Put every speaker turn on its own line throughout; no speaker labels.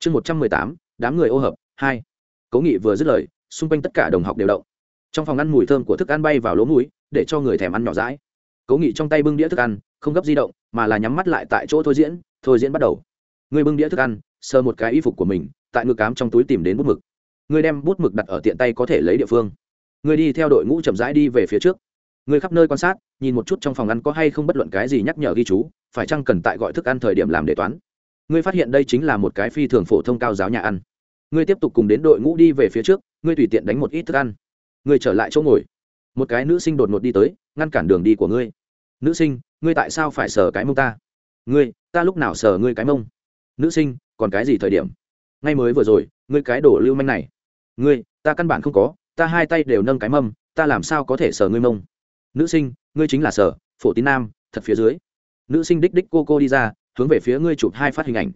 chương một trăm mười tám, đám người ô hợp, hai. Cố nghị vừa dứt lời, xung quanh tất cả đồng học đều động. Trong phòng ăn mùi thơm của thức ăn bay vào lỗ mũi, để cho người thèm ăn nhỏ rãi cố nghị trong tay bưng đĩa thức ăn, không gấp di động, mà là nhắm mắt lại tại chỗ thôi diễn thôi diễn bắt đầu. Người bưng đĩa thức ăn, sờ một cái y phục của mình, tại ngực cám trong túi tìm đến bút mực. Người đem bút mực đặt ở tiện tay có thể lấy địa phương. Người đi theo đội ngũ chậm rãi đi về phía trước. Người khắp nơi quan sát, nhìn một chút trong phòng ăn có hay không bất luận cái gì nhắc nhở ghi chú, phải chăng cần tại gọi thức ăn thời điểm làm đề toán ngươi phát hiện đây chính là một cái phi thường phổ thông cao giáo nhà ăn. Ngươi tiếp tục cùng đến đội ngũ đi về phía trước, ngươi tùy tiện đánh một ít thức ăn. Ngươi trở lại chỗ ngồi. Một cái nữ sinh đột ngột đi tới, ngăn cản đường đi của ngươi. Nữ sinh, ngươi tại sao phải sờ cái mông ta? Ngươi, ta lúc nào sờ ngươi cái mông? Nữ sinh, còn cái gì thời điểm? Ngay mới vừa rồi, ngươi cái đổ lưu manh này. Ngươi, ta căn bản không có, ta hai tay đều nâng cái mâm ta làm sao có thể sờ ngươi mông? Nữ sinh, ngươi chính là sở, phổ tín nam, thật phía dưới. Nữ sinh đích đích cô cô đi ra hướng về phía ngươi chụp hai phát hình ảnh.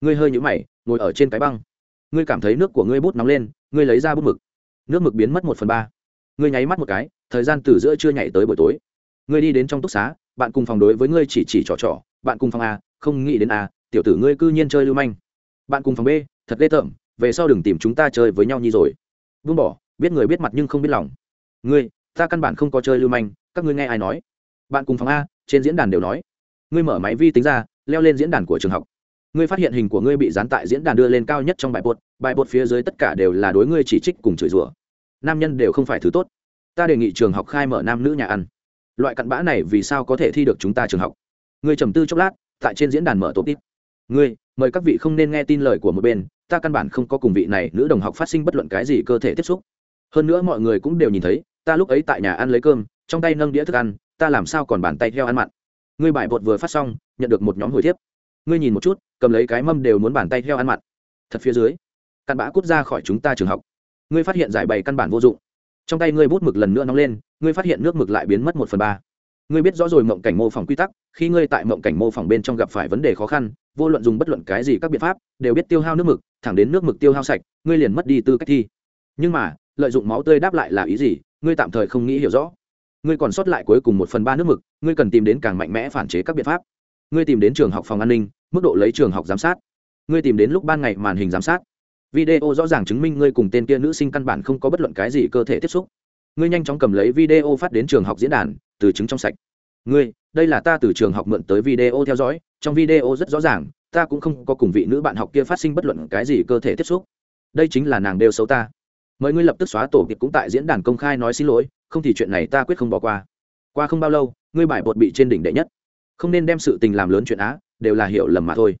Ngươi hơi nhũ mày, ngồi ở trên cái băng. Ngươi cảm thấy nước của ngươi bút nóng lên, ngươi lấy ra bút mực. Nước mực biến mất một phần ba. Ngươi nháy mắt một cái, thời gian từ giữa trưa nhảy tới buổi tối. Ngươi đi đến trong túc xá, bạn cùng phòng đối với ngươi chỉ chỉ trò trò, bạn cùng phòng a, không nghĩ đến a, tiểu tử ngươi cư nhiên chơi lưu manh. Bạn cùng phòng b, thật ghê tởm, về sau đừng tìm chúng ta chơi với nhau nhi rồi. Buông bỏ, biết người biết mặt nhưng không biết lòng. Ngươi, ta căn bản không có chơi lưu manh, các ngươi nghe ai nói? Bạn cùng phòng a, trên diễn đàn đều nói. Ngươi mở máy vi tính ra leo lên diễn đàn của trường học. Ngươi phát hiện hình của ngươi bị dán tại diễn đàn đưa lên cao nhất trong bài bột bài bột phía dưới tất cả đều là đối ngươi chỉ trích cùng chửi rủa. Nam nhân đều không phải thứ tốt. Ta đề nghị trường học khai mở nam nữ nhà ăn. Loại cặn bã này vì sao có thể thi được chúng ta trường học? Ngươi trầm tư chốc lát, tại trên diễn đàn mở tổ tít ngươi, mời các vị không nên nghe tin lời của một bên, ta căn bản không có cùng vị này nữ đồng học phát sinh bất luận cái gì cơ thể tiếp xúc. Hơn nữa mọi người cũng đều nhìn thấy, ta lúc ấy tại nhà ăn lấy cơm, trong tay nâng đĩa thức ăn, ta làm sao còn bàn tay theo ăn mặn? Ngươi bài bột vừa phát xong, nhận được một nhóm hồi thiếp. Ngươi nhìn một chút, cầm lấy cái mâm đều muốn bàn tay theo ăn mặn. Thật phía dưới, cặn bã cút ra khỏi chúng ta trường học. Ngươi phát hiện giải bày căn bản vô dụng. Trong tay ngươi bút mực lần nữa nóng lên, ngươi phát hiện nước mực lại biến mất một phần ba. Ngươi biết rõ rồi mộng cảnh mô phỏng quy tắc, khi ngươi tại mộng cảnh mô phỏng bên trong gặp phải vấn đề khó khăn, vô luận dùng bất luận cái gì các biện pháp, đều biết tiêu hao nước mực, thẳng đến nước mực tiêu hao sạch, ngươi liền mất đi tư cách thi. Nhưng mà, lợi dụng máu tươi đáp lại là ý gì, ngươi tạm thời không nghĩ hiểu rõ ngươi còn sót lại cuối cùng một phần ba nước mực, ngươi cần tìm đến càng mạnh mẽ phản chế các biện pháp. Ngươi tìm đến trường học phòng an ninh, mức độ lấy trường học giám sát. Ngươi tìm đến lúc ban ngày màn hình giám sát. Video rõ ràng chứng minh ngươi cùng tên kia nữ sinh căn bản không có bất luận cái gì cơ thể tiếp xúc. Ngươi nhanh chóng cầm lấy video phát đến trường học diễn đàn, từ chứng trong sạch. Ngươi, đây là ta từ trường học mượn tới video theo dõi, trong video rất rõ ràng, ta cũng không có cùng vị nữ bạn học kia phát sinh bất luận cái gì cơ thể tiếp xúc. Đây chính là nàng đều xấu ta. Mời ngươi lập tức xóa tổ kịp cũng tại diễn đàn công khai nói xin lỗi không thì chuyện này ta quyết không bỏ qua. Qua không bao lâu, ngươi bài bột bị trên đỉnh đệ nhất. Không nên đem sự tình làm lớn chuyện á, đều là hiểu lầm mà thôi.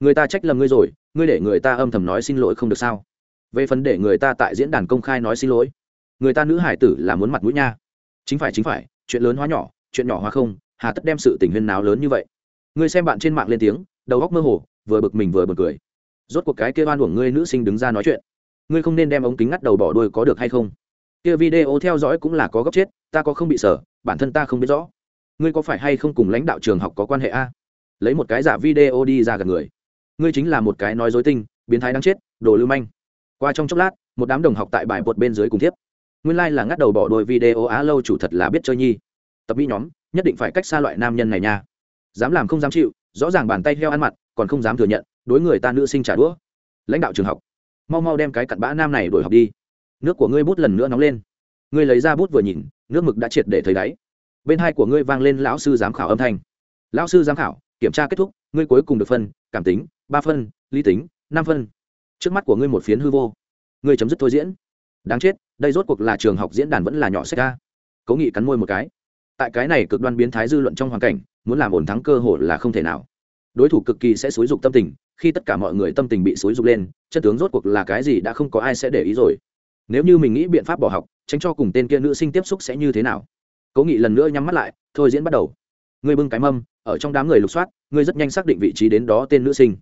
Người ta trách lầm ngươi rồi, ngươi để người ta âm thầm nói xin lỗi không được sao? Về phần để người ta tại diễn đàn công khai nói xin lỗi, người ta nữ hải tử là muốn mặt mũi nha. Chính phải chính phải, chuyện lớn hóa nhỏ, chuyện nhỏ hóa không, hà tất đem sự tình huyên náo lớn như vậy. Ngươi xem bạn trên mạng lên tiếng, đầu góc mơ hồ, vừa bực mình vừa bực cười. Rốt cuộc cái kia oan uổng ngươi nữ sinh đứng ra nói chuyện. Ngươi không nên đem ống kính ngắt đầu bỏ đuôi có được hay không? Kia video theo dõi cũng là có góc chết, ta có không bị sở bản thân ta không biết rõ. Ngươi có phải hay không cùng lãnh đạo trường học có quan hệ a? Lấy một cái giả video đi ra gần người. Ngươi chính là một cái nói dối tinh, biến thái đáng chết, đồ lưu manh. Qua trong chốc lát, một đám đồng học tại bài bột bên dưới cùng tiếp. Nguyên lai、like、là ngắt đầu bỏ đôi video á lâu chủ thật là biết chơi nhi. Tập mỹ nhóm, nhất định phải cách xa loại nam nhân này nha. Dám làm không dám chịu, rõ ràng bàn tay heo ăn mặn còn không dám thừa nhận, đối người ta nữ sinh trả đũa. Lãnh đạo trường học. Mau mau đem cái cặn bã nam này đổi học đi nước của ngươi bút lần nữa nóng lên. Ngươi lấy ra bút vừa nhìn, nước mực đã triệt để thấy đáy. Bên hai của ngươi vang lên lão sư giám khảo âm thanh. Lão sư giám khảo, kiểm tra kết thúc, ngươi cuối cùng được phân, cảm tính, ba phân, lý tính, năm phân. Trước mắt của ngươi một phiến hư vô. Ngươi chấm dứt thôi diễn. Đáng chết, đây rốt cuộc là trường học diễn đàn vẫn là nhỏ sách ca cố nghị cắn môi một cái. Tại cái này cực đoan biến thái dư luận trong hoàn cảnh, muốn làm ổn thắng cơ hội là không thể nào. Đối thủ cực kỳ sẽ xúi dục tâm tình, khi tất cả mọi người tâm tình bị xúi dục lên, chân tướng rốt cuộc là cái gì đã không có ai sẽ để ý rồi nếu như mình nghĩ biện pháp bỏ học, tránh cho cùng tên kia nữ sinh tiếp xúc sẽ như thế nào? Cố nghị lần nữa nhắm mắt lại, thôi diễn bắt đầu. Ngươi bưng cái mâm, ở trong đám người lục soát, ngươi rất nhanh xác định vị trí đến đó tên nữ sinh.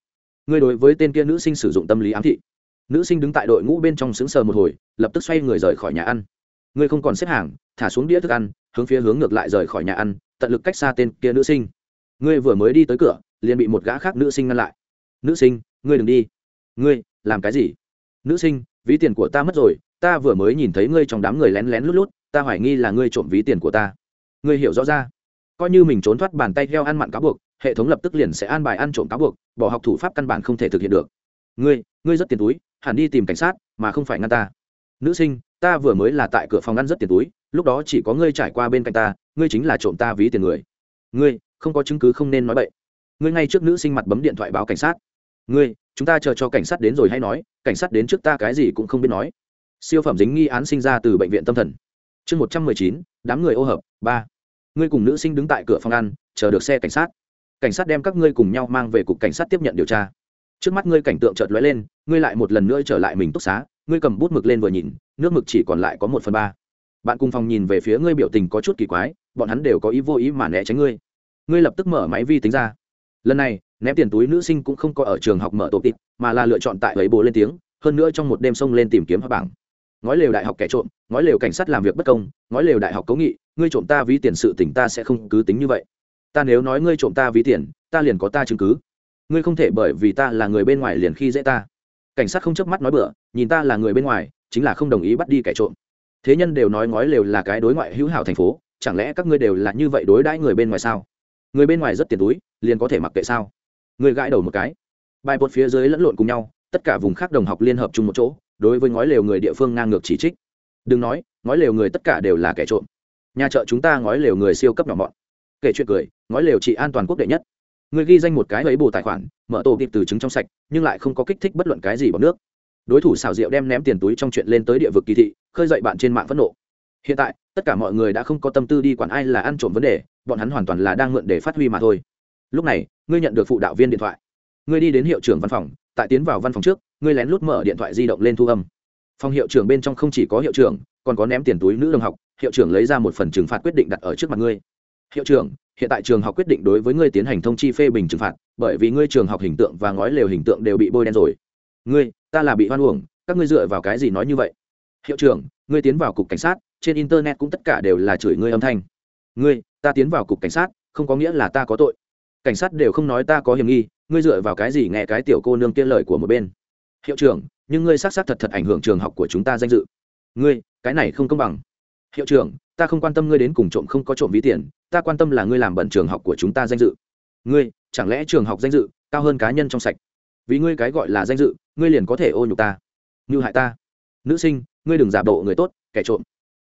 Ngươi đối với tên kia nữ sinh sử dụng tâm lý ám thị. Nữ sinh đứng tại đội ngũ bên trong xứng sờ một hồi, lập tức xoay người rời khỏi nhà ăn. Ngươi không còn xếp hàng, thả xuống đĩa thức ăn, hướng phía hướng ngược lại rời khỏi nhà ăn, tận lực cách xa tên kia nữ sinh. Ngươi vừa mới đi tới cửa, liền bị một gã khác nữ sinh ngăn lại. Nữ sinh, ngươi đừng đi. Ngươi, làm cái gì? Nữ sinh ví tiền của ta mất rồi, ta vừa mới nhìn thấy ngươi trong đám người lén lén lút lút, ta hoài nghi là ngươi trộm ví tiền của ta. Ngươi hiểu rõ ra. Coi như mình trốn thoát bàn tay theo ăn mặn cáo buộc, hệ thống lập tức liền sẽ an bài ăn trộm cáo buộc, bỏ học thủ pháp căn bản không thể thực hiện được. Ngươi ngươi rất tiền túi, hẳn đi tìm cảnh sát, mà không phải ngăn ta. Nữ sinh, ta vừa mới là tại cửa phòng ngăn rất tiền túi, lúc đó chỉ có ngươi trải qua bên cạnh ta, ngươi chính là trộm ta ví tiền người. Ngươi, không có chứng cứ không nên nói bậy. Ngươi ngay trước nữ sinh mặt bấm điện thoại báo cảnh sát. Ngươi chúng ta chờ cho cảnh sát đến rồi hay nói, cảnh sát đến trước ta cái gì cũng không biết nói. Siêu phẩm dính nghi án sinh ra từ bệnh viện tâm thần. Chương một trăm mười chín, đám người ô hợp, ba. Ngươi cùng nữ sinh đứng tại cửa phòng ăn, chờ được xe cảnh sát. Cảnh sát đem các ngươi cùng nhau mang về cục cảnh sát tiếp nhận điều tra. Trước mắt ngươi cảnh tượng chợt lóe lên, ngươi lại một lần nữa trở lại mình túc xá, ngươi cầm bút mực lên vừa nhìn, nước mực chỉ còn lại có một phần ba. Bạn cùng phòng nhìn về phía ngươi biểu tình có chút kỳ quái, bọn hắn đều có ý vô ý mà né tránh ngươi. Ngươi lập tức mở máy vi tính ra lần này, ném tiền túi nữ sinh cũng không có ở trường học mở tổ tịp, mà là lựa chọn tại ấy bồ lên tiếng, hơn nữa trong một đêm sông lên tìm kiếm học bảng. Ngói lều đại học kẻ trộm, ngói lều cảnh sát làm việc bất công, ngói lều đại học cố nghị, ngươi trộm ta ví tiền sự tỉnh ta sẽ không cứ tính như vậy. Ta nếu nói ngươi trộm ta ví tiền, ta liền có ta chứng cứ. Ngươi không thể bởi vì ta là người bên ngoài liền khi dễ ta. Cảnh sát không chớp mắt nói bựa nhìn ta là người bên ngoài, chính là không đồng ý bắt đi kẻ trộm. Thế nhân đều nói ngói lều là cái đối ngoại hữu hảo thành phố, chẳng lẽ các ngươi đều là như vậy đối đãi người bên ngoài sao? Người bên ngoài rất tiền túi liền có thể mặc kệ sao? Người gãi đầu một cái. Bài bột phía dưới lẫn lộn cùng nhau, tất cả vùng khác đồng học liên hợp chung một chỗ, đối với ngói lều người địa phương ngang ngược chỉ trích. Đừng nói, ngói lều người tất cả đều là kẻ trộm. Nhà chợ chúng ta ngói lều người siêu cấp nhỏ mọn. Kể chuyện cười, ngói lều chỉ an toàn quốc đệ nhất. Người ghi danh một cái ấy bù tài khoản, mở tổ kịp từ trứng trong sạch, nhưng lại không có kích thích bất luận cái gì bằng nước. Đối thủ xào rượu đem ném tiền túi trong chuyện lên tới địa vực kỳ thị, khơi dậy bạn trên mạng phẫn nộ. Hiện tại, tất cả mọi người đã không có tâm tư đi quản ai là ăn trộm vấn đề, bọn hắn hoàn toàn là đang mượn để phát huy mà thôi lúc này, ngươi nhận được phụ đạo viên điện thoại. Ngươi đi đến hiệu trưởng văn phòng, tại tiến vào văn phòng trước, ngươi lén lút mở điện thoại di động lên thu âm. Phòng hiệu trưởng bên trong không chỉ có hiệu trưởng, còn có ném tiền túi nữ đồng học, hiệu trưởng lấy ra một phần trừng phạt quyết định đặt ở trước mặt ngươi. Hiệu trưởng, hiện tại trường học quyết định đối với ngươi tiến hành thông chi phê bình trừng phạt, bởi vì ngươi trường học hình tượng và ngói lều hình tượng đều bị bôi đen rồi. Ngươi, ta là bị hoan uổng, các ngươi dựa vào cái gì nói như vậy? Hiệu trưởng, ngươi tiến vào cục cảnh sát, trên internet cũng tất cả đều là chửi ngươi âm thanh. Ngươi, ta tiến vào cục cảnh sát, không có nghĩa là ta có tội cảnh sát đều không nói ta có hiểm nghi, ngươi dựa vào cái gì nghe cái tiểu cô nương kia lời của một bên? Hiệu trưởng, nhưng ngươi xác xác thật thật ảnh hưởng trường học của chúng ta danh dự. Ngươi, cái này không công bằng. Hiệu trưởng, ta không quan tâm ngươi đến cùng trộm không có trộm ví tiền, ta quan tâm là ngươi làm bẩn trường học của chúng ta danh dự. Ngươi, chẳng lẽ trường học danh dự cao hơn cá nhân trong sạch? Vì ngươi cái gọi là danh dự, ngươi liền có thể ô nhục ta. Như hại ta. Nữ sinh, ngươi đừng giả bộ người tốt, kẻ trộm.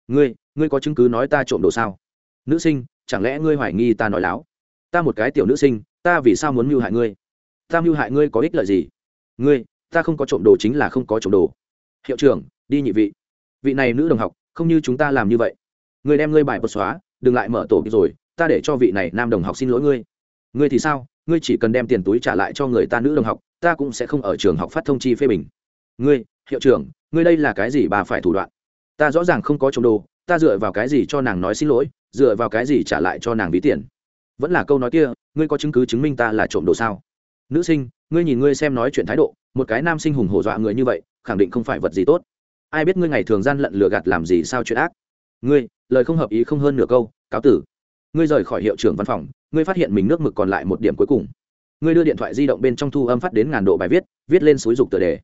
Ngươi ngươi có chứng cứ nói ta trộm đồ sao? Nữ sinh, chẳng lẽ ngươi hoài nghi ta nói láo? Ta một cái tiểu nữ sinh, ta vì sao muốn mưu hại ngươi? Ta mưu hại ngươi có ích lợi gì? Ngươi, ta không có trộm đồ chính là không có trộm đồ. Hiệu trưởng, đi nhị vị. Vị này nữ đồng học, không như chúng ta làm như vậy. Ngươi đem ngươi bài bật xóa, đừng lại mở tổ rồi, ta để cho vị này nam đồng học xin lỗi ngươi. Ngươi thì sao? Ngươi chỉ cần đem tiền túi trả lại cho người ta nữ đồng học, ta cũng sẽ không ở trường học phát thông chi phê bình. Ngươi, hiệu trưởng, ngươi đây là cái gì bà phải thủ đoạn? Ta rõ ràng không có trộm đồ, ta dựa vào cái gì cho nàng nói xin lỗi, dựa vào cái gì trả lại cho nàng ví tiền? Vẫn là câu nói kia, ngươi có chứng cứ chứng minh ta là trộm đồ sao? Nữ sinh, ngươi nhìn ngươi xem nói chuyện thái độ, một cái nam sinh hùng hổ dọa người như vậy, khẳng định không phải vật gì tốt. Ai biết ngươi ngày thường gian lận lừa gạt làm gì sao chuyện ác? Ngươi, lời không hợp ý không hơn nửa câu, cáo tử. Ngươi rời khỏi hiệu trưởng văn phòng, ngươi phát hiện mình nước mực còn lại một điểm cuối cùng. Ngươi đưa điện thoại di động bên trong thu âm phát đến ngàn độ bài viết viết lên xúi dục tựa đề.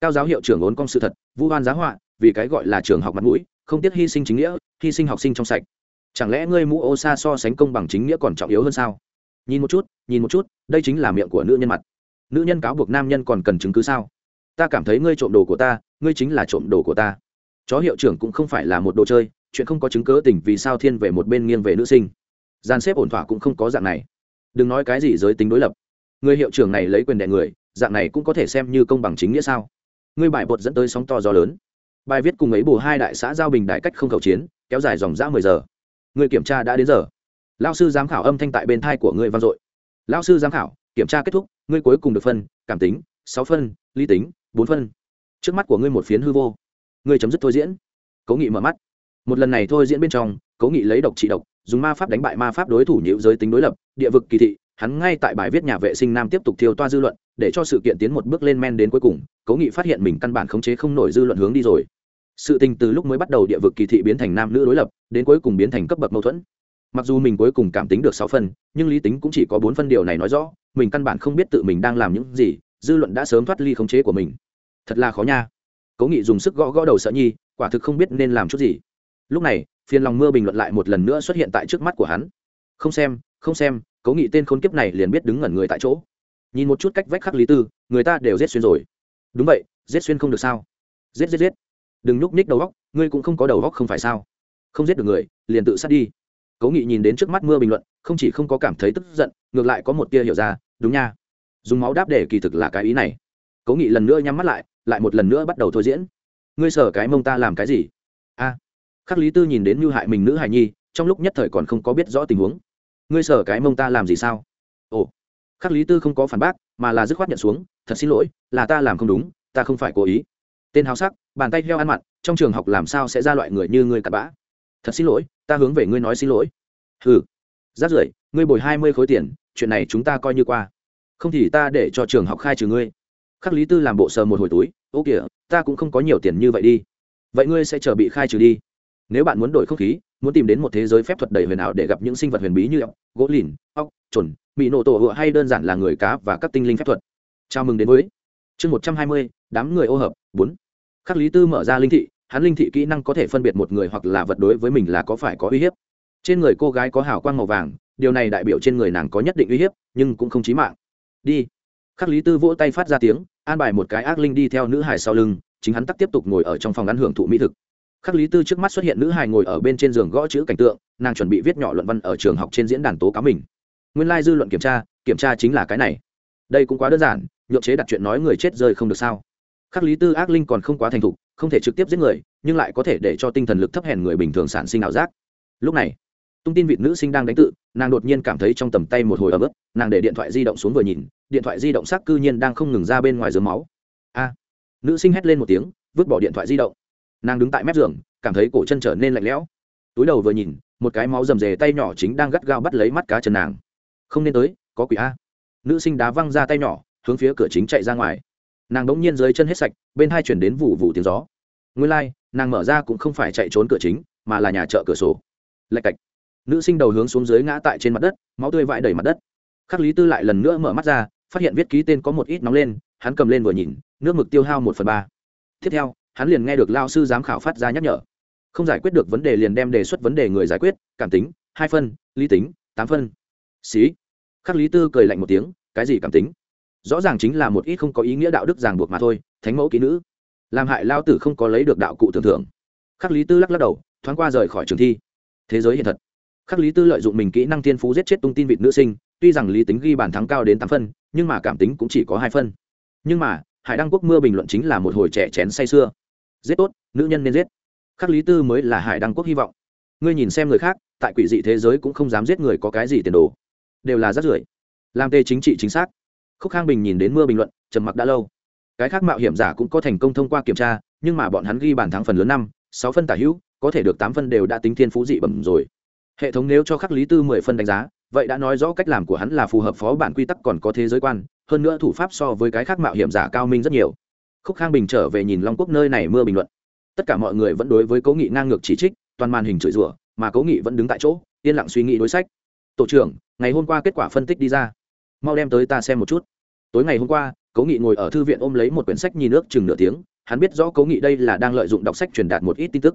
Cao giáo hiệu trưởng ốn công sự thật, vu hoan giá họa, vì cái gọi là trường học mặt mũi, không tiếc hy sinh chính nghĩa, hy sinh học sinh trong sạch chẳng lẽ ngươi mũ ô sa so sánh công bằng chính nghĩa còn trọng yếu hơn sao? Nhìn một chút, nhìn một chút, đây chính là miệng của nữ nhân mặt. Nữ nhân cáo buộc nam nhân còn cần chứng cứ sao? Ta cảm thấy ngươi trộm đồ của ta, ngươi chính là trộm đồ của ta. Chó hiệu trưởng cũng không phải là một đồ chơi, chuyện không có chứng cớ tình vì sao thiên về một bên nghiêng về nữ sinh. Gian xếp ổn thỏa cũng không có dạng này. Đừng nói cái gì giới tính đối lập. Người hiệu trưởng này lấy quyền đẻ người, dạng này cũng có thể xem như công bằng chính nghĩa sao? Ngươi bài bột dẫn tới sóng to gió lớn. Bài viết cùng ấy bù hai đại xã giao bình đại cách không khẩu chiến, kéo dài dòng dã mười giờ người kiểm tra đã đến giờ. Lao sư giám khảo âm thanh tại bên thai của người vang dội. Lao sư giám khảo, kiểm tra kết thúc, ngươi cuối cùng được phân, cảm tính, sáu phân, lý tính, bốn phân. Trước mắt của ngươi một phiến hư vô. Ngươi chấm dứt thôi diễn. Cố nghị mở mắt. Một lần này thôi diễn bên trong, cố nghị lấy độc trị độc, dùng ma pháp đánh bại ma pháp đối thủ nhịu giới tính đối lập, địa vực kỳ thị, hắn ngay tại bài viết nhà vệ sinh nam tiếp tục thiêu toa dư luận, để cho sự kiện tiến một bước lên men đến cuối cùng. Cố nghị phát hiện mình căn bản khống chế không nổi dư luận hướng đi rồi sự tình từ lúc mới bắt đầu địa vực kỳ thị biến thành nam nữ đối lập, đến cuối cùng biến thành cấp bậc mâu thuẫn. Mặc dù mình cuối cùng cảm tính được sáu phân nhưng lý tính cũng chỉ có bốn phân điều này nói rõ, mình căn bản không biết tự mình đang làm những gì, dư luận đã sớm thoát ly khống chế của mình. Thật là khó nha. Cố nghị dùng sức gõ gõ đầu sợ nhi, quả thực không biết nên làm chút gì. Lúc này, phiền lòng mưa bình luận lại một lần nữa xuất hiện tại trước mắt của hắn. Không xem không xem, cố nghị tên khốn kiếp này liền biết đứng ngẩn người tại chỗ. Nhìn một chút cách vách khắc lý tư, người ta đều rét xuyên rồi. Đúng vậy, giết xuyên không được sao? Giết giết giết đừng nhúc ních đầu góc, ngươi cũng không có đầu góc không phải sao? Không giết được người, liền tự sát đi. Cố nghị nhìn đến trước mắt mưa bình luận, không chỉ không có cảm thấy tức giận, ngược lại có một tia hiểu ra, đúng nha. Dùng máu đáp để kỳ thực là cái ý này. Cố nghị lần nữa nhắm mắt lại lại một lần nữa bắt đầu thôi diễn. Ngươi sở cái mông ta làm cái gì? A. Khắc lý tư nhìn đến mưu hại mình nữ hài nhi, trong lúc nhất thời còn không có biết rõ tình huống. Ngươi sở cái mông ta làm gì sao? Ồ. Khắc lý tư không có phản bác, mà là dứt khoát nhận xuống, thật xin lỗi, là ta làm không đúng, ta không phải cố ý. Tên háo sắc bàn tay heo ăn mặn, trong trường học làm sao sẽ ra loại người như ngươi cặn bã? Thật xin lỗi, ta hướng về ngươi nói xin lỗi. Ừ rát rưởi, ngươi bồi hai mươi khối tiền, chuyện này chúng ta coi như qua. Không thì ta để cho trường học khai trừ ngươi. Khắc lý tư làm bộ sờ một hồi túi, ô kìa, ta cũng không có nhiều tiền như vậy đi. Vậy ngươi sẽ chờ bị khai trừ đi. Nếu bạn muốn đổi không khí, muốn tìm đến một thế giới phép thuật đầy huyền ảo để gặp những sinh vật huyền bí như ốc, gỗ lìn, ốc chuẩn bị nổ tổ hựa hay đơn giản là người cá và các tinh linh phép thuật. Chào mừng đến với chương một trăm hai mươi, đám người ô hợp, bốn khắc lý tư mở ra linh thị, hắn linh thị kỹ năng có thể phân biệt một người hoặc là vật đối với mình là có phải có uy hiếp. Trên người cô gái có hào quang màu vàng, điều này đại biểu trên người nàng có nhất định uy hiếp, nhưng cũng không chí mạng. Đi. Khắc lý tư vỗ tay phát ra tiếng, an bài một cái ác linh đi theo nữ hải sau lưng, chính hắn tắc tiếp tục ngồi ở trong phòng ăn hưởng thụ mỹ thực. Khắc lý tư trước mắt xuất hiện nữ hải ngồi ở bên trên giường gõ chữ cảnh tượng, nàng chuẩn bị viết nhỏ luận văn ở trường học trên diễn đàn tố cáo mình. Nguyên lai dư luận kiểm tra kiểm tra chính là cái này. Đây cũng quá đơn giản, nhượng chế đặt chuyện nói người chết rơi không được sao? Khắc lý tư ác linh còn không quá thành thục, không thể trực tiếp giết người, nhưng lại có thể để cho tinh thần lực thấp hèn người bình thường sản sinh ảo giác. Lúc này, tung tin vịt nữ sinh đang đánh tự, nàng đột nhiên cảm thấy trong tầm tay một hồi ấm ức, nàng để điện thoại di động xuống vừa nhìn, điện thoại di động sắc cư nhiên đang không ngừng ra bên ngoài giường máu. A, nữ sinh hét lên một tiếng, vứt bỏ điện thoại di động. Nàng đứng tại mép giường, cảm thấy cổ chân trở nên lạnh lẽo. Túi đầu vừa nhìn, một cái máu rầm rề tay nhỏ chính đang gắt gao bắt lấy mắt cá chân nàng. Không nên tới, có quỷ a. Nữ sinh đá văng ra tay nhỏ, hướng phía cửa chính chạy ra ngoài nàng đống nhiên dưới chân hết sạch bên hai chuyển đến vụ vụ tiếng gió. Nguyên lai、like, nàng mở ra cũng không phải chạy trốn cửa chính mà là nhà chợ cửa sổ. Lạch cạch. Nữ sinh đầu hướng xuống dưới ngã tại trên mặt đất máu tươi vãi đầy mặt đất. Khắc lý tư lại lần nữa mở mắt ra phát hiện viết ký tên có một ít nóng lên hắn cầm lên vừa nhìn nước mực tiêu hao một phần ba. Tiếp theo hắn liền nghe được lao sư giám khảo phát ra nhắc nhở. Không giải quyết được vấn đề liền đem đề xuất vấn đề người giải quyết cảm tính hai phân lý tính tám phân. Xí. Khắc lý tư cười lạnh một tiếng cái gì cảm tính? Rõ ràng chính là một ít không có ý nghĩa đạo đức ràng buộc mà thôi, thánh mẫu ký nữ. Làm hại lao tử không có lấy được đạo cụ tưởng thưởng. Khắc lý tư lắc lắc đầu, thoáng qua rời khỏi trường thi. Thế giới hiện thật. Khắc lý tư lợi dụng mình kỹ năng thiên phú giết chết tung tin vịt nữ sinh, tuy rằng lý tính ghi bàn thắng cao đến tám phân, nhưng mà cảm tính cũng chỉ có hai phân. Nhưng mà, hải đăng quốc mưa bình luận chính là một hồi trẻ chén say sưa. Giết tốt, nữ nhân nên giết. Khắc lý tư mới là hải đăng quốc hy vọng. Ngươi nhìn xem người khác, tại quỷ dị thế giới cũng không dám giết người có cái gì tiền đồ. Đều là rát rưởi. Làm tê chính trị chính xác khúc khang bình nhìn đến mưa bình luận, trầm mặc đã lâu. Cái khác mạo hiểm giả cũng có thành công thông qua kiểm tra, nhưng mà bọn hắn ghi bàn thắng phần lớn năm, sáu phân tả hữu, có thể được tám phân đều đã tính thiên phú dị bẩm rồi. Hệ thống nếu cho khắc lý tư mười phân đánh giá, vậy đã nói rõ cách làm của hắn là phù hợp phó bản quy tắc còn có thế giới quan, hơn nữa thủ pháp so với cái khác mạo hiểm giả cao minh rất nhiều. Khúc khang bình trở về nhìn long quốc nơi này mưa bình luận. Tất cả mọi người vẫn đối với cố nghị ngang ngược chỉ trích, toàn màn hình chửi rủa, mà cố nghị vẫn đứng tại chỗ, yên lặng suy nghĩ đối sách. Tổ trưởng, ngày hôm qua kết quả phân tích đi ra mau đem tới ta xem một chút tối ngày hôm qua cố nghị ngồi ở thư viện ôm lấy một quyển sách nhìn nước chừng nửa tiếng hắn biết rõ cố nghị đây là đang lợi dụng đọc sách truyền đạt một ít tin tức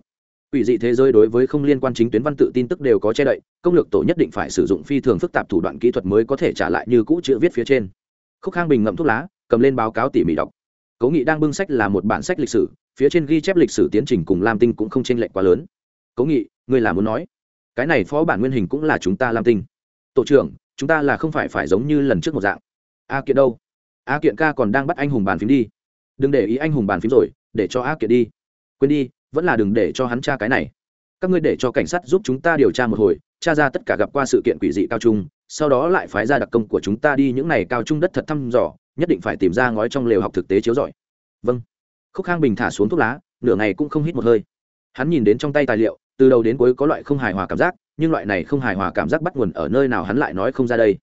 Quỷ dị thế giới đối với không liên quan chính tuyến văn tự tin tức đều có che đậy, công lược tổ nhất định phải sử dụng phi thường phức tạp thủ đoạn kỹ thuật mới có thể trả lại như cũ chữ viết phía trên. Khúc Khang Bình ngậm thuốc lá, cầm lên báo cáo tỉ mỉ đọc. Cố Nghị đang bưng sách là một bản sách lịch sử, phía trên ghi chép lịch sử tiến trình cùng Lam Tinh cũng không chênh lệch quá lớn. Cố Nghị, ngươi là muốn nói, cái này phó bản nguyên hình cũng là chúng ta Lam Tinh. Tổ trưởng, chúng ta là không phải phải giống như lần trước một dạng. A Kiện đâu? A Kiện ca còn đang bắt anh hùng bàn phím đi. Đừng để ý anh hùng bàn phím rồi, để cho A Kiện đi. Quên đi, vẫn là đừng để cho hắn tra cái này các ngươi để cho cảnh sát giúp chúng ta điều tra một hồi tra ra tất cả gặp qua sự kiện quỷ dị cao trung sau đó lại phái ra đặc công của chúng ta đi những này cao trung đất thật thăm dò nhất định phải tìm ra ngói trong lều học thực tế chiếu giỏi vâng khúc khang bình thả xuống thuốc lá nửa ngày cũng không hít một hơi hắn nhìn đến trong tay tài liệu từ đầu đến cuối có loại không hài hòa cảm giác nhưng loại này không hài hòa cảm giác bắt nguồn ở nơi nào hắn lại nói không ra đây.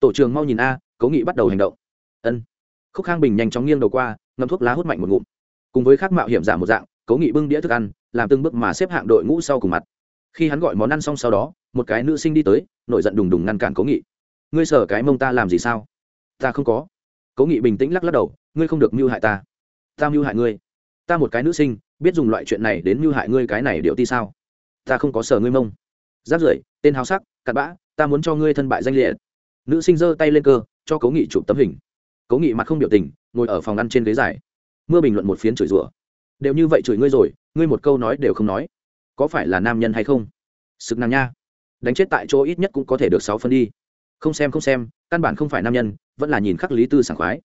Tổ trường mau nhìn a, cố nghị bắt đầu hành động. Ân. Khúc khang bình nhanh chóng nghiêng đầu qua ngâm thuốc lá hút mạnh một ngụm. Cùng với khác mạo hiểm giả một dạng, cố nghị bưng đĩa thức ăn, làm từng bước mà xếp hạng đội ngũ sau cùng mặt. Khi hắn gọi món ăn xong sau đó, một cái nữ sinh đi tới, nổi giận đùng đùng ngăn cản cố nghị. Ngươi sở cái mông ta làm gì sao? Ta không có. Cố nghị bình tĩnh lắc lắc đầu, ngươi không được mưu hại ta. Ta mưu hại ngươi. Ta một cái nữ sinh, biết dùng loại chuyện này đến mưu hại ngươi cái này điệu ti sao? Ta không có sở ngươi mông giáp rưỡi, tên háo sắc, cặn bã, ta muốn cho ngươi thân bại danh liệt. Nữ sinh giơ tay lên cơ, cho cố nghị chụp tấm hình. Cố nghị mặt không biểu tình, ngồi ở phòng ăn trên ghế dài. Mưa bình luận một phiến chửi rủa. Đều như vậy chửi ngươi rồi, ngươi một câu nói đều không nói. Có phải là nam nhân hay không? Sực nàng nha. Đánh chết tại chỗ ít nhất cũng có thể được sáu phân đi. Không xem không xem, căn bản không phải nam nhân, vẫn là nhìn khắc lý tư sảng khoái.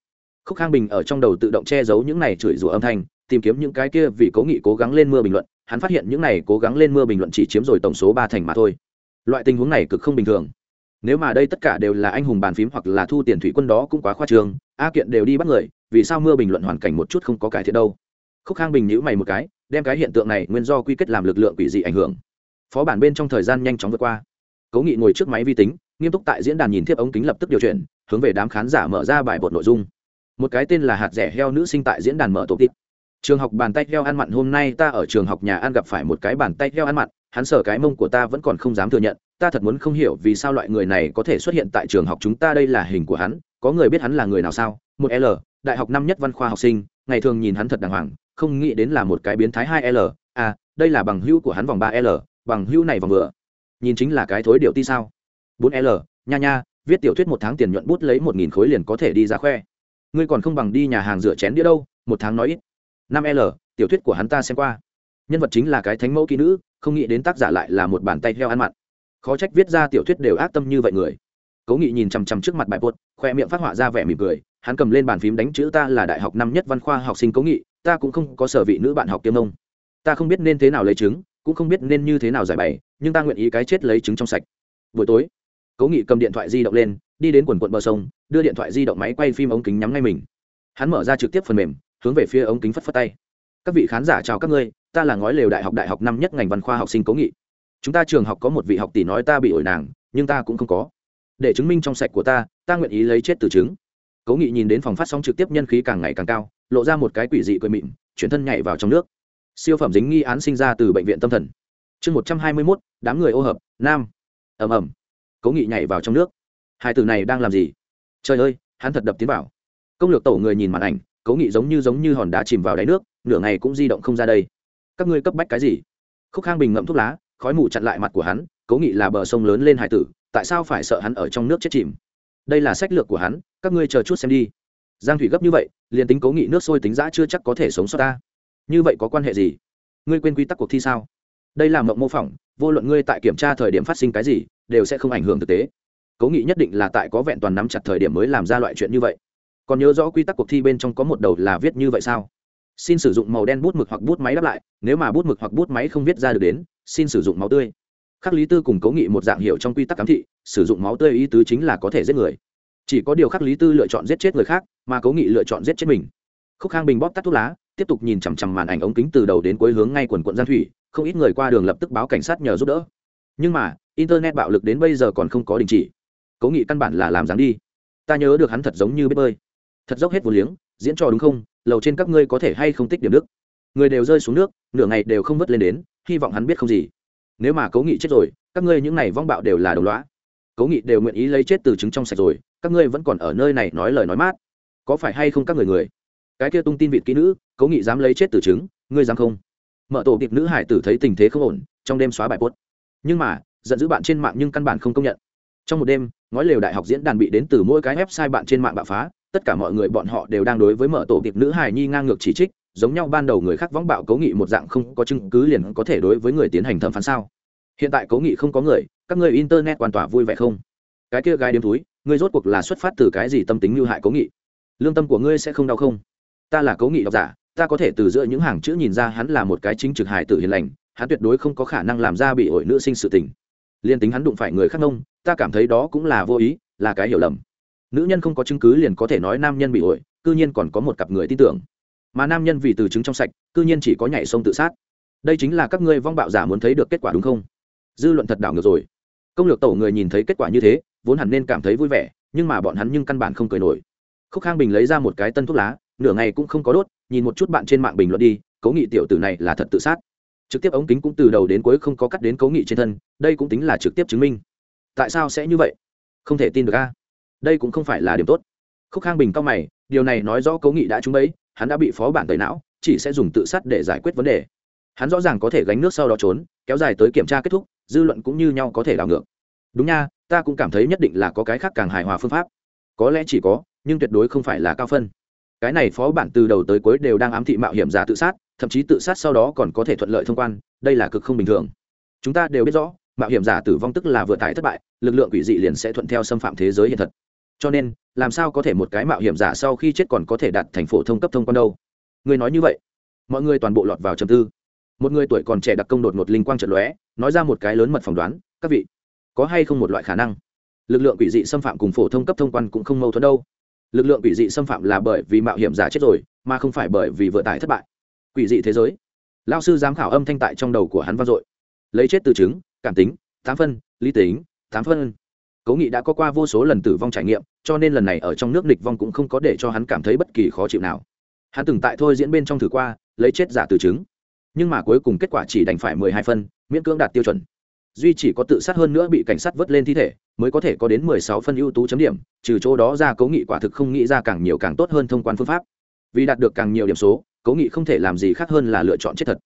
Khúc khang bình ở trong đầu tự động che giấu những này chửi rủa âm thanh, tìm kiếm những cái kia vì cố nghị cố gắng lên mưa bình luận hắn phát hiện những này cố gắng lên mưa bình luận chỉ chiếm rồi tổng số ba thành mà thôi. Loại tình huống này cực không bình thường. Nếu mà đây tất cả đều là anh hùng bàn phím hoặc là thu tiền thủy quân đó cũng quá khoa trương, a kiện đều đi bắt người, vì sao mưa bình luận hoàn cảnh một chút không có cải thiện đâu? Khúc khang bình nhữ mày một cái, đem cái hiện tượng này nguyên do quy kết làm lực lượng quỷ dị ảnh hưởng. Phó bản bên trong thời gian nhanh chóng vượt qua. Cố nghị ngồi trước máy vi tính, nghiêm túc tại diễn đàn nhìn thiếp ống kính lập tức điều chuyển, hướng về đám khán giả mở ra bài bột nội dung. Một cái tên là hạt rẻ heo nữ sinh tại diễn đàn mở tổ tít trường học bàn tay heo ăn mặn, hôm nay ta ở trường học nhà ăn gặp phải một cái bàn tay heo ăn mặn, hắn sở cái mông của ta vẫn còn không dám thừa nhận, ta thật muốn không hiểu vì sao loại người này có thể xuất hiện tại trường học chúng ta, đây là hình của hắn, có người biết hắn là người nào sao? Một l, đại học năm nhất văn khoa học sinh, ngày thường nhìn hắn thật đàng hoàng, không nghĩ đến là một cái biến thái hai l. À đây là bằng hữu của hắn vòng ba l, bằng hữu này vòng vừa nhìn chính là cái thối điệu ti sao? Bốn l, nha nha, viết tiểu thuyết một tháng tiền nhuận bút lấy một nghìn khối liền có thể đi ra khoe. Ngươi còn không bằng đi nhà hàng rửa chén đĩa đâu, một tháng nói ít năm l, tiểu thuyết của hắn ta xem qua. Nhân vật chính là cái thánh mẫu kỹ nữ, không nghĩ đến tác giả lại là một bàn tay heo ăn mặn. Khó trách viết ra tiểu thuyết đều ác tâm như vậy người. Cố nghị nhìn chằm chằm trước mặt bài bột, khoe miệng phát họa ra vẻ mỉm cười, hắn cầm lên bàn phím đánh chữ ta là đại học năm nhất văn khoa học sinh cố nghị, ta cũng không có sở vị nữ bạn học tiêm nông ta không biết nên thế nào lấy chứng cũng không biết nên như thế nào giải bày, nhưng ta nguyện ý cái chết lấy chứng trong sạch. Buổi tối, cố nghị cầm điện thoại di động lên, đi đến quần quận bờ sông, đưa điện thoại di động máy quay phim ống kính nhắm ngay mình. Hắn mở ra trực tiếp phần mềm hướng về phía ống kính phất phất tay. Các vị khán giả chào các ngươi, ta là ngói lều đại học đại học năm nhất ngành văn khoa học sinh cố nghị. Chúng ta trường học có một vị học tỷ nói ta bị ổi nàng, nhưng ta cũng không có. Để chứng minh trong sạch của ta ta nguyện ý lấy chết từ chứng. Cố nghị nhìn đến phòng phát sóng trực tiếp nhân khí càng ngày càng cao, lộ ra một cái quỷ dị cười mịn, chuyển thân nhảy vào trong nước. Siêu phẩm dính nghi án sinh ra từ bệnh viện tâm thần. Chương một trăm hai mươi mốt, đám người ô hợp, nam. Ẩm ẩm cố nghị nhảy vào trong nước. Hai từ này đang làm gì? Trời ơi, hắn thật đập tiến vào. Công lược tổ người nhìn màn ảnh cố nghị giống như giống như hòn đá chìm vào đáy nước, nửa ngày cũng di động không ra đây. Các ngươi cấp bách cái gì? Khúc khang bình ngậm thuốc lá, khói mù chặn lại mặt của hắn cố nghị là bờ sông lớn lên hải tử, tại sao phải sợ hắn ở trong nước chết chìm? Đây là sách lược của hắn, các ngươi chờ chút xem đi. Giang thủy gấp như vậy, liền tính cố nghị nước sôi tính giã chưa chắc có thể sống sót ta. Như vậy có quan hệ gì? Ngươi quên quy tắc cuộc thi sao? Đây là mộng mô phỏng, vô luận ngươi tại kiểm tra thời điểm phát sinh cái gì, đều sẽ không ảnh hưởng thực tế. Cố nghị nhất định là tại có vẹn toàn nắm chặt thời điểm mới làm ra loại chuyện như vậy còn nhớ rõ quy tắc cuộc thi bên trong có một đầu là viết như vậy sao? Xin sử dụng màu đen bút mực hoặc bút máy đáp lại, nếu mà bút mực hoặc bút máy không viết ra được đến, xin sử dụng máu tươi. Khắc lý tư cùng cố nghị một dạng hiệu trong quy tắc cám thị, sử dụng máu tươi ý tứ chính là có thể giết người. Chỉ có điều khắc lý tư lựa chọn giết chết người khác, mà cố nghị lựa chọn giết chết mình. Khúc khang bình bóp tắt thuốc lá, tiếp tục nhìn chằm chằm màn ảnh ống kính từ đầu đến cuối hướng ngay quần quận giang thủy, không ít người qua đường lập tức báo cảnh sát nhờ giúp đỡ. Nhưng mà, internet bạo lực đến bây giờ còn không có đình chỉ. Cố nghị căn bản là làm dáng đi. Ta nhớ được hắn thật giống như biết bơi thật dốc hết vô liếng, diễn trò đúng không? Lầu trên các ngươi có thể hay không tích điểm đức người đều rơi xuống nước, nửa ngày đều không vớt lên đến, hy vọng hắn biết không gì. Nếu mà cố nghị chết rồi, các ngươi những này vong bạo đều là đồng loá cố nghị đều nguyện ý lấy chết từ chứng trong sạch rồi, các ngươi vẫn còn ở nơi này nói lời nói mát. Có phải hay không các người người? Cái kia tung tin vịt kỹ nữ, cố nghị dám lấy chết từ chứng ngươi dám không? Mở tổ kịp nữ hải tử thấy tình thế không ổn, trong đêm xóa bài post. Nhưng mà, giận dữ bạn trên mạng nhưng căn bản không công nhận. Trong một đêm, ngói lều đại học diễn đàn bị đến từ mỗi cái website bạn trên mạng bạo phá tất cả mọi người bọn họ đều đang đối với mở tổ tiệp nữ hài nhi ngang ngược chỉ trích, giống nhau ban đầu người khác võng bạo cố nghị một dạng không có chứng cứ liền có thể đối với người tiến hành thẩm phán sao? Hiện tại cố nghị không có người, các người internet hoàn toàn vui vẻ không? Cái kia gai đêm túi, ngươi rốt cuộc là xuất phát từ cái gì tâm tính như hại cố nghị? Lương tâm của ngươi sẽ không đau không? Ta là cố nghị độc giả, ta có thể từ giữa những hàng chữ nhìn ra hắn là một cái chính trực hài tử hiền lành, hắn tuyệt đối không có khả năng làm ra bị ổi nữ sinh sự tình. Liên tính hắn đụng phải người khác nông, ta cảm thấy đó cũng là vô ý, là cái hiểu lầm nữ nhân không có chứng cứ liền có thể nói nam nhân bị ổi, cư nhiên còn có một cặp người tin tưởng. Mà nam nhân vì từ chứng trong sạch, cư nhiên chỉ có nhảy sông tự sát. Đây chính là các ngươi vong bạo giả muốn thấy được kết quả đúng không? Dư luận thật đảo ngược rồi. Công lược tổ người nhìn thấy kết quả như thế, vốn hẳn nên cảm thấy vui vẻ, nhưng mà bọn hắn nhưng căn bản không cười nổi. Khúc khang bình lấy ra một cái tân thuốc lá, nửa ngày cũng không có đốt, nhìn một chút bạn trên mạng bình luận đi cố nghị tiểu tử này là thật tự sát. Trực tiếp ống kính cũng từ đầu đến cuối không có cắt đến cố nghị trên thân, đây cũng tính là trực tiếp chứng minh. Tại sao sẽ như vậy? Không thể tin được a đây cũng không phải là điểm tốt. Khúc khang bình cao mày, điều này nói rõ cố nghị đã trúng bẫy, hắn đã bị phó bản tẩy não, chỉ sẽ dùng tự sát để giải quyết vấn đề. Hắn rõ ràng có thể gánh nước sau đó trốn, kéo dài tới kiểm tra kết thúc, dư luận cũng như nhau có thể đảo ngược. Đúng nha, ta cũng cảm thấy nhất định là có cái khác càng hài hòa phương pháp. Có lẽ chỉ có, nhưng tuyệt đối không phải là cao phân. Cái này phó bản từ đầu tới cuối đều đang ám thị mạo hiểm giả tự sát, thậm chí tự sát sau đó còn có thể thuận lợi thông quan, đây là cực không bình thường. Chúng ta đều biết rõ, mạo hiểm giả tử vong tức là vừa tải thất bại, lực lượng quỷ dị liền sẽ thuận theo xâm phạm thế giới hiện thật cho nên, làm sao có thể một cái mạo hiểm giả sau khi chết còn có thể đạt thành phổ thông cấp thông quan đâu? Người nói như vậy, mọi người toàn bộ lọt vào trầm tư. Một người tuổi còn trẻ đặc công đột một linh quang trận lóe, nói ra một cái lớn mật phỏng đoán, các vị, có hay không một loại khả năng? Lực lượng quỷ dị xâm phạm cùng phổ thông cấp thông quan cũng không mâu thuẫn đâu. Lực lượng quỷ dị xâm phạm là bởi vì mạo hiểm giả chết rồi, mà không phải bởi vì vợ tải thất bại. Quỷ dị thế giới. Lao sư giám khảo âm thanh tại trong đầu của hắn vang dội. Lấy chết từ chứng, cảm tính, tám phân, lý tính, tám phân cố nghị đã có qua vô số lần tử vong trải nghiệm, cho nên lần này ở trong nước địch vong cũng không có để cho hắn cảm thấy bất kỳ khó chịu nào. Hắn từng tại thôi diễn bên trong thử qua, lấy chết giả từ chứng. Nhưng mà cuối cùng kết quả chỉ đành phải mười hai phân, miễn cưỡng đạt tiêu chuẩn. Duy chỉ có tự sát hơn nữa bị cảnh sát vớt lên thi thể, mới có thể có đến mười sáu phân ưu tú chấm điểm, trừ chỗ đó ra cố nghị quả thực không nghĩ ra càng nhiều càng tốt hơn thông quan phương pháp. Vì đạt được càng nhiều điểm số, cố nghị không thể làm gì khác hơn là lựa chọn chết thật.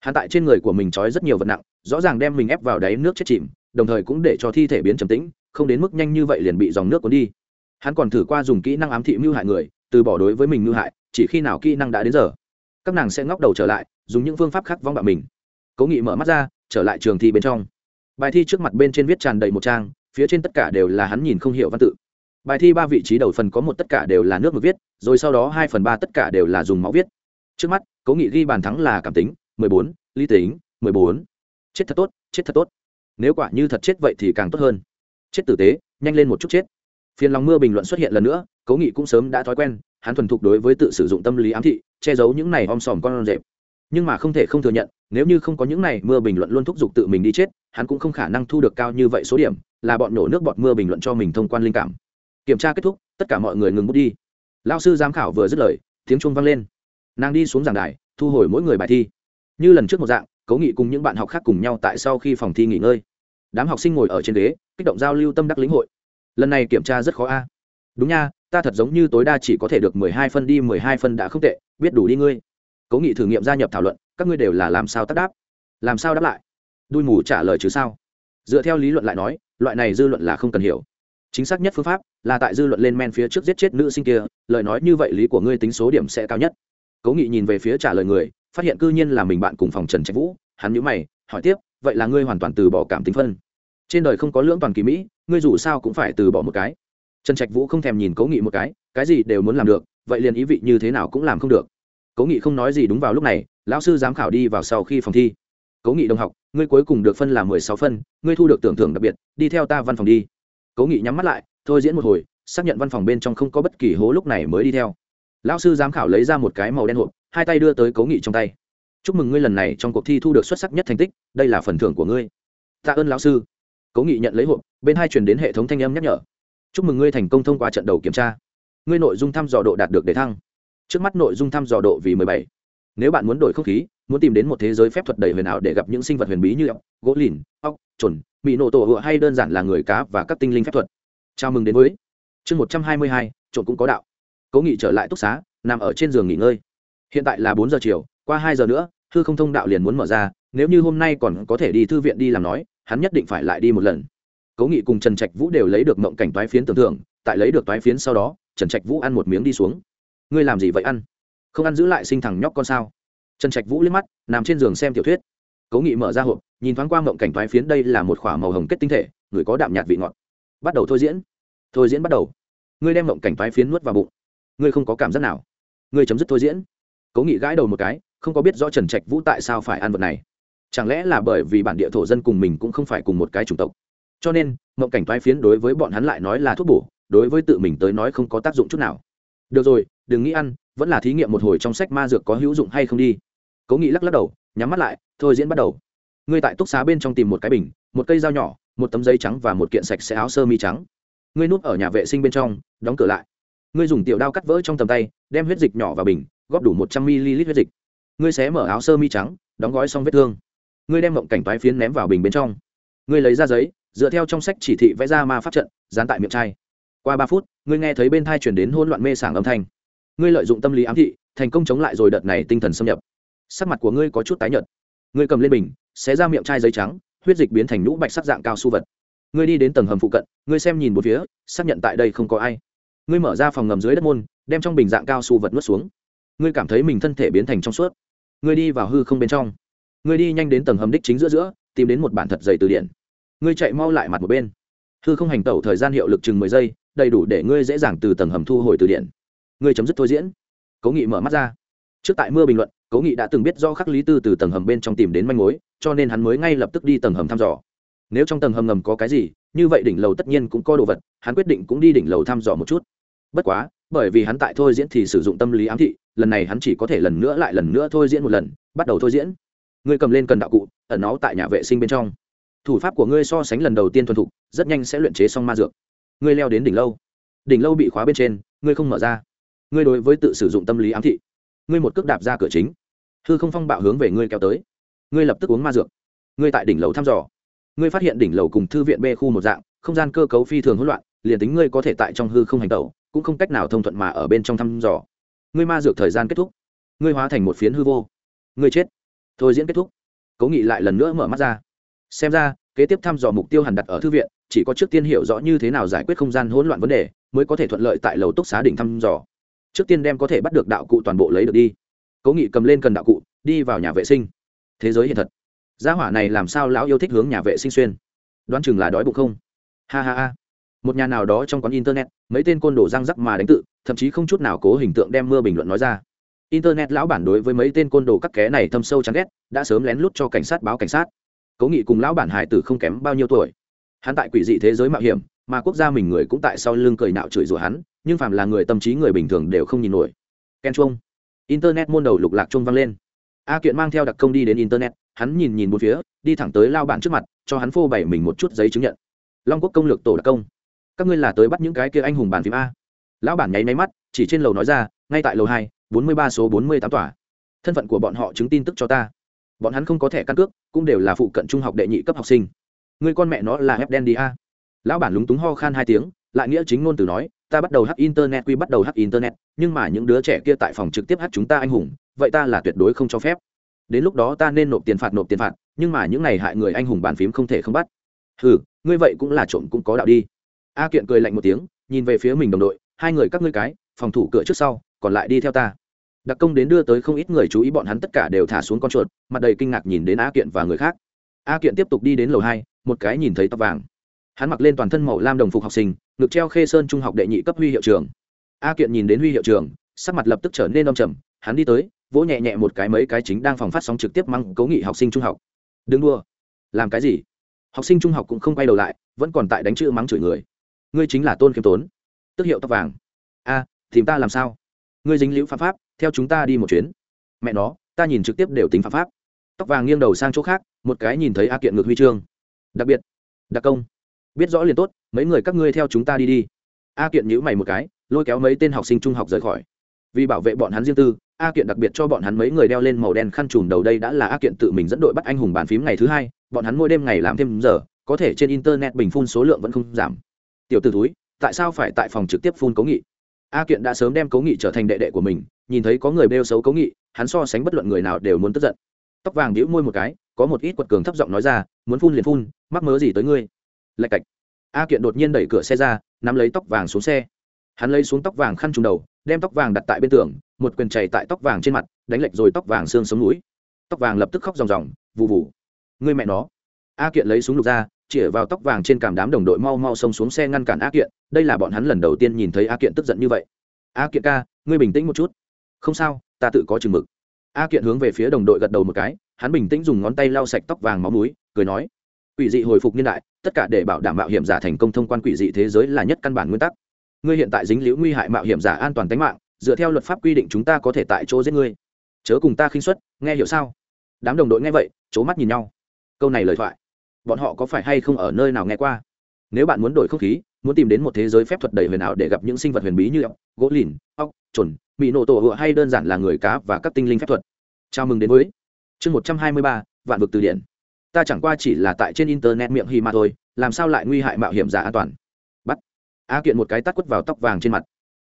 Hắn tại trên người của mình trói rất nhiều vật nặng, rõ ràng đem mình ép vào đáy nước chết chìm, đồng thời cũng để cho thi thể biến trầm tĩnh không đến mức nhanh như vậy liền bị dòng nước cuốn đi. Hắn còn thử qua dùng kỹ năng ám thị mưu hại người, từ bỏ đối với mình mưu hại, chỉ khi nào kỹ năng đã đến giờ, các nàng sẽ ngóc đầu trở lại, dùng những phương pháp khác vong bạo mình. Cố nghị mở mắt ra, trở lại trường thi bên trong. Bài thi trước mặt bên trên viết tràn đầy một trang, phía trên tất cả đều là hắn nhìn không hiểu văn tự. Bài thi ba vị trí đầu phần có một tất cả đều là nước mực viết, rồi sau đó hai phần ba tất cả đều là dùng máu viết. Trước mắt, cố nghị ghi bàn thắng là cảm tính, mười bốn, lý tính, mười bốn. Chết thật tốt, chết thật tốt. Nếu quả như thật chết vậy thì càng tốt hơn chết tử tế, nhanh lên một chút chết. Phiền lòng mưa bình luận xuất hiện lần nữa, cố nghị cũng sớm đã thói quen, hắn thuần thục đối với tự sử dụng tâm lý ám thị, che giấu những này om sòm con rệp. Nhưng mà không thể không thừa nhận, nếu như không có những này mưa bình luận luôn thúc giục tự mình đi chết, hắn cũng không khả năng thu được cao như vậy số điểm, là bọn nổ nước bọt mưa bình luận cho mình thông quan linh cảm. Kiểm tra kết thúc, tất cả mọi người ngừng bút đi. Lao sư giám khảo vừa dứt lời, tiếng chuông vang lên. Nàng đi xuống giảng đài, thu hồi mỗi người bài thi. Như lần trước một dạng, cố nghị cùng những bạn học khác cùng nhau tại sau khi phòng thi nghỉ ngơi đám học sinh ngồi ở trên ghế, kích động giao lưu tâm đắc lĩnh hội. Lần này kiểm tra rất khó a. Đúng nha, ta thật giống như tối đa chỉ có thể được mười hai phân đi, mười hai phân đã không tệ, biết đủ đi ngươi. Cố nghị thử nghiệm gia nhập thảo luận, các ngươi đều là làm sao tác đáp? Làm sao đáp lại? Đuôi mù trả lời chứ sao? Dựa theo lý luận lại nói, loại này dư luận là không cần hiểu. Chính xác nhất phương pháp là tại dư luận lên men phía trước giết chết nữ sinh kia, lời nói như vậy lý của ngươi tính số điểm sẽ cao nhất. Cố nghị nhìn về phía trả lời người, phát hiện cư nhiên là mình bạn cùng phòng trần trạch vũ, hắn nhữ mày, hỏi tiếp vậy là ngươi hoàn toàn từ bỏ cảm tính phân. Trên đời không có lưỡng toàn kỳ mỹ, ngươi dù sao cũng phải từ bỏ một cái. Trần trạch vũ không thèm nhìn cố nghị một cái cái gì đều muốn làm được, vậy liền ý vị như thế nào cũng làm không được. Cố nghị không nói gì đúng vào lúc này, lão sư giám khảo đi vào sau khi phòng thi. Cố nghị đồng học, ngươi cuối cùng được phân là mười sáu phân, ngươi thu được tưởng thưởng đặc biệt, đi theo ta văn phòng đi. Cố nghị nhắm mắt lại, thôi diễn một hồi, xác nhận văn phòng bên trong không có bất kỳ hố lúc này mới đi theo. Lão sư giám khảo lấy ra một cái màu đen hộp, hai tay đưa tới cố nghị trong tay chúc mừng ngươi lần này trong cuộc thi thu được xuất sắc nhất thành tích, đây là phần thưởng của ngươi. Tạ ơn lão sư. Cố nghị nhận lấy hộp, bên hai truyền đến hệ thống thanh âm nhắc nhở. Chúc mừng ngươi thành công thông qua trận đầu kiểm tra. Ngươi nội dung thăm dò độ đạt được đề thăng. Trước mắt nội dung thăm dò độ vì mười bảy. Nếu bạn muốn đổi không khí, muốn tìm đến một thế giới phép thuật đầy huyền ảo để gặp những sinh vật huyền bí như ốc, gỗ lìn, ốc chuẩn bị nổ tổ hựa hay đơn giản là người cá và các tinh linh phép thuật. Chào mừng đến với chương một trăm hai mươi hai trộn cũng có đạo. Cố nghị trở lại túc xá, nằm ở trên giường nghỉ ngơi. Hiện tại là bốn giờ chiều qua hai giờ nữa thư không thông đạo liền muốn mở ra, nếu như hôm nay còn có thể đi thư viện đi làm nói, hắn nhất định phải lại đi một lần. Cố nghị cùng trần trạch vũ đều lấy được mộng cảnh toái phiến tưởng thưởng tại lấy được toái phiến sau đó, trần trạch vũ ăn một miếng đi xuống. Ngươi làm gì vậy ăn? Không ăn giữ lại sinh thằng nhóc con sao? Trần trạch vũ liếc mắt, nằm trên giường xem tiểu thuyết. Cố nghị mở ra hộp, nhìn thoáng qua mộng cảnh toái phiến đây là một k h ỏ a màu hồng kết tinh thể, người có đạm nhạt vị ngọt. Bắt đầu thôi diễn. Thôi diễn bắt đầu. Ngươi đem mộng cảnh toái phiến nuốt vào bụng. Ngươi không có cảm giác nào. Ngươi chấm dứt thôi diễn. Cố nghị gãi đầu một cái không có biết rõ trần trạch vũ tại sao phải ăn vật này. Chẳng lẽ là bởi vì bản địa thổ dân cùng mình cũng không phải cùng một cái chủng tộc? Cho nên, mộng cảnh toái phiến đối với bọn hắn lại nói là thuốc bổ, đối với tự mình tới nói không có tác dụng chút nào. Được rồi, đừng nghĩ ăn, vẫn là thí nghiệm một hồi trong sách ma dược có hữu dụng hay không đi. Cố nghị lắc lắc đầu, nhắm mắt lại, thôi diễn bắt đầu. Ngươi tại túc xá bên trong tìm một cái bình, một cây dao nhỏ, một tấm giấy trắng và một kiện sạch sẽ áo sơ mi trắng. Ngươi núp ở nhà vệ sinh bên trong, đóng cửa lại. Ngươi dùng tiểu đao cắt vỡ trong tầm tay, đem huyết dịch nhỏ vào bình, góp đủ một trăm ml huyết dịch ngươi xé mở áo sơ mi trắng, đóng gói xong vết thương. Ngươi đem mộng cảnh toái phiến ném vào bình bên trong. Ngươi lấy ra giấy, dựa theo trong sách chỉ thị vẽ ra ma pháp trận, dán tại miệng chai. Qua ba phút, ngươi nghe thấy bên thai chuyển đến hôn loạn mê sảng âm thanh. Ngươi lợi dụng tâm lý ám thị, thành công chống lại rồi đợt này tinh thần xâm nhập. Sắc mặt của ngươi có chút tái nhợt. Ngươi cầm lên bình, xé ra miệng chai giấy trắng, huyết dịch biến thành nhũ bạch sắc dạng cao su vật. Ngươi đi đến tầng hầm phụ cận, ngươi xem nhìn một phía, xác nhận tại đây không có ai. Ngươi mở ra phòng ngầm dưới đất môn, đem trong bình dạng cao su vật nuốt xuống. Ngươi cảm thấy mình thân thể biến thành trong suốt ngươi đi vào hư không bên trong. Ngươi đi nhanh đến tầng hầm đích chính giữa giữa, tìm đến một bản thật dày từ điển. Ngươi chạy mau lại mặt một bên. Hư không hành tẩu thời gian hiệu lực chừng mười giây, đầy đủ để ngươi dễ dàng từ tầng hầm thu hồi từ điển. Ngươi chấm dứt thôi diễn. Cố nghị mở mắt ra. Trước tại mưa bình luận, cố nghị đã từng biết do khắc lý tư từ tầng hầm bên trong tìm đến manh mối, cho nên hắn mới ngay lập tức đi tầng hầm thăm dò. Nếu trong tầng hầm ngầm có cái gì, như vậy đỉnh lầu tất nhiên cũng có đồ vật, hắn quyết định cũng đi đỉnh lầu thăm dò một chút. Bất quá bởi vì hắn tại thôi diễn thì sử dụng tâm lý ám thị, lần này hắn chỉ có thể lần nữa lại lần nữa thôi diễn một lần, bắt đầu thôi diễn. Ngươi cầm lên cần đạo cụ, ẩn nó tại nhà vệ sinh bên trong. Thủ pháp của ngươi so sánh lần đầu tiên thuần thục, rất nhanh sẽ luyện chế xong ma dược. Ngươi leo đến đỉnh lâu. Đỉnh lâu bị khóa bên trên, ngươi không mở ra. Ngươi đối với tự sử dụng tâm lý ám thị. Ngươi một cước đạp ra cửa chính. Hư không phong bạo hướng về ngươi kéo tới. Ngươi lập tức uống ma dược. Ngươi tại đỉnh lầu thăm dò. Ngươi phát hiện đỉnh lầu cùng thư viện b khu một dạng, không gian cơ cấu phi thường hỗn loạn, liền tính ngươi có thể tại trong hư không hành tẩu cũng không cách nào thông thuận mà ở bên trong thăm dò. Ngươi ma dược thời gian kết thúc. Ngươi hóa thành một phiến hư vô. Ngươi chết. Thôi diễn kết thúc. Cố nghị lại lần nữa mở mắt ra. Xem ra, kế tiếp thăm dò mục tiêu hẳn đặt ở thư viện, chỉ có trước tiên hiểu rõ như thế nào giải quyết không gian hỗn loạn vấn đề, mới có thể thuận lợi tại lầu túc xá đỉnh thăm dò. Trước tiên đem có thể bắt được đạo cụ toàn bộ lấy được đi. Cố nghị cầm lên cần đạo cụ, đi vào nhà vệ sinh. Thế giới hiện thật. Gia hỏa này làm sao lão yêu thích hướng nhà vệ sinh xuyên? Đoán chừng là đói bụng không? Ha ha ha một nhà nào đó trong quán internet, mấy tên côn đồ răng rắc mà đánh tự, thậm chí không chút nào cố hình tượng đem mưa bình luận nói ra. Internet lão bản đối với mấy tên côn đồ các ké này thâm sâu chán ghét, đã sớm lén lút cho cảnh sát báo cảnh sát. Cố nghị cùng lão bản hải tử không kém bao nhiêu tuổi. Hắn tại quỷ dị thế giới mạo hiểm, mà quốc gia mình người cũng tại sau lưng cười nạo chửi rủa hắn, nhưng phàm là người tâm trí người bình thường đều không nhìn nổi. Ken chuông. Internet môn đầu lục lạc chuông vang lên. A kiện mang theo đặc công đi đến internet, hắn nhìn nhìn một phía, đi thẳng tới lao bản trước mặt, cho hắn phô bày mình một chút giấy chứng nhận. Long quốc công lược tổ đặc công các ngươi là tới bắt những cái kia anh hùng bàn phím a. Lão bản nháy máy mắt, chỉ trên lầu nói ra, ngay tại lầu hai, bốn mươi ba số bốn mươi tám tòa. Thân phận của bọn họ chứng tin tức cho ta. Bọn hắn không có thẻ căn cước, cũng đều là phụ cận trung học đệ nhị cấp học sinh. Người con mẹ nó là hép đen đi a. Lão bản lúng túng ho khan hai tiếng, lại nghĩa chính ngôn từ nói, ta bắt đầu hack internet, quy bắt đầu hack internet, nhưng mà những đứa trẻ kia tại phòng trực tiếp hack chúng ta anh hùng, vậy ta là tuyệt đối không cho phép. Đến lúc đó ta nên nộp tiền phạt nộp tiền phạt, nhưng mà những này hại người anh hùng bàn phím không thể không bắt. Ừ ngươi vậy cũng là trộm cũng có đạo đi a kiện cười lạnh một tiếng, nhìn về phía mình đồng đội, hai người các ngươi cái, phòng thủ cửa trước sau, còn lại đi theo ta. Đặc công đến đưa tới không ít người chú ý bọn hắn tất cả đều thả xuống con chuột, mặt đầy kinh ngạc nhìn đến a kiện và người khác. A kiện tiếp tục đi đến lầu hai, một cái nhìn thấy tóc vàng. Hắn mặc lên toàn thân màu lam đồng phục học sinh, ngực treo khê sơn trung học đệ nhị cấp huy hiệu trường. A kiện nhìn đến huy hiệu trường, sắc mặt lập tức trở nên đông trầm, hắn đi tới, vỗ nhẹ nhẹ một cái mấy cái chính đang phòng phát sóng trực tiếp măng cố nghị học sinh trung học. Đừng đua làm cái gì? Học sinh trung học cũng không quay đầu lại, vẫn còn tại đánh chữ mắng chửi người ngươi chính là tôn khiêm tốn, tức hiệu tóc vàng. A, tìm ta làm sao? Ngươi dính liễu phạm pháp, theo chúng ta đi một chuyến. Mẹ nó, ta nhìn trực tiếp đều tính phạm pháp. Tóc vàng nghiêng đầu sang chỗ khác, một cái nhìn thấy a kiện ngược huy chương. Đặc biệt, đặc công. Biết rõ liền tốt, mấy người các ngươi theo chúng ta đi đi. A kiện nhữ mày một cái, lôi kéo mấy tên học sinh trung học rời khỏi. Vì bảo vệ bọn hắn riêng tư, a kiện đặc biệt cho bọn hắn mấy người đeo lên màu đen khăn trùm đầu đây đã là a kiện tự mình dẫn đội bắt anh hùng bàn phím ngày thứ hai, bọn hắn mỗi đêm ngày làm thêm giờ, có thể trên internet bình phun số lượng vẫn không giảm tiểu t ử túi tại sao phải tại phòng trực tiếp phun cố nghị? A kiện đã sớm đem cố nghị trở thành đệ đệ của mình, nhìn thấy có người bêu xấu cố nghị, hắn so sánh bất luận người nào đều muốn tức giận. Tóc vàng đĩu môi một cái, có một ít quật cường thấp giọng nói ra, muốn phun liền phun, mắc mớ gì tới ngươi? Lạch cạch. A kiện đột nhiên đẩy cửa xe ra, nắm lấy tóc vàng xuống xe. Hắn lấy xuống tóc vàng khăn trùng đầu, đem tóc vàng đặt tại bên tường, một quyền chảy tại tóc vàng trên mặt, đánh lệch rồi tóc vàng xương sống núi. Tóc vàng lập tức khóc ròng ròng vụ vụ người mẹ nó. A kiện lấy súng lục ra chĩa vào tóc vàng trên cảm đám đồng đội mau mau xông xuống xe ngăn cản a kiện. Đây là bọn hắn lần đầu tiên nhìn thấy a kiện tức giận như vậy. A kiện ca, ngươi bình tĩnh một chút. Không sao, ta tự có chừng mực. A kiện hướng về phía đồng đội gật đầu một cái, hắn bình tĩnh dùng ngón tay lau sạch tóc vàng máu múi cười nói, quỷ dị hồi phục niên đại, tất cả để bảo đảm mạo hiểm giả thành công thông quan quỷ dị thế giới là nhất căn bản nguyên tắc. Ngươi hiện tại dính liễu nguy hại mạo hiểm giả an toàn tính mạng, dựa theo luật pháp quy định chúng ta có thể tại chỗ giết ngươi. Chớ cùng ta khinh suất, nghe hiểu sao? Đám đồng đội nghe vậy c mắt nhìn nhau. Câu này lời thoại bọn họ có phải hay không ở nơi nào nghe qua? Nếu bạn muốn đổi không khí, muốn tìm đến một thế giới phép thuật đầy huyền ảo để gặp những sinh vật huyền bí như ốc, gỗ lìn, ốc trồn bị nổ tổ hựa hay đơn giản là người cá và các tinh linh phép thuật. Chào mừng đến với chương một trăm hai mươi ba, vạn vực từ điển. Ta chẳng qua chỉ là tại trên internet miệng hi mà thôi, làm sao lại nguy hại mạo hiểm giả an toàn? Bắt. A kiện một cái tắt quất vào tóc vàng trên mặt.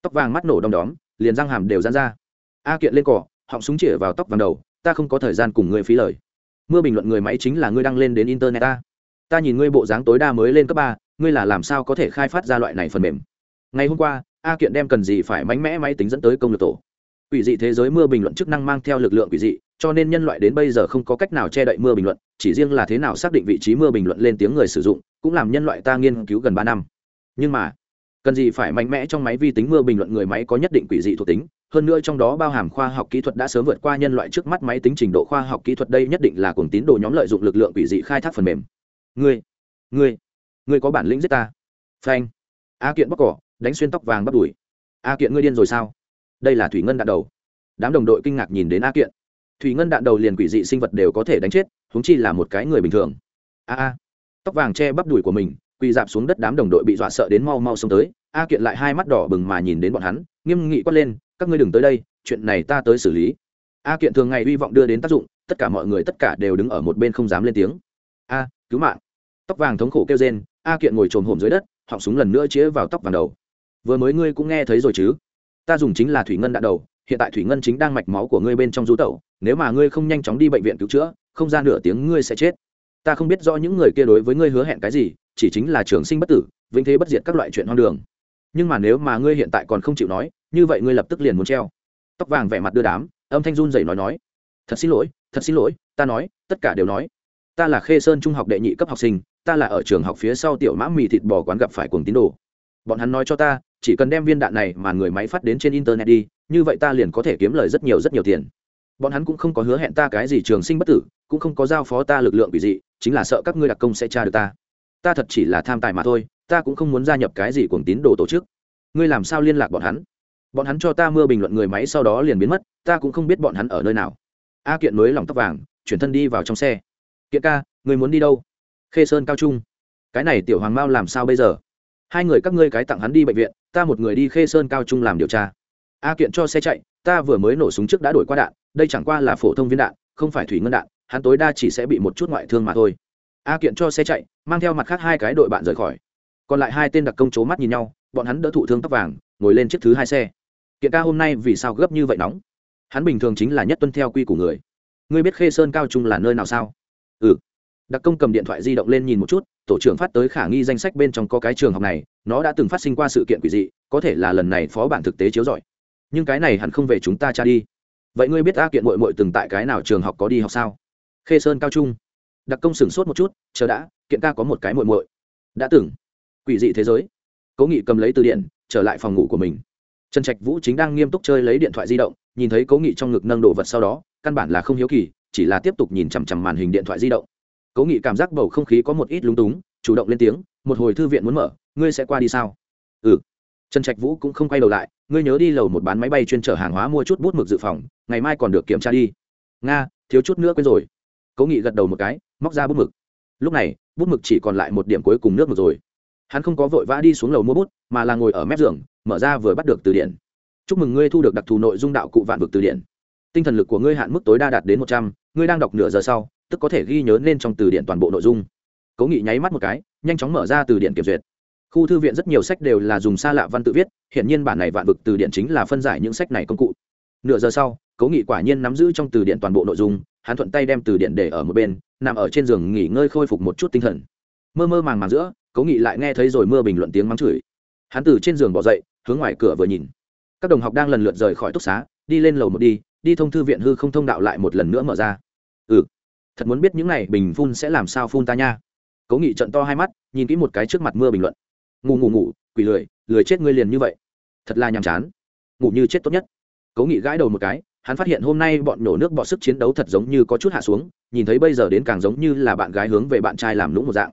Tóc vàng mắt nổ đom đóm, liền răng hàm đều dán ra. A kiện lên cỏ, họng súng chĩa vào tóc vàng đầu, ta không có thời gian cùng người phí lời mưa bình luận người máy chính là ngươi đăng lên đến internet ta. Ta nhìn ngươi bộ dáng tối đa mới lên cấp ba, ngươi là làm sao có thể khai phát ra loại này phần mềm? Ngày hôm qua, a kiện đem cần gì phải mạnh mẽ máy tính dẫn tới công lược tổ. Quỷ dị thế giới mưa bình luận chức năng mang theo lực lượng quỷ dị, cho nên nhân loại đến bây giờ không có cách nào che đậy mưa bình luận, chỉ riêng là thế nào xác định vị trí mưa bình luận lên tiếng người sử dụng, cũng làm nhân loại ta nghiên cứu gần ba năm. Nhưng mà, cần gì phải mạnh mẽ trong máy vi tính mưa bình luận người máy có nhất định quỷ dị thuộc tính? Hơn nữa trong đó bao hàm khoa học kỹ thuật đã sớm vượt qua nhân loại trước mắt máy tính trình độ khoa học kỹ thuật đây nhất định là cuồng tín đồ nhóm lợi dụng lực lượng quỷ dị khai thác phần mềm. Ngươi ngươi ngươi có bản lĩnh giết ta. Phanh. A kiện bóc cỏ, đánh xuyên tóc vàng bắt đuổi a kiện ngươi điên rồi sao? Đây là thủy ngân đạn đầu. Đám đồng đội kinh ngạc nhìn đến a kiện. Thủy ngân đạn đầu liền quỷ dị sinh vật đều có thể đánh chết húng chi là một cái người bình thường. A a. Tóc vàng che bắp đùi của mình, quỳ dạp xuống đất đám đồng đội bị dọa sợ đến mau mau xông tới a kiện lại hai mắt đỏ bừng mà nhìn đến bọn hắn, nghiêm nghị quát lên, các ngươi đừng tới đây, chuyện này ta tới xử lý. A kiện thường ngày hy vọng đưa đến tác dụng, tất cả mọi người tất cả đều đứng ở một bên không dám lên tiếng. A, cứu mạng. Tóc vàng thống khổ kêu rên, a kiện ngồi trồm hổm dưới đất, họng súng lần nữa chĩa vào tóc vàng đầu. Vừa mới ngươi cũng nghe thấy rồi chứ? Ta dùng chính là thủy ngân đạn đầu, hiện tại thủy ngân chính đang mạch máu của ngươi bên trong du tẩu, nếu mà ngươi không nhanh chóng đi bệnh viện cứu chữa, không ra nửa tiếng ngươi sẽ chết. Ta không biết rõ những người kia đối với ngươi hứa hẹn cái gì, chỉ chính là trường sinh bất tử, vĩnh thế bất diệt các loại chuyện hoang đường nhưng mà nếu mà ngươi hiện tại còn không chịu nói, như vậy ngươi lập tức liền muốn treo. Tóc vàng vẻ mặt đưa đám, âm thanh run dậy nói nói. Thật xin lỗi, thật xin lỗi, ta nói, tất cả đều nói. Ta là khê sơn trung học đệ nhị cấp học sinh, ta là ở trường học phía sau tiểu mã mì thịt bò quán gặp phải cuồng tín đồ. Bọn hắn nói cho ta, chỉ cần đem viên đạn này mà người máy phát đến trên internet đi, như vậy ta liền có thể kiếm lời rất nhiều rất nhiều tiền. Bọn hắn cũng không có hứa hẹn ta cái gì trường sinh bất tử, cũng không có giao phó ta lực lượng bị dị, chính là sợ các ngươi đặc công sẽ tra được ta. Ta thật chỉ là tham tài mà thôi ta cũng không muốn gia nhập cái gì cuồng tín đồ tổ chức. Ngươi làm sao liên lạc bọn hắn? Bọn hắn cho ta mưa bình luận người máy sau đó liền biến mất, ta cũng không biết bọn hắn ở nơi nào. A kiện nối lòng tóc vàng, chuyển thân đi vào trong xe. Kiện ca người muốn đi đâu? Khê sơn cao trung. Cái này tiểu hoàng mao làm sao bây giờ? Hai người các ngươi cái tặng hắn đi bệnh viện, ta một người đi khê sơn cao trung làm điều tra. A kiện cho xe chạy, ta vừa mới nổ súng trước đã đổi qua đạn, đây chẳng qua là phổ thông viên đạn, không phải thủy ngân đạn, hắn tối đa chỉ sẽ bị một chút ngoại thương mà thôi. A kiện cho xe chạy, mang theo mặt khác hai cái đội bạn rời khỏi còn lại hai tên đặc công c mắt nhìn nhau, bọn hắn đỡ thụ thương tóc vàng, ngồi lên chiếc thứ hai xe. Kiện ca hôm nay vì sao gấp như vậy nóng? Hắn bình thường chính là nhất tuân theo quy của người. Ngươi biết khê sơn cao trung là nơi nào sao? Ừ. Đặc công cầm điện thoại di động lên nhìn một chút, tổ trưởng phát tới khả nghi danh sách bên trong có cái trường học này, nó đã từng phát sinh qua sự kiện quỷ dị, có thể là lần này phó bản thực tế chiếu giỏi nhưng cái này hẳn không về chúng ta tra đi. Vậy ngươi biết a kiện mội mội từng tại cái nào trường học có đi học sao? Khê sơn cao trung. Đặc công sửng sốt một chút, chờ đã, kiện ca có một cái mội mội đã từng quỷ dị thế giới. Cố nghị cầm lấy từ điện, trở lại phòng ngủ của mình. Trần trạch vũ chính đang nghiêm túc chơi lấy điện thoại di động, nhìn thấy cố nghị trong ngực nâng đồ vật sau đó, căn bản là không hiếu kỳ, chỉ là tiếp tục nhìn chằm chằm màn hình điện thoại di động. Cố nghị cảm giác bầu không khí có một ít lúng túng, chủ động lên tiếng, một hồi thư viện muốn mở, ngươi sẽ qua đi sao? Ừ. Trần trạch vũ cũng không quay đầu lại, ngươi nhớ đi lầu một bán máy bay chuyên chở hàng hóa mua chút bút mực dự phòng, ngày mai còn được kiểm tra đi. Nga, thiếu chút nữa quên rồi. Cố nghị gật đầu một cái, móc ra bút mực. Lúc này, bút mực chỉ còn lại một điểm cuối cùng nước mực rồi hắn không có vội vã đi xuống lầu mua bút, mà là ngồi ở mép giường, mở ra vừa bắt được từ điển. Chúc mừng ngươi thu được đặc thù nội dung đạo cụ vạn vực từ điển. Tinh thần lực của ngươi hạn mức tối đa đạt đến một trăm, ngươi đang đọc nửa giờ sau, tức có thể ghi nhớ nên trong từ điển toàn bộ nội dung. Cố nghị nháy mắt một cái, nhanh chóng mở ra từ điển kiểm duyệt. Khu thư viện rất nhiều sách đều là dùng xa lạ văn tự viết hiện nhiên bản này vạn vực từ điển chính là phân giải những sách này công cụ. Nửa giờ sau, cố nghị quả nhiên nắm giữ trong từ điển toàn bộ nội dung, hắn thuận tay đem từ điển để ở một bên, nằm ở trên giường nghỉ ngơi khôi phục một chút tinh thần. Mơ mơ màng màng giữa cố nghị lại nghe thấy rồi mưa bình luận tiếng mắng chửi. Hắn từ trên giường bỏ dậy, hướng ngoài cửa vừa nhìn. Các đồng học đang lần lượt rời khỏi túc xá, đi lên lầu một đi đi thông thư viện hư không thông đạo lại một lần nữa mở ra. Ừ thật muốn biết những này bình phun sẽ làm sao phun ta nha. Cố nghị trận to hai mắt, nhìn kỹ một cái trước mặt mưa bình luận. Ngủ ngủ ngủ, quỷ lười lười chết ngươi liền như vậy. Thật là nhàm chán. Ngủ như chết tốt nhất. Cố nghị gãi đầu một cái, hắn phát hiện hôm nay bọn nổ nước bọ sức chiến đấu thật giống như có chút hạ xuống, nhìn thấy bây giờ đến càng giống như là bạn gái hướng về bạn trai làm lũng một dạng.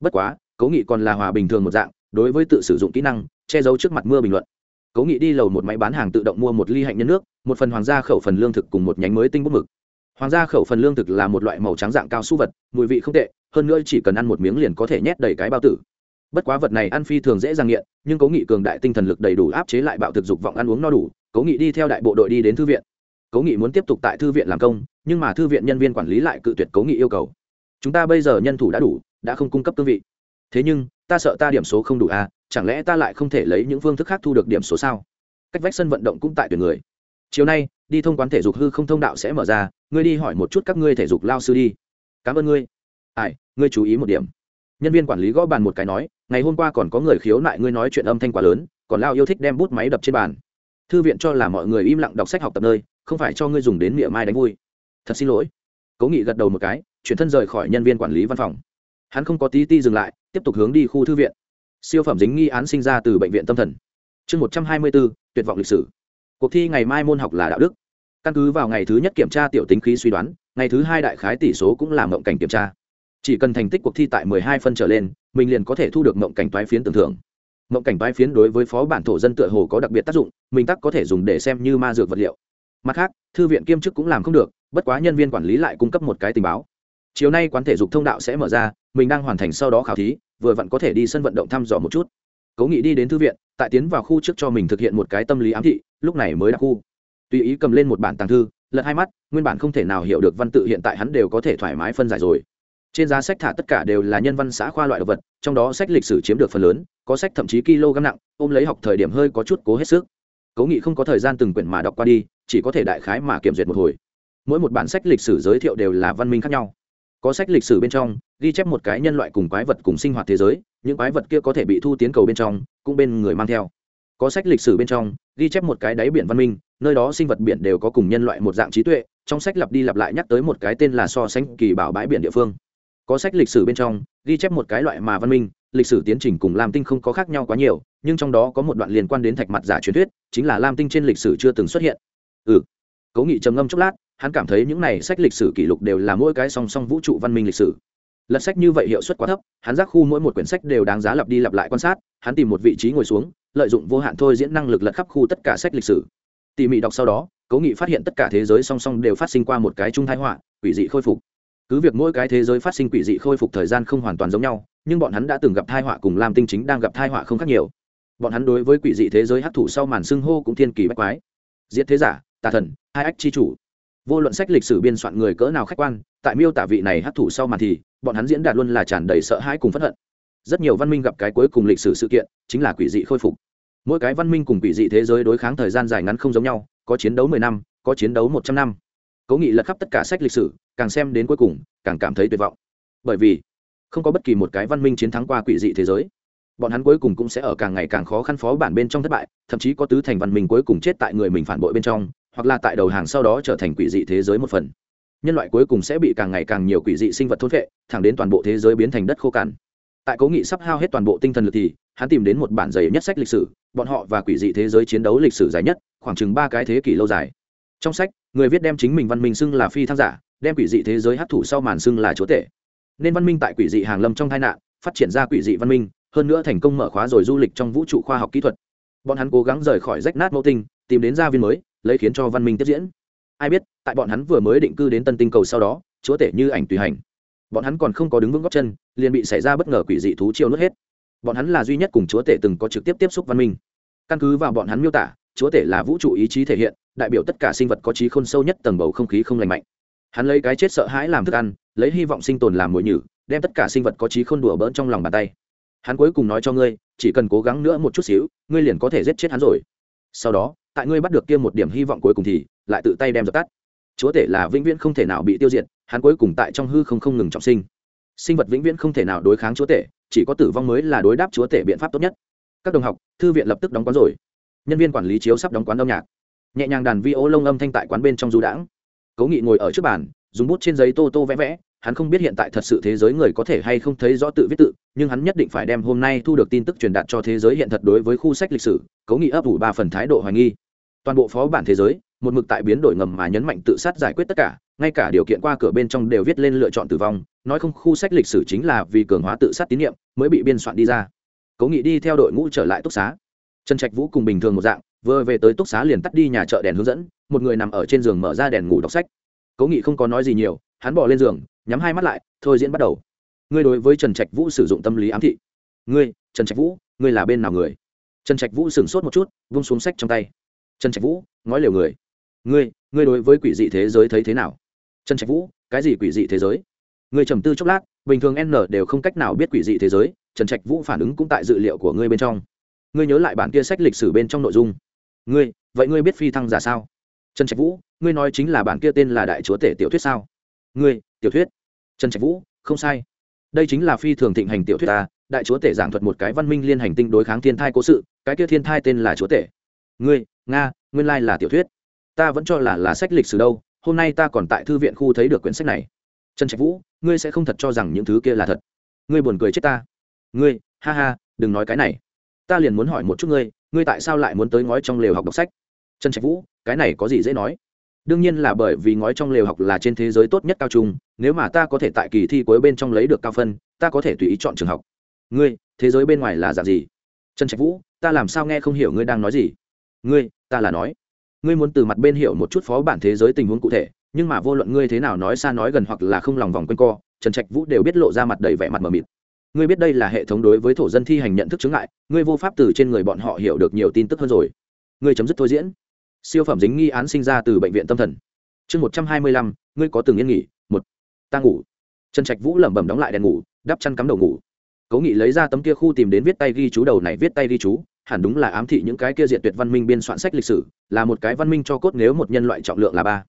Bất quá cố nghị còn là hòa bình thường một dạng, đối với tự sử dụng kỹ năng, che giấu trước mặt mưa bình luận. Cố nghị đi lầu một máy bán hàng tự động mua một ly hạnh nhân nước, một phần hoàng gia khẩu phần lương thực cùng một nhánh mới tinh bút mực. Hoàng gia khẩu phần lương thực là một loại màu trắng dạng cao su vật, mùi vị không tệ, hơn nữa chỉ cần ăn một miếng liền có thể nhét đầy cái bao tử. Bất quá vật này ăn phi thường dễ dàng nghiện, nhưng cố nghị cường đại tinh thần lực đầy đủ áp chế lại bạo thực dục vọng ăn uống no đủ cố nghị đi theo đại bộ đội đi đến thư viện. Cố nghị muốn tiếp tục tại thư viện làm công, nhưng mà thư viện nhân viên quản lý lại cự tuyệt cố nghị yêu cầu. Chúng ta bây giờ nhân thủ đã đủ, đã không cung cấp cương vị thế nhưng, ta sợ ta điểm số không đủ à chẳng lẽ ta lại không thể lấy những phương thức khác thu được điểm số sao? Cách vách sân vận động cũng tại tuyển người. Chiều nay, đi thông quán thể dục hư không thông đạo sẽ mở ra, ngươi đi hỏi một chút các ngươi thể dục lao sư đi. Cảm ơn ngươi. Ai, ngươi chú ý một điểm. Nhân viên quản lý gõ bàn một cái nói, ngày hôm qua còn có người khiếu nại ngươi nói chuyện âm thanh quá lớn, còn lao yêu thích đem bút máy đập trên bàn. Thư viện cho là mọi người im lặng đọc sách học tập nơi, không phải cho ngươi dùng đến miệng mai đánh vui. Thật xin lỗi. Cố nghị gật đầu một cái, chuyển thân rời khỏi nhân viên quản lý văn phòng. Hắn không có tí ti dừng lại tiếp tục hướng đi khu thư viện. Siêu phẩm dính nghi án sinh ra từ bệnh viện tâm thần. Chương một trăm hai mươi bốn tuyệt vọng lịch sử. Cuộc thi ngày mai môn học là đạo đức. Căn cứ vào ngày thứ nhất kiểm tra tiểu tính khí suy đoán, ngày thứ hai đại khái tỷ số cũng là mộng cảnh kiểm tra. Chỉ cần thành tích cuộc thi tại mười hai phân trở lên, mình liền có thể thu được mộng cảnh toái phiến tưởng thưởng. Mộng cảnh toái phiến đối với phó bản thổ dân tựa hồ có đặc biệt tác dụng, mình tắc có thể dùng để xem như ma dược vật liệu. Mặt khác, thư viện kiêm chức cũng làm không được, bất quá nhân viên quản lý lại cung cấp một cái tình báo chiều nay quán thể dục thông đạo sẽ mở ra, mình đang hoàn thành sau đó khảo thí, vừa vặn có thể đi sân vận động thăm dò một chút. Cố nghị đi đến thư viện, tại tiến vào khu trước cho mình thực hiện một cái tâm lý ám thị, lúc này mới đặt khu. Tùy ý cầm lên một bản tàng thư, lật hai mắt, nguyên bản không thể nào hiểu được văn tự hiện tại hắn đều có thể thoải mái phân giải rồi. Trên giá sách thả tất cả đều là nhân văn xã khoa loại đồ vật, trong đó sách lịch sử chiếm được phần lớn, có sách thậm chí kg nặng, ôm lấy học thời điểm hơi có chút cố hết sức. Cố nghị không có thời gian từng quyển mà đọc qua đi, chỉ có thể đại khái mà kiểm duyệt một hồi. Mỗi một bản sách lịch sử giới thiệu đều là văn minh khác nhau có sách lịch sử bên trong, ghi chép một cái nhân loại cùng quái vật cùng sinh hoạt thế giới, những quái vật kia có thể bị thu tiến cầu bên trong, cũng bên người mang theo. Có sách lịch sử bên trong, ghi chép một cái đáy biển văn minh, nơi đó sinh vật biển đều có cùng nhân loại một dạng trí tuệ, trong sách lặp đi lặp lại nhắc tới một cái tên là so sánh kỳ bảo bãi biển địa phương. Có sách lịch sử bên trong, ghi chép một cái loại mà văn minh, lịch sử tiến trình cùng lam tinh không có khác nhau quá nhiều, nhưng trong đó có một đoạn liên quan đến thạch mặt giả truyền thuyết, chính là lam tinh trên lịch sử chưa từng xuất hiện. Ừ. Cố nghị trầm ngâm chốc lát hắn cảm thấy những này sách lịch sử kỷ lục đều là mỗi cái song song vũ trụ văn minh lịch sử. Lật sách như vậy hiệu suất quá thấp, hắn giác khu mỗi một quyển sách đều đáng giá lặp đi lặp lại quan sát, hắn tìm một vị trí ngồi xuống, lợi dụng vô hạn thôi diễn năng lực lật khắp khu tất cả sách lịch sử. Tỉ mỉ đọc sau đó, cố nghị phát hiện tất cả thế giới song song đều phát sinh qua một cái chung thái họa, quỷ dị khôi phục. Cứ việc mỗi cái thế giới phát sinh quỷ dị khôi phục thời gian không hoàn toàn giống nhau, nhưng bọn hắn đã từng gặp thai họa cùng lam tinh chính đang gặp thai họa không khác nhiều. Bọn hắn đối với quỷ dị thế giới hấp thụ sau màn xưng hô cũng thiên kỳ bách quái. Diệt thế giả, tà thần, hai ách chi chủ vô luận sách lịch sử biên soạn người cỡ nào khách quan, tại miêu tả vị này hấp thụ sau màn thì, bọn hắn diễn đạt luôn là tràn đầy sợ hãi cùng phẫn hận. Rất nhiều văn minh gặp cái cuối cùng lịch sử sự kiện, chính là quỷ dị khôi phục. Mỗi cái văn minh cùng quỷ dị thế giới đối kháng thời gian dài ngắn không giống nhau, có chiến đấu mười năm, có chiến đấu một trăm năm. Cố nghị lật khắp tất cả sách lịch sử, càng xem đến cuối cùng, càng cảm thấy tuyệt vọng. Bởi vì, không có bất kỳ một cái văn minh chiến thắng qua quỷ dị thế giới. Bọn hắn cuối cùng cũng sẽ ở càng ngày càng khó khăn phó bản bên trong thất bại, thậm chí có tứ thành văn minh cuối cùng chết tại người mình phản bội bên trong hoặc là tại đầu hàng sau đó trở thành quỷ dị thế giới một phần. Nhân loại cuối cùng sẽ bị càng ngày càng nhiều quỷ dị sinh vật thốt vệ thẳng đến toàn bộ thế giới biến thành đất khô cằn. Tại cố nghị sắp hao hết toàn bộ tinh thần lực thì, hắn tìm đến một bản dày nhất sách lịch sử, bọn họ và quỷ dị thế giới chiến đấu lịch sử dài nhất, khoảng chừng ba cái thế kỷ lâu dài. Trong sách, người viết đem chính mình văn minh xưng là phi thăng giả, đem quỷ dị thế giới hấp thụ sau màn xưng là chúa tể. Nên văn minh tại quỷ dị hàng lâm trong tai nạn, phát triển ra quỷ dị văn minh, hơn nữa thành công mở khóa rồi du lịch trong vũ trụ khoa học kỹ thuật. Bọn hắn cố gắng rời khỏi rách nát mẫu tinh, tìm đến gia viên mới lấy khiến cho văn minh tiếp diễn. Ai biết, tại bọn hắn vừa mới định cư đến tân tinh cầu sau đó, chúa tể như ảnh tùy hành. Bọn hắn còn không có đứng vững góc chân, liền bị xảy ra bất ngờ quỷ dị thú chiêu nuốt hết. Bọn hắn là duy nhất cùng chúa tể từng có trực tiếp tiếp xúc văn minh. Căn cứ vào bọn hắn miêu tả, chúa tể là vũ trụ ý chí thể hiện, đại biểu tất cả sinh vật có trí khôn sâu nhất tầng bầu không khí không lành mạnh. Hắn lấy cái chết sợ hãi làm thức ăn, lấy hy vọng sinh tồn làm mồi nhử, đem tất cả sinh vật có trí khôn đùa bỡn trong lòng bàn tay. Hắn cuối cùng nói cho ngươi, chỉ cần cố gắng nữa một chút xíu, ngươi liền có thể giết chết hắn rồi. Sau đó tại ngươi bắt được kia một điểm hy vọng cuối cùng thì, lại tự tay đem dập tắt. Chúa tể là vĩnh viễn không thể nào bị tiêu diệt, hắn cuối cùng tại trong hư không không ngừng trọng sinh. Sinh vật vĩnh viễn không thể nào đối kháng chúa tể, chỉ có tử vong mới là đối đáp chúa tể biện pháp tốt nhất. Các đồng học, thư viện lập tức đóng quán rồi. Nhân viên quản lý chiếu sắp đóng quán âm nhạc. Nhẹ nhàng đàn vi ô lông âm thanh tại quán bên trong du đãng. Cố nghị ngồi ở trước bàn, dùng bút trên giấy tô tô vẽ vẽ hắn không biết hiện tại thật sự thế giới người có thể hay không thấy rõ tự viết tự, nhưng hắn nhất định phải đem hôm nay thu được tin tức truyền đạt cho thế giới hiện thật đối với khu sách lịch sử cố nghị ấp ủ ba phần thái độ hoài nghi. Toàn bộ phó bản thế giới, một mực tại biến đổi ngầm mà nhấn mạnh tự sát giải quyết tất cả, ngay cả điều kiện qua cửa bên trong đều viết lên lựa chọn tử vong, nói không khu sách lịch sử chính là vì cường hóa tự sát tín nhiệm mới bị biên soạn đi ra. Cố nghị đi theo đội ngũ trở lại túc xá. Trần trạch vũ cùng bình thường một dạng, vừa về tới túc xá liền tắt đi nhà chợ đèn hướng dẫn, một người nằm ở trên giường mở ra đèn ngủ đọc sách. Cố nghị không có nói gì nhiều, hắn bỏ lên giường nhắm hai mắt lại, thôi diễn bắt đầu. Ngươi đối với trần trạch vũ sử dụng tâm lý ám thị. Ngươi, trần trạch vũ, ngươi là bên nào người? Trần trạch vũ sửng sốt một chút, vung xuống sách trong tay. Trần trạch vũ ngói liều người. Ngươi ngươi đối với quỷ dị thế giới thấy thế nào? Trần trạch vũ, cái gì quỷ dị thế giới? Ngươi trầm tư chốc lát, bình thường n đều không cách nào biết quỷ dị thế giới, trần trạch vũ phản ứng cũng tại dự liệu của ngươi bên trong. Ngươi nhớ lại bản kia sách lịch sử bên trong nội dung. Ngươi, vậy ngươi biết phi thăng giả sao? Trần trạch vũ, ngươi nói chính là bản kia tên là đại chúa tể tiểu thuyết sao? Ngươi tiểu thuyết. Trần trạch vũ, không sai. Đây chính là phi thường thịnh hành tiểu thuyết ta, đại chúa tể giảng thuật một cái văn minh liên hành tinh đối kháng thiên thai cố sự, cái kia thiên thai tên là chúa tể. Ngươi, nga, nguyên lai là tiểu thuyết. Ta vẫn cho là là sách lịch sử đâu, hôm nay ta còn tại thư viện khu thấy được quyển sách này. Trần trạch vũ, ngươi sẽ không thật cho rằng những thứ kia là thật. Ngươi buồn cười chết ta. Ngươi, ha ha, đừng nói cái này. Ta liền muốn hỏi một chút ngươi ngươi tại sao lại muốn tới ngói trong lều học đọc sách? Trần trạch vũ, cái này có gì dễ nói? Đương nhiên là bởi vì ngói trong lều học là trên thế giới tốt nhất cao trung, nếu mà ta có thể tại kỳ thi cuối bên trong lấy được cao phân, ta có thể tùy ý chọn trường học. Ngươi, thế giới bên ngoài là dạng gì? Trần trạch vũ, ta làm sao nghe không hiểu ngươi đang nói gì? Ngươi, ta là nói. Ngươi muốn từ mặt bên hiểu một chút phó bản thế giới tình huống cụ thể, nhưng mà vô luận ngươi thế nào nói xa nói gần hoặc là không lòng vòng quanh co, trần trạch vũ đều biết lộ ra mặt đầy vẻ mặt mờ mịt. Ngươi biết đây là hệ thống đối với thổ dân thi hành nhận thức chứng ngại, ngươi vô pháp từ trên người bọn họ hiểu được nhiều tin tức hơn rồi. Ngươi chấm dứt thôi diễn siêu phẩm dính nghi án sinh ra từ bệnh viện tâm thần. Chương một trăm hai mươi lăm, ngươi có từng yên nghỉ? Một, ta ngủ. Trần trạch vũ lẩm bẩm đóng lại đèn ngủ, đắp chăn cắm đầu ngủ. Cố nghị lấy ra tấm kia khu tìm đến viết tay ghi chú đầu này, viết tay ghi chú, hẳn đúng là ám thị những cái kia diện tuyệt văn minh biên soạn sách lịch sử, là một cái văn minh cho cốt nếu một nhân loại trọng lượng là ba.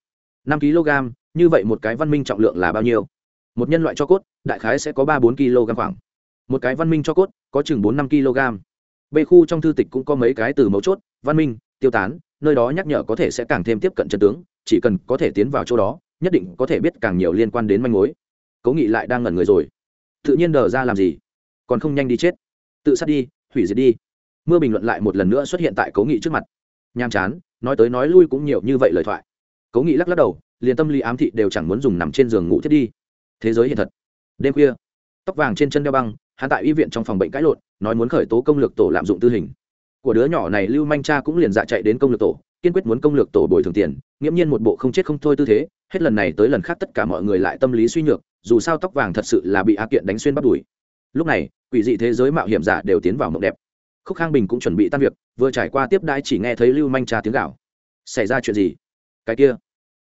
Năm kg, như vậy một cái văn minh trọng lượng là bao nhiêu? Một nhân loại cho cốt, đại khái sẽ có ba bốn kg khoảng. Một cái văn minh cho cốt, có chừng bốn năm kg. B khu trong thư tịch cũng có mấy cái từ mấu chốt, văn minh, tiêu tán nơi đó nhắc nhở có thể sẽ càng thêm tiếp cận chân tướng, chỉ cần có thể tiến vào chỗ đó, nhất định có thể biết càng nhiều liên quan đến manh mối. Cố nghị lại đang ngẩn người rồi. Tự nhiên đờ ra làm gì? Còn không nhanh đi chết. Tự sát đi, hủy diệt đi. Mưa bình luận lại một lần nữa xuất hiện tại cố nghị trước mặt. Nham chán, nói tới nói lui cũng nhiều như vậy lời thoại. Cố nghị lắc lắc đầu, liền tâm lý ám thị đều chẳng muốn dùng nằm trên giường ngủ thiết đi. Thế giới hiện thật. Đêm khuya, tóc vàng trên chân đeo băng, hắn tại y viện trong phòng bệnh cãi lộn, nói muốn khởi tố công lược tổ lạm dụng tư hình của đứa nhỏ này lưu manh cha cũng liền dạ chạy đến công lược tổ, kiên quyết muốn công lược tổ bồi thường tiền, nghiễm nhiên một bộ không chết không thôi tư thế, hết lần này tới lần khác tất cả mọi người lại tâm lý suy nhược, dù sao tóc vàng thật sự là bị a kiện đánh xuyên bắt đuổi lúc này, quỷ dị thế giới mạo hiểm giả đều tiến vào mộng đẹp. Khúc khang bình cũng chuẩn bị tan việc, vừa trải qua tiếp đãi chỉ nghe thấy lưu manh cha tiếng gạo xảy ra chuyện gì? Cái kia,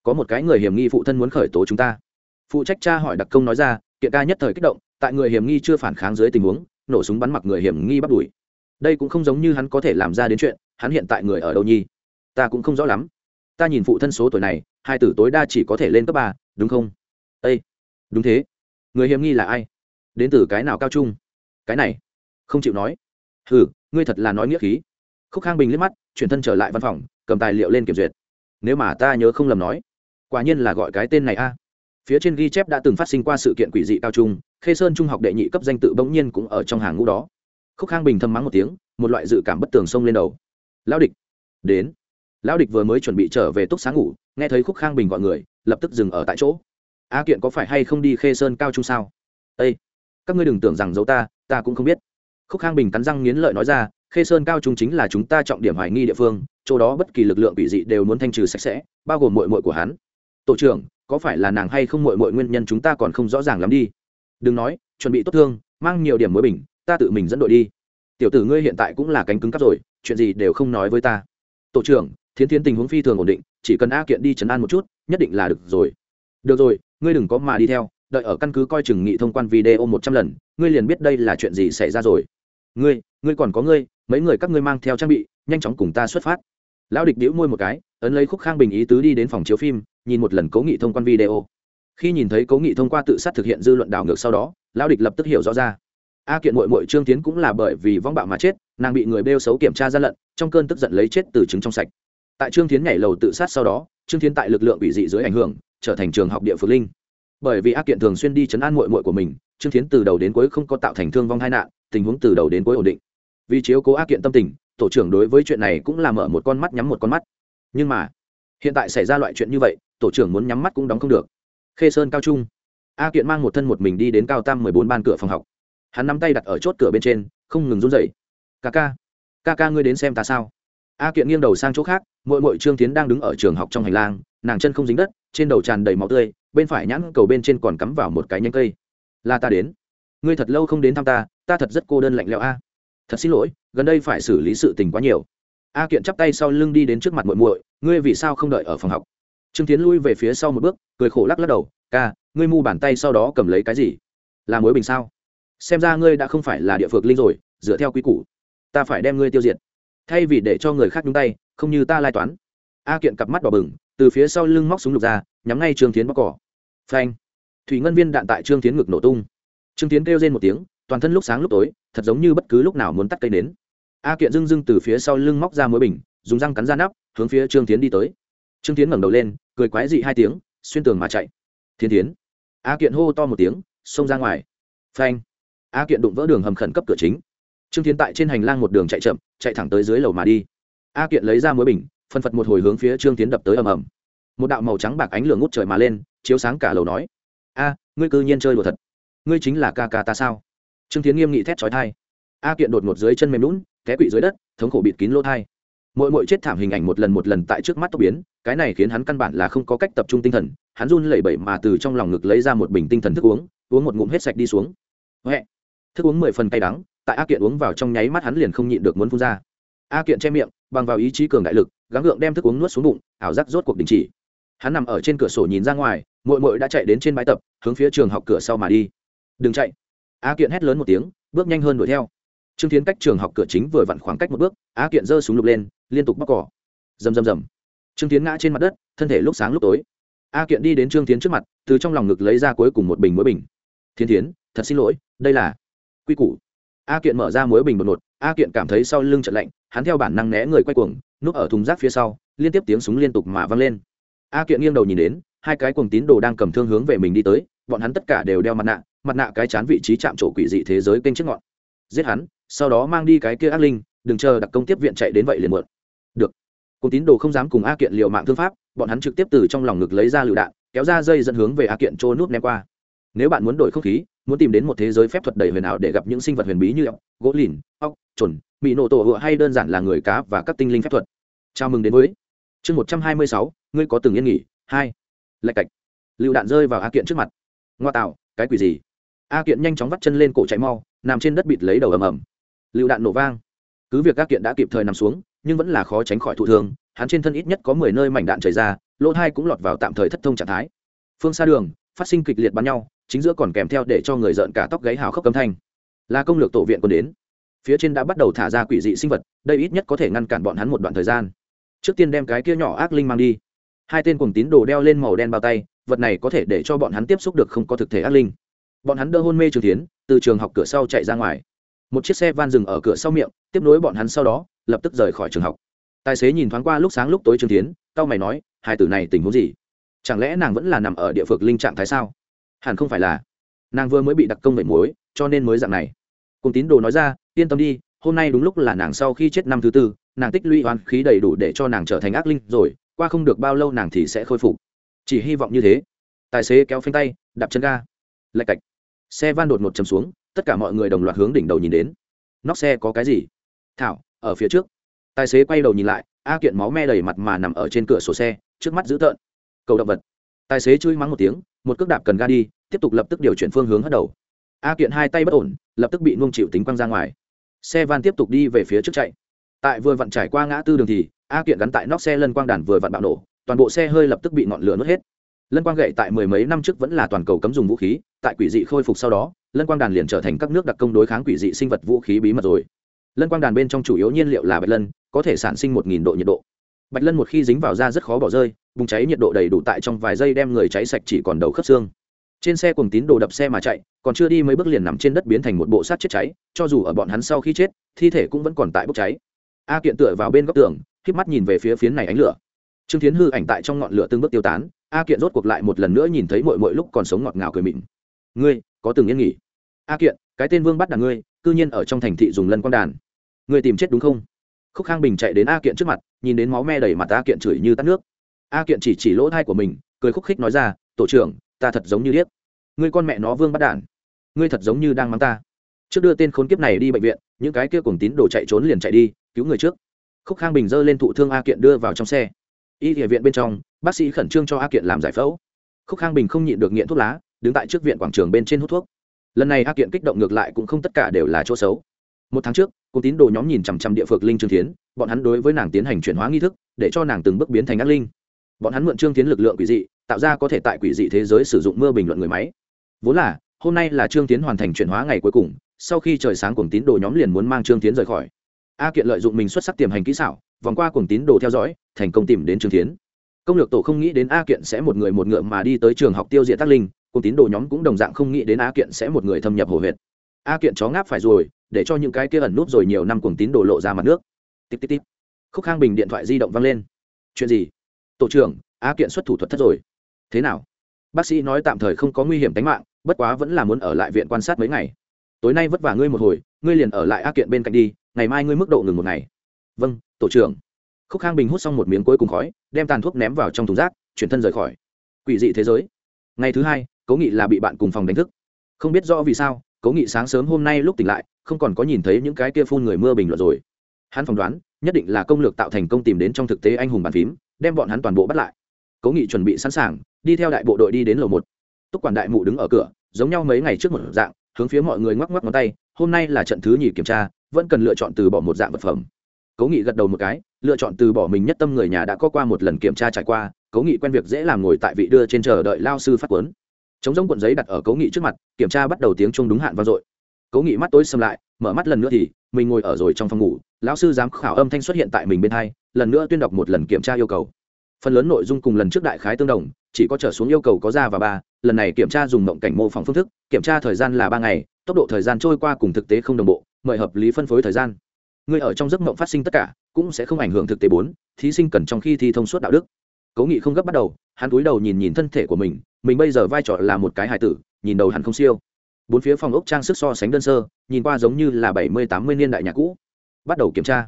có một cái người hiểm nghi phụ thân muốn khởi tố chúng ta. Phụ trách cha hỏi đặc công nói ra, kiện ca nhất thời kích động, tại người hiểm nghi chưa phản kháng dưới tình huống, nổ súng bắn mặc người hiểm nghi bắt đuổi đây cũng không giống như hắn có thể làm ra đến chuyện, hắn hiện tại người ở đâu nhi? Ta cũng không rõ lắm. Ta nhìn phụ thân số tuổi này, hai tử tối đa chỉ có thể lên cấp ba, đúng không? Â đúng thế. Người hiểm nghi là ai? Đến từ cái nào cao trung? Cái này, không chịu nói. Hừ, ngươi thật là nói nghĩa khí. Khúc khang bình liếc mắt, chuyển thân trở lại văn phòng, cầm tài liệu lên kiểm duyệt. Nếu mà ta nhớ không lầm nói, quả nhiên là gọi cái tên này a. Phía trên ghi chép đã từng phát sinh qua sự kiện quỷ dị cao trung, khê sơn trung học đệ nhị cấp danh tự bỗng nhiên cũng ở trong hàng ngũ đó khúc khang bình thầm mắng một tiếng, một loại dự cảm bất tường xông lên đầu. Lão địch, đến. Lão địch vừa mới chuẩn bị trở về túc sáng ngủ, nghe thấy khúc khang bình gọi người, lập tức dừng ở tại chỗ. A kiện có phải hay không đi khê sơn cao trung sao? Â các ngươi đừng tưởng rằng giấu ta ta cũng không biết. Khúc khang bình cắn răng nghiến lợi nói ra, khê sơn cao trung chính là chúng ta trọng điểm hoài nghi địa phương, chỗ đó bất kỳ lực lượng bị dị đều muốn thanh trừ sạch sẽ, bao gồm mội mội của hắn. Tổ trưởng, có phải là nàng hay không mội mội nguyên nhân chúng ta còn không rõ ràng lắm đi? Đừng nói, chuẩn bị tốt thương, mang nhiều điểm mới bình ta tự mình dẫn đội đi. Tiểu tử ngươi hiện tại cũng là cánh cứng cắp rồi, chuyện gì đều không nói với ta. Tổ trưởng, thiến thiến tình huống phi thường ổn định, chỉ cần a kiện đi chấn an một chút, nhất định là được rồi. Được rồi, ngươi đừng có mà đi theo, đợi ở căn cứ coi chừng nghị thông quan video một trăm lần, ngươi liền biết đây là chuyện gì xảy ra rồi. Ngươi ngươi còn có ngươi, mấy người các ngươi mang theo trang bị, nhanh chóng cùng ta xuất phát. Lão địch đĩu môi một cái, ấn lấy khúc khang bình ý tứ đi đến phòng chiếu phim, nhìn một lần cố nghị thông quan video. Khi nhìn thấy cố nghị thông qua tự sát thực hiện dư luận đảo ngược sau đó, lão địch lập tức hiểu rõ ra a kiện mội mội trương tiến cũng là bởi vì vong bạo mà chết, nàng bị người bêu xấu kiểm tra gian lận, trong cơn tức giận lấy chết từ trứng trong sạch. Tại trương tiến nhảy lầu tự sát sau đó, trương tiến tại lực lượng bị dị dưới ảnh hưởng, trở thành trường học địa phước linh. Bởi vì a kiện thường xuyên đi chấn an mội mội của mình, trương tiến từ đầu đến cuối không có tạo thành thương vong tai nạn, tình huống từ đầu đến cuối ổn định. Vì chiếu cố a kiện tâm tình, tổ trưởng đối với chuyện này cũng là mở một con mắt nhắm một con mắt. Nhưng mà, hiện tại xảy ra loại chuyện như vậy, tổ trưởng muốn nhắm mắt cũng đóng không được. Khê sơn cao trung. A kiện mang một thân một mình đi đến cao tam mười bốn ban cửa phòng học hắn nắm tay đặt ở chốt cửa bên trên, không ngừng run dậy ca ca ca ca ngươi đến xem ta sao? A kiện nghiêng đầu sang chỗ khác mội mội trương tiến đang đứng ở trường học trong hành lang, nàng chân không dính đất, trên đầu tràn đầy máu tươi, bên phải nhãn cầu bên trên còn cắm vào một cái nhánh cây. Là ta đến. Ngươi thật lâu không đến thăm ta ta thật rất cô đơn lạnh lẽo a. Thật xin lỗi, gần đây phải xử lý sự tình quá nhiều. A kiện chắp tay sau lưng đi đến trước mặt muội muội, ngươi vì sao không đợi ở phòng học? Trương tiến lui về phía sau một bước, cười khổ lắc lắc đầu, ca, ngươi mu bàn tay sau đó cầm lấy cái gì? Là mối bình sao? Xem ra ngươi đã không phải là địa phược linh rồi, dựa theo quy củ. Ta phải đem ngươi tiêu diệt. Thay vì để cho người khác nhúng tay, không như ta lai toán. A kiện cặp mắt đỏ bừng, từ phía sau lưng móc súng lục ra, nhắm ngay trương tiến bóc cỏ. Phanh. Thủy ngân viên đạn tại trương tiến ngực nổ tung. Trương tiến kêu lên một tiếng, toàn thân lúc sáng lúc tối, thật giống như bất cứ lúc nào muốn tắt cây nến. A kiện dưng dưng từ phía sau lưng móc ra mối bình, dùng răng cắn ra nắp, hướng phía trương tiến đi tới. Trương tiến ngẩng đầu lên, cười quái dị hai tiếng, xuyên tường mà chạy. Thiên tiến a kiện hô to một tiếng, xông ra ngoài. Phanh a kiện đụng vỡ đường hầm khẩn cấp cửa chính. Trương tiến tại trên hành lang một đường chạy chậm, chạy thẳng tới dưới lầu mà đi. A kiện lấy ra muối bình, phân phật một hồi hướng phía trương tiến đập tới ầm ầm. Một đạo màu trắng bạc ánh lửa ngút trời mà lên, chiếu sáng cả lầu nói, a, ngươi cư nhiên chơi đùa thật. Ngươi chính là ca ca ta sao? Trương tiến nghiêm nghị thét trói thai a kiện đột ngột dưới chân mềm lún té quỵ dưới đất, thống khổ bịt kín lỗ thai. Mỗi mỗi chết thảm hình ảnh một lần một lần tại trước mắt tốc biến, cái này khiến hắn căn bản là không có cách tập trung tinh thần. Hắn run lẩy bẩy mà từ trong lòng ngực lấy ra một bình tinh thần thức uống uống một ngụm hết sạch đi xuống. Huệ thức uống mười phần cay đắng, tại a kiện uống vào trong nháy mắt hắn liền không nhịn được muốn phun ra. A kiện che miệng, bằng vào ý chí cường đại lực, gắng gượng đem thức uống nuốt xuống bụng, ảo giác rốt cuộc đình chỉ. Hắn nằm ở trên cửa sổ nhìn ra ngoài mội mội đã chạy đến trên bãi tập, hướng phía trường học cửa sau mà đi. Đừng chạy. A kiện hét lớn một tiếng, bước nhanh hơn đuổi theo. Trương tiến cách trường học cửa chính vừa vặn khoảng cách một bước, a kiện giơ súng lục lên, liên tục bóc cỏ. Rầm rầm rầm. Trương tiến ngã trên mặt đất, thân thể lúc sáng lúc tối. A kiện đi đến trương tiến trước mặt, từ trong lòng ngực lấy ra cuối cùng một bình mỗi bình. Thiên tiến thật xin lỗi, đây là quy củ. A kiện mở ra muối bình một một a kiện cảm thấy sau lưng trận lạnh, hắn theo bản năng né người quay cuồng, núp ở thùng rác phía sau, liên tiếp tiếng súng liên tục mà vang lên. A kiện nghiêng đầu nhìn đến, hai cái cuồng tín đồ đang cầm thương hướng về mình đi tới, bọn hắn tất cả đều đeo mặt nạ mặt nạ cái chán vị trí chạm trổ quỷ dị thế giới kênh trước ngọn. Giết hắn, sau đó mang đi cái kia ác linh, đừng chờ đặc công tiếp viện chạy đến vậy liền muộn. Được. Cùng tín đồ không dám cùng a kiện liều mạng thương pháp, bọn hắn trực tiếp từ trong lòng ngực lấy ra lựu đạn, kéo ra dây dẫn hướng về a kiện trôi nút ném qua. Nếu bạn muốn đổi không khí muốn tìm đến một thế giới phép thuật đầy huyền ảo để gặp những sinh vật huyền bí như ốc, gỗ lìn, ốc chuẩn mỹ nổ tổ hựa hay đơn giản là người cá và các tinh linh phép thuật. Chào mừng đến với chương một trăm hai mươi sáu, ngươi có từng yên nghỉ? Hai. Lạch cạch. Lựu đạn rơi vào a kiện trước mặt. Ngoa tạo, cái quỷ gì? A kiện nhanh chóng vắt chân lên cổ chạy mau, nằm trên đất bịt lấy đầu ầm ầm. Lựu đạn nổ vang. Cứ việc a kiện đã kịp thời nằm xuống, nhưng vẫn là khó tránh khỏi thụ thương, hắn trên thân ít nhất có mười nơi mảnh đạn chảy ra, lỗ thai cũng lọt vào tạm thời thất thông trạng thái. Phương xa đường, phát sinh kịch liệt bắn nhau chính giữa còn kèm theo để cho người giận cả tóc gáy hào khốc cấm thanh. Là công lược tổ viện quân đến. Phía trên đã bắt đầu thả ra quỷ dị sinh vật, đây ít nhất có thể ngăn cản bọn hắn một đoạn thời gian. Trước tiên đem cái kia nhỏ ác linh mang đi. Hai tên cùng tín đồ đeo lên màu đen bao tay, vật này có thể để cho bọn hắn tiếp xúc được không có thực thể ác linh. Bọn hắn đỡ hôn mê trường tiến từ trường học cửa sau chạy ra ngoài. Một chiếc xe van dừng ở cửa sau miệng, tiếp nối bọn hắn sau đó, lập tức rời khỏi trường học. Tài xế nhìn thoáng qua lúc sáng lúc tối trường tiến tao mày nói, hai tử này tình huống gì? Chẳng lẽ nàng vẫn là nằm ở địa phược linh trạng thái sao? Hẳn không phải là. Nàng vừa mới bị đặc công mệnh muối, cho nên mới dạng này. Cùng tín đồ nói ra, yên tâm đi, hôm nay đúng lúc là nàng sau khi chết năm thứ tư, nàng tích lũy oán khí đầy đủ để cho nàng trở thành ác linh rồi, qua không được bao lâu nàng thì sẽ khôi phục. Chỉ hy vọng như thế. Tài xế kéo phanh tay, đạp chân ga. Lạch cạch. Xe van đột ngột chầm xuống, tất cả mọi người đồng loạt hướng đỉnh đầu nhìn đến. Nóc xe có cái gì? Thảo, ở phía trước. Tài xế quay đầu nhìn lại, a kiện máu me đầy mặt mà nằm ở trên cửa sổ xe, trước mắt dữ tợn. Cầu động vật. Tài xế chui mắng một tiếng một cước đạp cần ga đi, tiếp tục lập tức điều chuyển phương hướng hất đầu. A kiện hai tay bất ổn, lập tức bị nung chịu tính quăng ra ngoài. Xe van tiếp tục đi về phía trước chạy. Tại vừa vặn trải qua ngã tư đường thì, a kiện gắn tại nóc xe lân quang đàn vừa vặn bạo nổ, toàn bộ xe hơi lập tức bị ngọn lửa nuốt hết. Lân quang gậy tại mười mấy năm trước vẫn là toàn cầu cấm dùng vũ khí, tại quỷ dị khôi phục sau đó, lân quang đàn liền trở thành các nước đặc công đối kháng quỷ dị sinh vật vũ khí bí mật rồi. Lân quang đàn bên trong chủ yếu nhiên liệu là bạch lân, có thể sản sinh một nghìn độ nhiệt độ bạch lân một khi dính vào da rất khó bỏ rơi, bùng cháy nhiệt độ đầy đủ tại trong vài giây đem người cháy sạch chỉ còn đầu khớp xương. Trên xe cùng tín đồ đập xe mà chạy, còn chưa đi mấy bước liền nằm trên đất biến thành một bộ sát chết cháy, cho dù ở bọn hắn sau khi chết, thi thể cũng vẫn còn tại bốc cháy. A kiện tựa vào bên góc tường k mắt nhìn về phía phiến này ánh lửa. Trương tiến hư ảnh tại trong ngọn lửa từng bước tiêu tán, a kiện rốt cuộc lại một lần nữa nhìn thấy mọi mọi lúc còn sống ngọt ngào cười mịn. Ngươi, có từng yên nghỉ? A kiện, cái tên vương bắt đàn ngươi, cư nhiên ở trong thành thị dùng lân quang đàn. Ngươi tìm chết đúng không? Khúc khang bình chạy đến a kiện trước mặt, nhìn đến máu me đầy mặt a kiện chửi như tắt nước. A kiện chỉ chỉ lỗ thai của mình, cười khúc khích nói ra, tổ trưởng, ta thật giống như điếc. Ngươi con mẹ nó vương bắt đản ngươi thật giống như đang mắng ta. Trước đưa tên khốn kiếp này đi bệnh viện, những cái kia cùng tín đồ chạy trốn liền chạy đi, cứu người trước. Khúc khang bình dơ lên thụ thương a kiện đưa vào trong xe. Y địa viện bên trong, bác sĩ khẩn trương cho a kiện làm giải phẫu. Khúc khang bình không nhịn được nghiện thuốc lá, đứng tại trước viện quảng trường bên trên hút thuốc. Lần này a kiện kích động ngược lại cũng không tất cả đều là chỗ xấu một tháng trước cùng tín đồ nhóm nhìn chằm chằm địa phược linh trương tiến bọn hắn đối với nàng tiến hành chuyển hóa nghi thức, để cho nàng từng bước biến thành ác linh. Bọn hắn mượn trương tiến lực lượng quỷ dị, tạo ra có thể tại quỷ dị thế giới sử dụng mưa bình luận người máy. Vốn là, hôm nay là trương tiến hoàn thành chuyển hóa ngày cuối cùng, sau khi trời sáng cùng tín đồ nhóm liền muốn mang trương tiến rời khỏi. A kiện lợi dụng mình xuất sắc tiềm hành kỹ xảo, vòng qua cùng tín đồ theo dõi, thành công tìm đến trương tiến công lược tổ không nghĩ đến a kiện sẽ một người một ngựa mà đi tới trường học tiêu diệt tác linh cùng tín đồ nhóm cũng đồng dạng không nghĩ đến a kiện sẽ một người thâm nhập hồ huyệt. A kiện chó ngáp phải rồi để cho những cái kia ẩn nút rồi nhiều năm cuồng tín đổ lộ ra mặt nước. Tiếp tiếp tiếp khúc khang bình điện thoại di động vang lên. Chuyện gì? Tổ trưởng Á kiện xuất thủ thuật thất rồi. Thế nào? Bác sĩ nói tạm thời không có nguy hiểm tính mạng, bất quá vẫn là muốn ở lại viện quan sát mấy ngày. Tối nay vất vả ngươi một hồi, ngươi liền ở lại Á kiện bên cạnh đi, ngày mai ngươi mức độ ngừng một ngày. Vâng tổ trưởng. Khúc khang bình hút xong một miếng cuối cùng khói, đem tàn thuốc ném vào trong thùng rác, chuyển thân rời khỏi. Quỷ dị thế giới. Ngày thứ hai, cố nghị là bị bạn cùng phòng đánh thức. Không biết rõ vì sao, cố nghị sáng sớm hôm nay lúc tỉnh lại không còn có nhìn thấy những cái kia phun người mưa bình luận rồi. Hắn phỏng đoán, nhất định là công lược tạo thành công tìm đến trong thực tế anh hùng bàn phím, đem bọn hắn toàn bộ bắt lại. Cố nghị chuẩn bị sẵn sàng, đi theo đại bộ đội đi đến lầu một. Túc quản đại mụ đứng ở cửa, giống nhau mấy ngày trước một dạng, hướng phía mọi người ngoắc ngoắc ngón tay, hôm nay là trận thứ nhì kiểm tra, vẫn cần lựa chọn từ bỏ một dạng vật phẩm. Cố nghị gật đầu một cái, lựa chọn từ bỏ mình nhất tâm người nhà đã có qua một lần kiểm tra trải qua, cố nghị quen việc dễ làm ngồi tại vị đưa trên chờ đợi lao sư phát quấn chống giống cuộn giấy đặt ở cố nghị trước mặt, kiểm tra bắt đầu tiếng chung đúng hạn vang dội cố nghị mắt tối xâm lại, mở mắt lần nữa thì, mình ngồi ở rồi trong phòng ngủ, lão sư giám khảo âm thanh xuất hiện tại mình bên hai, lần nữa tuyên đọc một lần kiểm tra yêu cầu. Phần lớn nội dung cùng lần trước đại khái tương đồng, chỉ có trở xuống yêu cầu có ra và ba, lần này kiểm tra dùng mộng cảnh mô phỏng phương thức, kiểm tra thời gian là ba ngày, tốc độ thời gian trôi qua cùng thực tế không đồng bộ, mời hợp lý phân phối thời gian. Người ở trong giấc mộng phát sinh tất cả, cũng sẽ không ảnh hưởng thực tế bốn, thí sinh cần trong khi thi thông suốt đạo đức. Cố nghị không gấp bắt đầu, hắn cúi đầu nhìn nhìn thân thể của mình mình bây giờ vai trò là một cái hài tử, nhìn đầu hắn không siêu bốn phía phòng ốc trang sức so sánh đơn sơ, nhìn qua giống như là bảy mươi tám mươi niên đại nhà cũ. Bắt đầu kiểm tra.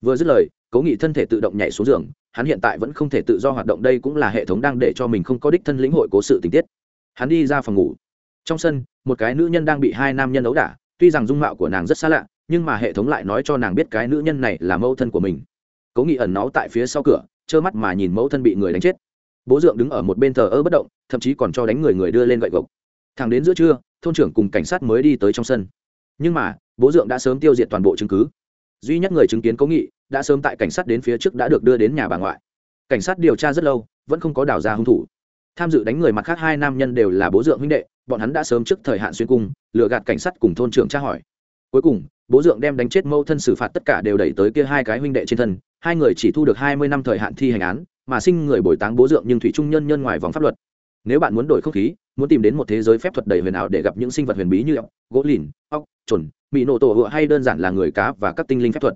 Vừa dứt lời, cố nghị thân thể tự động nhảy xuống giường, hắn hiện tại vẫn không thể tự do hoạt động, đây cũng là hệ thống đang để cho mình không có đích thân lĩnh hội cố sự tình tiết. Hắn đi ra phòng ngủ. Trong sân, một cái nữ nhân đang bị hai nam nhân ấu đả, tuy rằng dung mạo của nàng rất xa lạ, nhưng mà hệ thống lại nói cho nàng biết cái nữ nhân này là mẫu thân của mình. Cố nghị ẩn náu tại phía sau cửa, trơ mắt mà nhìn mẫu thân bị người đánh chết. Bố dượng đứng ở một bên thờ ơ bất động, thậm chí còn cho đánh người người đưa lên gậy gộc. Thằng đến giữa trưa thôn trưởng cùng cảnh sát mới đi tới trong sân. Nhưng mà, bố dượng đã sớm tiêu diệt toàn bộ chứng cứ. Duy nhất người chứng kiến cố nghị đã sớm tại cảnh sát đến phía trước đã được đưa đến nhà bà ngoại. Cảnh sát điều tra rất lâu, vẫn không có đào ra hung thủ. Tham dự đánh người mặt khác hai nam nhân đều là bố dượng huynh đệ, bọn hắn đã sớm trước thời hạn xuyên cung, lừa gạt cảnh sát cùng thôn trưởng tra hỏi. Cuối cùng, bố dượng đem đánh chết mâu thân xử phạt tất cả đều đẩy tới kia hai cái huynh đệ trên thân, hai người chỉ thu được hai mươi năm thời hạn thi hành án, mà sinh người bồi táng bố dượng nhưng thủy trung nhân nhân ngoài vòng pháp luật nếu bạn muốn đổi không khí, muốn tìm đến một thế giới phép thuật đầy huyền ảo để gặp những sinh vật huyền bí như ốc, gỗ lìn, ốc chuẩn bị nổ tổ hựa hay đơn giản là người cá và các tinh linh phép thuật.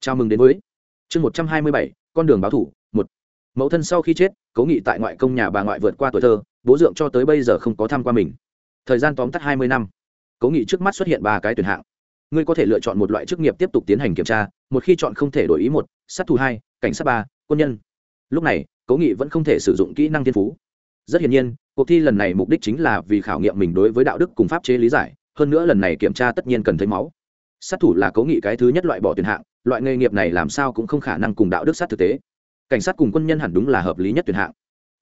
Chào mừng đến với chương một trăm hai mươi bảy, con đường báo thủ, một. Mẫu thân sau khi chết, cố nghị tại ngoại công nhà bà ngoại vượt qua tuổi thơ, bố dượng cho tới bây giờ không có tham qua mình. Thời gian tóm tắt hai mươi năm. Cố nghị trước mắt xuất hiện ba cái tuyển hạng. Ngươi có thể lựa chọn một loại chức nghiệp tiếp tục tiến hành kiểm tra, một khi chọn không thể đổi ý một, sát thủ hai, cảnh sát ba, quân nhân. Lúc này, cố nghị vẫn không thể sử dụng kỹ năng thiên phú rất hiển nhiên, cuộc thi lần này mục đích chính là vì khảo nghiệm mình đối với đạo đức cùng pháp chế lý giải, hơn nữa lần này kiểm tra tất nhiên cần thấy máu. Sát thủ là cố nghị cái thứ nhất loại bỏ tuyển hạng, loại nghề nghiệp này làm sao cũng không khả năng cùng đạo đức sát thực tế. Cảnh sát cùng quân nhân hẳn đúng là hợp lý nhất tuyển hạng.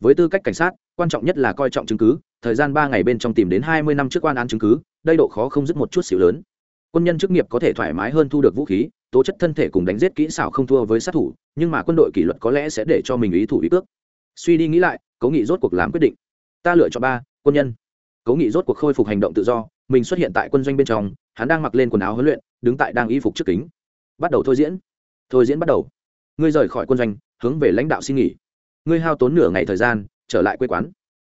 Với tư cách cảnh sát, quan trọng nhất là coi trọng chứng cứ, thời gian ba ngày bên trong tìm đến hai mươi năm trước quan án chứng cứ, đây độ khó không dứt một chút xíu lớn. Quân nhân chức nghiệp có thể thoải mái hơn thu được vũ khí, tố chất thân thể cùng đánh giết kỹ xảo không thua với sát thủ, nhưng mà quân đội kỷ luật có lẽ sẽ để cho mình ý thủ ý cước suy đi nghĩ lại, cố nghị rốt cuộc làm quyết định. Ta lựa chọn ba, quân nhân. Cố nghị rốt cuộc khôi phục hành động tự do, mình xuất hiện tại quân doanh bên trong, hắn đang mặc lên quần áo huấn luyện, đứng tại đang y phục trước kính. Bắt đầu thôi diễn. Thôi diễn bắt đầu. Ngươi rời khỏi quân doanh, hướng về lãnh đạo xin nghỉ. Ngươi hao tốn nửa ngày thời gian, trở lại quê quán.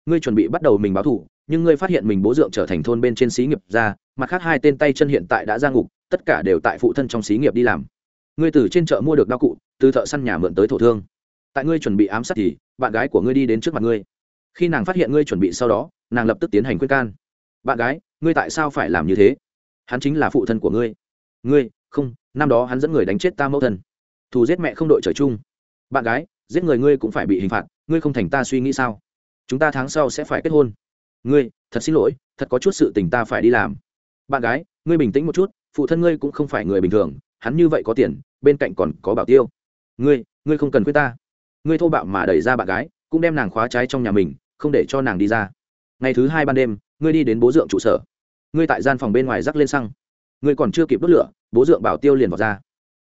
Ngươi chuẩn bị bắt đầu mình báo thủ, nhưng ngươi phát hiện mình bố dượng trở thành thôn bên trên xí nghiệp ra, mặt khác hai tên tay chân hiện tại đã ra ngục, tất cả đều tại phụ thân trong xí nghiệp đi làm. Ngươi từ trên chợ mua được đao cụ, từ thợ săn nhà mượn tới thổ thương tại ngươi chuẩn bị ám sát thì, bạn gái của ngươi đi đến trước mặt ngươi. Khi nàng phát hiện ngươi chuẩn bị sau đó, nàng lập tức tiến hành khuyên can. Bạn gái, ngươi tại sao phải làm như thế? Hắn chính là phụ thân của ngươi. Ngươi, không, năm đó hắn dẫn người đánh chết ta mẫu thân. Thù giết mẹ không đội trời chung. Bạn gái, giết người ngươi cũng phải bị hình phạt, ngươi không thành ta suy nghĩ sao? Chúng ta tháng sau sẽ phải kết hôn. Ngươi, thật xin lỗi, thật có chút sự tình ta phải đi làm. Bạn gái, ngươi bình tĩnh một chút, phụ thân ngươi cũng không phải người bình thường, hắn như vậy có tiền, bên cạnh còn có bảo tiêu. Ngươi ngươi không cần quên ta ngươi thô bạo mà đẩy ra bạn gái, cũng đem nàng khóa trái trong nhà mình, không để cho nàng đi ra. Ngày thứ hai ban đêm, ngươi đi đến bố dượng trụ sở. Ngươi tại gian phòng bên ngoài rắc lên xăng. Ngươi còn chưa kịp đốt lửa, bố dượng bảo tiêu liền vào ra.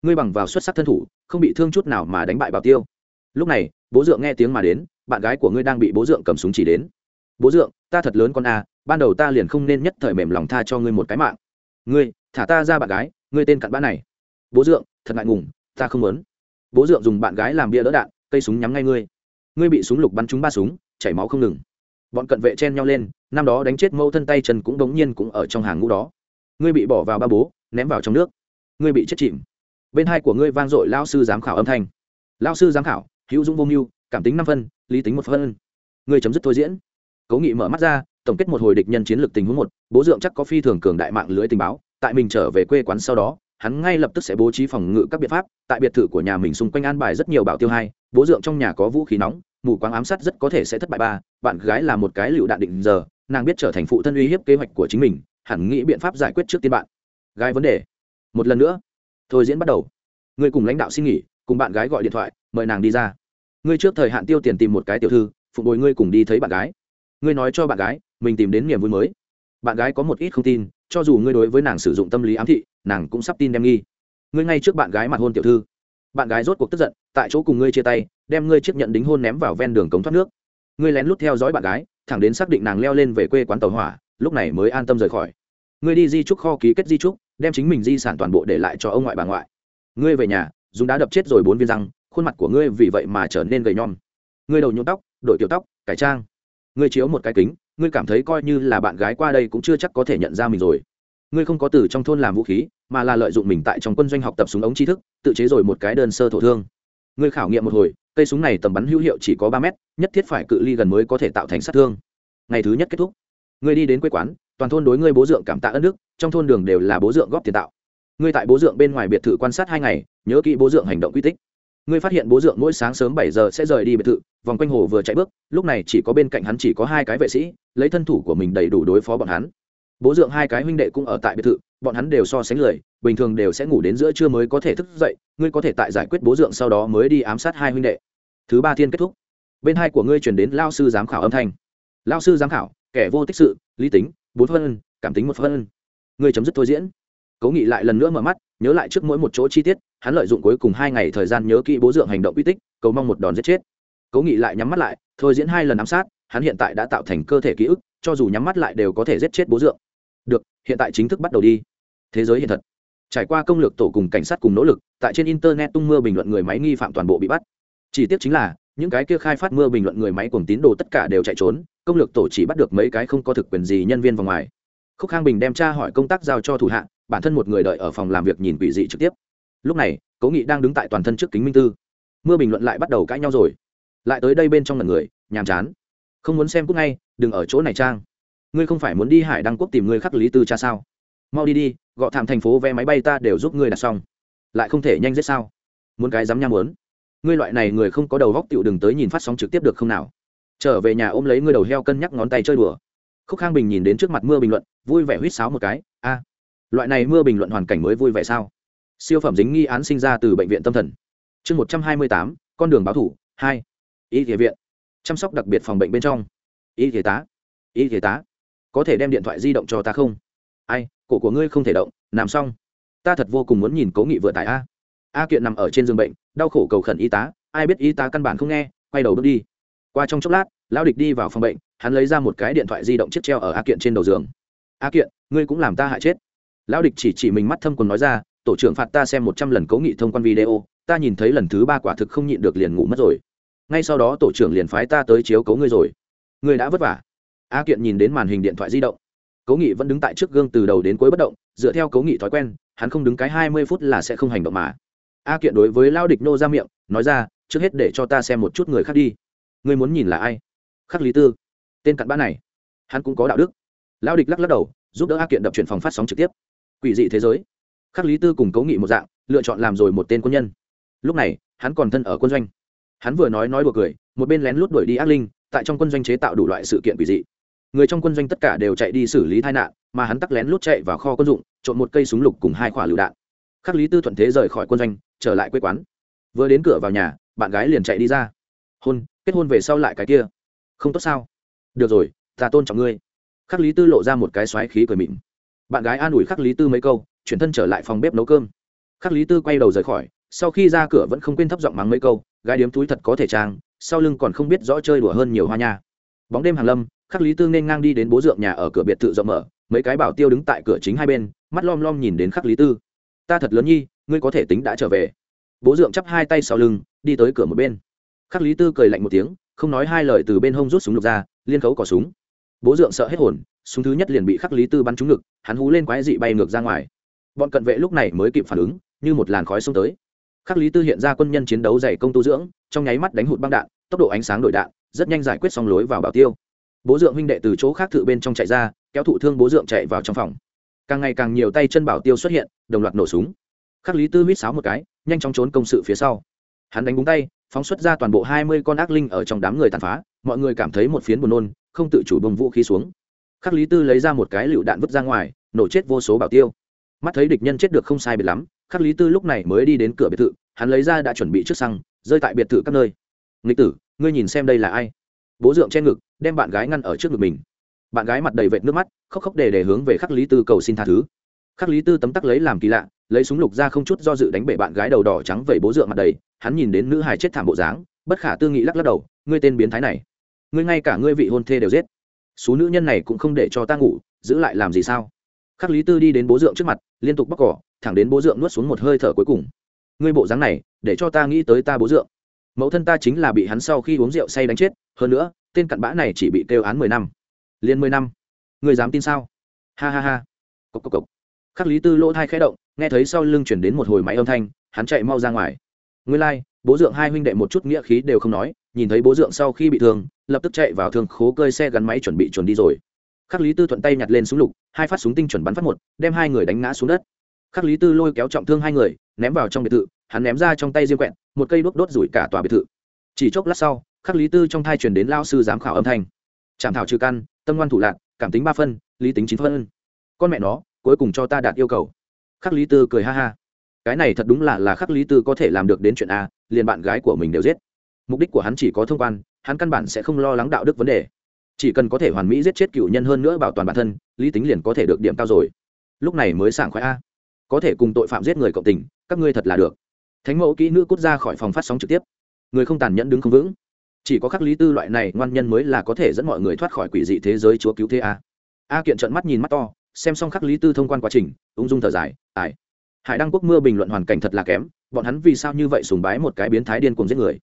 Ngươi bằng vào xuất sắc thân thủ, không bị thương chút nào mà đánh bại bảo tiêu. Lúc này, bố dượng nghe tiếng mà đến, bạn gái của ngươi đang bị bố dượng cầm súng chỉ đến. Bố dượng, ta thật lớn con a, ban đầu ta liền không nên nhất thời mềm lòng tha cho ngươi một cái mạng. Ngươi, thả ta ra bạn gái, ngươi tên cặn bã này. Bố dượng, thật ngại ngùng, ta không muốn. Bố dượng dùng bạn gái làm bia đỡ đạn cây súng nhắm ngay ngươi. Ngươi bị súng lục bắn trúng ba súng, chảy máu không ngừng. Bọn cận vệ chen nhau lên, năm đó đánh chết mẫu thân tay chân cũng đống nhiên cũng ở trong hàng ngũ đó. Ngươi bị bỏ vào ba bố, ném vào trong nước. Ngươi bị chết chìm. Bên hai của ngươi vang dội lao sư giám khảo âm thanh. Lao sư giám khảo, hữu dũng vô mưu, cảm tính năm phân, lý tính một phân. Ngươi chấm dứt thôi diễn. Cố nghị mở mắt ra, tổng kết một hồi địch nhân chiến lược tình huống một, bố dượng chắc có phi thường cường đại mạng lưới tình báo, tại mình trở về quê quán sau đó, hắn ngay lập tức sẽ bố trí phòng ngự các biện pháp, tại biệt thự của nhà mình xung quanh an bài rất nhiều bảo tiêu hai bố dượng trong nhà có vũ khí nóng, mù quáng ám sát rất có thể sẽ thất bại ba, bạn gái là một cái lựu đạn định giờ, nàng biết trở thành phụ thân uy hiếp kế hoạch của chính mình, hẳn nghĩ biện pháp giải quyết trước tiên bạn. Gái vấn đề. Một lần nữa. Thôi diễn bắt đầu. Ngươi cùng lãnh đạo xin nghỉ, cùng bạn gái gọi điện thoại, mời nàng đi ra. Ngươi trước thời hạn tiêu tiền tìm một cái tiểu thư, phụ bồi ngươi cùng đi thấy bạn gái. Ngươi nói cho bạn gái, mình tìm đến niềm vui mới. Bạn gái có một ít không tin, cho dù ngươi đối với nàng sử dụng tâm lý ám thị, nàng cũng sắp tin đem nghi. Ngươi ngay trước bạn gái mặt hôn tiểu thư bạn gái rốt cuộc tức giận, tại chỗ cùng ngươi chia tay, đem ngươi chiếc nhận đính hôn ném vào ven đường cống thoát nước. Ngươi lén lút theo dõi bạn gái, thẳng đến xác định nàng leo lên về quê quán tàu hỏa, lúc này mới an tâm rời khỏi. Ngươi đi di trúc kho ký kết di trúc, đem chính mình di sản toàn bộ để lại cho ông ngoại bà ngoại. Ngươi về nhà, dùng đá đập chết rồi bốn viên răng, khuôn mặt của ngươi vì vậy mà trở nên gầy nhom. Ngươi đầu nhuộm tóc đội kiểu tóc, cải trang. Ngươi chiếu một cái kính, ngươi cảm thấy coi như là bạn gái qua đây cũng chưa chắc có thể nhận ra mình rồi ngươi không có từ trong thôn làm vũ khí, mà là lợi dụng mình tại trong quân doanh học tập súng ống tri thức, tự chế rồi một cái đơn sơ thổ thương. Ngươi khảo nghiệm một hồi, cây súng này tầm bắn hữu hiệu chỉ có ba mét, nhất thiết phải cự ly gần mới có thể tạo thành sát thương. Ngày thứ nhất kết thúc. Ngươi đi đến quê quán, toàn thôn đối ngươi bố dượng cảm tạ ơn đức, trong thôn đường đều là bố dượng góp tiền tạo. Ngươi tại bố dượng bên ngoài biệt thự quan sát hai ngày, nhớ kỹ bố dượng hành động quy tích. Ngươi phát hiện bố dượng mỗi sáng sớm bảy giờ sẽ rời đi biệt thự, vòng quanh hồ vừa chạy bước, lúc này chỉ có bên cạnh hắn chỉ có hai cái vệ sĩ, lấy thân thủ của mình đầy đủ đối phó bọn hắn bố dượng hai cái huynh đệ cũng ở tại biệt thự, bọn hắn đều so sánh lười, bình thường đều sẽ ngủ đến giữa trưa mới có thể thức dậy, ngươi có thể tại giải quyết bố dượng sau đó mới đi ám sát hai huynh đệ. Thứ ba thiên kết thúc. Bên hai của ngươi chuyển đến lao sư giám khảo âm thanh. Lao sư giám khảo, kẻ vô tích sự, lý tính, bốn phân, cảm tính một phân. Ngươi chấm dứt thôi diễn. Cố nghị lại lần nữa mở mắt, nhớ lại trước mỗi một chỗ chi tiết, hắn lợi dụng cuối cùng hai ngày thời gian nhớ kỹ bố dượng hành động uy tích, cầu mong một đòn giết chết. Cố nghị lại nhắm mắt lại, thôi diễn hai lần ám sát, hắn hiện tại đã tạo thành cơ thể ký ức, cho dù nhắm mắt lại đều có thể giết chết bố dượng được, hiện tại chính thức bắt đầu đi. Thế giới hiện thật. Trải qua công lược tổ cùng cảnh sát cùng nỗ lực, tại trên internet tung mưa bình luận người máy nghi phạm toàn bộ bị bắt. Chỉ tiếc chính là, những cái kia khai phát mưa bình luận người máy cùng tín đồ tất cả đều chạy trốn, công lược tổ chỉ bắt được mấy cái không có thực quyền gì nhân viên vào ngoài. Khúc khang bình đem tra hỏi công tác giao cho thủ hạ, bản thân một người đợi ở phòng làm việc nhìn quỷ dị trực tiếp. Lúc này, cố nghị đang đứng tại toàn thân trước kính minh tư. Mưa bình luận lại bắt đầu cãi nhau rồi. Lại tới đây bên trong lần người, nhàm chán. Không muốn xem cũng ngay, đừng ở chỗ này trang ngươi không phải muốn đi hải đăng quốc tìm ngươi khắc lý tư cha sao? Mau đi đi, gọ thảm thành phố vé máy bay ta đều giúp ngươi đặt xong. Lại không thể nhanh giết sao? Muốn cái dám nham muốn. Ngươi loại này người không có đầu góc tựu đừng tới nhìn phát sóng trực tiếp được không nào? Trở về nhà ôm lấy ngươi đầu heo cân nhắc ngón tay chơi đùa. Khúc khang bình nhìn đến trước mặt mưa bình luận, vui vẻ huýt sáo một cái, a, loại này mưa bình luận hoàn cảnh mới vui vẻ sao? Siêu phẩm dính nghi án sinh ra từ bệnh viện tâm thần. Chương một trăm hai mươi tám, con đường báo thủ, hai. Y thể viện. Chăm sóc đặc biệt phòng bệnh bên trong. Y thể tá. Y thể tá có thể đem điện thoại di động cho ta không? Ai, cổ của ngươi không thể động, nằm xong. Ta thật vô cùng muốn nhìn cố nghị vừa tại a. A kiện nằm ở trên giường bệnh, đau khổ cầu khẩn y tá. Ai biết y tá căn bản không nghe, quay đầu bước đi. Qua trong chốc lát, lão địch đi vào phòng bệnh, hắn lấy ra một cái điện thoại di động chiếc treo ở a kiện trên đầu giường. A kiện, ngươi cũng làm ta hại chết. Lão địch chỉ chỉ mình mắt thâm quần nói ra, tổ trưởng phạt ta xem một trăm lần cố nghị thông quan video, ta nhìn thấy lần thứ ba quả thực không nhịn được liền ngủ mất rồi. Ngay sau đó tổ trưởng liền phái ta tới chiếu cấu ngươi rồi. Ngươi đã vất vả a kiện nhìn đến màn hình điện thoại di động. Cố nghị vẫn đứng tại trước gương từ đầu đến cuối bất động, dựa theo cố nghị thói quen, hắn không đứng cái hai mươi phút là sẽ không hành động mà. A kiện đối với lao địch nô ra miệng, nói ra, trước hết để cho ta xem một chút người khác đi. Ngươi muốn nhìn là ai? Khắc lý tư, tên cặn bã này, hắn cũng có đạo đức. Lao địch lắc lắc đầu, giúp đỡ a kiện đập chuyển phòng phát sóng trực tiếp. Quỷ dị thế giới. Khắc lý tư cùng cố nghị một dạng, lựa chọn làm rồi một tên quân nhân. Lúc này, hắn còn thân ở quân doanh. Hắn vừa nói nói đùa cười, một bên lén lút đuổi đi ác linh, tại trong quân doanh chế tạo đủ loại sự kiện quỷ dị người trong quân doanh tất cả đều chạy đi xử lý tai nạn, mà hắn tắc lén lút chạy vào kho quân dụng, trộn một cây súng lục cùng hai quả lựu đạn. Khắc lý tư thuận thế rời khỏi quân doanh, trở lại quê quán. Vừa đến cửa vào nhà, bạn gái liền chạy đi ra. Hôn, kết hôn về sau lại cái kia. Không tốt sao? Được rồi, ta tôn trọng ngươi. Khắc lý tư lộ ra một cái xoáy khí cười mịn bạn gái an ủi khắc lý tư mấy câu, chuyển thân trở lại phòng bếp nấu cơm. Khắc lý tư quay đầu rời khỏi, sau khi ra cửa vẫn không quên thấp giọng mắng mấy câu, gái điếm túi thật có thể trang, sau lưng còn không biết rõ chơi đùa hơn nhiều hoa nha. Bóng đêm hàng lâm khắc lý tư nên ngang đi đến bố dượng nhà ở cửa biệt thự rộng mở, mấy cái bảo tiêu đứng tại cửa chính hai bên, mắt lom lom nhìn đến khắc lý tư. Ta thật lớn nhi, ngươi có thể tính đã trở về. Bố dượng chắp hai tay sau lưng, đi tới cửa một bên. Khắc lý tư cười lạnh một tiếng, không nói hai lời từ bên hông rút súng lục ra, liên khấu cỏ súng. Bố dượng sợ hết hồn, súng thứ nhất liền bị khắc lý tư bắn trúng ngực, hắn hú lên quái dị bay ngược ra ngoài. Bọn cận vệ lúc này mới kịp phản ứng, như một làn khói xông tới. Khắc lý tư hiện ra quân nhân chiến đấu dày công tu dưỡng, trong nháy mắt đánh hụt băng đạn, tốc độ ánh sáng đổi đạn, rất nhanh giải quyết xong lối vào bảo tiêu bố dượng huynh đệ từ chỗ khác thự bên trong chạy ra, kéo thụ thương bố dượng chạy vào trong phòng. Càng ngày càng nhiều tay chân bảo tiêu xuất hiện, đồng loạt nổ súng. Khắc lý tư huýt sáo một cái, nhanh chóng trốn công sự phía sau. Hắn đánh búng tay, phóng xuất ra toàn bộ hai mươi con ác linh ở trong đám người tàn phá, mọi người cảm thấy một phiến buồn nôn, không tự chủ bông vũ khí xuống. Khắc lý tư lấy ra một cái lựu đạn vứt ra ngoài, nổ chết vô số bảo tiêu. Mắt thấy địch nhân chết được không sai biệt lắm, khắc lý tư lúc này mới đi đến cửa biệt thự, hắn lấy ra đã chuẩn bị trước xăng, rơi tại biệt thự các nơi. Nghịch tử, ngươi nhìn xem đây là ai? Bố dượng che ngực, đem bạn gái ngăn ở trước ngực mình. Bạn gái mặt đầy vệt nước mắt, khóc khóc để để hướng về khắc lý tư cầu xin tha thứ. Khắc lý tư tấm tắc lấy làm kỳ lạ, lấy súng lục ra không chút do dự đánh bể bạn gái đầu đỏ trắng vẩy bố dượng mặt đầy, hắn nhìn đến nữ hài chết thảm bộ dáng, bất khả tư nghị lắc lắc đầu, ngươi tên biến thái này, ngươi ngay cả ngươi vị hôn thê đều giết. Số nữ nhân này cũng không để cho ta ngủ, giữ lại làm gì sao? Khắc lý tư đi đến bố dượng trước mặt, liên tục bóc cỏ, thẳng đến bố dượng nuốt xuống một hơi thở cuối cùng. Ngươi bộ dáng này, để cho ta nghĩ tới ta bố dượng. Mẫu thân ta chính là bị hắn sau khi uống rượu say đánh chết hơn nữa tên cặn bã này chỉ bị kêu án mười năm. Liền mười năm. Ngươi dám tin sao? Ha ha ha. Cốc cốc cốc. khắc lý tư lỗ thai khẽ động nghe thấy sau lưng chuyển đến một hồi máy âm thanh hắn chạy mau ra ngoài. Ngươi lai、like, bố dượng hai huynh đệ một chút nghĩa khí đều không nói nhìn thấy bố dượng sau khi bị thương lập tức chạy vào thương khố cơi xe gắn máy chuẩn bị chuẩn đi rồi. Khắc lý tư thuận tay nhặt lên súng lục hai phát súng tinh chuẩn bắn phát một đem hai người đánh ngã xuống đất. Khắc lý tư lôi kéo trọng thương hai người ném vào trong biệt thự hắn ném ra trong tay riêng quẹn một cây đốt đốt rủi cả tòa biệt thự. Chỉ chốc lát sau khắc lý tư trong thai truyền đến lao sư giám khảo âm thanh. Chạm thảo trừ căn, tâm ngoan thủ lạc, cảm tính ba phân, lý tính chín phân. Con mẹ nó, cuối cùng cho ta đạt yêu cầu. Khắc lý tư cười ha ha. Cái này thật đúng là là khắc lý tư có thể làm được đến chuyện a, liền bạn gái của mình đều giết. Mục đích của hắn chỉ có thông quan, hắn căn bản sẽ không lo lắng đạo đức vấn đề. Chỉ cần có thể hoàn mỹ giết chết cựu nhân hơn nữa bảo toàn bản thân, lý tính liền có thể được điểm cao rồi. Lúc này mới sảng khoái a. Có thể cùng tội phạm giết người cộng tình, các ngươi thật là được. Thánh mẫu kỹ nữ cút ra khỏi phòng phát sóng trực tiếp. Người không tàn nhẫn đứng không vững chỉ có khắc lý tư loại này ngoan nhân mới là có thể dẫn mọi người thoát khỏi quỷ dị thế giới chúa cứu thế a. A kiện trận mắt nhìn mắt to, xem xong khắc lý tư thông quan quá trình, ung dung thở dài ải hải đăng quốc mưa bình luận hoàn cảnh thật là kém, bọn hắn vì sao như vậy sùng bái một cái biến thái điên cùng giết người?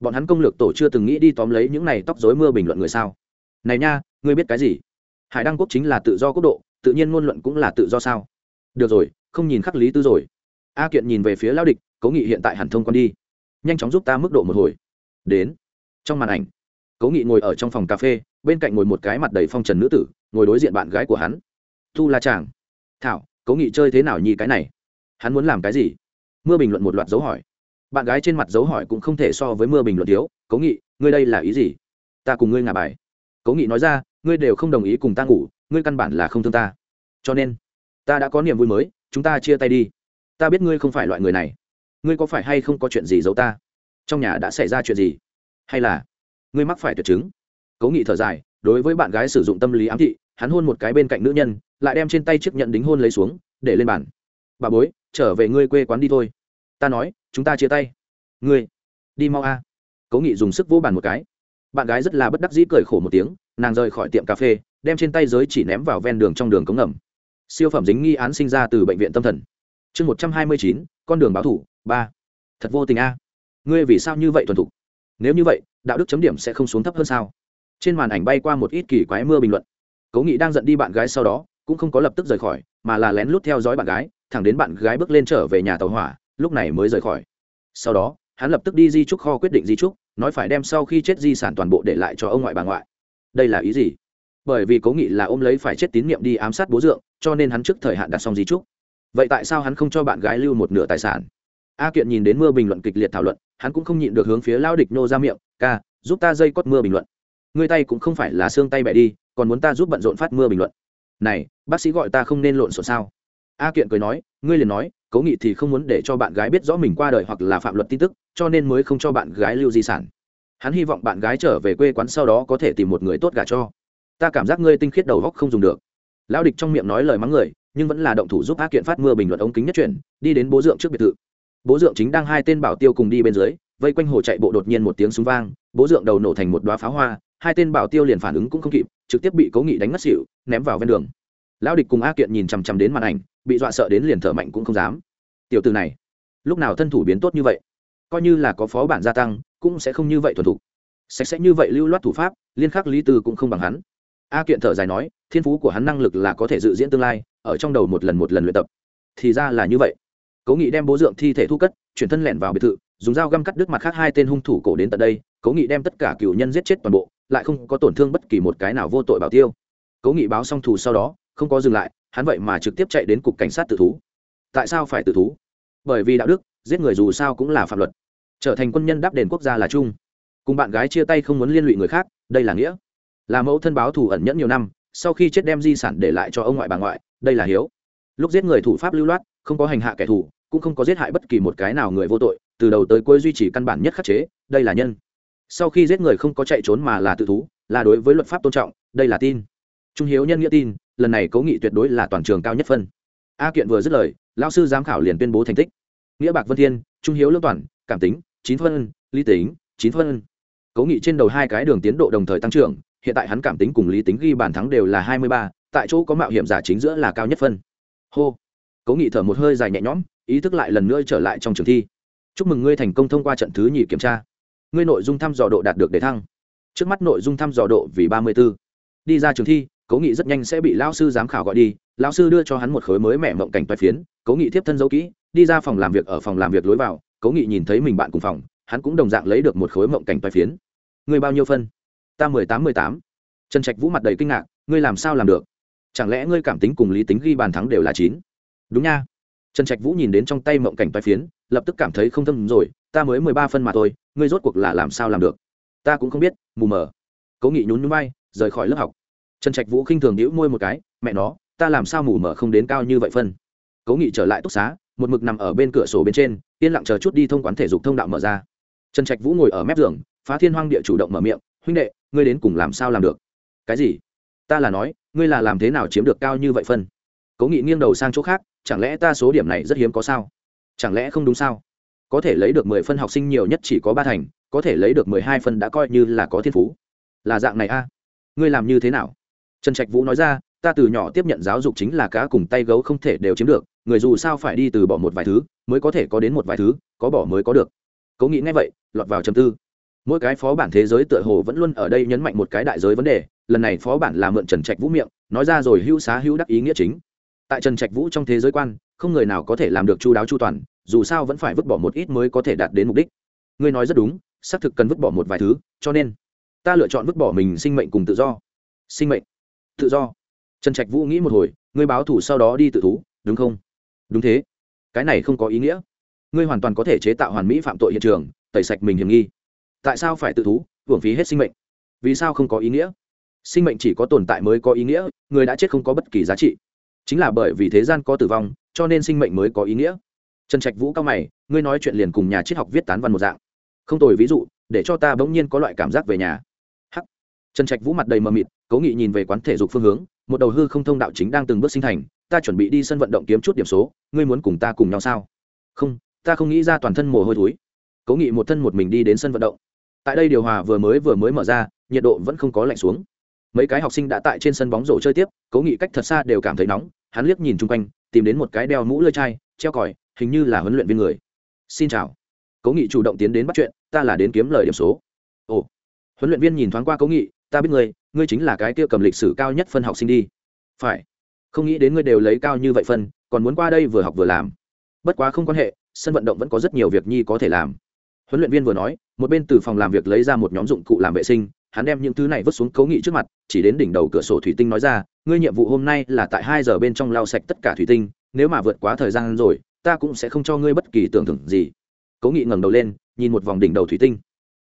Bọn hắn công lược tổ chưa từng nghĩ đi tóm lấy những này tóc dối mưa bình luận người sao? Này nha, ngươi biết cái gì? Hải đăng quốc chính là tự do quốc độ, tự nhiên ngôn luận cũng là tự do sao? Được rồi, không nhìn khắc lý tư rồi. A kiện nhìn về phía lao địch, cố nghị hiện tại hẳn thông quan đi. Nhanh chóng giúp ta mức độ một hồi. Đến trong màn ảnh, cố nghị ngồi ở trong phòng cà phê, bên cạnh ngồi một cái mặt đầy phong trần nữ tử, ngồi đối diện bạn gái của hắn. Thu la chàng. Thảo, cố nghị chơi thế nào nhì cái này? Hắn muốn làm cái gì? Mưa bình luận một loạt dấu hỏi. Bạn gái trên mặt dấu hỏi cũng không thể so với mưa bình luận thiếu. Cố nghị, ngươi đây là ý gì? Ta cùng ngươi ngả bài. Cố nghị nói ra, ngươi đều không đồng ý cùng ta ngủ, ngươi căn bản là không thương ta. Cho nên, ta đã có niềm vui mới, chúng ta chia tay đi. Ta biết ngươi không phải loại người này. Ngươi có phải hay không có chuyện gì giấu ta? Trong nhà đã xảy ra chuyện gì? Hay là, ngươi mắc phải tuyệt chứng? Cố nghị thở dài, đối với bạn gái sử dụng tâm lý ám thị, hắn hôn một cái bên cạnh nữ nhân, lại đem trên tay chiếc nhận đính hôn lấy xuống, để lên bàn. Bà bối, trở về ngươi quê quán đi thôi. Ta nói, chúng ta chia tay. Ngươi, đi mau a. Cố nghị dùng sức vỗ bàn một cái. Bạn gái rất là bất đắc dĩ cười khổ một tiếng, nàng rời khỏi tiệm cà phê, đem trên tay giới chỉ ném vào ven đường trong đường cống ngầm. Siêu phẩm dính nghi án sinh ra từ bệnh viện tâm thần. Chương một trăm hai mươi chín, con đường báo thủ, ba. Thật vô tình a. Ngươi vì sao như vậy thuần thục? Nếu như vậy, đạo đức chấm điểm sẽ không xuống thấp hơn sao? Trên màn ảnh bay qua một ít kỳ quái mưa bình luận. Cố nghị đang giận đi bạn gái sau đó, cũng không có lập tức rời khỏi, mà là lén lút theo dõi bạn gái, thẳng đến bạn gái bước lên trở về nhà tàu hỏa, lúc này mới rời khỏi. Sau đó, hắn lập tức đi di trúc kho quyết định di trúc, nói phải đem sau khi chết di sản toàn bộ để lại cho ông ngoại bà ngoại. Đây là ý gì? Bởi vì cố nghị là ôm lấy phải chết tín nhiệm đi ám sát bố dượng, cho nên hắn trước thời hạn đặt xong di trúc. Vậy tại sao hắn không cho bạn gái lưu một nửa tài sản? A kiện nhìn đến mưa bình luận kịch liệt thảo luận, hắn cũng không nhịn được hướng phía lao địch nô ra miệng, ca, giúp ta dây cót mưa bình luận. Người tay cũng không phải là xương tay bẻ đi, còn muốn ta giúp bận rộn phát mưa bình luận. Này, bác sĩ gọi ta không nên lộn xộn sao? A kiện cười nói, ngươi liền nói cố nghị thì không muốn để cho bạn gái biết rõ mình qua đời hoặc là phạm luật tin tức, cho nên mới không cho bạn gái lưu di sản. Hắn hy vọng bạn gái trở về quê quán sau đó có thể tìm một người tốt gả cho. Ta cảm giác ngươi tinh khiết đầu góc không dùng được. Lão địch trong miệng nói lời mắng người, nhưng vẫn là động thủ giúp a kiện phát mưa bình luận ống kính nhất chuyển, đi đến bố dượng trước biệt thự bố dượng chính đang hai tên bảo tiêu cùng đi bên dưới, vây quanh hồ chạy bộ đột nhiên một tiếng súng vang, bố dượng đầu nổ thành một đoá pháo hoa, hai tên bảo tiêu liền phản ứng cũng không kịp, trực tiếp bị cố nghị đánh ngất xỉu, ném vào ven đường. Lão địch cùng a kiện nhìn chằm chằm đến màn ảnh, bị dọa sợ đến liền thở mạnh cũng không dám. Tiểu từ này, lúc nào thân thủ biến tốt như vậy? Coi như là có phó bản gia tăng, cũng sẽ không như vậy thuần thục. Sạch sẽ như vậy lưu loát thủ pháp, liên khắc lý tư cũng không bằng hắn. A kiện thở dài nói, thiên phú của hắn năng lực là có thể dự diễn tương lai, ở trong đầu một lần một lần luyện tập. Thì ra là như vậy cố nghị đem bố dượng thi thể thu cất, chuyển thân lẻn vào biệt thự, dùng dao găm cắt đứt mặt khác hai tên hung thủ cổ đến tận đây. Cố nghị đem tất cả cựu nhân giết chết toàn bộ, lại không có tổn thương bất kỳ một cái nào vô tội bảo tiêu. Cố nghị báo xong thù sau đó, không có dừng lại, hắn vậy mà trực tiếp chạy đến cục cảnh sát tự thú. Tại sao phải tự thú? Bởi vì đạo đức, giết người dù sao cũng là phạm luật. Trở thành quân nhân đáp đền quốc gia là chung. Cùng bạn gái chia tay không muốn liên lụy người khác, đây là nghĩa. Là mẫu thân báo thù ẩn nhẫn nhiều năm, sau khi chết đem di sản để lại cho ông ngoại bà ngoại, đây là hiếu. Lúc giết người thủ pháp lưu loát không có hành hạ kẻ thù, cũng không có giết hại bất kỳ một cái nào người vô tội, từ đầu tới cuối duy trì căn bản nhất khắc chế, đây là nhân. Sau khi giết người không có chạy trốn mà là tự thú, là đối với luật pháp tôn trọng, đây là tin. Trung hiếu nhân nghĩa tin, lần này cố nghị tuyệt đối là toàn trường cao nhất phân. A kiện vừa dứt lời lao sư giám khảo liền tuyên bố thành tích. Nghĩa bạc vân thiên, trung hiếu lương toàn, cảm tính, chín phân, lý tính, chín phân. Cố nghị trên đầu hai cái đường tiến độ đồng thời tăng trưởng, hiện tại hắn cảm tính cùng lý tính ghi bàn thắng đều là hai mươi ba, tại chỗ có mạo hiểm giả chính giữa là cao nhất phân. Hô cố nghị thở một hơi dài nhẹ nhõm, ý thức lại lần nữa trở lại trong trường thi. Chúc mừng ngươi thành công thông qua trận thứ nhì kiểm tra. Ngươi nội dung thăm dò độ đạt được đề thăng. Trước mắt nội dung thăm dò độ vì ba mươi b ố đi ra trường thi, cố nghị rất nhanh sẽ bị lao sư giám khảo gọi đi. Lao sư đưa cho hắn một khối mới mẻ mộng cảnh toai phiến. Cố nghị tiếp thân dấu kỹ, đi ra phòng làm việc ở phòng làm việc lối vào. Cố nghị nhìn thấy mình bạn cùng phòng, hắn cũng đồng dạng lấy được một khối mộng cảnh toai phiến. Ngươi bao nhiêu phân? Ta mười tám mười tám. Trần trạch vũ mặt đầy kinh ngạc, ngươi làm sao làm được? Chẳng lẽ ngươi cảm tính cùng lý tính ghi bàn thắng đều là chín? Đúng nha. Trần trạch vũ nhìn đến trong tay mộng cảnh toai phiến, lập tức cảm thấy không thâm rồi, ta mới mười ba phân mà thôi, ngươi rốt cuộc là làm sao làm được? Ta cũng không biết, mù mờ. Cố nghị nhún nhún bay rời khỏi lớp học. Trần trạch vũ khinh thường đĩu môi một cái, mẹ nó, ta làm sao mù mờ không đến cao như vậy phân? Cố nghị trở lại túc xá, một mực nằm ở bên cửa sổ bên trên, yên lặng chờ chút đi thông quán thể dục thông đạo mở ra. Trần trạch vũ ngồi ở mép giường, phá thiên hoang địa chủ động mở miệng, huynh đệ, ngươi đến cùng làm sao làm được? Cái gì? Ta là nói, ngươi là làm thế nào chiếm được cao như vậy phân? Cố nghị nghiêng đầu sang chỗ khác chẳng lẽ ta số điểm này rất hiếm có sao? Chẳng lẽ không đúng sao? Có thể lấy được mười phân học sinh nhiều nhất chỉ có ba thành, có thể lấy được mười hai phân đã coi như là có thiên phú. Là dạng này a. Ngươi làm như thế nào? Trần trạch vũ nói ra, ta từ nhỏ tiếp nhận giáo dục chính là cá cùng tay gấu không thể đều chiếm được, người dù sao phải đi từ bỏ một vài thứ, mới có thể có đến một vài thứ, có bỏ mới có được. Cố nghĩ ngay vậy, lọt vào chầm tư. Mỗi cái phó bản thế giới tựa hồ vẫn luôn ở đây nhấn mạnh một cái đại giới vấn đề, lần này phó bản là mượn trần trạch vũ miệng, nói ra rồi hữu xá hữu đắc ý nghĩa chính tại trần trạch vũ trong thế giới quan, không người nào có thể làm được chu đáo chu toàn, dù sao vẫn phải vứt bỏ một ít mới có thể đạt đến mục đích. Ngươi nói rất đúng, xác thực cần vứt bỏ một vài thứ, cho nên, ta lựa chọn vứt bỏ mình sinh mệnh cùng tự do. Sinh mệnh, tự do. Trần trạch vũ nghĩ một hồi, ngươi báo thủ sau đó đi tự thú, đúng không? Đúng thế. Cái này không có ý nghĩa. Ngươi hoàn toàn có thể chế tạo hoàn mỹ phạm tội hiện trường, tẩy sạch mình hiểm nghi. Tại sao phải tự thú, hưởng phí hết sinh mệnh? Vì sao không có ý nghĩa? Sinh mệnh chỉ có tồn tại mới có ý nghĩa, người đã chết không có bất kỳ giá trị chính là bởi vì thế gian có tử vong, cho nên sinh mệnh mới có ý nghĩa. Trần trạch vũ cao mày, ngươi nói chuyện liền cùng nhà triết học viết tán văn một dạng. Không tồi ví dụ, để cho ta bỗng nhiên có loại cảm giác về nhà. Hắc. Trần trạch vũ mặt đầy mờ mịt, cố nghị nhìn về quán thể dục phương hướng, một đầu hư không thông đạo chính đang từng bước sinh thành, ta chuẩn bị đi sân vận động kiếm chút điểm số, ngươi muốn cùng ta cùng nhau sao? Không, ta không nghĩ ra toàn thân mồ hôi thối. Cố nghị một thân một mình đi đến sân vận động. Tại đây điều hòa vừa mới vừa mới mở ra, nhiệt độ vẫn không có lạnh xuống mấy cái học sinh đã tại trên sân bóng rổ chơi tiếp, cố nghị cách thật xa đều cảm thấy nóng, hắn liếc nhìn chung quanh, tìm đến một cái đeo mũ lơi chai, treo còi, hình như là huấn luyện viên người. Xin chào. Cố nghị chủ động tiến đến bắt chuyện, ta là đến kiếm lời điểm số. Ồ. Huấn luyện viên nhìn thoáng qua cố nghị, ta biết ngươi ngươi chính là cái kia cầm lịch sử cao nhất phân học sinh đi. Phải. Không nghĩ đến ngươi đều lấy cao như vậy phân, còn muốn qua đây vừa học vừa làm. Bất quá không quan hệ, sân vận động vẫn có rất nhiều việc nhi có thể làm. Huấn luyện viên vừa nói, một bên từ phòng làm việc lấy ra một nhóm dụng cụ làm vệ sinh hắn đem những thứ này vứt xuống cấu nghị trước mặt chỉ đến đỉnh đầu cửa sổ thủy tinh nói ra ngươi nhiệm vụ hôm nay là tại hai giờ bên trong lau sạch tất cả thủy tinh nếu mà vượt quá thời gian rồi ta cũng sẽ không cho ngươi bất kỳ tưởng thưởng gì. Cấu nghị ngẩng đầu lên nhìn một vòng đỉnh đầu thủy tinh.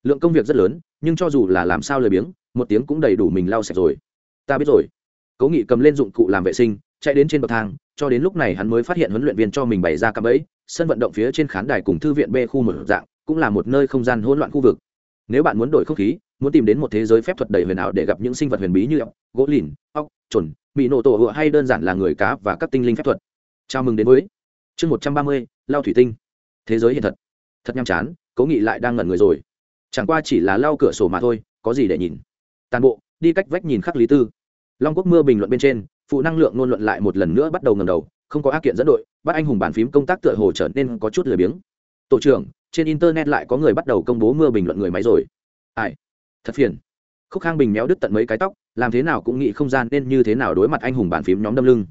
Lượng công việc rất lớn nhưng cho dù là làm sao lười biếng một tiếng cũng đầy đủ mình lau sạch rồi. Ta biết rồi. Cấu nghị cầm lên dụng cụ làm vệ sinh chạy đến trên bậc thang cho đến lúc này hắn mới phát hiện huấn luyện viên cho mình bày ra cạm ấy, sân vận động phía trên khán đài cùng thư viện b khu một dạng cũng là một nơi không gian hỗn loạn khu vực. Nếu bạn muốn đổi không khí muốn tìm đến một thế giới phép thuật đầy huyền ảo để gặp những sinh vật huyền bí như ốc, gỗ lìn, ốc trồn bị nổ tổ hựa hay đơn giản là người cá và các tinh linh phép thuật. Chào mừng đến với chương một trăm ba mươi, lao thủy tinh. Thế giới hiện thật. Thật nhàm chán, cố nghị lại đang ngẩn người rồi. Chẳng qua chỉ là lau cửa sổ mà thôi, có gì để nhìn. Tàn bộ, đi cách vách nhìn khắc lý tư. Long quốc mưa bình luận bên trên, phụ năng lượng ngôn luận lại một lần nữa bắt đầu ngầm đầu, không có ác kiện dẫn đội, bắt anh hùng bàn phím công tác tựa hồ trở nên có chút lười biếng. Tổ trưởng, trên internet lại có người bắt đầu công bố mưa bình luận người máy rồi. Ai? Thật phiền. Khúc khang bình méo đứt tận mấy cái tóc làm thế nào cũng nghĩ không gian nên như thế nào đối mặt anh hùng bàn phím nhóm đâm lưng.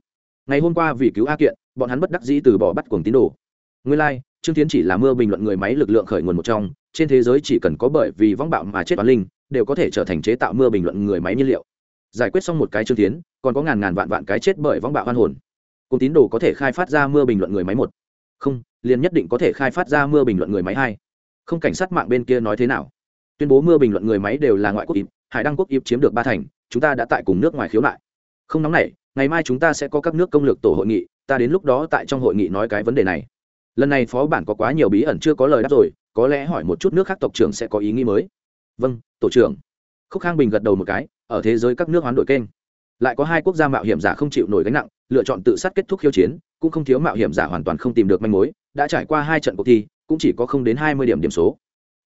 Ngày hôm qua vì cứu a kiện bọn hắn bất đắc dĩ từ bỏ bắt cuồng tín đồ. Nguyên lai、like, trương tiến chỉ là mưa bình luận người máy lực lượng khởi nguồn một trong trên thế giới chỉ cần có bởi vì vong bạo mà chết toán linh đều có thể trở thành chế tạo mưa bình luận người máy nhiên liệu. Giải quyết xong một cái trương tiến còn có ngàn ngàn vạn vạn cái chết bởi vong bạo hoan hồn. Cùng tín đồ có thể khai phát ra mưa bình luận người máy một. Không liền nhất định có thể khai phát ra mưa bình luận người máy hai. Không cảnh sát mạng bên kia nói thế nào? Tuyên bố mưa bình luận người máy đều là ngoại quốc ịp hải đăng quốc ịp chiếm được ba thành, chúng ta đã tại cùng nước ngoài khiếu nại. Không nóng này ngày mai chúng ta sẽ có các nước công lược tổ hội nghị, ta đến lúc đó tại trong hội nghị nói cái vấn đề này. Lần này phó bản có quá nhiều bí ẩn chưa có lời đáp rồi, có lẽ hỏi một chút nước khác tộc trưởng sẽ có ý nghĩ mới. Vâng tổ trưởng. Khúc khang bình gật đầu một cái, ở thế giới các nước hoán đổi kênh. Lại có hai quốc gia mạo hiểm giả không chịu nổi gánh nặng, lựa chọn tự sát kết thúc khiêu chiến, cũng không thiếu mạo hiểm giả hoàn toàn không tìm được manh mối, đã trải qua hai trận cuộc thi, cũng chỉ có không đến hai mươi điểm điểm số.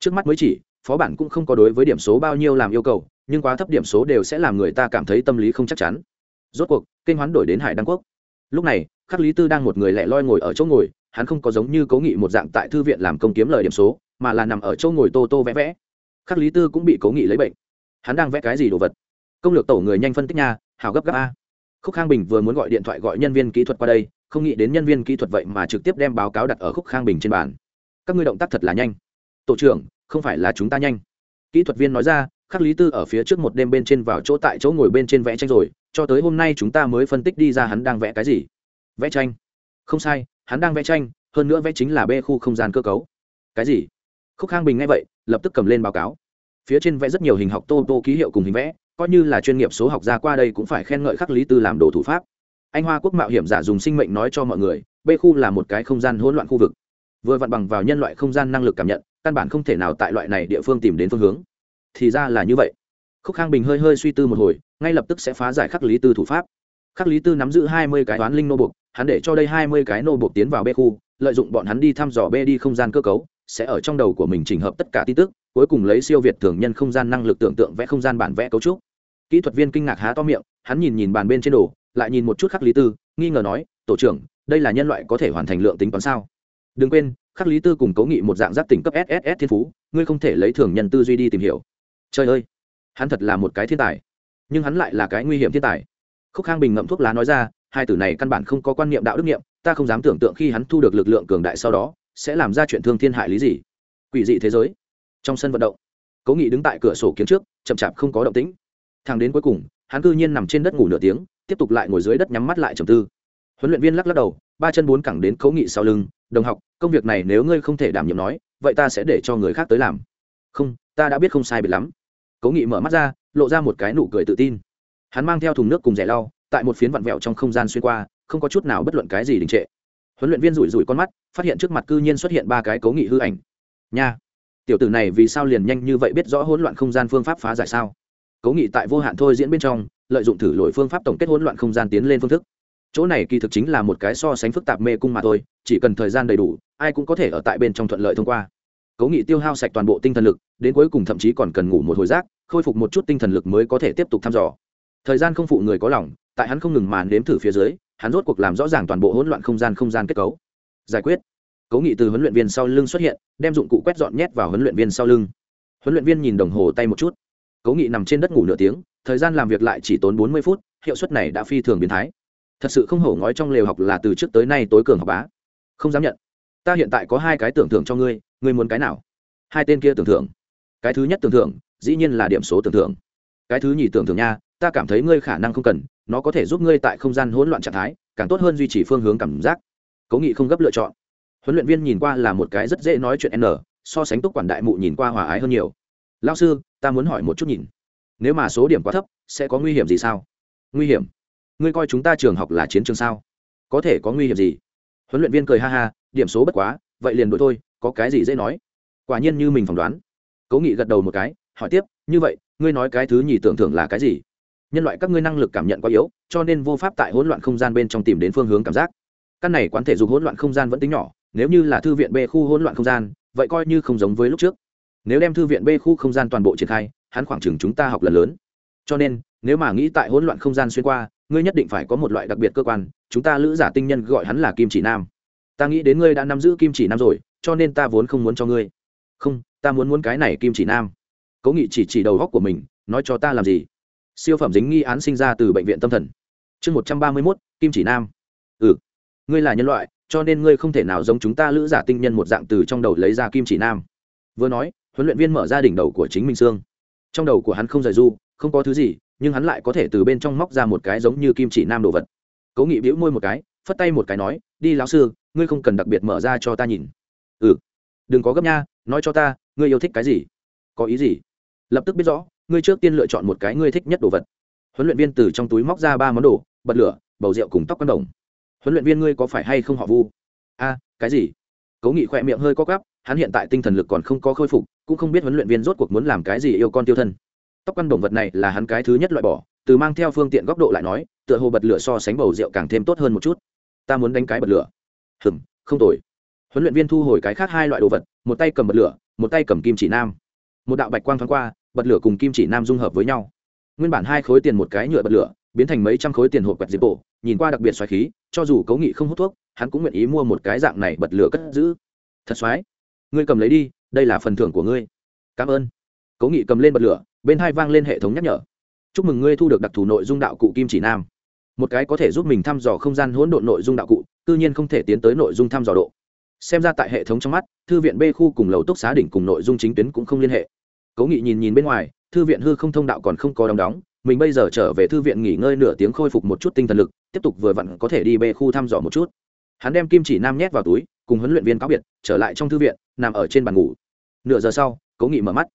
Trước mắt mới chỉ phó bản cũng không có đối với điểm số bao nhiêu làm yêu cầu, nhưng quá thấp điểm số đều sẽ làm người ta cảm thấy tâm lý không chắc chắn. Rốt cuộc, kênh hoán đổi đến hải đăng quốc. Lúc này, khắc lý tư đang một người lẻ loi ngồi ở chỗ ngồi, hắn không có giống như cố nghị một dạng tại thư viện làm công kiếm lời điểm số, mà là nằm ở chỗ ngồi tô tô vẽ vẽ. Khắc lý tư cũng bị cố nghị lấy bệnh. Hắn đang vẽ cái gì đồ vật? Công lược tổ người nhanh phân tích nha, hào gấp gáp a. Khúc khang bình vừa muốn gọi điện thoại gọi nhân viên kỹ thuật qua đây, không nghĩ đến nhân viên kỹ thuật vậy mà trực tiếp đem báo cáo đặt ở khúc khang bình trên bàn. Các ngươi động tác thật là nhanh. Tổ trưởng không phải là chúng ta nhanh. Kỹ thuật viên nói ra, khắc lý tư ở phía trước một đêm bên trên vào chỗ tại chỗ ngồi bên trên vẽ tranh rồi, cho tới hôm nay chúng ta mới phân tích đi ra hắn đang vẽ cái gì. Vẽ tranh? Không sai, hắn đang vẽ tranh, hơn nữa vẽ chính là bê khu không gian cơ cấu. Cái gì? Khúc khang bình nghe vậy, lập tức cầm lên báo cáo. Phía trên vẽ rất nhiều hình học tô tô ký hiệu cùng hình vẽ, coi như là chuyên nghiệp số học ra qua đây cũng phải khen ngợi khắc lý tư làm đồ thủ pháp. Anh hoa quốc mạo hiểm giả dùng sinh mệnh nói cho mọi người, bê khu là một cái không gian hỗn loạn khu vực vừa vặn bằng vào nhân loại không gian năng lực cảm nhận, căn bản không thể nào tại loại này địa phương tìm đến phương hướng. Thì ra là như vậy. Khúc khang bình hơi hơi suy tư một hồi, ngay lập tức sẽ phá giải khắc lý tư thủ pháp. Khắc lý tư nắm giữ hai mươi cái toán linh nô bục hắn để cho đây hai mươi cái nô bục tiến vào bê khu, lợi dụng bọn hắn đi thăm dò bê đi không gian cơ cấu, sẽ ở trong đầu của mình chỉnh hợp tất cả tin tức, cuối cùng lấy siêu việt thường nhân không gian năng lực tưởng tượng vẽ không gian bản vẽ cấu trúc. Kỹ thuật viên kinh ngạc há to miệng, hắn nhìn nhìn bàn bên trên đồ, lại nhìn một chút khắc lý tư, nghi ngờ nói, tổ trưởng, đây là nhân loại có thể hoàn thành lượng tính toán sao? Đừng quên, khắc lý tư cùng cố nghị một dạng giác tỉnh cấp sss thiên phú, ngươi không thể lấy thường nhân tư duy đi tìm hiểu. Trời ơi, hắn thật là một cái thiên tài. Nhưng hắn lại là cái nguy hiểm thiên tài. Khúc khang bình ngậm thuốc lá nói ra, hai tử này căn bản không có quan niệm đạo đức nghiệm ta không dám tưởng tượng khi hắn thu được lực lượng cường đại sau đó, sẽ làm ra chuyện thương thiên hại lý gì. Quỷ dị thế giới. Trong sân vận động cố nghị đứng tại cửa sổ kiến trước, chậm chạp không có động tĩnh. Thằng đến cuối cùng, hắn cư nhiên nằm trên đất ngủ nửa tiếng, tiếp tục lại ngồi dưới đất nhắm mắt lại trầm tư. Huấn luyện viên lắc lắc đầu, ba chân bốn cẳng đến cố nghị sau lưng đồng học, công việc này nếu ngươi không thể đảm nhiệm nói, vậy ta sẽ để cho người khác tới làm. Không, ta đã biết không sai biệt lắm. Cố nghị mở mắt ra, lộ ra một cái nụ cười tự tin. Hắn mang theo thùng nước cùng rẻ lau, tại một phiến vặn vẹo trong không gian xuyên qua, không có chút nào bất luận cái gì đình trệ. Huấn luyện viên rủi rủi con mắt, phát hiện trước mặt cư nhiên xuất hiện ba cái cố nghị hư ảnh. Nha, tiểu tử này vì sao liền nhanh như vậy biết rõ hỗn loạn không gian phương pháp phá giải sao? Cố nghị tại vô hạn thôi diễn bên trong, lợi dụng thử lỗi phương pháp tổng kết hỗn loạn không gian tiến lên phương thức chỗ này kỳ thực chính là một cái so sánh phức tạp mê cung mà thôi, chỉ cần thời gian đầy đủ, ai cũng có thể ở tại bên trong thuận lợi thông qua. Cố nghị tiêu hao sạch toàn bộ tinh thần lực, đến cuối cùng thậm chí còn cần ngủ một hồi rác, khôi phục một chút tinh thần lực mới có thể tiếp tục thăm dò. Thời gian không phụ người có lòng, tại hắn không ngừng màn đếm thử phía dưới, hắn rốt cuộc làm rõ ràng toàn bộ hỗn loạn không gian không gian kết cấu. Giải quyết. Cố nghị từ huấn luyện viên sau lưng xuất hiện, đem dụng cụ quét dọn nhét vào huấn luyện viên sau lưng. Huấn luyện viên nhìn đồng hồ tay một chút. Cố nghị nằm trên đất ngủ nửa tiếng, thời gian làm việc lại chỉ tốn bốn mươi phút, hiệu suất này đã phi thường biến thái thật sự không hổ ngói trong lều học là từ trước tới nay tối cường học bá. Không dám nhận. Ta hiện tại có hai cái tưởng thưởng cho ngươi ngươi muốn cái nào? Hai tên kia tưởng thưởng. Cái thứ nhất tưởng thưởng, dĩ nhiên là điểm số tưởng thưởng. Cái thứ nhì tưởng thưởng nha, ta cảm thấy ngươi khả năng không cần, nó có thể giúp ngươi tại không gian hỗn loạn trạng thái, càng tốt hơn duy trì phương hướng cảm giác. Cố nghị không gấp lựa chọn. Huấn luyện viên nhìn qua là một cái rất dễ nói chuyện n, so sánh túc quản đại mụ nhìn qua hòa ái hơn nhiều. Lao sư, ta muốn hỏi một chút nhìn. Nếu mà số điểm quá thấp, sẽ có nguy hiểm gì sao? Nguy hiểm? Ngươi coi chúng ta trường học là chiến trường sao? Có thể có nguy hiểm gì? Huấn luyện viên cười ha ha, điểm số bất quá, vậy liền đội thôi, có cái gì dễ nói. Quả nhiên như mình phỏng đoán. Cố nghị gật đầu một cái, hỏi tiếp, như vậy, ngươi nói cái thứ nhì tưởng thưởng là cái gì? Nhân loại các ngươi năng lực cảm nhận quá yếu, cho nên vô pháp tại hỗn loạn không gian bên trong tìm đến phương hướng cảm giác. Căn này quán thể dục hỗn loạn không gian vẫn tính nhỏ, nếu như là thư viện b khu hỗn loạn không gian, vậy coi như không giống với lúc trước. Nếu đem thư viện b khu không gian toàn bộ triển khai, hắn khoảng chừng chúng ta học lần lớn. Cho nên, nếu mà nghĩ tại hỗn loạn không gian xuyên qua ngươi nhất định phải có một loại đặc biệt cơ quan, chúng ta lữ giả tinh nhân gọi hắn là kim chỉ nam. Ta nghĩ đến ngươi đã nắm giữ kim chỉ nam rồi, cho nên ta vốn không muốn cho ngươi. Không, ta muốn muốn cái này kim chỉ nam. Cố nghị chỉ chỉ đầu góc của mình, nói cho ta làm gì? Siêu phẩm dính nghi án sinh ra từ bệnh viện tâm thần. Chương một trăm ba mươi mốt, kim chỉ nam. Ừ ngươi là nhân loại, cho nên ngươi không thể nào giống chúng ta lữ giả tinh nhân một dạng từ trong đầu lấy ra kim chỉ nam. Vừa nói, huấn luyện viên mở ra đỉnh đầu của chính mình xương. Trong đầu của hắn không rời du không có thứ gì nhưng hắn lại có thể từ bên trong móc ra một cái giống như kim chỉ nam đồ vật. Cố nghị bĩu môi một cái, phất tay một cái nói, đi lão sư, ngươi không cần đặc biệt mở ra cho ta nhìn. Ừ đừng có gấp nha, nói cho ta, ngươi yêu thích cái gì? Có ý gì? Lập tức biết rõ, ngươi trước tiên lựa chọn một cái ngươi thích nhất đồ vật. Huấn luyện viên từ trong túi móc ra ba món đồ, bật lửa, bầu rượu cùng tóc con đồng. Huấn luyện viên ngươi có phải hay không họ vu? A, cái gì? Cố nghị khỏe miệng hơi co cắp hắn hiện tại tinh thần lực còn không có khôi phục, cũng không biết huấn luyện viên rốt cuộc muốn làm cái gì yêu con tiêu thân tóc quan động vật này là hắn cái thứ nhất loại bỏ, từ mang theo phương tiện góc độ lại nói, tựa hồ bật lửa so sánh bầu rượu càng thêm tốt hơn một chút. Ta muốn đánh cái bật lửa. Hừm, không tồi. Huấn luyện viên thu hồi cái khác hai loại đồ vật, một tay cầm bật lửa, một tay cầm kim chỉ nam. Một đạo bạch quang thoáng qua, bật lửa cùng kim chỉ nam dung hợp với nhau. Nguyên bản hai khối tiền một cái nhựa bật lửa, biến thành mấy trăm khối tiền hộp quẹt diệp bộ, nhìn qua đặc biệt xoáy khí, cho dù cấu nghị không hút thuốc, hắn cũng nguyện ý mua một cái dạng này bật lửa cất giữ. Thật xoáy. Ngươi cầm lấy đi, đây là phần thưởng của ngươi. Cảm ơn. Cấu nghị cầm lên bật lửa bên hai vang lên hệ thống nhắc nhở. Chúc mừng ngươi thu được đặc thù nội dung đạo cụ kim chỉ nam. Một cái có thể giúp mình thăm dò không gian hỗn độn nội dung đạo cụ tự nhiên không thể tiến tới nội dung thăm dò độ. Xem ra tại hệ thống trong mắt, thư viện b khu cùng lầu túc xá đỉnh cùng nội dung chính tuyến cũng không liên hệ. Cố nghị nhìn nhìn bên ngoài, thư viện hư không thông đạo còn không có đóng đóng, mình bây giờ trở về thư viện nghỉ ngơi nửa tiếng khôi phục một chút tinh thần lực, tiếp tục vừa vặn có thể đi b khu thăm dò một chút. Hắn đem kim chỉ nam nhét vào túi, cùng huấn luyện viên cáo biệt, trở lại trong thư viện, nằm ở trên bàn ngủ. Nửa giờ sau, cố nghị mở mắt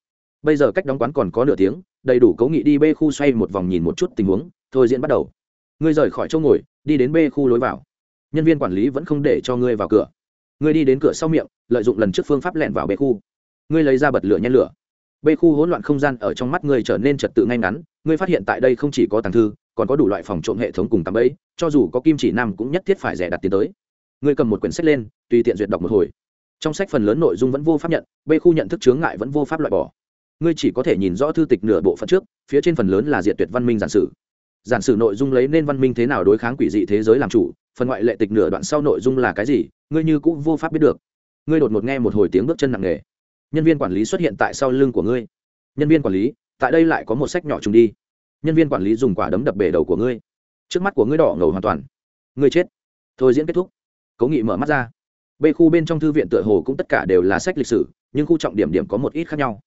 bây giờ cách đóng quán còn có nửa tiếng, đầy đủ cố nghị đi b khu xoay một vòng nhìn một chút tình huống, thôi diễn bắt đầu. Ngươi rời khỏi chỗ ngồi, đi đến b khu lối vào. Nhân viên quản lý vẫn không để cho ngươi vào cửa. Ngươi đi đến cửa sau miệng, lợi dụng lần trước phương pháp lẹn vào b khu. Ngươi lấy ra bật lửa nhen lửa. B khu hỗn loạn không gian ở trong mắt ngươi trở nên trật tự ngay ngắn, ngươi phát hiện tại đây không chỉ có tàng thư, còn có đủ loại phòng trộm hệ thống cùng tắm ấy cho dù có kim chỉ nam cũng nhất thiết phải rẻ đặt tiền tới. Ngươi cầm một quyển sách lên, tùy tiện duyệt đọc một hồi. Trong sách phần lớn nội dung vẫn vô pháp nhận b khu nhận thức chướng ngại vẫn vô pháp loại bỏ ngươi chỉ có thể nhìn rõ thư tịch nửa bộ phận trước, phía trên phần lớn là diệt tuyệt văn minh giản sử. Giản sử nội dung lấy nên văn minh thế nào đối kháng quỷ dị thế giới làm chủ, phần ngoại lệ tịch nửa đoạn sau nội dung là cái gì, ngươi như cũng vô pháp biết được. Ngươi đột ngột nghe một hồi tiếng bước chân nặng nề. Nhân viên quản lý xuất hiện tại sau lưng của ngươi. Nhân viên quản lý, tại đây lại có một sách nhỏ trùng đi. Nhân viên quản lý dùng quả đấm đập bể đầu của ngươi. Trước mắt của ngươi đỏ ngầu hoàn toàn. Ngươi chết. Thôi diễn kết thúc. Cố nghị mở mắt ra. B khu bên trong thư viện tựa hồ cũng tất cả đều là sách lịch sử, nhưng khu trọng điểm điểm có một ít khác nhau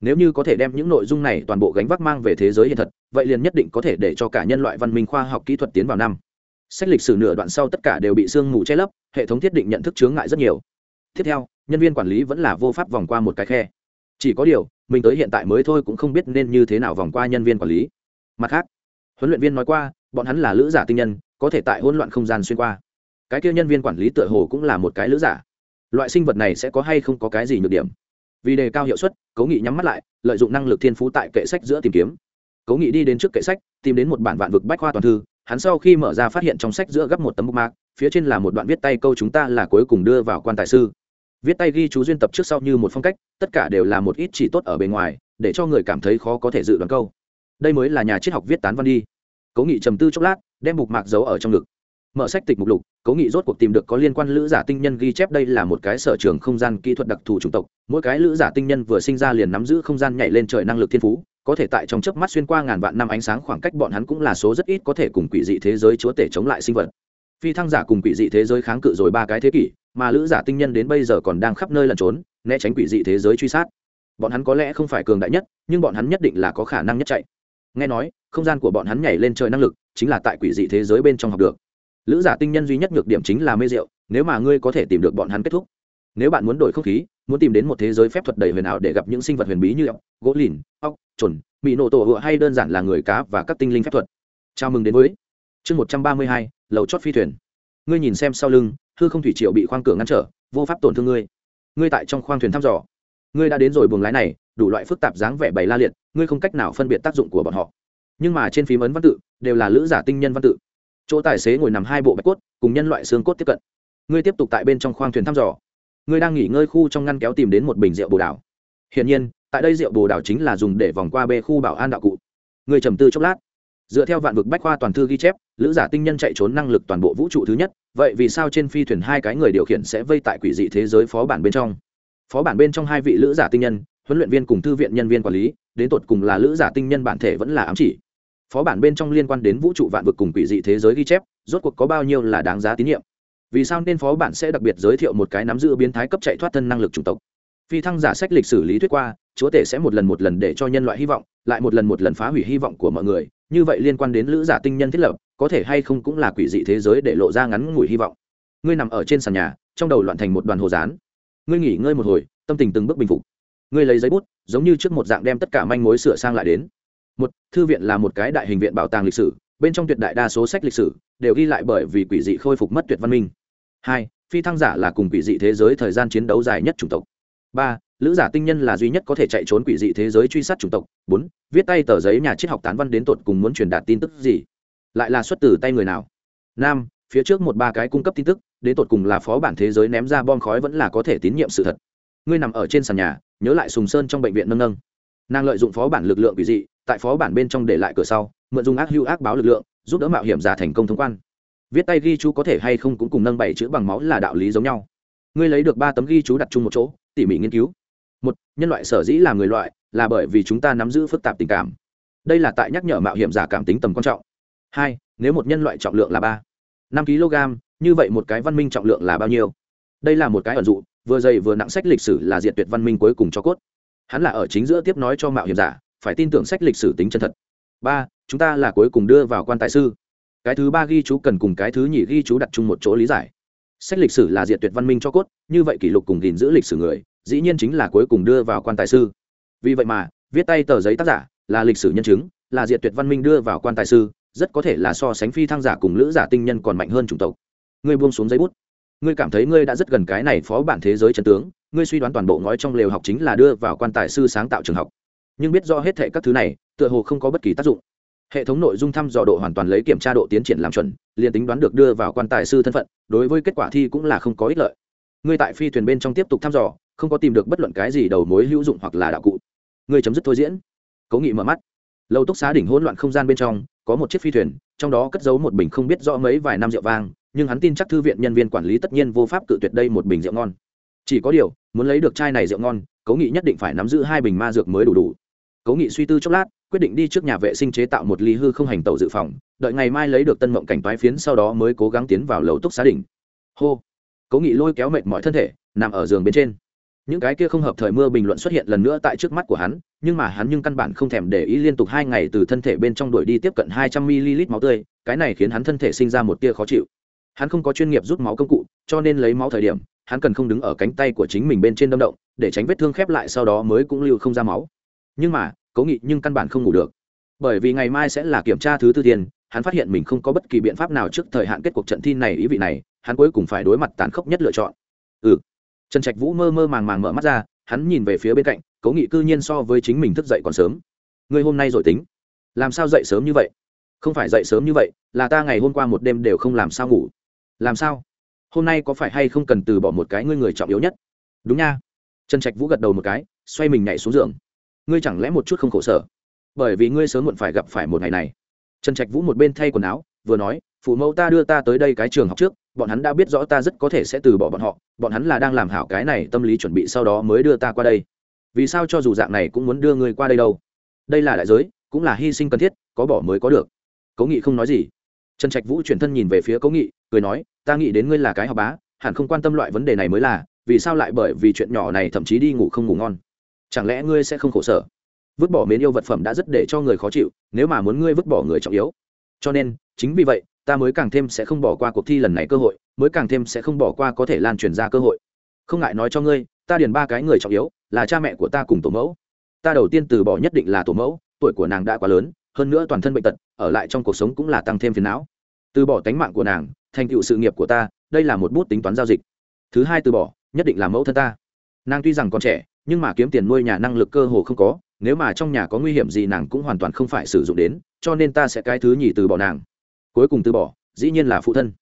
nếu như có thể đem những nội dung này toàn bộ gánh vác mang về thế giới hiện thật, vậy liền nhất định có thể để cho cả nhân loại văn minh khoa học kỹ thuật tiến vào năm. Sách lịch sử nửa đoạn sau tất cả đều bị sương mù che lấp, hệ thống thiết định nhận thức chướng ngại rất nhiều. Tiếp theo, nhân viên quản lý vẫn là vô pháp vòng qua một cái khe. Chỉ có điều, mình tới hiện tại mới thôi cũng không biết nên như thế nào vòng qua nhân viên quản lý. Mặt khác, huấn luyện viên nói qua, bọn hắn là lữ giả tinh nhân, có thể tại hỗn loạn không gian xuyên qua. Cái kia nhân viên quản lý tựa hồ cũng là một cái lữ giả. Loại sinh vật này sẽ có hay không có cái gì nhược điểm? Vì đề cao hiệu suất, cố nghị nhắm mắt lại, lợi dụng năng lực thiên phú tại kệ sách giữa tìm kiếm. Cố nghị đi đến trước kệ sách, tìm đến một bản vạn vực bách khoa toàn thư, hắn sau khi mở ra phát hiện trong sách giữa gấp một tấm bục mạc, phía trên là một đoạn viết tay câu chúng ta là cuối cùng đưa vào quan tài sư. Viết tay ghi chú duyên tập trước sau như một phong cách, tất cả đều là một ít chỉ tốt ở bề ngoài, để cho người cảm thấy khó có thể dự đoán câu. Đây mới là nhà triết học viết tán văn đi. Cố nghị trầm tư chốc lát, đem bục mạc giấu ở trong ngực mở sách tịch mục lục cố nghị rốt cuộc tìm được có liên quan lữ giả tinh nhân ghi chép đây là một cái sở trường không gian kỹ thuật đặc thù chủng tộc. Mỗi cái lữ giả tinh nhân vừa sinh ra liền nắm giữ không gian nhảy lên trời năng lực thiên phú, có thể tại trong chớp mắt xuyên qua ngàn vạn năm ánh sáng khoảng cách bọn hắn cũng là số rất ít có thể cùng quỷ dị thế giới chúa tể chống lại sinh vật. Phi thăng giả cùng quỷ dị thế giới kháng cự rồi ba cái thế kỷ, mà lữ giả tinh nhân đến bây giờ còn đang khắp nơi lẩn trốn, né tránh quỷ dị thế giới truy sát. Bọn hắn có lẽ không phải cường đại nhất, nhưng bọn hắn nhất định là có khả năng nhất chạy. Nghe nói, không gian của bọn hắn nhảy lên trời năng lực, chính là tại quỷ dị thế giới bên trong học được lữ giả tinh nhân duy nhất nhược điểm chính là mê rượu, nếu mà ngươi có thể tìm được bọn hắn kết thúc. Nếu bạn muốn đổi không khí, muốn tìm đến một thế giới phép thuật đầy huyền ảo để gặp những sinh vật huyền bí như ốc, gỗ lìn, ốc trồn mỹ nổ tổ hựa hay đơn giản là người cá và các tinh linh phép thuật. Chào mừng đến với chương một trăm ba mươi hai, lầu chót phi thuyền. Ngươi nhìn xem sau lưng, hư không thủy triệu bị khoang cửa ngăn trở, vô pháp tổn thương ngươi. Ngươi tại trong khoang thuyền thăm dò. Ngươi đã đến rồi buồng lái này, đủ loại phức tạp dáng vẻ bày la liệt, ngươi không cách nào phân biệt tác dụng của bọn họ. Nhưng mà trên phím ấn văn tự, đều là lữ giả tinh nhân văn tự chỗ tài xế ngồi nằm hai bộ bạch cốt, cùng nhân loại xương cốt tiếp cận. Ngươi tiếp tục tại bên trong khoang thuyền thăm dò. Ngươi đang nghỉ ngơi khu trong ngăn kéo tìm đến một bình rượu bồ đào. Hiển nhiên, tại đây rượu bồ đào chính là dùng để vòng qua bê khu bảo an đạo cụ. Ngươi trầm tư chốc lát. Dựa theo vạn vực bách khoa toàn thư ghi chép, lữ giả tinh nhân chạy trốn năng lực toàn bộ vũ trụ thứ nhất, vậy vì sao trên phi thuyền hai cái người điều khiển sẽ vây tại quỷ dị thế giới phó bản bên trong? Phó bản bên trong hai vị lữ giả tinh nhân, huấn luyện viên cùng thư viện nhân viên quản lý, đến tột cùng là lữ giả tinh nhân bản thể vẫn là ám chỉ phó bản bên trong liên quan đến vũ trụ vạn vực cùng quỷ dị thế giới ghi chép, rốt cuộc có bao nhiêu là đáng giá tín nhiệm? Vì sao nên phó bản sẽ đặc biệt giới thiệu một cái nắm giữ biến thái cấp chạy thoát thân năng lực chủng tộc? Phi thăng giả sách lịch sử lý thuyết qua, chúa tể sẽ một lần một lần để cho nhân loại hy vọng, lại một lần một lần phá hủy hy vọng của mọi người. Như vậy liên quan đến lữ giả tinh nhân thiết lập, có thể hay không cũng là quỷ dị thế giới để lộ ra ngắn ngủi hy vọng. Ngươi nằm ở trên sàn nhà, trong đầu loạn thành một đoàn hồ dán ngươi nghỉ ngơi một hồi, tâm tình từng bước bình phục. Ngươi lấy giấy bút, giống như trước một dạng đem tất cả manh mối sửa sang lại đến một, thư viện là một cái đại hình viện bảo tàng lịch sử, bên trong tuyệt đại đa số sách lịch sử đều ghi lại bởi vì quỷ dị khôi phục mất tuyệt văn minh. Hai, phi thăng giả là cùng quỷ dị thế giới thời gian chiến đấu dài nhất chủng tộc. Ba, lữ giả tinh nhân là duy nhất có thể chạy trốn quỷ dị thế giới truy sát chủng tộc. Bốn, viết tay tờ giấy nhà triết học tán văn đến tột cùng muốn truyền đạt tin tức gì? Lại là xuất từ tay người nào? Năm, phía trước một ba cái cung cấp tin tức, đến tột cùng là phó bản thế giới ném ra bom khói vẫn là có thể tín nhiệm sự thật. Ngươi nằm ở trên sàn nhà, nhớ lại sùng sơn trong bệnh viện nâng nâng. Nàng lợi dụng phó bản lực lượng quỷ dị tại phó bản bên trong để lại cửa sau, mượn dùng ác hưu ác báo lực lượng, giúp đỡ mạo hiểm giả thành công thông quan. Viết tay ghi chú có thể hay không cũng cùng nâng bảy chữ bằng máu là đạo lý giống nhau. Ngươi lấy được ba tấm ghi chú đặt chung một chỗ, tỉ mỉ nghiên cứu. Một, nhân loại sở dĩ là người loại, là bởi vì chúng ta nắm giữ phức tạp tình cảm. Đây là tại nhắc nhở mạo hiểm giả cảm tính tầm quan trọng. Hai, nếu một nhân loại trọng lượng là ba, năm kg, như vậy một cái văn minh trọng lượng là bao nhiêu? Đây là một cái ẩn dụ, vừa dày vừa nặng sách lịch sử là diện tuyệt văn minh cuối cùng cho cốt. Hắn là ở chính giữa tiếp nói cho mạo hiểm giả phải tin tưởng sách lịch sử tính chân thật. Ba, chúng ta là cuối cùng đưa vào quan tài sư. Cái thứ ba ghi chú cần cùng cái thứ nhì ghi chú đặt chung một chỗ lý giải. Sách lịch sử là diệt tuyệt văn minh cho cốt, như vậy kỷ lục cùng gìn giữ lịch sử người, dĩ nhiên chính là cuối cùng đưa vào quan tài sư. Vì vậy mà, viết tay tờ giấy tác giả là lịch sử nhân chứng, là diệt tuyệt văn minh đưa vào quan tài sư, rất có thể là so sánh phi thăng giả cùng lữ giả tinh nhân còn mạnh hơn chủng tộc. Ngươi buông xuống giấy bút. Ngươi cảm thấy ngươi đã rất gần cái này phó bản thế giới chân tướng, ngươi suy đoán toàn bộ ngói trong lều học chính là đưa vào quan tài sư sáng tạo trường học nhưng biết do hết thệ các thứ này, tựa hồ không có bất kỳ tác dụng. Hệ thống nội dung thăm dò độ hoàn toàn lấy kiểm tra độ tiến triển làm chuẩn, liền tính đoán được đưa vào quan tài sư thân phận, đối với kết quả thi cũng là không có ích lợi. Ngươi tại phi thuyền bên trong tiếp tục thăm dò, không có tìm được bất luận cái gì đầu mối hữu dụng hoặc là đạo cụ. Ngươi chấm dứt thôi diễn. Cố nghị mở mắt. Lâu túc xá đỉnh hỗn loạn không gian bên trong, có một chiếc phi thuyền, trong đó cất giấu một bình không biết rõ mấy vài năm rượu vang, nhưng hắn tin chắc thư viện nhân viên quản lý tất nhiên vô pháp cự tuyệt đây một bình rượu ngon. Chỉ có điều, muốn lấy được chai này rượu ngon, cố nghị nhất định phải nắm giữ hai bình ma dược mới đủ đủ cố nghị suy tư chốc lát, quyết định đi trước nhà vệ sinh chế tạo một ly hư không hành tàu dự phòng, đợi ngày mai lấy được tân mộng cảnh toái phiến sau đó mới cố gắng tiến vào lầu túc xá đỉnh. Hô. Cố nghị lôi kéo mệt mọi thân thể, nằm ở giường bên trên. Những cái kia không hợp thời mưa bình luận xuất hiện lần nữa tại trước mắt của hắn, nhưng mà hắn nhưng căn bản không thèm để ý liên tục hai ngày từ thân thể bên trong đuổi đi tiếp cận hai trăm ml máu tươi, cái này khiến hắn thân thể sinh ra một tia khó chịu. Hắn không có chuyên nghiệp rút máu công cụ, cho nên lấy máu thời điểm, hắn cần không đứng ở cánh tay của chính mình bên trên đâm động, để tránh vết thương khép lại sau đó mới cũng lưu không ra máu nhưng mà, cố nghị nhưng căn bản không ngủ được. Bởi vì ngày mai sẽ là kiểm tra thứ tư thiên hắn phát hiện mình không có bất kỳ biện pháp nào trước thời hạn kết cuộc trận thi này, ý vị này, hắn cuối cùng phải đối mặt tàn khốc nhất lựa chọn. Ừ. Trần trạch vũ mơ mơ màng màng mở mắt ra, hắn nhìn về phía bên cạnh, cố nghị cư nhiên so với chính mình thức dậy còn sớm. Người hôm nay rồi tính. Làm sao dậy sớm như vậy? Không phải dậy sớm như vậy, là ta ngày hôm qua một đêm đều không làm sao ngủ. Làm sao? Hôm nay có phải hay không cần từ bỏ một cái ngươi người trọng yếu nhất? Đúng nha. Trần trạch vũ gật đầu một cái, xoay mình nhảy xuống giường ngươi chẳng lẽ một chút không khổ sở? Bởi vì ngươi sớm muộn phải gặp phải một ngày này. Trần trạch vũ một bên thay quần áo, vừa nói, phụ mẫu ta đưa ta tới đây cái trường học trước, bọn hắn đã biết rõ ta rất có thể sẽ từ bỏ bọn họ, bọn hắn là đang làm hảo cái này tâm lý chuẩn bị sau đó mới đưa ta qua đây. Vì sao cho dù dạng này cũng muốn đưa ngươi qua đây đâu? Đây là đại giới, cũng là hy sinh cần thiết, có bỏ mới có được. Cố nghị không nói gì. Trần trạch vũ chuyển thân nhìn về phía cố nghị, cười nói, ta nghĩ đến ngươi là cái học bá, hẳn không quan tâm loại vấn đề này mới là, vì sao lại bởi vì chuyện nhỏ này thậm chí đi ngủ không ngủ ngon? Chẳng lẽ ngươi sẽ không khổ sở? Vứt bỏ mến yêu vật phẩm đã rất để cho người khó chịu, nếu mà muốn ngươi vứt bỏ người trọng yếu. Cho nên, chính vì vậy, ta mới càng thêm sẽ không bỏ qua cuộc thi lần này cơ hội, mới càng thêm sẽ không bỏ qua có thể lan truyền ra cơ hội. Không ngại nói cho ngươi, ta điền ba cái người trọng yếu, là cha mẹ của ta cùng tổ mẫu. Ta đầu tiên từ bỏ nhất định là tổ mẫu, tuổi của nàng đã quá lớn, hơn nữa toàn thân bệnh tật, ở lại trong cuộc sống cũng là tăng thêm phiền não. Từ bỏ tánh mạng của nàng, thành tựu sự nghiệp của ta, đây là một bút tính toán giao dịch. Thứ hai từ bỏ, nhất định là mẫu thân ta. Nàng tuy rằng còn trẻ nhưng mà kiếm tiền nuôi nhà năng lực cơ hồ không có, nếu mà trong nhà có nguy hiểm gì nàng cũng hoàn toàn không phải sử dụng đến, cho nên ta sẽ cái thứ nhì từ bỏ nàng. Cuối cùng từ bỏ, dĩ nhiên là phụ thân.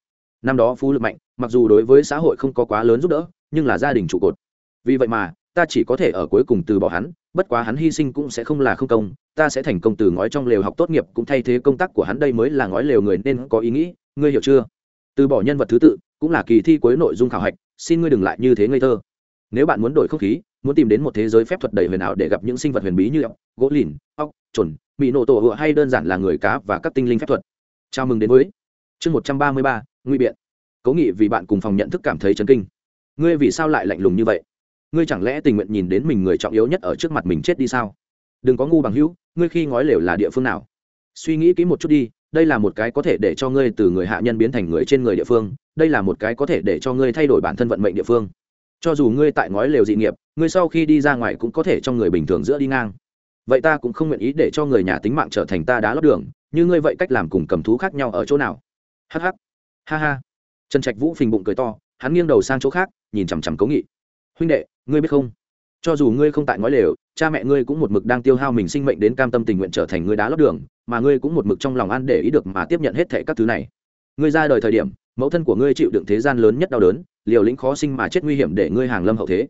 Năm đó phú lực mạnh, mặc dù đối với xã hội không có quá lớn giúp đỡ, nhưng là gia đình trụ cột. Vì vậy mà, ta chỉ có thể ở cuối cùng từ bỏ hắn, bất quá hắn hy sinh cũng sẽ không là không công, ta sẽ thành công từ ngói trong lều học tốt nghiệp, cũng thay thế công tác của hắn đây mới là ngói lều người nên có ý nghĩ, ngươi hiểu chưa? Từ bỏ nhân vật thứ tự, cũng là kỳ thi cuối nội dung khảo hạch, xin ngươi đừng lại như thế ngây thơ. Nếu bạn muốn đổi không khí muốn tìm đến một thế giới phép thuật đầy huyền ảo để gặp những sinh vật huyền bí như ốc, gỗ lìn, ốc chuẩn mỹ nổ tổ hựa hay đơn giản là người cá và các tinh linh phép thuật. Chào mừng đến với chương một trăm ba mươi ba nguy biện. Cố nghị vì bạn cùng phòng nhận thức cảm thấy chấn kinh. Ngươi vì sao lại lạnh lùng như vậy? Ngươi chẳng lẽ tình nguyện nhìn đến mình người trọng yếu nhất ở trước mặt mình chết đi sao? Đừng có ngu bằng hữu, ngươi khi ngói lều là địa phương nào? Suy nghĩ kỹ một chút đi, đây là một cái có thể để cho ngươi từ người hạ nhân biến thành người trên người địa phương, đây là một cái có thể để cho ngươi thay đổi bản thân vận mệnh địa phương. Cho dù ngươi tại ngói lều dị nghiệp ngươi sau khi đi ra ngoài cũng có thể cho người bình thường giữa đi ngang. Vậy ta cũng không nguyện ý để cho người nhà tính mạng trở thành ta đá lót đường, như ngươi vậy cách làm cùng cầm thú khác nhau ở chỗ nào? Hh ha ha. Trần trạch vũ phình bụng cười to, hắn nghiêng đầu sang chỗ khác, nhìn chằm chằm cố nghị. Huynh đệ, ngươi biết không? Cho dù ngươi không tại ngói lều, cha mẹ ngươi cũng một mực đang tiêu hao mình sinh mệnh đến cam tâm tình nguyện trở thành người đá lót đường, mà ngươi cũng một mực trong lòng ăn để ý được mà tiếp nhận hết thệ các thứ này. Ngươi ra đời thời điểm, mẫu thân của ngươi chịu đựng thế gian lớn nhất đau đớn, liều lĩnh khó sinh mà chết nguy hiểm để ngươi hàng lâm hậu thế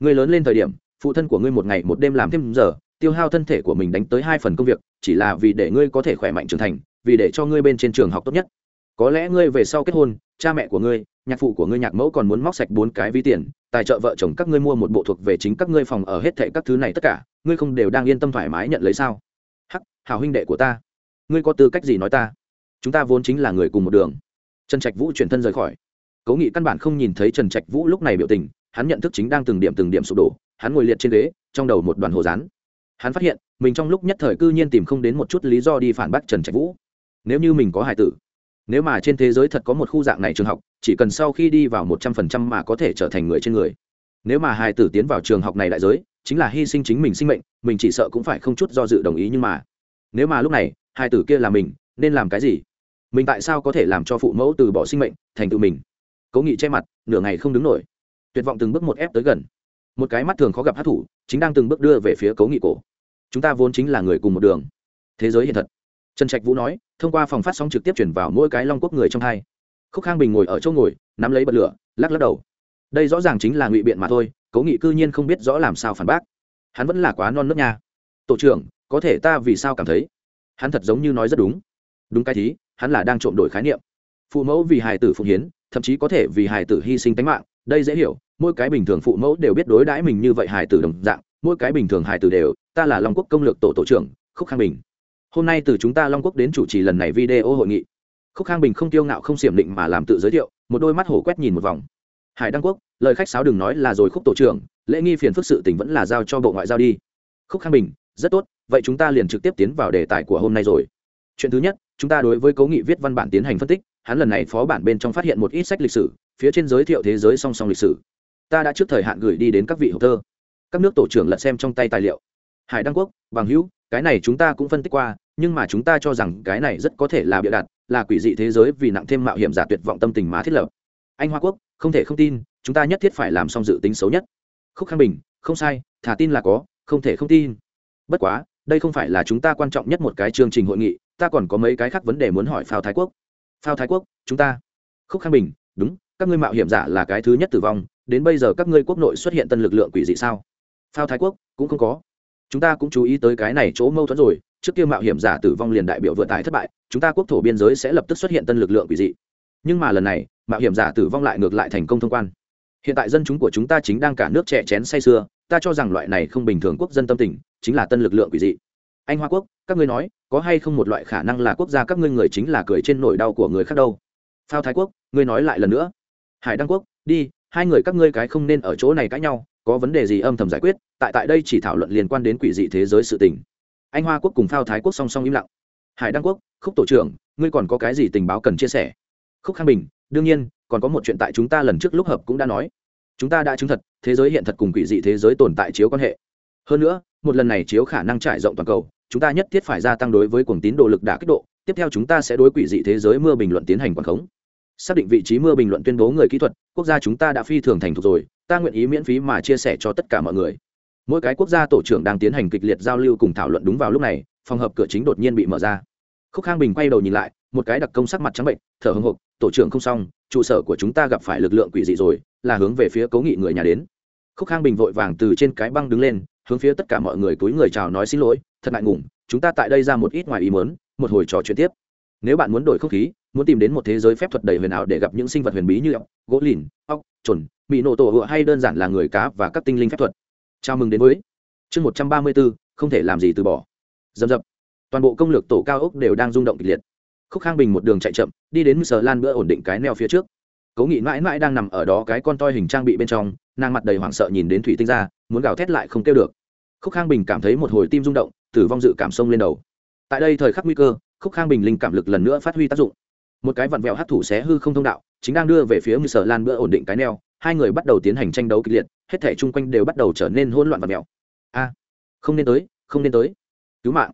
ngươi lớn lên thời điểm, phụ thân của ngươi một ngày một đêm làm thêm giờ, tiêu hao thân thể của mình đánh tới hai phần công việc, chỉ là vì để ngươi có thể khỏe mạnh trưởng thành, vì để cho ngươi bên trên trường học tốt nhất. Có lẽ ngươi về sau kết hôn, cha mẹ của ngươi, nhạc phụ của ngươi nhạc mẫu còn muốn móc sạch bốn cái ví tiền, tài trợ vợ chồng các ngươi mua một bộ thuộc về chính các ngươi phòng ở hết thệ các thứ này tất cả, ngươi không đều đang yên tâm thoải mái nhận lấy sao? Hắc, hảo huynh đệ của ta. Ngươi có tư cách gì nói ta? Chúng ta vốn chính là người cùng một đường. Trần trạch vũ chuyển thân rời khỏi. Cố nghị căn bản không nhìn thấy trần trạch vũ lúc này biểu tình hắn nhận thức chính đang từng điểm từng điểm sụp đổ, hắn ngồi liệt trên ghế, trong đầu một đoàn hồ rán. Hắn phát hiện, mình trong lúc nhất thời cư nhiên tìm không đến một chút lý do đi phản bác trần trạch vũ. Nếu như mình có hài tử, nếu mà trên thế giới thật có một khu dạng này trường học, chỉ cần sau khi đi vào một trăm phần trăm mà có thể trở thành người trên người. Nếu mà hài tử tiến vào trường học này đại giới, chính là hy sinh chính mình sinh mệnh, mình chỉ sợ cũng phải không chút do dự đồng ý nhưng mà. Nếu mà lúc này, hài tử kia là mình, nên làm cái gì? Mình tại sao có thể làm cho phụ mẫu từ bỏ sinh mệnh thành tự mình? Cố nghị che mặt, nửa ngày không đứng nổi tuyệt vọng từng bước một ép tới gần. Một cái mắt thường khó gặp hát thủ, chính đang từng bước đưa về phía cấu nghị cổ. Chúng ta vốn chính là người cùng một đường. Thế giới hiện thật. Trần trạch vũ nói, thông qua phòng phát sóng trực tiếp chuyển vào mỗi cái long quốc người trong hai. Khúc khang bình ngồi ở chỗ ngồi, nắm lấy bật lửa, lắc lắc đầu. Đây rõ ràng chính là ngụy biện mà thôi, cấu nghị cư nhiên không biết rõ làm sao phản bác. Hắn vẫn là quá non nớt nha. Tổ trưởng, có thể ta vì sao cảm thấy? Hắn thật giống như nói rất đúng. Đúng cái thí, hắn là đang trộm đổi khái niệm. Phụ mẫu vì hài tử phụng hiến, thậm chí có thể vì hài tử hy sinh tính mạng đây dễ hiểu, mỗi cái bình thường phụ mẫu đều biết đối đãi mình như vậy hài tử đồng dạng, mỗi cái bình thường hài tử đều, ta là long quốc công lược tổ tổ trưởng, khúc khang bình. Hôm nay từ chúng ta long quốc đến chủ trì lần này video hội nghị. Khúc khang bình không tiêu ngạo không xiểm định mà làm tự giới thiệu, một đôi mắt hổ quét nhìn một vòng. Hải đăng quốc, lời khách sáo đừng nói là rồi khúc tổ trưởng, lễ nghi phiền phức sự tình vẫn là giao cho bộ ngoại giao đi. Khúc khang bình, rất tốt, vậy chúng ta liền trực tiếp tiến vào đề tài của hôm nay rồi. Chuyện thứ nhất, chúng ta đối với cố nghị viết văn bản tiến hành phân tích, hắn lần này phó bản bên trong phát hiện một ít sách lịch sử phía trên giới thiệu thế giới song song lịch sử. Ta đã trước thời hạn gửi đi đến các vị hộp thơ. Các nước tổ trưởng lật xem trong tay tài liệu. Hải đăng quốc, bằng hữu, cái này chúng ta cũng phân tích qua, nhưng mà chúng ta cho rằng cái này rất có thể là bịa đặt, là quỷ dị thế giới vì nặng thêm mạo hiểm giả tuyệt vọng tâm tình má thiết lập. Anh hoa quốc, không thể không tin, chúng ta nhất thiết phải làm xong dự tính xấu nhất. Khúc khang bình, không sai, thả tin là có, không thể không tin. Bất quá, đây không phải là chúng ta quan trọng nhất một cái chương trình hội nghị, ta còn có mấy cái khác vấn đề muốn hỏi phao thái quốc. Phao thái quốc, chúng ta. Khúc khang bình, đúng các ngươi mạo hiểm giả là cái thứ nhất tử vong, đến bây giờ các ngươi quốc nội xuất hiện tân lực lượng quỷ dị sao? Phao thái quốc, cũng không có. Chúng ta cũng chú ý tới cái này chỗ mâu thuẫn rồi, trước kia mạo hiểm giả tử vong liền đại biểu vượt tải thất bại, chúng ta quốc thổ biên giới sẽ lập tức xuất hiện tân lực lượng quỷ dị. Nhưng mà lần này, mạo hiểm giả tử vong lại ngược lại thành công thông quan. Hiện tại dân chúng của chúng ta chính đang cả nước trẻ chén say sưa, ta cho rằng loại này không bình thường quốc dân tâm tình, chính là tân lực lượng quỷ dị. Anh hoa quốc, các ngươi nói, có hay không một loại khả năng là quốc gia các ngươi người chính là cười trên nỗi đau của người khác đâu? Phao thái quốc, ngươi nói lại lần nữa hải đăng quốc, đi, hai người các ngươi cái không nên ở chỗ này cãi nhau, có vấn đề gì âm thầm giải quyết, tại tại đây chỉ thảo luận liên quan đến quỷ dị thế giới sự tình. Anh hoa quốc cùng phao thái quốc song song im lặng. Hải đăng quốc, khúc tổ trưởng, ngươi còn có cái gì tình báo cần chia sẻ? Khúc khang bình, đương nhiên, còn có một chuyện tại chúng ta lần trước lúc hợp cũng đã nói. Chúng ta đã chứng thật, thế giới hiện thật cùng quỷ dị thế giới tồn tại chiếu quan hệ. Hơn nữa, một lần này chiếu khả năng trải rộng toàn cầu, chúng ta nhất thiết phải gia tăng đối với cuồng tín độ lực đả kích độ, tiếp theo chúng ta sẽ đối quỷ dị thế giới mưa bình luận tiến hành quảng khống xác định vị trí mưa bình luận tuyên bố người kỹ thuật, quốc gia chúng ta đã phi thường thành thục rồi, ta nguyện ý miễn phí mà chia sẻ cho tất cả mọi người. Mỗi cái quốc gia tổ trưởng đang tiến hành kịch liệt giao lưu cùng thảo luận đúng vào lúc này, phòng hợp cửa chính đột nhiên bị mở ra. Khúc khang bình quay đầu nhìn lại, một cái đặc công sắc mặt trắng bệnh, thở hồng hộc, tổ trưởng không xong, trụ sở của chúng ta gặp phải lực lượng quỷ dị rồi, là hướng về phía cố nghị người nhà đến. Khúc khang bình vội vàng từ trên cái băng đứng lên, hướng phía tất cả mọi người túi người chào nói xin lỗi, thật ngại ngùng, chúng ta tại đây ra một ít ngoài ý mớn một hồi trò chuyện tiếp. Nếu bạn muốn đổi không khí muốn tìm đến một thế giới phép thuật đầy huyền ảo để gặp những sinh vật huyền bí như ốc, gỗ lìn, ốc chuẩn bị nổ tổ hựa hay đơn giản là người cá và các tinh linh phép thuật. Chào mừng đến với chương một trăm ba mươi bốn, không thể làm gì từ bỏ. Dầm dập. Toàn bộ công lược tổ cao ốc đều đang rung động kịch liệt. Khúc khang bình một đường chạy chậm, đi đến sờ lan bữa ổn định cái neo phía trước. Cố nghị mãi mãi đang nằm ở đó cái con toi hình trang bị bên trong, nàng mặt đầy hoảng sợ nhìn đến thủy tinh ra, muốn gào thét lại không kêu được. Khúc khang bình cảm thấy một hồi tim rung động, tử vong dự cảm sông lên đầu. Tại đây thời khắc nguy cơ, khúc khang bình linh cảm lực lần nữa phát huy tác dụng một cái vặn vẹo hát thủ xé hư không thông đạo, chính đang đưa về phía ngư sở lan bữa ổn định cái neo, hai người bắt đầu tiến hành tranh đấu kịch liệt, hết thể chung quanh đều bắt đầu trở nên hỗn loạn và mèo a, không nên tới, không nên tới. Cứu mạng.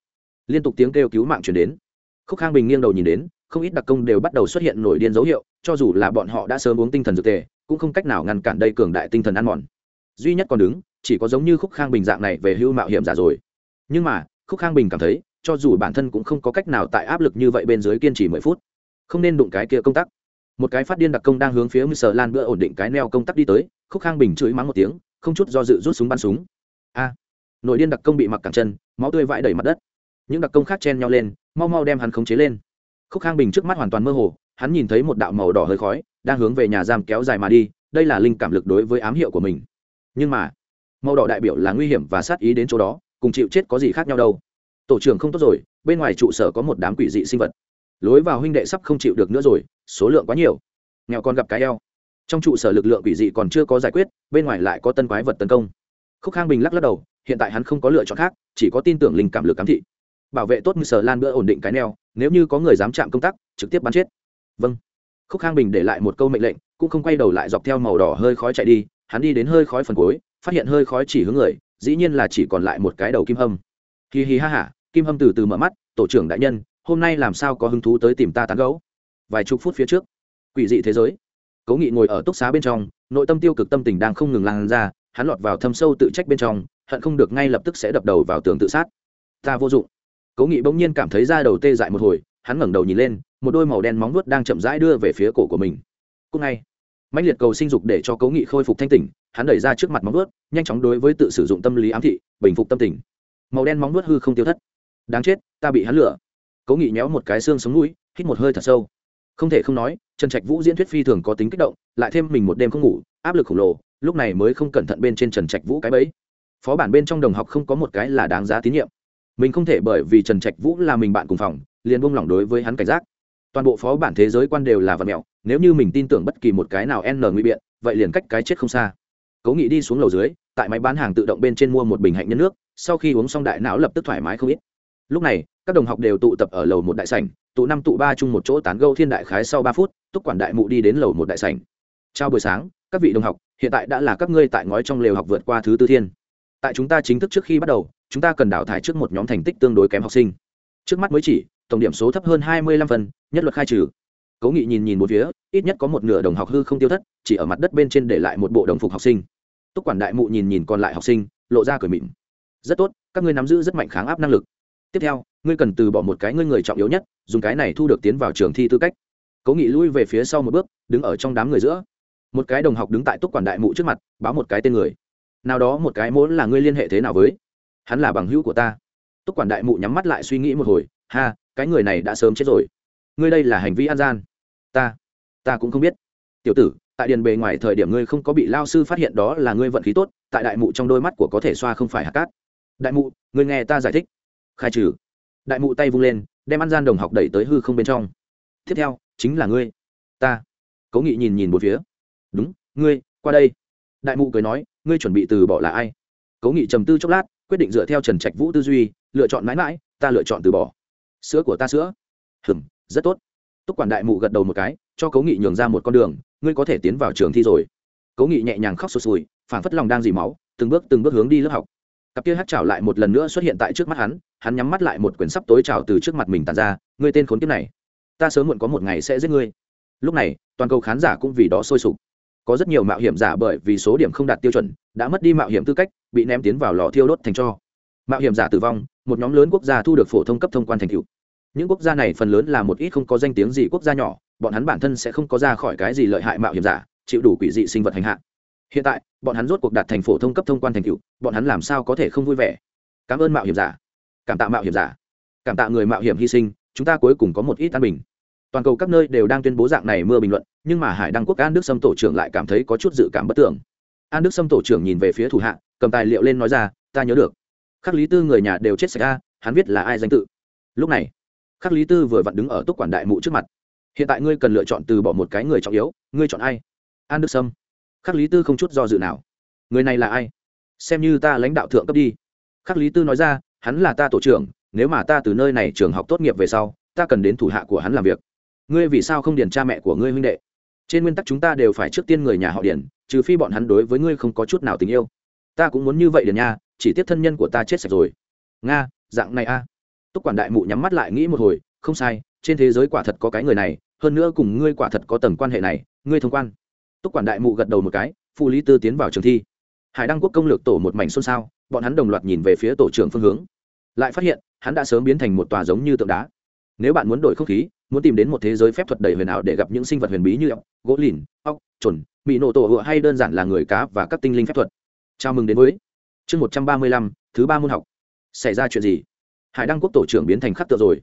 Liên tục tiếng kêu cứu mạng chuyển đến. Khúc khang bình nghiêng đầu nhìn đến, không ít đặc công đều bắt đầu xuất hiện nổi điên dấu hiệu, cho dù là bọn họ đã sớm uống tinh thần dược tề, cũng không cách nào ngăn cản đây cường đại tinh thần ăn mòn. Duy nhất còn đứng, chỉ có giống như khúc khang bình dạng này về hưu mạo hiểm giả rồi. Nhưng mà, khúc khang bình cảm thấy, cho dù bản thân cũng không có cách nào tại áp lực như vậy bên dưới kiên trì mười phút không nên đụng cái kia công tắc. một cái phát điên đặc công đang hướng phía mr lan bữa ổn định cái neo công tắc đi tới, khúc khang bình chửi mắng một tiếng, không chút do dự rút súng bắn súng. A! Nội điên đặc công bị mặc cẳng chân, máu tươi vãi đầy mặt đất. Những đặc công khác chen nhau lên, mau mau đem hắn khống chế lên. Khúc khang bình trước mắt hoàn toàn mơ hồ, hắn nhìn thấy một đạo màu đỏ hơi khói, đang hướng về nhà giam kéo dài mà đi, đây là linh cảm lực đối với ám hiệu của mình. Nhưng mà, màu đỏ đại biểu là nguy hiểm và sát ý đến chỗ đó, cùng chịu chết có gì khác nhau đâu. Tổ trưởng không tốt rồi, bên ngoài trụ sở có một đám quỷ dị sinh vật lối vào huynh đệ sắp không chịu được nữa rồi, số lượng quá nhiều. Nghèo còn gặp cái eo. Trong trụ sở lực lượng quỷ dị còn chưa có giải quyết, bên ngoài lại có tân quái vật tấn công. Khúc khang bình lắc lắc đầu, hiện tại hắn không có lựa chọn khác, chỉ có tin tưởng linh cảm lực cám thị. Bảo vệ tốt như sở lan bữa ổn định cái neo, nếu như có người dám chạm công tác trực tiếp bắn chết. Vâng. Khúc khang bình để lại một câu mệnh lệnh, cũng không quay đầu lại dọc theo màu đỏ hơi khói chạy đi, hắn đi đến hơi khói phần cuối, phát hiện hơi khói chỉ hướng người, dĩ nhiên là chỉ còn lại một cái đầu kim hâm. Hì hì ha hả kim hâm từ từ mở mắt, tổ trưởng đại nhân hôm nay làm sao có hứng thú tới tìm ta tán gấu? Vài chục phút phía trước, quỷ dị thế giới. Cố nghị ngồi ở túc xá bên trong, nội tâm tiêu cực tâm tình đang không ngừng lan ra, hắn lọt vào thâm sâu tự trách bên trong, hận không được ngay lập tức sẽ đập đầu vào tường tự sát. Ta vô dụng. Cố nghị bỗng nhiên cảm thấy da đầu tê dại một hồi, hắn ngẩng đầu nhìn lên, một đôi màu đen móng vuốt đang chậm rãi đưa về phía cổ của mình. Cúc ngay mạnh liệt cầu sinh dục để cho cố nghị khôi phục thanh tỉnh, hắn đẩy ra trước mặt móng vuốt, nhanh chóng đối với tự sử dụng tâm lý ám thị, bình phục tâm tình. Màu đen móng vuốt hư không tiêu thất. Đáng chết, ta bị hắn lửa cố nghị nhéo một cái xương sống mũi, hít một hơi thật sâu. Không thể không nói, trần trạch vũ diễn thuyết phi thường có tính kích động, lại thêm mình một đêm không ngủ, áp lực khổng lồ, lúc này mới không cẩn thận bên trên trần trạch vũ cái bẫy. Phó bản bên trong đồng học không có một cái là đáng giá tín nhiệm. Mình không thể bởi vì trần trạch vũ là mình bạn cùng phòng, liền buông lỏng đối với hắn cảnh giác. Toàn bộ phó bản thế giới quan đều là vật mẹo nếu như mình tin tưởng bất kỳ một cái nào n nguy biện, vậy liền cách cái chết không xa. Cố nghị đi xuống lầu dưới, tại máy bán hàng tự động bên trên mua một bình hạnh nhân nước, sau khi uống xong đại não lập tức thoải mái không ít. Lúc này các đồng học đều tụ tập ở lầu một đại sảnh, tụ năm tụ ba chung một chỗ tán gâu thiên đại khái sau ba phút, túc quản đại mụ đi đến lầu một đại sảnh. Chào buổi sáng, các vị đồng học, hiện tại đã là các ngươi tại ngói trong lều học vượt qua thứ tư thiên. Tại chúng ta chính thức trước khi bắt đầu, chúng ta cần đào thải trước một nhóm thành tích tương đối kém học sinh. Trước mắt mới chỉ, tổng điểm số thấp hơn hai mươi lăm phần, nhất luật khai trừ. Cố nghị nhìn nhìn một phía, ít nhất có một nửa đồng học hư không tiêu thất, chỉ ở mặt đất bên trên để lại một bộ đồng phục học sinh. Túc quản đại mụ nhìn nhìn còn lại học sinh, lộ ra cười mịn rất tốt, các ngươi nắm giữ rất mạnh kháng áp năng lực. Tiếp theo ngươi cần từ bỏ một cái ngươi người trọng yếu nhất, dùng cái này thu được tiến vào trường thi tư cách. Cố nghị lui về phía sau một bước, đứng ở trong đám người giữa. Một cái đồng học đứng tại túc quản đại mụ trước mặt, báo một cái tên người. Nào đó một cái muốn là ngươi liên hệ thế nào với? Hắn là bằng hữu của ta. Túc quản đại mụ nhắm mắt lại suy nghĩ một hồi, ha, cái người này đã sớm chết rồi. Ngươi đây là hành vi an gian. Ta ta cũng không biết. Tiểu tử, tại điền bề ngoài thời điểm ngươi không có bị lao sư phát hiện đó là ngươi vận khí tốt, tại đại mụ trong đôi mắt của có thể xoa không phải hạt cát. Đại mụ, ngươi nghe ta giải thích. Khai trừ đại mụ tay vung lên, đem ăn gian đồng học đẩy tới hư không bên trong. Tiếp theo, chính là ngươi. Ta. Cố nghị nhìn nhìn một phía. Đúng, ngươi, qua đây. Đại mụ cười nói, ngươi chuẩn bị từ bỏ là ai? Cố nghị trầm tư chốc lát, quyết định dựa theo trần trạch vũ tư duy, lựa chọn mãi mãi, ta lựa chọn từ bỏ. Sữa của ta sữa. Hừm, rất tốt. Túc quản đại mụ gật đầu một cái, cho cố nghị nhường ra một con đường, ngươi có thể tiến vào trường thi rồi. Cố nghị nhẹ nhàng khóc sụt sùi phản phất lòng đang dì máu, từng bước từng bước hướng đi lớp học cặp kia hát chảo lại một lần nữa xuất hiện tại trước mắt hắn hắn nhắm mắt lại một quyển sắp tối trào từ trước mặt mình tàn ra, ngươi tên khốn kiếp này, ta sớm muộn có một ngày sẽ giết ngươi. Lúc này, toàn cầu khán giả cũng vì đó sôi sục. Có rất nhiều mạo hiểm giả bởi vì số điểm không đạt tiêu chuẩn, đã mất đi mạo hiểm tư cách, bị ném tiến vào lò thiêu đốt thành cho. Mạo hiểm giả tử vong, một nhóm lớn quốc gia thu được phổ thông cấp thông quan thành cựu những quốc gia này phần lớn là một ít không có danh tiếng gì quốc gia nhỏ, bọn hắn bản thân sẽ không có ra khỏi cái gì lợi hại mạo hiểm giả, chịu đủ quỷ dị sinh vật hành hạ hiện tại, bọn hắn rốt cuộc đạt thành phổ thông cấp thông quan thành cựu bọn hắn làm sao có thể không vui vẻ? Cảm ơn mạo hiểm giả. Cảm tạ mạo hiểm giả. Cảm tạ người mạo hiểm hy sinh, chúng ta cuối cùng có một ít an bình. Toàn cầu các nơi đều đang tuyên bố dạng này mưa bình luận, nhưng mà hải đăng quốc an đức sâm tổ trưởng lại cảm thấy có chút dự cảm bất tưởng an đức sâm tổ trưởng nhìn về phía thủ hạ, cầm tài liệu lên nói ra, ta nhớ được. Khắc lý tư người nhà đều chết sạch ra hắn viết là ai danh tự? Lúc này, khắc lý tư vừa vặn đứng ở túc quản đại mụ trước mặt. Hiện tại ngươi cần lựa chọn từ bỏ một cái người trọng yếu, ngươi chọn ai? An đức sâm khắc lý tư không chút do dự nào. Người này là ai? Xem như ta lãnh đạo thượng cấp đi. Khắc lý tư nói ra, hắn là ta tổ trưởng, nếu mà ta từ nơi này trường học tốt nghiệp về sau, ta cần đến thủ hạ của hắn làm việc. Ngươi vì sao không điền cha mẹ của ngươi huynh đệ? Trên nguyên tắc chúng ta đều phải trước tiên người nhà họ điền, trừ phi bọn hắn đối với ngươi không có chút nào tình yêu. Ta cũng muốn như vậy điền nha, chỉ tiếp thân nhân của ta chết sạch rồi. Nga, dạng này a. À. túc quản đại mụ nhắm mắt lại nghĩ một hồi, không sai, trên thế giới quả thật có cái người này, hơn nữa cùng ngươi quả thật có tầng quan hệ này, ngươi thông quan túc quản đại mụ gật đầu một cái phụ lý tư tiến vào trường thi. Hải đăng quốc công lược tổ một mảnh xôn xao, bọn hắn đồng loạt nhìn về phía tổ trưởng phương hướng. Lại phát hiện, hắn đã sớm biến thành một tòa giống như tượng đá. Nếu bạn muốn đổi không khí, muốn tìm đến một thế giới phép thuật đầy huyền ảo để gặp những sinh vật huyền bí như ốc, gỗ lìn, ốc chuẩn bị nổ tổ hựa hay đơn giản là người cá và các tinh linh phép thuật. Chào mừng đến với chương một trăm ba mươi lăm, thứ ba môn học. Xảy ra chuyện gì? Hải đăng quốc tổ trưởng biến thành khắc tượng rồi.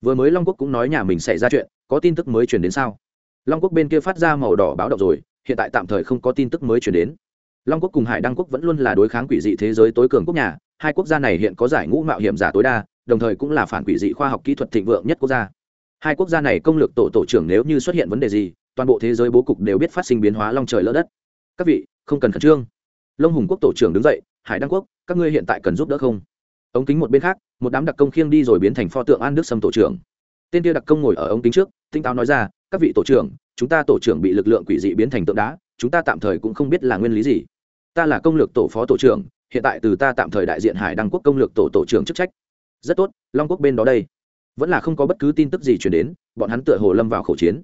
Vừa mới long quốc cũng nói nhà mình xảy ra chuyện, có tin tức mới chuyển đến sao? Long quốc bên kia phát ra màu đỏ báo động rồi hiện tại tạm thời không có tin tức mới chuyển đến. Long quốc cùng hải đăng quốc vẫn luôn là đối kháng quỷ dị thế giới tối cường quốc nhà, hai quốc gia này hiện có giải ngũ mạo hiểm giả tối đa, đồng thời cũng là phản quỷ dị khoa học kỹ thuật thịnh vượng nhất quốc gia. Hai quốc gia này công lược tổ tổ trưởng nếu như xuất hiện vấn đề gì, toàn bộ thế giới bố cục đều biết phát sinh biến hóa long trời lỡ đất. Các vị, không cần khẩn trương. Lông hùng quốc tổ trưởng đứng dậy, hải đăng quốc, các ngươi hiện tại cần giúp đỡ không? Ống kính một bên khác, một đám đặc công khiêng đi rồi biến thành pho tượng an đức sâm tổ trưởng. Tên kia đặc công ngồi ở ống kính trước tinh táo nói ra, các vị tổ trưởng chúng ta tổ trưởng bị lực lượng quỷ dị biến thành tượng đá, chúng ta tạm thời cũng không biết là nguyên lý gì. Ta là công lược tổ phó tổ trưởng, hiện tại từ ta tạm thời đại diện hải đăng quốc công lược tổ tổ trưởng chức trách. Rất tốt, long quốc bên đó đây. Vẫn là không có bất cứ tin tức gì chuyển đến, bọn hắn tựa hồ lâm vào khẩu chiến.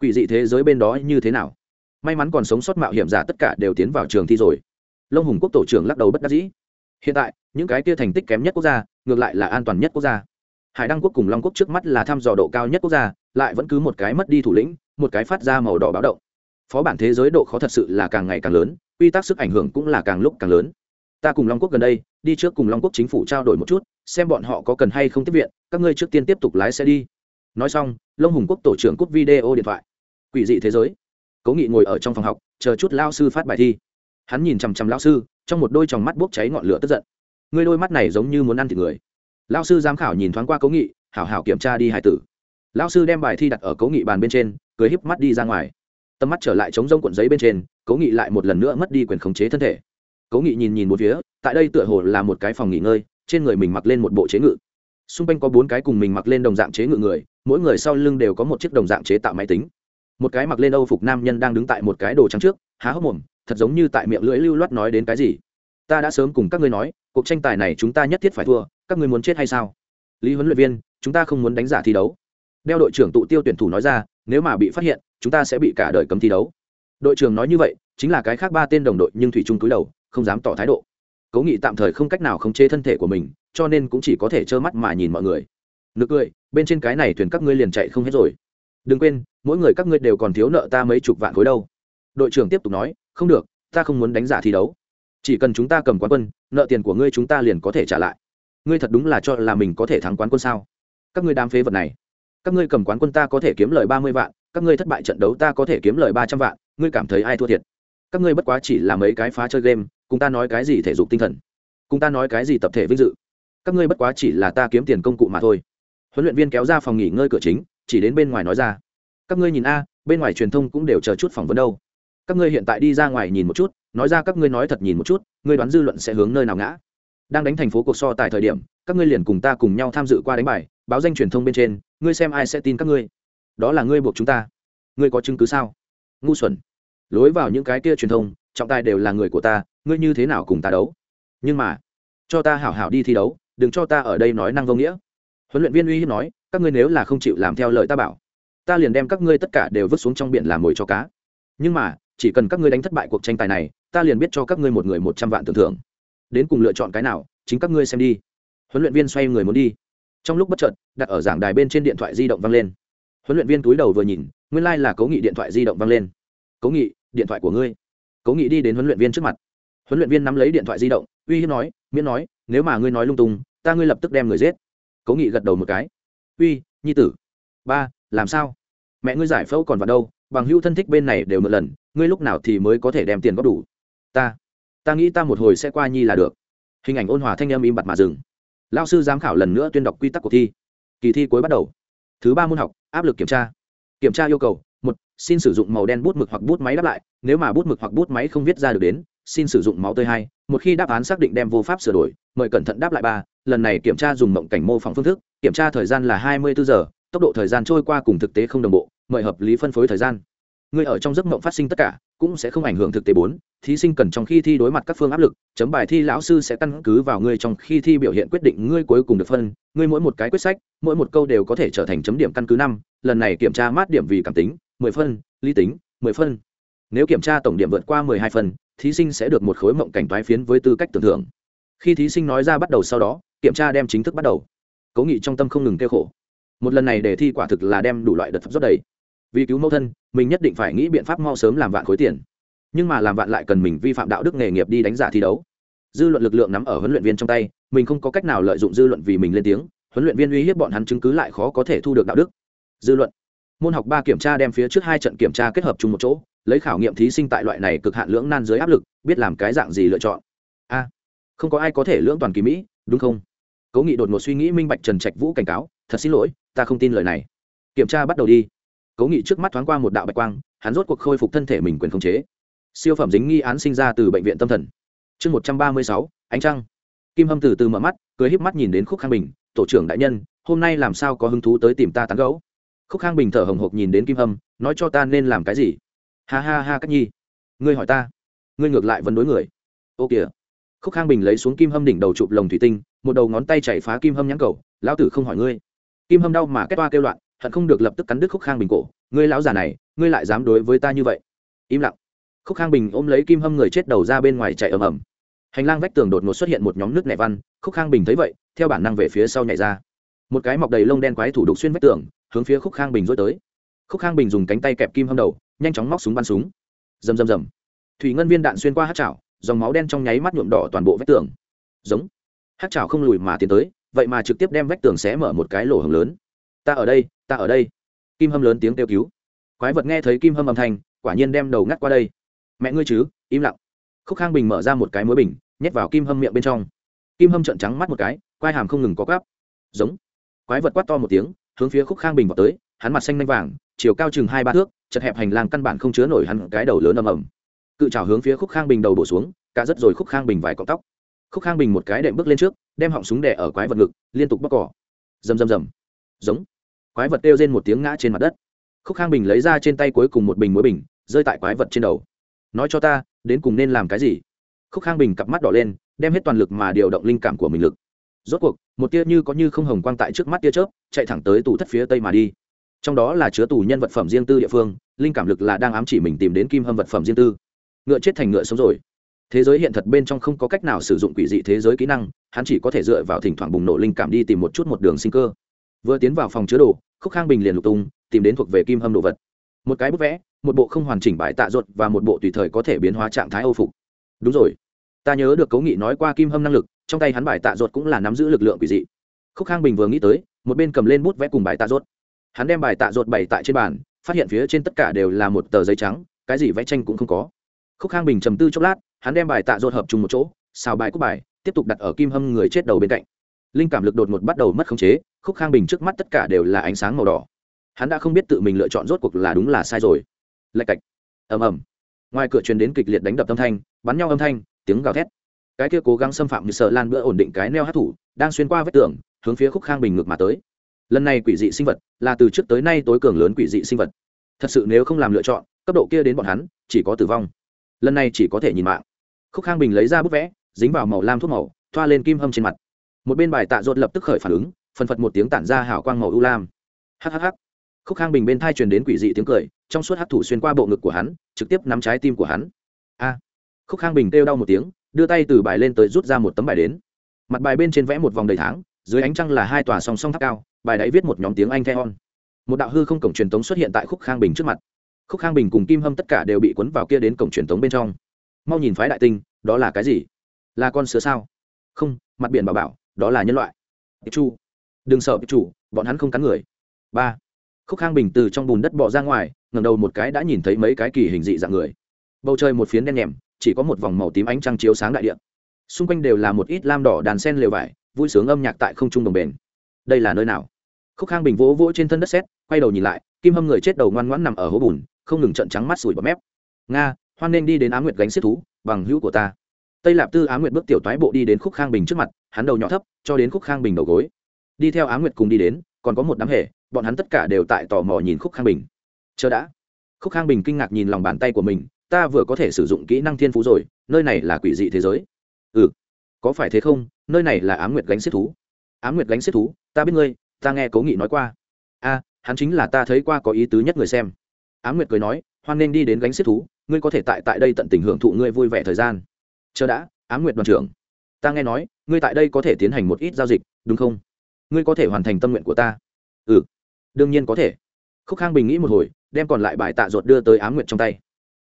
Quỷ dị thế giới bên đó như thế nào? May mắn còn sống sót mạo hiểm giả tất cả đều tiến vào trường thi rồi. Lông hùng quốc tổ trưởng lắc đầu bất đắc dĩ. Hiện tại, những cái kia thành tích kém nhất quốc gia, ngược lại là an toàn nhất quốc gia. Hải đăng quốc cùng long quốc trước mắt là thăm dò độ cao nhất quốc gia, lại vẫn cứ một cái mất đi thủ lĩnh một cái phát ra màu đỏ báo động. Phó bản thế giới độ khó thật sự là càng ngày càng lớn, quy tắc sức ảnh hưởng cũng là càng lúc càng lớn. Ta cùng long quốc gần đây, đi trước cùng long quốc chính phủ trao đổi một chút, xem bọn họ có cần hay không tiếp viện, các ngươi trước tiên tiếp tục lái xe đi. Nói xong lông hùng quốc tổ trưởng cúp video điện thoại. Quỷ dị thế giới. Cố nghị ngồi ở trong phòng học, chờ chút lao sư phát bài thi. Hắn nhìn chằm chằm lao sư, trong một đôi tròng mắt bốc cháy ngọn lửa tức giận. Ngươi đôi mắt này giống như muốn ăn thịt người. Lao sư giám khảo nhìn thoáng qua cố nghị, hảo hảo kiểm tra đi hải tử. Lao sư đem bài thi đặt ở cố nghị bàn bên trên cười híp mắt đi ra ngoài. Tầm mắt trở lại chống rông cuộn giấy bên trên, cố nghị lại một lần nữa mất đi quyền khống chế thân thể. Cố nghị nhìn nhìn một phía, tại đây tựa hồ là một cái phòng nghỉ ngơi, trên người mình mặc lên một bộ chế ngự. Xung quanh có bốn cái cùng mình mặc lên đồng dạng chế ngự người, mỗi người sau lưng đều có một chiếc đồng dạng chế tạo máy tính. Một cái mặc lên âu phục nam nhân đang đứng tại một cái đồ trắng trước, há hốc mồm, thật giống như tại miệng lưỡi lưu loát nói đến cái gì. Ta đã sớm cùng các ngươi nói, cuộc tranh tài này chúng ta nhất thiết phải thua, các ngươi muốn chết hay sao? Lý huấn luyện viên, chúng ta không muốn đánh giả thi đấu. Đeo đội trưởng tụ tiêu tuyển thủ nói ra nếu mà bị phát hiện, chúng ta sẽ bị cả đời cấm thi đấu. Đội trưởng nói như vậy, chính là cái khác ba tên đồng đội nhưng thủy trung cúi đầu, không dám tỏ thái độ. Cố nghị tạm thời không cách nào khống chế thân thể của mình, cho nên cũng chỉ có thể trơ mắt mà nhìn mọi người. Nực cười, bên trên cái này thuyền các ngươi liền chạy không hết rồi. Đừng quên, mỗi người các ngươi đều còn thiếu nợ ta mấy chục vạn khối đâu. Đội trưởng tiếp tục nói, không được, ta không muốn đánh giả thi đấu. Chỉ cần chúng ta cầm quán quân, nợ tiền của ngươi chúng ta liền có thể trả lại. Ngươi thật đúng là cho là mình có thể thắng quán quân sao? Các ngươi đám phế vật này các ngươi cầm quán quân ta có thể kiếm lời ba mươi vạn, các ngươi thất bại trận đấu ta có thể kiếm lời ba trăm vạn, ngươi cảm thấy ai thua thiệt? Các ngươi bất quá chỉ là mấy cái phá chơi game, cùng ta nói cái gì thể dục tinh thần? Cùng ta nói cái gì tập thể vinh dự? Các ngươi bất quá chỉ là ta kiếm tiền công cụ mà thôi. Huấn luyện viên kéo ra phòng nghỉ ngơi cửa chính, chỉ đến bên ngoài nói ra. Các ngươi nhìn a, bên ngoài truyền thông cũng đều chờ chút phỏng vấn đâu. Các ngươi hiện tại đi ra ngoài nhìn một chút, nói ra các ngươi nói thật nhìn một chút, ngươi đoán dư luận sẽ hướng nơi nào ngã? Đang đánh thành phố cuộc so tại thời điểm, các ngươi liền cùng ta cùng nhau tham dự qua đánh bài báo danh truyền thông bên trên, ngươi xem ai sẽ tin các ngươi. Đó là ngươi buộc chúng ta. Ngươi có chứng cứ sao? Ngu xuẩn. Lối vào những cái kia truyền thông, trọng tài đều là người của ta, ngươi như thế nào cùng ta đấu? Nhưng mà, cho ta hảo hảo đi thi đấu, đừng cho ta ở đây nói năng vô nghĩa. Huấn luyện viên uy hiếp nói, các ngươi nếu là không chịu làm theo lời ta bảo, ta liền đem các ngươi tất cả đều vứt xuống trong biển làm mồi cho cá. Nhưng mà, chỉ cần các ngươi đánh thất bại cuộc tranh tài này, ta liền biết cho các ngươi một người một trăm vạn tưởng thưởng. Đến cùng lựa chọn cái nào, chính các ngươi xem đi. Huấn luyện viên xoay người muốn đi trong lúc bất chợt, đặt ở giảng đài bên trên điện thoại di động vang lên. Huấn luyện viên túi đầu vừa nhìn, nguyên lai、like、là cố nghị điện thoại di động vang lên. Cố nghị, điện thoại của ngươi. Cố nghị đi đến huấn luyện viên trước mặt. Huấn luyện viên nắm lấy điện thoại di động, uy hiếp nói, miễn nói, nếu mà ngươi nói lung tung, ta ngươi lập tức đem người giết. Cố nghị gật đầu một cái. Uy, nhi tử. Ba, làm sao? Mẹ ngươi giải phẫu còn vào đâu? Bằng hữu thân thích bên này đều một lần, ngươi lúc nào thì mới có thể đem tiền góp đủ? Ta ta nghĩ ta một hồi sẽ qua nhi là được. Hình ảnh ôn hòa thanh em im bặt mà dừng lao sư giám khảo lần nữa tuyên đọc quy tắc cuộc thi. Kỳ thi cuối bắt đầu. Thứ ba môn học, áp lực kiểm tra. Kiểm tra yêu cầu, một, xin sử dụng màu đen bút mực hoặc bút máy đáp lại, nếu mà bút mực hoặc bút máy không viết ra được đến, xin sử dụng máu tươi hai, một khi đáp án xác định đem vô pháp sửa đổi, mời cẩn thận đáp lại ba, lần này kiểm tra dùng mộng cảnh mô phỏng phương thức, kiểm tra thời gian là hai mươi bốn giờ, tốc độ thời gian trôi qua cùng thực tế không đồng bộ, mời hợp lý phân phối thời gian người ở trong giấc mộng phát sinh tất cả, cũng sẽ không ảnh hưởng thực tế bốn. Thí sinh cần trong khi thi đối mặt các phương áp lực, chấm bài thi lão sư sẽ căn cứ vào ngươi trong khi thi biểu hiện quyết định ngươi cuối cùng được phân. Ngươi mỗi một cái quyết sách, mỗi một câu đều có thể trở thành chấm điểm căn cứ năm. Lần này kiểm tra mát điểm vì cảm tính, mười phân, lý tính, mười phân. Nếu kiểm tra tổng điểm vượt qua mười hai phân thí sinh sẽ được một khối mộng cảnh toái phiến với tư cách tưởng thưởng. Khi thí sinh nói ra bắt đầu sau đó, kiểm tra đem chính thức bắt đầu. Cố nghị trong tâm không ngừng kêu khổ. Một lần này đề thi quả thực là đem đủ loại đợt rót đầy vì cứu mẫu thân, mình nhất định phải nghĩ biện pháp mau sớm làm vạn khối tiền. Nhưng mà làm vạn lại cần mình vi phạm đạo đức nghề nghiệp đi đánh giả thi đấu. Dư luận lực lượng nắm ở huấn luyện viên trong tay, mình không có cách nào lợi dụng dư luận vì mình lên tiếng, huấn luyện viên uy hiếp bọn hắn chứng cứ lại khó có thể thu được đạo đức. Dư luận. Môn học ba kiểm tra đem phía trước hai trận kiểm tra kết hợp chung một chỗ, lấy khảo nghiệm thí sinh tại loại này cực hạn lưỡng nan dưới áp lực, biết làm cái dạng gì lựa chọn. A, không có ai có thể lưỡng toàn kỳ mỹ, đúng không? Cố nghị đột một suy nghĩ minh bạch trần trạch vũ cảnh cáo, thật xin lỗi, ta không tin lời này. Kiểm tra bắt đầu đi cố nghị trước mắt thoáng qua một đạo bạch quang, hắn rốt cuộc khôi phục thân thể mình quyền khống chế. Siêu phẩm dính nghi án sinh ra từ bệnh viện tâm thần. Chương một trăm ba mươi sáu, ánh trăng. Kim hâm từ từ mở mắt, cười híp mắt nhìn đến khúc khang bình, tổ trưởng đại nhân, hôm nay làm sao có hứng thú tới tìm ta tán gấu khúc khang bình thở hồng hộc nhìn đến kim hâm, nói cho ta nên làm cái gì? Ha ha ha, cách nhi. Ngươi hỏi ta. Ngươi ngược lại vẫn đối người. Ô kìa. Khúc khang bình lấy xuống kim hâm đỉnh đầu chụp lồng thủy tinh, một đầu ngón tay chảy phá kim hâm nhãn cầu, lão tử không hỏi ngươi. Kim hâm đau mà kết toa kêu loạn hận không được lập tức cắn đứt khúc khang bình cổ ngươi lão già này ngươi lại dám đối với ta như vậy im lặng khúc khang bình ôm lấy kim hâm người chết đầu ra bên ngoài chạy ầm ầm hành lang vách tường đột ngột xuất hiện một nhóm nước nẻ văn khúc khang bình thấy vậy theo bản năng về phía sau nhảy ra một cái mọc đầy lông đen quái thủ đục xuyên vách tường hướng phía khúc khang bình dối tới khúc khang bình dùng cánh tay kẹp kim hâm đầu nhanh chóng móc súng bắn súng rầm rầm rầm thủy ngân viên đạn xuyên qua hát chảo dòng máu đen trong nháy mắt nhuộm đỏ toàn bộ vách tường giống hát chảo không lùi mà tiến tới vậy mà trực tiếp đem vách tường xé mở một cái lỗ hồng lớn ta ở đây, ta ở đây. Kim hâm lớn tiếng kêu cứu. Quái vật nghe thấy kim hâm âm thanh, quả nhiên đem đầu ngắt qua đây. Mẹ ngươi chứ, im lặng. Khúc khang bình mở ra một cái muối bình, nhét vào kim hâm miệng bên trong. Kim hâm trợn trắng mắt một cái, quai hàm không ngừng có gắp giống. Quái vật quát to một tiếng, hướng phía khúc khang bình vào tới, hắn mặt xanh lanh vàng, chiều cao chừng hai ba thước, chật hẹp hành lang căn bản không chứa nổi hắn, cái đầu lớn ầm ầm. Cự trào hướng phía khúc khang bình đầu bổ xuống, cả rất rồi khúc khang bình vài cọng tóc. Khúc khang bình một cái đệm bước lên trước, đem họng súng đẻ ở quái vật ngực, liên tục bóc cỏ. Rầm rầm rầm. Giống quái vật kêu lên một tiếng ngã trên mặt đất. Khúc khang bình lấy ra trên tay cuối cùng một bình muối bình, rơi tại quái vật trên đầu. Nói cho ta, đến cùng nên làm cái gì? Khúc khang bình cặp mắt đỏ lên, đem hết toàn lực mà điều động linh cảm của mình lực. Rốt cuộc, một tia như có như không hồng quang tại trước mắt tia chớp, chạy thẳng tới tủ thất phía tây mà đi. Trong đó là chứa tù nhân vật phẩm riêng tư địa phương, linh cảm lực là đang ám chỉ mình tìm đến kim hâm vật phẩm riêng tư. Ngựa chết thành ngựa sống rồi. Thế giới hiện thật bên trong không có cách nào sử dụng quỷ dị thế giới kỹ năng, hắn chỉ có thể dựa vào thỉnh thoảng bùng nổ linh cảm đi tìm một chút một đường sinh cơ vừa tiến vào phòng chứa đồ, khúc khang bình liền lục tung, tìm đến thuộc về kim hâm đồ vật. Một cái bức vẽ, một bộ không hoàn chỉnh bãi tạ ruột và một bộ tùy thời có thể biến hóa trạng thái âu phục. Đúng rồi. Ta nhớ được cấu nghị nói qua kim hâm năng lực, trong tay hắn bài tạ ruột cũng là nắm giữ lực lượng quỷ dị. Khúc khang bình vừa nghĩ tới, một bên cầm lên bút vẽ cùng bài tạ ruột. Hắn đem bài tạ ruột bày tại trên bàn, phát hiện phía trên tất cả đều là một tờ giấy trắng, cái gì vẽ tranh cũng không có. Khúc khang bình trầm tư chốc lát, hắn đem bài tạ ruột hợp chung một chỗ, xào bài cúc bài, tiếp tục đặt ở kim hâm người chết đầu bên cạnh. Linh cảm lực đột ngột bắt đầu mất khống chế khúc khang bình trước mắt tất cả đều là ánh sáng màu đỏ. Hắn đã không biết tự mình lựa chọn rốt cuộc là đúng là sai rồi. Lạch cạch. Ầm ầm. Ngoài cửa truyền đến kịch liệt đánh đập âm thanh, bắn nhau âm thanh, tiếng gào thét. Cái kia cố gắng xâm phạm như sợ lan bữa ổn định cái neo hát thủ, đang xuyên qua vết tường, hướng phía khúc khang bình ngược mà tới. Lần này quỷ dị sinh vật, là từ trước tới nay tối cường lớn quỷ dị sinh vật. Thật sự nếu không làm lựa chọn, cấp độ kia đến bọn hắn, chỉ có tử vong. Lần này chỉ có thể nhìn mạng. Khúc khang bình lấy ra bức vẽ, dính vào màu lam thuốc màu, thoa lên kim hâm trên mặt. Một bên bài tạ rột lập tức khởi phản ứng phần phật một tiếng tản ra hào quang màu ưu lam. Hhh khúc khang bình bên thai truyền đến quỷ dị tiếng cười, trong suốt hát thủ xuyên qua bộ ngực của hắn, trực tiếp nắm trái tim của hắn. A. Khúc khang bình kêu đau một tiếng, đưa tay từ bài lên tới rút ra một tấm bài đến. Mặt bài bên trên vẽ một vòng đầy tháng, dưới ánh trăng là hai tòa song song tháp cao, bài đáy viết một nhóm tiếng anh the on. Một đạo hư không cổng truyền tống xuất hiện tại khúc khang bình trước mặt. Khúc khang bình cùng kim hâm tất cả đều bị cuốn vào kia đến cổng truyền tống bên trong. Mau nhìn phái đại tinh, đó là cái gì? Là con sứa sao? Không, mặt biển bảo bảo, đó là nhân loại. Chu đừng sợ chủ, bọn hắn không cắn người. Ba. Khúc khang bình từ trong bùn đất bỏ ra ngoài ngầm đầu một cái đã nhìn thấy mấy cái kỳ hình dị dạng người. Bầu trời một phiến đen nhèm, chỉ có một vòng màu tím ánh trăng chiếu sáng đại địa. Xung quanh đều là một ít lam đỏ đàn sen lều vải, vui sướng âm nhạc tại không trung đồng bền. Đây là nơi nào? Khúc khang bình vỗ vỗ trên thân đất xét quay đầu nhìn lại, kim hâm người chết đầu ngoan ngoãn nằm ở hố bùn, không ngừng trận trắng mắt sủi bọt mép. Nga, hoan nên đi đến á nguyệt gánh xếp thú, bằng hữu của ta. Tây lạp tư á nguyệt bước tiểu toái bộ đi đến khúc khang bình trước mặt, hắn đầu nhỏ thấp, cho đến khúc khang bình đầu gối đi theo á nguyệt cùng đi đến, còn có một đám hề, bọn hắn tất cả đều tại tò mò nhìn khúc khang bình. Chờ đã. Khúc khang bình kinh ngạc nhìn lòng bàn tay của mình, ta vừa có thể sử dụng kỹ năng thiên phú rồi, nơi này là quỷ dị thế giới. Ừ. Có phải thế không? Nơi này là á m nguyệt gánh xếp thú. Á m nguyệt gánh xếp thú? Ta biết ngươi, ta nghe cố nghị nói qua. A, hắn chính là ta thấy qua có ý tứ nhất người xem. Á m nguyệt cười nói, hoan nên đi đến gánh xếp thú, ngươi có thể tại tại đây tận tình hưởng thụ ngươi vui vẻ thời gian. Chờ đã, á m nguyệt đoàn trưởng. Ta nghe nói, ngươi tại đây có thể tiến hành một ít giao dịch, đúng không? Ngươi có thể hoàn thành tâm nguyện của ta. Ừ đương nhiên có thể. Khúc khang bình nghĩ một hồi, đem còn lại bài tạ ruột đưa tới Ám Nguyện trong tay.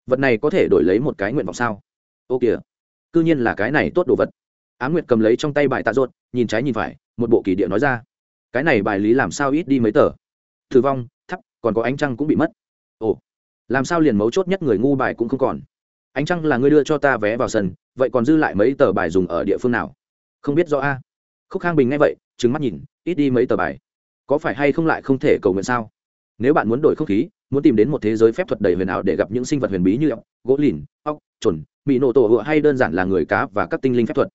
Vật này có thể đổi lấy một cái nguyện vọng sao? Ô kìa c ư nhiên là cái này tốt đồ vật. Ám Nguyện cầm lấy trong tay bài tạ ruột, nhìn trái nhìn phải, một bộ kỷ địa nói ra. Cái này bài lý làm sao ít đi mấy tờ? Thử vong, thắp, còn có ánh trăng cũng bị mất. Ồ, làm sao liền mấu chốt nhất người ngu bài cũng không còn? Ánh trăng là ngươi đưa cho ta vé vào sân, vậy còn dư lại mấy tờ bài dùng ở địa phương nào? Không biết rõ a. Khúc khang bình nghe vậy trứng mắt nhìn ít đi mấy tờ bài. Có phải hay không lại không thể cầu nguyện sao? Nếu bạn muốn đổi không khí, muốn tìm đến một thế giới phép thuật đầy huyền ảo để gặp những sinh vật huyền bí như ốc, gỗ lìn, ốc trồn bị nổ tổ hựa hay đơn giản là người cá và các tinh linh phép thuật.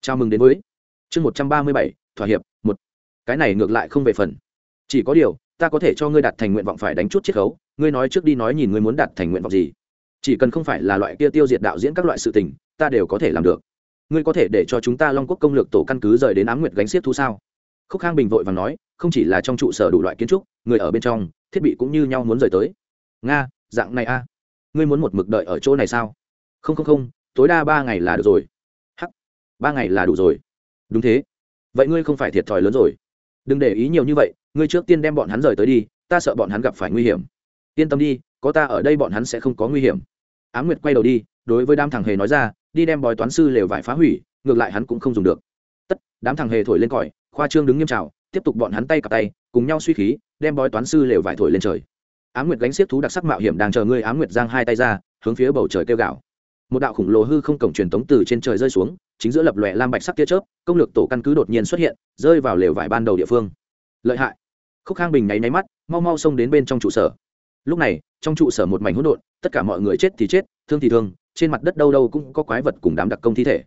Chào mừng đến với chương một trăm ba mươi bảy, thỏa hiệp, một. Cái này ngược lại không về phần. Chỉ có điều, ta có thể cho ngươi đặt thành nguyện vọng phải đánh chút chiết khấu, ngươi nói trước đi nói nhìn ngươi muốn đặt thành nguyện vọng gì. Chỉ cần không phải là loại kia tiêu diệt đạo diễn các loại sự tình, ta đều có thể làm được. Ngươi có thể để cho chúng ta long quốc công lược tổ căn cứ rời đến ám nguyệt gánh xiết thu sao? Khúc khang bình vội và nói, không chỉ là trong trụ sở đủ loại kiến trúc, người ở bên trong, thiết bị cũng như nhau muốn rời tới. Nga, dạng này a. Ngươi muốn một mực đợi ở chỗ này sao? Không không không, tối đa ba ngày là được rồi. Hắc, ba ngày là đủ rồi. Đúng thế. Vậy ngươi không phải thiệt thòi lớn rồi. Đừng để ý nhiều như vậy, ngươi trước tiên đem bọn hắn rời tới đi, ta sợ bọn hắn gặp phải nguy hiểm. Yên tâm đi, có ta ở đây bọn hắn sẽ không có nguy hiểm. Á m nguyệt quay đầu đi, đối với đám thằng hề nói ra, đi đem bói toán sư lều vải phá hủy, ngược lại hắn cũng không dùng được. Tất, đám thằng hề thổi lên còi khoa trương đứng nghiêm trào, tiếp tục bọn hắn tay cặp tay, cùng nhau suy khí, đem bói toán sư lều vải thổi lên trời. Á nguyệt gánh xiết thú đặc sắc mạo hiểm đang chờ ngươi á nguyệt giang hai tay ra, hướng phía bầu trời kêu gạo một đạo khủng lồ hư không cổng truyền tống từ trên trời rơi xuống, chính giữa lập lòe lam bạch sắc tia chớp, công lược tổ căn cứ đột nhiên xuất hiện, rơi vào lều vải ban đầu địa phương. Lợi hại. Khúc khang bình nháy nháy mắt, mau mau xông đến bên trong trụ sở. Lúc này, trong trụ sở một mảnh hỗn độn, tất cả mọi người chết thì chết, thương thì thương, trên mặt đất đâu đâu cũng có quái vật cùng đám đặc công thi thể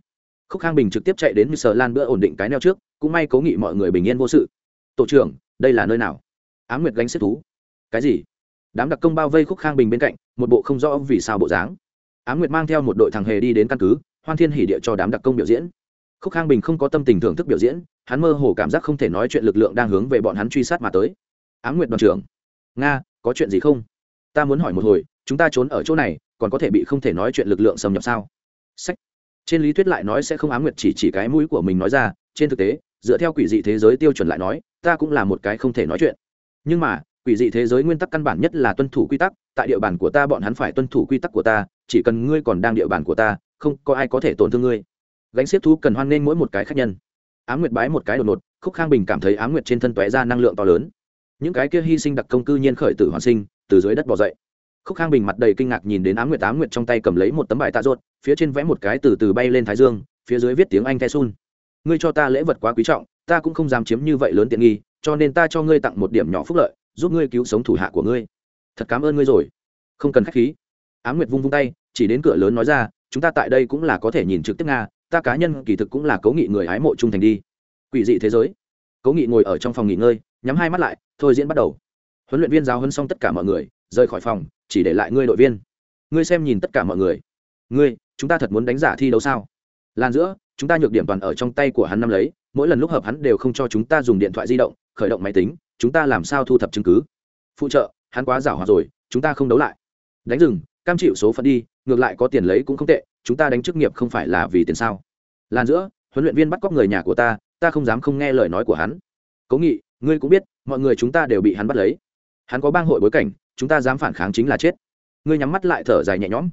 khúc khang bình trực tiếp chạy đến như sở lan bữa ổn định cái neo trước, cũng may cố nghị mọi người bình yên vô sự. Tổ trưởng, đây là nơi nào? Á m nguyệt gánh xếp thú. Cái gì? Đám đặc công bao vây khúc khang bình bên cạnh, một bộ không rõ vì sao bộ dáng. Á m nguyệt mang theo một đội thằng hề đi đến căn cứ, hoan thiên hỉ địa cho đám đặc công biểu diễn. Khúc khang bình không có tâm tình thưởng thức biểu diễn, hắn mơ hồ cảm giác không thể nói chuyện lực lượng đang hướng về bọn hắn truy sát mà tới. Á m nguyệt đoàn trưởng, nga, có chuyện gì không? Ta muốn hỏi một hồi, chúng ta trốn ở chỗ này, còn có thể bị không thể nói chuyện lực lượng xâm nhập sao? Sách trên lý thuyết lại nói sẽ không ám nguyệt chỉ chỉ cái mũi của mình nói ra, trên thực tế, dựa theo quỷ dị thế giới tiêu chuẩn lại nói, ta cũng là một cái không thể nói chuyện. Nhưng mà, quỷ dị thế giới nguyên tắc căn bản nhất là tuân thủ quy tắc, tại địa bàn của ta bọn hắn phải tuân thủ quy tắc của ta, chỉ cần ngươi còn đang địa bàn của ta, không có ai có thể tổn thương ngươi. Gánh xiết thú cần hoan nghênh mỗi một cái khác nhân. Ám nguyệt bái một cái đột ngột, khúc khang bình cảm thấy ám nguyệt trên thân tóe ra năng lượng to lớn. Những cái kia hy sinh đặc công cư nhiên khởi tử hoàn sinh, từ dưới đất bỏ dậy khúc khang bình mặt đầy kinh ngạc nhìn đến ám nguyệt ám nguyệt trong tay cầm lấy một tấm bài tạ ruột, phía trên vẽ một cái từ từ bay lên thái dương, phía dưới viết tiếng anh the sun. Ngươi cho ta lễ vật quá quý trọng, ta cũng không dám chiếm như vậy lớn tiện nghi, cho nên ta cho ngươi tặng một điểm nhỏ phúc lợi, giúp ngươi cứu sống thủ hạ của ngươi. Thật cảm ơn ngươi rồi. Không cần k h á c h khí. Ám nguyệt vung vung tay, chỉ đến cửa lớn nói ra, chúng ta tại đây cũng là có thể nhìn trực tiếp nga, ta cá nhân kỳ thực cũng là cấu nghị người hái mộ trung thành đi. Quỷ dị thế giới. Cấu nghị ngồi ở trong phòng nghỉ ngơi, nhắm hai mắt lại, thôi diễn bắt đầu. Huấn luyện viên giáo huấn xong tất cả mọi người, rời khỏi phòng chỉ để lại ngươi đội viên. Ngươi xem nhìn tất cả mọi người. Ngươi, chúng ta thật muốn đánh giả thi đấu sao? Lan giữa, chúng ta nhược điểm toàn ở trong tay của hắn năm lấy, mỗi lần lúc hợp hắn đều không cho chúng ta dùng điện thoại di động, khởi động máy tính, chúng ta làm sao thu thập chứng cứ? Phụ trợ, hắn quá giảo hòa rồi, chúng ta không đấu lại. Đánh rừng, cam chịu số phận đi, ngược lại có tiền lấy cũng không tệ, chúng ta đánh chức nghiệp không phải là vì tiền sao? Lan giữa, huấn luyện viên bắt cóc người nhà của ta ta không dám không nghe lời nói của hắn. Cố nghị, ngươi cũng biết, mọi người chúng ta đều bị hắn bắt lấy. Hắn có bang hội bối cảnh chúng ta dám phản kháng chính là chết. Ngươi nhắm mắt lại thở dài nhẹ nhõm.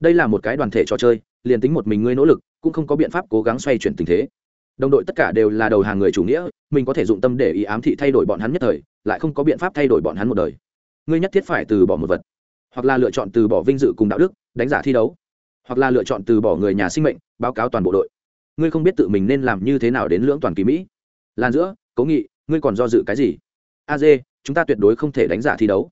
Đây là một cái đoàn thể trò chơi, liền tính một mình ngươi nỗ lực, cũng không có biện pháp cố gắng xoay chuyển tình thế. Đồng đội tất cả đều là đầu hàng người chủ nghĩa, mình có thể dụng tâm để ý ám thị thay đổi bọn hắn nhất thời, lại không có biện pháp thay đổi bọn hắn một đời. Ngươi nhất thiết phải từ bỏ một vật, hoặc là lựa chọn từ bỏ vinh dự cùng đạo đức, đánh giả thi đấu, hoặc là lựa chọn từ bỏ người nhà sinh mệnh, báo cáo toàn bộ đội. Ngươi không biết tự mình nên làm như thế nào đến lưỡng toàn kỳ mỹ. Lan giữa cố nghị, ngươi còn do dự cái gì? A dê chúng ta tuyệt đối không thể đánh giả thi đấu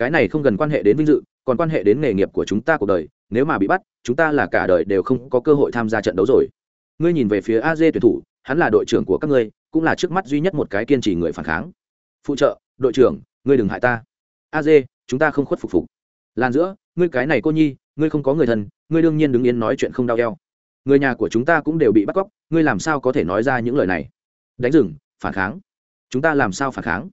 cái này không gần quan hệ đến vinh dự, còn quan hệ đến nghề nghiệp của chúng ta cuộc đời. Nếu mà bị bắt, chúng ta là cả đời đều không có cơ hội tham gia trận đấu rồi. Ngươi nhìn về phía a dê tuyển thủ, hắn là đội trưởng của các ngươi, cũng là trước mắt duy nhất một cái kiên trì người phản kháng. Phụ trợ, đội trưởng, ngươi đừng hại ta. A dê chúng ta không khuất phục phục. Lan giữa, ngươi cái này cô nhi, ngươi không có người thân, ngươi đương nhiên đứng yên nói chuyện không đau eo. Người nhà của chúng ta cũng đều bị bắt cóc, ngươi làm sao có thể nói ra những lời này? Đánh rừng, phản kháng. Chúng ta làm sao phản kháng?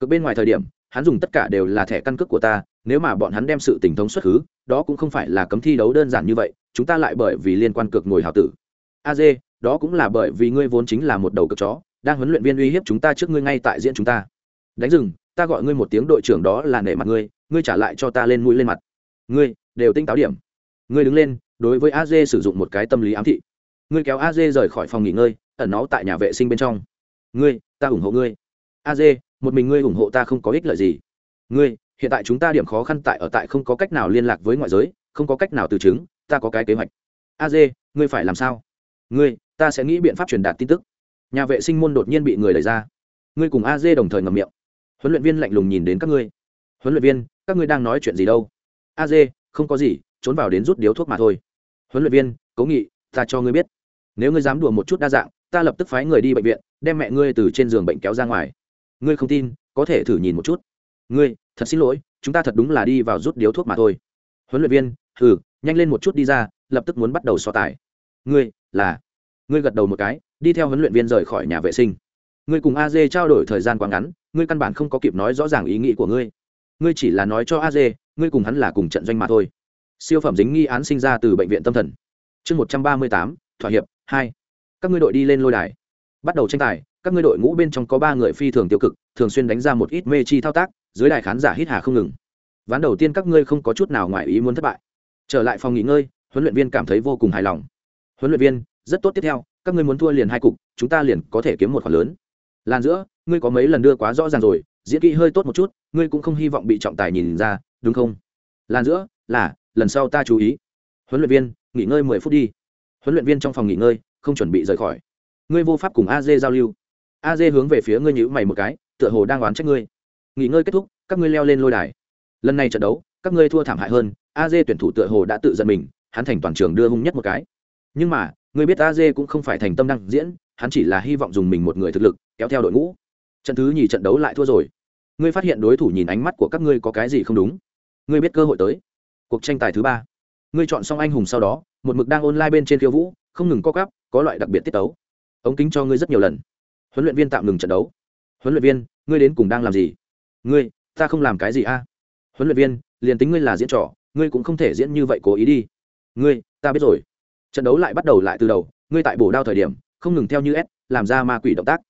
Cực bên ngoài thời điểm hắn dùng tất cả đều là thẻ căn cước của ta, nếu mà bọn hắn đem sự tình thống xuất khứ đó cũng không phải là cấm thi đấu đơn giản như vậy, chúng ta lại bởi vì liên quan cực ngồi hào tử. A dê đó cũng là bởi vì ngươi vốn chính là một đầu cực chó, đang huấn luyện viên uy hiếp chúng ta trước ngươi ngay tại diễn chúng ta. Đánh rừng, ta gọi ngươi một tiếng đội trưởng đó là nể mặt ngươi ngươi trả lại cho ta lên mũi lên mặt. Ngươi, đều tinh táo điểm. Ngươi đứng lên, đối với a dê sử dụng một cái tâm lý ám thị. Ngươi kéo a dê rời khỏi phòng nghỉ ngơi, ẩn nó tại nhà vệ sinh bên trong. Ngươi, ta ủng hộ ngươi. A dê một mình ngươi ủng hộ ta không có ích lợi gì. Ngươi, hiện tại chúng ta điểm khó khăn tại ở tại không có cách nào liên lạc với ngoại giới, không có cách nào từ chứng, ta có cái kế hoạch. A dê, ngươi phải làm sao? Ngươi, ta sẽ nghĩ biện pháp truyền đạt tin tức. Nhà vệ sinh môn đột nhiên bị người đẩy ra. Ngươi cùng a dê đồng thời ngầm miệng. Huấn luyện viên lạnh lùng nhìn đến các ngươi. Huấn luyện viên, các ngươi đang nói chuyện gì đâu? A dê, không có gì, trốn vào đến rút điếu thuốc mà thôi. Huấn luyện viên, cố nghị, ta cho ngươi biết. Nếu ngươi dám đùa một chút đa dạng, ta lập tức phái người đi bệnh viện, đem mẹ ngươi từ trên giường bệnh kéo ra ngoài ngươi không tin, có thể thử nhìn một chút. Ngươi, thật xin lỗi, chúng ta thật đúng là đi vào rút điếu thuốc mà thôi. Huấn luyện viên thử nhanh lên một chút đi ra, lập tức muốn bắt đầu so tài. Ngươi, là, ngươi gật đầu một cái, đi theo huấn luyện viên rời khỏi nhà vệ sinh. Ngươi cùng a dê trao đổi thời gian quá ngắn, ngươi căn bản không có kịp nói rõ ràng ý nghĩ của ngươi. Ngươi chỉ là nói cho a dê ngươi cùng hắn là cùng trận doanh mà thôi. Siêu phẩm dính nghi án sinh ra từ bệnh viện tâm thần. Chương một trăm ba mươi tám, thỏa hiệp, hai. Các ngươi đội đi lên lôi đài bắt đầu tranh tài, các ngươi đội ngũ bên trong có ba người phi thường tiêu cực, thường xuyên đánh ra một ít mê chi thao tác, dưới đài khán giả hít hà không ngừng. Ván đầu tiên các ngươi không có chút nào ngoài ý muốn thất bại. Trở lại phòng nghỉ ngơi, huấn luyện viên cảm thấy vô cùng hài lòng. Huấn luyện viên, rất tốt tiếp theo, các ngươi muốn thua liền hai cục, chúng ta liền có thể kiếm một khoản lớn. Lan giữa, ngươi có mấy lần đưa quá rõ ràng rồi, diễn kỹ hơi tốt một chút, ngươi cũng không hy vọng bị trọng tài nhìn ra, đúng không? Lan giữa, là, lần sau ta chú ý. Huấn luyện viên, nghỉ ngơi mười phút đi. Huấn luyện viên trong phòng nghỉ ngơi, không chuẩn bị rời khỏi ngươi vô pháp cùng a dê giao lưu. A dê hướng về phía ngươi nhữ mày một cái, tựa hồ đang oán trách ngươi. Nghỉ ngơi kết thúc, các ngươi leo lên lôi đài. Lần này trận đấu, các ngươi thua thảm hại hơn, a dê tuyển thủ tựa hồ đã tự giận mình, hắn thành toàn trường đưa hung nhất một cái. Nhưng mà, ngươi biết a dê cũng không phải thành tâm đăng diễn, hắn chỉ là hy vọng dùng mình một người thực lực, kéo theo đội ngũ. Trận thứ nhì trận đấu lại thua rồi. Ngươi phát hiện đối thủ nhìn ánh mắt của các ngươi có cái gì không đúng? Ngươi biết cơ hội tới. Cuộc tranh tài thứ ba. Ngươi chọn xong anh hùng sau đó, một mực đang online bên trên khiêu vũ, không ngừng co cắp có loại đặc biệt tiết tấu ống kính cho ngươi rất nhiều lần. Huấn luyện viên tạm ngừng trận đấu. Huấn luyện viên, ngươi đến cùng đang làm gì? Ngươi, ta không làm cái gì a? Huấn luyện viên, liền tính ngươi là diễn trò, ngươi cũng không thể diễn như vậy cố ý đi. Ngươi, ta biết rồi. Trận đấu lại bắt đầu lại từ đầu, ngươi tại bổ đao thời điểm, không ngừng theo như s, làm ra ma quỷ động tác.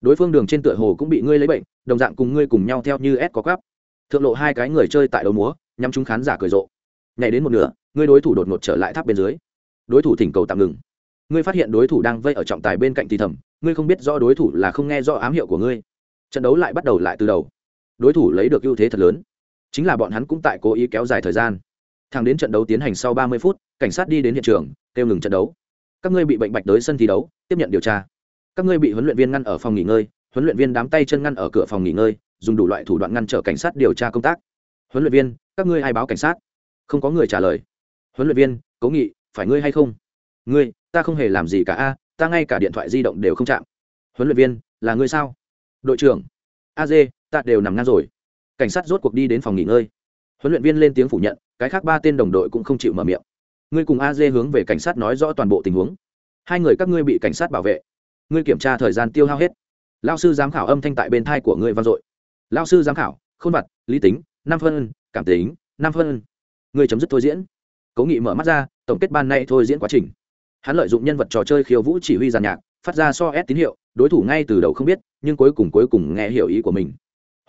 Đối phương đường trên tựa hồ cũng bị ngươi lấy bệnh, đồng dạng cùng ngươi cùng nhau theo như s có cắp thượng lộ hai cái người chơi tại đấu múa, nhắm chúng khán giả cười rộ. Nhảy đến một nửa, ngươi đối thủ đột ngột trở lại tháp bên dưới. Đối thủ thỉnh cầu tạm ngừng ngươi phát hiện đối thủ đang vây ở trọng tài bên cạnh thì thầm, ngươi không biết rõ đối thủ là không nghe rõ ám hiệu của ngươi. Trận đấu lại bắt đầu lại từ đầu. Đối thủ lấy được ưu thế thật lớn. Chính là bọn hắn cũng tại cố ý kéo dài thời gian. Thẳng đến trận đấu tiến hành sau ba mươi phút, cảnh sát đi đến hiện trường, kêu ngừng trận đấu. Các ngươi bị bệnh bạch tới sân thi đấu, tiếp nhận điều tra. Các ngươi bị huấn luyện viên ngăn ở phòng nghỉ ngơi, huấn luyện viên đám tay chân ngăn ở cửa phòng nghỉ ngơi, dùng đủ loại thủ đoạn ngăn trở cảnh sát điều tra công tác. Huấn luyện viên, các ngươi ai báo cảnh sát? Không có người trả lời. Huấn luyện viên, cố nghị, phải ngươi hay không? Ngươi, ta không hề làm gì cả a, ta ngay cả điện thoại di động đều không chạm. Huấn luyện viên, là ngươi sao? Đội trưởng, a dê ta đều nằm ngang rồi. Cảnh sát rốt cuộc đi đến phòng nghỉ ngơi. Huấn luyện viên lên tiếng phủ nhận, cái khác ba tên đồng đội cũng không chịu mở miệng. Ngươi cùng a dê hướng về cảnh sát nói rõ toàn bộ tình huống. Hai người các ngươi bị cảnh sát bảo vệ. Ngươi kiểm tra thời gian tiêu hao hết. Lao sư giám khảo âm thanh tại bên thai của ngươi vang dội. Lao sư giám khảo, khôn mặt lý tính, năm phân, cảm tính, năm phân. Ngươi chấm dứt thôi diễn. Cố nghị mở mắt ra, tổng kết ban nay thôi diễn quá trình hắn lợi dụng nhân vật trò chơi khiêu vũ chỉ huy giàn nhạc, phát ra so ép tín hiệu, đối thủ ngay từ đầu không biết, nhưng cuối cùng cuối cùng nghe hiểu ý của mình.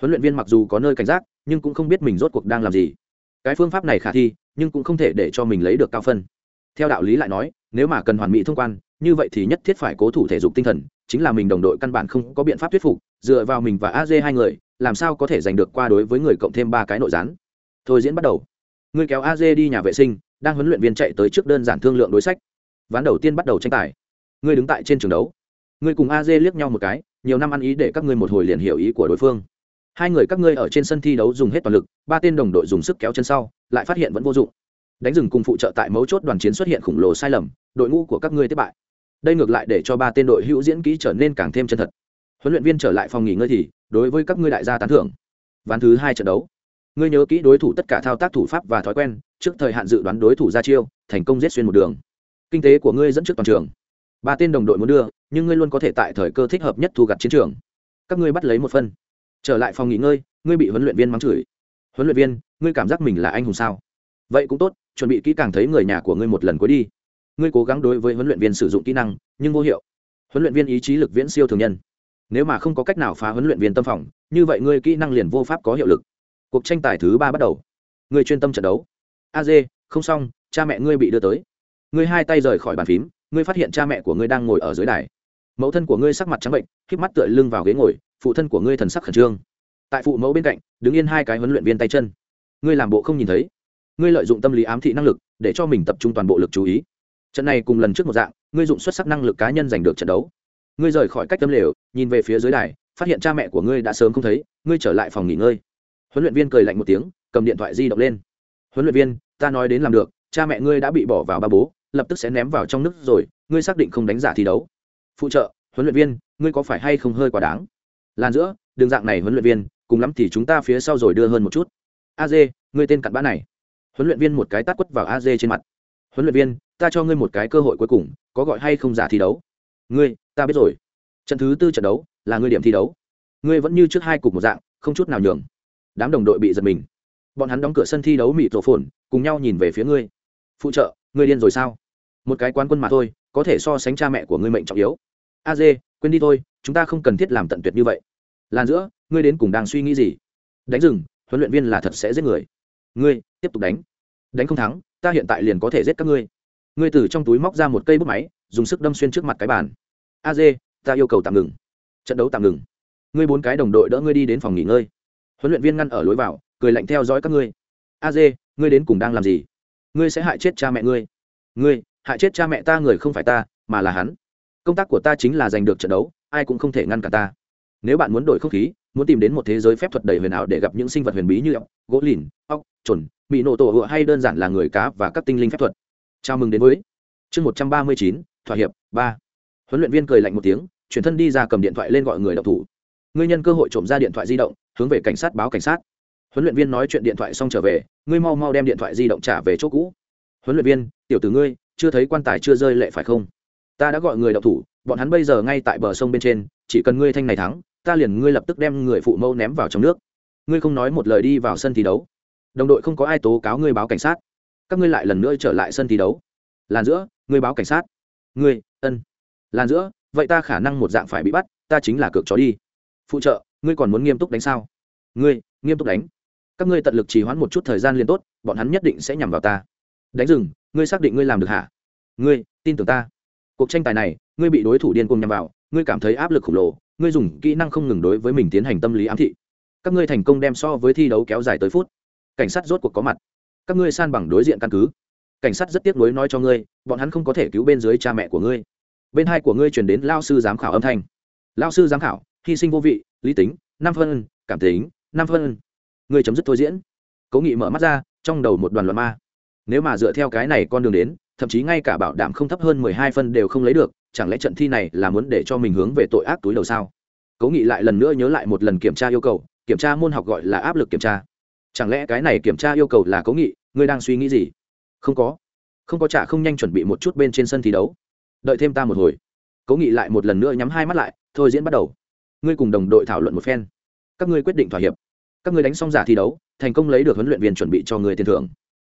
Huấn luyện viên mặc dù có nơi cảnh giác, nhưng cũng không biết mình rốt cuộc đang làm gì. Cái phương pháp này khả thi, nhưng cũng không thể để cho mình lấy được cao phân. Theo đạo lý lại nói, nếu mà cần hoàn mỹ thông quan, như vậy thì nhất thiết phải cố thủ thể dục tinh thần, chính là mình đồng đội căn bản không có biện pháp thuyết phục, dựa vào mình và az hai người, làm sao có thể giành được qua đối với người cộng thêm ba cái nội gián. Thôi diễn bắt đầu. Ngươi kéo az đi nhà vệ sinh, đang huấn luyện viên chạy tới trước đơn giản thương lượng đối sách ván đầu tiên bắt đầu tranh tài. Ngươi đứng tại trên trường đấu. Ngươi cùng a dê liếc nhau một cái, nhiều năm ăn ý để các ngươi một hồi liền hiểu ý của đối phương. Hai người các ngươi ở trên sân thi đấu dùng hết toàn lực, ba tên đồng đội dùng sức kéo chân sau, lại phát hiện vẫn vô dụng. Đánh rừng cùng phụ trợ tại mấu chốt đoàn chiến xuất hiện khổng lồ sai lầm, đội ngũ của các ngươi thất bại. Đây ngược lại để cho ba tên đội hữu diễn kỹ trở nên càng thêm chân thật. Huấn luyện viên trở lại phòng nghỉ ngơi thì, đối với các ngươi đại gia tán thưởng. Ván thứ hai trận đấu. Ngươi nhớ kỹ đối thủ tất cả thao tác thủ pháp và thói quen, trước thời hạn dự đoán đối thủ ra chiêu, thành công giết xuyên một đường kinh tế của ngươi dẫn trước toàn trường. Ba tên đồng đội muốn đưa, nhưng ngươi luôn có thể tại thời cơ thích hợp nhất thu gặt chiến trường. Các ngươi bắt lấy một phân. Trở lại phòng nghỉ ngơi, ngươi bị huấn luyện viên mắng chửi. Huấn luyện viên, ngươi cảm giác mình là anh hùng sao? Vậy cũng tốt, chuẩn bị kỹ càng thấy người nhà của ngươi một lần cuối đi. Ngươi cố gắng đối với huấn luyện viên sử dụng kỹ năng, nhưng vô hiệu. Huấn luyện viên ý chí lực viễn siêu thường nhân. Nếu mà không có cách nào phá huấn luyện viên tâm phòng, như vậy ngươi kỹ năng liền vô pháp có hiệu lực. Cuộc tranh tài thứ ba bắt đầu. Ngươi chuyên tâm trận đấu. A dê, không xong, cha mẹ ngươi bị đưa tới ngươi hai tay rời khỏi bàn phím, ngươi phát hiện cha mẹ của ngươi đang ngồi ở dưới đài. Mẫu thân của ngươi sắc mặt trắng bệnh k mắt tựa lưng vào ghế ngồi, phụ thân của ngươi thần sắc khẩn trương. Tại phụ mẫu bên cạnh, đứng yên hai cái huấn luyện viên tay chân. Ngươi làm bộ không nhìn thấy. Ngươi lợi dụng tâm lý ám thị năng lực, để cho mình tập trung toàn bộ lực chú ý. Trận này cùng lần trước một dạng, ngươi dụng xuất sắc năng lực cá nhân giành được trận đấu. Ngươi rời khỏi cách tâm lều, nhìn về phía dưới đài, phát hiện cha mẹ của ngươi đã sớm không thấy, ngươi trở lại phòng nghỉ ngơi. Huấn luyện viên cười lạnh một tiếng, cầm điện thoại di động lên. Huấn luyện viên, ta nói đến làm được, cha mẹ ngươi đã bị bỏ vào ba bố lập tức sẽ ném vào trong nước rồi, ngươi xác định không đánh giả thi đấu. Phụ trợ, huấn luyện viên, ngươi có phải hay không hơi quá đáng? Lan giữa, đường dạng này huấn luyện viên, cùng lắm thì chúng ta phía sau rồi đưa hơn một chút. A dê ngươi tên cặn bã này. Huấn luyện viên một cái tát quất vào a dê trên mặt. Huấn luyện viên, ta cho ngươi một cái cơ hội cuối cùng, có gọi hay không giả thi đấu? Ngươi, ta biết rồi. Trận thứ tư trận đấu, là ngươi điểm thi đấu. Ngươi vẫn như trước hai cục một dạng, không chút nào nhường. Đám đồng đội bị giật mình. Bọn hắn đóng cửa sân thi đấu mịt rổ phồn, cùng nhau nhìn về phía ngươi. Phụ trợ, ngươi điên rồi sao? Một cái quán quân mà thôi, có thể so sánh cha mẹ của ngươi mệnh trọng yếu. A dê, quên đi thôi, chúng ta không cần thiết làm tận tuyệt như vậy. Làn giữa, ngươi đến cùng đang suy nghĩ gì? Đánh rừng, huấn luyện viên là thật sẽ giết người. Ngươi, tiếp tục đánh. Đánh không thắng, ta hiện tại liền có thể giết các ngươi. Ngươi từ trong túi móc ra một cây bút máy, dùng sức đâm xuyên trước mặt cái bàn. A dê, ta yêu cầu tạm ngừng. Trận đấu tạm ngừng. Ngươi bốn cái đồng đội đỡ ngươi đi đến phòng nghỉ ngơi. Huấn luyện viên ngăn ở lối vào, cười lạnh theo dõi các ngươi. A dê, ngươi đến cùng đang làm gì? Ngươi sẽ hại chết cha mẹ ngươi. Ngươi hại chết cha mẹ ta người không phải ta, mà là hắn. Công tác của ta chính là giành được trận đấu, ai cũng không thể ngăn cả ta. Nếu bạn muốn đổi không khí, muốn tìm đến một thế giới phép thuật đầy huyền ảo để gặp những sinh vật huyền bí như ốc, gỗ lìn, ốc trồn bị nổ tổ hựa hay đơn giản là người cá và các tinh linh phép thuật. Chào mừng đến với chương một trăm ba mươi chín, thỏa hiệp ba. Huấn luyện viên cười lạnh một tiếng, chuyển thân đi ra cầm điện thoại lên gọi người đọc thủ. Ngươi nhân cơ hội trộm ra điện thoại di động, hướng về cảnh sát báo cảnh sát. Huấn luyện viên nói chuyện điện thoại xong trở về, ngươi mau mau đem điện thoại di động trả về chỗ cũ. Huấn luyện viên, tiểu tử ngươi chưa thấy quan tài chưa rơi lệ phải không? Ta đã gọi người đọc thủ, bọn hắn bây giờ ngay tại bờ sông bên trên, chỉ cần ngươi thanh này thắng, ta liền ngươi lập tức đem người phụ mẫu ném vào trong nước. Ngươi không nói một lời đi vào sân thi đấu. Đồng đội không có ai tố cáo ngươi báo cảnh sát. Các ngươi lại lần nữa trở lại sân thi đấu. Làn giữa, ngươi báo cảnh sát. Ngươi, ân. Làn giữa, vậy ta khả năng một dạng phải bị bắt, ta chính là cược chó đi. Phụ trợ, ngươi còn muốn nghiêm túc đánh sao? Ngươi, nghiêm túc đánh. Các ngươi tận lực trì hoãn một chút thời gian liền tốt, bọn hắn nhất định sẽ nhằm vào ta đánh rừng, ngươi xác định ngươi làm được hả? Ngươi, tin tưởng ta. Cuộc tranh tài này, ngươi bị đối thủ điên cuồng nhằm vào, ngươi cảm thấy áp lực khổng lồ, ngươi dùng kỹ năng không ngừng đối với mình tiến hành tâm lý ám thị. Các ngươi thành công đem so với thi đấu kéo dài tới phút. Cảnh sát rốt cuộc có mặt. Các ngươi san bằng đối diện căn cứ. Cảnh sát rất tiếc nuối nói cho ngươi, bọn hắn không có thể cứu bên dưới cha mẹ của ngươi. Bên hai của ngươi chuyển đến lao sư giám khảo âm thanh. Lao sư giám khảo, hy sinh vô vị, lý tính, năm phân, cảm tính, năm phân. Ngươi chấm dứt thôi diễn. Cố nghị mở mắt ra, trong đầu một đoàn loạn ma nếu mà dựa theo cái này con đường đến, thậm chí ngay cả bảo đảm không thấp hơn mười hai phân đều không lấy được, chẳng lẽ trận thi này là muốn để cho mình hướng về tội ác túi đầu sao? Cố nghị lại lần nữa nhớ lại một lần kiểm tra yêu cầu, kiểm tra môn học gọi là áp lực kiểm tra. Chẳng lẽ cái này kiểm tra yêu cầu là cố nghị, ngươi đang suy nghĩ gì? Không có. Không có trả không nhanh chuẩn bị một chút bên trên sân thi đấu. Đợi thêm ta một hồi. Cố nghị lại một lần nữa nhắm hai mắt lại, thôi diễn bắt đầu. Ngươi cùng đồng đội thảo luận một phen. Các ngươi quyết định thỏa hiệp. Các ngươi đánh xong giả thi đấu, thành công lấy được huấn luyện viên chuẩn bị cho người tiền thưởng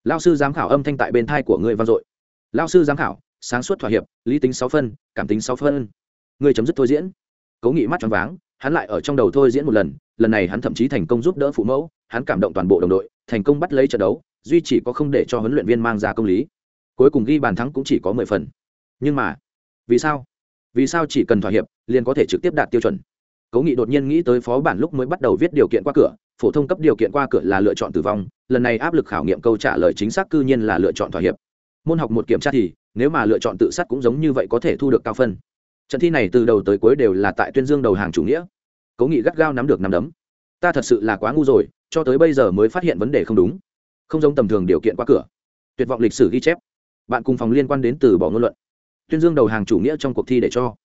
lao sư giám khảo âm thanh tại bên thai của ngươi vang dội. Lao sư giám khảo, sáng suốt thỏa hiệp, lý tính sáu phân, cảm tính sáu phân. Ngươi chấm dứt thôi diễn. Cố nghị mắt tròn váng, hắn lại ở trong đầu thôi diễn một lần lần này hắn thậm chí thành công giúp đỡ phụ mẫu, hắn cảm động toàn bộ đồng đội, thành công bắt lấy trận đấu, duy chỉ có không để cho huấn luyện viên mang ra công lý. Cuối cùng ghi bàn thắng cũng chỉ có mười phần. Nhưng mà, vì sao? Vì sao chỉ cần thỏa hiệp, liền có thể trực tiếp đạt tiêu chuẩn? Cố nghị đột nhiên nghĩ tới phó bản lúc mới bắt đầu viết điều kiện qua cửa phổ thông cấp điều kiện qua cửa là lựa chọn tử vong, lần này áp lực khảo nghiệm câu trả lời chính xác cư nhiên là lựa chọn thỏa hiệp. Môn học một kiểm tra thì, nếu mà lựa chọn tự sát cũng giống như vậy có thể thu được cao phân. Trận thi này từ đầu tới cuối đều là tại tuyên dương đầu hàng chủ nghĩa. Cố nghị gắt gao nắm được nắm đấm. Ta thật sự là quá ngu rồi, cho tới bây giờ mới phát hiện vấn đề không đúng. Không giống tầm thường điều kiện qua cửa. Tuyệt vọng lịch sử ghi chép. Bạn cùng phòng liên quan đến từ bỏ ngôn luận. Tuyên dương đầu hàng chủ nghĩa trong cuộc thi để cho.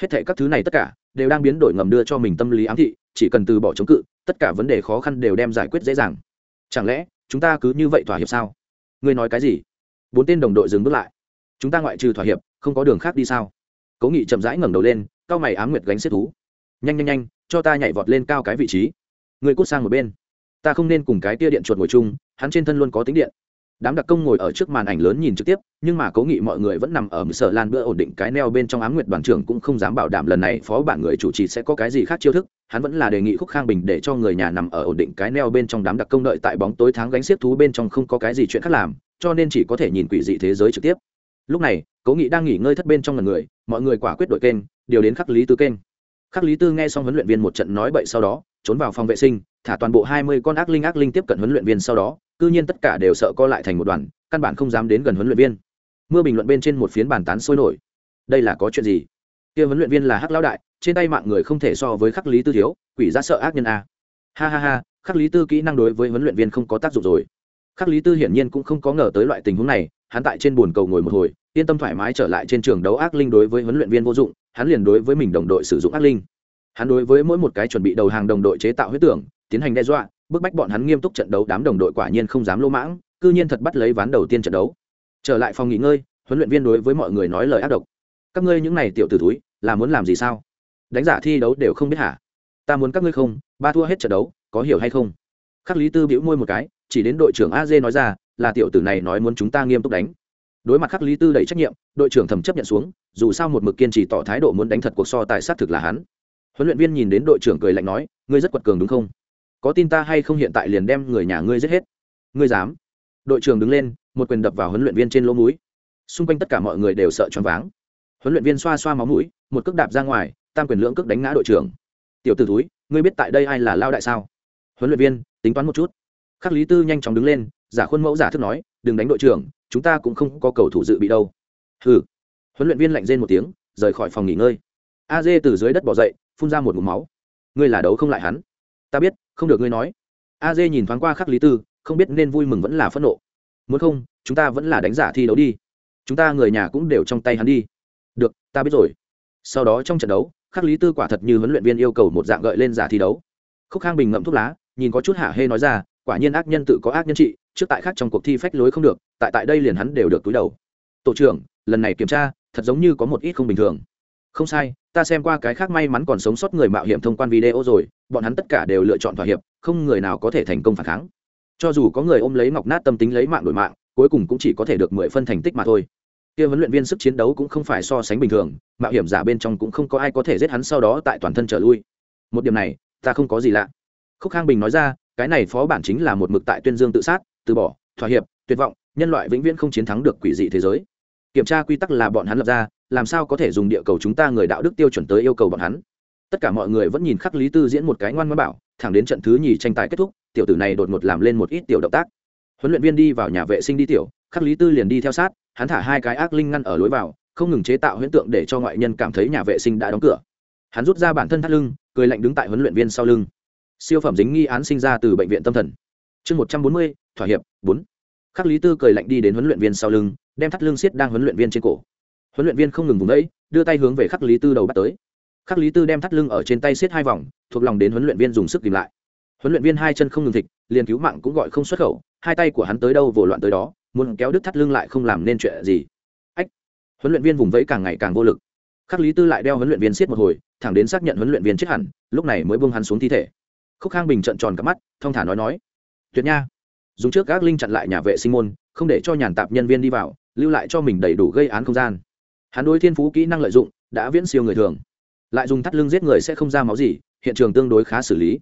Hết thệ các thứ này tất cả, đều đang biến đổi ngầm đưa cho mình tâm lý ám thị, chỉ cần từ bỏ chống cự tất cả vấn đề khó khăn đều đem giải quyết dễ dàng. Chẳng lẽ, chúng ta cứ như vậy thỏa hiệp sao? Ngươi nói cái gì? Bốn tên đồng đội dừng bước lại. Chúng ta ngoại trừ thỏa hiệp, không có đường khác đi sao? Cố nghị chậm rãi ngẩng đầu lên, cao mày ám nguyệt gánh xếp thú. Nhanh nhanh nhanh, cho ta nhảy vọt lên cao cái vị trí. Người cút sang một bên. Ta không nên cùng cái tia điện chuột ngồi chung, hắn trên thân luôn có tính điện đám đặc công ngồi ở trước màn ảnh lớn nhìn trực tiếp, nhưng mà cố nghị mọi người vẫn nằm ở sở lan bữa ổn định cái neo bên trong ám nguyệt đoàn trưởng cũng không dám bảo đảm lần này phó bản người chủ trì sẽ có cái gì khác chiêu thức. Hắn vẫn là đề nghị khúc khang bình để cho người nhà nằm ở ổn định cái neo bên trong đám đặc công đợi tại bóng tối tháng gánh xiết thú bên trong không có cái gì chuyện khác làm, cho nên chỉ có thể nhìn quỷ dị thế giới trực tiếp. Lúc này, cố nghị đang nghỉ ngơi thất bên trong lần người, mọi người quả quyết đội kênh, điều đến khắc lý tư kênh. Khắc lý tư nghe xong huấn luyện viên một trận nói bậy sau đó, trốn vào phòng vệ sinh, thả toàn bộ hai mươi con ác linh ác linh tiếp cận huấn luyện viên sau đó cư nhiên tất cả đều sợ co lại thành một đoàn, căn bản không dám đến gần huấn luyện viên. Mưa bình luận bên trên một phiến bàn tán sôi nổi. Đây là có chuyện gì? Kia huấn luyện viên là hắc lão đại, trên tay mạng người không thể so với khắc lý tư thiếu, quỷ ra sợ ác nhân a. Ha ha ha, khắc lý tư kỹ năng đối với huấn luyện viên không có tác dụng rồi. Khắc lý tư hiển nhiên cũng không có ngờ tới loại tình huống này, hắn tại trên bồn cầu ngồi một hồi, yên tâm thoải mái trở lại trên trường đấu ác linh đối với huấn luyện viên vô dụng, hắn liền đối với mình đồng đội sử dụng ác linh. Hắn đối với mỗi một cái chuẩn bị đầu hàng đồng đội chế tạo huyết tưởng, tiến hành đe dọa bức bách bọn hắn nghiêm túc trận đấu, đám đồng đội quả nhiên không dám lỗ mãng, cư nhiên thật bắt lấy ván đầu tiên trận đấu. Trở lại phòng nghỉ ngơi, huấn luyện viên đối với mọi người nói lời ác độc. Các ngươi những này tiểu t túi là muốn làm gì sao? Đánh giả thi đấu đều không biết hả? Ta muốn các ngươi không, ba thua hết trận đấu, có hiểu hay không? Khắc lý tư bĩu môi một cái, chỉ đến đội trưởng a dê nói ra, là tiểu tử này nói muốn chúng ta nghiêm túc đánh. Đối mặt khắc lý tư đầy trách nhiệm, đội trưởng thầm chấp nhận xuống, dù sao một mực kiên trì tỏ thái độ muốn đánh thật cuộc so tài sát thực là hắn. Huấn luyện viên nhìn đến đội trưởng cười lạnh nói, ngươi rất quật cường đúng không? Có tin ta hay không hiện tại liền đem người nhà ngươi giết hết? Ngươi dám? Đội trưởng đứng lên, một quyền đập vào huấn luyện viên trên lỗ mũi. Xung quanh tất cả mọi người đều sợ choáng váng. Huấn luyện viên xoa xoa máu mũi, một cước đạp ra ngoài, tam quyền lưỡng cước đánh ngã đội trưởng. Tiểu t ử túi ngươi biết tại đây ai là lao đại sao? Huấn luyện viên, tính toán một chút. Khắc lý tư nhanh chóng đứng lên, giả khuôn mẫu giả thức nói, đừng đánh đội trưởng, chúng ta cũng không có cầu thủ dự bị đâu. Ừ huấn luyện viên lạnh rên một tiếng, rời khỏi phòng nghỉ ngơi. A dê từ dưới đất bỏ dậy, phun ra một mụ máu. Ngươi là đấu không lại hắn ta biết, không được ngươi nói. A dê nhìn thoáng qua khắc lý tư, không biết nên vui mừng vẫn là phẫn nộ. Muốn không, chúng ta vẫn là đánh giả thi đấu đi. Chúng ta người nhà cũng đều trong tay hắn đi. Được, ta biết rồi. Sau đó trong trận đấu, khắc lý tư quả thật như huấn luyện viên yêu cầu một dạng gợi lên giả thi đấu. Khúc khang bình ngậm thuốc lá, nhìn có chút hạ hê nói ra, quả nhiên ác nhân tự có ác nhân trị, trước tại khác trong cuộc thi phách lối không được, tại tại đây liền hắn đều được túi đầu. Tổ trưởng, lần này kiểm tra, thật giống như có một ít không bình thường. Không sai ta xem qua cái khác may mắn còn sống sót người mạo hiểm thông quan video rồi, bọn hắn tất cả đều lựa chọn thỏa hiệp, không người nào có thể thành công phản kháng. Cho dù có người ôm lấy ngọc nát tâm tính lấy mạng đổi mạng, cuối cùng cũng chỉ có thể được mười phân thành tích mà thôi. Kia huấn luyện viên sức chiến đấu cũng không phải so sánh bình thường, mạo hiểm giả bên trong cũng không có ai có thể giết hắn sau đó tại toàn thân trở lui. Một điểm này, ta không có gì lạ. Khúc khang bình nói ra, cái này phó bản chính là một mực tại tuyên dương tự sát, từ bỏ, thỏa hiệp, tuyệt vọng, nhân loại vĩnh viễn không chiến thắng được quỷ dị thế giới. Kiểm tra quy tắc là bọn hắn lập ra làm sao có thể dùng địa cầu chúng ta người đạo đức tiêu chuẩn tới yêu cầu bọn hắn? Tất cả mọi người vẫn nhìn khắc lý tư diễn một cái ngoan ngoãn bảo, thẳng đến trận thứ nhì tranh tài kết thúc, tiểu tử này đột ngột làm lên một ít tiểu động tác. Huấn luyện viên đi vào nhà vệ sinh đi tiểu, khắc lý tư liền đi theo sát, hắn thả hai cái ác linh ngăn ở lối vào, không ngừng chế tạo huyễn tượng để cho ngoại nhân cảm thấy nhà vệ sinh đã đóng cửa. Hắn rút ra bản thân thắt lưng, cười lạnh đứng tại huấn luyện viên sau lưng. Siêu phẩm dính nghi án sinh ra từ bệnh viện tâm thần. Chương một trăm bốn mươi, thỏa hiệp, bốn. Khắc lý tư cười lạnh đi đến huấn luyện viên sau lưng, đem thắt lưng siết đang huấn luyện viên trên cổ huấn luyện viên không ngừng vùng đẫy đưa tay hướng về khắc lý tư đầu bắt tới. Khắc lý tư đem thắt lưng ở trên tay xiết hai vòng, thuộc lòng đến huấn luyện viên dùng sức tìm lại. Huấn luyện viên hai chân không ngừng thịt, liền cứu mạng cũng gọi không xuất khẩu, hai tay của hắn tới đâu vồ loạn tới đó, muốn kéo đứt thắt lưng lại không làm nên chuyện gì. Ách! Huấn luyện viên vùng vẫy càng ngày càng vô lực. Khắc lý tư lại đeo huấn luyện viên siết một hồi, thẳng đến xác nhận huấn luyện viên chết hẳn, lúc này mới buông hắn xuống thi thể. Khúc khang bình trận tròn cắp mắt, thong thả nói nói. Tuyệt nha! Dùng trước các linh chặn lại nhà vệ sinh môn, không để cho nhàn tạp nhân viên đi vào, lưu lại cho mình đầy đủ gây án không gian hắn đối thiên phú kỹ năng lợi dụng, đã viễn siêu người thường. Lại dùng thắt lưng giết người sẽ không ra máu gì, hiện trường tương đối khá xử lý.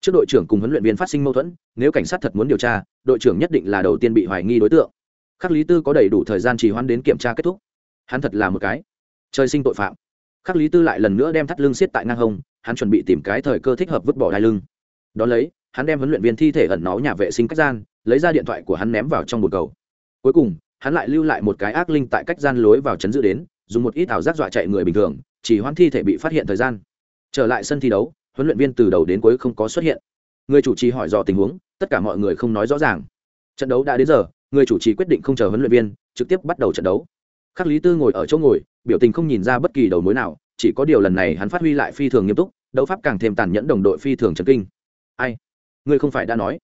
Trước đội trưởng cùng huấn luyện viên phát sinh mâu thuẫn, nếu cảnh sát thật muốn điều tra, đội trưởng nhất định là đầu tiên bị hoài nghi đối tượng. Khắc lý tư có đầy đủ thời gian trì hoãn đến kiểm tra kết thúc. Hắn thật là một cái trời sinh tội phạm. Khắc lý tư lại lần nữa đem thắt lưng xiết tại ngang hông, hắn chuẩn bị tìm cái thời cơ thích hợp vứt bỏ đai lưng. Đón lấy, hắn đem huấn luyện viên thi thể ẩn nó nhà vệ sinh cách gian, lấy ra điện thoại của hắn ném vào trong bồn cầu. Cuối cùng hắn lại lưu lại một cái ác linh tại cách gian lối vào chấn giữ đến, dùng một ít ảo giác dọa chạy người bình thường, chỉ hoãn thi thể bị phát hiện thời gian. Trở lại sân thi đấu, huấn luyện viên từ đầu đến cuối không có xuất hiện. Người chủ trì hỏi dò tình huống, tất cả mọi người không nói rõ ràng. Trận đấu đã đến giờ, người chủ trì quyết định không chờ huấn luyện viên, trực tiếp bắt đầu trận đấu. Khắc lý tư ngồi ở chỗ ngồi, biểu tình không nhìn ra bất kỳ đầu mối nào, chỉ có điều lần này hắn phát huy lại phi thường nghiêm túc, đấu pháp càng thêm tàn nhẫn đồng đội phi thường trần kinh. Ai? Ngươi không phải đã nói.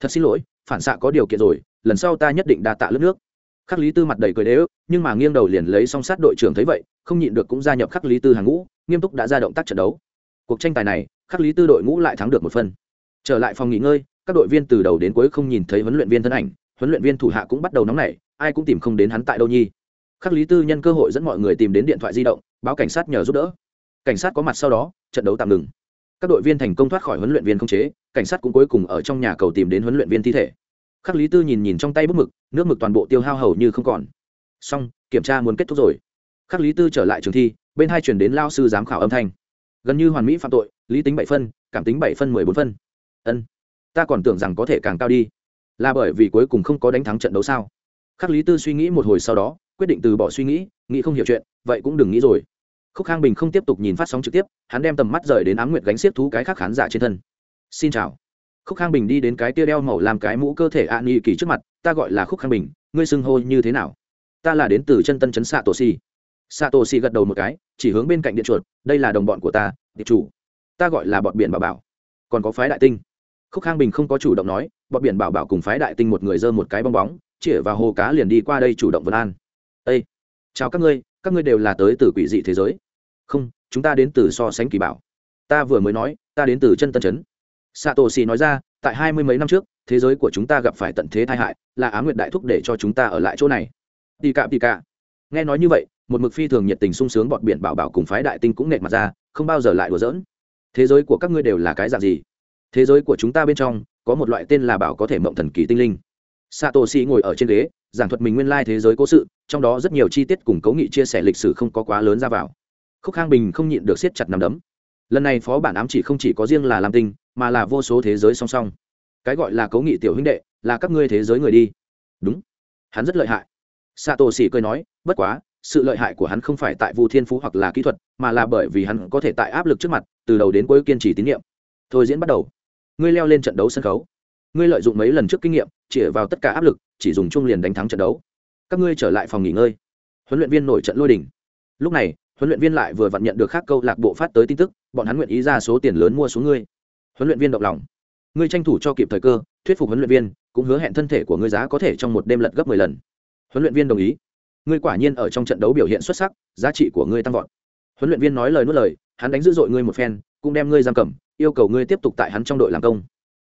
Thật xin lỗi, phản xạ có điều kiện rồi, lần sau ta nhất định đa tạ lớp nước khắc lý tư mặt đầy cười đế ức nhưng mà nghiêng đầu liền lấy song sát đội trưởng thấy vậy, không nhịn được cũng gia nhập khắc lý tư hàng ngũ, nghiêm túc đã ra động tác trận đấu. Cuộc tranh tài này, khắc lý tư đội ngũ lại thắng được một phần. Trở lại phòng nghỉ ngơi, các đội viên từ đầu đến cuối không nhìn thấy huấn luyện viên thân ảnh, huấn luyện viên thủ hạ cũng bắt đầu nóng nảy, ai cũng tìm không đến hắn tại đâu nhi khắc lý tư nhân cơ hội dẫn mọi người tìm đến điện thoại di động, báo cảnh sát nhờ giúp đỡ. Cảnh sát có mặt sau đó, trận đấu tạm ngừng. Các đội viên thành công thoát khỏi huấn luyện viên không chế, cảnh sát cũng cuối cùng ở trong nhà cầu tìm đến huấn luyện viên thi thể khắc lý tư nhìn nhìn trong tay bút mực, nước mực toàn bộ tiêu hao hầu như không còn. Xong, kiểm tra muốn kết thúc rồi. Khắc lý tư trở lại trường thi, bên hai chuyển đến lao sư giám khảo âm thanh. Gần như hoàn mỹ phạm tội, lý tính bảy phân, cảm tính bảy phân mười bốn phân. Ân, ta còn tưởng rằng có thể càng cao đi. Là bởi vì cuối cùng không có đánh thắng trận đấu sao? Khắc lý tư suy nghĩ một hồi sau đó, quyết định từ bỏ suy nghĩ nghĩ không hiểu chuyện, vậy cũng đừng nghĩ rồi. Khúc khang bình không tiếp tục nhìn phát sóng trực tiếp, hắn đem tầm mắt rời đến ám nguyệt gánh xiết thú cái khác khán giả trên thân. Xin chào khúc khang bình đi đến cái tia đeo màu làm cái mũ cơ thể ạ nghi kỳ trước mặt, ta gọi là khúc khang bình, ngươi xưng hô như thế nào? Ta là đến từ chân tân chấn xạ tổ si xạ tổ si gật đầu một cái, chỉ hướng bên cạnh điện chuột, đây là đồng bọn của ta địa chủ. Ta gọi là bọn biển bảo bảo. Còn có phái đại tinh. Khúc khang bình không có chủ động nói, bọn biển bảo bảo cùng phái đại tinh một người dơ một cái bong bóng, chĩa vào hồ cá liền đi qua đây chủ động vân an. Ây chào các ngươi các ngươi đều là tới từ quỷ dị thế giới. Không, chúng ta đến từ so sánh kỳ bảo. Ta vừa mới nói, ta đến từ chân tân chấn sato xì nói ra, tại hai mươi mấy năm trước, thế giới của chúng ta gặp phải tận thế tai hại, là á nguyệt đại thúc để cho chúng ta ở lại chỗ này. Tì cạm tì cạ. Nghe nói như vậy, một mực phi thường nhiệt tình sung sướng bọn biển bảo bảo cùng phái đại tinh cũng nệt mặt ra, không bao giờ lại đùa giỡn. Thế giới của các ngươi đều là cái dạng gì? Thế giới của chúng ta bên trong, có một loại tên là bảo có thể mộng thần kỳ tinh linh. Satoshi ngồi ở trên ghế, giảng thuật mình nguyên lai thế giới cố sự, trong đó rất nhiều chi tiết cùng cấu nghị chia sẻ lịch sử không có quá lớn ra vào. Khúc khang bình không nhịn được siết chặt nắm đấm. Lần này phó bản ám chỉ không chỉ có riêng là lam tinh mà là vô số thế giới song song. Cái gọi là cấu nghị tiểu huynh đệ là các ngươi thế giới người đi. Đúng. Hắn rất lợi hại. Sato xỉ cười nói, bất quá, sự lợi hại của hắn không phải tại vu thiên phú hoặc là kỹ thuật, mà là bởi vì hắn có thể tại áp lực trước mặt, từ đầu đến cuối kiên trì tín nhiệm. Thôi diễn bắt đầu. Ngươi leo lên trận đấu sân khấu. Ngươi lợi dụng mấy lần trước kinh nghiệm chĩa vào tất cả áp lực, chỉ dùng chung liền đánh thắng trận đấu. Các ngươi trở lại phòng nghỉ ngơi. Huấn luyện viên nổi trận lôi đỉnh lúc này, huấn luyện viên lại vừa vặn nhận được khác câu lạc bộ phát tới tin tức, bọn hắn nguyện ý ra số tiền lớn mua xuống ngươi huấn luyện viên động lòng. Ngươi tranh thủ cho kịp thời cơ, thuyết phục huấn luyện viên, cũng hứa hẹn thân thể của ngươi giá có thể trong một đêm lật gấp mười lần. Huấn luyện viên đồng ý. Ngươi quả nhiên ở trong trận đấu biểu hiện xuất sắc, giá trị của ngươi tăng vọt. Huấn luyện viên nói lời nuốt lời, hắn đánh dữ dội ngươi một phen, cũng đem ngươi giam cầm, yêu cầu ngươi tiếp tục tại hắn trong đội làm công.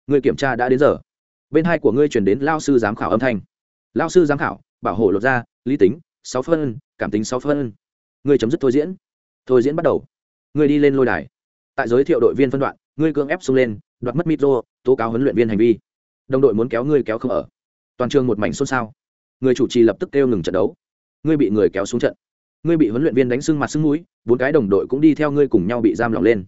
Ngươi kiểm tra đã đến giờ. Bên hai của ngươi chuyển đến lao sư giám khảo âm thanh. Lao sư giám khảo, bảo hộ lột ra, lý tính, sáu phân, cảm tính sáu phân. Ngươi chấm dứt thôi diễn. Thôi diễn bắt đầu. Ngươi đi lên lôi đài. Tại giới thiệu đội viên phân đoạn ngươi cưỡng ép xông lên, đoạt mất micro tố cáo huấn luyện viên hành vi. Đồng đội muốn kéo ngươi kéo không ở. Toàn trường một mảnh xôn xao. Người chủ trì lập tức kêu ngừng trận đấu. Ngươi bị người kéo xuống trận. Ngươi bị huấn luyện viên đánh sưng mặt sưng mũi, bốn cái đồng đội cũng đi theo ngươi cùng nhau bị giam lỏng lên.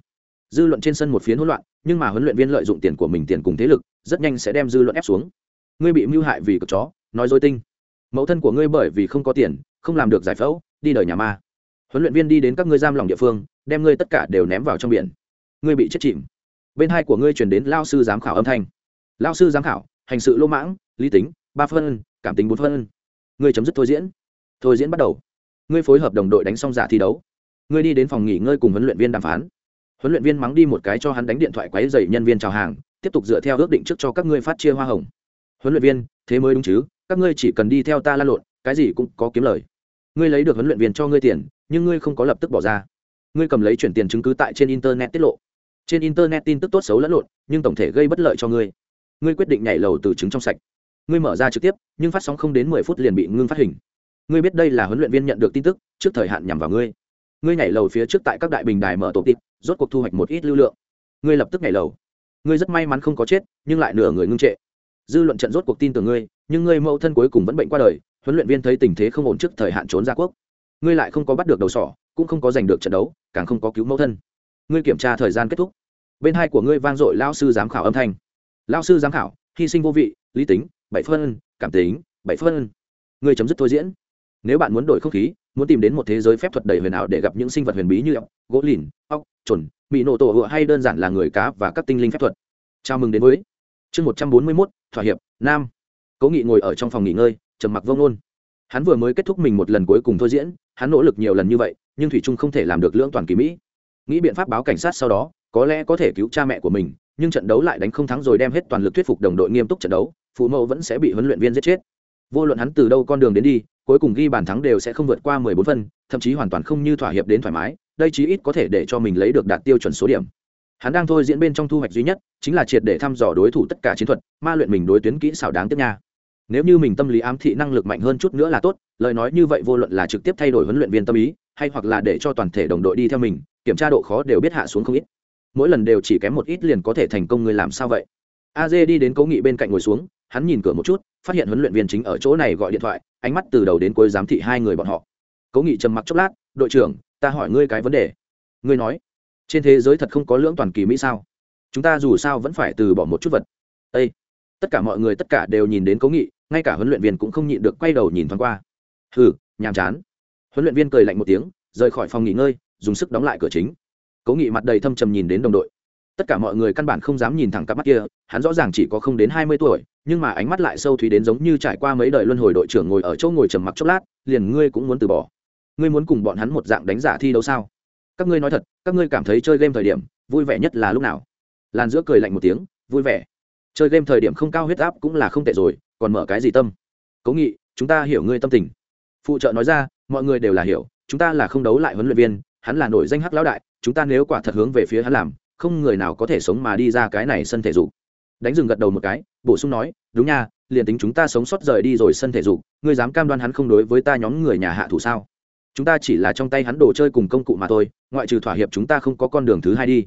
Dư luận trên sân một phiến hỗn loạn, nhưng mà huấn luyện viên lợi dụng tiền của mình tiền cùng thế lực, rất nhanh sẽ đem dư luận ép xuống. Ngươi bị mưu hại vì cực chó, nói dối tinh. Mẫu thân của ngươi bởi vì không có tiền, không làm được giải phẫu, đi đời nhà ma. Huấn luyện viên đi đến các ngươi giam lòng địa phương, đem ngươi tất cả đều ném vào trong biển. Ngươi bị chết chìm bên hai của ngươi chuyển đến lao sư giám khảo âm thanh. Lao sư giám khảo, hành sự lô mãng, lý tính, ba phân, cảm tính bốn phân. Ngươi chấm dứt thôi diễn. Thôi diễn bắt đầu. Ngươi phối hợp đồng đội đánh xong giả thi đấu. Ngươi đi đến phòng nghỉ ngơi cùng huấn luyện viên đàm phán. Huấn luyện viên mắng đi một cái cho hắn đánh điện thoại quấy dày nhân viên chào hàng, tiếp tục dựa theo ước định trước cho các ngươi phát chia hoa hồng. Huấn luyện viên, thế mới đúng chứ, các ngươi chỉ cần đi theo ta lan lộn, cái gì cũng có kiếm lời. Ngươi lấy được huấn luyện viên cho ngươi tiền, nhưng ngươi không có lập tức bỏ ra. Ngươi cầm lấy chuyển tiền chứng cứ tại trên internet tiết lộ trên internet tin tức tốt xấu lẫn lộn, nhưng tổng thể gây bất lợi cho ngươi. Ngươi quyết định nhảy lầu từ chứng trong sạch. Ngươi mở ra trực tiếp, nhưng phát sóng không đến mười phút liền bị ngưng phát hình. Ngươi biết đây là huấn luyện viên nhận được tin tức, trước thời hạn nhằm vào ngươi. Ngươi nhảy lầu phía trước tại các đại bình đài mở tổ tịp, rốt cuộc thu hoạch một ít lưu lượng. Ngươi lập tức nhảy lầu. Ngươi rất may mắn không có chết, nhưng lại nửa người ngưng trệ. Dư luận trận rốt cuộc tin tưởng ngươi, nhưng ngươi mẫu thân cuối cùng vẫn bệnh qua đời, huấn luyện viên thấy tình thế không ổn trước thời hạn trốn ra quốc. Ngươi lại không có bắt được đầu sỏ, cũng không có giành được trận đấu, càng không có cứu mẫu thân ngươi kiểm tra thời gian kết thúc. Bên hai của ngươi vang dội lao sư giám khảo âm thanh. Lao sư giám khảo, hy sinh vô vị, lý tính, bảy phân, cảm tính, bảy phân. Ngươi chấm dứt thôi diễn. Nếu bạn muốn đổi không khí, muốn tìm đến một thế giới phép thuật đầy huyền ảo để gặp những sinh vật huyền bí như ốc, gỗ lìn, ốc trồn mỹ nổ tổ hựa hay đơn giản là người cá và các tinh linh phép thuật. Chào mừng đến với chương một trăm bốn mươi mốt, thỏa hiệp, nam. Cố nghị ngồi ở trong phòng nghỉ ngơi, trầm mặc vông ôn hắn vừa mới kết thúc mình một lần cuối cùng thôi diễn, hắn nỗ lực nhiều lần như vậy, nhưng thủy trung không thể làm được lưỡng toàn kỳ mỹ nghĩ biện pháp báo cảnh sát sau đó, có lẽ có thể cứu cha mẹ của mình, nhưng trận đấu lại đánh không thắng rồi đem hết toàn lực thuyết phục đồng đội nghiêm túc trận đấu, phụ mẫu vẫn sẽ bị huấn luyện viên giết chết. Vô luận hắn từ đâu con đường đến đi, cuối cùng ghi bàn thắng đều sẽ không vượt qua mười bốn phân, thậm chí hoàn toàn không như thỏa hiệp đến thoải mái, đây chí ít có thể để cho mình lấy được đạt tiêu chuẩn số điểm. Hắn đang thôi diễn bên trong thu hoạch duy nhất, chính là triệt để thăm dò đối thủ tất cả chiến thuật, ma luyện mình đối tuyến kỹ xảo đáng tiếc nha. Nếu như mình tâm lý ám thị năng lực mạnh hơn chút nữa là tốt, lời nói như vậy vô luận là trực tiếp thay đổi huấn luyện viên tâm ý, hay hoặc là để cho toàn thể đồng đội đi theo mình kiểm tra độ khó đều biết hạ xuống không ít. Mỗi lần đều chỉ kém một ít liền có thể thành công người làm sao vậy? A dê đi đến cố nghị bên cạnh ngồi xuống, hắn nhìn cửa một chút, phát hiện huấn luyện viên chính ở chỗ này gọi điện thoại, ánh mắt từ đầu đến cuối giám thị hai người bọn họ. Cố nghị trầm mặc chốc lát, đội trưởng, ta hỏi ngươi cái vấn đề. Ngươi nói. Trên thế giới thật không có lưỡng toàn kỳ mỹ sao? Chúng ta dù sao vẫn phải từ bỏ một chút vật. Â tất cả mọi người tất cả đều nhìn đến cố nghị, ngay cả huấn luyện viên cũng không nhịn được quay đầu nhìn thoáng qua. Hừ, nhàm chán. Huấn luyện viên cười lạnh một tiếng, rời khỏi phòng nghỉ ngơi dùng sức đóng lại cửa chính. Cố nghị mặt đầy thâm trầm nhìn đến đồng đội. Tất cả mọi người căn bản không dám nhìn thẳng cặp mắt kia, hắn rõ ràng chỉ có không đến hai mươi tuổi, nhưng mà ánh mắt lại sâu thúy đến giống như trải qua mấy đời luân hồi đội trưởng ngồi ở chỗ ngồi trầm mặc chốc lát, liền ngươi cũng muốn từ bỏ. Ngươi muốn cùng bọn hắn một dạng đánh giả thi đấu sao? Các ngươi nói thật, các ngươi cảm thấy chơi game thời điểm, vui vẻ nhất là lúc nào? Làn giữa cười lạnh một tiếng, vui vẻ. Chơi game thời điểm không cao huyết áp cũng là không tệ rồi, còn mở cái gì tâm? Cố nghị, chúng ta hiểu ngươi tâm tình. Phụ trợ nói ra, mọi người đều là hiểu, chúng ta là không đấu lại huấn luyện viên hắn là nổi danh hắc lão đại, chúng ta nếu quả thật hướng về phía hắn làm, không người nào có thể sống mà đi ra cái này sân thể dục. Đánh rừng gật đầu một cái, bổ sung nói, đúng nha, liền tính chúng ta sống sót rời đi rồi sân thể dục, ngươi dám cam đoan hắn không đối với ta nhóm người nhà hạ thủ sao? Chúng ta chỉ là trong tay hắn đồ chơi cùng công cụ mà thôi, ngoại trừ thỏa hiệp chúng ta không có con đường thứ hai đi.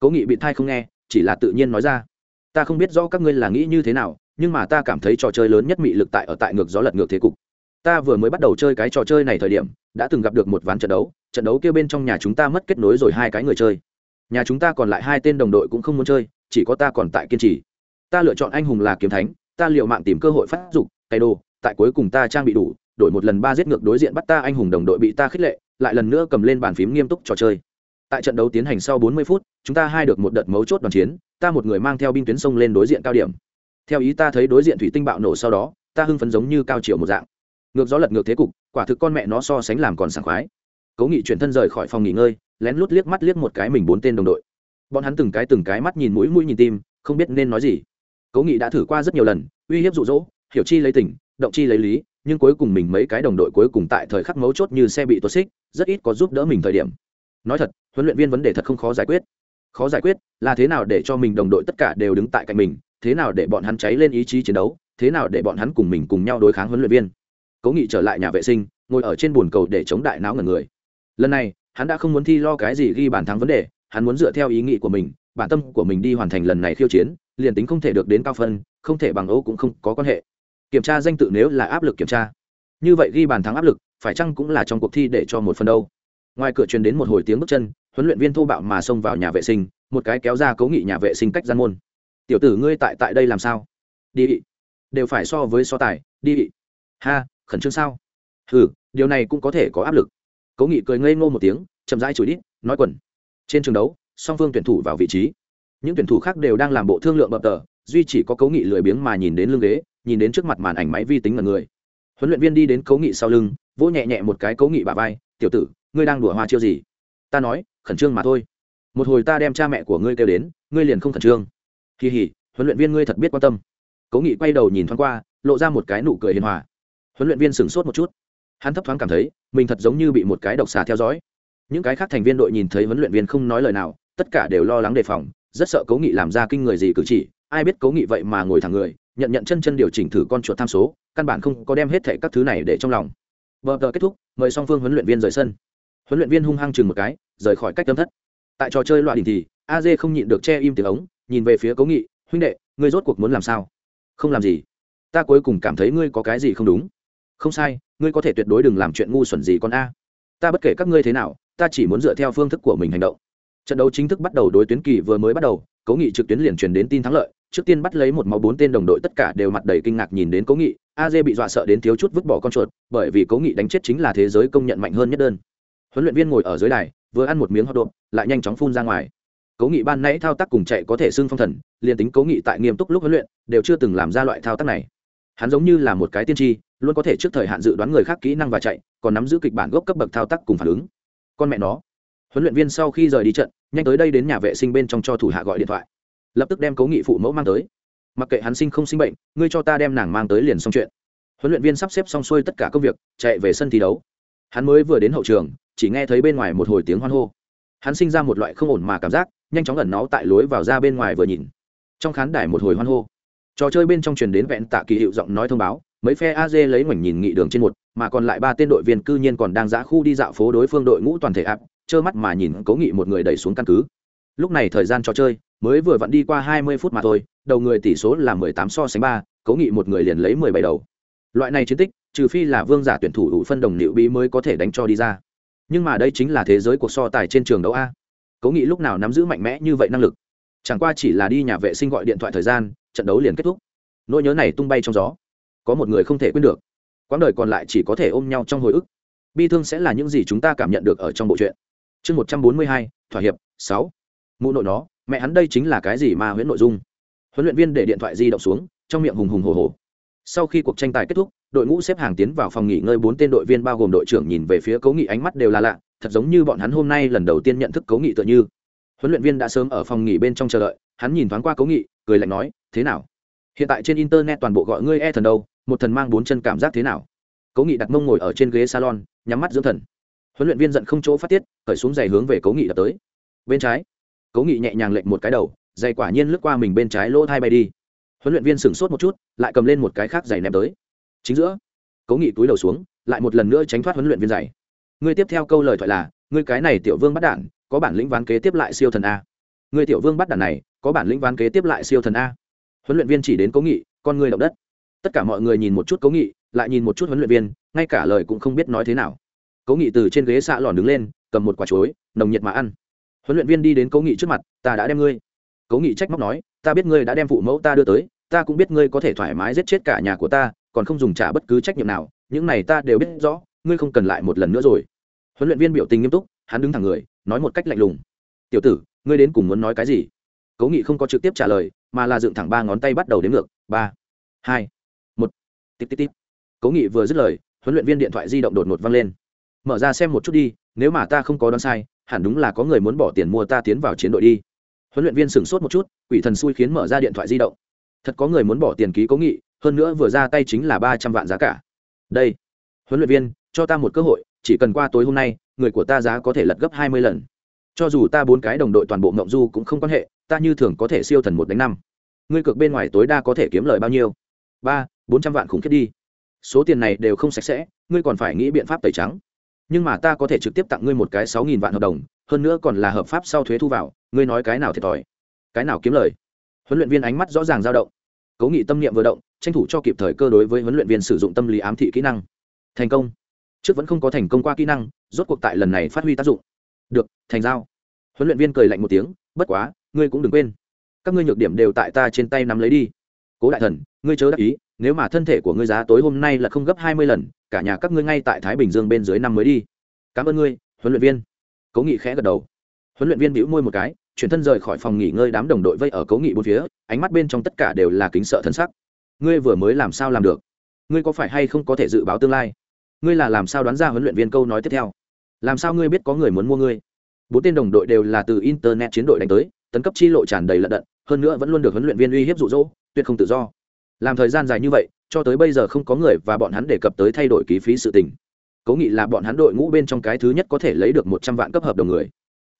Cố nghị bị thai không nghe, chỉ là tự nhiên nói ra. Ta không biết rõ các ngươi là nghĩ như thế nào, nhưng mà ta cảm thấy trò chơi lớn nhất mị lực tại ở tại ngược gió lật ngược thế cục. Ta vừa mới bắt đầu chơi cái trò chơi này thời điểm đã từng gặp được một ván trận đấu trận đấu kia bên trong nhà chúng ta mất kết nối rồi hai cái người chơi. Nhà chúng ta còn lại hai tên đồng đội cũng không muốn chơi, chỉ có ta còn tại kiên trì. Ta lựa chọn anh hùng là kiếm thánh, ta liệu mạng tìm cơ hội phát dục tay đồ, tại cuối cùng ta trang bị đủ, đổi một lần ba giết ngược đối diện bắt ta anh hùng đồng đội bị ta khích lệ, lại lần nữa cầm lên bàn phím nghiêm túc trò chơi. Tại trận đấu tiến hành sau 40 phút, chúng ta hai được một đợt mấu chốt đoàn chiến, ta một người mang theo binh tuyến sông lên đối diện cao điểm. Theo ý ta thấy đối diện thủy tinh bạo nổ sau đó, ta hưng phấn giống như cao chiều một dạng. Ngược gió lật ngược thế cục quả thực con mẹ nó so sánh làm còn sảng khoái. Cố nghị chuyển thân rời khỏi phòng nghỉ ngơi, lén lút liếc mắt liếc một cái mình bốn tên đồng đội. Bọn hắn từng cái từng cái mắt nhìn mũi mũi nhìn tim, không biết nên nói gì. Cố nghị đã thử qua rất nhiều lần, uy hiếp rụ rỗ hiểu chi lấy tình, động chi lấy lý, nhưng cuối cùng mình mấy cái đồng đội cuối cùng tại thời khắc mấu chốt như xe bị tuột xích, rất ít có giúp đỡ mình thời điểm. Nói thật, huấn luyện viên vấn đề thật không khó giải quyết. Khó giải quyết là thế nào để cho mình đồng đội tất cả đều đứng tại cạnh mình, thế nào để bọn hắn cháy lên ý chí chiến đấu, thế nào để bọn hắn cùng mình cùng nhau đối kháng huấn luyện viên cố nghị trở lại nhà vệ sinh, ngồi ở trên bồn cầu để chống đại não ngần người. Lần này, hắn đã không muốn thi lo cái gì ghi bàn thắng vấn đề, hắn muốn dựa theo ý nghĩ của mình, bản tâm của mình đi hoàn thành lần này khiêu chiến, liền tính không thể được đến cao phân, không thể bằng ấu cũng không có quan hệ. Kiểm tra danh tự nếu là áp lực kiểm tra. Như vậy ghi bàn thắng áp lực, phải chăng cũng là trong cuộc thi để cho một phần đâu? Ngoài cửa truyền đến một hồi tiếng bước chân, huấn luyện viên thô bạo mà xông vào nhà vệ sinh, một cái kéo ra Cố nghị nhà vệ sinh cách gian môn. Tiểu tử ngươi tại tại đây làm sao? Đi. Đều phải so với so tài. Đi. Ha khẩn trương sao? Ừ điều này cũng có thể có áp lực. Cố nghị cười ngây ngô một tiếng, chậm rãi chửi đít, nói quần. Trên trường đấu, song phương tuyển thủ vào vị trí. Những tuyển thủ khác đều đang làm bộ thương lượng bập tờ, duy chỉ có cố nghị lười biếng mà nhìn đến lưng ghế, nhìn đến trước mặt màn ảnh máy vi tính là người. Huấn luyện viên đi đến cố nghị sau lưng, vỗ nhẹ nhẹ một cái cố nghị bà vai, tiểu tử, ngươi đang đùa hoa chiêu gì? Ta nói, khẩn trương mà thôi. Một hồi ta đem cha mẹ của ngươi kêu đến, ngươi liền không khẩn trương. Kỳ hỉ huấn luyện viên ngươi thật biết quan tâm. Cố nghị quay đầu nhìn thoáng qua, lộ ra một cái nụ cười hiền hòa huấn luyện viên sửng sốt một chút. Hắn thấp thoáng cảm thấy, mình thật giống như bị một cái độc xà theo dõi. Những cái khác thành viên đội nhìn thấy huấn luyện viên không nói lời nào, tất cả đều lo lắng đề phòng, rất sợ cố nghị làm ra kinh người gì cử chỉ, ai biết cố nghị vậy mà ngồi thẳng người, nhận nhận chân chân điều chỉnh thử con chuột tham số, căn bản không có đem hết thệ các thứ này để trong lòng. Vờ tờ kết thúc, mời song phương huấn luyện viên rời sân. Huấn luyện viên hung hăng chừng một cái, rời khỏi cách tâm thất. Tại trò chơi loại đình thì, a dê không nhịn được che im tiếng ống, nhìn về phía cố nghị, huynh đệ, ngươi rốt cuộc muốn làm sao? Không làm gì. Ta cuối cùng cảm thấy ngươi có cái gì không đúng không sai, ngươi có thể tuyệt đối đừng làm chuyện ngu xuẩn gì con a. Ta bất kể các ngươi thế nào, ta chỉ muốn dựa theo phương thức của mình hành động. Trận đấu chính thức bắt đầu đối tuyến kỳ vừa mới bắt đầu cố nghị trực tuyến liền truyền đến tin thắng lợi. Trước tiên bắt lấy một máu bốn tên đồng đội tất cả đều mặt đầy kinh ngạc nhìn đến cố nghị. A dê bị dọa sợ đến thiếu chút vứt bỏ con chuột, bởi vì cố nghị đánh chết chính là thế giới công nhận mạnh hơn nhất đơn. Huấn luyện viên ngồi ở dưới đài, vừa ăn một miếng hot độp lại nhanh chóng phun ra ngoài. Cố nghị ban nãy thao tác cùng chạy có thể xưng phong thần, liền tính cố nghị tại nghiêm túc lúc huấn luyện, đều chưa từng làm ra loại thao tác này. Hắn giống như là một cái tiên tri luôn có thể trước thời hạn dự đoán người khác kỹ năng và chạy, còn nắm giữ kịch bản gốc cấp bậc thao tác cùng phản ứng. Con mẹ nó. Huấn luyện viên sau khi rời đi trận, nhanh tới đây đến nhà vệ sinh bên trong cho thủ hạ gọi điện thoại. Lập tức đem cố nghị phụ mẫu mang tới. Mặc kệ hắn sinh không sinh bệnh, ngươi cho ta đem nàng mang tới liền xong chuyện. Huấn luyện viên sắp xếp xong xuôi tất cả công việc, chạy về sân thi đấu. Hắn mới vừa đến hậu trường, chỉ nghe thấy bên ngoài một hồi tiếng hoan hô. Hắn sinh ra một loại không ổn mà cảm giác, nhanh chóng ẩn náu tại lối vào ra bên ngoài vừa nhìn. Trong khán đài một hồi hoan hô. Trò chơi bên trong truyền đến vẹn tạ kỳ hiệu giọng nói thông báo mấy phe az lấy ngoảnh nhìn nghị đường trên một, mà còn lại ba tên đội viên cư nhiên còn đang giã khu đi dạo phố đối phương đội ngũ toàn thể áp, trơ mắt mà nhìn cố nghị một người đẩy xuống căn cứ. Lúc này thời gian trò chơi, mới vừa vặn đi qua hai mươi phút mà thôi, đầu người tỷ số là mười tám so sánh ba, cố nghị một người liền lấy mười bảy đầu. Loại này chiến tích, trừ phi là vương giả tuyển thủ đủ phân đồng liệu bí mới có thể đánh cho đi ra. Nhưng mà đây chính là thế giới cuộc so tài trên trường đấu a. Cố nghị lúc nào nắm giữ mạnh mẽ như vậy năng lực? Chẳng qua chỉ là đi nhà vệ sinh gọi điện thoại thời gian, trận đấu liền kết thúc. Nỗi nhớ này tung bay trong gió có một người không thể quên được. Quãng đời còn lại chỉ có thể ôm nhau trong hồi ức. Bi thương sẽ là những gì chúng ta cảm nhận được ở trong bộ truyện. Chương một trăm bốn mươi hai, thỏa hiệp, sáu. Mụ nội nó, mẹ hắn đây chính là cái gì mà huyễn nội dung? Huấn luyện viên để điện thoại di động xuống, trong miệng hùng hùng hồ hồ sau khi cuộc tranh tài kết thúc, đội ngũ xếp hàng tiến vào phòng nghỉ ngơi bốn tên đội viên bao gồm đội trưởng nhìn về phía cố nghị ánh mắt đều là lạ, thật giống như bọn hắn hôm nay lần đầu tiên nhận thức cố nghị tựa như. Huấn luyện viên đã sớm ở phòng nghỉ bên trong chờ đợi, hắn nhìn thoáng qua cố nghị, cười lạnh nói, thế nào? Hiện tại trên internet toàn bộ gọi ngươi e thần đâu? Một thần mang bốn chân cảm giác thế nào? Cố nghị đặt mông ngồi ở trên ghế salon, nhắm mắt dưỡng thần. Huấn luyện viên giận không chỗ phát tiết, khởi xuống giày hướng về cố nghị đập tới. Bên trái, cố nghị nhẹ nhàng lệnh một cái đầu, giày quả nhiên lướt qua mình bên trái lỗ thai bay đi. Huấn luyện viên sửng sốt một chút, lại cầm lên một cái khác giày ném tới. Chính giữa, cố nghị túi đầu xuống, lại một lần nữa tránh thoát huấn luyện viên giày. Ngươi tiếp theo câu lời thoại là, ngươi cái này tiểu vương bắt đản có bản lĩnh ván kế tiếp lại siêu thần a. Ngươi tiểu vương bắt đản này, có bản lĩnh ván kế tiếp lại siêu thần a. Huấn luyện viên chỉ đến cố nghị, con ngươi động đất tất cả mọi người nhìn một chút cố nghị, lại nhìn một chút huấn luyện viên, ngay cả lời cũng không biết nói thế nào. Cố nghị từ trên ghế xạ lòn đứng lên, cầm một quả chuối, nồng nhiệt mà ăn. Huấn luyện viên đi đến cố nghị trước mặt, ta đã đem ngươi. Cố nghị trách móc nói, ta biết ngươi đã đem phụ mẫu ta đưa tới, ta cũng biết ngươi có thể thoải mái giết chết cả nhà của ta, còn không dùng trả bất cứ trách nhiệm nào, những này ta đều biết rõ, ngươi không cần lại một lần nữa rồi. Huấn luyện viên biểu tình nghiêm túc, hắn đứng thẳng người, nói một cách lạnh lùng, tiểu tử, ngươi đến cùng muốn nói cái gì? Cố nghị không có trực tiếp trả lời, mà là dựng thẳng ba ngón tay bắt đầu đến ngược, ba, hai. Tiếp tiếp tiếp. cố nghị vừa dứt lời, huấn luyện viên điện thoại di động đột ngột vang lên. Mở ra xem một chút đi, nếu mà ta không có đoán sai, hẳn đúng là có người muốn bỏ tiền mua ta tiến vào chiến đội đi. Huấn luyện viên sửng sốt một chút, quỷ thần xui khiến mở ra điện thoại di động. Thật có người muốn bỏ tiền ký cố nghị, hơn nữa vừa ra tay chính là ba trăm vạn giá cả. Đây, huấn luyện viên, cho ta một cơ hội, chỉ cần qua tối hôm nay, người của ta giá có thể lật gấp hai mươi lần. Cho dù ta bốn cái đồng đội toàn bộ ngộng du cũng không quan hệ, ta như thường có thể siêu thần một đánh năm. Ngươi cược bên ngoài tối đa có thể kiếm lời bao nhiêu? Ba bốn trăm vạn khủng khiếp đi. Số tiền này đều không sạch sẽ, ngươi còn phải nghĩ biện pháp tẩy trắng. Nhưng mà ta có thể trực tiếp tặng ngươi một cái sáu nghìn vạn hợp đồng, hơn nữa còn là hợp pháp sau thuế thu vào, ngươi nói cái nào thiệt thòi? Cái nào kiếm lời? Huấn luyện viên ánh mắt rõ ràng dao động. Cố nghị tâm niệm vừa động, tranh thủ cho kịp thời cơ đối với huấn luyện viên sử dụng tâm lý ám thị kỹ năng. Thành công. Trước vẫn không có thành công qua kỹ năng, rốt cuộc tại lần này phát huy tác dụng. Được, thành giao. Huấn luyện viên cười lạnh một tiếng, bất quá, ngươi cũng đừng quên. Các ngươi nhược điểm đều tại ta trên tay nắm lấy đi. Cố đại thần ngươi chớ đắc ý, nếu mà thân thể của ngươi giá tối hôm nay là không gấp hai mươi lần, cả nhà các ngươi ngay tại thái bình dương bên dưới năm mới đi. Cảm ơn ngươi, huấn luyện viên. Cố nghị khẽ gật đầu. Huấn luyện viên bĩu môi một cái, chuyển thân rời khỏi phòng nghỉ ngơi đám đồng đội vây ở cố nghị bốn phía, ánh mắt bên trong tất cả đều là kính sợ thân sắc. Ngươi vừa mới làm sao làm được? Ngươi có phải hay không có thể dự báo tương lai? Ngươi là làm sao đoán ra huấn luyện viên câu nói tiếp theo? Làm sao ngươi biết có người muốn mua ngươi? Bốn tên đồng đội đều là từ internet chiến đội đánh tới, tấn cấp chi lộ tràn đầy lận đận, hơn nữa vẫn luôn được huấn luyện viên uy hiếp rụ rỗ, tuyệt không tự do làm thời gian dài như vậy, cho tới bây giờ không có người và bọn hắn đề cập tới thay đổi ký phí sự tình. Cố nghị là bọn hắn đội ngũ bên trong cái thứ nhất có thể lấy được một trăm vạn cấp hợp đồng người.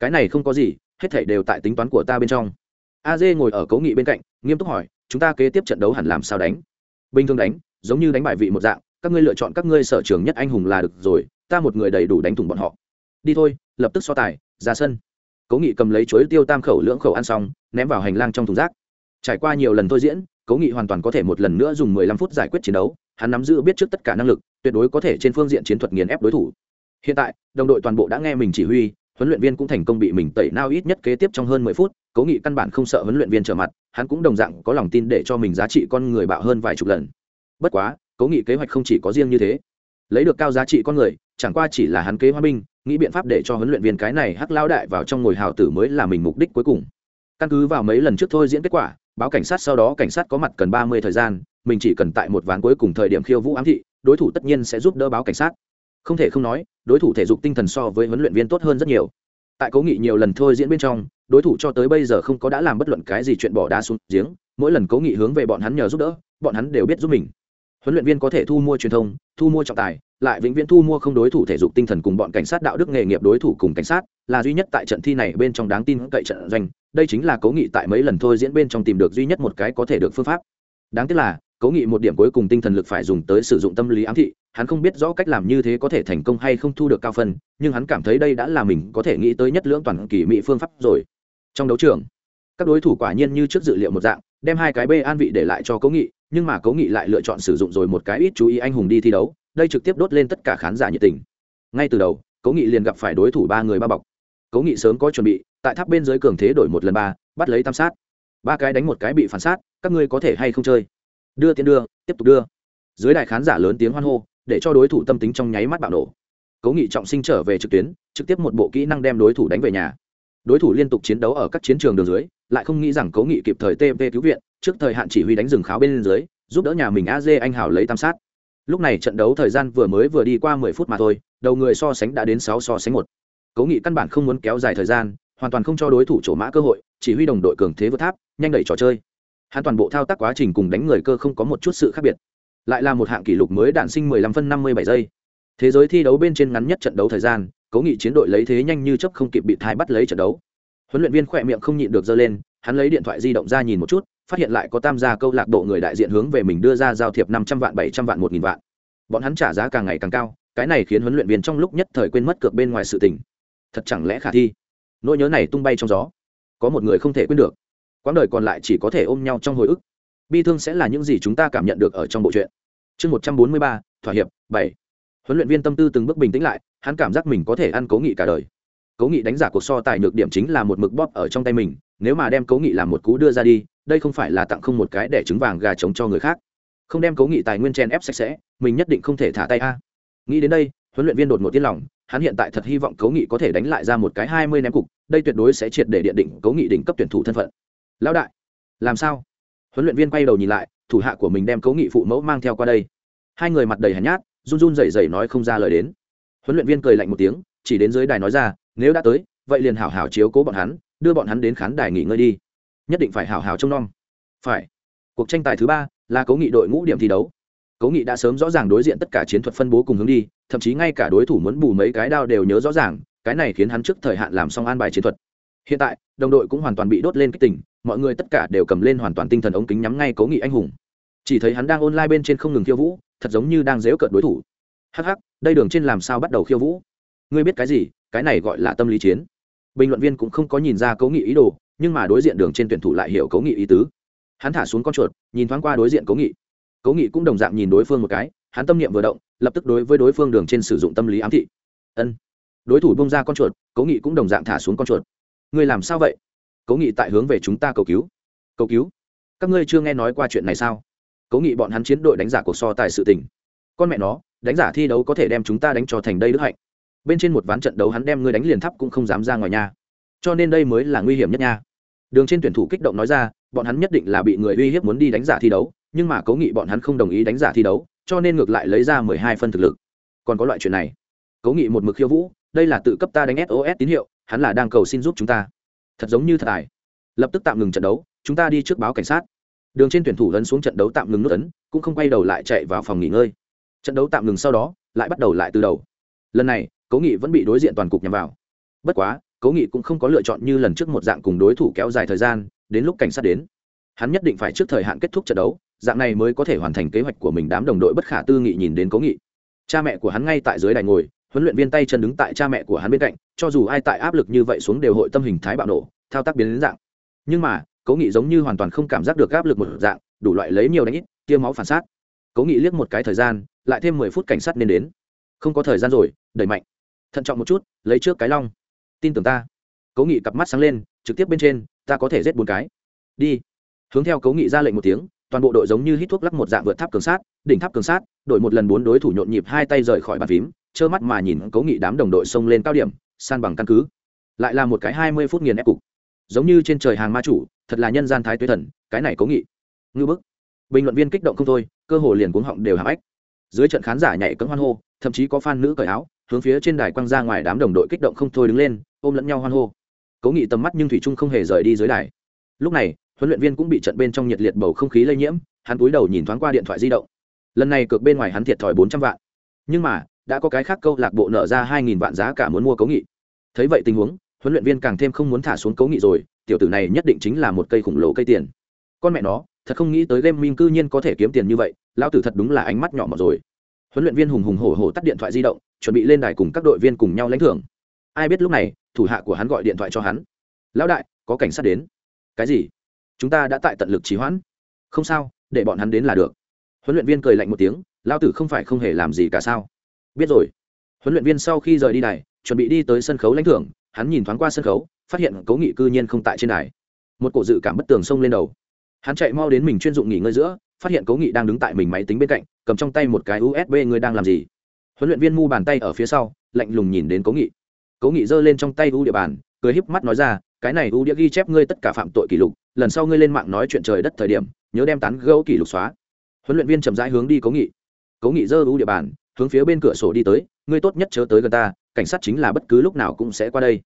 Cái này không có gì, hết thảy đều tại tính toán của ta bên trong. A dê ngồi ở cố nghị bên cạnh, nghiêm túc hỏi, chúng ta kế tiếp trận đấu hẳn làm sao đánh? Bình thường đánh, giống như đánh bại vị một dạng, các ngươi lựa chọn các ngươi sở trường nhất anh hùng là được rồi, ta một người đầy đủ đánh thủng bọn họ. Đi thôi, lập tức so tài, ra sân. Cố nghị cầm lấy chuối tiêu tam khẩu lưỡng khẩu ăn xong, ném vào hành lang trong thùng rác. Trải qua nhiều lần thôi diễn cố nghị hoàn toàn có thể một lần nữa dùng mười lăm phút giải quyết chiến đấu, hắn nắm giữ biết trước tất cả năng lực, tuyệt đối có thể trên phương diện chiến thuật nghiền ép đối thủ. Hiện tại, đồng đội toàn bộ đã nghe mình chỉ huy, huấn luyện viên cũng thành công bị mình tẩy nao ít nhất kế tiếp trong hơn mười phút, cố nghị căn bản không sợ huấn luyện viên trở mặt, hắn cũng đồng dạng có lòng tin để cho mình giá trị con người bạo hơn vài chục lần. Bất quá, cố nghị kế hoạch không chỉ có riêng như thế. Lấy được cao giá trị con người, chẳng qua chỉ là hắn kế hoa binh, nghĩ biện pháp để cho huấn luyện viên cái này hắc lao đại vào trong ngồi hào tử mới là mình mục đích cuối cùng. Căn cứ vào mấy lần trước thôi diễn kết quả báo cảnh sát sau đó cảnh sát có mặt cần ba mươi thời gian, mình chỉ cần tại một ván cuối cùng thời điểm khiêu vũ ám thị, đối thủ tất nhiên sẽ giúp đỡ báo cảnh sát. Không thể không nói, đối thủ thể dục tinh thần so với huấn luyện viên tốt hơn rất nhiều. Tại cố nghị nhiều lần thôi diễn bên trong, đối thủ cho tới bây giờ không có đã làm bất luận cái gì chuyện bỏ đá xuống giếng, mỗi lần cố nghị hướng về bọn hắn nhờ giúp đỡ, bọn hắn đều biết giúp mình. Huấn luyện viên có thể thu mua truyền thông, thu mua trọng tài lại vĩnh viễn thu mua không đối thủ thể dục tinh thần cùng bọn cảnh sát đạo đức nghề nghiệp đối thủ cùng cảnh sát, là duy nhất tại trận thi này bên trong đáng tin cậy trận doanh. Đây chính là cố nghị tại mấy lần thôi diễn bên trong tìm được duy nhất một cái có thể được phương pháp. Đáng tiếc là cố nghị một điểm cuối cùng tinh thần lực phải dùng tới sử dụng tâm lý ám thị, hắn không biết rõ cách làm như thế có thể thành công hay không thu được cao phân, nhưng hắn cảm thấy đây đã là mình có thể nghĩ tới nhất lưỡng toàn kỳ mỹ phương pháp rồi. Trong đấu trường, các đối thủ quả nhiên như trước dự liệu một dạng, đem hai cái b an vị để lại cho cố nghị, nhưng mà cố nghị lại lựa chọn sử dụng rồi một cái ít chú ý anh hùng đi thi đấu đây trực tiếp đốt lên tất cả khán giả nhiệt tình. Ngay từ đầu, cố nghị liền gặp phải đối thủ ba người ba bọc. Cố nghị sớm có chuẩn bị, tại tháp bên dưới cường thế đổi một lần ba, bắt lấy tam sát. Ba cái đánh một cái bị phản sát, các ngươi có thể hay không chơi? Đưa tiến đưa, tiếp tục đưa. Dưới đại khán giả lớn tiếng hoan hô, để cho đối thủ tâm tính trong nháy mắt bạo nổ. Cố nghị trọng sinh trở về trực tuyến, trực tiếp một bộ kỹ năng đem đối thủ đánh về nhà. Đối thủ liên tục chiến đấu ở các chiến trường đường dưới, lại không nghĩ rằng cố nghị kịp thời tv cứu viện, trước thời hạn chỉ huy đánh rừng kháo bên dưới, giúp đỡ nhà mình a dê anh hào lấy tam sát lúc này trận đấu thời gian vừa mới vừa đi qua mười phút mà thôi, đầu người so sánh đã đến sáu so sánh một. Cố nghị căn bản không muốn kéo dài thời gian, hoàn toàn không cho đối thủ chỗ mã cơ hội, chỉ huy đồng đội cường thế vượt tháp, nhanh đẩy trò chơi. Hắn toàn bộ thao tác quá trình cùng đánh người cơ không có một chút sự khác biệt. Lại là một hạng kỷ lục mới đạn sinh 15 phân 57 giây. Thế giới thi đấu bên trên ngắn nhất trận đấu thời gian, cố nghị chiến đội lấy thế nhanh như chấp không kịp bị thai bắt lấy trận đấu. Huấn luyện viên khỏe miệng không nhịn được giơ lên, hắn lấy điện thoại di động ra nhìn một chút phát hiện lại có tam gia câu lạc bộ người đại diện hướng về mình đưa ra giao thiệp năm trăm vạn, bảy trăm vạn, một nghìn vạn. Bọn hắn trả giá càng ngày càng cao, cái này khiến huấn luyện viên trong lúc nhất thời quên mất cược bên ngoài sự tình. Thật chẳng lẽ khả thi? Nỗi nhớ này tung bay trong gió. Có một người không thể quên được. Quãng đời còn lại chỉ có thể ôm nhau trong hồi ức. Bi thương sẽ là những gì chúng ta cảm nhận được ở trong bộ truyện. Chương một trăm bốn mươi ba, thỏa hiệp, bảy. Huấn luyện viên tâm tư từng bước bình tĩnh lại, hắn cảm giác mình có thể ăn cố nghị cả đời. Cố nghị đánh giả cuộc so tài nhược điểm chính là một mực bóp ở trong tay mình, nếu mà đem cố nghị làm một cú đưa ra đi đây không phải là tặng không một cái để trứng vàng gà trống cho người khác. Không đem cố nghị tài nguyên chen ép sạch sẽ, mình nhất định không thể thả tay a. Nghĩ đến đây, huấn luyện viên đột một tiên lòng, hắn hiện tại thật hy vọng cố nghị có thể đánh lại ra một cái hai mươi ném cục, đây tuyệt đối sẽ triệt để điện định cố nghị đỉnh cấp tuyển thủ thân phận. Lão đại, làm sao? Huấn luyện viên quay đầu nhìn lại, thủ hạ của mình đem cố nghị phụ mẫu mang theo qua đây. Hai người mặt đầy hạt nhát, run run rẩy rẩy nói không ra lời đến. Huấn luyện viên cười lạnh một tiếng, chỉ đến dưới đài nói ra, nếu đã tới, vậy liền hảo hảo chiếu cố bọn hắn, đưa bọn hắn đến khán đài nghỉ ngơi đi nhất định phải hảo hảo trông nom. Phải. Cuộc tranh tài thứ ba là cố nghị đội ngũ điểm thi đấu. Cố nghị đã sớm rõ ràng đối diện tất cả chiến thuật phân bố cùng hướng đi, thậm chí ngay cả đối thủ muốn bù mấy cái đao đều nhớ rõ ràng, cái này khiến hắn trước thời hạn làm xong an bài chiến thuật. Hiện tại, đồng đội cũng hoàn toàn bị đốt lên kích tỉnh mọi người tất cả đều cầm lên hoàn toàn tinh thần ống kính nhắm ngay cố nghị anh hùng. Chỉ thấy hắn đang online bên trên không ngừng khiêu vũ, thật giống như đang dếu cợt đối thủ. Hắc hắc, đây đường trên làm sao bắt đầu khiêu vũ? Ngươi biết cái gì? Cái này gọi là tâm lý chiến. Bình luận viên cũng không có nhìn ra cố nghị ý đồ nhưng mà đối diện đường trên tuyển thủ lại hiểu cố nghị ý tứ. Hắn thả xuống con chuột, nhìn thoáng qua đối diện cố nghị. Cố nghị cũng đồng dạng nhìn đối phương một cái, hắn tâm niệm vừa động, lập tức đối với đối phương đường trên sử dụng tâm lý ám thị. Ân. Đối thủ bông ra con chuột cố nghị cũng đồng dạng thả xuống con chuột. Ngươi làm sao vậy? Cố nghị tại hướng về chúng ta cầu cứu. Cầu cứu? Các ngươi chưa nghe nói qua chuyện này sao? Cố nghị bọn hắn chiến đội đánh giả cuộc so tài sự tình. Con mẹ nó, đánh giả thi đấu có thể đem chúng ta đánh cho thành đây đức hạnh. Bên trên một ván trận đấu hắn đem ngươi đánh liền thắp cũng không dám ra ngoài nhà cho nên đây mới là nguy hiểm nhất nha đường trên tuyển thủ kích động nói ra, bọn hắn nhất định là bị người uy hiếp muốn đi đánh giả thi đấu, nhưng mà cố nghị bọn hắn không đồng ý đánh giả thi đấu, cho nên ngược lại lấy ra mười hai phân thực lực. Còn có loại chuyện này. Cố nghị một mực khiêu vũ, đây là tự cấp ta đánh sos tín hiệu, hắn là đang cầu xin giúp chúng ta. Thật giống như thật tài lập tức tạm ngừng trận đấu, chúng ta đi trước báo cảnh sát. Đường trên tuyển thủ lấn xuống trận đấu tạm ngừng nước ấn, cũng không quay đầu lại chạy vào phòng nghỉ ngơi. Trận đấu tạm ngừng sau đó, lại bắt đầu lại từ đầu. Lần này, cố nghị vẫn bị đối diện toàn cục nhằm vào. Bất quá cố nghị cũng không có lựa chọn như lần trước một dạng cùng đối thủ kéo dài thời gian, đến lúc cảnh sát đến. Hắn nhất định phải trước thời hạn kết thúc trận đấu, dạng này mới có thể hoàn thành kế hoạch của mình đám đồng đội bất khả tư nghị nhìn đến cố nghị. Cha mẹ của hắn ngay tại dưới đài ngồi, huấn luyện viên tay chân đứng tại cha mẹ của hắn bên cạnh, cho dù ai tại áp lực như vậy xuống đều hội tâm hình thái bạo nổ, thao tác biến đến dạng. Nhưng mà, cố nghị giống như hoàn toàn không cảm giác được áp lực một dạng, đủ loại lấy nhiều đánh ít tiêm máu phản sát cố nghị liếc một cái thời gian, lại thêm mười phút cảnh sát nên đến. Không có thời gian rồi, đẩy mạnh. Thận trọng một chút, lấy trước cái long tin tưởng ta. Cố nghị cặp mắt sáng lên, trực tiếp bên trên, ta có thể giết bốn cái. Đi. Hướng theo cố nghị ra lệnh một tiếng, toàn bộ đội giống như hít thuốc lắc một dạng vượt tháp cường sát, đỉnh tháp cường sát, đội một lần bốn đối thủ nhộn nhịp hai tay rời khỏi bàn phím, trơ mắt mà nhìn cố nghị đám đồng đội xông lên cao điểm, san bằng căn cứ. Lại là một cái hai mươi phút nghiền ép cục. Giống như trên trời hàng ma chủ, thật là nhân gian thái tuế thần, cái này cố nghị. Ngư bức. Bình luận viên kích động không thôi, cơ hồ liền cuống họng đều hàm ếch. Dưới trận khán giả nhảy cấm hoan hô, thậm chí có fan nữ cởi áo hướng phía trên đài quăng ra ngoài đám đồng đội kích động không thôi đứng lên, ôm lẫn nhau hoan hô. Cố nghị tầm mắt nhưng thủy trung không hề rời đi dưới đài. Lúc này, huấn luyện viên cũng bị trận bên trong nhiệt liệt bầu không khí lây nhiễm, hắn cúi đầu nhìn thoáng qua điện thoại di động. Lần này cược bên ngoài hắn thiệt thòi bốn trăm vạn. Nhưng mà, đã có cái khác câu lạc bộ nợ ra hai nghìn vạn giá cả muốn mua cố nghị. Thấy vậy tình huống, huấn luyện viên càng thêm không muốn thả xuống cố nghị rồi, tiểu tử này nhất định chính là một cây khổng lồ cây tiền. Con mẹ nó, thật không nghĩ tới game minh cư nhiên có thể kiếm tiền như vậy, lão tử thật đúng là ánh mắt nhỏ mọt rồi. Huấn luyện viên hùng hùng hổ hổ tắt điện thoại di động chuẩn bị lên đài cùng các đội viên cùng nhau lãnh thưởng. Ai biết lúc này, thủ hạ của hắn gọi điện thoại cho hắn. Lão đại, có cảnh sát đến. Cái gì? Chúng ta đã tại tận lực trì hoãn. Không sao, để bọn hắn đến là được. Huấn luyện viên cười lạnh một tiếng, lão tử không phải không hề làm gì cả sao? Biết rồi. Huấn luyện viên sau khi rời đi đài, chuẩn bị đi tới sân khấu lãnh thưởng, hắn nhìn thoáng qua sân khấu, phát hiện cố nghị cư nhiên không tại trên đài. Một cổ dự cảm bất tường xông lên đầu. Hắn chạy mau đến mình chuyên dụng nghỉ ngơi giữa, phát hiện cố nghị đang đứng tại mình máy tính bên cạnh, cầm trong tay một cái usb người đang làm gì? Huấn luyện viên mu bàn tay ở phía sau, lạnh lùng nhìn đến cố nghị. Cố nghị giơ lên trong tay u địa bàn, cười híp mắt nói ra, cái này u đĩa ghi chép ngươi tất cả phạm tội kỷ lục, lần sau ngươi lên mạng nói chuyện trời đất thời điểm, nhớ đem tán gẫu kỷ lục xóa. Huấn luyện viên chậm rãi hướng đi cố nghị. Cố nghị giơ u địa bàn, hướng phía bên cửa sổ đi tới, ngươi tốt nhất chớ tới gần ta, cảnh sát chính là bất cứ lúc nào cũng sẽ qua đây.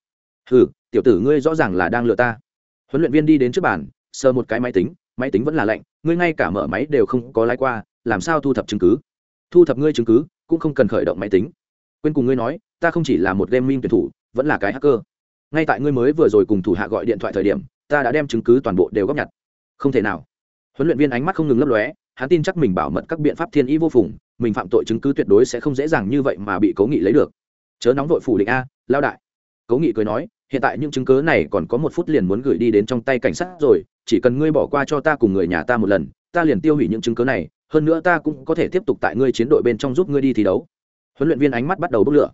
Ừ tiểu tử ngươi rõ ràng là đang lừa ta. Huấn luyện viên đi đến trước bàn, sờ một cái máy tính máy tính vẫn là lạnh, ngươi ngay cả mở máy đều không có lái qua, làm sao thu thập chứng cứ? Thu thập ngươi chứng cứ? Cũng không cần khởi động máy tính. Quên cùng ngươi nói, ta không chỉ là một gaming tuyển thủ, vẫn là cái hacker. Ngay tại ngươi mới vừa rồi cùng thủ hạ gọi điện thoại thời điểm, ta đã đem chứng cứ toàn bộ đều góp nhặt. Không thể nào. Huấn luyện viên ánh mắt không ngừng lấp lóe, hắn tin chắc mình bảo mật các biện pháp thiên ý vô phùng, mình phạm tội chứng cứ tuyệt đối sẽ không dễ dàng như vậy mà bị cố nghị lấy được. Chớ nóng vội phủ định a, lao đại. Cố nghị cười nói, hiện tại những chứng cứ này còn có một phút liền muốn gửi đi đến trong tay cảnh sát rồi, chỉ cần ngươi bỏ qua cho ta cùng người nhà ta một lần, ta liền tiêu hủy những chứng cứ này hơn nữa ta cũng có thể tiếp tục tại ngươi chiến đội bên trong giúp ngươi đi thi đấu. Huấn luyện viên ánh mắt bắt đầu bốc lửa.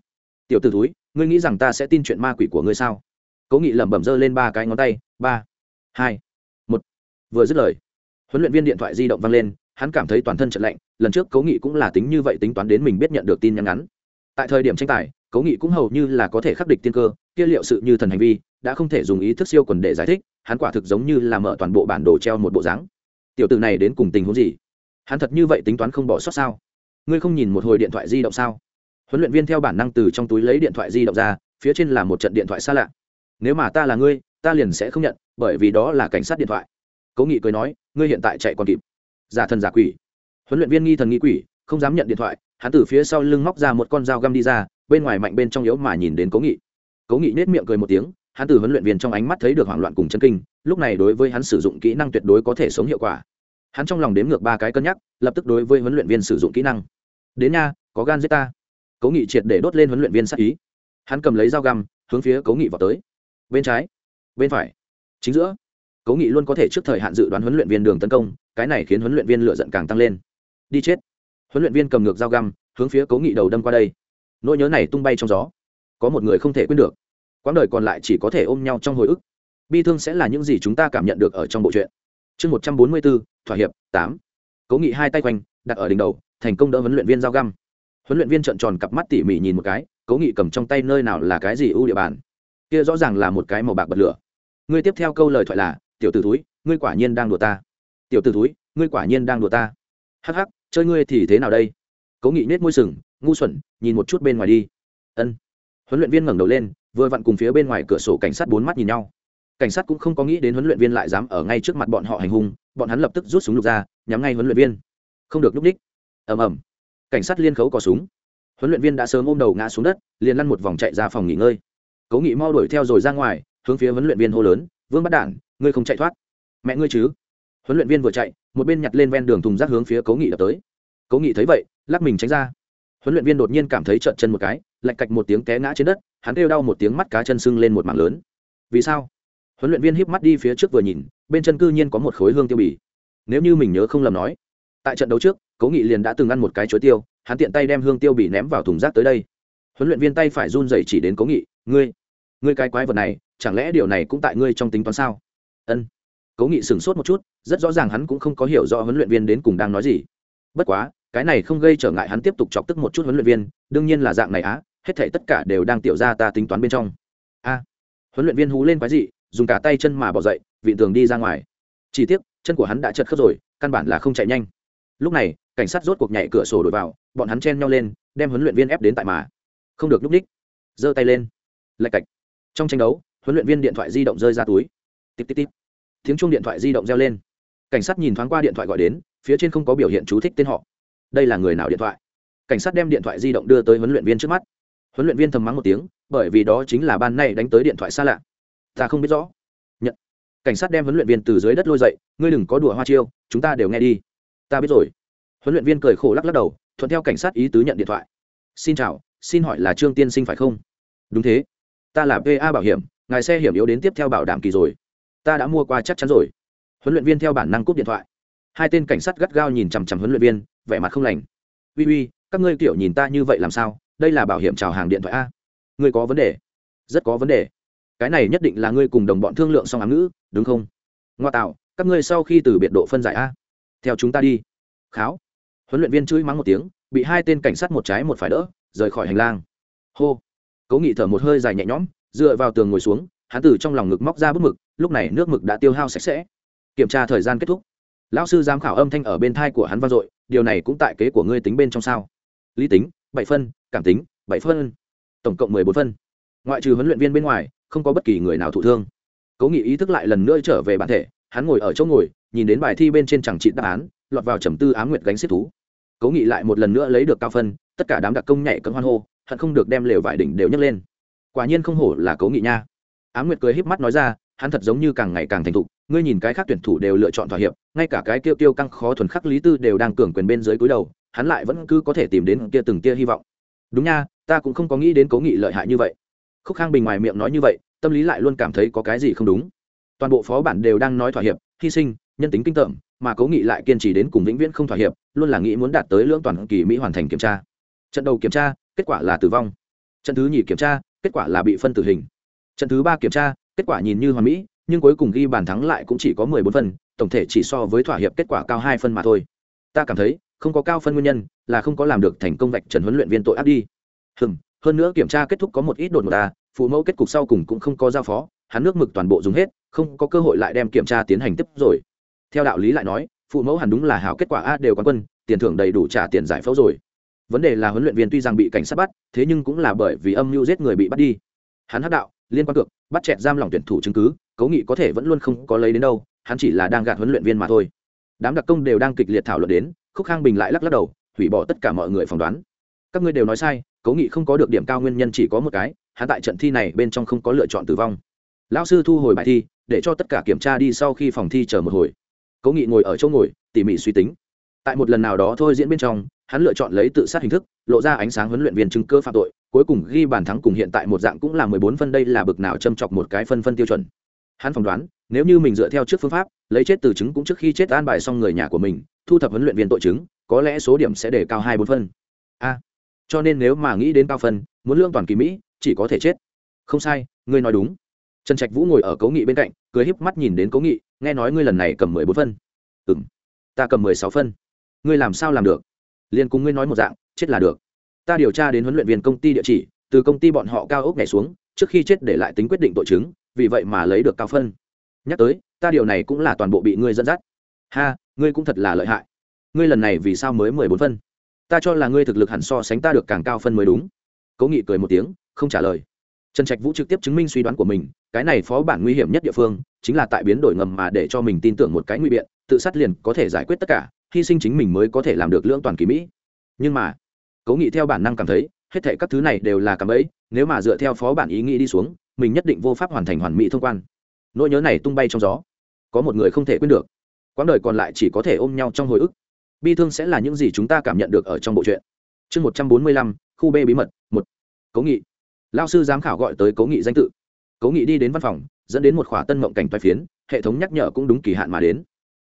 Tiểu t ử túi ngươi nghĩ rằng ta sẽ tin chuyện ma quỷ của ngươi sao? Cố nghị lẩm bẩm giơ lên ba cái ngón tay, ba, hai, một. Vừa dứt lời, huấn luyện viên điện thoại di động vang lên, hắn cảm thấy toàn thân trận lạnh, lần trước cố nghị cũng là tính như vậy tính toán đến mình biết nhận được tin nhắn ngắn. Tại thời điểm tranh tài, cố nghị cũng hầu như là có thể khắc địch tiên cơ, kia liệu sự như thần hành vi, đã không thể dùng ý thức siêu quần để giải thích, hắn quả thực giống như là mở toàn bộ bản đồ treo một bộ dáng. Tiểu từ này đến cùng tình huống gì? Hắn thật như vậy tính toán không bỏ sót sao? Ngươi không nhìn một hồi điện thoại di động sao? Huấn luyện viên theo bản năng từ trong túi lấy điện thoại di động ra, phía trên là một trận điện thoại xa lạ. Nếu mà ta là ngươi, ta liền sẽ không nhận, bởi vì đó là cảnh sát điện thoại. Cố nghị cười nói, ngươi hiện tại chạy còn kịp. Giả thần giả quỷ. Huấn luyện viên nghi thần nghi quỷ, không dám nhận điện thoại, hắn từ phía sau lưng móc ra một con dao găm đi ra, bên ngoài mạnh bên trong yếu mà nhìn đến cố nghị. Cố nghị nết miệng cười một tiếng, hắn từ huấn luyện viên trong ánh mắt thấy được hoảng loạn cùng chân kinh, lúc này đối với hắn sử dụng kỹ năng tuyệt đối có thể sống hiệu quả hắn trong lòng đếm ngược ba cái cân nhắc, lập tức đối với huấn luyện viên sử dụng kỹ năng. Đến nha, có gan giết ta. Cố nghị triệt để đốt lên huấn luyện viên sắc ý. Hắn cầm lấy dao găm, hướng phía cố nghị vào tới. Bên trái, bên phải. Chính giữa, cố nghị luôn có thể trước thời hạn dự đoán huấn luyện viên đường tấn công, cái này khiến huấn luyện viên lựa giận càng tăng lên. Đi chết. Huấn luyện viên cầm ngược dao găm, hướng phía cố nghị đầu đâm qua đây. Nỗi nhớ này tung bay trong gió. Có một người không thể quên được. Quãng đời còn lại chỉ có thể ôm nhau trong hồi ức. Bi thương sẽ là những gì chúng ta cảm nhận được ở trong bộ truyện. Chương một trăm bốn mươi bốn thỏa hiệp, tám. Cố nghị hai tay quanh, đặt ở đỉnh đầu, thành công đỡ huấn luyện viên giao găm. Huấn luyện viên trợn tròn cặp mắt tỉ mỉ nhìn một cái, cố nghị cầm trong tay nơi nào là cái gì ưu địa bàn? Kia rõ ràng là một cái màu bạc bật lửa. Ngươi tiếp theo câu lời thoại là, tiểu t ử túi ngươi quả nhiên đang đùa ta. Tiểu t ử túi ngươi quả nhiên đang đùa ta. Hắc hắc, chơi ngươi thì thế nào đây? Cố nghị nết môi sừng, ngu xuẩn, nhìn một chút bên ngoài đi. Ân. Huấn luyện viên ngẩng đầu lên, vừa vặn cùng phía bên ngoài cửa sổ cảnh sát bốn mắt nhìn nhau. Cảnh sát cũng không có nghĩ đến huấn luyện viên lại dám ở ngay trước mặt bọn họ hành hung bọn hắn lập tức rút súng lục ra, nhắm ngay huấn luyện viên. Không được núp đích. Ầm ầm. Cảnh sát liên khấu có súng. Huấn luyện viên đã sớm ôm đầu ngã xuống đất, liền lăn một vòng chạy ra phòng nghỉ ngơi. Cố nghị mau đuổi theo rồi ra ngoài, hướng phía huấn luyện viên hô lớn, vương bắt đản ngươi không chạy thoát. Mẹ ngươi chứ? Huấn luyện viên vừa chạy, một bên nhặt lên ven đường thùng rác hướng phía cố nghị đập tới. Cố nghị thấy vậy, lắc mình tránh ra. Huấn luyện viên đột nhiên cảm thấy trợn chân một cái, lạch cạch một tiếng té ngã trên đất, hắn kêu đau một tiếng mắt cá chân sưng lên một mảng lớn. Vì sao? Huấn luyện viên híp mắt đi phía trước vừa nhìn bên chân cư nhiên có một khối hương tiêu bì. Nếu như mình nhớ không lầm nói, tại trận đấu trước, cố nghị liền đã từng ăn một cái chuối tiêu, hắn tiện tay đem hương tiêu bì ném vào thùng rác tới đây. Huấn luyện viên tay phải run dậy chỉ đến cố nghị, ngươi ngươi cái quái vật này, chẳng lẽ điều này cũng tại ngươi trong tính toán sao? Ân. Cố nghị sửng sốt một chút, rất rõ ràng hắn cũng không có hiểu rõ huấn luyện viên đến cùng đang nói gì. Bất quá, cái này không gây trở ngại hắn tiếp tục chọc tức một chút huấn luyện viên, đương nhiên là dạng này á, hết thể tất cả đều đang tiểu ra ta tính toán bên trong. A. Huấn luyện viên hú lên quái dị, dùng cả tay chân mà bỏ dậy vị tường đi ra ngoài. Chỉ tiếc, chân của hắn đã chật khớp rồi, căn bản là không chạy nhanh. Lúc này, cảnh sát rốt cuộc nhảy cửa sổ đổi vào, bọn hắn chen nhau lên, đem huấn luyện viên ép đến tại mà. Không được nhúc ních giơ tay lên. Lạch cạch. Trong tranh đấu, huấn luyện viên điện thoại di động rơi ra túi. Tít tít tít. Tiếng chuông điện thoại di động reo lên. Cảnh sát nhìn thoáng qua điện thoại gọi đến, phía trên không có biểu hiện chú thích tên họ. Đây là người nào điện thoại? Cảnh sát đem điện thoại di động đưa tới huấn luyện viên trước mắt. Huấn luyện viên thầm mắng một tiếng, bởi vì đó chính là ban nay đánh tới điện thoại xa lạ. Ta không biết rõ cảnh sát đem huấn luyện viên từ dưới đất lôi dậy, ngươi đừng có đùa hoa chiêu, chúng ta đều nghe đi. Ta biết rồi. Huấn luyện viên cười khổ lắc lắc đầu, thuận theo cảnh sát ý tứ nhận điện thoại. Xin chào, xin hỏi là trương tiên sinh phải không? Đúng thế. Ta là pa bảo hiểm, ngài xe hiểm yếu đến tiếp theo bảo đảm kỳ rồi. Ta đã mua qua chắc chắn rồi. Huấn luyện viên theo bản năng cúp điện thoại. Hai tên cảnh sát gắt gao nhìn chằm chằm huấn luyện viên, vẻ mặt không lành. Uy uy, các ngươi kiểu nhìn ta như vậy làm sao? Đây là bảo hiểm chào hàng điện thoại a. Ngươi có vấn đề. Rất có vấn đề. Cái này nhất định là ngươi cùng đồng bọn thương lượng xong ám ngữ đúng không? Ngoa tạo, các ngươi sau khi từ biệt độ phân giải a. Theo chúng ta đi. Kháo. Huấn luyện viên chửi mắng một tiếng, bị hai tên cảnh sát một trái một phải đỡ, rời khỏi hành lang. Hô. Cố nghị thở một hơi dài nhẹ nhõm, dựa vào tường ngồi xuống, hắn từ trong lòng ngực móc ra bức mực, lúc này nước mực đã tiêu hao sạch sẽ. Kiểm tra thời gian kết thúc. Lão sư giám khảo âm thanh ở bên thai của hắn vang dội, điều này cũng tại kế của ngươi tính bên trong sao. Lý tính, bảy phân, cảm tính, bảy phân. Tổng cộng mười bốn phân. Ngoại trừ huấn luyện viên bên ngoài, không có bất kỳ người nào thụ thương cố nghị ý thức lại lần nữa trở về bản thể, hắn ngồi ở chỗ ngồi, nhìn đến bài thi bên trên chẳng trị đáp án, lọt vào trầm tư ám nguyệt gánh xếp thú. Cố nghị lại một lần nữa lấy được cao phân, tất cả đám đặc công nhảy cấm hoan hô, hận không được đem lều vải đỉnh đều nhấc lên. Quả nhiên không hổ là cố nghị nha. Ám nguyệt cười híp mắt nói ra, hắn thật giống như càng ngày càng thành thục, ngươi nhìn cái khác tuyển thủ đều lựa chọn thỏa hiệp, ngay cả cái kêu tiêu căng khó thuần khắc lý tư đều đang cường quyền bên dưới cúi đầu, hắn lại vẫn cứ có thể tìm đến kia từng kia hy vọng. Đúng nha, ta cũng không có nghĩ đến cố nghị lợi hại như vậy. Khúc khang bình ngoài miệng nói như vậy tâm lý lại luôn cảm thấy có cái gì không đúng. Toàn bộ phó bản đều đang nói thỏa hiệp, hy sinh, nhân tính kinh tởm, mà cố nghị lại kiên trì đến cùng vĩnh viễn không thỏa hiệp, luôn là nghĩ muốn đạt tới lưỡng toàn kỳ mỹ hoàn thành kiểm tra. Trận đầu kiểm tra, kết quả là tử vong. Trận thứ nhì kiểm tra, kết quả là bị phân tử hình. Trận thứ ba kiểm tra, kết quả nhìn như hoàn mỹ, nhưng cuối cùng ghi bàn thắng lại cũng chỉ có mười bốn phân tổng thể chỉ so với thỏa hiệp kết quả cao hai phân mà thôi. Ta cảm thấy, không có cao phân nguyên nhân, là không có làm được thành công vạch trần huấn luyện viên tội ác đi. Hừm, hơn nữa kiểm tra kết thúc có một ít đột ngột ta phụ mẫu kết cục sau cùng cũng không có giao phó, hắn nước mực toàn bộ dùng hết, không có cơ hội lại đem kiểm tra tiến hành tiếp rồi. Theo đạo lý lại nói, phụ mẫu hẳn đúng là hảo kết quả a đều quán quân, tiền thưởng đầy đủ trả tiền giải phẫu rồi. Vấn đề là huấn luyện viên tuy rằng bị cảnh sát bắt, thế nhưng cũng là bởi vì âm mưu giết người bị bắt đi. Hắn hắc đạo, liên quan cược, bắt chẹt giam lòng tuyển thủ chứng cứ, cấu nghị có thể vẫn luôn không có lấy đến đâu, hắn chỉ là đang gạt huấn luyện viên mà thôi. Đám đặc công đều đang kịch liệt thảo luận đến, khúc khang bình lại lắc lắc đầu, hủy bỏ tất cả mọi người phỏng đoán. Các ngươi đều nói sai cố nghị không có được điểm cao nguyên nhân chỉ có một cái, hắn tại trận thi này bên trong không có lựa chọn tử vong. Lão sư thu hồi bài thi, để cho tất cả kiểm tra đi sau khi phòng thi chờ một hồi. Cố nghị ngồi ở chỗ ngồi, tỉ mỉ suy tính. Tại một lần nào đó thôi diễn bên trong, hắn lựa chọn lấy tự sát hình thức, lộ ra ánh sáng huấn luyện viên chứng cơ phạm tội, cuối cùng ghi bàn thắng cùng hiện tại một dạng cũng là mười bốn phân đây là bực nào châm chọc một cái phân phân tiêu chuẩn. Hắn phỏng đoán, nếu như mình dựa theo trước phương pháp, lấy chết từ chứng cũng trước khi chết an bài xong người nhà của mình, thu thập huấn luyện viên tội chứng, có lẽ số điểm sẽ để cao hai bốn phân. A cho nên nếu mà nghĩ đến cao phân, muốn lương toàn kỳ mỹ, chỉ có thể chết. Không sai, ngươi nói đúng. Trần trạch vũ ngồi ở cố nghị bên cạnh, cười híp mắt nhìn đến cố nghị, nghe nói ngươi lần này cầm mười bốn phân. Ừ m ta cầm mười sáu phân. Ngươi làm sao làm được? Liền cùng ngươi nói một dạng, chết là được. Ta điều tra đến huấn luyện viên công ty địa chỉ, từ công ty bọn họ cao ốc nhảy xuống, trước khi chết để lại tính quyết định tội chứng, vì vậy mà lấy được cao phân. Nhắc tới, ta điều này cũng là toàn bộ bị ngươi dẫn dắt. Ha, ngươi cũng thật là lợi hại. Ngươi lần này vì sao mới mười bốn phân? Ta cho là ngươi thực lực hẳn so sánh ta được càng cao phân mới đúng. Cố nghị cười một tiếng, không trả lời. Trần trạch vũ trực tiếp chứng minh suy đoán của mình, cái này phó bản nguy hiểm nhất địa phương, chính là tại biến đổi ngầm mà để cho mình tin tưởng một cái nguy biện, tự sát liền có thể giải quyết tất cả, hy sinh chính mình mới có thể làm được lưỡng toàn kỳ mỹ. Nhưng mà, cố nghị theo bản năng cảm thấy, hết thể các thứ này đều là cảm ấy, nếu mà dựa theo phó bản ý nghĩ đi xuống, mình nhất định vô pháp hoàn thành hoàn mỹ thông quan. Nỗi nhớ này tung bay trong gió. Có một người không thể quên được. Quãng đời còn lại chỉ có thể ôm nhau trong hồi ức bi thương sẽ là những gì chúng ta cảm nhận được ở trong bộ truyện. Chương một trăm bốn mươi lăm, khu b bí mật, một. Cố nghị. Lao sư giám khảo gọi tới cố nghị danh tự. Cố nghị đi đến văn phòng, dẫn đến một khỏa tân mộng cảnh toai phiến, hệ thống nhắc nhở cũng đúng kỳ hạn mà đến.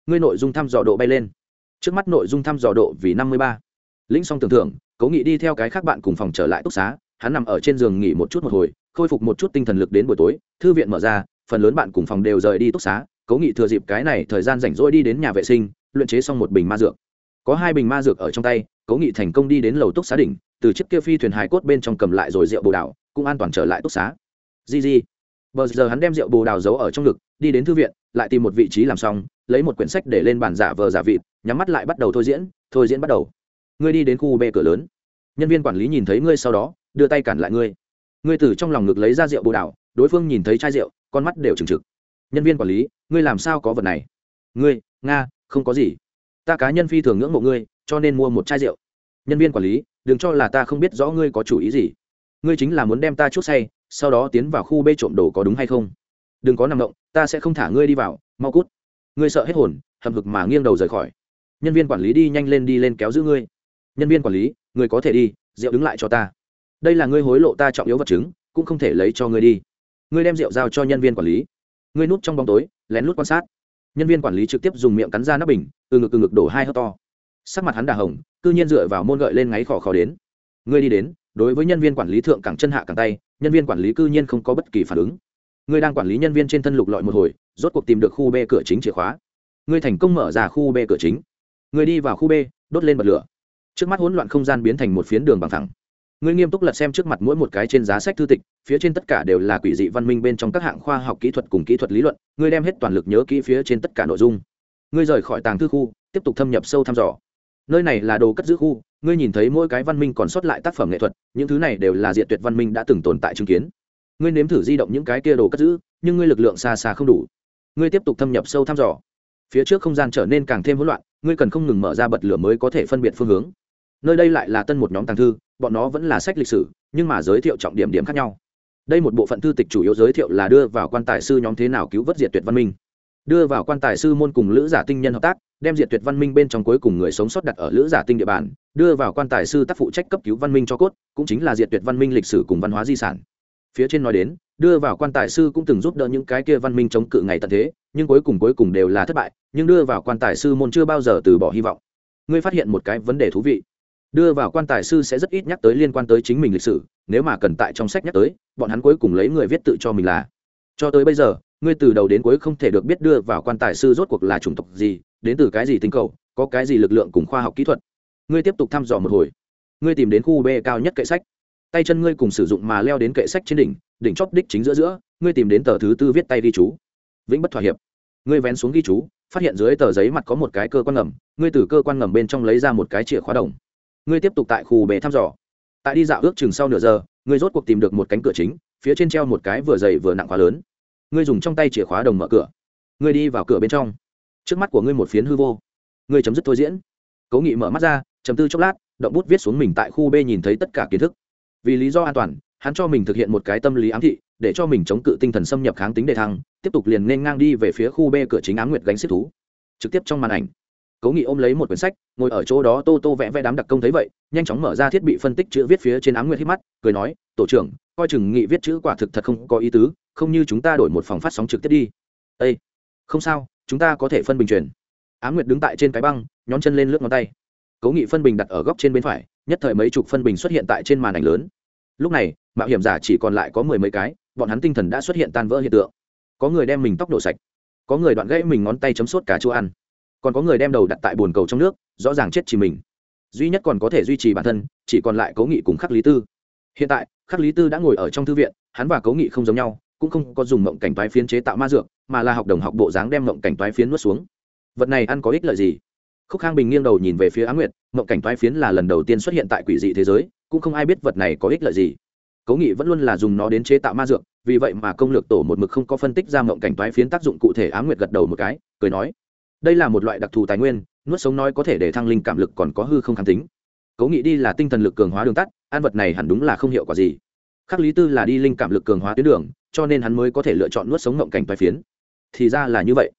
Ngươi nội dung thăm dò độ bay lên. Trước mắt nội dung thăm dò độ vì năm mươi ba. Lĩnh xong tưởng thưởng cố nghị đi theo cái khác bạn cùng phòng trở lại túc xá, hắn nằm ở trên giường nghỉ một chút một hồi, khôi phục một chút tinh thần lực đến buổi tối, thư viện mở ra, phần lớn bạn cùng phòng đều rời đi túc xá cố nghị thừa dịp cái này thời gian rảnh rỗi đi đến nhà vệ sinh, luyện chế xong một bình ma dược có hai bình ma dược ở trong tay, cố nghị thành công đi đến lầu túc xá đỉnh, từ chiếc kia phi thuyền hải cốt bên trong cầm lại rồi rượu bồ đào, cũng an toàn trở lại túc xá. Di di. Bờ giờ hắn đem rượu bồ đào giấu ở trong ngực, đi đến thư viện, lại tìm một vị trí làm xong, lấy một quyển sách để lên bàn giả vờ giả vịt, nhắm mắt lại bắt đầu thôi diễn thôi diễn bắt đầu. Ngươi đi đến khu bê cửa lớn. Nhân viên quản lý nhìn thấy ngươi sau đó, đưa tay cản lại ngươi. Ngươi từ trong lòng ngực lấy ra rượu bồ đào, đối phương nhìn thấy chai rượu, con mắt đều trừng trực nhân viên quản lý, ngươi làm sao có vật này? Ngươi, nga, không có gì ta cá nhân phi thường ngưỡng mộ ngươi, cho nên mua một chai rượu. Nhân viên quản lý, đừng cho là ta không biết rõ ngươi có chủ ý gì. Ngươi chính là muốn đem ta chút say, sau đó tiến vào khu bê trộm đồ có đúng hay không? Đừng có nằm động, ta sẽ không thả ngươi đi vào, mau cút. Ngươi sợ hết hồn hầm hực mà nghiêng đầu rời khỏi. Nhân viên quản lý đi nhanh lên đi lên kéo giữ ngươi. Nhân viên quản lý, người có thể đi, rượu đứng lại cho ta. Đây là ngươi hối lộ ta trọng yếu vật chứng, cũng không thể lấy cho ngươi đi. Ngươi đem rượu giao cho nhân viên quản lý. Ngươi núp trong bóng tối, lén lút quan sát nhân viên quản lý trực tiếp dùng miệng cắn ra nắp bình, từ ngực từ ngực đổ hai hớt to. Sắc mặt hắn đà hồng, cư nhiên dựa vào môn gợi lên ngáy khỏ khó đến. Ngươi đi đến, đối với nhân viên quản lý thượng cẳng chân hạ cẳng tay, nhân viên quản lý cư nhiên không có bất kỳ phản ứng. Ngươi đang quản lý nhân viên trên thân lục lọi một hồi, rốt cuộc tìm được khu b cửa chính chìa khóa. Ngươi thành công mở ra khu b cửa chính. Ngươi đi vào khu b, đốt lên bật lửa. Trước mắt hỗn loạn không gian biến thành một phiến đường bằng thẳng ngươi nghiêm túc lật xem trước mặt mỗi một cái trên giá sách thư tịch, phía trên tất cả đều là quỷ dị văn minh bên trong các hạng khoa học kỹ thuật cùng kỹ thuật lý luận, ngươi đem hết toàn lực nhớ kỹ phía trên tất cả nội dung. Ngươi rời khỏi tàng thư khu, tiếp tục thâm nhập sâu thăm dò. Nơi này là đồ cất giữ khu, ngươi nhìn thấy mỗi cái văn minh còn sót lại tác phẩm nghệ thuật, những thứ này đều là diện tuyệt văn minh đã từng tồn tại chứng kiến. Ngươi nếm thử di động những cái kia đồ cất giữ, nhưng ngươi lực lượng xa xa không đủ. Ngươi tiếp tục thâm nhập sâu thăm dò. Phía trước không gian trở nên càng thêm hỗn loạn, ngươi cần không ngừng mở ra bật lửa mới có thể phân biệt phương hướng. Nơi đây lại là tân một nhóm tàng thư bọn nó vẫn là sách lịch sử, nhưng mà giới thiệu trọng điểm điểm khác nhau. Đây một bộ phận thư tịch chủ yếu giới thiệu là đưa vào quan tài sư nhóm thế nào cứu vớt diệt tuyệt văn minh. Đưa vào quan tài sư môn cùng lữ giả tinh nhân hợp tác, đem diệt tuyệt văn minh bên trong cuối cùng người sống sót đặt ở lữ giả tinh địa bàn, đưa vào quan tài sư tác phụ trách cấp cứu văn minh cho cốt, cũng chính là diệt tuyệt văn minh lịch sử cùng văn hóa di sản. Phía trên nói đến, đưa vào quan tài sư cũng từng giúp đỡ những cái kia văn minh chống cự ngày tận thế, nhưng cuối cùng cuối cùng đều là thất bại, nhưng đưa vào quan tài sư môn chưa bao giờ từ bỏ hy vọng. Ngươi phát hiện một cái vấn đề thú vị đưa vào quan tài sư sẽ rất ít nhắc tới liên quan tới chính mình lịch sử, nếu mà cần tại trong sách nhắc tới, bọn hắn cuối cùng lấy người viết tự cho mình là. Cho tới bây giờ, ngươi từ đầu đến cuối không thể được biết đưa vào quan tài sư rốt cuộc là chủng tộc gì, đến từ cái gì tinh cầu, có cái gì lực lượng cùng khoa học kỹ thuật. Ngươi tiếp tục thăm dò một hồi. Ngươi tìm đến khu b cao nhất kệ sách. Tay chân ngươi cùng sử dụng mà leo đến kệ sách trên đỉnh đỉnh chóp đích chính giữa giữa, ngươi tìm đến tờ thứ tư viết tay ghi chú. Vĩnh bất thỏa hiệp. Ngươi vén xuống ghi chú, phát hiện dưới tờ giấy mặt có một cái cơ quan ngầm, ngươi từ cơ quan ngầm bên trong lấy ra một cái chìa khóa đồng ngươi tiếp tục tại khu bể thăm dò. Tại đi dạo ước chừng sau nửa giờ, ngươi rốt cuộc tìm được một cánh cửa chính, phía trên treo một cái vừa dày vừa nặng khóa lớn. Ngươi dùng trong tay chìa khóa đồng mở cửa. Ngươi đi vào cửa bên trong. Trước mắt của ngươi một phiến hư vô. Ngươi chấm dứt thôi diễn. Cố nghị mở mắt ra chấm tư chốc lát, động bút viết xuống mình tại khu b nhìn thấy tất cả kiến thức. Vì lý do an toàn, hắn cho mình thực hiện một cái tâm lý ám thị, để cho mình chống cự tinh thần xâm nhập kháng tính đề thăng, tiếp tục liền nên ngang đi về phía khu b cửa chính á m nguyệt gánh xếp thú. Trực tiếp trong màn ảnh cố nghị ôm lấy một quyển sách, ngồi ở chỗ đó tô tô vẽ vẽ đám đặc công thấy vậy, nhanh chóng mở ra thiết bị phân tích chữ viết phía trên ám nguyệt hít mắt, cười nói, tổ trưởng, coi chừng nghị viết chữ quả thực thật không có ý tứ, không như chúng ta đổi một phòng phát sóng trực tiếp đi. Â không sao, chúng ta có thể phân bình truyền. Ám nguyệt đứng tại trên cái băng, nhón chân lên lướt ngón tay. Cố nghị phân bình đặt ở góc trên bên phải, nhất thời mấy chục phân bình xuất hiện tại trên màn ảnh lớn. Lúc này, mạo hiểm giả chỉ còn lại có mười mấy cái, bọn hắn tinh thần đã xuất hiện tan vỡ hiện tượng. Có người đem mình tóc đổ sạch, có người đoạn gãy mình ngón tay chấm sốt cả chỗ ăn còn có người đem đầu đặt tại bồn cầu trong nước, rõ ràng chết chỉ mình. Duy nhất còn có thể duy trì bản thân, chỉ còn lại cố nghị cùng khắc lý tư. Hiện tại, khắc lý tư đã ngồi ở trong thư viện, hắn và cố nghị không giống nhau, cũng không có dùng mộng cảnh toái phiến chế tạo ma dược, mà là học đồng học bộ dáng đem mộng cảnh toái phiến nuốt xuống. Vật này ăn có ích lợi gì? Khúc khang bình nghiêng đầu nhìn về phía á nguyệt, mộng cảnh toái phiến là lần đầu tiên xuất hiện tại quỷ dị thế giới, cũng không ai biết vật này có ích lợi gì. Cố nghị vẫn luôn là dùng nó đến chế tạo ma dược, vì vậy mà công lược tổ một mực không có phân tích ra mộng cảnh toái phiến tác dụng cụ thể á nguyệt gật đầu một cái, cười nói đây là một loại đặc thù tài nguyên, nuốt sống nói có thể để thăng linh cảm lực còn có hư không kháng tính. Cố nghị đi là tinh thần lực cường hóa đường tắt, ăn vật này hẳn đúng là không hiệu quả gì. Khắc lý tư là đi linh cảm lực cường hóa tuyến đường, cho nên hắn mới có thể lựa chọn nuốt sống ngộng cảnh toái phiến. Thì ra là như vậy.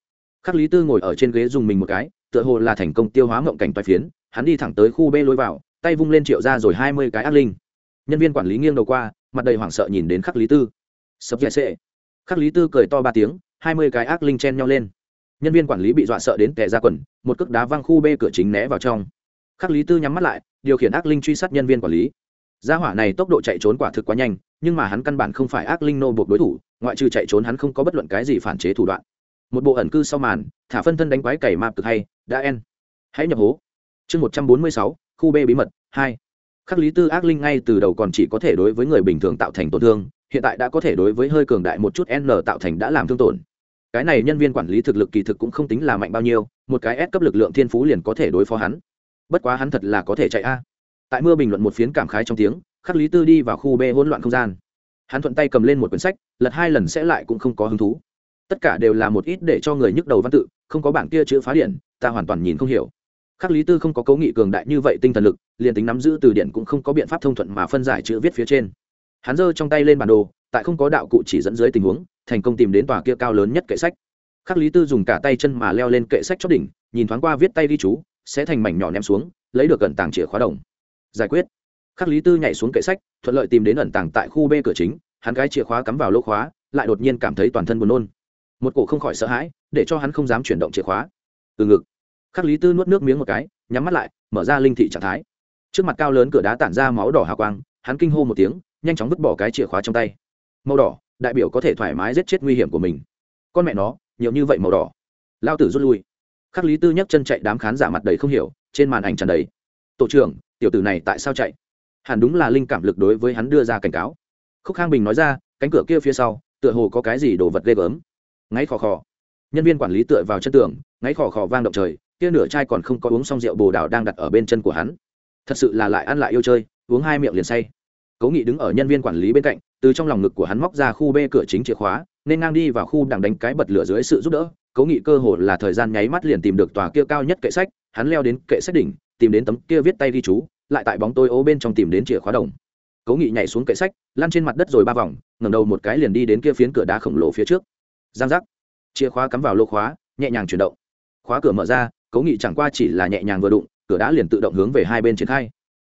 Khắc lý tư ngồi ở trên ghế dùng mình một cái, tựa hồ là thành công tiêu hóa ngộng cảnh toái phiến, hắn đi thẳng tới khu b lối vào, tay vung lên triệu ra rồi hai mươi cái ác linh. Nhân viên quản lý nghiêng đầu qua, mặt đầy hoảng sợ nhìn đến khắc lý tư. Sập dạy sệ. Khắc lý tư cười to ba tiếng, hai mươi cái ác linh chen nhau lên nhân viên quản lý bị dọa sợ đến tè ra quần, một cước đá văng khu b cửa chính né vào trong. Khắc lý tư nhắm mắt lại, điều khiển ác linh truy sát nhân viên quản lý. Gia hỏa này tốc độ chạy trốn quả thực quá nhanh, nhưng mà hắn căn bản không phải ác linh nô buộc đối thủ, ngoại trừ chạy trốn hắn không có bất luận cái gì phản chế thủ đoạn. Một bộ ẩn cư sau màn, thả phân thân đánh quái cày mạp cực hay, đã en. Hãy nhập hố. Chương một trăm bốn mươi sáu, khu b bí mật, hai. Khắc lý tư ác linh ngay từ đầu còn chỉ có thể đối với người bình thường tạo thành tổn thương, hiện tại đã có thể đối với hơi cường đại một chút n tạo thành đã làm thương tổn cái này nhân viên quản lý thực lực kỳ thực cũng không tính là mạnh bao nhiêu, một cái S cấp lực lượng thiên phú liền có thể đối phó hắn. Bất quá hắn thật là có thể chạy a. Tại mưa bình luận một phiến cảm khái trong tiếng, khắc lý tư đi vào khu b hỗn loạn không gian. Hắn thuận tay cầm lên một quyển sách, lật hai lần sẽ lại cũng không có hứng thú. Tất cả đều là một ít để cho người nhức đầu văn tự, không có bảng kia chữ phá điện, ta hoàn toàn nhìn không hiểu. Khắc lý tư không có cấu nghị cường đại như vậy tinh thần lực, liền tính nắm giữ từ điển cũng không có biện pháp thông thuận mà phân giải chữ viết phía trên. Hắn giơ trong tay lên bản đồ tại không có đạo cụ chỉ dẫn dưới tình huống, thành công tìm đến tòa kia cao lớn nhất kệ sách. Khắc lý tư dùng cả tay chân mà leo lên kệ sách chót đỉnh, nhìn thoáng qua viết tay ghi chú, sẽ thành mảnh nhỏ ném xuống, lấy được ẩn tàng chìa khóa đồng. Giải quyết. Khắc lý tư nhảy xuống kệ sách, thuận lợi tìm đến ẩn tàng tại khu b cửa chính, hắn cái chìa khóa cắm vào lỗ khóa, lại đột nhiên cảm thấy toàn thân buồn nôn. Một cổ không khỏi sợ hãi, để cho hắn không dám chuyển động chìa khóa. Từ ngực. Khắc lý tư nuốt nước miếng một cái, nhắm mắt lại, mở ra linh thị trạng thái. Trước mặt cao lớn cửa đá tản ra máu đỏ hào quang, hắn kinh hô một tiếng, nhanh chóng vứt bỏ cái chìa khóa trong tay màu đỏ, đại biểu có thể thoải mái giết chết nguy hiểm của mình. Con mẹ nó, nhiều như vậy màu đỏ. Lao tử rút lui. Khắc lý tư nhấc chân chạy đám khán giả mặt đầy không hiểu, trên màn ảnh tràn đầy. Tổ trưởng, tiểu tử này tại sao chạy? Hẳn đúng là linh cảm lực đối với hắn đưa ra cảnh cáo. Khúc khang bình nói ra, cánh cửa kia phía sau, tựa hồ có cái gì đồ vật ghê gớm. Ngáy khò khò. Nhân viên quản lý tựa vào chân tường, ngáy khò khò vang động trời, kia nửa chai còn không có uống xong rượu bồ đào đang đặt ở bên chân của hắn. Thật sự là lại ăn lại yêu chơi, uống hai miệng liền say cố nghị đứng ở nhân viên quản lý bên cạnh, từ trong lòng ngực của hắn móc ra khu bê cửa chính chìa khóa, nên ngang đi vào khu đằng đánh cái bật lửa dưới sự giúp đỡ. Cố nghị cơ hồ là thời gian nháy mắt liền tìm được tòa kia cao nhất kệ sách, hắn leo đến kệ sách đỉnh, tìm đến tấm kia viết tay ghi chú, lại tại bóng tôi ố bên trong tìm đến chìa khóa đồng. Cố nghị nhảy xuống kệ sách, lăn trên mặt đất rồi ba vòng, ngẩng đầu một cái liền đi đến kia phiến cửa đá khổng lồ phía trước. Giang giác. Chìa khóa cắm vào lô khóa, nhẹ nhàng chuyển động. Khóa cửa mở ra, cố nghị chẳng qua chỉ là nhẹ nhàng vừa đụng, cửa đá liền tự động hướng về hai bên triển khai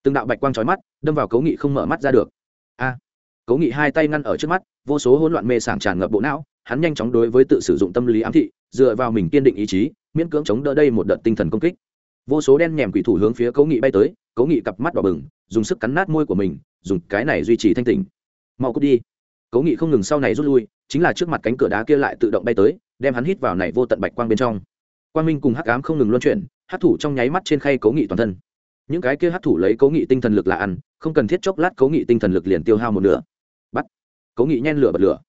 từng đạo bạch quang trói mắt, đâm vào cố nghị không mở mắt ra được. A! Cố nghị hai tay ngăn ở trước mắt, vô số hỗn loạn mê sảng tràn ngập bộ não, hắn nhanh chóng đối với tự sử dụng tâm lý ám thị, dựa vào mình kiên định ý chí, miễn cưỡng chống đỡ đây một đợt tinh thần công kích. Vô số đen nhèm quỷ thủ hướng phía cố nghị bay tới, cố nghị cặp mắt đỏ bừng, dùng sức cắn nát môi của mình, dùng cái này duy trì thanh tình mau cút đi. Cố nghị không ngừng sau này rút lui, chính là trước mặt cánh cửa đá kia lại tự động bay tới, đem hắn hít vào này vô tận bạch quang bên trong. Quang minh cùng hắc ám không ngừng luân chuyển hắc thủ trong nháy mắt trên khay cố nghị toàn thân những cái kia hát thủ lấy cố nghị tinh thần lực là ăn, không cần thiết chốc lát cố nghị tinh thần lực liền tiêu hao một nửa. Bắt. Cố nghị nhen lửa bật lửa.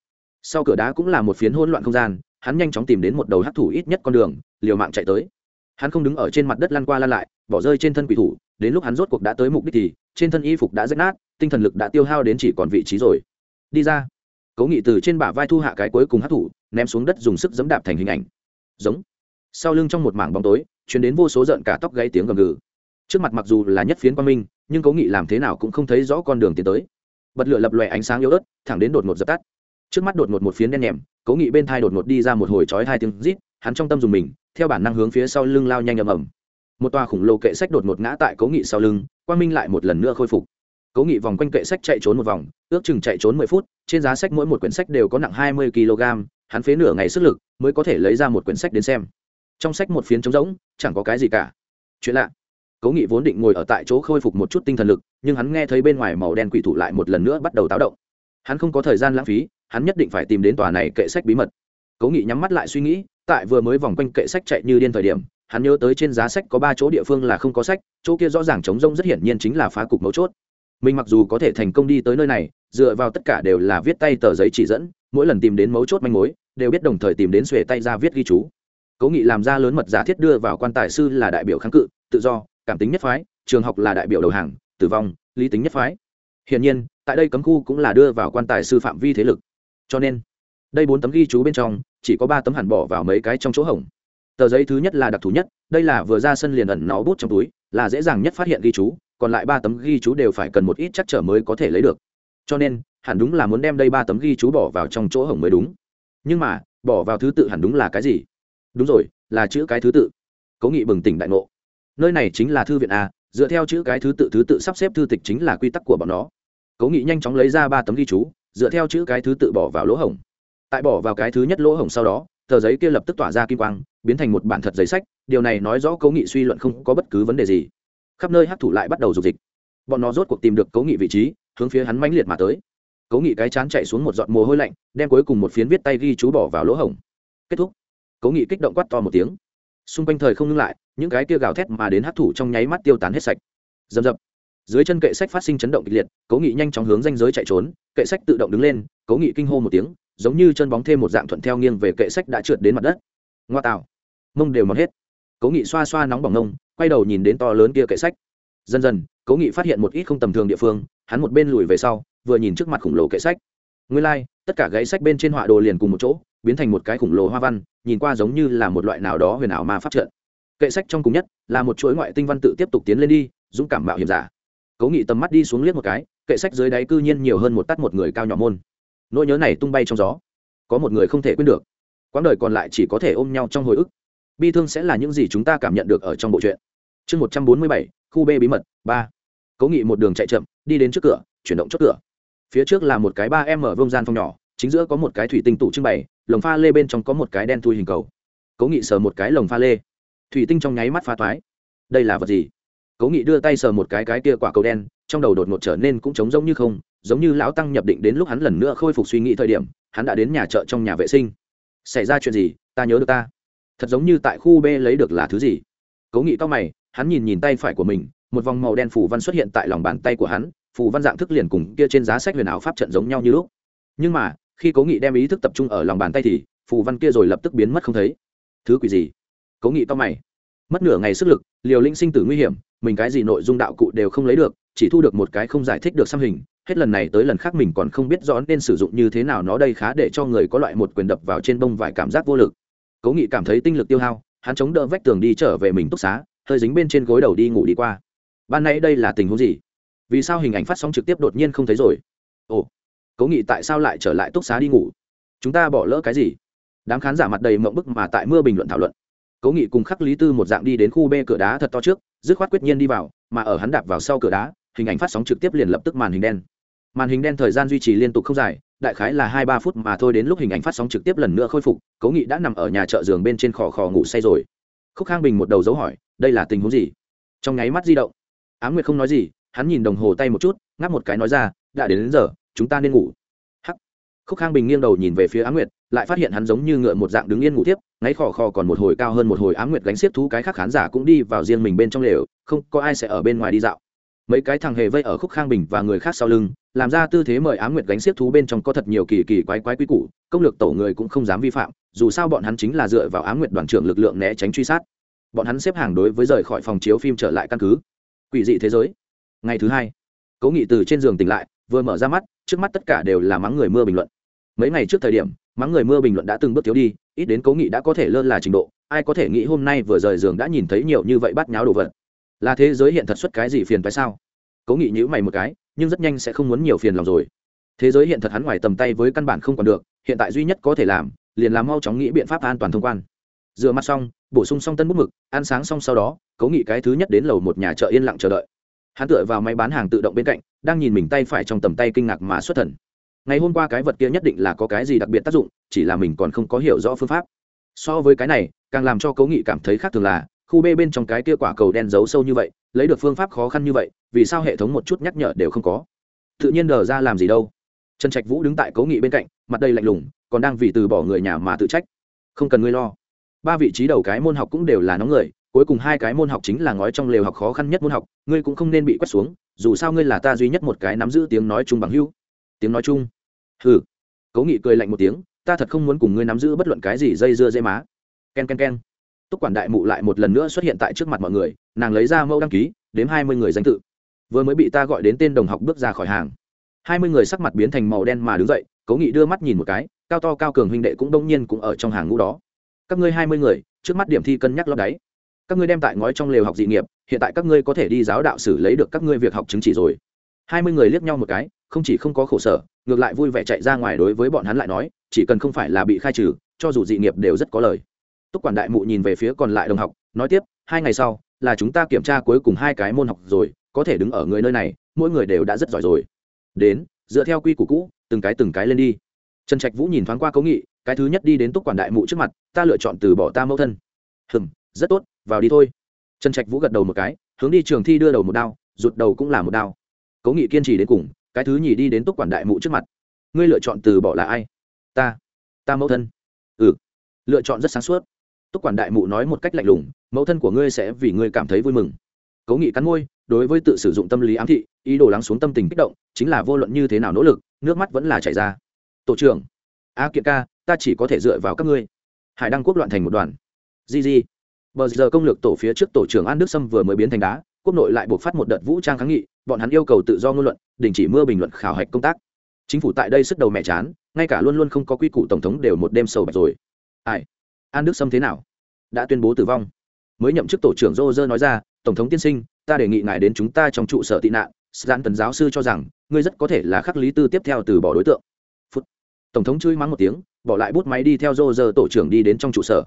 Sau cửa đá cũng là một phiến hỗn loạn không gian, hắn nhanh chóng tìm đến một đầu hát thủ ít nhất con đường, liều mạng chạy tới. Hắn không đứng ở trên mặt đất lăn qua lăn lại, bỏ rơi trên thân quỷ thủ, đến lúc hắn rốt cuộc đã tới mục đích thì, trên thân y phục đã rách nát, tinh thần lực đã tiêu hao đến chỉ còn vị trí rồi. Đi ra. Cố nghị từ trên bả vai thu hạ cái cuối cùng hát thủ, ném xuống đất dùng sức dẫm đạp thành hình ảnh. Giống. Sau lưng trong một mảng bóng tối chuyển đến vô số rợn cả tóc gáy tiếng gầm gừ trước mặt mặc dù là nhất phiến quan minh, nhưng cố nghị làm thế nào cũng không thấy rõ con đường tiến tới. Bật lửa lập lòe ánh sáng yếu ớt, thẳng đến đột ngột dập tắt. Trước mắt đột ngột một phiến đen nhèm cố nghị bên thai đột ngột đi ra một hồi chói hai tiếng rít, hắn trong tâm dùng mình, theo bản năng hướng phía sau lưng lao nhanh ầm ầm. Một tòa khủng lồ kệ sách đột ngột ngã tại cố nghị sau lưng, quang minh lại một lần nữa khôi phục. Cố nghị vòng quanh kệ sách chạy trốn một vòng, ước chừng chạy trốn mười phút, trên giá sách mỗi một quyển sách đều có nặng hai mươi kg hắn phế nửa ngày sức lực mới có thể lấy ra một quyển sách đến xem. Trong sách một phiến trống rỗng, chẳng có cái gì cả. Chuyện lạ cố nghị vốn định ngồi ở tại chỗ khôi phục một chút tinh thần lực, nhưng hắn nghe thấy bên ngoài màu đen quỷ thủ lại một lần nữa bắt đầu táo động. Hắn không có thời gian lãng phí, hắn nhất định phải tìm đến tòa này kệ sách bí mật. Cố nghị nhắm mắt lại suy nghĩ, tại vừa mới vòng quanh kệ sách chạy như điên thời điểm, hắn nhớ tới trên giá sách có ba chỗ địa phương là không có sách, chỗ kia rõ ràng trống rông rất hiển nhiên chính là phá cục mấu chốt. Mình mặc dù có thể thành công đi tới nơi này, dựa vào tất cả đều là viết tay tờ giấy chỉ dẫn, mỗi lần tìm đến mấu chốt manh mối, đều biết đồng thời tìm đến xuề tay ra viết ghi chú. Cố nghị làm ra lớn mật giả thiết đưa vào quan tài sư là đại biểu kháng cự, tự do cảm tính nhất phái, trường học là đại biểu đầu hàng, tử vong, lý tính nhất phái. Hiển nhiên, tại đây cấm khu cũng là đưa vào quan tài sư phạm vi thế lực. Cho nên, đây bốn tấm ghi chú bên trong, chỉ có ba tấm hẳn bỏ vào mấy cái trong chỗ hỏng tờ giấy thứ nhất là đặc thù nhất, đây là vừa ra sân liền ẩn nó bút trong túi, là dễ dàng nhất phát hiện ghi chú, còn lại ba tấm ghi chú đều phải cần một ít chắc trở mới có thể lấy được. Cho nên, hẳn đúng là muốn đem đây ba tấm ghi chú bỏ vào trong chỗ hỏng mới đúng. Nhưng mà, bỏ vào thứ tự hẳn đúng là cái gì? Đúng rồi, là chữ cái thứ tự. Cố nghị bừng tỉnh đại ngộ nơi này chính là thư viện a, dựa theo chữ cái thứ tự thứ tự sắp xếp thư tịch chính là quy tắc của bọn nó. Cố nghị nhanh chóng lấy ra ba tấm ghi chú, dựa theo chữ cái thứ tự bỏ vào lỗ hổng. Tại bỏ vào cái thứ nhất lỗ hổng sau đó, tờ giấy kia lập tức tỏa ra kim quang, biến thành một bản thật giấy sách, điều này nói rõ cố nghị suy luận không có bất cứ vấn đề gì. Khắp nơi hắc thủ lại bắt đầu dục dịch. Bọn nó rốt cuộc tìm được cố nghị vị trí, hướng phía hắn mãnh liệt mà tới. Cố nghị cái chán chạy xuống một giọt mồ hôi lạnh, đem cuối cùng một phiến viết tay ghi chú bỏ vào lỗ hổng. Kết thúc. Cố nghị kích động quát to một tiếng xung quanh thời không ngưng lại những cái kia gào thét mà đến hát thủ trong nháy mắt tiêu tán hết sạch. Dầm dập dưới chân kệ sách phát sinh chấn động kịch liệt cố nghị nhanh chóng hướng danh giới chạy trốn kệ sách tự động đứng lên cố nghị kinh hô một tiếng giống như chân bóng thêm một dạng thuận theo nghiêng về kệ sách đã trượt đến mặt đất. Ngoa tạo. Mông đều mòn hết. Cố nghị xoa xoa nóng bỏng nông quay đầu nhìn đến to lớn kia kệ sách. Dần dần cố nghị phát hiện một ít không tầm thường địa phương hắn một bên lùi về sau vừa nhìn trước mặt khủng lồ kệ sách. Nguyên lai、like, tất cả gãy sách bên trên họa đồ liền cùng một chỗ biến thành một cái khủng lồ hoa văn, nhìn qua giống như là một loại nào đó huyền ảo ma pháp trận. Kệ sách trong cùng nhất là một chuỗi ngoại tinh văn tự tiếp tục tiến lên đi, dũng cảm mạo hiểm giả. Cố nghị tầm mắt đi xuống liếc một cái, kệ sách dưới đáy cư nhiên nhiều hơn một tắt một người cao nhỏ môn. Nỗi nhớ này tung bay trong gió. Có một người không thể quên được. Quãng đời còn lại chỉ có thể ôm nhau trong hồi ức. Bi thương sẽ là những gì chúng ta cảm nhận được ở trong bộ truyện. Chương một trăm bốn mươi bảy, khu b bí mật, ba. Cố nghị một đường chạy chậm, đi đến trước cửa, chuyển động chốt cửa. Phía trước là một cái ba m mở vông gian phòng nhỏ, chính giữa có một cái thủy tinh tủ trưng bày lồng pha lê bên trong có một cái đen thui hình cầu. Cố nghị sờ một cái lồng pha lê. Thủy tinh trong nháy mắt pha toái. Đây là vật gì? Cố nghị đưa tay sờ một cái cái kia quả cầu đen, trong đầu đột ngột trở nên cũng trống giống như không, giống như lão tăng nhập định đến lúc hắn lần nữa khôi phục suy nghĩ thời điểm, hắn đã đến nhà chợ trong nhà vệ sinh. Xảy ra chuyện gì? Ta nhớ được ta. Thật giống như tại khu b lấy được là thứ gì. Cố nghị to mày, hắn nhìn nhìn tay phải của mình, một vòng màu đen phủ văn xuất hiện tại lòng bàn tay của hắn phủ văn dạng thức liền cùng kia trên giá sách huyền ảo pháp trận giống nhau như lúc. Nhưng mà khi cố nghị đem ý thức tập trung ở lòng bàn tay thì phù văn kia rồi lập tức biến mất không thấy. Thứ quỷ gì? Cố nghị to mày. Mất nửa ngày sức lực, liều linh sinh tử nguy hiểm, mình cái gì nội dung đạo cụ đều không lấy được, chỉ thu được một cái không giải thích được xăm hình. Hết lần này tới lần khác mình còn không biết rõ nên sử dụng như thế nào nó đây khá để cho người có loại một quyền đập vào trên bông vải cảm giác vô lực. Cố nghị cảm thấy tinh lực tiêu hao, hắn chống đỡ vách tường đi trở về mình túc xá, hơi dính bên trên gối đầu đi ngủ đi qua. Ban nãy đây là tình huống gì? Vì sao hình ảnh phát sóng trực tiếp đột nhiên không thấy rồi? Ồ cố nghị tại sao lại trở lại túc xá đi ngủ? Chúng ta bỏ lỡ cái gì? Đám khán giả mặt đầy mộng bức mà tại mưa bình luận thảo luận. Cố nghị cùng khắc lý tư một dạng đi đến khu b cửa đá thật to trước dứt khoát quyết nhiên đi vào mà ở hắn đạp vào sau cửa đá hình ảnh phát sóng trực tiếp liền lập tức màn hình đen. Màn hình đen thời gian duy trì liên tục không dài đại khái là hai ba phút mà thôi đến lúc hình ảnh phát sóng trực tiếp lần nữa khôi phục cố nghị đã nằm ở nhà chợ giường bên trên khò khò ngủ say rồi. Khúc khang bình một đầu dấu hỏi đây là tình huống gì? Trong nháy mắt di động. Á m nguyệt không nói gì hắn nhìn đồng hồ tay một chút ngáp một cái nói ra đã đến, đến giờ chúng ta nên ngủ. Hắc. Khúc khang bình nghiêng đầu nhìn về phía á m nguyệt, lại phát hiện hắn giống như ngựa một dạng đứng yên ngủ tiếp ngáy khò khò còn một hồi cao hơn một hồi á m nguyệt gánh xiết thú cái khác khán giả cũng đi vào riêng mình bên trong lều, không có ai sẽ ở bên ngoài đi dạo. Mấy cái thằng hề vây ở khúc khang bình và người khác sau lưng, làm ra tư thế mời á m nguyệt gánh xiết thú bên trong có thật nhiều kỳ kỳ quái quái quy củ, công lược tổ người cũng không dám vi phạm, dù sao bọn hắn chính là dựa vào á nguyệt đoàn trưởng lực lượng né tránh truy sát. Bọn hắn xếp hàng đối với rời khỏi phòng chiếu phim trở lại căn cứ. Quỷ dị thế giới. Ngày thứ hai, cố nghị từ trên giường tỉnh lại, vừa mở ra mắt trước mắt tất cả đều là mắng người mưa bình luận. Mấy ngày trước thời điểm, mắng người mưa bình luận đã từng bước thiếu đi, ít đến cố nghị đã có thể lơ là trình độ, ai có thể nghĩ hôm nay vừa rời giường đã nhìn thấy nhiều như vậy bắt nháo đồ vật. Là thế giới hiện thật xuất cái gì phiền tại sao? Cố nghị nhữ mày một cái, nhưng rất nhanh sẽ không muốn nhiều phiền lòng rồi. Thế giới hiện thật hắn ngoài tầm tay với căn bản không còn được, hiện tại duy nhất có thể làm, liền làm mau chóng nghĩ biện pháp an toàn thông quan. Rửa mặt xong, bổ sung xong tân bút mực, ăn sáng xong sau đó, cố nghị cái thứ nhất đến lầu một nhà chợ yên lặng chờ đợi. Hắn tựa vào máy bán hàng tự động bên cạnh đang nhìn mình tay phải trong tầm tay kinh ngạc mà xuất thần. Ngày hôm qua cái vật kia nhất định là có cái gì đặc biệt tác dụng, chỉ là mình còn không có hiểu rõ phương pháp. So với cái này, càng làm cho cố nghị cảm thấy khác thường là, khu b bên trong cái kia quả cầu đen giấu sâu như vậy, lấy được phương pháp khó khăn như vậy, vì sao hệ thống một chút nhắc nhở đều không có? Tự nhiên đờ ra làm gì đâu. Trần trạch vũ đứng tại cố nghị bên cạnh, mặt đầy lạnh lùng, còn đang vì từ bỏ người nhà mà tự trách. Không cần ngươi lo. Ba vị trí đầu cái môn học cũng đều là nóng người, cuối cùng hai cái môn học chính là ngói trong lều học khó khăn nhất môn học, ngươi cũng không nên bị quét xuống dù sao ngươi là ta duy nhất một cái nắm giữ tiếng nói chung bằng hữu. Tiếng nói chung? Hừ. Cố nghị cười lạnh một tiếng, ta thật không muốn cùng ngươi nắm giữ bất luận cái gì dây dưa dây má. K e n k e n k e n túc quản đại mụ lại một lần nữa xuất hiện tại trước mặt mọi người, nàng lấy ra mẫu đăng ký, đếm hai mươi người danh tự. Vừa mới bị ta gọi đến tên đồng học bước ra khỏi hàng. Hai mươi người sắc mặt biến thành màu đen mà đứng dậy, cố nghị đưa mắt nhìn một cái, cao to cao cường huynh đệ cũng đông nhiên cũng ở trong hàng ngũ đó. Các ngươi hai mươi người, trước mắt điểm thi cân nhắc lót đáy các ngươi đem tại ngói trong lều học dị nghiệp, hiện tại các ngươi có thể đi giáo đạo sử lấy được các ngươi việc học chứng chỉ rồi. Hai mươi người liếc nhau một cái, không chỉ không có khổ sở, ngược lại vui vẻ chạy ra ngoài đối với bọn hắn lại nói, chỉ cần không phải là bị khai trừ, cho dù dị nghiệp đều rất có lời. Túc quản đại mụ nhìn về phía còn lại đồng học, nói tiếp, hai ngày sau, là chúng ta kiểm tra cuối cùng hai cái môn học rồi, có thể đứng ở người nơi này, mỗi người đều đã rất giỏi rồi. Đến, dựa theo quy củ cũ, từng cái từng cái lên đi. Trần trạch vũ nhìn thoáng qua cố nghị, cái thứ nhất đi đến túc quản đại mụ trước mặt, ta lựa chọn từ bỏ ta mẫu thân. Hừm, rất tốt vào đi thôi. Trần trạch vũ gật đầu một cái, hướng đi trường thi đưa đầu một đao, rụt đầu cũng là một đao. Cố nghị kiên trì đến cùng, cái thứ nhì đi đến túc quản đại mụ trước mặt. Ngươi lựa chọn từ bỏ là ai? Ta. Ta mẫu thân. Ừ. Lựa chọn rất sáng suốt. Túc quản đại mụ nói một cách lạnh lùng, mẫu thân của ngươi sẽ vì ngươi cảm thấy vui mừng. Cố nghị cắn môi, đối với tự sử dụng tâm lý ám thị, ý đồ lắng xuống tâm tình kích động, chính là vô luận như thế nào nỗ lực, nước mắt vẫn là chảy ra. Tổ trưởng. A kiện ca, ta chỉ có thể dựa vào các ngươi. Hải đăng quốc loạn thành một đoàn. Gg bờ giờ công lược tổ phía trước tổ trưởng an đức sâm vừa mới biến thành đá, quốc nội lại buộc phát một đợt vũ trang kháng nghị, bọn hắn yêu cầu tự do ngôn luận, đình chỉ mưa bình luận khảo hạch công tác. Chính phủ tại đây sức đầu mẹ chán, ngay cả luôn luôn không có quy củ tổng thống đều một đêm sầu bạch rồi. Ai? An đức sâm thế nào? Đã tuyên bố tử vong. Mới nhậm chức tổ trưởng rô rơ nói ra, tổng thống tiên sinh, ta đề nghị ngài đến chúng ta trong trụ sở tị nạn. Giãn tần giáo sư cho rằng, ngươi rất có thể là khắc lý tư tiếp theo từ bỏ đối tượng. Phút. tổng thống chửi mắng một tiếng, bỏ lại bút máy đi theo rô rơ tổ trưởng đi đến trong trụ sở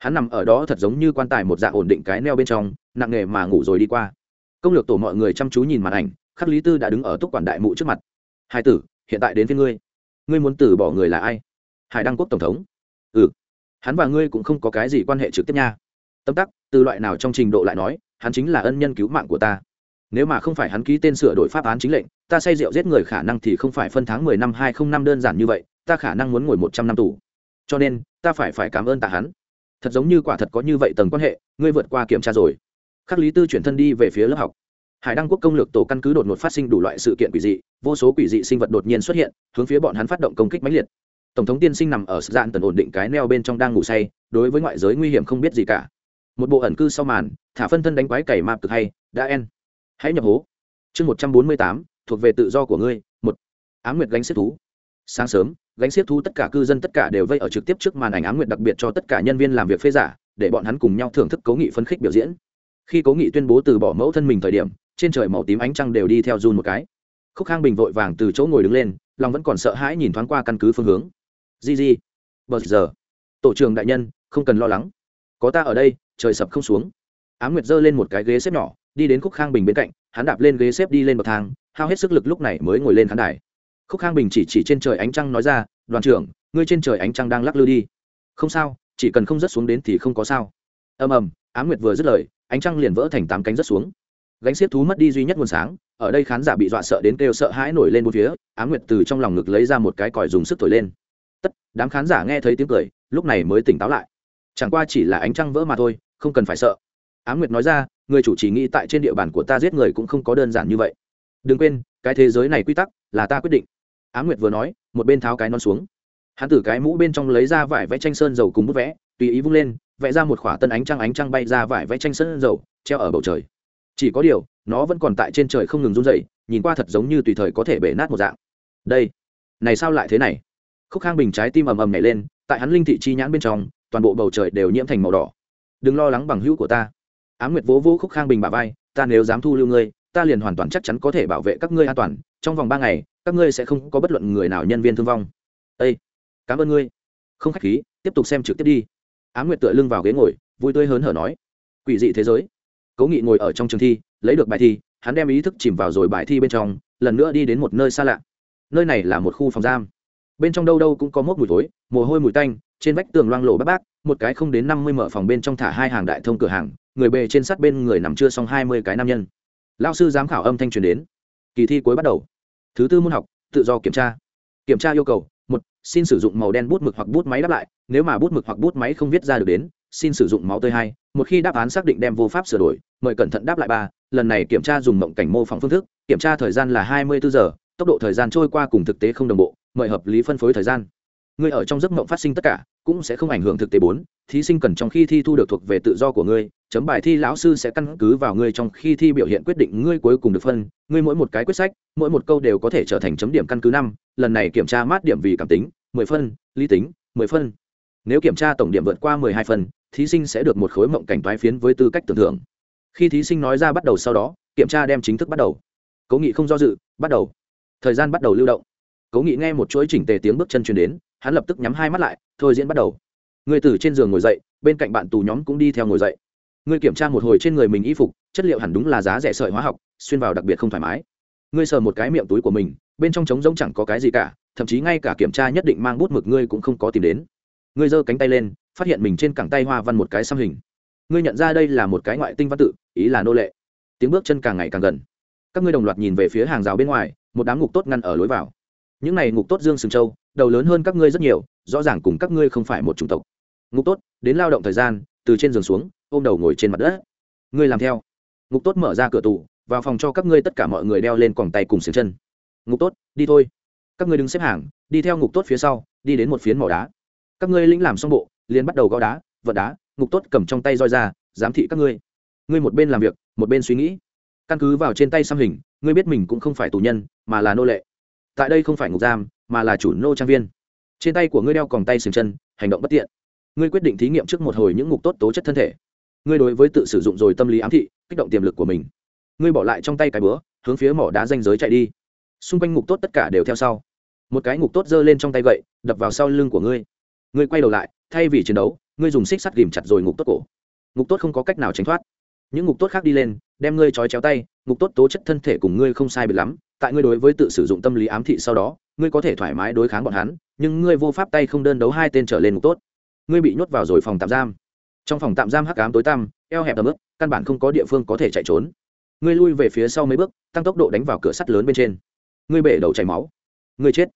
hắn nằm ở đó thật giống như quan tài một dạng ổn định cái neo bên trong, nặng nề mà ngủ rồi đi qua. Công lược tổ mọi người chăm chú nhìn màn ảnh, khắc lý tư đã đứng ở túc quản đại mụ trước mặt. Hai tử, hiện tại đến với ngươi. Ngươi muốn từ bỏ người là ai? Hải đăng quốc tổng thống. Ừ. Hắn và ngươi cũng không có cái gì quan hệ trực tiếp nha. Tâm tắc, từ loại nào trong trình độ lại nói, hắn chính là ân nhân cứu mạng của ta. Nếu mà không phải hắn ký tên sửa đổi pháp án chính lệnh, ta say rượu giết người khả năng thì không phải phân tháng mười năm hai không năm đơn giản như vậy, ta khả năng muốn ngồi một trăm năm tù. Cho nên, ta phải phải cảm ơn tạ hắn thật giống như quả thật có như vậy tầng quan hệ, ngươi vượt qua kiểm tra rồi. Khắc lý tư chuyển thân đi về phía lớp học. Hải đăng quốc công lược tổ căn cứ đột ngột phát sinh đủ loại sự kiện quỷ dị, vô số quỷ dị sinh vật đột nhiên xuất hiện, hướng phía bọn hắn phát động công kích mãnh liệt. Tổng thống tiên sinh nằm ở dạn tần ổn định cái neo bên trong đang ngủ say, đối với ngoại giới nguy hiểm không biết gì cả. Một bộ ẩn cư sau màn, thả phân thân đánh quái cày mạp cực hay, đã en. Hãy nhập hố. Chương một trăm bốn mươi tám, thuộc về tự do của ngươi, một. Á m nguyệt gánh xếp thú sáng sớm, gánh xiết thu tất cả cư dân tất cả đều vây ở trực tiếp trước màn ảnh ám nguyện đặc biệt cho tất cả nhân viên làm việc phê giả, để bọn hắn cùng nhau thưởng thức cố nghị phấn khích biểu diễn. Khi cố nghị tuyên bố từ bỏ mẫu thân mình thời điểm, trên trời màu tím ánh trăng đều đi theo run một cái. Khúc khang bình vội vàng từ chỗ ngồi đứng lên, lòng vẫn còn sợ hãi nhìn thoáng qua căn cứ phương hướng. Di di, bờ giờ. Tổ trưởng đại nhân, không cần lo lắng. Có ta ở đây, trời sập không xuống. Ám nguyệt giơ lên một cái ghế xếp nhỏ, đi đến khúc khang bình bên cạnh, hắn đạp lên ghế xếp đi lên bậc thang, hao hết sức lực lúc này mới ngồi lên khán đài khúc khang bình chỉ chỉ trên trời ánh trăng nói ra, đoàn trưởng, ngươi trên trời ánh trăng đang lắc lư đi. Không sao, chỉ cần không rớt xuống đến thì không có sao. Ầm ầm á m nguyệt vừa dứt lời, ánh trăng liền vỡ thành tám cánh rớt xuống. Gánh xiết thú mất đi duy nhất nguồn sáng, ở đây khán giả bị dọa sợ đến kêu sợ hãi nổi lên một phía á m nguyệt từ trong lòng ngực lấy ra một cái còi dùng sức thổi lên. Tất, đám khán giả nghe thấy tiếng cười, lúc này mới tỉnh táo lại. Chẳng qua chỉ là ánh trăng vỡ mà thôi, không cần phải sợ. Á m nguyệt nói ra, người chủ trì nghĩ tại trên địa bàn của ta giết người cũng không có đơn giản như vậy. Đừng quên, cái thế giới này quy tắc là ta quyết định á nguyệt vừa nói, một bên tháo cái non xuống. Hắn từ cái mũ bên trong lấy ra vải vẽ tranh sơn dầu cùng bút vẽ, tùy ý vung lên, vẽ ra một khỏa tân ánh trăng ánh trăng bay ra vải vẽ tranh sơn dầu, treo ở bầu trời. Chỉ có điều, nó vẫn còn tại trên trời không ngừng run dậy nhìn qua thật giống như tùy thời có thể bể nát một dạng. Đây, này sao lại thế này? Khúc khang bình trái tim ầm ầm nhảy lên, tại hắn linh thị chi nhãn bên trong, toàn bộ bầu trời đều nhiễm thành màu đỏ. Đừng lo lắng bằng hữu của ta. Á m nguyệt vỗ vỗ khúc khang bình bà vai, ta nếu dám thu lưu ngươi ta liền hoàn toàn chắc chắn có thể bảo vệ các ngươi an toàn, trong vòng ba ngày, các ngươi sẽ không có bất luận người nào nhân viên thương vong. Â cảm ơn ngươi. Không khách khí, tiếp tục xem trực tiếp đi. Á m nguyệt tựa lưng vào ghế ngồi, vui tươi hớn hở nói. Quỷ dị thế giới. Cố nghị ngồi ở trong trường thi, lấy được bài thi, hắn đem ý thức chìm vào rồi bài thi bên trong, lần nữa đi đến một nơi xa lạ. Nơi này là một khu phòng giam. Bên trong đâu đâu cũng có mốc mùi tối mồ hôi mùi tanh, trên vách tường loang lộ bác bác một cái không đến năm mươi mở phòng bên trong thả hai hàng đại thông cửa hàng, người bề trên sát bên người nằm chưa xong hai mươi cái nam nhân lao sư giám khảo âm thanh truyền đến. Kỳ thi cuối bắt đầu. Thứ tư môn học, tự do kiểm tra. Kiểm tra yêu cầu, một, xin sử dụng màu đen bút mực hoặc bút máy đáp lại. Nếu mà bút mực hoặc bút máy không viết ra được đến, xin sử dụng máu tươi hai. Một khi đáp án xác định đem vô pháp sửa đổi, mời cẩn thận đáp lại ba. Lần này kiểm tra dùng mộng cảnh mô phỏng phương thức, kiểm tra thời gian là hai mươi bốn giờ, tốc độ thời gian trôi qua cùng thực tế không đồng bộ, mời hợp lý phân phối thời gian. Người ở trong giấc mộng phát sinh tất cả, cũng sẽ không ảnh hưởng thực tế bốn. Thí sinh cần trong khi thi thu được thuộc về tự do của ngươi chấm bài thi lão sư sẽ căn cứ vào ngươi trong khi thi biểu hiện quyết định ngươi cuối cùng được phân. Ngươi mỗi một cái quyết sách, mỗi một câu đều có thể trở thành chấm điểm căn cứ năm. Lần này kiểm tra mát điểm vì cảm tính, mười phân, lý tính, mười phân. Nếu kiểm tra tổng điểm vượt qua mười hai phân, thí sinh sẽ được một khối mộng cảnh toái phiến với tư cách tưởng thưởng. Khi thí sinh nói ra bắt đầu sau đó, kiểm tra đem chính thức bắt đầu. Cố nghị không do dự, bắt đầu. Thời gian bắt đầu lưu động. Cố nghị nghe một chuỗi chỉnh tề tiếng bước chân truyền đến, hắn lập tức nhắm hai mắt lại, thôi diễn bắt đầu. Người từ trên giường ngồi dậy, bên cạnh bạn tù nhóm cũng đi theo ngồi dậy ngươi kiểm tra một hồi trên người mình y phục, chất liệu hẳn đúng là giá rẻ sợi hóa học, xuyên vào đặc biệt không thoải mái. Ngươi sờ một cái miệng túi của mình, bên trong trống rỗng chẳng có cái gì cả, thậm chí ngay cả kiểm tra nhất định mang bút mực ngươi cũng không có tìm đến. Ngươi giơ cánh tay lên, phát hiện mình trên cẳng tay hoa văn một cái xăm hình. Ngươi nhận ra đây là một cái ngoại tinh văn tự, ý là nô lệ. Tiếng bước chân càng ngày càng gần. Các ngươi đồng loạt nhìn về phía hàng rào bên ngoài, một đám ngục tốt ngăn ở lối vào. Những này ngục tốt dương sừng châu, đầu lớn hơn các ngươi rất nhiều, rõ ràng cùng các ngươi không phải một chủng tộc. Ngục tốt, đến lao động thời gian, từ trên giường xuống ôm đầu ngồi trên mặt đất. Ngươi làm theo. Ngục tốt mở ra cửa tủ, vào phòng cho các ngươi tất cả mọi người đeo lên quòng tay cùng xiềng chân. Ngục tốt, đi thôi. Các ngươi đứng xếp hàng, đi theo ngục tốt phía sau, đi đến một phiến mỏ đá. Các ngươi lĩnh làm xong bộ, liền bắt đầu gõ đá vật đá, ngục tốt cầm trong tay roi ra, giám thị các ngươi. Ngươi một bên làm việc, một bên suy nghĩ. Căn cứ vào trên tay xăm hình, ngươi biết mình cũng không phải tù nhân, mà là nô lệ. Tại đây không phải ngục giam, mà là chủ nô trang viên. Trên tay của ngươi đeo còng tay xiềng chân, hành động bất tiện. Ngươi quyết định thí nghiệm trước một hồi những ngục tốt tố chất thân thể ngươi đối với tự sử dụng rồi tâm lý ám thị, kích động tiềm lực của mình. Ngươi bỏ lại trong tay cái bữa, hướng phía mỏ đá danh giới chạy đi. Xung quanh ngục tốt tất cả đều theo sau. Một cái ngục tốt giơ lên trong tay gậy, đập vào sau lưng của ngươi. Ngươi quay đầu lại, thay vì chiến đấu, ngươi dùng xích sắt ghìm chặt rồi ngục tốt cổ. Ngục tốt không có cách nào tránh thoát. Những ngục tốt khác đi lên, đem ngươi trói chéo tay, ngục tốt tố chất thân thể cùng ngươi không sai biệt lắm, tại ngươi đối với tự sử dụng tâm lý ám thị sau đó, ngươi có thể thoải mái đối kháng bọn hắn, nhưng ngươi vô pháp tay không đơn đấu hai tên trở lên ngục tốt. Ngươi bị nhốt vào rồi phòng tạm giam trong phòng tạm giam hắc ám tối tăm, eo hẹp tầm ướp căn bản không có địa phương có thể chạy trốn. Ngươi lui về phía sau mấy bước, tăng tốc độ đánh vào cửa sắt lớn bên trên. Ngươi bể đầu chảy máu. Ngươi chết.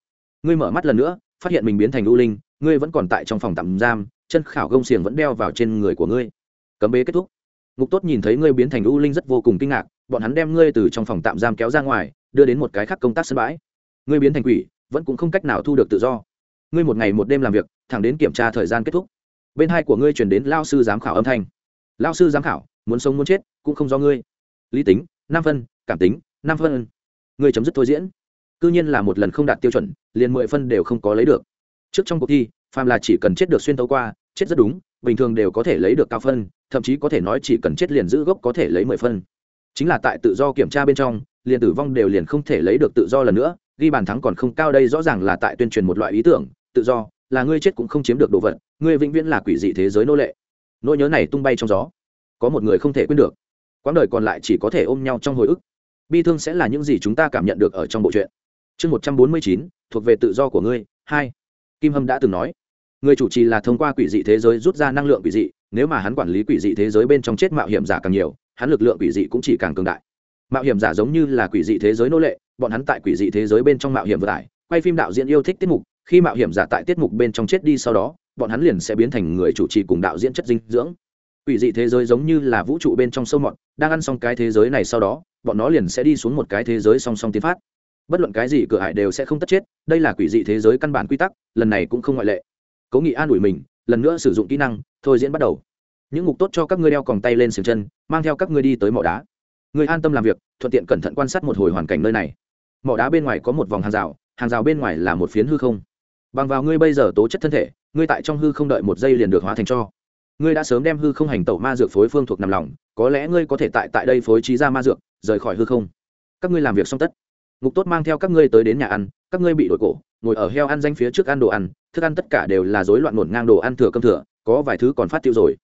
Ngươi mở mắt lần nữa, phát hiện mình biến thành u linh, ngươi vẫn còn tại trong phòng tạm giam, chân khảo gông xiềng vẫn đeo vào trên người của ngươi. Cấm bế kết thúc. Ngục tốt nhìn thấy ngươi biến thành u linh rất vô cùng kinh ngạc, bọn hắn đem ngươi từ trong phòng tạm giam kéo ra ngoài, đưa đến một cái khác công tác sân bãi. Ngươi biến thành quỷ, vẫn cũng không cách nào thu được tự do. Ngươi một ngày một đêm làm việc, thẳng đến kiểm tra thời gian kết thúc bên hai của ngươi chuyển đến lao sư giám khảo âm thanh. Lao sư giám khảo, muốn sống muốn chết, cũng không do ngươi. Lý tính, năm phân, cảm tính, năm phân. Ngươi chấm dứt thôi diễn. C nhiên là một lần không đạt tiêu chuẩn, liền mười phân đều không có lấy được. Trước trong cuộc thi, phàm là chỉ cần chết được xuyên tấu qua, chết rất đúng, bình thường đều có thể lấy được cao phân, thậm chí có thể nói chỉ cần chết liền giữ gốc có thể lấy mười phân. Chính là tại tự do kiểm tra bên trong, liền tử vong đều liền không thể lấy được tự do lần nữa, ghi bàn thắng còn không cao đây rõ ràng là tại tuyên truyền một loại ý tưởng, tự do là ngươi chết cũng không chiếm được đồ vật, ngươi vĩnh viễn là quỷ dị thế giới nô lệ. Nỗi nhớ này tung bay trong gió. Có một người không thể quên được. Quãng đời còn lại chỉ có thể ôm nhau trong hồi ức. Bi thương sẽ là những gì chúng ta cảm nhận được ở trong bộ truyện. Chương một trăm bốn mươi chín, thuộc về tự do của ngươi, hai. Kim hâm đã từng nói, người chủ trì là thông qua quỷ dị thế giới rút ra năng lượng quỷ dị, nếu mà hắn quản lý quỷ dị thế giới bên trong chết mạo hiểm giả càng nhiều, hắn lực lượng quỷ dị cũng chỉ càng cường đại. Mạo hiểm giả giống như là quỷ dị thế giới nô lệ, bọn hắn tại quỷ dị thế giới bên trong mạo hiểm vừa tải, quay phim đạo diễn yêu thích tiết mục khi mạo hiểm giả tại tiết mục bên trong chết đi sau đó, bọn hắn liền sẽ biến thành người chủ trì cùng đạo diễn chất dinh dưỡng. Quỷ dị thế giới giống như là vũ trụ bên trong sâu mọt, đang ăn xong cái thế giới này sau đó, bọn nó liền sẽ đi xuống một cái thế giới song song tiến phát. Bất luận cái gì cửa hải đều sẽ không tất chết, đây là quỷ dị thế giới căn bản quy tắc, lần này cũng không ngoại lệ. Cố nghị an ủi mình, lần nữa sử dụng kỹ năng, thôi diễn bắt đầu. Những ngục tốt cho các ngươi đeo còng tay lên xiềng chân, mang theo các ngươi đi tới mỏ đá. Người an tâm làm việc, thuận tiện cẩn thận quan sát một hồi hoàn cảnh nơi này. Mỏ đá bên ngoài có một vòng hàng rào hàng rào bên ngoài là một phiến hư không bằng vào ngươi bây giờ tố chất thân thể, ngươi tại trong hư không đợi một giây liền được hóa thành cho. Ngươi đã sớm đem hư không hành tẩu ma dược phối phương thuộc nằm lòng, có lẽ ngươi có thể tại tại đây phối trí ra ma dược, rời khỏi hư không. Các ngươi làm việc xong tất. Ngục tốt mang theo các ngươi tới đến nhà ăn, các ngươi bị đổi cổ, ngồi ở heo ăn danh phía trước ăn đồ ăn, thức ăn tất cả đều là rối loạn ngổn ngang đồ ăn thừa cơm thừa, có vài thứ còn phát tiêu rồi.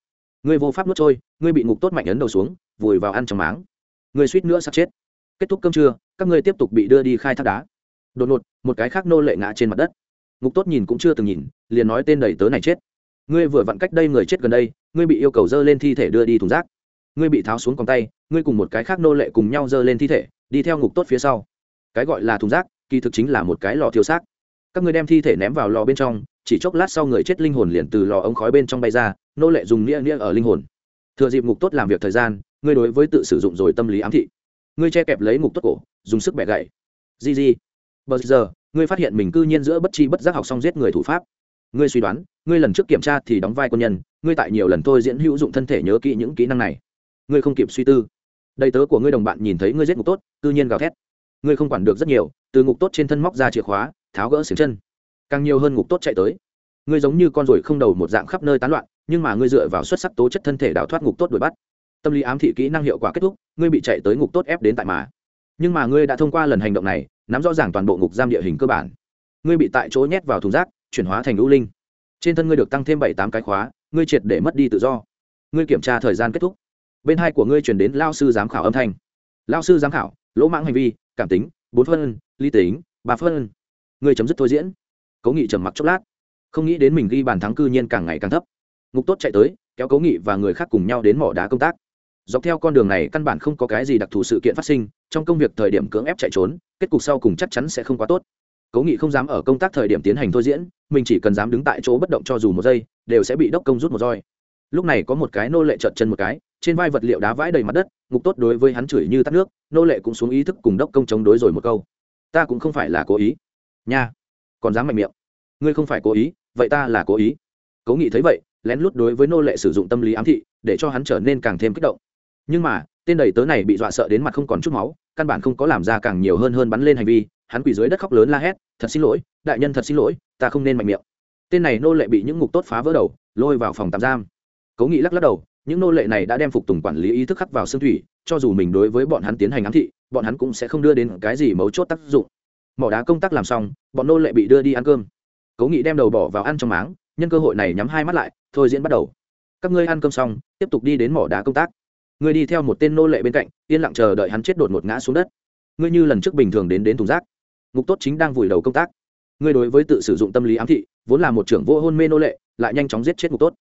Ngươi vô pháp nuốt trôi, ngươi bị ngục tốt mạnh ấn đầu xuống, vùi vào ăn trong máng. Ngươi suýt nữa sắp chết. Kết thúc cơm trưa, các ngươi tiếp tục bị đưa đi khai thác đá. Đột ngột, một cái khác nô lệ ngã trên mặt đất ngục tốt nhìn cũng chưa từng nhìn, liền nói tên đầy tớ này chết. Ngươi vừa vặn cách đây người chết gần đây, ngươi bị yêu cầu dơ lên thi thể đưa đi thùng rác. Ngươi bị tháo xuống còng tay, ngươi cùng một cái khác nô lệ cùng nhau dơ lên thi thể, đi theo ngục tốt phía sau. Cái gọi là thùng rác, kỳ thực chính là một cái lò thiêu xác. Các ngươi đem thi thể ném vào lò bên trong, chỉ chốc lát sau người chết linh hồn liền từ lò ống khói bên trong bay ra, nô lệ dùng nghĩa nghĩa ở linh hồn. Thừa dịp ngục tốt làm việc thời gian, ngươi đối với tự sử dụng rồi tâm lý ám thị. Ngươi che kẹp lấy ngục tốt cổ, dùng sức bẻ gậy. Di di bờ giờ ngươi phát hiện mình cư nhiên giữa bất chi bất giác học xong giết người thủ pháp. Ngươi suy đoán, ngươi lần trước kiểm tra thì đóng vai quân nhân, ngươi tại nhiều lần tôi diễn hữu dụng thân thể nhớ kỹ những kỹ năng này. Ngươi không kịp suy tư. Đầy tớ của ngươi đồng bạn nhìn thấy ngươi giết ngục tốt, cư nhiên gào thét. Ngươi không quản được rất nhiều, từ ngục tốt trên thân móc ra chìa khóa, tháo gỡ xiềng chân. Càng nhiều hơn ngục tốt chạy tới. Ngươi giống như con ruồi không đầu một dạng khắp nơi tán loạn, nhưng mà ngươi dựa vào xuất sắc tố chất thân thể đào thoát ngục tốt đuổi bắt. Tâm lý ám thị kỹ năng hiệu quả kết thúc, ngươi bị chạy tới ngục tốt ép đến tại mà. Nhưng mà ngươi đã thông qua lần hành động này nắm rõ ràng toàn bộ ngục giam địa hình cơ bản. Ngươi bị tại chỗ nhét vào thùng rác, chuyển hóa thành lũ linh. Trên thân ngươi được tăng thêm bảy tám cái khóa, ngươi triệt để mất đi tự do. Ngươi kiểm tra thời gian kết thúc. Bên hai của ngươi chuyển đến lao sư giám khảo âm thanh. Lao sư giám khảo, lỗ mãng hành vi, cảm tính, bốn phân ly tính, ba phân. Ngươi chấm dứt thôi diễn. Cố nghị trầm mặc chốc lát. Không nghĩ đến mình ghi bàn thắng cư nhiên càng ngày càng thấp. Ngục tốt chạy tới, kéo cố nghị và người khác cùng nhau đến mỏ đá công tác. Dọc theo con đường này căn bản không có cái gì đặc thù sự kiện phát sinh trong công việc thời điểm cưỡng ép chạy trốn, kết cục sau cùng chắc chắn sẽ không quá tốt. Cố nghị không dám ở công tác thời điểm tiến hành thôi diễn, mình chỉ cần dám đứng tại chỗ bất động cho dù một giây, đều sẽ bị đốc công rút một roi. Lúc này có một cái nô lệ trợt chân một cái, trên vai vật liệu đá vãi đầy mặt đất, ngục tốt đối với hắn chửi như tắt nước, nô lệ cũng xuống ý thức cùng đốc công chống đối rồi một câu. Ta cũng không phải là cố ý. Nha, còn dám mạnh miệng. Ngươi không phải cố ý, vậy ta là cố ý. Cố nghị thấy vậy, lén lút đối với nô lệ sử dụng tâm lý ám thị, để cho hắn trở nên càng thêm kích động nhưng mà, tên đầy tớ này bị dọa sợ đến mặt không còn chút máu, căn bản không có làm ra càng nhiều hơn hơn bắn lên hành vi, hắn quỳ dưới đất khóc lớn la hét, thật xin lỗi, đại nhân thật xin lỗi, ta không nên mạnh miệng. Tên này nô lệ bị những ngục tốt phá vỡ đầu, lôi vào phòng tạm giam. Cố nghị lắc lắc đầu, những nô lệ này đã đem phục tùng quản lý ý thức khắc vào xương thủy, cho dù mình đối với bọn hắn tiến hành ám thị, bọn hắn cũng sẽ không đưa đến cái gì mấu chốt tác dụng. Mỏ đá công tác làm xong, bọn nô lệ bị đưa đi ăn cơm. Cố nghị đem đầu bỏ vào ăn trong máng, nhân cơ hội này nhắm hai mắt lại, thôi diễn bắt đầu. Các ngươi ăn cơm xong, tiếp tục đi đến mỏ đá công tác ngươi đi theo một tên nô lệ bên cạnh, yên lặng chờ đợi hắn chết đột ngột ngã xuống đất. Ngươi như lần trước bình thường đến đến thùng rác. Ngục tốt chính đang vùi đầu công tác. Ngươi đối với tự sử dụng tâm lý ám thị, vốn là một trưởng vô hôn mê nô lệ, lại nhanh chóng giết chết ngục tốt.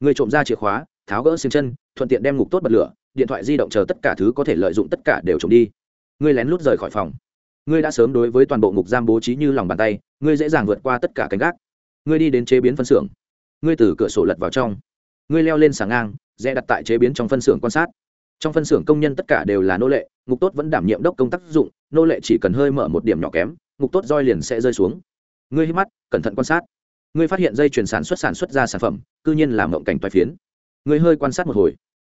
Ngươi trộm ra chìa khóa, tháo gỡ xiềng chân, thuận tiện đem ngục tốt bật lửa, điện thoại di động chờ tất cả thứ có thể lợi dụng tất cả đều trộm đi. Ngươi lén lút rời khỏi phòng. Ngươi đã sớm đối với toàn bộ ngục giam bố trí như lòng bàn tay, ngươi dễ dàng vượt qua tất cả cánh gác. Ngươi đi đến chế biến phân xưởng. Ngươi từ cửa sổ lật vào trong. Ngươi leo lên sàng ngang, rẽ đặt tại chế biến trong phân xưởng quan sát trong phân xưởng công nhân tất cả đều là nô lệ, ngục tốt vẫn đảm nhiệm đốc công tác dụng, nô lệ chỉ cần hơi mở một điểm nhỏ kém, ngục tốt roi liền sẽ rơi xuống. Ngươi hít mắt, cẩn thận quan sát. Ngươi phát hiện dây chuyển sản xuất sản xuất ra sản phẩm, cư nhiên làm mộng cảnh toai phiến. Ngươi hơi quan sát một hồi.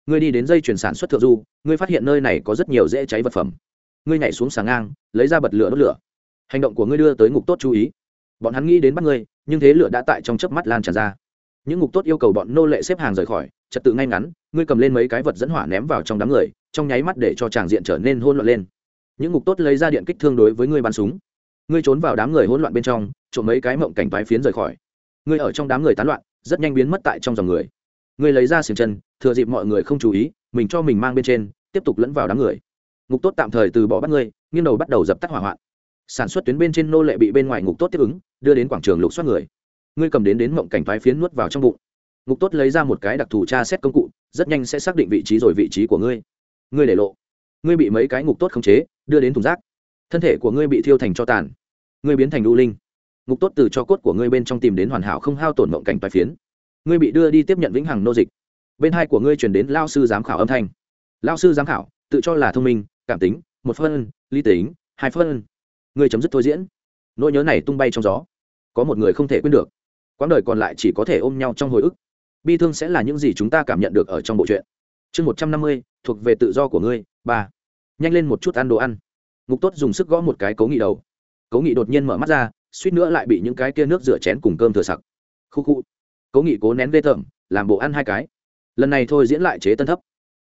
Ngươi đi đến dây chuyển sản xuất thượng du, ngươi phát hiện nơi này có rất nhiều dễ cháy vật phẩm. Ngươi nhảy xuống sàng ngang, lấy ra bật lửa đốt lửa. Hành động của ngươi đưa tới ngục tốt chú ý. Bọn hắn nghĩ đến bắt ngươi, nhưng thế lửa đã tại trong chớp mắt lan tràn ra những ngục tốt yêu cầu bọn nô lệ xếp hàng rời khỏi, trật tự ngay ngắn, ngươi cầm lên mấy cái vật dẫn hỏa ném vào trong đám người, trong nháy mắt để cho tràng diện trở nên hỗn loạn lên. Những ngục tốt lấy ra điện kích thương đối với ngươi bắn súng. Ngươi trốn vào đám người hỗn loạn bên trong, trộm mấy cái mộng cảnh toái phiến rời khỏi. Ngươi ở trong đám người tán loạn, rất nhanh biến mất tại trong dòng người. Ngươi lấy ra xiềng chân, thừa dịp mọi người không chú ý, mình cho mình mang bên trên, tiếp tục lẫn vào đám người. Ngục tốt tạm thời từ bỏ bắt ngươi, nghiêng đầu bắt đầu dập tắt hỏa hoạn. Sản xuất tuyến bên trên nô lệ bị bên ngoài ngục tốt tiếp ứng, đưa đến quảng trường lục soát người ngươi cầm đến đến mộng cảnh thoái phiến nuốt vào trong bụng. Ngục tốt lấy ra một cái đặc thù tra xét công cụ, rất nhanh sẽ xác định vị trí rồi vị trí của ngươi. Ngươi để lộ. Ngươi bị mấy cái ngục tốt khống chế, đưa đến thùng rác. Thân thể của ngươi bị thiêu thành cho tàn. Ngươi biến thành đu linh. Ngục tốt từ cho cốt của ngươi bên trong tìm đến hoàn hảo không hao tổn mộng cảnh toái phiến. Ngươi bị đưa đi tiếp nhận vĩnh hằng nô dịch. Bên hai của ngươi chuyển đến lao sư giám khảo âm thanh. Lao sư giám khảo, tự cho là thông minh, cảm tính, một phân ly tính, hai phân. Ngươi chấm dứt thôi diễn. Nỗi nhớ này tung bay trong gió. Có một người không thể quên được quãng đời còn lại chỉ có thể ôm nhau trong hồi ức. Bi thương sẽ là những gì chúng ta cảm nhận được ở trong bộ truyện. Chương một trăm năm mươi, thuộc về tự do của ngươi, ba. Nhanh lên một chút ăn đồ ăn. Ngục tốt dùng sức gõ một cái cố nghị đầu. Cố nghị đột nhiên mở mắt ra, suýt nữa lại bị những cái kia nước rửa chén cùng cơm thừa sặc. Khu khu. Cố nghị cố nén ghê tởm, làm bộ ăn hai cái. Lần này thôi diễn lại chế tân thấp.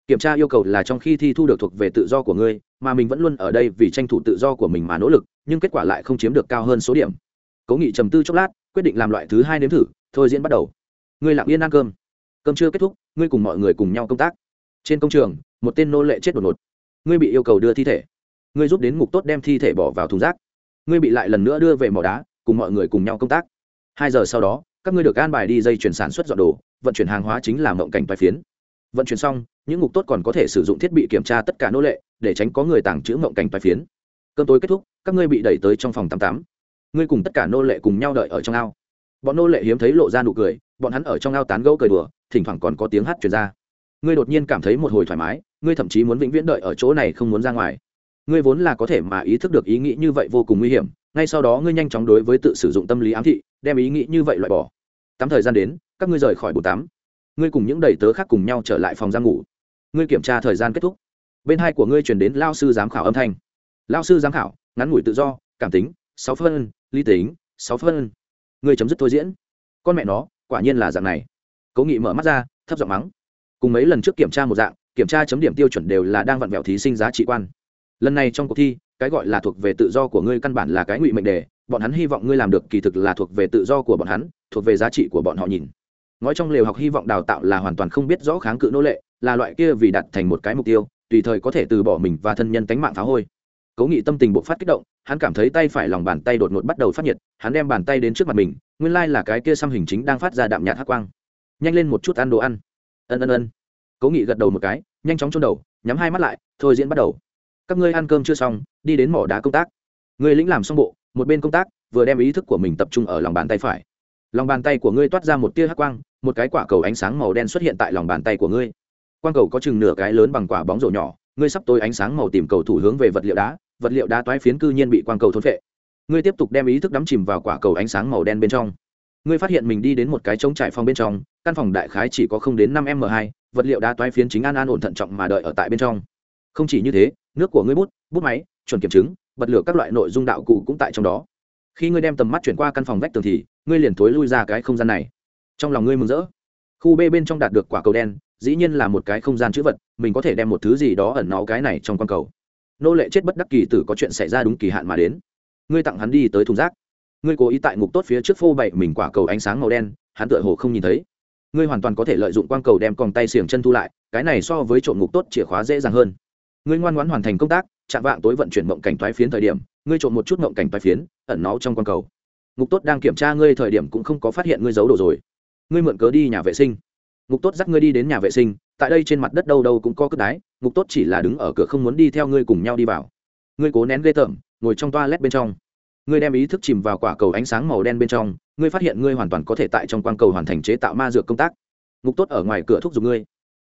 Kiểm tra yêu cầu là trong khi thi thu được thuộc về tự do của ngươi, mà mình vẫn luôn ở đây vì tranh thủ tự do của mình mà nỗ lực, nhưng kết quả lại không chiếm được cao hơn số điểm. Cố nghị trầm tư chốc lát quyết định làm loại thứ hai nếm thử, thôi diễn bắt đầu. Ngươi lặng yên ăn cơm. Cơm chưa kết thúc, ngươi cùng mọi người cùng nhau công tác. Trên công trường, một tên nô lệ chết đột ngột. Ngươi bị yêu cầu đưa thi thể. Ngươi giúp đến ngục tốt đem thi thể bỏ vào thùng rác. Ngươi bị lại lần nữa đưa về mỏ đá, cùng mọi người cùng nhau công tác. Hai giờ sau đó, các ngươi được an bài đi dây chuyển sản xuất dọn đồ, vận chuyển hàng hóa chính là mộng cảnh toái phiến. Vận chuyển xong, những ngục tốt còn có thể sử dụng thiết bị kiểm tra tất cả nô lệ, để tránh có người tàng trữ mộng cảnh toái phiến. Cơm tối kết thúc, các ngươi bị đẩy tới trong phòng tám tám ngươi cùng tất cả nô lệ cùng nhau đợi ở trong ao. Bọn nô lệ hiếm thấy lộ ra nụ cười, bọn hắn ở trong ao tán gẫu cười đùa, thỉnh thoảng còn có tiếng hát truyền ra. Ngươi đột nhiên cảm thấy một hồi thoải mái, ngươi thậm chí muốn vĩnh viễn đợi ở chỗ này không muốn ra ngoài. Ngươi vốn là có thể mà ý thức được ý nghĩ như vậy vô cùng nguy hiểm, ngay sau đó ngươi nhanh chóng đối với tự sử dụng tâm lý ám thị, đem ý nghĩ như vậy loại bỏ. Tắm thời gian đến, các ngươi rời khỏi bồn tắm. Ngươi cùng những đầy tớ khác cùng nhau trở lại phòng giam ngủ. Ngươi kiểm tra thời gian kết thúc. Bên hai của ngươi chuyển đến lao sư giám khảo âm thanh. Lao sư giám khảo, ngắn ngủi tự do, cảm tính, sáu phân lý tính, sáu phân. Ngươi chấm dứt thôi diễn. Con mẹ nó, quả nhiên là dạng này. Cố nghị mở mắt ra, thấp giọng mắng. Cùng mấy lần trước kiểm tra một dạng, kiểm tra chấm điểm tiêu chuẩn đều là đang vặn vẹo thí sinh giá trị quan. Lần này trong cuộc thi, cái gọi là thuộc về tự do của ngươi căn bản là cái ngụy mệnh đề, bọn hắn hy vọng ngươi làm được kỳ thực là thuộc về tự do của bọn hắn, thuộc về giá trị của bọn họ nhìn. Nói trong lều học hy vọng đào tạo là hoàn toàn không biết rõ kháng cự nô lệ, là loại kia vì đặt thành một cái mục tiêu, tùy thời có thể từ bỏ mình và thân nhân tánh mạng phá hôi cố nghị tâm tình bộc phát kích động, hắn cảm thấy tay phải lòng bàn tay đột ngột bắt đầu phát nhiệt, hắn đem bàn tay đến trước mặt mình, nguyên lai là cái kia xăm hình chính đang phát ra đạm nhạt hắc quang. Nhanh lên một chút ăn đồ ăn. Ân ân ân. Cố nghị gật đầu một cái, nhanh chóng trôn đầu, nhắm hai mắt lại, thôi diễn bắt đầu. Các ngươi ăn cơm chưa xong, đi đến mỏ đá công tác. Người lĩnh làm xong bộ, một bên công tác, vừa đem ý thức của mình tập trung ở lòng bàn tay phải. Lòng bàn tay của ngươi toát ra một tia hắc quang, một cái quả cầu ánh sáng màu đen xuất hiện tại lòng bàn tay của ngươi. Quang cầu có chừng nửa cái lớn bằng quả bóng rổ nhỏ, ngươi sắp tối ánh sáng màu tìm cầu thủ hướng về vật liệu đá vật liệu đá toái phiến cư nhiên bị quang cầu thôn phệ. Ngươi tiếp tục đem ý thức đắm chìm vào quả cầu ánh sáng màu đen bên trong. Ngươi phát hiện mình đi đến một cái trống trải phòng bên trong, căn phòng đại khái chỉ có không đến năm m hai, vật liệu đá toái phiến chính an an ổn thận trọng mà đợi ở tại bên trong. Không chỉ như thế, nước của ngươi bút bút máy, chuẩn kiểm chứng bật lửa các loại nội dung đạo cụ cũng tại trong đó. Khi ngươi đem tầm mắt chuyển qua căn phòng vách tường thì, ngươi liền thối lui ra cái không gian này. Trong lòng ngươi mừng rỡ. Khu b bên trong đạt được quả cầu đen, dĩ nhiên là một cái không gian chữ vật, mình có thể đem một thứ gì đó ẩn náu cái này trong q cầu nô lệ chết bất đắc kỳ tử có chuyện xảy ra đúng kỳ hạn mà đến. Ngươi tặng hắn đi tới thùng rác. Ngươi cố ý tại ngục tốt phía trước phô bậy mình quả cầu ánh sáng màu đen, hắn tựa hồ không nhìn thấy. Ngươi hoàn toàn có thể lợi dụng quang cầu đem còng tay xiềng chân thu lại, cái này so với trộm ngục tốt chìa khóa dễ dàng hơn. Ngươi ngoan ngoãn hoàn thành công tác, chạm vạng tối vận chuyển mộng cảnh thoái phiến thời điểm, ngươi trộm một chút mộng cảnh thoái phiến, ẩn náu trong quang cầu. Ngục tốt đang kiểm tra ngươi thời điểm cũng không có phát hiện ngươi giấu đồ rồi. Ngươi mượn cớ đi nhà vệ sinh. Ngục tốt dắt ngươi đi đến nhà vệ sinh, tại đây trên mặt đất đâu đâu cũng có cất đái ngục tốt chỉ là đứng ở cửa không muốn đi theo ngươi cùng nhau đi vào. Ngươi cố nén ghê tởm, ngồi trong toa lét bên trong. Ngươi đem ý thức chìm vào quả cầu ánh sáng màu đen bên trong, ngươi phát hiện ngươi hoàn toàn có thể tại trong quang cầu hoàn thành chế tạo ma dược công tác. Ngục tốt ở ngoài cửa thúc giục ngươi.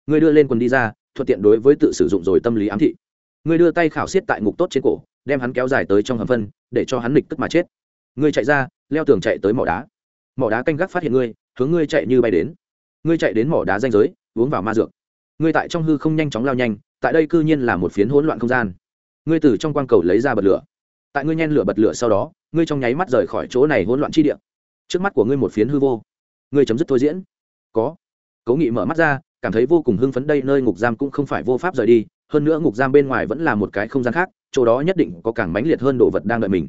Ngươi đưa lên quần đi ra, thuận tiện đối với tự sử dụng rồi tâm lý ám thị. Ngươi đưa tay khảo xiết tại ngục tốt trên cổ, đem hắn kéo dài tới trong hầm phân, để cho hắn lịch tức mà chết. Ngươi chạy ra, leo tường chạy tới mỏ đá. Mỏ đá canh gác phát hiện ngươi, hướng ngươi chạy như bay đến. Ngươi chạy đến mỏ đá danh giới, uống vào ma dược ngươi tại trong hư không nhanh chóng lao nhanh, tại đây cư nhiên là một phiến hỗn loạn không gian. Ngươi từ trong quang cầu lấy ra bật lửa. Tại ngươi nhen lửa bật lửa sau đó, ngươi trong nháy mắt rời khỏi chỗ này hỗn loạn chi địa. Trước mắt của ngươi một phiến hư vô. Ngươi chấm dứt thôi diễn. Có. Cố nghị mở mắt ra, cảm thấy vô cùng hưng phấn đây nơi ngục giam cũng không phải vô pháp rời đi, hơn nữa ngục giam bên ngoài vẫn là một cái không gian khác, chỗ đó nhất định có càng mãnh liệt hơn đồ vật đang đợi mình.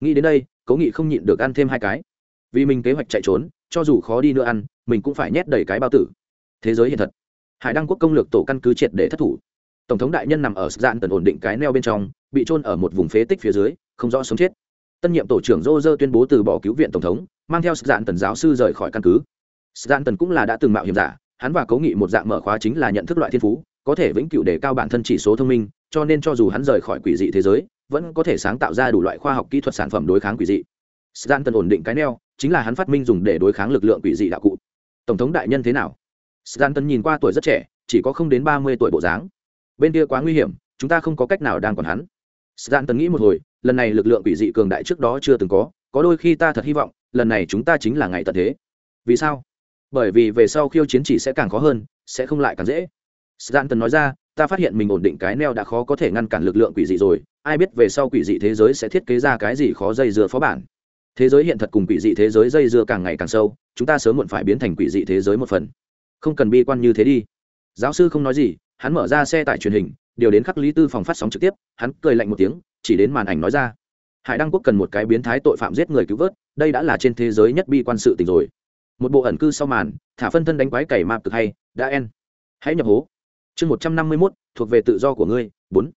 Nghĩ đến đây, cố nghị không nhịn được ăn thêm hai cái. Vì mình kế hoạch chạy trốn, cho dù khó đi nữa ăn, mình cũng phải nhét đầy cái bao tử. Thế giới hiện thật hải đăng quốc công lược tổ căn cứ triệt để thất thủ. Tổng thống đại nhân nằm ở dạn tần ổn định cái neo bên trong, bị trôn ở một vùng phế tích phía dưới, không rõ sống chết. Tân nhiệm tổ trưởng rô rơ tuyên bố từ bỏ cứu viện tổng thống, mang theo dạn tần giáo sư rời khỏi căn cứ. Dạn tần cũng là đã từng mạo hiểm giả, hắn và cố nghị một dạng mở khóa chính là nhận thức loại thiên phú, có thể vĩnh cửu để cao bản thân chỉ số thông minh, cho nên cho dù hắn rời khỏi quỷ dị thế giới, vẫn có thể sáng tạo ra đủ loại khoa học kỹ thuật sản phẩm đối kháng quỷ dị. Dạn tần ổn định cái neo, chính là hắn phát minh dùng để đối kháng lực lượng quỷ dị đạo cụ. Tổng thống đại nhân thế nào? Stan tần nhìn qua tuổi rất trẻ, chỉ có không đến ba mươi tuổi bộ dáng. Bên kia quá nguy hiểm, chúng ta không có cách nào đang còn hắn. Stan tần nghĩ một hồi, lần này lực lượng quỷ dị cường đại trước đó chưa từng có có đôi khi ta thật hy vọng, lần này chúng ta chính là ngày tận thế. Vì sao? Bởi vì về sau khiêu chiến chỉ sẽ càng khó hơn, sẽ không lại càng dễ. Stan tần nói ra, ta phát hiện mình ổn định cái neo đã khó có thể ngăn cản lực lượng quỷ dị rồi, ai biết về sau quỷ dị thế giới sẽ thiết kế ra cái gì khó dây dưa phó bản. Thế giới hiện thật cùng quỷ dị thế giới dây dưa càng ngày càng sâu, chúng ta sớm muộn phải biến thành quỷ dị thế giới một phần không cần bi quan như thế đi. Giáo sư không nói gì, hắn mở ra xe tải truyền hình, điều đến khắc lý tư phòng phát sóng trực tiếp, hắn cười lạnh một tiếng, chỉ đến màn ảnh nói ra. Hải đăng quốc cần một cái biến thái tội phạm giết người cứu vớt, đây đã là trên thế giới nhất bi quan sự tình rồi. Một bộ ẩn cư sau màn, thả phân thân đánh quái cày mạp cực hay, đã en. Hãy nhập hố. Chương một trăm năm mươi mốt, thuộc về tự do của ngươi, bốn.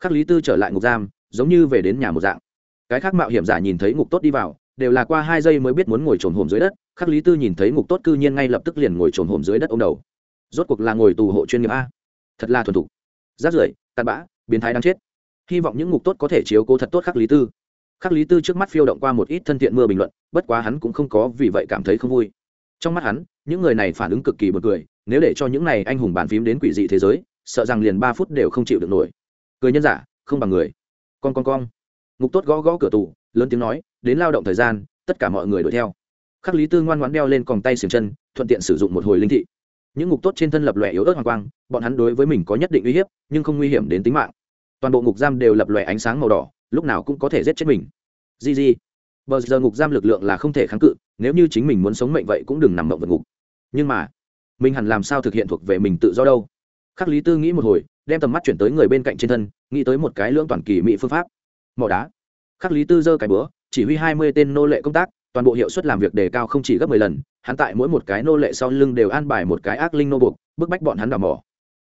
Khắc lý tư trở lại ngục giam, giống như về đến nhà một dạng. Cái khác mạo hiểm giả nhìn thấy ngục tốt đi vào, đều là qua hai giây mới biết muốn ngồi trồn hồm dưới đất khắc lý tư nhìn thấy ngục tốt cư nhiên ngay lập tức liền ngồi trồn hồm dưới đất ông đầu. Rốt cuộc là ngồi tù hộ chuyên nghiệp a. Thật là thuần thục. Rát rưởi, cặn bã, biến thái đang chết. Hy vọng những ngục tốt có thể chiếu cố thật tốt khắc lý tư. Khắc lý tư trước mắt phiêu động qua một ít thân thiện mưa bình luận, bất quá hắn cũng không có vì vậy cảm thấy không vui. Trong mắt hắn, những người này phản ứng cực kỳ bật cười, nếu để cho những này anh hùng bàn phím đến quỷ dị thế giới, sợ rằng liền ba phút đều không chịu được nổi. Cười nhân giả, không bằng người. Con con con ngục tốt gõ gõ cửa tủ lớn tiếng nói, đến lao động thời gian, tất cả mọi người đuổi theo khắc lý tư ngoan ngoãn đeo lên còng tay xiềng chân, thuận tiện sử dụng một hồi linh thị. Những ngục tốt trên thân lập lòe yếu ớt hoàng quang, bọn hắn đối với mình có nhất định uy hiếp, nhưng không nguy hiểm đến tính mạng. Toàn bộ ngục giam đều lập lòe ánh sáng màu đỏ, lúc nào cũng có thể giết chết mình. Di di. Bờ giờ ngục giam lực lượng là không thể kháng cự, nếu như chính mình muốn sống mệnh vậy cũng đừng nằm mộng vật ngục. Nhưng mà, mình hẳn làm sao thực hiện thuộc về mình tự do đâu? Khắc lý tư nghĩ một hồi, đem tầm mắt chuyển tới người bên cạnh trên thân, nghĩ tới một cái lưỡng toàn kỳ mỹ phương pháp. Mỏ đá. Khắc lý tư giơ cái bữa chỉ huy hai mươi tên nô lệ công tác toàn bộ hiệu suất làm việc đề cao không chỉ gấp mười lần, hắn tại mỗi một cái nô lệ sau lưng đều an bài một cái ác linh nô buộc, bức bách bọn hắn đào mỏ.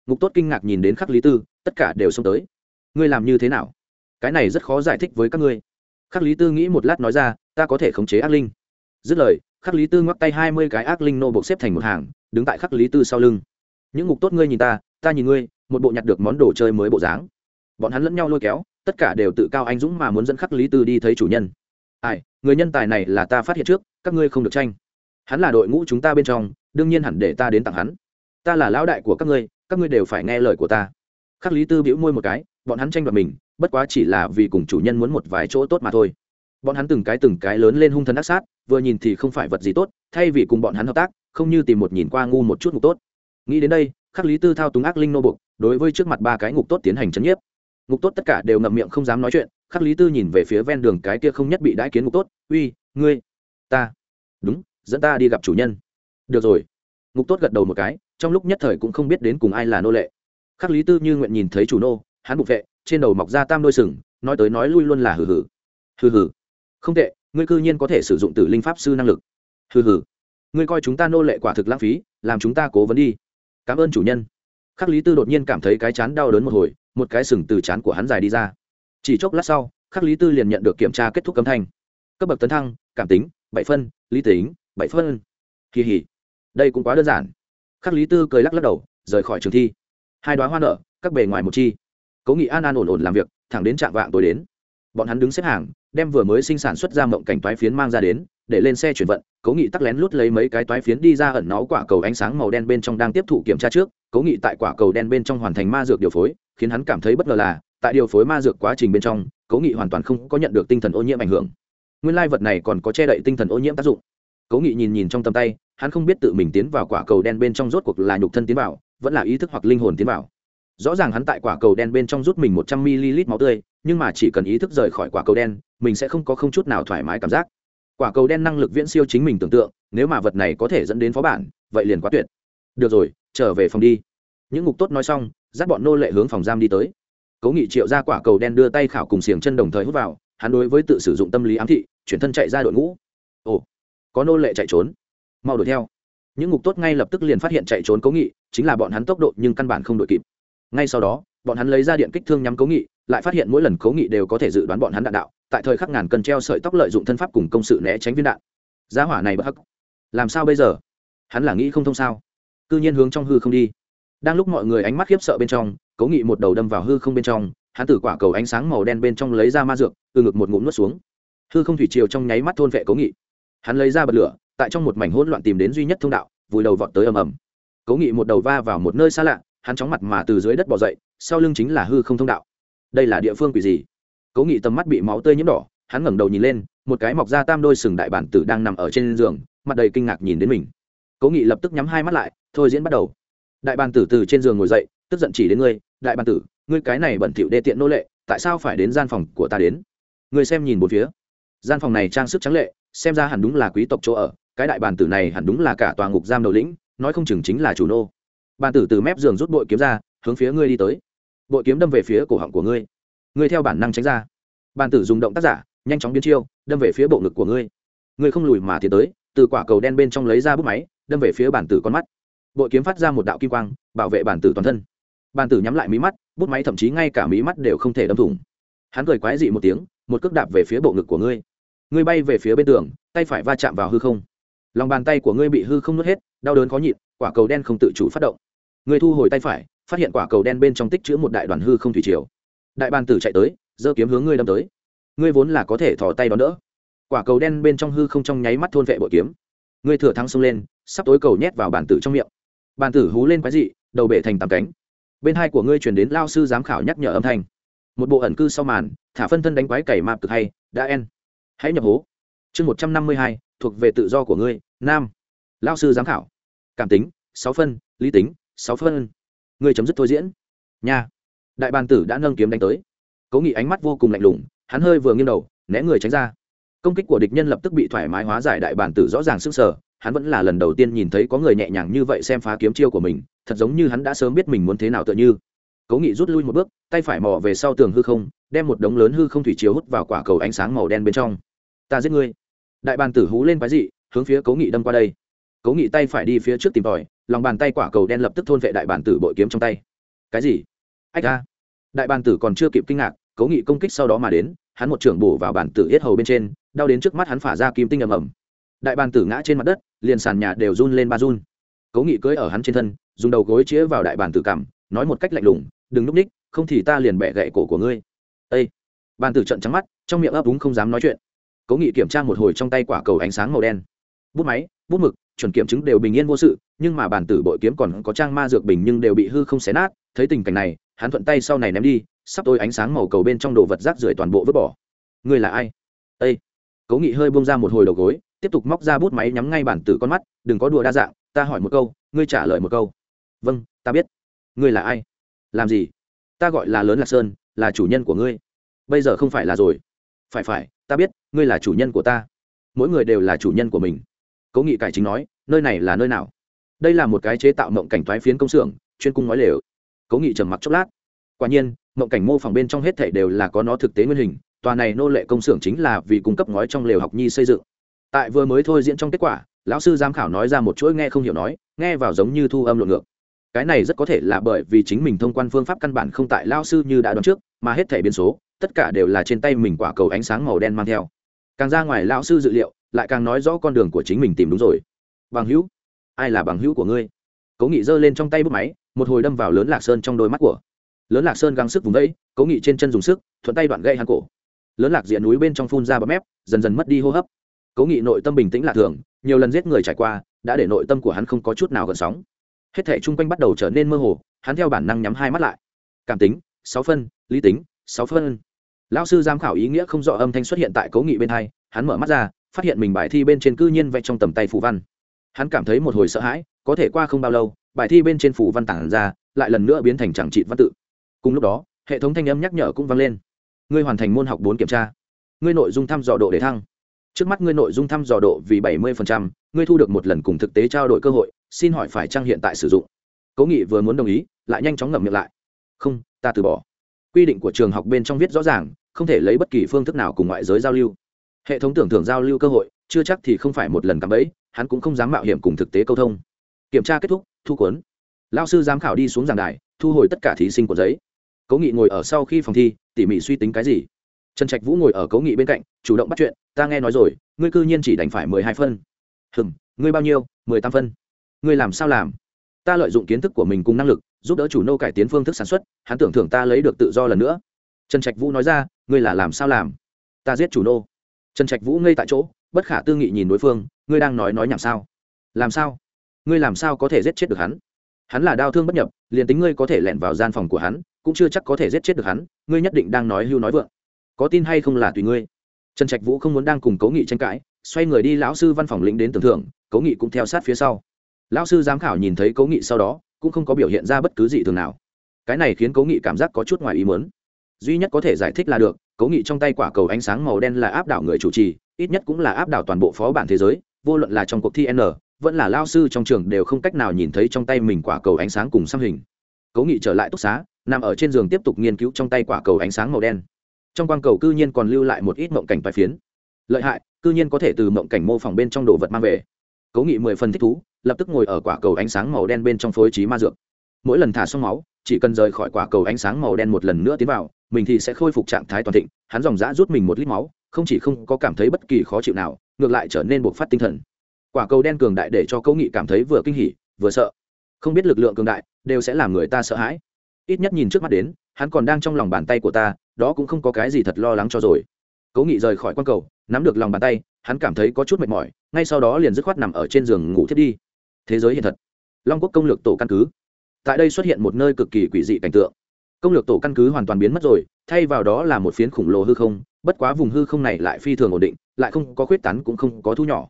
Ngục tốt kinh ngạc nhìn đến khắc lý tư, tất cả đều xông tới. Ngươi làm như thế nào? Cái này rất khó giải thích với các ngươi. Khắc lý tư nghĩ một lát nói ra, ta có thể khống chế ác linh. Dứt lời, khắc lý tư ngoắc tay hai mươi cái ác linh nô buộc xếp thành một hàng, đứng tại khắc lý tư sau lưng. Những ngục tốt ngươi nhìn ta ta nhìn ngươi, một bộ nhặt được món đồ chơi mới bộ dáng. Bọn hắn lẫn nhau lôi kéo, tất cả đều tự cao anh dũng mà muốn dẫn khắc lý tư đi thấy chủ nhân ai, người nhân tài này là ta phát hiện trước, các ngươi không được tranh. Hắn là đội ngũ chúng ta bên trong, đương nhiên hẳn để ta đến tặng hắn. Ta là lão đại của các ngươi các ngươi đều phải nghe lời của ta. Khắc lý tư bĩu môi một cái, bọn hắn tranh đoạt mình, bất quá chỉ là vì cùng chủ nhân muốn một vài chỗ tốt mà thôi. Bọn hắn từng cái từng cái lớn lên hung thần ác sát, vừa nhìn thì không phải vật gì tốt, thay vì cùng bọn hắn hợp tác, không như tìm một nhìn qua ngu một chút ngục tốt. Nghĩ đến đây, khắc lý tư thao túng ác linh nô bục, đối với trước mặt ba cái ngục tốt tiến hành chấn nhiếp. Ngục tốt tất cả đều ngậm miệng không dám nói chuyện khắc lý tư nhìn về phía ven đường cái kia không nhất bị đãi kiến ngục tốt, uy, ngươi, ta, đúng, dẫn ta đi gặp chủ nhân. Được rồi. Ngục tốt gật đầu một cái, trong lúc nhất thời cũng không biết đến cùng ai là nô lệ. Khắc lý tư như nguyện nhìn thấy chủ nô, hắn bục vệ, trên đầu mọc ra tam đôi sừng, nói tới nói lui luôn là hừ hừ. Hừ hừ. Không tệ, ngươi cư nhiên có thể sử dụng tử linh pháp sư năng lực. Hừ hừ. Ngươi coi chúng ta nô lệ quả thực lãng phí, làm chúng ta cố vấn đi. Cảm ơn chủ nhân. Khắc lý tư đột nhiên cảm thấy cái chán đau đớn một hồi, một cái sừng từ chán của hắn dài đi ra chỉ chốc lát sau, khắc lý tư liền nhận được kiểm tra kết thúc cấm thanh. Cấp bậc tấn thăng, cảm tính, bảy phân, lý tính, bảy phân. Kỳ hỉ. Đây cũng quá đơn giản. Khắc lý tư cười lắc lắc đầu, rời khỏi trường thi. Hai đoá hoa nợ các bề ngoài một chi. Cố nghị an an ổn ổn làm việc, thẳng đến trạm vạng tối đến. Bọn hắn đứng xếp hàng, đem vừa mới sinh sản xuất ra mộng cảnh toái phiến mang ra đến, để lên xe chuyển vận. Cố nghị tắc lén lút lấy mấy cái toái phiến đi ra ẩn nó quả cầu ánh sáng màu đen bên trong đang tiếp thụ kiểm tra trước. Cố nghị tại quả cầu đen bên trong hoàn thành ma dược điều phối, khiến hắn cảm thấy bất ngờ là tại điều phối ma dược quá trình bên trong cố nghị hoàn toàn không có nhận được tinh thần ô nhiễm ảnh hưởng. Nguyên lai vật này còn có che đậy tinh thần ô nhiễm tác dụng. Cố nghị nhìn nhìn trong tầm tay, hắn không biết tự mình tiến vào quả cầu đen bên trong rốt cuộc là nhục thân tiến vào, vẫn là ý thức hoặc linh hồn tiến vào. Rõ ràng hắn tại quả cầu đen bên trong rút mình một trăm ml máu tươi, nhưng mà chỉ cần ý thức rời khỏi quả cầu đen, mình sẽ không có không chút nào thoải mái cảm giác. Quả cầu đen năng lực viễn siêu chính mình tưởng tượng, nếu mà vật này có thể dẫn đến phó bản, vậy liền quá tuyệt. Được rồi, trở về phòng đi. Những ngục tốt nói xong, dắt bọn nô lệ hướng phòng giam đi tới cố nghị triệu ra quả cầu đen đưa tay khảo cùng xiềng chân đồng thời hút vào, hắn đối với tự sử dụng tâm lý ám thị, chuyển thân chạy ra đội ngũ. Ồ, có nô lệ chạy trốn. Mau đuổi theo. Những ngục tốt ngay lập tức liền phát hiện chạy trốn cố nghị, chính là bọn hắn tốc độ nhưng căn bản không đội kịp. Ngay sau đó, bọn hắn lấy ra điện kích thương nhắm cố nghị, lại phát hiện mỗi lần cố nghị đều có thể dự đoán bọn hắn đạn đạo, tại thời khắc ngàn cần treo sợi tóc lợi dụng thân pháp cùng công sự né tránh viên đạn. Giá hỏa này bất hắc. Làm sao bây giờ? Hắn là nghĩ không thông sao? Cư nhiên hướng trong hư không đi đang lúc mọi người ánh mắt khiếp sợ bên trong, cố nghị một đầu đâm vào hư không bên trong, hắn từ quả cầu ánh sáng màu đen bên trong lấy ra ma dược, từ ngực một ngụm nuốt xuống. Hư không thủy chiều trong nháy mắt thôn vệ cố nghị. Hắn lấy ra bật lửa, tại trong một mảnh hỗn loạn tìm đến duy nhất thông đạo, vùi đầu vọt tới ầm ầm. Cố nghị một đầu va vào một nơi xa lạ, hắn chóng mặt mà từ dưới đất bỏ dậy, sau lưng chính là hư không thông đạo. Đây là địa phương quỷ gì? Cố nghị tầm mắt bị máu tươi nhiễm đỏ, hắn ngẩng đầu nhìn lên, một cái mọc ra tam đôi sừng đại bản tử đang nằm ở trên giường, mặt đầy kinh ngạc nhìn đến mình. Cố nghị lập tức nhắm hai mắt lại, thôi diễn bắt đầu đại bàn tử từ trên giường ngồi dậy, tức giận chỉ đến ngươi, đại bàn tử, ngươi cái này bẩn thỉu đê tiện nô lệ, tại sao phải đến gian phòng của ta đến? Ngươi xem nhìn một phía. Gian phòng này trang sức trắng lệ, xem ra hẳn đúng là quý tộc chỗ ở, cái đại bàn tử này hẳn đúng là cả tòa ngục giam đầu lĩnh, nói không chừng chính là chủ nô. Bàn tử từ mép giường rút bội kiếm ra, hướng phía ngươi đi tới. Bội kiếm đâm về phía cổ họng của ngươi. Ngươi theo bản năng tránh ra. Bàn tử dùng động tác giả, nhanh chóng biến chiêu, đâm về phía bộ ngực của ngươi. Ngươi không lùi mà tiến tới, từ quả cầu đen bên trong lấy ra bút máy, đâm về phía bản tử con mắt bội kiếm phát ra một đạo kim quang, bảo vệ bản tử toàn thân. Bản tử nhắm lại mí mắt, bút máy thậm chí ngay cả mí mắt đều không thể đâm thủng. Hắn cười quái dị một tiếng, một cước đạp về phía bộ ngực của ngươi. Ngươi bay về phía bên tường, tay phải va chạm vào hư không. Lòng bàn tay của ngươi bị hư không nuốt hết, đau đớn khó nhịn, quả cầu đen không tự chủ phát động. Ngươi thu hồi tay phải, phát hiện quả cầu đen bên trong tích chữ một đại đoàn hư không thủy triều. Đại bàn tử chạy tới, giơ kiếm hướng ngươi đâm tới. Ngươi vốn là có thể thò tay đón đỡ. Quả cầu đen bên trong hư không trong nháy mắt thôn vệ bội kiếm. Ngươi thừa thắng xông lên, sắp tối cầu nhét vào bàn tử trong miệng bàn tử hú lên quái dị, đầu bể thành tàm cánh. Bên hai của ngươi chuyển đến lao sư giám khảo nhắc nhở âm thanh. Một bộ ẩn cư sau màn, thả phân thân đánh quái cày mạp cực hay, đã en. Hãy nhập hố. Chương một trăm năm mươi hai, thuộc về tự do của ngươi, nam. Lao sư giám khảo. Cảm tính, sáu phân, lý tính, sáu phân. Ngươi chấm dứt thôi diễn. Nha. Đại bàn tử đã nâng kiếm đánh tới. Cố nghị ánh mắt vô cùng lạnh lùng, hắn hơi vừa nghiêng đầu, né người tránh ra. Công kích của địch nhân lập tức bị thoải mái hóa giải đại bản tử rõ ràng sức sở hắn vẫn là lần đầu tiên nhìn thấy có người nhẹ nhàng như vậy xem phá kiếm chiêu của mình, thật giống như hắn đã sớm biết mình muốn thế nào tựa như. Cố nghị rút lui một bước, tay phải mò về sau tường hư không, đem một đống lớn hư không thủy chiếu hút vào quả cầu ánh sáng màu đen bên trong. Ta giết ngươi. Đại bàn tử hú lên quái dị, hướng phía cố nghị đâm qua đây. Cố nghị tay phải đi phía trước tìm tòi, lòng bàn tay quả cầu đen lập tức thôn vệ đại bản tử bội kiếm trong tay. Cái gì? Ách ra đại bản tử còn chưa kịp kinh ngạc, cố nghị công kích sau đó mà đến, hắn một trưởng bổ vào bản tử yết hầu bên trên, đau đến trước mắt hắn phả ra kim tinh ầm ầm đại bàn tử ngã trên mặt đất, liền sàn nhà đều run lên ba run. Cố nghị cưỡi ở hắn trên thân, dùng đầu gối chĩa vào đại bàn tử cằm, nói một cách lạnh lùng, đừng núp ních, không thì ta liền bẻ gậy cổ của ngươi. Ây Bàn tử trận trắng mắt, trong miệng ấp úng không dám nói chuyện. Cố nghị kiểm tra một hồi trong tay quả cầu ánh sáng màu đen. Bút máy, bút mực, chuẩn kiểm chứng đều bình yên vô sự, nhưng mà bản tử bội kiếm còn có trang ma dược bình nhưng đều bị hư không xé nát, thấy tình cảnh này, hắn thuận tay sau này ném đi, sắp tôi ánh sáng màu cầu bên trong đồ vật rác rưởi toàn bộ vứt bỏ. Ngươi là ai? Ây cố nghị hơi bông ra một hồi đầu gối tiếp tục móc ra bút máy nhắm ngay bản tử con mắt, đừng có đùa đa dạng, ta hỏi một câu, ngươi trả lời một câu. Vâng ta biết. Ngươi là ai? Làm gì? Ta gọi là lớn lạc sơn, là chủ nhân của ngươi. Bây giờ không phải là rồi. Phải phải, ta biết, ngươi là chủ nhân của ta. Mỗi người đều là chủ nhân của mình. Cố nghị cải chính nói, nơi này là nơi nào? Đây là một cái chế tạo mộng cảnh thoái phiến công xưởng, chuyên cung nói lều. Cố nghị trầm mặc chốc lát. Quả nhiên, mộng cảnh mô phỏng bên trong hết thảy đều là có nó thực tế nguyên hình, tòa này nô lệ công xưởng chính là vì cung cấp ngói trong lều học nhi xây dựng tại vừa mới thôi diễn trong kết quả lão sư giám khảo nói ra một chuỗi nghe không hiểu nói nghe vào giống như thu âm lộn ngược. Cái này rất có thể là bởi vì chính mình thông quan phương pháp căn bản không tại lao sư như đã đoán trước mà hết thể biến số tất cả đều là trên tay mình quả cầu ánh sáng màu đen mang theo. Càng ra ngoài lão sư dự liệu lại càng nói rõ con đường của chính mình tìm đúng rồi. Bằng hữu ai là bằng hữu của ngươi? Cố nghị giơ lên trong tay bút máy một hồi đâm vào lớn lạc sơn trong đôi mắt của. Lớn lạc sơn găng sức vùng vẫy, cố nghị trên chân dùng sức thuận tay đoạn gây hắn cổ. Lớn lạc diện núi bên trong phun ra bấm mép dần dần mất đi hô hấp cố nghị nội tâm bình tĩnh lạ thường, nhiều lần giết người trải qua, đã để nội tâm của hắn không có chút nào gần sóng. Hết thể chung quanh bắt đầu trở nên mơ hồ, hắn theo bản năng nhắm hai mắt lại. Cảm tính, sáu phân, lý tính, sáu phân. Lão sư giám khảo ý nghĩa không rõ âm thanh xuất hiện tại cố nghị bên hai, hắn mở mắt ra, phát hiện mình bài thi bên trên cư nhiên vẽ trong tầm tay phù văn. Hắn cảm thấy một hồi sợ hãi, có thể qua không bao lâu, bài thi bên trên phù văn tản ra, lại lần nữa biến thành chẳng trị văn tự. Cùng lúc đó, hệ thống thanh âm nhắc nhở cũng vang lên. Ngươi hoàn thành môn học bốn kiểm tra. Ngươi nội dung thăm dò độ để thăng trước mắt ngươi nội dung thăm dò độ vì bảy mươi ngươi thu được một lần cùng thực tế trao đổi cơ hội, xin hỏi phải trang hiện tại sử dụng? Cố nghị vừa muốn đồng ý, lại nhanh chóng ngậm miệng lại. Không, ta từ bỏ. Quy định của trường học bên trong viết rõ ràng, không thể lấy bất kỳ phương thức nào cùng ngoại giới giao lưu. Hệ thống tưởng thưởng giao lưu cơ hội, chưa chắc thì không phải một lần cắm bẫy, hắn cũng không dám mạo hiểm cùng thực tế câu thông. Kiểm tra kết thúc, thu cuốn. Lao sư giám khảo đi xuống giảng đài, thu hồi tất cả thí sinh của giấy. Cố nghị ngồi ở sau khi phòng thi, tỉ mỉ suy tính cái gì? Trần trạch vũ ngồi ở cố nghị bên cạnh, chủ động bắt chuyện, ta nghe nói rồi, ngươi cư nhiên chỉ đành phải mười hai phân. Hừm, ngươi bao nhiêu? Mười tám phân. Ngươi làm sao làm? Ta lợi dụng kiến thức của mình cùng năng lực, giúp đỡ chủ nô cải tiến phương thức sản xuất, hắn tưởng thưởng ta lấy được tự do lần nữa. Trần trạch vũ nói ra, ngươi là làm sao làm? Ta giết chủ nô. Trần trạch vũ ngây tại chỗ, bất khả tư nghị nhìn đối phương, ngươi đang nói nói nhảm sao? Làm sao? Ngươi làm sao có thể giết chết được hắn? Hắn là đau thương bất nhập, liền tính ngươi có thể lẻn vào gian phòng của hắn, cũng chưa chắc có thể giết chết được hắn, ngươi nhất định đang nói hưu nói vượng có tin hay không là tùy ngươi. Trần trạch vũ không muốn đang cùng cố nghị tranh cãi, xoay người đi lão sư văn phòng lĩnh đến tưởng thưởng, cố nghị cũng theo sát phía sau. Lão sư giám khảo nhìn thấy cố nghị sau đó, cũng không có biểu hiện ra bất cứ gì thường nào. Cái này khiến cố nghị cảm giác có chút ngoài ý muốn. Duy nhất có thể giải thích là được, cố nghị trong tay quả cầu ánh sáng màu đen là áp đảo người chủ trì, ít nhất cũng là áp đảo toàn bộ phó bản thế giới, vô luận là trong cuộc thi n, vẫn là lao sư trong trường đều không cách nào nhìn thấy trong tay mình quả cầu ánh sáng cùng xăm hình. Cố nghị trở lại túc xá, nằm ở trên giường tiếp tục nghiên cứu trong tay quả cầu ánh sáng màu đen trong quang cầu cư nhiên còn lưu lại một ít mộng cảnh bài phiến. Lợi hại, cư nhiên có thể từ mộng cảnh mô phỏng bên trong đồ vật mang về. Cố nghị mười phần thích thú, lập tức ngồi ở quả cầu ánh sáng màu đen bên trong phối trí ma dược. Mỗi lần thả xong máu, chỉ cần rời khỏi quả cầu ánh sáng màu đen một lần nữa tiến vào, mình thì sẽ khôi phục trạng thái toàn thịnh, hắn dòng dã rút mình một lít máu, không chỉ không có cảm thấy bất kỳ khó chịu nào, ngược lại trở nên buộc phát tinh thần. Quả cầu đen cường đại để cho câu nghị cảm thấy vừa kinh hỉ, vừa sợ. Không biết lực lượng cường đại đều sẽ làm người ta sợ hãi ít nhất nhìn trước mắt đến, hắn còn đang trong lòng bàn tay của ta, đó cũng không có cái gì thật lo lắng cho rồi. Cố nghị rời khỏi q cầu, nắm được lòng bàn tay, hắn cảm thấy có chút mệt mỏi, ngay sau đó liền dứt khoát nằm ở trên giường ngủ thiết đi. Thế giới hiện thật. Long quốc công lược tổ căn cứ. Tại đây xuất hiện một nơi cực kỳ quỷ dị cảnh tượng. Công lược tổ căn cứ hoàn toàn biến mất rồi, thay vào đó là một phiến khổng lồ hư không, bất quá vùng hư không này lại phi thường ổn định, lại không có khuyết tán cũng không có thu nhỏ.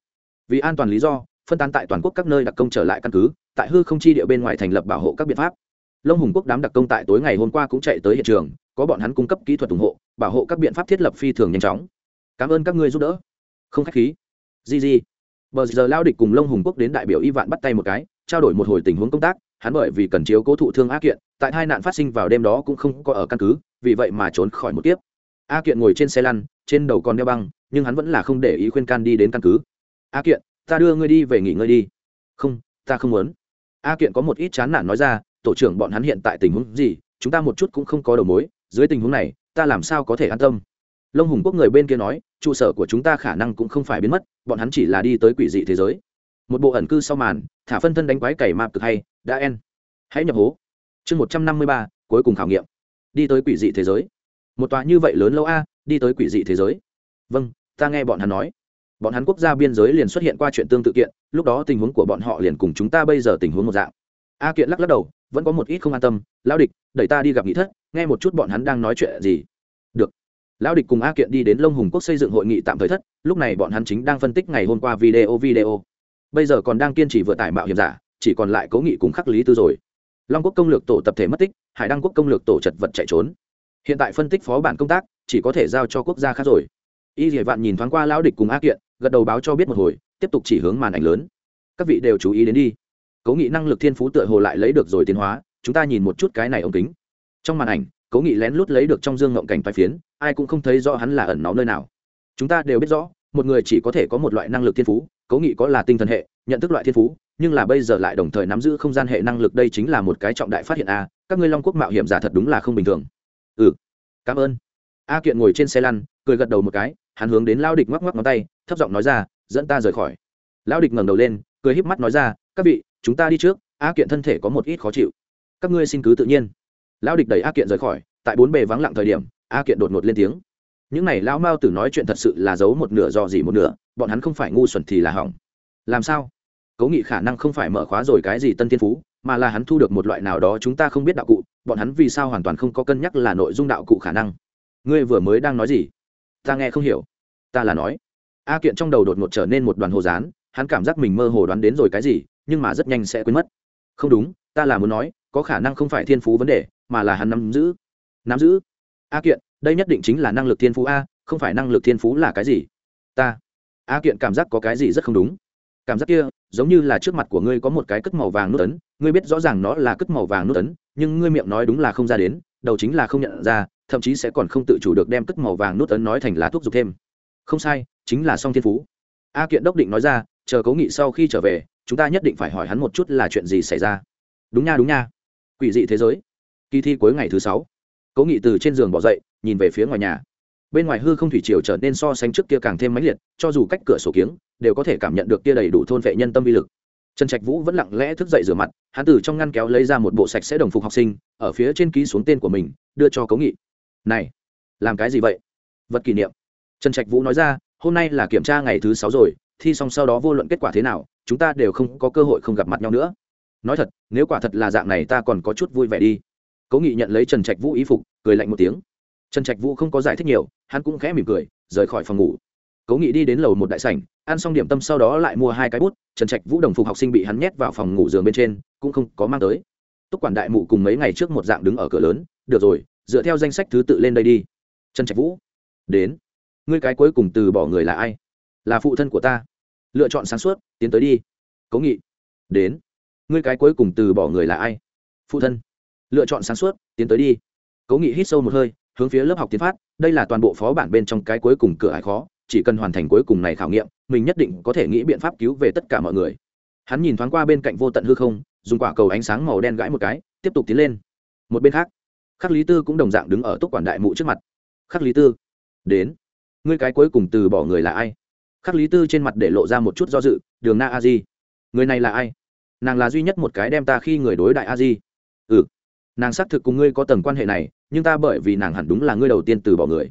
Vì an toàn lý do, phân tán tại toàn quốc các nơi đặc công trở lại căn cứ, tại hư không chi địa bên ngoài thành lập bảo hộ các biện pháp lông hùng quốc đám đặc công tại tối ngày hôm qua cũng chạy tới hiện trường, có bọn hắn cung cấp kỹ thuật ủng hộ, bảo hộ các biện pháp thiết lập phi thường nhanh chóng. Cảm ơn các ngươi giúp đỡ. Không k h á c h khí. Di di. Bờ giờ lao địch cùng lông hùng quốc đến đại biểu y vạn bắt tay một cái, trao đổi một hồi tình huống công tác, hắn bởi vì cần chiếu cố thụ thương a kiện, tại hai nạn phát sinh vào đêm đó cũng không có ở căn cứ, vì vậy mà trốn khỏi một kiếp. A kiện ngồi trên xe lăn, trên đầu còn đeo băng, nhưng hắn vẫn là không để ý khuyên can đi đến căn cứ. A kiện, ta đưa ngươi đi về nghỉ ngơi đi. Không, ta không muốn. A kiện có một ít chán nản nói ra tổ trưởng bọn hắn hiện tại tình huống gì, chúng ta một chút cũng không có đầu mối, dưới tình huống này, ta làm sao có thể an tâm? Lông hùng quốc người bên kia nói, trụ sở của chúng ta khả năng cũng không phải biến mất, bọn hắn chỉ là đi tới quỷ dị thế giới. Một bộ ẩn cư sau màn, thả phân thân đánh quái cày mạp cực hay, đã en. Hãy nhập hố. Chương một trăm năm mươi ba, cuối cùng khảo nghiệm. Đi tới quỷ dị thế giới. Một tòa như vậy lớn lâu a, đi tới quỷ dị thế giới. Vâng ta nghe bọn hắn nói. Bọn hắn quốc gia biên giới liền xuất hiện qua chuyện tương tự kiện, lúc đó tình huống của bọn họ liền cùng chúng ta bây giờ tình huống một dạng. A kiện lắc lắc đầu vẫn có một ít không an tâm, lão địch, đẩy ta đi gặp nghị thất, nghe một chút bọn hắn đang nói chuyện gì. Được. Lão địch cùng a kiện đi đến lông hùng quốc xây dựng hội nghị tạm thời thất, lúc này bọn hắn chính đang phân tích ngày hôm qua video video. Bây giờ còn đang kiên trì vừa tải mạo hiểm giả, chỉ còn lại cố nghị cùng khắc lý tư rồi. Long quốc công lược tổ tập thể mất tích, hải đăng quốc công lược tổ chật vật chạy trốn. Hiện tại phân tích phó bản công tác, chỉ có thể giao cho quốc gia khác rồi. Y dỉa vạn nhìn thoáng qua lão địch cùng a kiện, gật đầu báo cho biết một hồi, tiếp tục chỉ hướng màn ảnh lớn. Các vị đều chú ý đến đi cố nghị năng lực thiên phú tựa hồ lại lấy được rồi tiến hóa, chúng ta nhìn một chút cái này ống kính. Trong màn ảnh cố nghị lén lút lấy được trong dương ngộng cảnh phái phiến, ai cũng không thấy rõ hắn là ẩn náu nơi nào. Chúng ta đều biết rõ, một người chỉ có thể có một loại năng lực thiên phú cố nghị có là tinh thần hệ, nhận thức loại thiên phú, nhưng là bây giờ lại đồng thời nắm giữ không gian hệ năng lực đây chính là một cái trọng đại phát hiện a, các ngươi long quốc mạo hiểm giả thật đúng là không bình thường. Ừ cảm ơn. A kiện ngồi trên xe lăn, cười gật đầu một cái, hắn hướng đến lao địch ngoắc ngoắc ngón tay, thấp giọng nói ra, dẫn ta rời khỏi. Lao địch ngẩng đầu lên, cười híp mắt nói ra, các vị chúng ta đi trước, a kiện thân thể có một ít khó chịu. Các ngươi xin cứ tự nhiên. Lão địch đẩy a kiện rời khỏi, tại bốn bề vắng lặng thời điểm, a kiện đột ngột lên tiếng. Những này lão mao tử nói chuyện thật sự là giấu một nửa do gì một nửa, bọn hắn không phải ngu xuẩn thì là hỏng. Làm sao? Cố nghị khả năng không phải mở khóa rồi cái gì tân thiên phú, mà là hắn thu được một loại nào đó chúng ta không biết đạo cụ, bọn hắn vì sao hoàn toàn không có cân nhắc là nội dung đạo cụ khả năng. Ngươi vừa mới đang nói gì? Ta nghe không hiểu. Ta là nói. A kiện trong đầu đột ngột trở nên một đoàn hồ dán hắn cảm giác mình mơ hồ đoán đến rồi cái gì nhưng mà rất nhanh sẽ quên mất. Không đúng, ta là muốn nói, có khả năng không phải thiên phú vấn đề, mà là hắn nắm giữ. Nắm giữ? A kiện, đây nhất định chính là năng lực thiên phú a, không phải năng lực thiên phú là cái gì? Ta. A kiện cảm giác có cái gì rất không đúng. Cảm giác kia, giống như là trước mặt của ngươi có một cái cất màu vàng nút ấn, ngươi biết rõ ràng nó là cất màu vàng nút ấn, nhưng ngươi miệng nói đúng là không ra đến, đầu chính là không nhận ra, thậm chí sẽ còn không tự chủ được đem cất màu vàng nút ấn nói thành lá thuốc dục thêm. Không sai, chính là song thiên phú. A kiện đốc định nói ra, chờ cố nghị sau khi trở về chúng ta nhất định phải hỏi hắn một chút là chuyện gì xảy ra. Đúng nha đúng nha. Quỷ dị thế giới. Kỳ thi cuối ngày thứ sáu. Cố nghị từ trên giường bỏ dậy, nhìn về phía ngoài nhà. Bên ngoài hư không thủy triều trở nên so sánh trước kia càng thêm mãnh liệt, cho dù cách cửa sổ kiếng, đều có thể cảm nhận được kia đầy đủ thôn vệ nhân tâm vi lực. Trần trạch vũ vẫn lặng lẽ thức dậy rửa mặt, hắn từ trong ngăn kéo lấy ra một bộ sạch sẽ đồng phục học sinh, ở phía trên ký xuống tên của mình, đưa cho cố nghị. Này, làm cái gì vậy? Vật kỷ niệm. Trần trạch vũ nói ra, hôm nay là kiểm tra ngày thứ sáu rồi, thi xong sau đó vô luận kết quả thế nào chúng ta đều không có cơ hội không gặp mặt nhau nữa. Nói thật, nếu quả thật là dạng này ta còn có chút vui vẻ đi. Cố nghị nhận lấy trần trạch vũ ý phục, cười lạnh một tiếng. Trần trạch vũ không có giải thích nhiều, hắn cũng khẽ mỉm cười, rời khỏi phòng ngủ. Cố nghị đi đến lầu một đại sảnh, ăn xong điểm tâm sau đó lại mua hai cái bút, trần trạch vũ đồng phục học sinh bị hắn nhét vào phòng ngủ giường bên trên, cũng không có mang tới. Túc quản đại mụ cùng mấy ngày trước một dạng đứng ở cửa lớn, được rồi, dựa theo danh sách thứ tự lên đây đi. Trần trạch vũ, đến. Ngươi cái cuối cùng từ bỏ người là ai? Là phụ thân của ta lựa chọn sáng suốt, tiến tới đi. Cố nghị, đến. Ngươi cái cuối cùng từ bỏ người là ai? Phụ thân. Lựa chọn sáng suốt, tiến tới đi. Cố nghị hít sâu một hơi, hướng phía lớp học tiến phát. Đây là toàn bộ phó bản bên trong cái cuối cùng cửa ải khó, chỉ cần hoàn thành cuối cùng này khảo nghiệm, mình nhất định có thể nghĩ biện pháp cứu về tất cả mọi người. Hắn nhìn thoáng qua bên cạnh vô tận hư không, dùng quả cầu ánh sáng màu đen gãi một cái, tiếp tục tiến lên. Một bên khác, khắc lý tư cũng đồng dạng đứng ở túc quản đại mụ trước mặt. Khắc lý tư, đến. Ngươi cái cuối cùng từ bỏ người là ai? Khắc lý tư trên mặt để lộ ra một chút do dự, đường na a di, người này là ai? Nàng là duy nhất một cái đem ta khi người đối đại a di. Ừ nàng xác thực cùng ngươi có tầng quan hệ này, nhưng ta bởi vì nàng hẳn đúng là ngươi đầu tiên từ bỏ người.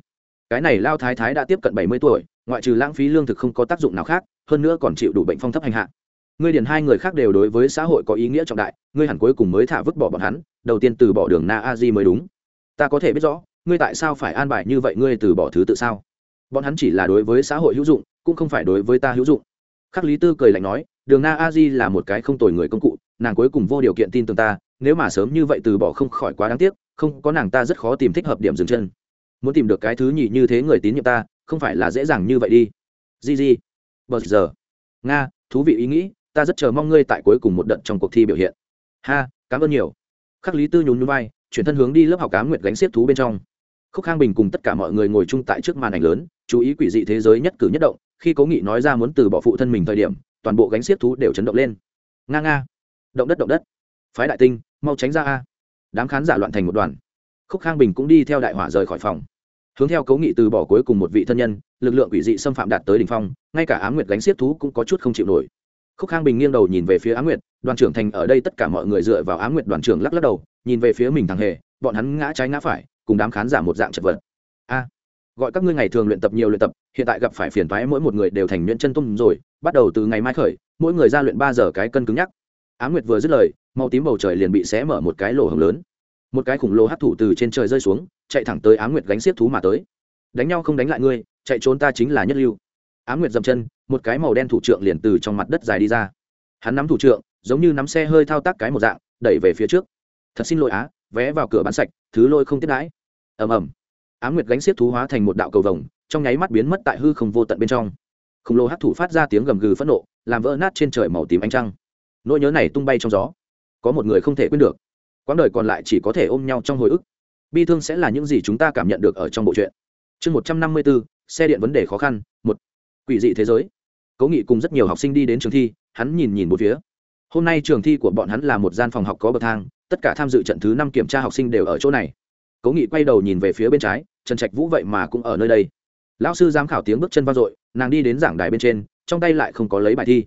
Cái này lao thái thái đã tiếp cận bảy mươi tuổi, ngoại trừ lãng phí lương thực không có tác dụng nào khác, hơn nữa còn chịu đủ bệnh phong thấp hành hạ. Ngươi điền hai người khác đều đối với xã hội có ý nghĩa trọng đại, ngươi hẳn cuối cùng mới thả vứt bỏ bọn hắn, đầu tiên từ bỏ đường na a di mới đúng. Ta có thể biết rõ, ngươi tại sao phải an bài như vậy, ngươi từ bỏ thứ tự sao? Bọn hắn chỉ là đối với xã hội hữu dụng, cũng không phải đối với ta hữu dụng. Khắc lý tư cười lạnh nói, đường na a di là một cái không tồi người công cụ, nàng cuối cùng vô điều kiện tin tưởng ta, nếu mà sớm như vậy từ bỏ không khỏi quá đáng tiếc, không, có nàng ta rất khó tìm thích hợp điểm dừng chân. Muốn tìm được cái thứ nhì như thế người tín nhiệm ta, không phải là dễ dàng như vậy đi. Di di. Bờ giờ. Nga, thú vị ý nghĩ, ta rất chờ mong ngươi tại cuối cùng một đợt trong cuộc thi biểu hiện. Ha, cảm ơn nhiều. Khắc lý tư nhún nhún vai, chuyển thân hướng đi lớp học cá nguyện gánh xiết thú bên trong. Khúc khang bình cùng tất cả mọi người ngồi chung tại trước màn ảnh lớn chú ý quỷ dị thế giới nhất cử nhất động, khi cố nghị nói ra muốn từ bỏ phụ thân mình thời điểm, toàn bộ gánh xiết thú đều chấn động lên. Nga nga. Động đất động đất. Phái đại tinh, mau tránh ra a. Đám khán giả loạn thành một đoàn. Khúc khang bình cũng đi theo đại hỏa rời khỏi phòng. Hướng theo cố nghị từ bỏ cuối cùng một vị thân nhân, lực lượng quỷ dị xâm phạm đạt tới đ ỉ n h phong, ngay cả á nguyệt gánh xiết thú cũng có chút không chịu nổi. Khúc khang bình nghiêng đầu nhìn về phía á nguyệt, đoàn trưởng thành ở đây tất cả mọi người dựa vào á nguyệt đoàn trưởng lắc lắc đầu, nhìn về phía mình thằng hề, bọn hắn ngã trái ngã phải, cùng đám khán giả một dạng chật vật. A gọi các ngươi ngày thường luyện tập nhiều luyện tập, hiện tại gặp phải phiền toái mỗi một người đều thành nhuyễn chân tung rồi, bắt đầu từ ngày mai khởi, mỗi người ra luyện ba giờ cái cân cứng nhắc. Á nguyệt vừa dứt lời, màu tím bầu trời liền bị xé mở một cái lỗ hồng lớn. Một cái khủng lồ hấp thụ từ trên trời rơi xuống, chạy thẳng tới á nguyệt gánh xiết thú mà tới. Đánh nhau không đánh lại ngươi, chạy trốn ta chính là nhất lưu. Á nguyệt dậm chân, một cái màu đen thủ trượng liền từ trong mặt đất dài đi ra. Hắn nắm thủ trượng, giống như nắm xe hơi thao tác cái một dạng, đẩy về phía trước. Thật xin lỗi á, vé vào cửa bán sạch, thứ lôi không tiếp đãi. Ầm ầm á nguyệt gánh xiết thú hóa thành một đạo cầu vồng, trong nháy mắt biến mất tại hư không vô tận bên trong. Khổng lồ hát thủ phát ra tiếng gầm gừ phẫn nộ, làm vỡ nát trên trời màu tím ánh trăng. Nỗi nhớ này tung bay trong gió. Có một người không thể quên được. Quãng đời còn lại chỉ có thể ôm nhau trong hồi ức. Bi thương sẽ là những gì chúng ta cảm nhận được ở trong bộ truyện. Chương một trăm năm mươi bốn, xe điện vấn đề khó khăn, một. Quỷ dị thế giới. Cố nghị cùng rất nhiều học sinh đi đến trường thi, hắn nhìn nhìn một phía. Hôm nay trường thi của bọn hắn là một gian phòng học có bậc thang, tất cả tham dự trận thứ năm kiểm tra học sinh đều ở chỗ này. Cố nghị quay đầu nhìn về phía bên trái trần trạch vũ vậy mà cũng ở nơi đây. Lão sư giám khảo tiếng bước chân vang dội, nàng đi đến giảng đài bên trên, trong tay lại không có lấy bài thi.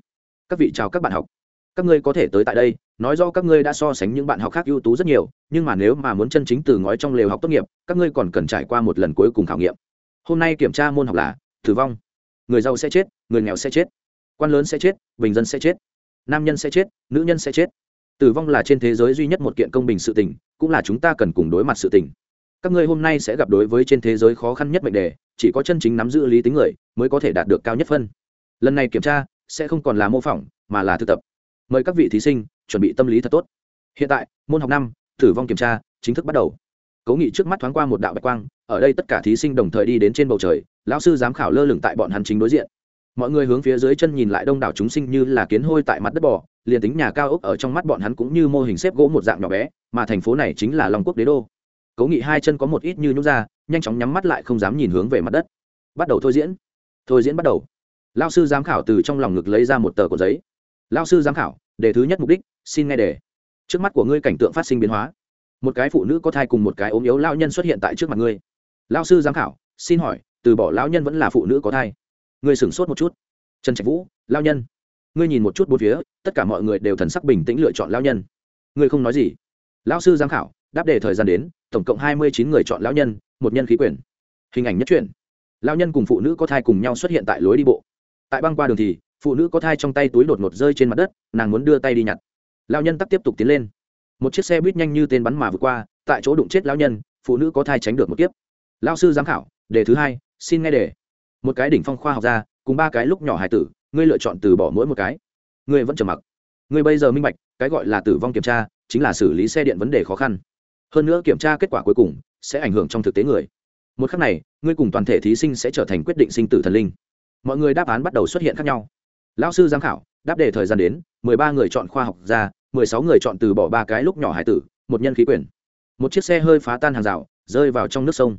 Các vị chào các bạn học. Các ngươi có thể tới tại đây, nói do các ngươi đã so sánh những bạn học khác ưu tú rất nhiều, nhưng mà nếu mà muốn chân chính từ ngói trong lều học tốt nghiệp, các ngươi còn cần trải qua một lần cuối cùng khảo nghiệm. Hôm nay kiểm tra môn học là tử vong. Người giàu sẽ chết, người nghèo sẽ chết. Quan lớn sẽ chết, bình dân sẽ chết. Nam nhân sẽ chết, nữ nhân sẽ chết. Tử vong là trên thế giới duy nhất một kiện công bình sự tình, cũng là chúng ta cần cùng đối mặt sự tình các ngươi hôm nay sẽ gặp đối với trên thế giới khó khăn nhất mệnh đề, chỉ có chân chính nắm giữ lý tính người mới có thể đạt được cao nhất phân. Lần này kiểm tra, sẽ không còn là mô phỏng, mà là thực tập. Mời các vị thí sinh chuẩn bị tâm lý thật tốt. Hiện tại, môn học năm, tử vong kiểm tra chính thức bắt đầu. Cố nghị trước mắt thoáng qua một đạo bạch quang, ở đây tất cả thí sinh đồng thời đi đến trên bầu trời, lão sư giám khảo lơ lửng tại bọn hắn chính đối diện. Mọi người hướng phía dưới chân nhìn lại đông đảo chúng sinh như là kiến hôi tại mặt đất bò, liền tính nhà cao ốc ở trong mắt bọn hắn cũng như mô hình xếp gỗ một dạng nhỏ bé, mà thành phố này chính là long quốc đế đô cố nghị hai chân có một ít như nhút ra, nhanh chóng nhắm mắt lại không dám nhìn hướng về mặt đất. Bắt đầu thôi diễn. Thôi diễn bắt đầu. Lao sư giám khảo từ trong lòng ngực lấy ra một tờ của giấy. Lao sư giám khảo, đề thứ nhất mục đích, xin nghe đề. Trước mắt của ngươi cảnh tượng phát sinh biến hóa. Một cái phụ nữ có thai cùng một cái ốm yếu lao nhân xuất hiện tại trước mặt ngươi. Lao sư giám khảo, xin hỏi, từ bỏ lão nhân vẫn là phụ nữ có thai? Ngươi sửng sốt một chút. Trần trạch vũ lao nhân. Ngươi nhìn một chút bốn phía, tất cả mọi người đều thần sắc bình tĩnh lựa chọn lao nhân. Ngươi không nói gì. Lao sư giám khảo, đáp đề thời gian đến tổng cộng hai mươi chín người chọn lão nhân, một nhân khí quyền. Hình ảnh nhất truyện. Lão nhân cùng phụ nữ có thai cùng nhau xuất hiện tại lối đi bộ. Tại băng qua đường thì, phụ nữ có thai trong tay túi đột ngột rơi trên mặt đất, nàng muốn đưa tay đi nhặt. Lão nhân tắc tiếp tục tiến lên. Một chiếc xe buýt nhanh như tên bắn mà vượt qua, tại chỗ đụng chết lão nhân, phụ nữ có thai tránh được một kiếp. Lao sư giám khảo, đề thứ hai, xin nghe đề. Một cái đỉnh phong khoa học ra cùng ba cái lúc nhỏ hài tử, ngươi lựa chọn từ bỏ mỗi một cái. Ngươi vẫn trầm mặc. Ngươi bây giờ minh bạch, cái gọi là tử vong kiểm tra, chính là xử lý xe điện vấn đề khó khăn hơn nữa kiểm tra kết quả cuối cùng sẽ ảnh hưởng trong thực tế người. Một khắc này, ngươi cùng toàn thể thí sinh sẽ trở thành quyết định sinh tử thần linh. Mọi người đáp án bắt đầu xuất hiện khác nhau. Lão sư giám khảo, đáp đề thời gian đến, mười ba người chọn khoa học ra mười sáu người chọn từ bỏ ba cái lúc nhỏ hải tử, một nhân khí quyền. Một chiếc xe hơi phá tan hàng rào, rơi vào trong nước sông.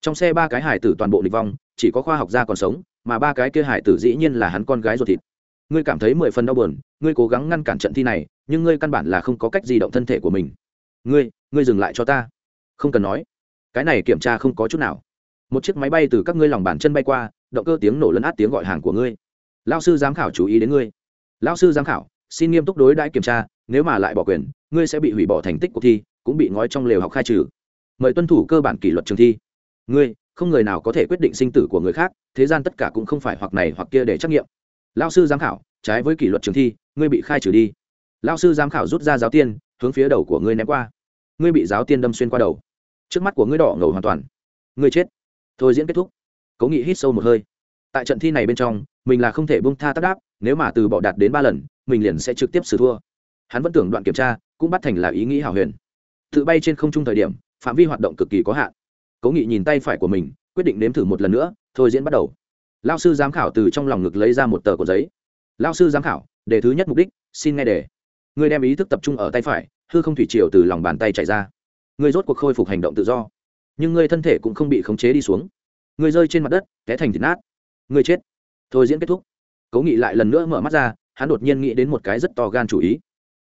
Trong xe ba cái hải tử toàn bộ địch vong, chỉ có khoa học gia còn sống, mà ba cái kia hải tử dĩ nhiên là hắn con gái ruột thịt. Ngươi cảm thấy mười phần đau buồn, ngươi cố gắng ngăn cản trận thi này, nhưng ngươi căn bản là không có cách di động thân thể của mình. Ngươi ngươi dừng lại cho ta. Không cần nói. Cái này kiểm tra không có chút nào. Một chiếc máy bay từ các ngươi lòng bàn chân bay qua, động cơ tiếng nổ lấn át tiếng gọi hàng của ngươi. Lao sư giám khảo chú ý đến ngươi. Lao sư giám khảo, xin nghiêm túc đối đãi kiểm tra, nếu mà lại bỏ quyền, ngươi sẽ bị hủy bỏ thành tích cuộc thi, cũng bị ngói trong lều học khai trừ. Mời tuân thủ cơ bản kỷ luật trường thi. Ngươi, không người nào có thể quyết định sinh tử của người khác, thế gian tất cả cũng không phải hoặc này hoặc kia để trắc nghiệm lao sư giám khảo, trái với kỷ luật trường thi, ngươi bị khai trừ đi. Lao sư giám khảo rút ra giáo tiên, hướng phía đầu của ngươi ném qua ngươi bị giáo tiên đâm xuyên qua đầu. Trước mắt của ngươi đỏ ngầu hoàn toàn. Ngươi chết. Thôi diễn kết thúc. Cố nghị hít sâu một hơi. Tại trận thi này bên trong, mình là không thể bông tha tác đáp, nếu mà từ bỏ đạt đến ba lần, mình liền sẽ trực tiếp xử thua. Hắn vẫn tưởng đoạn kiểm tra, cũng bắt thành là ý nghĩ hảo huyền. Tự bay trên không trung thời điểm, phạm vi hoạt động cực kỳ có hạn. Cố nghị nhìn tay phải của mình, quyết định nếm thử một lần nữa, thôi diễn bắt đầu. Lao sư giám khảo từ trong lòng ngực lấy ra một tờ của giấy. Lao sư giám khảo, đề thứ nhất mục đích, xin nghe đề. Người đem ý thức tập trung ở tay phải hư không thủy triều từ lòng bàn tay chạy ra. Ngươi rốt cuộc khôi phục hành động tự do. Nhưng ngươi thân thể cũng không bị khống chế đi xuống. Ngươi rơi trên mặt đất, té thành thịt nát. Ngươi chết. Thôi diễn kết thúc. Cố nghị lại lần nữa mở mắt ra, hắn đột nhiên nghĩ đến một cái rất to gan chủ ý.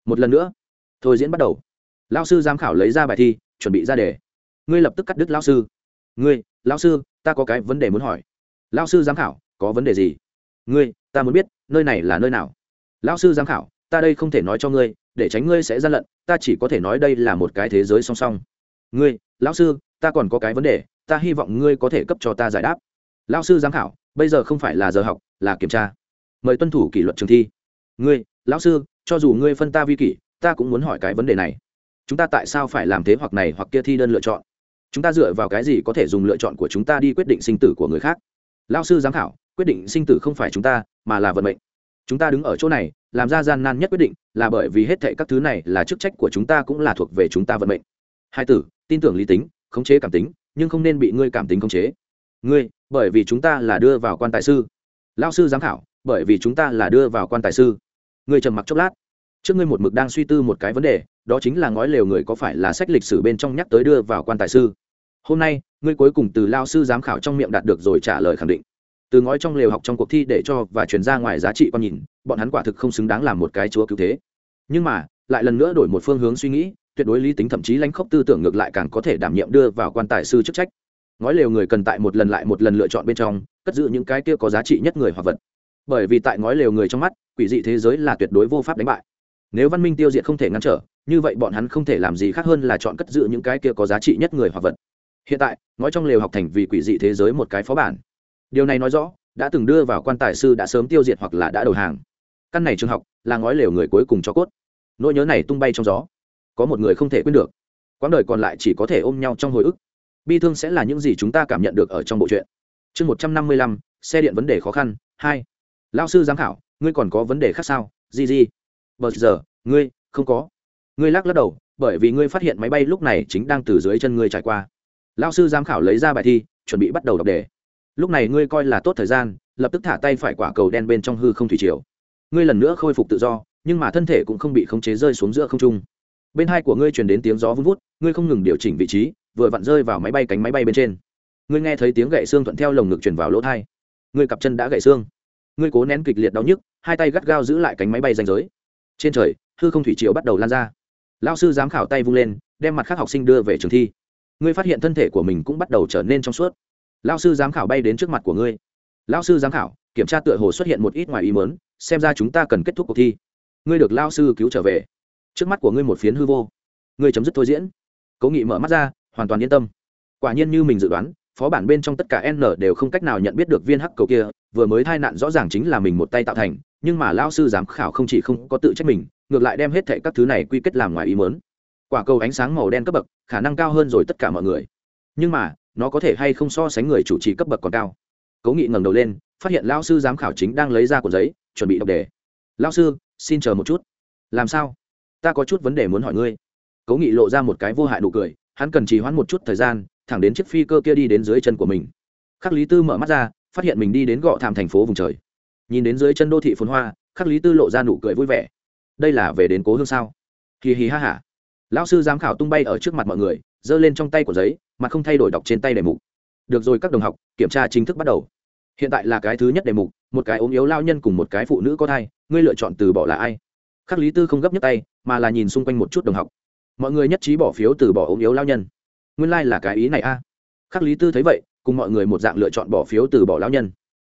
Một lần nữa, thôi diễn bắt đầu. Lao sư giám khảo lấy ra bài thi, chuẩn bị ra đề. Ngươi lập tức cắt đứt lao sư. Ngươi lao sư, ta có cái vấn đề muốn hỏi. Lao sư giám khảo, có vấn đề gì? Ngươi, ta muốn biết, nơi này là nơi nào? Lao sư giám khảo, ta đây không thể nói cho ngươi để tránh ngươi sẽ gian lận, ta chỉ có thể nói đây là một cái thế giới song song. Ngươi, lão sư, ta còn có cái vấn đề, ta hy vọng ngươi có thể cấp cho ta giải đáp. Lão sư giám khảo, bây giờ không phải là giờ học, là kiểm tra. Mời tuân thủ kỷ luật trường thi. Ngươi, lão sư, cho dù ngươi phân ta vi kỷ, ta cũng muốn hỏi cái vấn đề này. Chúng ta tại sao phải làm thế hoặc này hoặc kia thi đơn lựa chọn? Chúng ta dựa vào cái gì có thể dùng lựa chọn của chúng ta đi quyết định sinh tử của người khác? Lao sư giám khảo, quyết định sinh tử không phải chúng ta, mà là vận mệnh. Chúng ta đứng ở chỗ này làm ra gian nan nhất quyết định là bởi vì hết thệ các thứ này là chức trách của chúng ta cũng là thuộc về chúng ta vận mệnh. Hai tử, tin tưởng lý tính, khống chế cảm tính, nhưng không nên bị ngươi cảm tính khống chế. Ngươi, bởi vì chúng ta là đưa vào quan tài sư. Lao sư giám khảo, bởi vì chúng ta là đưa vào quan tài sư. Ngươi trầm mặc chốc lát. Trước ngươi một mực đang suy tư một cái vấn đề, đó chính là ngói lều người có phải là sách lịch sử bên trong nhắc tới đưa vào quan tài sư. Hôm nay, ngươi cuối cùng từ lao sư giám khảo trong miệng đạt được rồi trả lời khẳng định từ ngói trong lều học trong cuộc thi để cho và chuyển ra ngoài giá trị con nhìn, bọn hắn quả thực không xứng đáng làm một cái chúa cứu thế. Nhưng mà, lại lần nữa đổi một phương hướng suy nghĩ, tuyệt đối lý tính thậm chí lãnh khốc tư tưởng ngược lại càng có thể đảm nhiệm đưa vào quan tài sư chức trách. Ngói lều người cần tại một lần lại một lần lựa chọn bên trong, cất giữ những cái kia có giá trị nhất người hoặc vật. Bởi vì tại ngói lều người trong mắt, quỷ dị thế giới là tuyệt đối vô pháp đánh bại. Nếu văn minh tiêu diệt không thể ngăn trở, như vậy bọn hắn không thể làm gì khác hơn là chọn cất giữ những cái kia có giá trị nhất người hoặc vật. Hiện tại, ngói trong lều học thành vì quỷ dị thế giới một cái phó bản điều này nói rõ, đã từng đưa vào quan tài sư đã sớm tiêu diệt hoặc là đã đầu hàng. Căn này trường học là ngói lều người cuối cùng cho cốt. Nỗi nhớ này tung bay trong gió. Có một người không thể quên được. Quãng đời còn lại chỉ có thể ôm nhau trong hồi ức. Bi thương sẽ là những gì chúng ta cảm nhận được ở trong bộ truyện. Chương một trăm năm mươi lăm, xe điện vấn đề khó khăn, hai. Lao sư giám khảo, ngươi còn có vấn đề khác sao? Gì gì? Bờ giờ, ngươi, không có. Ngươi lắc lắc đầu, bởi vì ngươi phát hiện máy bay lúc này chính đang từ dưới chân ngươi trải qua. Lao sư giám khảo lấy ra bài thi, chuẩn bị bắt đầu đọc đề lúc này ngươi coi là tốt thời gian, lập tức thả tay phải quả cầu đen bên trong hư không thủy triều. Ngươi lần nữa khôi phục tự do, nhưng mà thân thể cũng không bị khống chế rơi xuống giữa không trung. Bên hai của ngươi truyền đến tiếng gió vun vút, ngươi không ngừng điều chỉnh vị trí, vừa vặn rơi vào máy bay cánh máy bay bên trên. Ngươi nghe thấy tiếng gậy xương thuận theo lồng ngực truyền vào lỗ thai. Ngươi cặp chân đã gậy xương. Ngươi cố nén kịch liệt đau nhức, hai tay gắt gao giữ lại cánh máy bay danh giới. Trên trời, hư không thủy triều bắt đầu lan ra. Lao sư giám khảo tay vung lên, đem mặt khác học sinh đưa về trường thi. Ngươi phát hiện thân thể của mình cũng bắt đầu trở nên trong suốt lao sư giám khảo bay đến trước mặt của ngươi. Lao sư giám khảo, kiểm tra tựa hồ xuất hiện một ít ngoài ý mớn xem ra chúng ta cần kết thúc cuộc thi. Ngươi được lao sư cứu trở về. Trước mắt của ngươi một phiến hư vô. Ngươi chấm dứt thôi diễn. Cố nghị mở mắt ra, hoàn toàn yên tâm. Quả nhiên như mình dự đoán, phó bản bên trong tất cả n đều không cách nào nhận biết được viên hắc cầu kia, vừa mới tai nạn rõ ràng chính là mình một tay tạo thành, nhưng mà lao sư giám khảo không chỉ không có tự trách mình, ngược lại đem hết thệ các thứ này quy kết làm ngoài ý mớn quả cầu ánh sáng màu đen cấp bậc, khả năng cao hơn rồi tất cả mọi người. Nhưng mà nó có thể hay không so sánh người chủ trì cấp bậc còn cao. Cố nghị ngẩng đầu lên, phát hiện lao sư giám khảo chính đang lấy ra cuộn giấy, chuẩn bị đọc đề. Lao sư, xin chờ một chút. Làm sao? Ta có chút vấn đề muốn hỏi ngươi. Cố nghị lộ ra một cái vô hại nụ cười, hắn cần trì hoãn một chút thời gian, thẳng đến chiếc phi cơ kia đi đến dưới chân của mình. Khắc lý tư mở mắt ra, phát hiện mình đi đến gọ thảm thành phố vùng trời. Nhìn đến dưới chân đô thị phồn hoa, khắc lý tư lộ ra nụ cười vui vẻ. Đây là về đến cố hương sao? Hì hì ha hả lão sư giám khảo tung bay ở trước mặt mọi người giơ lên trong tay của giấy, mà không thay đổi đọc trên tay đề mục. Được rồi, các đồng học, kiểm tra chính thức bắt đầu. Hiện tại là cái thứ nhất đề mục, một cái ốm yếu lao nhân cùng một cái phụ nữ có thai, ngươi lựa chọn từ bỏ là ai? Khắc lý tư không gấp nhất tay, mà là nhìn xung quanh một chút đồng học. Mọi người nhất trí bỏ phiếu từ bỏ ốm yếu lao nhân. Nguyên lai、like、là cái ý này a. Khắc lý tư thấy vậy, cùng mọi người một dạng lựa chọn bỏ phiếu từ bỏ lao nhân.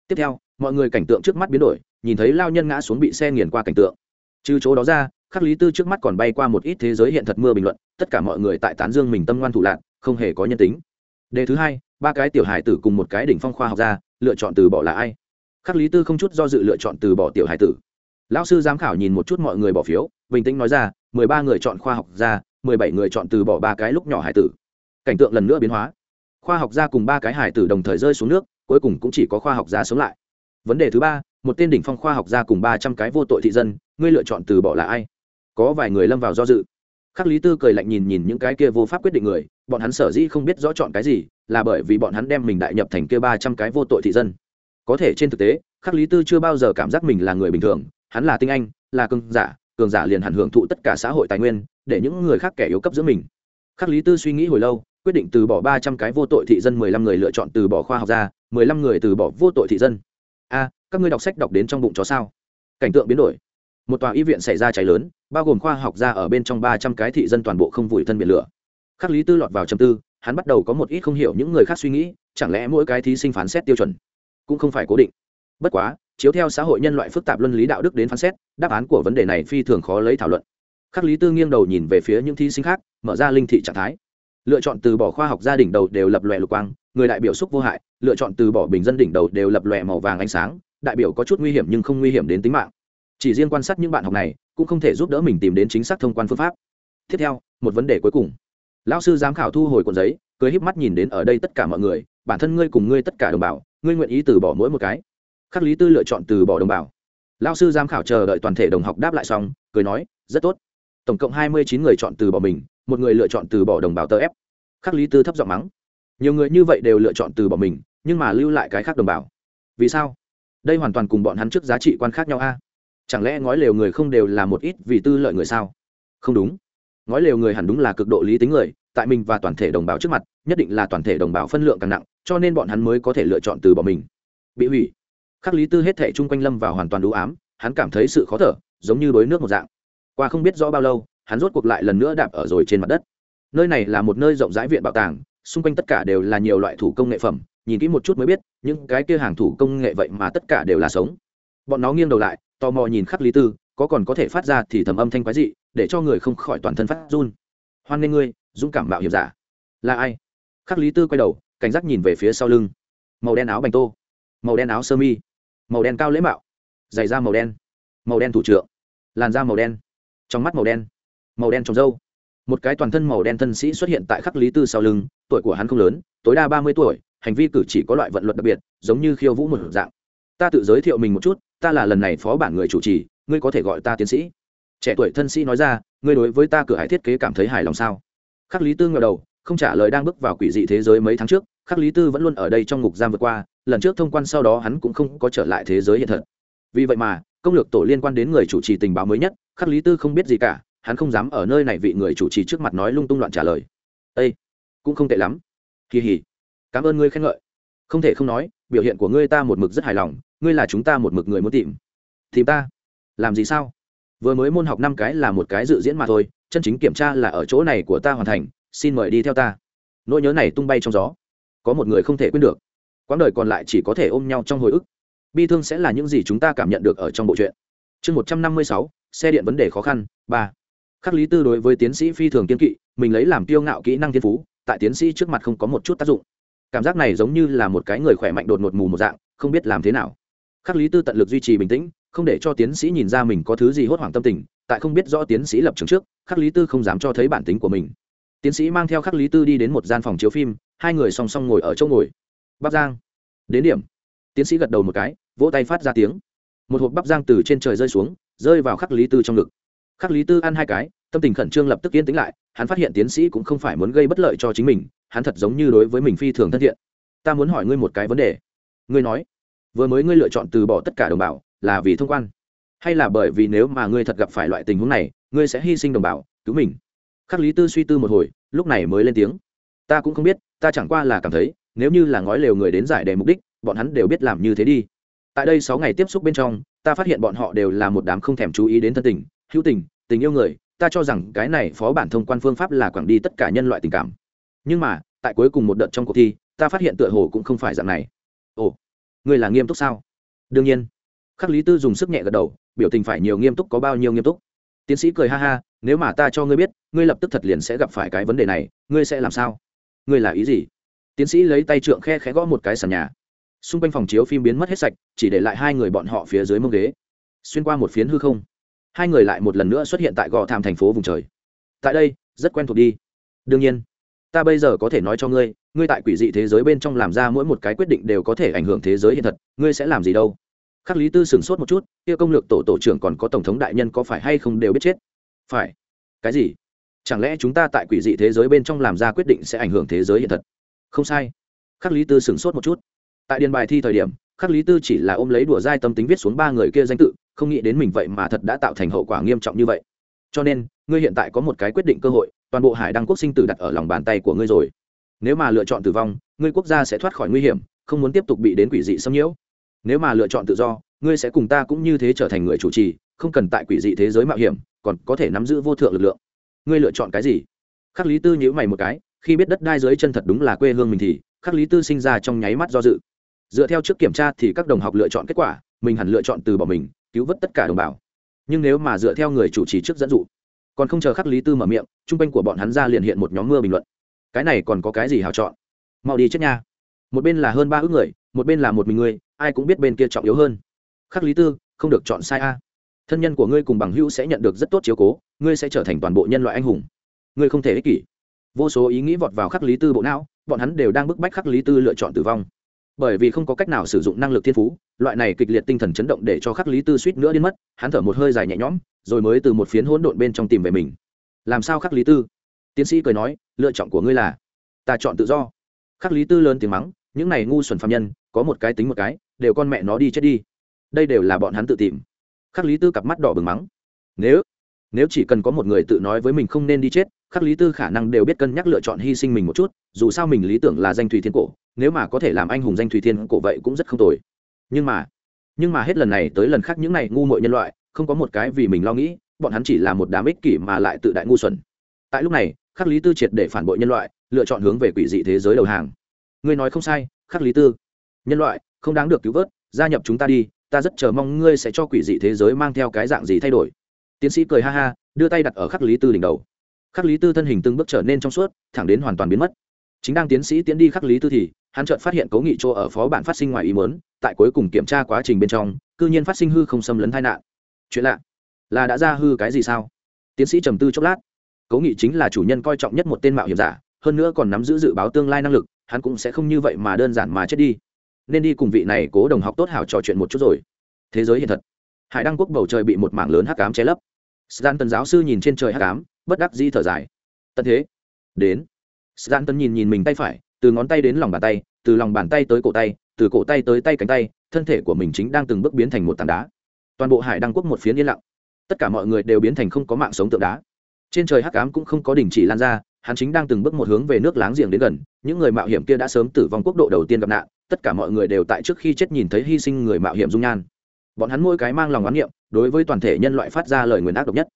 Tiếp theo, mọi người cảnh tượng trước mắt biến đổi, nhìn thấy lao nhân ngã xuống bị xe nghiền qua cảnh tượng. Trừ chỗ đó ra khắc lý tư trước mắt còn bay qua một ít thế giới hiện thật mưa bình luận, tất cả mọi người tại tán dương mình tâm ngoan thủ lạc, không hề có nhân tính. Đề thứ hai, ba cái tiểu hải tử cùng một cái đỉnh phong khoa học gia, lựa chọn từ bỏ là ai? Khắc lý tư không chút do dự lựa chọn từ bỏ tiểu hải tử. Lão sư giám khảo nhìn một chút mọi người bỏ phiếu, bình tĩnh nói ra, mười ba người chọn khoa học gia, mười bảy người chọn từ bỏ ba cái lúc nhỏ hải tử. Cảnh tượng lần nữa biến hóa. Khoa học gia cùng ba cái hải tử đồng thời rơi xuống nước, cuối cùng cũng chỉ có khoa học gia sống lại. Vấn đề thứ ba, một tên đỉnh phong khoa học gia cùng ba trăm cái vô tội thị dân, ngươi lựa chọn từ bỏ là ai? Có vài người lâm vào do dự. Khắc lý tư cười lạnh nhìn nhìn những cái kia vô pháp quyết định người, bọn hắn sở dĩ không biết rõ chọn cái gì, là bởi vì bọn hắn đem mình đại nhập thành kia ba trăm cái vô tội thị dân. Có thể trên thực tế, khắc lý tư chưa bao giờ cảm giác mình là người bình thường, hắn là tinh anh, là cường giả cường giả liền hẳn hưởng thụ tất cả xã hội tài nguyên, để những người khác kẻ yếu cấp giữa mình. Khắc lý tư suy nghĩ hồi lâu, quyết định từ bỏ ba trăm cái vô tội thị dân, mười lăm người lựa chọn từ bỏ khoa học gia, mười lăm người từ bỏ vô tội thị dân. A, các ngươi đọc sách đọc đến trong bụng chó sao? Cảnh tượng biến đổi một tòa y viện xảy ra cháy lớn, bao gồm khoa học gia ở bên trong ba trăm cái thị dân toàn bộ không vùi thân biển lửa. Khắc lý tư lọt vào chầm tư, hắn bắt đầu có một ít không hiểu những người khác suy nghĩ, chẳng lẽ mỗi cái thí sinh phán xét tiêu chuẩn cũng không phải cố định. Bất quá, chiếu theo xã hội nhân loại phức tạp luân lý đạo đức đến phán xét, đáp án của vấn đề này phi thường khó lấy thảo luận. Khắc lý tư nghiêng đầu nhìn về phía những thí sinh khác, mở ra linh thị trạng thái. Lựa chọn từ bỏ khoa học gia đình đầu đều lập lòe lục quang, người đại biểu xúc vô hại, lựa chọn từ bỏ bình dân đỉnh đầu đều lập lòe màu vàng ánh sáng, đại biểu có chút nguy hiểm nhưng không nguy hiểm đến tính mạng chỉ riêng quan sát những bạn học này, cũng không thể giúp đỡ mình tìm đến chính xác thông quan phương pháp. Tiếp theo, một vấn đề cuối cùng. Lão sư giám khảo thu hồi cuộn giấy, cười híp mắt nhìn đến ở đây tất cả mọi người, bản thân ngươi cùng ngươi tất cả đồng bào, ngươi nguyện ý từ bỏ mỗi một cái. Khắc lý tư lựa chọn từ bỏ đồng bào. Lão sư giám khảo chờ đợi toàn thể đồng học đáp lại xong, cười nói, rất tốt. Tổng cộng hai mươi chín người chọn từ bỏ mình, một người lựa chọn từ bỏ đồng bào tơ ép. Khắc lý tư thấp giọng mắng, nhiều người như vậy đều lựa chọn từ bỏ mình, nhưng mà lưu lại cái khác đồng bào. Vì sao? Đây hoàn toàn cùng bọn hắn trước giá trị quan khác nhau a chẳng lẽ ngói lều người không đều là một ít vì tư lợi người sao? Không đúng. Ngói lều người hẳn đúng là cực độ lý tính người, tại mình và toàn thể đồng bào trước mặt, nhất định là toàn thể đồng bào phân lượng càng nặng, cho nên bọn hắn mới có thể lựa chọn từ bỏ mình. Bị hủy. Khắc lý tư hết thể chung quanh lâm vào hoàn toàn đủ ám, hắn cảm thấy sự khó thở, giống như đuối nước một dạng. Qua không biết rõ bao lâu, hắn rốt cuộc lại lần nữa đạp ở rồi trên mặt đất. Nơi này là một nơi rộng rãi viện bảo tàng, xung quanh tất cả đều là nhiều loại thủ công nghệ phẩm, nhìn kỹ một chút mới biết, những cái kia hàng thủ công nghệ vậy mà tất cả đều là sống. Bọn nó nghiêng đầu lại tò mò nhìn khắc lý tư, có còn có thể phát ra thì thầm âm thanh quái dị, để cho người không khỏi toàn thân phát run. Hoan nghênh ngươi, dũng cảm mạo hiểm giả. Là ai? Khắc lý tư quay đầu, cảnh giác nhìn về phía sau lưng. Màu đen áo bành tô. Màu đen áo sơ mi. Màu đen cao lễ mạo. Giày da màu đen. Màu đen thủ trượng. Làn da màu đen. Trong mắt màu đen. Màu đen trong râu một cái toàn thân màu đen thân sĩ xuất hiện tại khắc lý tư sau lưng, tuổi của hắn không lớn, tối đa ba mươi tuổi, hành vi cử chỉ có loại vận luật đặc biệt, giống như khiêu vũ một dạng. Ta tự giới thiệu mình một chút ta là lần này phó bản người chủ trì, ngươi có thể gọi ta tiến sĩ. Trẻ tuổi thân sĩ nói ra, ngươi đối với ta cửa hải thiết kế cảm thấy hài lòng sao? Khắc lý tư ngờ đầu, không trả lời đang bước vào quỷ dị thế giới mấy tháng trước, khắc lý tư vẫn luôn ở đây trong ngục giam vượt qua, lần trước thông quan sau đó hắn cũng không có trở lại thế giới hiện thật. Vì vậy mà, công lược tổ liên quan đến người chủ trì tình báo mới nhất, khắc lý tư không biết gì cả, hắn không dám ở nơi này vị người chủ trì trước mặt nói lung tung loạn trả lời. Ây cũng không tệ lắm. Kỳ hỉ. Cảm ơn ngươi khen ngợi. Không thể không nói biểu hiện của ngươi ta một mực rất hài lòng, ngươi là chúng ta một mực người muốn tìm. Thì ta? Làm gì sao? Vừa mới môn học năm cái là một cái dự diễn mà thôi, chân chính kiểm tra là ở chỗ này của ta hoàn thành, xin mời đi theo ta. Nỗi nhớ này tung bay trong gió. Có một người không thể quên được. Quãng đời còn lại chỉ có thể ôm nhau trong hồi ức. Bi thương sẽ là những gì chúng ta cảm nhận được ở trong bộ truyện. Chương một trăm năm mươi sáu, xe điện vấn đề khó khăn, ba. Khắc lý tư đối với tiến sĩ phi thường kiên kỵ, mình lấy làm tiêu ngạo kỹ năng thiên phú, tại tiến sĩ trước mặt không có một chút tác dụng cảm giác này giống như là một cái người khỏe mạnh đột ngột mù một dạng, không biết làm thế nào. Khắc lý tư tận lực duy trì bình tĩnh, không để cho tiến sĩ nhìn ra mình có thứ gì hốt hoảng tâm tình, tại không biết rõ tiến sĩ lập trường trước, khắc lý tư không dám cho thấy bản tính của mình. Tiến sĩ mang theo khắc lý tư đi đến một gian phòng chiếu phim, hai người song song ngồi ở chỗ ngồi. Bắp giang. Đến điểm. Tiến sĩ gật đầu một cái, vỗ tay phát ra tiếng. Một hộp bắp giang từ trên trời rơi xuống, rơi vào khắc lý tư trong ngực. Khắc lý tư ăn hai cái, tâm tình khẩn trương lập tức yên tĩnh lại hắn phát hiện tiến sĩ cũng không phải muốn gây bất lợi cho chính mình, hắn thật giống như đối với mình phi thường thân thiện. Ta muốn hỏi ngươi một cái vấn đề. Ngươi nói, vừa mới ngươi lựa chọn từ bỏ tất cả đồng bào là vì thông quan, hay là bởi vì nếu mà ngươi thật gặp phải loại tình huống này, ngươi sẽ hy sinh đồng bào, cứu mình? Khắc lý tư suy tư một hồi, lúc này mới lên tiếng. Ta cũng không biết, ta chẳng qua là cảm thấy, nếu như là ngói lều người đến giải đề mục đích, bọn hắn đều biết làm như thế đi. Tại đây sáu ngày tiếp xúc bên trong, ta phát hiện bọn họ đều là một đám không thèm chú ý đến thân tình, hữu tình tình yêu người ta cho rằng cái này phó bản thông quan phương pháp là quảng đi tất cả nhân loại tình cảm. Nhưng mà, tại cuối cùng một đợt trong cuộc thi, ta phát hiện tựa hồ cũng không phải dạng này. Ồ ngươi là nghiêm túc sao? Đương nhiên. Khắc lý tư dùng sức nhẹ gật đầu, biểu tình phải nhiều nghiêm túc có bao nhiêu nghiêm túc. Tiến sĩ cười ha ha, nếu mà ta cho ngươi biết, ngươi lập tức thật liền sẽ gặp phải cái vấn đề này, ngươi sẽ làm sao? Ngươi là ý gì? Tiến sĩ lấy tay trượng khe khẽ gõ một cái sàn nhà. Xung quanh phòng chiếu phim biến mất hết sạch, chỉ để lại hai người bọn họ phía dưới mông ghế. Xuyên qua một phiến hư không hai người lại một lần nữa xuất hiện tại gò tham thành phố vùng trời. Tại đây, rất quen thuộc đi. Đương nhiên, ta bây giờ có thể nói cho ngươi ngươi tại quỷ dị thế giới bên trong làm ra mỗi một cái quyết định đều có thể ảnh hưởng thế giới hiện thật, ngươi sẽ làm gì đâu? Khắc lý tư sửng sốt một chút, kia công lược tổ tổ trưởng còn có tổng thống đại nhân có phải hay không đều biết chết? Phải. Cái gì? Chẳng lẽ chúng ta tại quỷ dị thế giới bên trong làm ra quyết định sẽ ảnh hưởng thế giới hiện thật? Không sai. Khắc lý tư sửng sốt một chút. Tại điền bài thi thời điểm, khắc lý tư chỉ là ôm lấy đùa dai tâm tính viết xuống ba người kia danh tự không nghĩ đến mình vậy mà thật đã tạo thành hậu quả nghiêm trọng như vậy. Cho nên, ngươi hiện tại có một cái quyết định cơ hội, toàn bộ hải đăng quốc sinh tử đặt ở lòng bàn tay của ngươi rồi. Nếu mà lựa chọn tử vong, ngươi quốc gia sẽ thoát khỏi nguy hiểm, không muốn tiếp tục bị đến quỷ dị xâm nhiễu. Nếu mà lựa chọn tự do, ngươi sẽ cùng ta cũng như thế trở thành người chủ trì, không cần tại quỷ dị thế giới mạo hiểm, còn có thể nắm giữ vô thượng lực lượng. Ngươi lựa chọn cái gì? Khắc lý tư nhữ mày một cái, khi biết đất đai dưới chân thật đúng là quê hương mình thì, khắc lý tư sinh ra trong nháy mắt do dự. Dựa theo trước kiểm tra thì các đồng học lựa chọn kết quả, mình hẳn lựa chọn từ bỏ mình cứu vớt tất cả đồng bào. Nhưng nếu mà dựa theo người chủ trì trước dẫn dụ còn không chờ khắc lý tư mở miệng chung quanh của bọn hắn ra liền hiện một nhóm mưa bình luận. Cái này còn có cái gì hào chọn? Mau đi chết nha. Một bên là hơn ba ước người một bên là một mình người, ai cũng biết bên kia trọng yếu hơn. Khắc lý tư không được chọn sai a. Thân nhân của ngươi cùng bằng hữu sẽ nhận được rất tốt chiếu cố ngươi sẽ trở thành toàn bộ nhân loại anh hùng. Ngươi không thể ích kỷ. Vô số ý nghĩ vọt vào khắc lý tư bộ não bọn hắn đều đang bức bách khắc lý tư lựa chọn tử vong bởi vì không có cách nào sử dụng năng lực thiên phú, loại này kịch liệt tinh thần chấn động để cho khắc lý tư suýt nữa điên mất, hắn thở một hơi dài nhẹ nhõm, rồi mới từ một phiến hỗn độn bên trong tìm về mình. Làm sao khắc lý tư? Tiến sĩ cười nói, lựa chọn của ngươi là, ta chọn tự do. Khắc lý tư lớn tiếng mắng, những này ngu xuẩn phạm nhân, có một cái tính một cái, đều con mẹ nó đi chết đi. Đây đều là bọn hắn tự tìm. Khắc lý tư cặp mắt đỏ bừng mắng, nếu nếu chỉ cần có một người tự nói với mình không nên đi chết khắc lý tư khả năng đều biết cân nhắc lựa chọn hy sinh mình một chút, dù sao mình lý tưởng là danh thủy thiên cổ, nếu mà có thể làm anh hùng danh thủy thiên cổ vậy cũng rất không tồi. Nhưng mà nhưng mà hết lần này tới lần khác những này ngu muội nhân loại, không có một cái vì mình lo nghĩ, bọn hắn chỉ là một đám ích kỷ mà lại tự đại ngu xuẩn. Tại lúc này, khắc lý tư triệt để phản bội nhân loại, lựa chọn hướng về quỷ dị thế giới đầu hàng. Ngươi nói không sai, khắc lý tư. Nhân loại, không đáng được cứu vớt, gia nhập chúng ta đi, ta rất chờ mong ngươi sẽ cho quỷ dị thế giới mang theo cái dạng gì thay đổi. Tiến sĩ cười ha ha, đưa tay đặt ở khắc lý tư đỉnh đầu khắc lý tư thân hình từng bước trở nên trong suốt, thẳng đến hoàn toàn biến mất. Chính đang tiến sĩ tiến đi khắc lý tư thì, hắn chợt phát hiện cố nghị chỗ ở phó bản phát sinh ngoài ý muốn, tại cuối cùng kiểm tra quá trình bên trong, cư nhiên phát sinh hư không xâm lấn tai nạn. Chuyện lạ. Là đã ra hư cái gì sao? Tiến sĩ trầm tư chốc lát. Cố nghị chính là chủ nhân coi trọng nhất một tên mạo hiểm giả, hơn nữa còn nắm giữ dự báo tương lai năng lực, hắn cũng sẽ không như vậy mà đơn giản mà chết đi. Nên đi cùng vị này cố đồng học tốt hảo trò chuyện một chút rồi. Thế giới hiện thật. Hải đăng quốc bầu trời bị một mảng lớn hắc cám che lấp. Stan tần giáo sư nhìn trên trời hắc cám bất đắc dĩ thở dài. Tận thế. Đến. Stan tân nhìn nhìn mình tay phải, từ ngón tay đến lòng bàn tay, từ lòng bàn tay tới cổ tay, từ cổ tay tới tay cánh tay, thân thể của mình chính đang từng bước biến thành một tảng đá. Toàn bộ hải đăng quốc một phiến yên lặng. Tất cả mọi người đều biến thành không có mạng sống tượng đá. Trên trời hắc ám cũng không có đình chỉ lan ra, hắn chính đang từng bước một hướng về nước láng giềng đến gần. Những người mạo hiểm kia đã sớm tử vong quốc độ đầu tiên gặp nạn. Tất cả mọi người đều tại trước khi chết nhìn thấy hy sinh người mạo hiểm dung nhan. Bọn hắn mỗi cái mang lòng oán niệm, đối với toàn thể nhân loại phát ra lời nguyền ác độc nhất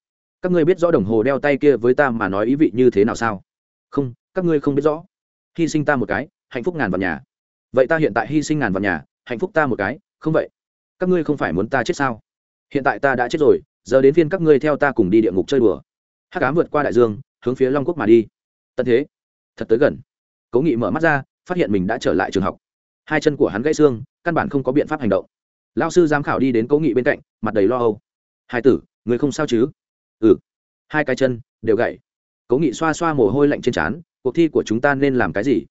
các ngươi biết rõ đồng hồ đeo tay kia với ta mà nói ý vị như thế nào sao? Không, các ngươi không biết rõ. Hy sinh ta một cái, hạnh phúc ngàn vào nhà. Vậy ta hiện tại hy sinh ngàn vào nhà, hạnh phúc ta một cái, không vậy? Các ngươi không phải muốn ta chết sao? Hiện tại ta đã chết rồi, giờ đến phiên các ngươi theo ta cùng đi địa ngục chơi đùa. Hắc cám vượt qua đại dương, hướng phía long quốc mà đi. Tận thế. Thật tới gần. Cố nghị mở mắt ra, phát hiện mình đã trở lại trường học. Hai chân của hắn gãy xương, căn bản không có biện pháp hành động. Lao sư giám khảo đi đến cố nghị bên cạnh, mặt đầy lo âu. Hai tử, người không sao chứ? Ừ. Hai cái chân, đều gãy. Cố nghị xoa xoa mồ hôi lạnh trên trán, cuộc thi của chúng ta nên làm cái gì?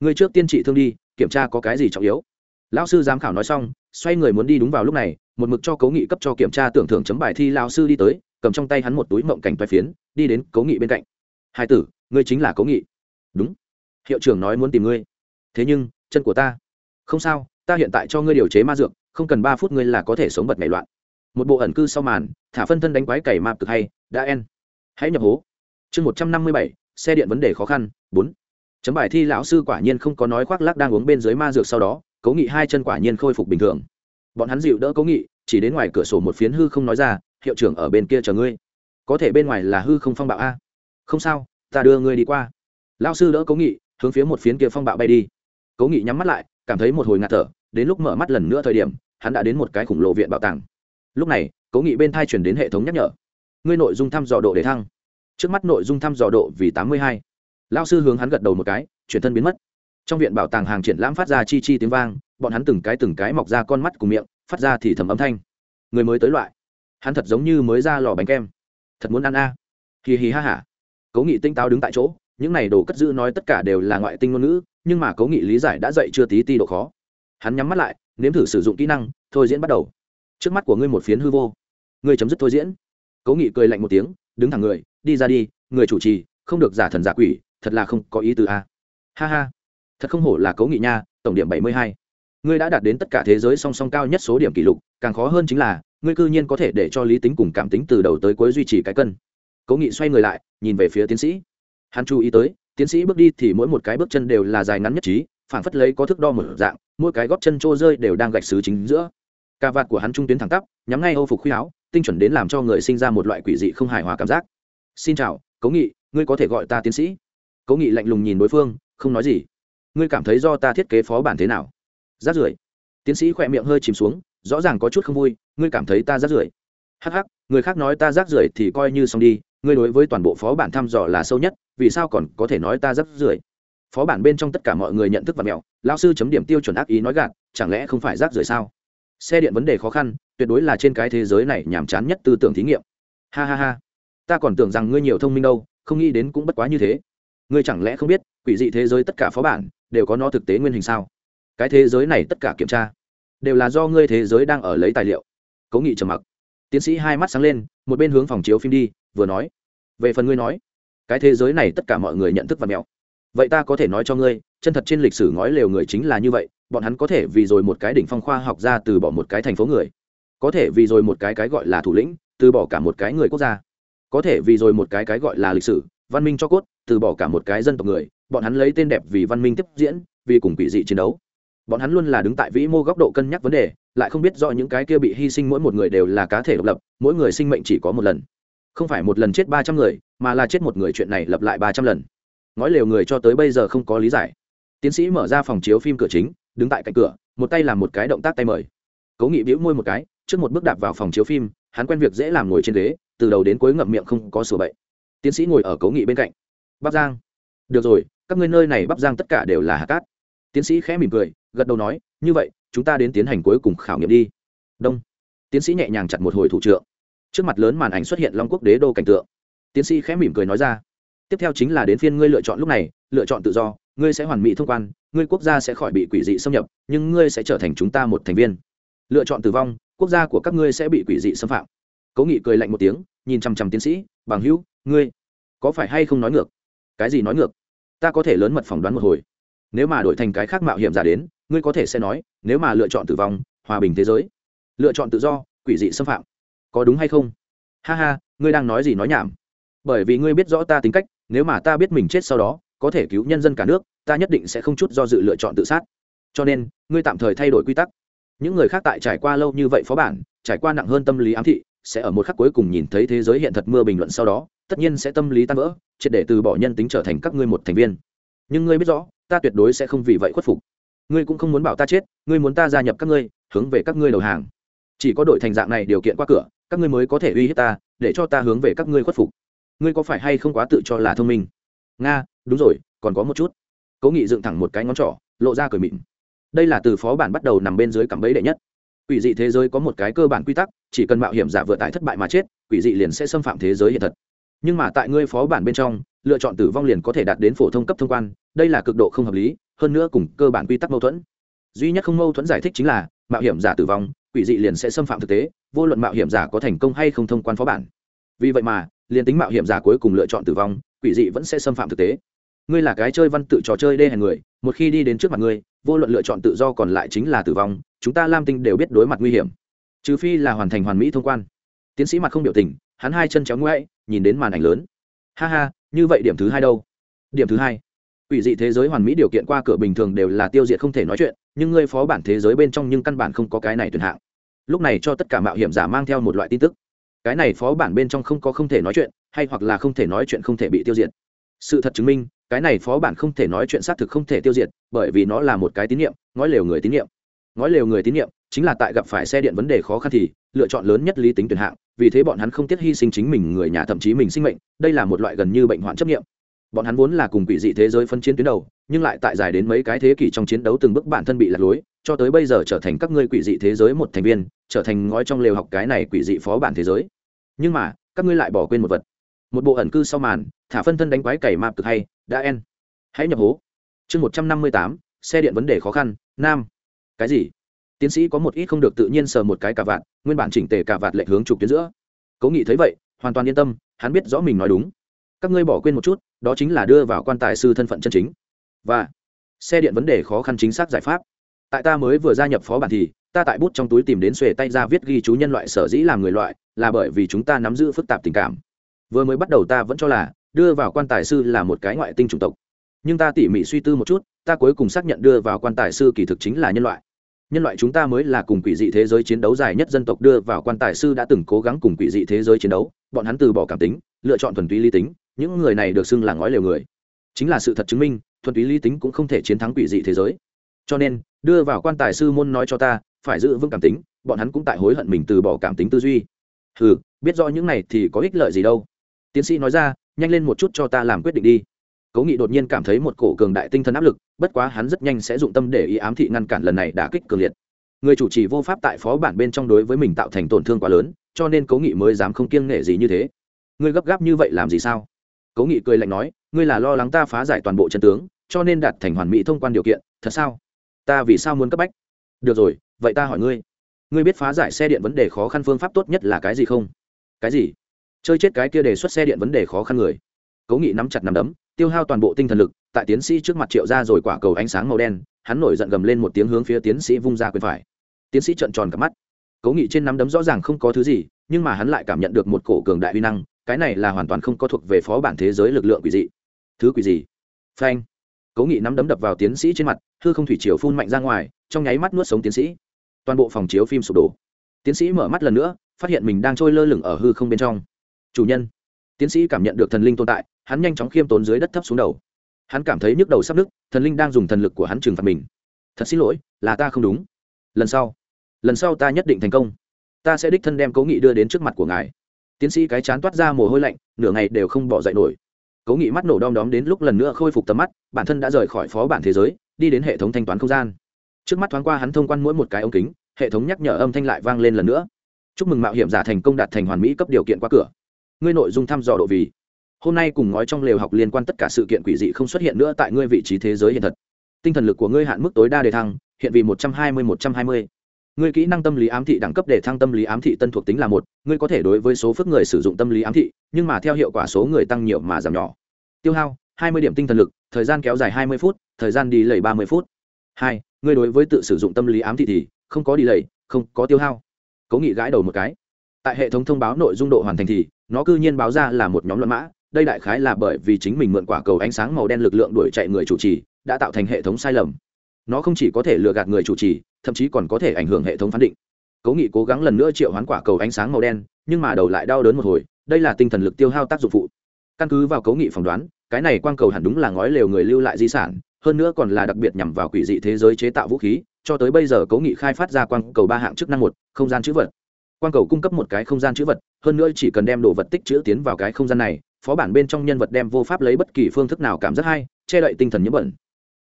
Người trước tiên trị thương đi, kiểm tra có cái gì trọng yếu. Lão sư giám khảo nói xong, xoay người muốn đi đúng vào lúc này, một mực cho cố nghị cấp cho kiểm tra tưởng thưởng chấm bài thi lão sư đi tới, cầm trong tay hắn một túi mộng cảnh toai phiến, đi đến cố nghị bên cạnh. Hai tử, ngươi chính là cố nghị. Đúng. Hiệu trưởng nói muốn tìm ngươi. Thế nhưng, chân của ta. Không sao, ta hiện tại cho ngươi điều chế ma dược, không cần ba phút ngươi là có thể sống bật nhảy loạn. Một bộ ẩn cư sau màn thả phân thân đánh quái cày mạp cực hay, đã en. Hãy nhập hố. Chương một trăm năm mươi bảy, xe điện vấn đề khó khăn, bốn. Chấm bài thi lão sư quả nhiên không có nói khoác lác đang uống bên dưới ma dược sau đó, cố nghị hai chân quả nhiên khôi phục bình thường. Bọn hắn dịu đỡ cố nghị, chỉ đến ngoài cửa sổ một phiến hư không nói ra, hiệu trưởng ở bên kia chờ ngươi. Có thể bên ngoài là hư không phong bạo a. Không sao, ta đưa ngươi đi qua. Lao sư đỡ cố nghị, hướng phía một phiến kia phong bạo bay đi. Cố nghị nhắm mắt lại, cảm thấy một hồi ngạt thở, đến lúc mở mắt lần nữa thời điểm, hắn đã đến một cái khủng lộ viện bảo tàng. Lúc này cố nghị bên thai chuyển đến hệ thống nhắc nhở. Ngươi nội dung thăm dò độ để thăng. Trước mắt nội dung thăm dò độ vì tám mươi hai. Lao sư hướng hắn gật đầu một cái, chuyển thân biến mất. Trong viện bảo tàng hàng triển lãm phát ra chi chi tiếng vang, bọn hắn từng cái từng cái mọc ra con mắt cùng miệng, phát ra thì thầm âm thanh. Người mới tới loại. Hắn thật giống như mới ra lò bánh kem. Thật muốn ăn a. À. hì hì ha hả cố nghị tinh táo đứng tại chỗ, những này đồ cất giữ nói tất cả đều là ngoại tinh ngôn ngữ, nhưng mà cố nghị lý giải đã dạy chưa tí ti độ khó. Hắn nhắm mắt lại, nếm thử sử dụng kỹ năng, thôi diễn bắt đầu. Trước mắt của ngươi một phiến hư vô ngươi chấm dứt thôi diễn. Cố nghị cười lạnh một tiếng, đứng thẳng người, đi ra đi, người chủ trì, không được giả thần giả quỷ, thật là không có ý từ a. Ha ha, thật không hổ là cố nghị nha, tổng điểm bảy mươi hai. Ngươi đã đạt đến tất cả thế giới song song cao nhất số điểm kỷ lục, càng khó hơn chính là, ngươi cư nhiên có thể để cho lý tính cùng cảm tính từ đầu tới cuối duy trì cái cân. Cố nghị xoay người lại, nhìn về phía tiến sĩ. Hắn chú ý tới, tiến sĩ bước đi thì mỗi một cái bước chân đều là dài ngắn nhất trí phản phất lấy có thước đo một dạng, mỗi cái góp chân trô rơi đều đang gạch xứ chính giữa. Cà vạt của hắn trung tuyến thẳng tắp, nhắm ngay âu phục khuy áo tinh chuẩn đến làm cho người sinh ra một loại quỷ dị không hài hòa cảm giác. Xin chào, cố nghị, ngươi có thể gọi ta tiến sĩ. Cố nghị lạnh lùng nhìn đối phương, không nói gì. Ngươi cảm thấy do ta thiết kế phó bản thế nào? Rát rưởi. Tiến sĩ khỏe miệng hơi chìm xuống, rõ ràng có chút không vui, ngươi cảm thấy ta rát rưởi. Hắc hắc, người khác nói ta rác rưởi thì coi như xong đi, ngươi đối với toàn bộ phó bản thăm dò là sâu nhất, vì sao còn có thể nói ta rác rưởi? Phó bản bên trong tất cả mọi người nhận thức và mẹo lao sư chấm điểm tiêu chuẩn ác ý nói gạt, chẳng lẽ không phải rác rưởi sao? Xe điện vấn đề khó khăn tuyệt đối là trên cái thế giới này nhàm chán nhất tư tưởng thí nghiệm. Ha ha ha. Ta còn tưởng rằng ngươi nhiều thông minh đâu, không nghĩ đến cũng bất quá như thế. Ngươi chẳng lẽ không biết, quỷ dị thế giới tất cả phó bản đều có nó thực tế nguyên hình sao? Cái thế giới này tất cả kiểm tra đều là do ngươi thế giới đang ở lấy tài liệu. Cố nghị trầm mặc. Tiến sĩ hai mắt sáng lên, một bên hướng phòng chiếu phim đi, vừa nói. Về phần ngươi nói, cái thế giới này tất cả mọi người nhận thức và mẹo. Vậy ta có thể nói cho ngươi, chân thật trên lịch sử ngói lều người chính là như vậy, bọn hắn có thể vì rồi một cái đỉnh phong khoa học ra từ bỏ một cái thành phố người có thể vì rồi một cái cái gọi là thủ lĩnh, từ bỏ cả một cái người quốc gia. Có thể vì rồi một cái cái gọi là lịch sử, văn minh cho cốt, từ bỏ cả một cái dân tộc người, bọn hắn lấy tên đẹp vì văn minh tiếp diễn, vì cùng quỷ dị chiến đấu. Bọn hắn luôn là đứng tại vĩ mô góc độ cân nhắc vấn đề, lại không biết rõ những cái kia bị hy sinh mỗi một người đều là cá thể độc lập, mỗi người sinh mệnh chỉ có một lần. Không phải một lần chết ba trăm người, mà là chết một người chuyện này lặp lại ba trăm lần. Ngói lều người cho tới bây giờ không có lý giải. Tiến sĩ mở ra phòng chiếu phim cửa chính, đứng tại cạnh cửa, một tay làm một cái động tác tay mời. Cố nghị bĩu môi một cái trước một bước đạp vào phòng chiếu phim, hắn quen việc dễ làm ngồi trên ghế, từ đầu đến cuối ngậm miệng không có sửa bậy tiến sĩ ngồi ở cố nghị bên cạnh. Bắc giang. Được rồi, các ngươi nơi này bắc giang tất cả đều là hạt cát. Tiến sĩ khẽ mỉm cười, gật đầu nói, như vậy, chúng ta đến tiến hành cuối cùng khảo nghiệm đi. Đông. Tiến sĩ nhẹ nhàng chặt một hồi thủ trượng. Trước mặt lớn màn ảnh xuất hiện long quốc đế đô cảnh tượng. Tiến sĩ khẽ mỉm cười nói ra, tiếp theo chính là đến phiên ngươi lựa chọn lúc này, lựa chọn tự do, ngươi sẽ hoàn mỹ thông quan, ngươi quốc gia sẽ khỏi bị quỷ dị xâm nhập, nhưng ngươi sẽ trở thành chúng ta một thành viên. Lựa chọn tử vong quốc gia của các ngươi sẽ bị quỷ dị xâm phạm. Cố nghị cười lạnh một tiếng, nhìn chằm chằm tiến sĩ, bằng hữu, ngươi có phải hay không nói ngược? Cái gì nói ngược? Ta có thể lớn mật phỏng đoán một hồi. Nếu mà đổi thành cái khác mạo hiểm giả đến, ngươi có thể sẽ nói, nếu mà lựa chọn tử vong, hòa bình thế giới. Lựa chọn tự do, quỷ dị xâm phạm. Có đúng hay không? Ha ha, ngươi đang nói gì nói nhảm? Bởi vì ngươi biết rõ ta tính cách, nếu mà ta biết mình chết sau đó, có thể cứu nhân dân cả nước, ta nhất định sẽ không chút do dự lựa chọn tự sát. Cho nên, ngươi tạm thời thay đổi quy tắc những người khác tại trải qua lâu như vậy phó bản, trải qua nặng hơn tâm lý ám thị, sẽ ở một khắc cuối cùng nhìn thấy thế giới hiện thật mưa bình luận sau đó, tất nhiên sẽ tâm lý tan vỡ, triệt để từ bỏ nhân tính trở thành các ngươi một thành viên. Nhưng ngươi biết rõ, ta tuyệt đối sẽ không vì vậy khuất phục. Ngươi cũng không muốn bảo ta chết, ngươi muốn ta gia nhập các ngươi, hướng về các ngươi đầu hàng. Chỉ có đội thành dạng này điều kiện qua cửa, các ngươi mới có thể uy hiếp ta, để cho ta hướng về các ngươi khuất phục. Ngươi có phải hay không quá tự cho là thông minh? Nga, đúng rồi, còn có một chút. Cố nghị dựng thẳng một cái ngón trỏ, lộ ra cười mịn đây là từ phó bản bắt đầu nằm bên dưới cắm bẫy đệ nhất. Quỷ dị thế giới có một cái cơ bản quy tắc, chỉ cần mạo hiểm giả vừa tải thất bại mà chết, quỷ dị liền sẽ xâm phạm thế giới hiện thật. Nhưng mà tại ngươi phó bản bên trong, lựa chọn tử vong liền có thể đạt đến phổ thông cấp thông quan, đây là cực độ không hợp lý, hơn nữa cùng cơ bản quy tắc mâu thuẫn. Duy nhất không mâu thuẫn giải thích chính là, mạo hiểm giả tử vong, quỷ dị liền sẽ xâm phạm thực tế, vô luận mạo hiểm giả có thành công hay không thông quan phó bản. Vì vậy mà, liền tính mạo hiểm giả cuối cùng lựa chọn tử vong, quỷ dị vẫn sẽ xâm phạm thực tế. Ngươi là cái chơi văn tự trò chơi đê hèn người một khi đi đến trước mặt ngươi, vô luận lựa chọn tự do còn lại chính là tử vong, chúng ta lam tinh đều biết đối mặt nguy hiểm. Trừ phi là hoàn thành hoàn mỹ thông quan. Tiến sĩ mặt không biểu tình, hắn hai chân chéo ngoẽ nhìn đến màn ảnh lớn. Ha ha, như vậy điểm thứ hai đâu? Điểm thứ hai. Ủy dị thế giới hoàn mỹ điều kiện qua cửa bình thường đều là tiêu diệt không thể nói chuyện, nhưng ngươi phó bản thế giới bên trong nhưng căn bản không có cái này tuyệt hạng. Lúc này cho tất cả mạo hiểm giả mang theo một loại tin tức. Cái này phó bản bên trong không có không thể nói chuyện, hay hoặc là không thể nói chuyện không thể bị tiêu diệt. Sự thật chứng minh cái này phó bản không thể nói chuyện xác thực không thể tiêu diệt, bởi vì nó là một cái tín nhiệm ngói lều người tín nhiệm. Ngói lều người tín nhiệm, chính là tại gặp phải xe điện vấn đề khó khăn thì, lựa chọn lớn nhất lý tính tuyển hạng, vì thế bọn hắn không tiếc hy sinh chính mình người nhà thậm chí mình sinh mệnh, đây là một loại gần như bệnh hoạn chấp nghiệm. Bọn hắn vốn là cùng quỷ dị thế giới phân chiến tuyến đầu, nhưng lại tại dài đến mấy cái thế kỷ trong chiến đấu từng bước bản thân bị lạc lối, cho tới bây giờ trở thành các ngươi quỷ dị thế giới một thành viên, trở thành ngói trong lều học cái này quỷ dị phó bản thế giới. Nhưng mà, các ngươi lại bỏ quên một vật một bộ ẩn cư sau màn, thả phân thân đánh quái cày mạp cực hay, đã en. Hãy nhập hố. Chương một trăm năm mươi tám, xe điện vấn đề khó khăn, nam. Cái gì? Tiến sĩ có một ít không được tự nhiên sờ một cái cà vạt, nguyên bản chỉnh tề cà vạt lệch hướng trục tuyến giữa. Cố nghị thấy vậy, hoàn toàn yên tâm, hắn biết rõ mình nói đúng. Các ngươi bỏ quên một chút, đó chính là đưa vào quan tài sư thân phận chân chính. Và, xe điện vấn đề khó khăn chính xác giải pháp. Tại ta mới vừa gia nhập phó bản thì, ta tại bút trong túi tìm đến xuề tay ra viết ghi chú nhân loại sở dĩ làm người loại, là bởi vì chúng ta nắm giữ phức tạp tình cảm vừa mới bắt đầu ta vẫn cho là, đưa vào quan tài sư là một cái ngoại tinh chủng tộc. Nhưng ta tỉ mỉ suy tư một chút, ta cuối cùng xác nhận đưa vào quan tài sư kỳ thực chính là nhân loại. Nhân loại chúng ta mới là cùng quỷ dị thế giới chiến đấu dài nhất dân tộc đưa vào quan tài sư đã từng cố gắng cùng quỷ dị thế giới chiến đấu, bọn hắn từ bỏ cảm tính, lựa chọn thuần túy lý tính, những người này được xưng là ngói lều người. Chính là sự thật chứng minh, thuần túy lý tính cũng không thể chiến thắng quỷ dị thế giới. Cho nên, đưa vào quan tài sư môn nói cho ta, phải giữ vững cảm tính, bọn hắn cũng tại hối hận mình từ bỏ cảm tính tư duy. Ừ biết rõ những này thì có ích lợi gì đâu tiến sĩ nói ra, nhanh lên một chút cho ta làm quyết định đi. Cố nghị đột nhiên cảm thấy một cổ cường đại tinh thần áp lực, bất quá hắn rất nhanh sẽ dụng tâm để ý ám thị ngăn cản lần này đã kích cường liệt. Người chủ trì vô pháp tại phó bản bên trong đối với mình tạo thành tổn thương quá lớn, cho nên cố nghị mới dám không kiêng nghệ gì như thế. Ngươi gấp gáp như vậy làm gì sao? Cố nghị cười lạnh nói, ngươi là lo lắng ta phá giải toàn bộ chân tướng, cho nên đạt thành hoàn mỹ thông quan điều kiện, thật sao? Ta vì sao muốn cấp bách? Được rồi, vậy ta hỏi ngươi. Ngươi biết phá giải xe điện vấn đề khó khăn phương pháp tốt nhất là cái gì không? Cái gì? Chơi chết cái kia đề xuất xe điện vấn đề khó khăn người. Cố nghị nắm chặt nắm đấm, tiêu hao toàn bộ tinh thần lực, tại tiến sĩ trước mặt triệu ra rồi quả cầu ánh sáng màu đen, hắn nổi giận gầm lên một tiếng hướng phía tiến sĩ vung ra quyền phải. Tiến sĩ trợn tròn cả mắt. Cố nghị trên nắm đấm rõ ràng không có thứ gì, nhưng mà hắn lại cảm nhận được một cổ cường đại uy năng, cái này là hoàn toàn không có thuộc về phó bản thế giới lực lượng quỷ dị. Thứ quỷ gì? Phanh. Cố nghị nắm đấm đập vào tiến sĩ trên mặt, hư không thủy chiều phun mạnh ra ngoài, trong nháy mắt nuốt sống tiến sĩ. Toàn bộ phòng chiếu phim sụp đổ. Tiến sĩ mở mắt lần nữa, phát hiện mình đang trôi lơ lửng ở hư không bên trong chủ nhân. Tiến sĩ cảm nhận được thần linh tồn tại, hắn nhanh chóng khiêm tốn dưới đất thấp xuống đầu. Hắn cảm thấy nhức đầu sắp nứt, thần linh đang dùng thần lực của hắn trừng phạt mình. Thật xin lỗi, là ta không đúng. Lần sau lần sau ta nhất định thành công. Ta sẽ đích thân đem cố nghị đưa đến trước mặt của ngài. Tiến sĩ cái chán toát ra mồ hôi lạnh, nửa ngày đều không bỏ dậy nổi. Cố nghị mắt nổ đom đóm đến lúc lần nữa khôi phục tầm mắt, bản thân đã rời khỏi phó bản thế giới, đi đến hệ thống thanh toán không gian. Trước mắt thoáng qua hắn thông quan mỗi một cái ống kính, hệ thống nhắc nhở âm thanh lại vang lên lần nữa. Chúc mừng mạo hiểm giả thành công đạt thành hoàn mỹ cấp điều kiện qua cửa ngươi nội dung thăm dò độ vì. Hôm nay cùng ngói trong lều học liên quan tất cả sự kiện quỷ dị không xuất hiện nữa tại ngươi vị trí thế giới hiện thật. Tinh thần lực của ngươi hạn mức tối đa đề thăng, hiện vì một trăm hai mươi, một trăm hai mươi. Ngươi kỹ năng tâm lý ám thị đẳng cấp để thăng tâm lý ám thị tân thuộc tính là một, ngươi có thể đối với số phước người sử dụng tâm lý ám thị, nhưng mà theo hiệu quả số người tăng nhiều mà giảm nhỏ. Tiêu hao, hai mươi điểm tinh thần lực, thời gian kéo dài hai mươi phút, thời gian đi lầy ba mươi phút. Hai, ngươi đối với tự sử dụng tâm lý ám thị thì không có đi lầy không có tiêu hao. Cố nghị gãi đầu một cái tại hệ thống thông báo nội dung độ hoàn thành thì, nó cư nhiên báo ra là một nhóm luận mã. Đây đại khái là bởi vì chính mình mượn quả cầu ánh sáng màu đen lực lượng đuổi chạy người chủ trì, đã tạo thành hệ thống sai lầm. Nó không chỉ có thể lừa gạt người chủ trì, thậm chí còn có thể ảnh hưởng hệ thống phán định. Cố nghị cố gắng lần nữa triệu hoán quả cầu ánh sáng màu đen, nhưng mà đầu lại đau đớn một hồi, đây là tinh thần lực tiêu hao tác dụng phụ. Căn cứ vào cố nghị phỏng đoán, cái này quang cầu hẳn đúng là ngói lều người lưu lại di sản, hơn nữa còn là đặc biệt nhằm vào quỷ dị thế giới chế tạo vũ khí, cho tới bây giờ cố nghị khai phát ra quang cầu ba hạng chức năng một, không gian chữ vật quang cầu cung cấp một cái không gian chữ vật, hơn nữa chỉ cần đem đồ vật tích chữ tiến vào cái không gian này, phó bản bên trong nhân vật đem vô pháp lấy bất kỳ phương thức nào cảm giác hay, che đậy tinh thần nhiễm bẩn.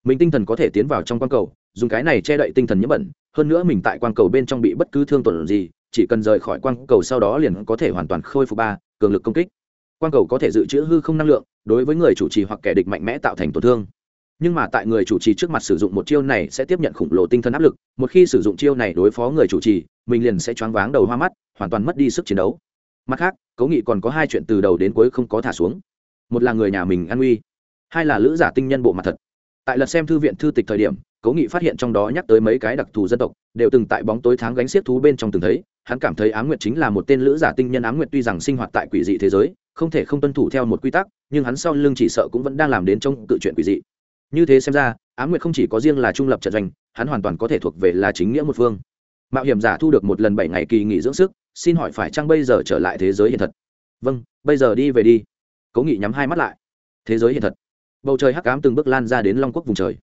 Mình tinh thần có thể tiến vào trong quang cầu, dùng cái này che đậy tinh thần nhiễm bẩn, hơn nữa mình tại quang cầu bên trong bị bất cứ thương tổn gì, chỉ cần rời khỏi quang cầu sau đó liền có thể hoàn toàn khôi phục ba, cường lực công kích. Quang cầu có thể dự trữ hư không năng lượng, đối với người chủ trì hoặc kẻ địch mạnh mẽ tạo thành tổn thương nhưng mà tại người chủ trì trước mặt sử dụng một chiêu này sẽ tiếp nhận khủng lồ tinh thần áp lực, một khi sử dụng chiêu này đối phó người chủ trì, mình liền sẽ choáng váng đầu hoa mắt, hoàn toàn mất đi sức chiến đấu. Mặt khác, cố nghị còn có hai chuyện từ đầu đến cuối không có thả xuống. Một là người nhà mình an uy hai là lữ giả tinh nhân bộ mặt thật. Tại lật xem thư viện thư tịch thời điểm, cố nghị phát hiện trong đó nhắc tới mấy cái đặc thù dân tộc, đều từng tại bóng tối tháng gánh xiết thú bên trong từng thấy, hắn cảm thấy á m nguyệt chính là một tên lữ giả tinh nhân á m nguyệt tuy rằng sinh hoạt tại quỷ dị thế giới, không thể không tuân thủ theo một quy tắc, nhưng hắn sau lưng chỉ sợ cũng vẫn đang làm đến trong tự chuyện quỷ dị như thế xem ra, á m nguyệt không chỉ có riêng là trung lập trận doanh, hắn hoàn toàn có thể thuộc về là chính nghĩa một phương. Mạo hiểm giả thu được một lần bảy ngày kỳ nghỉ dưỡng sức, xin hỏi phải chăng bây giờ trở lại thế giới hiện thật? Vâng bây giờ đi về đi. Cố nghị nhắm hai mắt lại. Thế giới hiện thật. Bầu trời hắc cám từng bước lan ra đến long quốc vùng trời.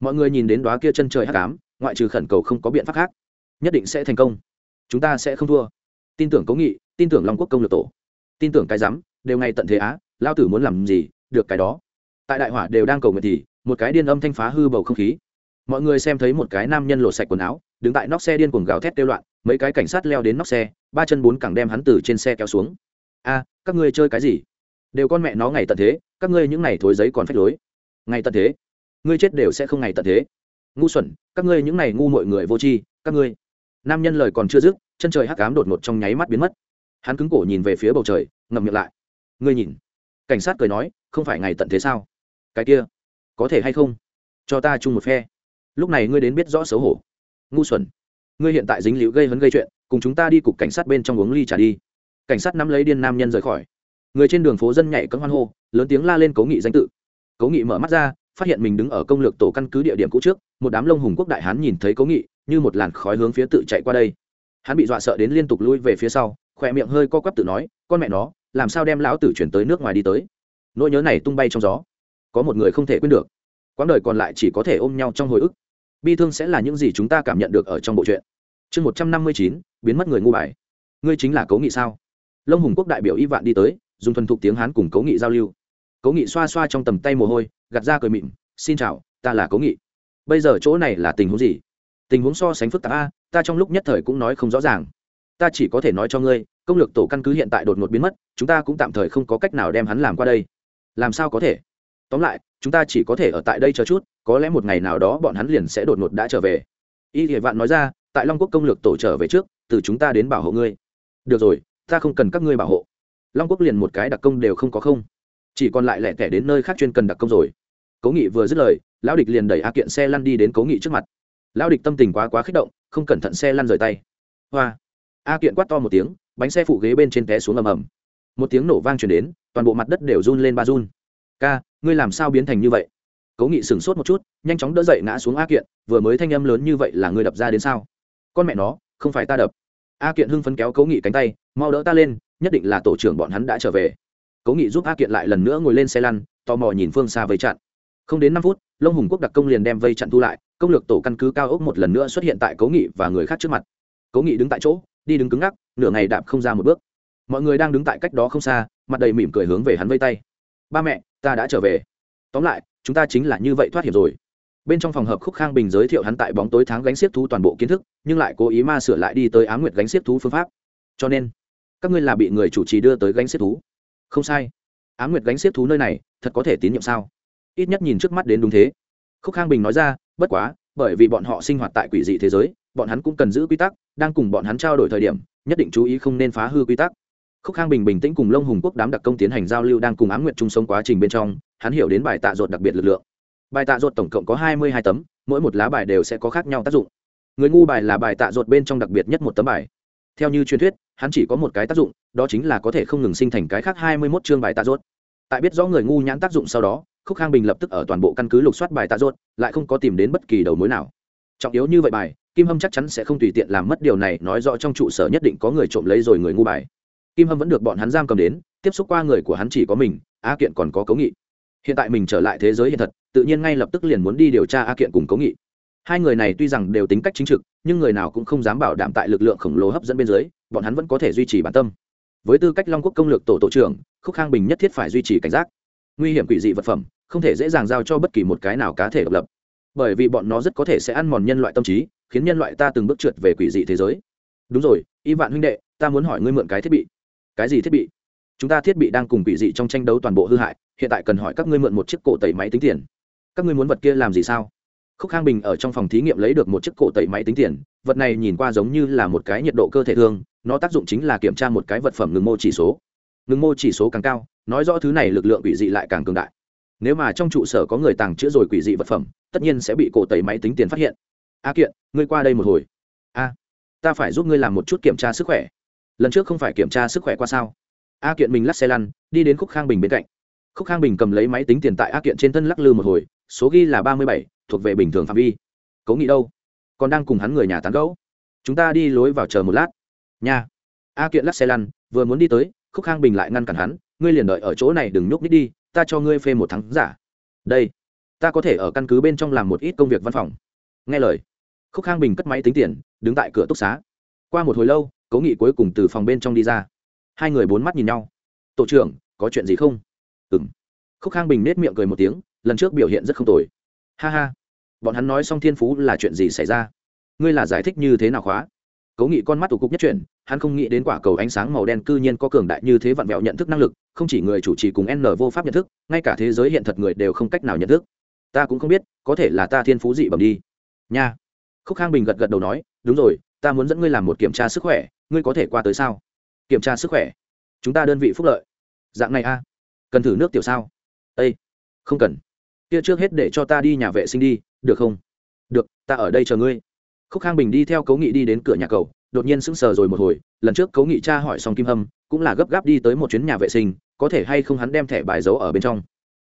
Mọi người nhìn đến đoá kia chân trời hắc cám ngoại trừ khẩn cầu không có biện pháp khác, nhất định sẽ thành công. Chúng ta sẽ không thua. Tin tưởng cố nghị, tin tưởng long quốc công lược tổ. Tin tưởng cái rắm đều ngay tận thế á lao tử muốn làm gì, được cái đó. Tại đại hỏa đều đang cầu nguyện thì một cái điên âm thanh phá hư bầu không khí. Mọi người xem thấy một cái nam nhân lột sạch quần áo, đứng tại nóc xe điên cuồng gào thét kêu loạn, mấy cái cảnh sát leo đến nóc xe, ba chân bốn cẳng đem hắn từ trên xe kéo xuống. A, các ngươi chơi cái gì? Đều con mẹ nó ngày tận thế, các ngươi những ngày thối giấy còn phách lối. Ngày tận thế? Ngươi chết đều sẽ không ngày tận thế. Ngu xuẩn, các ngươi những ngày ngu mọi người vô tri, các ngươi. Nam nhân lời còn chưa dứt, chân trời hắc cám đột ngột trong nháy mắt biến mất. Hắn cứng cổ nhìn về phía bầu trời, ngậm miệng lại. Ngươi nhìn. Cảnh sát cười nói, không phải ngày tận thế sao? Cái kia có thể hay không? Cho ta chung một phe. Lúc này ngươi đến biết rõ xấu hổ. Ngu xuẩn. Ngươi hiện tại dính liễu gây hấn gây chuyện, cùng chúng ta đi cục cảnh sát bên trong uống ly trả đi. Cảnh sát nắm lấy điên nam nhân rời khỏi. Người trên đường phố dân nhảy cấm hoan hô, lớn tiếng la lên cố nghị danh tự. Cố nghị mở mắt ra, phát hiện mình đứng ở công lược tổ căn cứ địa điểm cũ trước, một đám lông hùng quốc đại hán nhìn thấy cố nghị, như một làn khói hướng phía tự chạy qua đây. Hắn bị dọa sợ đến liên tục lui về phía sau, khỏe miệng hơi co quắp tự nói, con mẹ nó, làm sao đem lão tử chuyển tới nước ngoài đi tới? Nỗi nhớ này tung bay trong gió có một người không thể quên được. Quãng đời còn lại chỉ có thể ôm nhau trong hồi ức. Bi thương sẽ là những gì chúng ta cảm nhận được ở trong bộ truyện. Chương một trăm năm mươi chín, biến mất người ngu bài. Ngươi chính là cố nghị sao? Lông hùng quốc đại biểu y vạn đi tới, dùng thuần thục tiếng hán cùng cố nghị giao lưu. Cố nghị xoa xoa trong tầm tay mồ hôi, gạt ra cười mịn, xin chào, ta là cố nghị. Bây giờ chỗ này là tình huống gì? Tình huống so sánh phức tạp a, ta trong lúc nhất thời cũng nói không rõ ràng. Ta chỉ có thể nói cho ngươi, công lược tổ căn cứ hiện tại đột ngột biến mất, chúng ta cũng tạm thời không có cách nào đem hắn làm qua đây. Làm sao có thể? Tóm lại, chúng ta chỉ có thể ở tại đây chờ chút, có lẽ một ngày nào đó bọn hắn liền sẽ đột ngột đã trở về. Y hệ vạn nói ra, tại long quốc công lược tổ trở về trước, từ chúng ta đến bảo hộ ngươi. Được rồi, ta không cần các ngươi bảo hộ. Long quốc liền một cái đặc công đều không có không. Chỉ còn lại lẻ tẻ đến nơi khác chuyên cần đặc công rồi. Cố nghị vừa dứt lời, lão địch liền đẩy a kiện xe lăn đi đến cố nghị trước mặt. Lão địch tâm tình quá quá kích động, không cẩn thận xe lăn rời tay. Hoa! A kiện quát to một tiếng, bánh xe phụ ghế bên trên té xuống ầm ầm. Một tiếng nổ vang chuyển đến, toàn bộ mặt đất đều run lên ba run. Ca ngươi làm sao biến thành như vậy? Cố nghị sửng sốt một chút, nhanh chóng đỡ dậy ngã xuống a kiện, vừa mới thanh âm lớn như vậy là ngươi đập ra đến sao? Con mẹ nó, không phải ta đập. A kiện hưng phấn kéo cố nghị cánh tay, mau đỡ ta lên, nhất định là tổ trưởng bọn hắn đã trở về. Cố nghị giúp a kiện lại lần nữa ngồi lên xe lăn, tò mò nhìn phương xa vây chặn. Không đến năm phút lông hùng quốc đặc công liền đem vây chặn thu lại, công lược tổ căn cứ cao ốc một lần nữa xuất hiện tại cố nghị và người khác trước mặt. Cố nghị đứng tại chỗ, đi đứng cứng ngắc, nửa ngày đạp không ra một bước. Mọi người đang đứng tại cách đó không xa, mặt đầy mỉm cười hướng về hắn vây tay. Ba mẹ ta đã trở về. Tóm lại, chúng ta chính là như vậy thoát hiểm rồi. Bên trong phòng hợp khúc khang bình giới thiệu hắn tại bóng tối tháng gánh xiếc thú toàn bộ kiến thức, nhưng lại cố ý ma sửa lại đi tới á nguyệt gánh xiếc thú phương pháp. Cho nên, các ngươi là bị người chủ trì đưa tới gánh xiếc thú. Không sai. Á nguyệt gánh xiếc thú nơi này, thật có thể tín nhiệm sao? Ít nhất nhìn trước mắt đến đúng thế. Khúc khang bình nói ra, bất quá, bởi vì bọn họ sinh hoạt tại quỷ dị thế giới, bọn hắn cũng cần giữ quy tắc, đang cùng bọn hắn trao đổi thời điểm, nhất định chú ý không nên phá hư quy tắc khúc khang bình bình tĩnh cùng lông hùng quốc đám đặc công tiến hành giao lưu đang cùng ám Nguyệt chung sống quá trình bên trong, hắn hiểu đến bài tạ ruột đặc biệt lực lượng. Bài tạ ruột tổng cộng có hai mươi hai tấm, mỗi một lá bài đều sẽ có khác nhau tác dụng. Người ngu bài là bài tạ ruột bên trong đặc biệt nhất một tấm bài. Theo như truyền thuyết, hắn chỉ có một cái tác dụng, đó chính là có thể không ngừng sinh thành cái khác hai mươi mốt chương bài tạ ruột. Tại biết rõ người ngu nhãn tác dụng sau đó, khúc khang bình lập tức ở toàn bộ căn cứ lục soát bài tạ ruột, lại không có tìm đến bất kỳ đầu mối nào. Trọng yếu như vậy bài, kim hâm chắc chắn sẽ không tùy tiện làm mất điều này, nói rõ trong trụ sở nhất định có người trộm lấy rồi người ngu bài kim hâm vẫn được bọn hắn giam cầm đến, tiếp xúc qua người của hắn chỉ có mình, a kiện còn có cấu nghị. Hiện tại mình trở lại thế giới hiện thật, tự nhiên ngay lập tức liền muốn đi điều tra a kiện cùng cấu nghị. Hai người này tuy rằng đều tính cách chính trực, nhưng người nào cũng không dám bảo đảm tại lực lượng khổng lồ hấp dẫn bên dưới, bọn hắn vẫn có thể duy trì bản tâm. Với tư cách long quốc công lược tổ tổ trưởng, khúc khang bình nhất thiết phải duy trì cảnh giác. Nguy hiểm quỷ dị vật phẩm, không thể dễ dàng giao cho bất kỳ một cái nào cá thể độc lập. Bởi vì bọn nó rất có thể sẽ ăn mòn nhân loại tâm trí, khiến nhân loại ta từng bước trượt về quỷ dị thế giới. Đúng rồi, y vạn huynh đệ, ta muốn hỏi ngươi mượn cái thiết bị cái gì thiết bị? Chúng ta thiết bị đang cùng quỷ dị trong tranh đấu toàn bộ hư hại, hiện tại cần hỏi các ngươi mượn một chiếc cổ tẩy máy tính tiền. Các ngươi muốn vật kia làm gì sao? Khúc khang bình ở trong phòng thí nghiệm lấy được một chiếc cổ tẩy máy tính tiền, vật này nhìn qua giống như là một cái nhiệt độ cơ thể thương nó tác dụng chính là kiểm tra một cái vật phẩm ngừng mô chỉ số. Ngừng mô chỉ số càng cao, nói rõ thứ này lực lượng quỷ dị lại càng cường đại. Nếu mà trong trụ sở có người tàng trữ rồi quỷ dị vật phẩm, tất nhiên sẽ bị cổ tẩy máy tính tiền phát hiện. A kiện, ngươi qua đây một hồi. A, ta phải giúp ngươi làm một chút kiểm tra sức khỏe lần trước không phải kiểm tra sức khỏe qua sao? A kiện mình lắc xe lăn, đi đến khúc khang bình bên cạnh. Khúc khang bình cầm lấy máy tính tiền tại a kiện trên thân lắc lư một hồi, số ghi là ba mươi bảy, thuộc về bình thường phạm vi. Cố nghĩ đâu? Còn đang cùng hắn người nhà tán gẫu. Chúng ta đi lối vào chờ một lát. Nha. A kiện lắc xe lăn, vừa muốn đi tới, khúc khang bình lại ngăn cản hắn, ngươi liền đợi ở chỗ này đừng nhúc nít đi, ta cho ngươi phê một tháng giả. Đây, ta có thể ở căn cứ bên trong làm một ít công việc văn phòng. Nghe lời, khúc khang bình cất máy tính tiền, đứng tại cửa túc xá. Qua một hồi lâu cố nghị cuối cùng từ phòng bên trong đi ra. Hai người bốn mắt nhìn nhau. Tổ trưởng, có chuyện gì không? Ừng khúc khang bình nết miệng cười một tiếng, lần trước biểu hiện rất không tồi. Ha ha, bọn hắn nói xong thiên phú là chuyện gì xảy ra? Ngươi là giải thích như thế nào khóa? Cố nghị con mắt tủ cục nhất chuyển, hắn không nghĩ đến quả cầu ánh sáng màu đen cư nhiên có cường đại như thế vặn vẹo nhận thức năng lực, không chỉ người chủ trì cùng n vô pháp nhận thức, ngay cả thế giới hiện thật người đều không cách nào nhận thức. Ta cũng không biết, có thể là ta thiên phú dị bẩm đi. Nha. Khúc khang bình gật gật đầu nói, đúng rồi ta muốn dẫn ngươi làm một kiểm tra sức khỏe, ngươi có thể qua tới sao? Kiểm tra sức khỏe. Chúng ta đơn vị phúc lợi. Dạng này a. Cần thử nước tiểu sao? Â không cần. Kia trước hết để cho ta đi nhà vệ sinh đi, được không? Được, ta ở đây chờ ngươi. Khúc khang bình đi theo cấu nghị đi đến cửa nhà cầu, đột nhiên sững sờ rồi một hồi, lần trước cấu nghị cha hỏi xong kim hâm, cũng là gấp gáp đi tới một chuyến nhà vệ sinh, có thể hay không hắn đem thẻ bài giấu ở bên trong.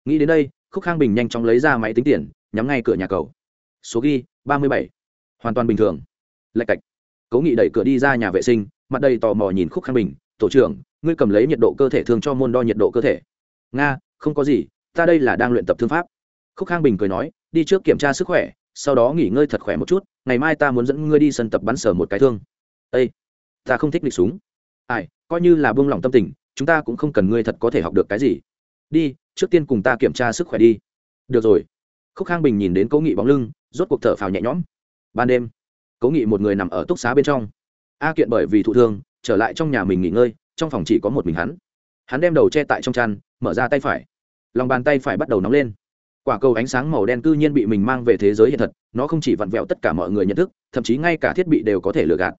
Nghĩ đến đây, khúc khang bình nhanh chóng lấy ra máy tính tiền, nhắm ngay cửa nhà cầu. Số ghi, ba mươi bảy. Hoàn toàn bình thường. Lạch cạch cố nghị đẩy cửa đi ra nhà vệ sinh, mặt đầy tò mò nhìn khúc khang bình, tổ trưởng, ngươi cầm lấy nhiệt độ cơ thể thường cho môn đo nhiệt độ cơ thể. Nga, không có gì, ta đây là đang luyện tập thương pháp. Khúc khang bình cười nói, đi trước kiểm tra sức khỏe, sau đó nghỉ ngơi thật khỏe một chút, ngày mai ta muốn dẫn ngươi đi sân tập bắn sở một cái thương. Â ta không thích địch súng. Ai, coi như là buông lỏng tâm tình, chúng ta cũng không cần ngươi thật có thể học được cái gì. Đi, trước tiên cùng ta kiểm tra sức khỏe đi. Được rồi. Khúc khang bình nhìn đến cố nghị bóng lưng, rốt cuộc thở phào nhẹ nhõm. Ban đêm cố nghị một người nằm ở túc xá bên trong. A kiện bởi vì thụ thương, trở lại trong nhà mình nghỉ ngơi, trong phòng chỉ có một mình hắn. Hắn đem đầu che tại trong chăn, mở ra tay phải. Lòng bàn tay phải bắt đầu nóng lên. Quả cầu ánh sáng màu đen cư nhiên bị mình mang về thế giới hiện thật, nó không chỉ vặn vẹo tất cả mọi người nhận thức, thậm chí ngay cả thiết bị đều có thể lừa gạt.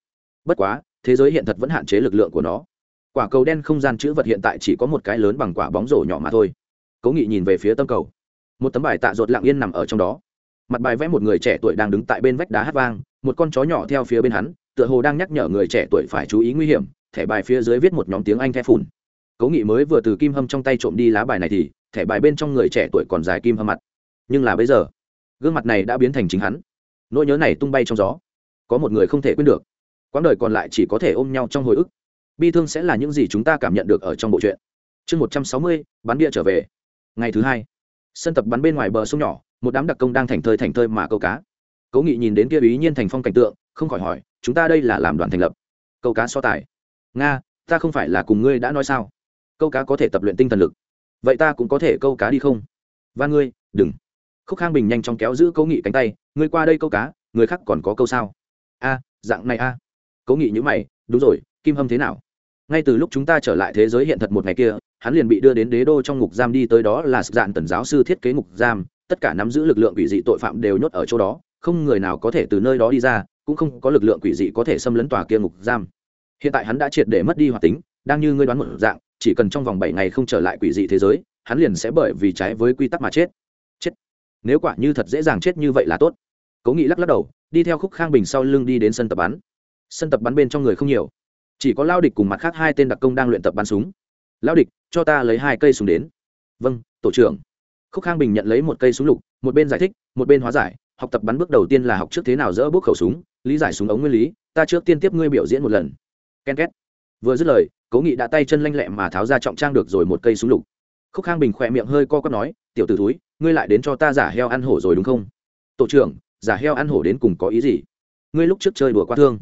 Bất quá, thế giới hiện thật vẫn hạn chế lực lượng của nó. Quả cầu đen không gian chữ vật hiện tại chỉ có một cái lớn bằng quả bóng rổ nhỏ mà thôi. Cố nghị nhìn về phía tâm cầu. Một tấm bài tạ ruột lặng yên nằm ở trong đó. Mặt bài vẽ một người trẻ tuổi đang đứng tại bên vách đá hát vang một con chó nhỏ theo phía bên hắn, tựa hồ đang nhắc nhở người trẻ tuổi phải chú ý nguy hiểm, thẻ bài phía dưới viết một nhóm tiếng anh the phùn. cố nghị mới vừa từ kim hâm trong tay trộm đi lá bài này thì, thẻ bài bên trong người trẻ tuổi còn dài kim hâm mặt. Nhưng là bây giờ, gương mặt này đã biến thành chính hắn. Nỗi nhớ này tung bay trong gió. Có một người không thể quên được. Quãng đời còn lại chỉ có thể ôm nhau trong hồi ức. Bi thương sẽ là những gì chúng ta cảm nhận được ở trong bộ truyện. Chương một trăm sáu mươi, bắn bia trở về. Ngày thứ hai, sân tập bắn bên ngoài bờ sông nhỏ, một đám đặc công đang thành thơi thành thơi mà câu cá cố nghị nhìn đến kia ý nhiên thành phong cảnh tượng, không khỏi hỏi, chúng ta đây là làm đoàn thành lập? Câu cá so tài. Nga, ta không phải là cùng ngươi đã nói sao? Câu cá có thể tập luyện tinh thần lực. Vậy ta cũng có thể câu cá đi không? Và ngươi, đừng. Khúc khang bình nhanh chóng kéo giữ cố nghị cánh tay, ngươi qua đây câu cá, người khác còn có câu sao? A, dạng này a. À. cố nghị nhữ mày, đúng rồi, kim hâm thế nào? Ngay từ lúc chúng ta trở lại thế giới hiện thật một ngày kia, hắn liền bị đưa đến đế đô trong ngục giam đi, tới đó là dạn tần giáo sư thiết kế ngục giam, tất cả nắm giữ lực lượng quỷ dị tội phạm đều nhốt ở chỗ đó không người nào có thể từ nơi đó đi ra, cũng không có lực lượng quỷ dị có thể xâm lấn tòa kia ngục giam. Hiện tại hắn đã triệt để mất đi hoạt tính, đang như ngươi đoán một dạng, chỉ cần trong vòng bảy ngày không trở lại quỷ dị thế giới, hắn liền sẽ bởi vì trái với quy tắc mà chết. Chết. Nếu quả như thật dễ dàng chết như vậy là tốt. Cố nghị lắc lắc đầu, đi theo khúc khang bình sau lưng đi đến sân tập bắn. Sân tập bắn bên trong người không nhiều. Chỉ có lao địch cùng mặt khác hai tên đặc công đang luyện tập bắn súng. Lao địch, cho ta lấy hai cây súng đến. Vâng tổ trưởng. Khúc khang bình nhận lấy một cây súng lục, một bên giải thích, một bên hóa giải học tập bắn bước đầu tiên là học trước thế nào dỡ bước khẩu súng, lý giải súng ống nguyên lý, ta trước tiên tiếp ngươi biểu diễn một lần. Ken két. Vừa dứt lời, cố nghị đã tay chân lanh lẹ mà tháo ra trọng trang được rồi một cây súng lục. Khúc khang bình khỏe miệng hơi co quắp nói, tiểu t ử túi ngươi lại đến cho ta giả heo ăn hổ rồi đúng không? Tổ trưởng, giả heo ăn hổ đến cùng có ý gì? Ngươi lúc trước chơi đùa quá thương.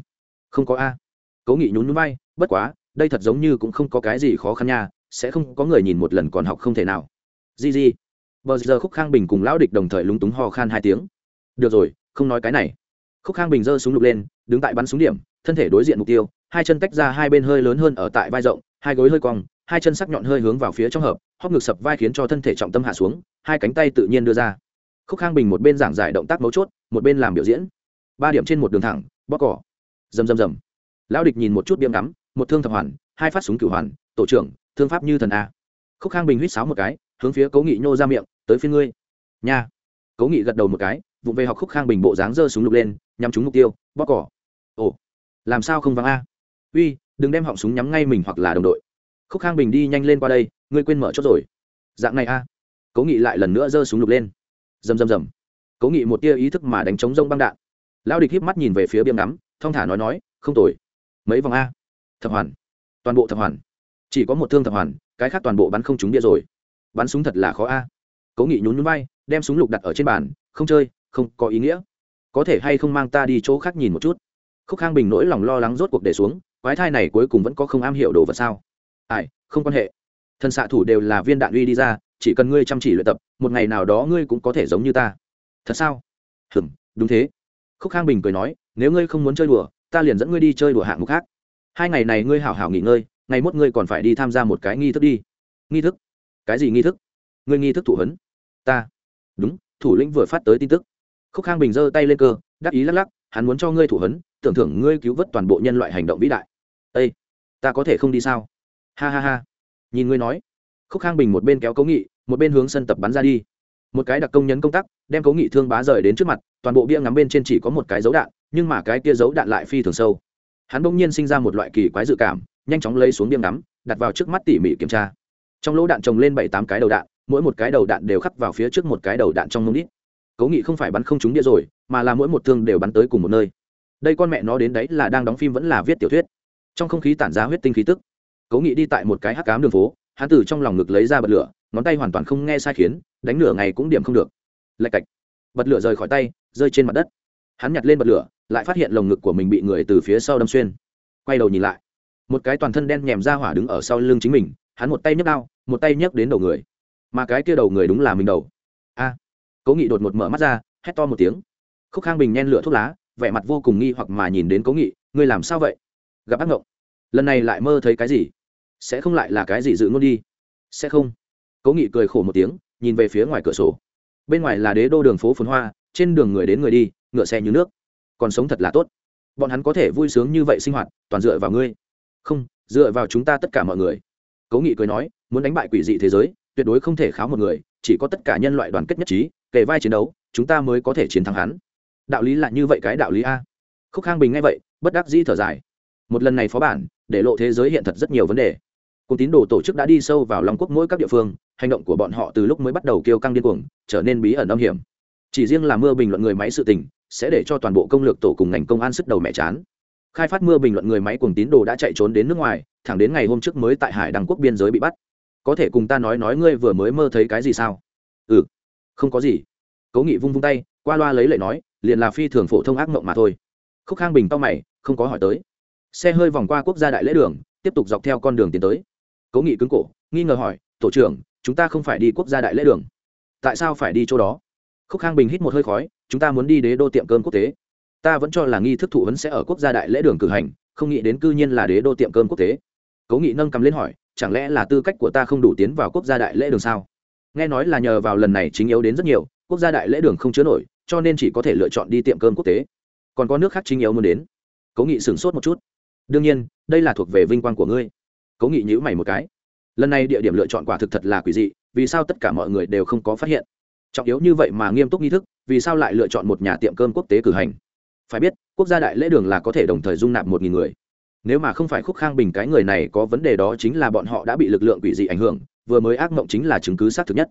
Không có a. Cố nghị nhún núi bay bất quá, đây thật giống như cũng không có cái gì khó khăn nha, sẽ không có người nhìn một lần còn học không thể nào. Di di bờ giờ khúc khang bình cùng lão địch đồng thời lúng túng ho khan hai tiếng được rồi, không nói cái này. Khúc khang bình giơ súng lục lên, đứng tại bắn súng điểm, thân thể đối diện mục tiêu, hai chân tách ra hai bên hơi lớn hơn ở tại vai rộng, hai gối hơi cong, hai chân sắc nhọn hơi hướng vào phía trong hợp hóc ngực sập vai khiến cho thân thể trọng tâm hạ xuống, hai cánh tay tự nhiên đưa ra. Khúc khang bình một bên giảng giải động tác mấu chốt, một bên làm biểu diễn. Ba điểm trên một đường thẳng bóc cỏ. Rầm rầm rầm. Lão địch nhìn một chút biếm ngắm, một thương thập hoàn, hai phát súng cửu hoàn, tổ trưởng, thương pháp như thần a. Khúc khang bình huýt sáo một cái, hướng phía cố nghị nhô ra miệng, tới phía ngươi. Nha. Cố nghị gật đầu một cái vụng về học khúc khang bình bộ dáng giơ súng lục lên, nhắm trúng mục tiêu bóc cỏ. Ồ, làm sao không vắng a? Uy, đừng đem họng súng nhắm ngay mình hoặc là đồng đội. Khúc khang bình đi nhanh lên qua đây, ngươi quên mở chốt rồi. Dạng này a. Cố nghị lại lần nữa giơ súng lục lên. Rầm rầm rầm. Cố nghị một tia ý thức mà đánh trống rông băng đạn. Lao địch híp mắt nhìn về phía biêm ngắm, thong thả nói nói, không tồi. Mấy vòng a? Thập hoàn. Toàn bộ thập hoàn. Chỉ có một thương thập hoàn, cái khác toàn bộ bắn không trúng bia rồi. Bắn súng thật là khó a. Cố nghị nhún nhún bay đem súng lục đặt ở trên bàn, không chơi không có ý nghĩa. Có thể hay không mang ta đi chỗ khác nhìn một chút? Khúc khang bình nỗi lòng lo lắng rốt cuộc để xuống, quái thai này cuối cùng vẫn có không am hiểu đồ vật sao? Ai, không quan hệ. Thần xạ thủ đều là viên đạn uy đi ra, chỉ cần ngươi chăm chỉ luyện tập, một ngày nào đó ngươi cũng có thể giống như ta. Thật sao? Hừm, đúng thế. Khúc khang bình cười nói, nếu ngươi không muốn chơi đùa, ta liền dẫn ngươi đi chơi đùa hạng mục khác. Hai ngày này ngươi hảo hảo nghỉ ngơi, ngày mốt ngươi còn phải đi tham gia một cái nghi thức đi. Nghi thức? Cái gì nghi thức? Ngươi nghi thức thủ hấn ta. Đúng, thủ lĩnh vừa phát tới tin tức khúc khang bình giơ tay lên cơ đắc ý lắc lắc hắn muốn cho ngươi thủ hấn tưởng thưởng ngươi cứu vớt toàn bộ nhân loại hành động vĩ đại. Ây ta có thể không đi sao? Ha ha ha. Nhìn ngươi nói. Khúc khang bình một bên kéo cấu nghị một bên hướng sân tập bắn ra đi. Một cái đặc công nhấn công tắc, đem cấu nghị thương bá rời đến trước mặt toàn bộ bia ngắm bên trên chỉ có một cái dấu đạn nhưng mà cái kia dấu đạn lại phi thường sâu. Hắn bỗng nhiên sinh ra một loại kỳ quái dự cảm nhanh chóng lấy xuống bia ngắm đặt vào trước mắt tỉ mỉ kiểm tra. Trong lỗ đạn trồng lên bảy tám cái đầu đạn mỗi một cái đầu đạn đều khắc vào phía trước một cái đầu đạn trong mông đít cố nghị không phải bắn không trúng đĩa rồi, mà là mỗi một thương đều bắn tới cùng một nơi. Đây con mẹ nó đến đấy là đang đóng phim vẫn là viết tiểu thuyết. Trong không khí tản ra huyết tinh khí tức. Cố nghị đi tại một cái hắc cám đường phố, hắn từ trong lòng ngực lấy ra bật lửa, ngón tay hoàn toàn không nghe sai khiến, đánh lửa ngày cũng điểm không được. Lạch cạch. Bật lửa rời khỏi tay, rơi trên mặt đất. Hắn nhặt lên bật lửa, lại phát hiện lồng ngực của mình bị người từ phía sau đâm xuyên. Quay đầu nhìn lại, một cái toàn thân đen nhèm ra hỏa đứng ở sau lưng chính mình, hắn một tay nhấc đao, một tay nhấc đến đầu người. Mà cái kia đầu người đúng là mình đầu cố nghị đột một mở mắt ra, hét to một tiếng. Khúc khang bình nhen lửa thuốc lá, vẻ mặt vô cùng nghi hoặc mà nhìn đến cố nghị, ngươi làm sao vậy? Gặp ác ngộng. Lần này lại mơ thấy cái gì? Sẽ không lại là cái gì dự ngôn đi. Sẽ không. Cố nghị cười khổ một tiếng, nhìn về phía ngoài cửa sổ. Bên ngoài là đế đô đường phố phồn hoa, trên đường người đến người đi, ngựa xe như nước. Còn sống thật là tốt. Bọn hắn có thể vui sướng như vậy sinh hoạt, toàn dựa vào ngươi. Không, dựa vào chúng ta tất cả mọi người. Cố nghị cười nói, muốn đánh bại quỷ dị thế giới, tuyệt đối không thể kháo một người chỉ có tất cả nhân loại đoàn kết nhất trí, kề vai chiến đấu, chúng ta mới có thể chiến thắng hắn. Đạo lý là như vậy cái đạo lý a. Khúc khang bình nghe vậy, bất đắc dĩ thở dài. Một lần này phó bản, để lộ thế giới hiện thật rất nhiều vấn đề. Cùng tín đồ tổ chức đã đi sâu vào lòng quốc mỗi các địa phương, hành động của bọn họ từ lúc mới bắt đầu kêu căng điên cuồng, trở nên bí ẩn âm hiểm. Chỉ riêng là mưa bình luận người máy sự tình, sẽ để cho toàn bộ công lược tổ cùng ngành công an sức đầu mẹ chán. Khai phát mưa bình luận người máy cùng tín đồ đã chạy trốn đến nước ngoài, thẳng đến ngày hôm trước mới tại hải đăng quốc biên giới bị bắt có thể cùng ta nói nói ngươi vừa mới mơ thấy cái gì sao? Ừ không có gì. Cố nghị vung vung tay, qua loa lấy lệ nói, liền là phi thường phổ thông ác mộng mà thôi. Khúc khang bình to mày, không có hỏi tới. Xe hơi vòng qua quốc gia đại lễ đường, tiếp tục dọc theo con đường tiến tới. Cố nghị cứng cổ, nghi ngờ hỏi, tổ trưởng, chúng ta không phải đi quốc gia đại lễ đường. Tại sao phải đi chỗ đó? Khúc khang bình hít một hơi khói, chúng ta muốn đi đế đô tiệm cơm quốc tế. Ta vẫn cho là nghi thức thụ vấn sẽ ở quốc gia đại lễ đường cử hành, không nghĩ đến cư nhiên là đế đô tiệm cơm quốc tế. Cố nghị nâng cầm lên hỏi chẳng lẽ là tư cách của ta không đủ tiến vào quốc gia đại lễ đường sao? Nghe nói là nhờ vào lần này chính yếu đến rất nhiều, quốc gia đại lễ đường không chứa nổi, cho nên chỉ có thể lựa chọn đi tiệm cơm quốc tế. Còn có nước khác chính yếu muốn đến. Cố nghị sửng sốt một chút. Đương nhiên, đây là thuộc về vinh quang của ngươi. Cố nghị nhữ mày một cái. Lần này địa điểm lựa chọn quả thực thật là quỷ dị, vì sao tất cả mọi người đều không có phát hiện? Trọng yếu như vậy mà nghiêm túc nghi thức, vì sao lại lựa chọn một nhà tiệm cơm quốc tế cử hành? Phải biết, quốc gia đại lễ đường là có thể đồng thời dung nạp một nghìn người nếu mà không phải khúc khang bình cái người này có vấn đề đó chính là bọn họ đã bị lực lượng quỷ dị ảnh hưởng, vừa mới ác mộng chính là chứng cứ xác thực nhất.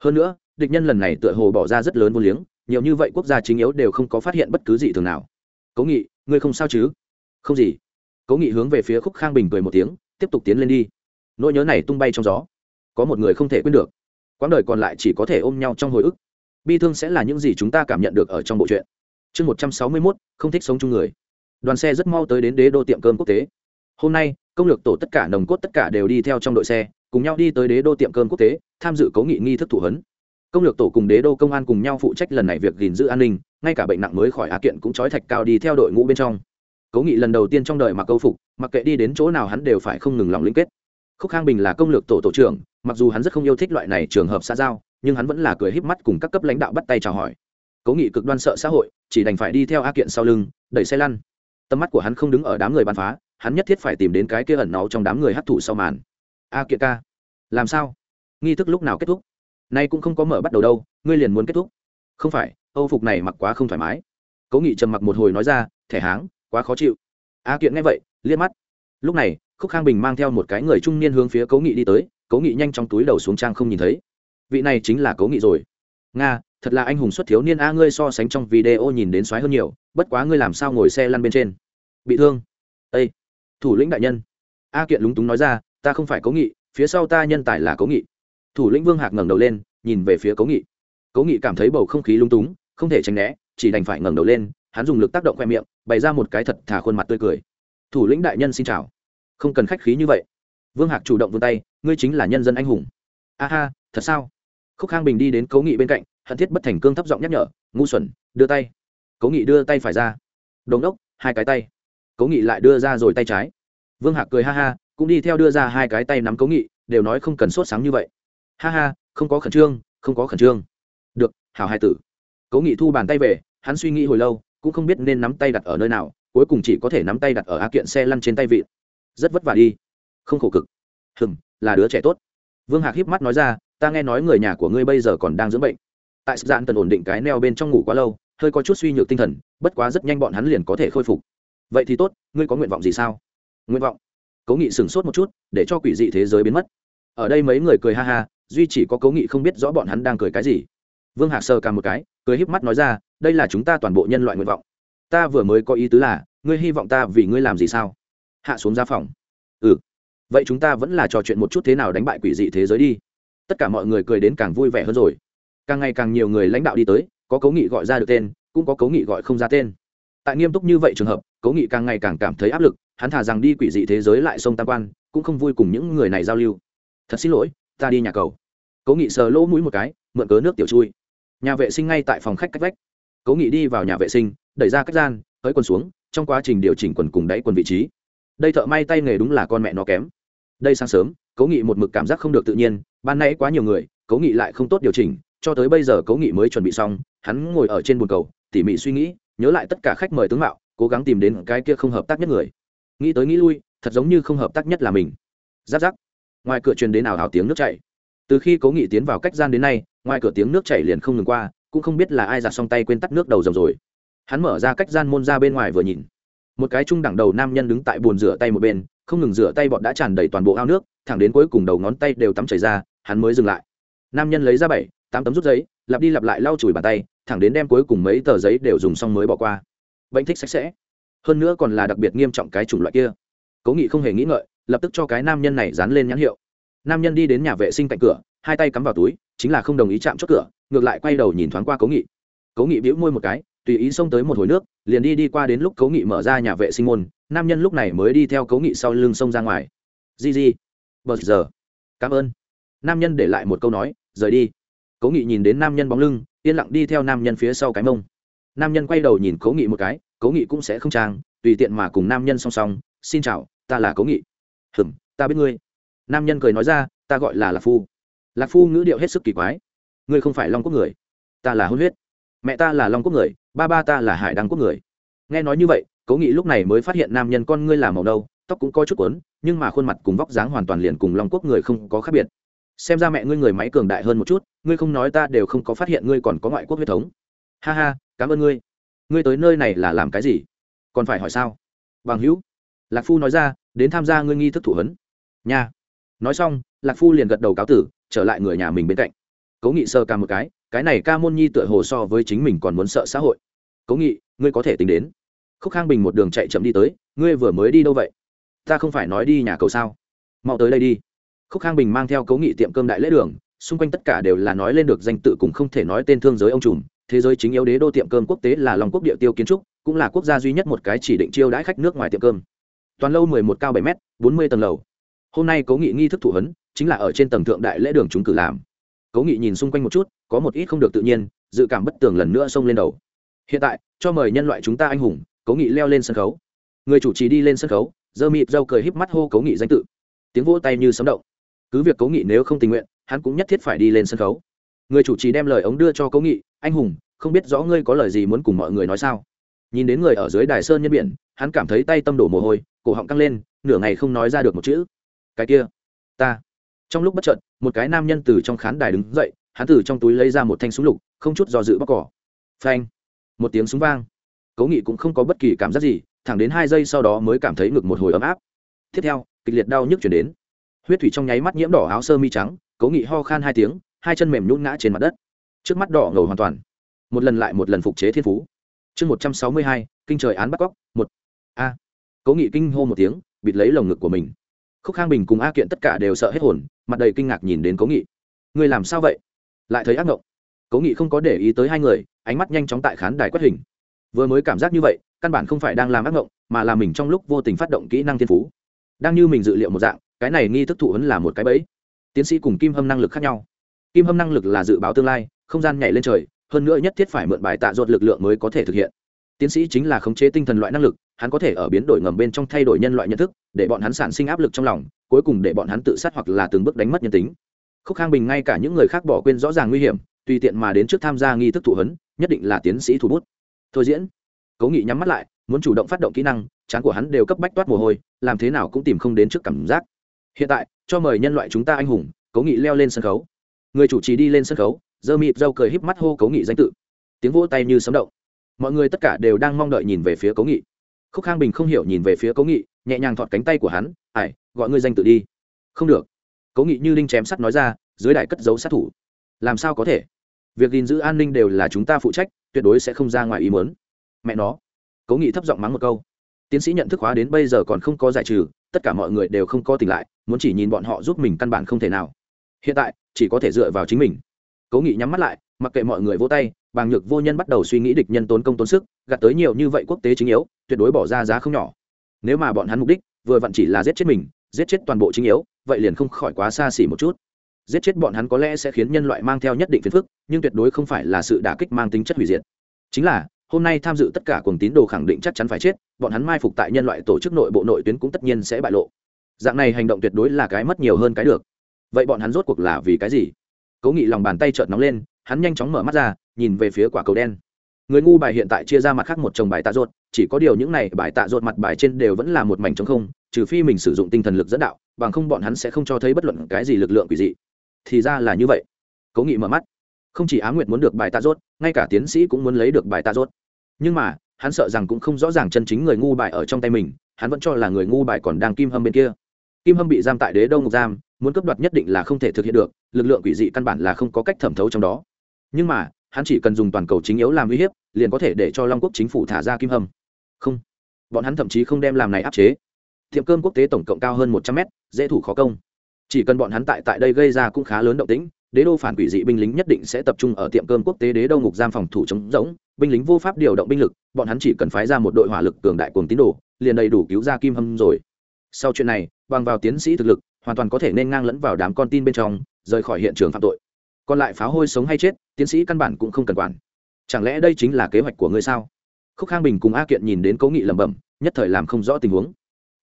Hơn nữa, địch nhân lần này tựa hồ bỏ ra rất lớn vô liếng, nhiều như vậy quốc gia chính yếu đều không có phát hiện bất cứ gì thường nào. Cố nghị, ngươi không sao chứ? Không gì. Cố nghị hướng về phía khúc khang bình cười một tiếng, tiếp tục tiến lên đi. Nỗi nhớ này tung bay trong gió. Có một người không thể quên được. Quãng đời còn lại chỉ có thể ôm nhau trong hồi ức. Bi thương sẽ là những gì chúng ta cảm nhận được ở trong bộ truyện. Chương một trăm sáu mươi mốt, không thích sống chung người đoàn xe rất mau tới đến đế đô tiệm cơm quốc tế. Hôm nay, công lược tổ tất cả nồng cốt tất cả đều đi theo trong đội xe, cùng nhau đi tới đế đô tiệm cơm quốc tế, tham dự cấu nghị nghi thức thủ hấn công lược tổ cùng đế đô công an cùng nhau phụ trách lần này việc gìn giữ an ninh, ngay cả bệnh nặng mới khỏi á kiện cũng trói thạch cao đi theo đội ngũ bên trong. Cấu nghị lần đầu tiên trong đời mặc câu phục, mặc kệ đi đến chỗ nào hắn đều phải không ngừng lòng liên kết. Khúc khang bình là công lược tổ tổ trưởng, mặc dù hắn rất không yêu thích loại này trường hợp xã giao, nhưng hắn vẫn là cười híp mắt cùng các cấp lãnh đạo bắt tay chào hỏi. Cố nghị cực đoan sợ xã hội, chỉ đành phải đi theo Á kiện sau lưng, đẩy xe lăn tầm mắt của hắn không đứng ở đám người bắn phá, hắn nhất thiết phải tìm đến cái kia ẩn náu trong đám người hấp thụ sau màn. A Kiệt ca, làm sao? Nghi thức lúc nào kết thúc? Nay cũng không có mở bắt đầu đâu, ngươi liền muốn kết thúc? Không phải, âu phục này mặc quá không thoải mái. Cố nghị trầm mặc một hồi nói ra, thẻ háng, quá khó chịu. A kiện nghe vậy, liếc mắt. Lúc này, khúc khang bình mang theo một cái người trung niên hướng phía cố nghị đi tới, cố nghị nhanh trong túi đầu xuống trang không nhìn thấy. Vị này chính là cố nghị rồi. Nga thật là anh hùng xuất thiếu niên a, ngươi so sánh trong video nhìn đến xoáy hơn nhiều, bất quá ngươi làm sao ngồi xe lăn bên trên? Bị thương. Ây thủ lĩnh đại nhân. A kiện lúng túng nói ra, ta không phải cố nghị, phía sau ta nhân tài là cố nghị. Thủ lĩnh vương hạc ngẩng đầu lên, nhìn về phía cố nghị. Cố nghị cảm thấy bầu không khí lung túng, không thể tránh né, chỉ đành phải ngẩng đầu lên, hắn dùng lực tác động khoe miệng, bày ra một cái thật thả khuôn mặt tươi cười. Thủ lĩnh đại nhân xin chào. Không cần khách khí như vậy. Vương hạc chủ động vươn tay, ngươi chính là nhân dân anh hùng. A ha, thật sao? Khúc khang bình đi đến cố nghị bên cạnh hận thiết bất thành cương thấp giọng nhắc nhở, ngu xuẩn, đưa tay. Cố nghị đưa tay phải ra. Đồn đốc, hai cái tay. Cố nghị lại đưa ra rồi tay trái. Vương hạc cười ha ha, cũng đi theo đưa ra hai cái tay nắm cố nghị, đều nói không cần sốt sáng như vậy. Ha ha, không có khẩn trương, không có khẩn trương. Được, hảo hai tử. Cố nghị thu bàn tay về, hắn suy nghĩ hồi lâu, cũng không biết nên nắm tay đặt ở nơi nào, cuối cùng chỉ có thể nắm tay đặt ở á kiện xe lăn trên tay vị rất vất vả đi. Không khổ cực. Hừng là đứa trẻ tốt. Vương hạc híp mắt nói ra, ta nghe nói người nhà của ngươi bây giờ còn đang dưỡng bệnh tại sự dạn tần ổn định cái neo bên trong ngủ quá lâu, hơi có chút suy nhược tinh thần, bất quá rất nhanh bọn hắn liền có thể khôi phục. Vậy thì tốt, ngươi có nguyện vọng gì sao? Nguyện vọng? Cố nghị sửng sốt một chút, để cho quỷ dị thế giới biến mất. Ở đây mấy người cười ha ha, duy chỉ có cố nghị không biết rõ bọn hắn đang cười cái gì. Vương hạc sơ cả một cái, cười híp mắt nói ra, đây là chúng ta toàn bộ nhân loại nguyện vọng. Ta vừa mới có ý tứ là, ngươi hy vọng ta vì ngươi làm gì sao? Hạ xuống ra phòng. Ừ. Vậy chúng ta vẫn là trò chuyện một chút thế nào đánh bại quỷ dị thế giới đi. Tất cả mọi người cười đến càng vui vẻ hơn rồi càng ngày càng nhiều người lãnh đạo đi tới, có cấu nghị gọi ra được tên, cũng có cấu nghị gọi không ra tên. Tại nghiêm túc như vậy trường hợp cấu nghị càng ngày càng cảm thấy áp lực, hắn thả rằng đi quỷ dị thế giới lại sông tam quan, cũng không vui cùng những người này giao lưu. Thật xin lỗi, ta đi nhà cầu. Cố nghị sờ lỗ mũi một cái, mượn cớ nước tiểu chui. Nhà vệ sinh ngay tại phòng khách cách vách. Cố nghị đi vào nhà vệ sinh, đẩy ra cách gian tới quần xuống, trong quá trình điều chỉnh quần cùng đáy quần vị trí. Đây thợ may tay nghề đúng là con mẹ nó kém. Đây sáng sớm, cố nghị một mực cảm giác không được tự nhiên, ban nãy quá nhiều người, cố nghị lại không tốt điều chỉnh cho tới bây giờ cố nghị mới chuẩn bị xong, hắn ngồi ở trên bồn cầu, tỉ mỉ suy nghĩ, nhớ lại tất cả khách mời tướng mạo, cố gắng tìm đến cái kia không hợp tác nhất người. Nghĩ tới nghĩ lui, thật giống như không hợp tác nhất là mình. Giáp giáp ngoài cửa truyền đến ảo hào tiếng nước chảy. Từ khi cố nghị tiến vào cách gian đến nay, ngoài cửa tiếng nước chảy liền không ngừng qua, cũng không biết là ai giặt xong tay quên tắt nước đầu rồng rồi. Hắn mở ra cách gian môn ra bên ngoài vừa nhìn. Một cái trung đẳng đầu nam nhân đứng tại bồn rửa tay một bên, không ngừng rửa tay bọn đã tràn đầy toàn bộ ao nước, thẳng đến cuối cùng đầu ngón tay đều tắm chảy ra, hắn mới dừng lại. Nam nhân lấy ra bảy tám tấm rút giấy, lặp đi lặp lại lau chùi bàn tay, thẳng đến đem cuối cùng mấy tờ giấy đều dùng xong mới bỏ qua. Bệnh thích sạch sẽ. Hơn nữa còn là đặc biệt nghiêm trọng cái chủng loại kia. Cố nghị không hề nghĩ ngợi, lập tức cho cái nam nhân này dán lên nhãn hiệu. Nam nhân đi đến nhà vệ sinh cạnh cửa, hai tay cắm vào túi, chính là không đồng ý chạm chốt cửa, ngược lại quay đầu nhìn thoáng qua cố nghị. Cố nghị bĩu môi một cái, tùy ý xông tới một hồi nước, liền đi đi qua đến lúc cố nghị mở ra nhà vệ sinh môn, nam nhân lúc này mới đi theo cố nghị sau lưng xông ra ngoài. Di di. Bờ giờ. Cảm ơn. Nam nhân để lại một câu nói, rời đi cố nghị nhìn đến nam nhân bóng lưng yên lặng đi theo nam nhân phía sau cái mông. Nam nhân quay đầu nhìn cố nghị một cái cố nghị cũng sẽ không trang tùy tiện mà cùng nam nhân song song xin chào ta là cố nghị. Hừm ta biết ngươi. Nam nhân cười nói ra ta gọi là lạc phu. Lạc phu ngữ điệu hết sức kỳ quái. Ngươi không phải long quốc người ta là hôn huyết. Mẹ ta là long quốc người ba ba ta là hải đăng quốc người. Nghe nói như vậy cố nghị lúc này mới phát hiện nam nhân con ngươi là màu đâu, tóc cũng có chút quấn nhưng mà khuôn mặt cùng vóc dáng hoàn toàn liền cùng long quốc người không có khác biệt xem ra mẹ ngươi người máy cường đại hơn một chút, ngươi không nói ta đều không có phát hiện ngươi còn có ngoại quốc huyết thống. Ha ha, cảm ơn ngươi. Ngươi tới nơi này là làm cái gì? Còn phải hỏi sao? Bằng hữu. Lạc phu nói ra, đến tham gia ngươi nghi thức thủ hấn nha. Nói xong, lạc phu liền gật đầu cáo tử, trở lại người nhà mình bên cạnh. Cố nghị sơ ca một cái cái này ca môn nhi tựa hồ so với chính mình còn muốn sợ xã hội. Cố nghị, ngươi có thể tính đến. Khúc khang bình một đường chạy chậm đi tới, ngươi vừa mới đi đâu vậy? Ta không phải nói đi nhà cầu sao? Mau tới đây đi khúc khang bình mang theo cố nghị tiệm cơm đại lễ đường, xung quanh tất cả đều là nói lên được danh tự cũng không thể nói tên thương giới ông trùm. Thế giới chính yếu đế đô tiệm cơm quốc tế là lòng quốc địa tiêu kiến trúc, cũng là quốc gia duy nhất một cái chỉ định chiêu đãi khách nước ngoài tiệm cơm. Toàn lâu mười một cao bảy m bốn mươi tầng lầu. Hôm nay cố nghị nghi thức thủ hấn chính là ở trên tầng thượng đại lễ đường chúng cử làm. Cố nghị nhìn xung quanh một chút, có một ít không được tự nhiên, dự cảm bất tường lần nữa xông lên đầu. Hiện tại, cho mời nhân loại chúng ta anh hùng cố nghị leo lên sân khấu. Người chủ trì đi lên sân khấu dơ mịt râu cười híp mắt hô cố nghị danh tự. Tiếng vỗ tay như sấm động cứ việc cố nghị nếu không tình nguyện, hắn cũng nhất thiết phải đi lên sân khấu. Người chủ trì đem lời ống đưa cho cố nghị, anh hùng, không biết rõ ngươi có lời gì muốn cùng mọi người nói sao? Nhìn đến người ở dưới đài sơn nhân biển, hắn cảm thấy tay tâm đổ mồ hôi, cổ họng căng lên, nửa ngày không nói ra được một chữ. Cái kia, ta. Trong lúc bất chợt, một cái nam nhân từ trong khán đài đứng dậy, hắn từ trong túi lấy ra một thanh súng lục, không chút do dự bóc cỏ. Phanh, một tiếng súng vang. Cố nghị cũng không có bất kỳ cảm giác gì, thẳng đến hai giây sau đó mới cảm thấy ngực một hồi ấm áp. Tiếp theo, kịch liệt đau nhức chuyển đến huyết thủy trong nháy mắt nhiễm đỏ áo sơ mi trắng, cố nghị ho khan hai tiếng, hai chân mềm nhún ngã trên mặt đất. Trước mắt đỏ ngầu hoàn toàn. Một lần lại một lần phục chế thiên phú. Chương một trăm sáu mươi hai, kinh trời án bắt cóc, một. A. Cố nghị kinh hô một tiếng, bịt lấy lồng ngực của mình. Khúc khang bình cùng a kiện tất cả đều sợ hết hồn, mặt đầy kinh ngạc nhìn đến cố nghị. Người làm sao vậy? Lại thấy ác ngộng. Cố nghị không có để ý tới hai người, ánh mắt nhanh chóng tại khán đài quét hình. Vừa mới cảm giác như vậy, căn bản không phải đang làm ác ngộng, mà là mình trong lúc vô tình phát động kỹ năng thiên phú. Đang như mình dự liệu một dạng cái này nghi thức thụ huấn là một cái bẫy. Tiến sĩ cùng kim hâm năng lực khác nhau. Kim hâm năng lực là dự báo tương lai, không gian nhảy lên trời, hơn nữa nhất thiết phải mượn bài tạ ruột lực lượng mới có thể thực hiện. Tiến sĩ chính là khống chế tinh thần loại năng lực, hắn có thể ở biến đổi ngầm bên trong thay đổi nhân loại nhận thức, để bọn hắn sản sinh áp lực trong lòng, cuối cùng để bọn hắn tự sát hoặc là từng bước đánh mất nhân tính. Khúc khang bình ngay cả những người khác bỏ quên rõ ràng nguy hiểm, tùy tiện mà đến trước tham gia nghi thức thụ hấn nhất định là tiến sĩ thủ bút. Thôi diễn. Cố nghị nhắm mắt lại, muốn chủ động phát động kỹ năng, chán của hắn đều cấp bách toát mồ hôi, làm thế nào cũng tìm không đến trước cảm giác hiện tại, cho mời nhân loại chúng ta anh hùng cố nghị leo lên sân khấu. Người chủ trì đi lên sân khấu dơ mịt râu cười híp mắt hô cố nghị danh tự. Tiếng vỗ tay như sấm động. Mọi người tất cả đều đang mong đợi nhìn về phía cố nghị. Khúc khang bình không hiểu nhìn về phía cố nghị, nhẹ nhàng thọt cánh tay của hắn ải gọi ngươi danh tự đi. Không được. Cố nghị như linh chém sắt nói ra, dưới đài cất dấu sát thủ. Làm sao có thể? Việc gìn giữ an ninh đều là chúng ta phụ trách, tuyệt đối sẽ không ra ngoài ý muốn. mẹ nó. Cố nghị thấp giọng mắng một câu tiến sĩ nhận thức hóa đến bây giờ còn không có giải trừ, tất cả mọi người đều không có tỉnh lại, muốn chỉ nhìn bọn họ giúp mình căn bản không thể nào. Hiện tại, chỉ có thể dựa vào chính mình. Cố nghị nhắm mắt lại, mặc kệ mọi người vô tay, bàng nhược vô nhân bắt đầu suy nghĩ địch nhân tốn công tốn sức, gạt tới nhiều như vậy quốc tế chính yếu, tuyệt đối bỏ ra giá không nhỏ. Nếu mà bọn hắn mục đích, vừa vặn chỉ là giết chết mình, giết chết toàn bộ chính yếu, vậy liền không khỏi quá xa xỉ một chút. Giết chết bọn hắn có lẽ sẽ khiến nhân loại mang theo nhất định phiền phức, nhưng tuyệt đối không phải là sự đả kích mang tính chất hủy diệt. Chính là hôm nay tham dự tất cả cuồng tín đồ khẳng định chắc chắn phải chết bọn hắn mai phục tại nhân loại tổ chức nội bộ nội tuyến cũng tất nhiên sẽ bại lộ. Dạng này hành động tuyệt đối là cái mất nhiều hơn cái được. Vậy bọn hắn rốt cuộc là vì cái gì? Cố nghị lòng bàn tay trợn nóng lên hắn nhanh chóng mở mắt ra nhìn về phía quả cầu đen. Người ngu bài hiện tại chia ra mặt khác một chồng bài tạ ruột chỉ có điều những này bài tạ ruột mặt bài trên đều vẫn là một mảnh trống không trừ phi mình sử dụng tinh thần lực dẫn đạo bằng không bọn hắn sẽ không cho thấy bất luận cái gì lực lượng quỷ dị. Thì ra là như vậy. Cố nghị mở mắt. Không chỉ á nguyệt muốn được bài tạ ruột, ngay cả tiến sĩ cũng muốn lấy được bài tạ ruột nhưng mà, hắn sợ rằng cũng không rõ ràng chân chính người ngu bại ở trong tay mình, hắn vẫn cho là người ngu bại còn đang kim hâm bên kia. Kim hâm bị giam tại đế đông ngục giam, muốn cấp đoạt nhất định là không thể thực hiện được, lực lượng quỷ dị căn bản là không có cách thẩm thấu trong đó. Nhưng mà, hắn chỉ cần dùng toàn cầu chính yếu làm uy hiếp, liền có thể để cho long quốc chính phủ thả ra kim hâm. Không. Bọn hắn thậm chí không đem làm này áp chế. Tiệm cơm quốc tế tổng cộng cao hơn một trăm mét, dễ thủ khó công. Chỉ cần bọn hắn tại tại đây gây ra cũng khá lớn động tĩnh đế đô phản quỷ dị binh lính nhất định sẽ tập trung ở tiệm cơm quốc tế đế đô ngục giam phòng thủ chống rỗng. Binh lính vô pháp điều động binh lực, bọn hắn chỉ cần phái ra một đội hỏa lực cường đại cùng tín đồ, liền đầy đủ cứu ra kim hâm rồi. Sau chuyện này, bằng vào tiến sĩ thực lực, hoàn toàn có thể nên ngang lẫn vào đám con tin bên trong, rời khỏi hiện trường phạm tội. Còn lại pháo hôi sống hay chết, tiến sĩ căn bản cũng không cần quản. Chẳng lẽ đây chính là kế hoạch của ngươi sao? Khúc khang bình cùng a kiện nhìn đến cố nghị lẩm bẩm, nhất thời làm không rõ tình huống.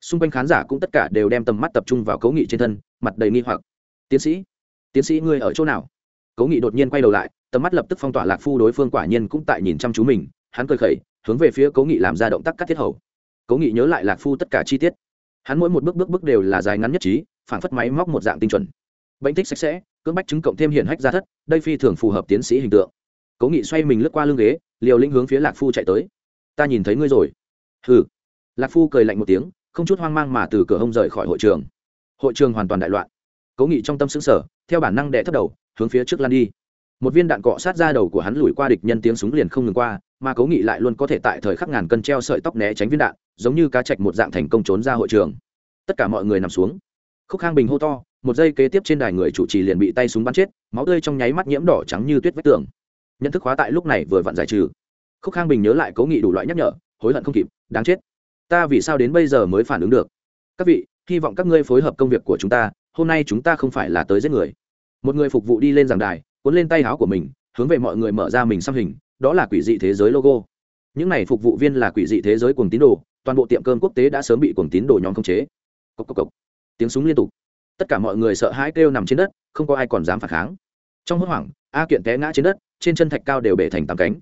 Xung quanh khán giả cũng tất cả đều đem tầm mắt tập trung vào cố nghị trên thân, mặt đầy nghi hoặc. Tiến sĩ tiến sĩ ngươi ở chỗ nào? Cố nghị đột nhiên quay đầu lại, tầm mắt lập tức phong tỏa lạc phu đối phương quả nhiên cũng tại nhìn chăm chú mình, hắn cười khẩy, hướng về phía cố nghị làm ra động tác cắt thiết hầu. Cố nghị nhớ lại lạc phu tất cả chi tiết. Hắn mỗi một bước bước bước đều là dài ngắn nhất trí, phản phất máy móc một dạng tinh chuẩn. Bệnh tích sạch sẽ, cưỡng bách chứng cộng thêm hiển hách ra thất, đây phi thường phù hợp tiến sĩ hình tượng. Cố nghị xoay mình lướt qua lưng ghế, liều lĩnh hướng phía lạc phu chạy tới. Ta nhìn thấy ngươi rồi. Hừ. Lạc phu cười lạnh một tiếng, không chút hoang mang mà từ cửa hông rời khỏi hội trường. Hội trường hoàn toàn đại loạn cố nghị trong tâm xứng sở theo bản năng đệ thấp đầu, hướng phía trước lan đi. Một viên đạn cọ sát ra đầu của hắn lùi qua địch nhân, tiếng súng liền không ngừng qua, mà cố nghị lại luôn có thể tại thời khắc ngàn cân treo sợi tóc né tránh viên đạn, giống như cá chạch một dạng thành công trốn ra hội trường. Tất cả mọi người nằm xuống. Khúc khang bình hô to, một giây kế tiếp trên đài người chủ trì liền bị tay súng bắn chết, máu tươi trong nháy mắt nhiễm đỏ trắng như tuyết vách tường. Nhận thức khóa tại lúc này vừa vặn giải trừ. Khúc khang bình nhớ lại cố nghị đủ loại nhắc nhở, hối hận không kịp, đáng chết. Ta vì sao đến bây giờ mới phản ứng được? Các vị, hy vọng các ngươi phối hợp công việc của chúng ta hôm nay chúng ta không phải là tới giết người. Một người phục vụ đi lên giảng đài, cuốn lên tay áo của mình, hướng về mọi người mở ra mình xăm hình, đó là quỷ dị thế giới logo. Những này phục vụ viên là quỷ dị thế giới cuồng tín đồ, toàn bộ tiệm cơm quốc tế đã sớm bị cuồng tín đồ nhóm khống chế. Cốc cốc cốc. tiếng súng liên tục. Tất cả mọi người sợ hãi kêu nằm trên đất, không có ai còn dám phản kháng. Trong hốt hoảng, a kiện té ngã trên đất, trên chân thạch cao đều bể thành tám cánh.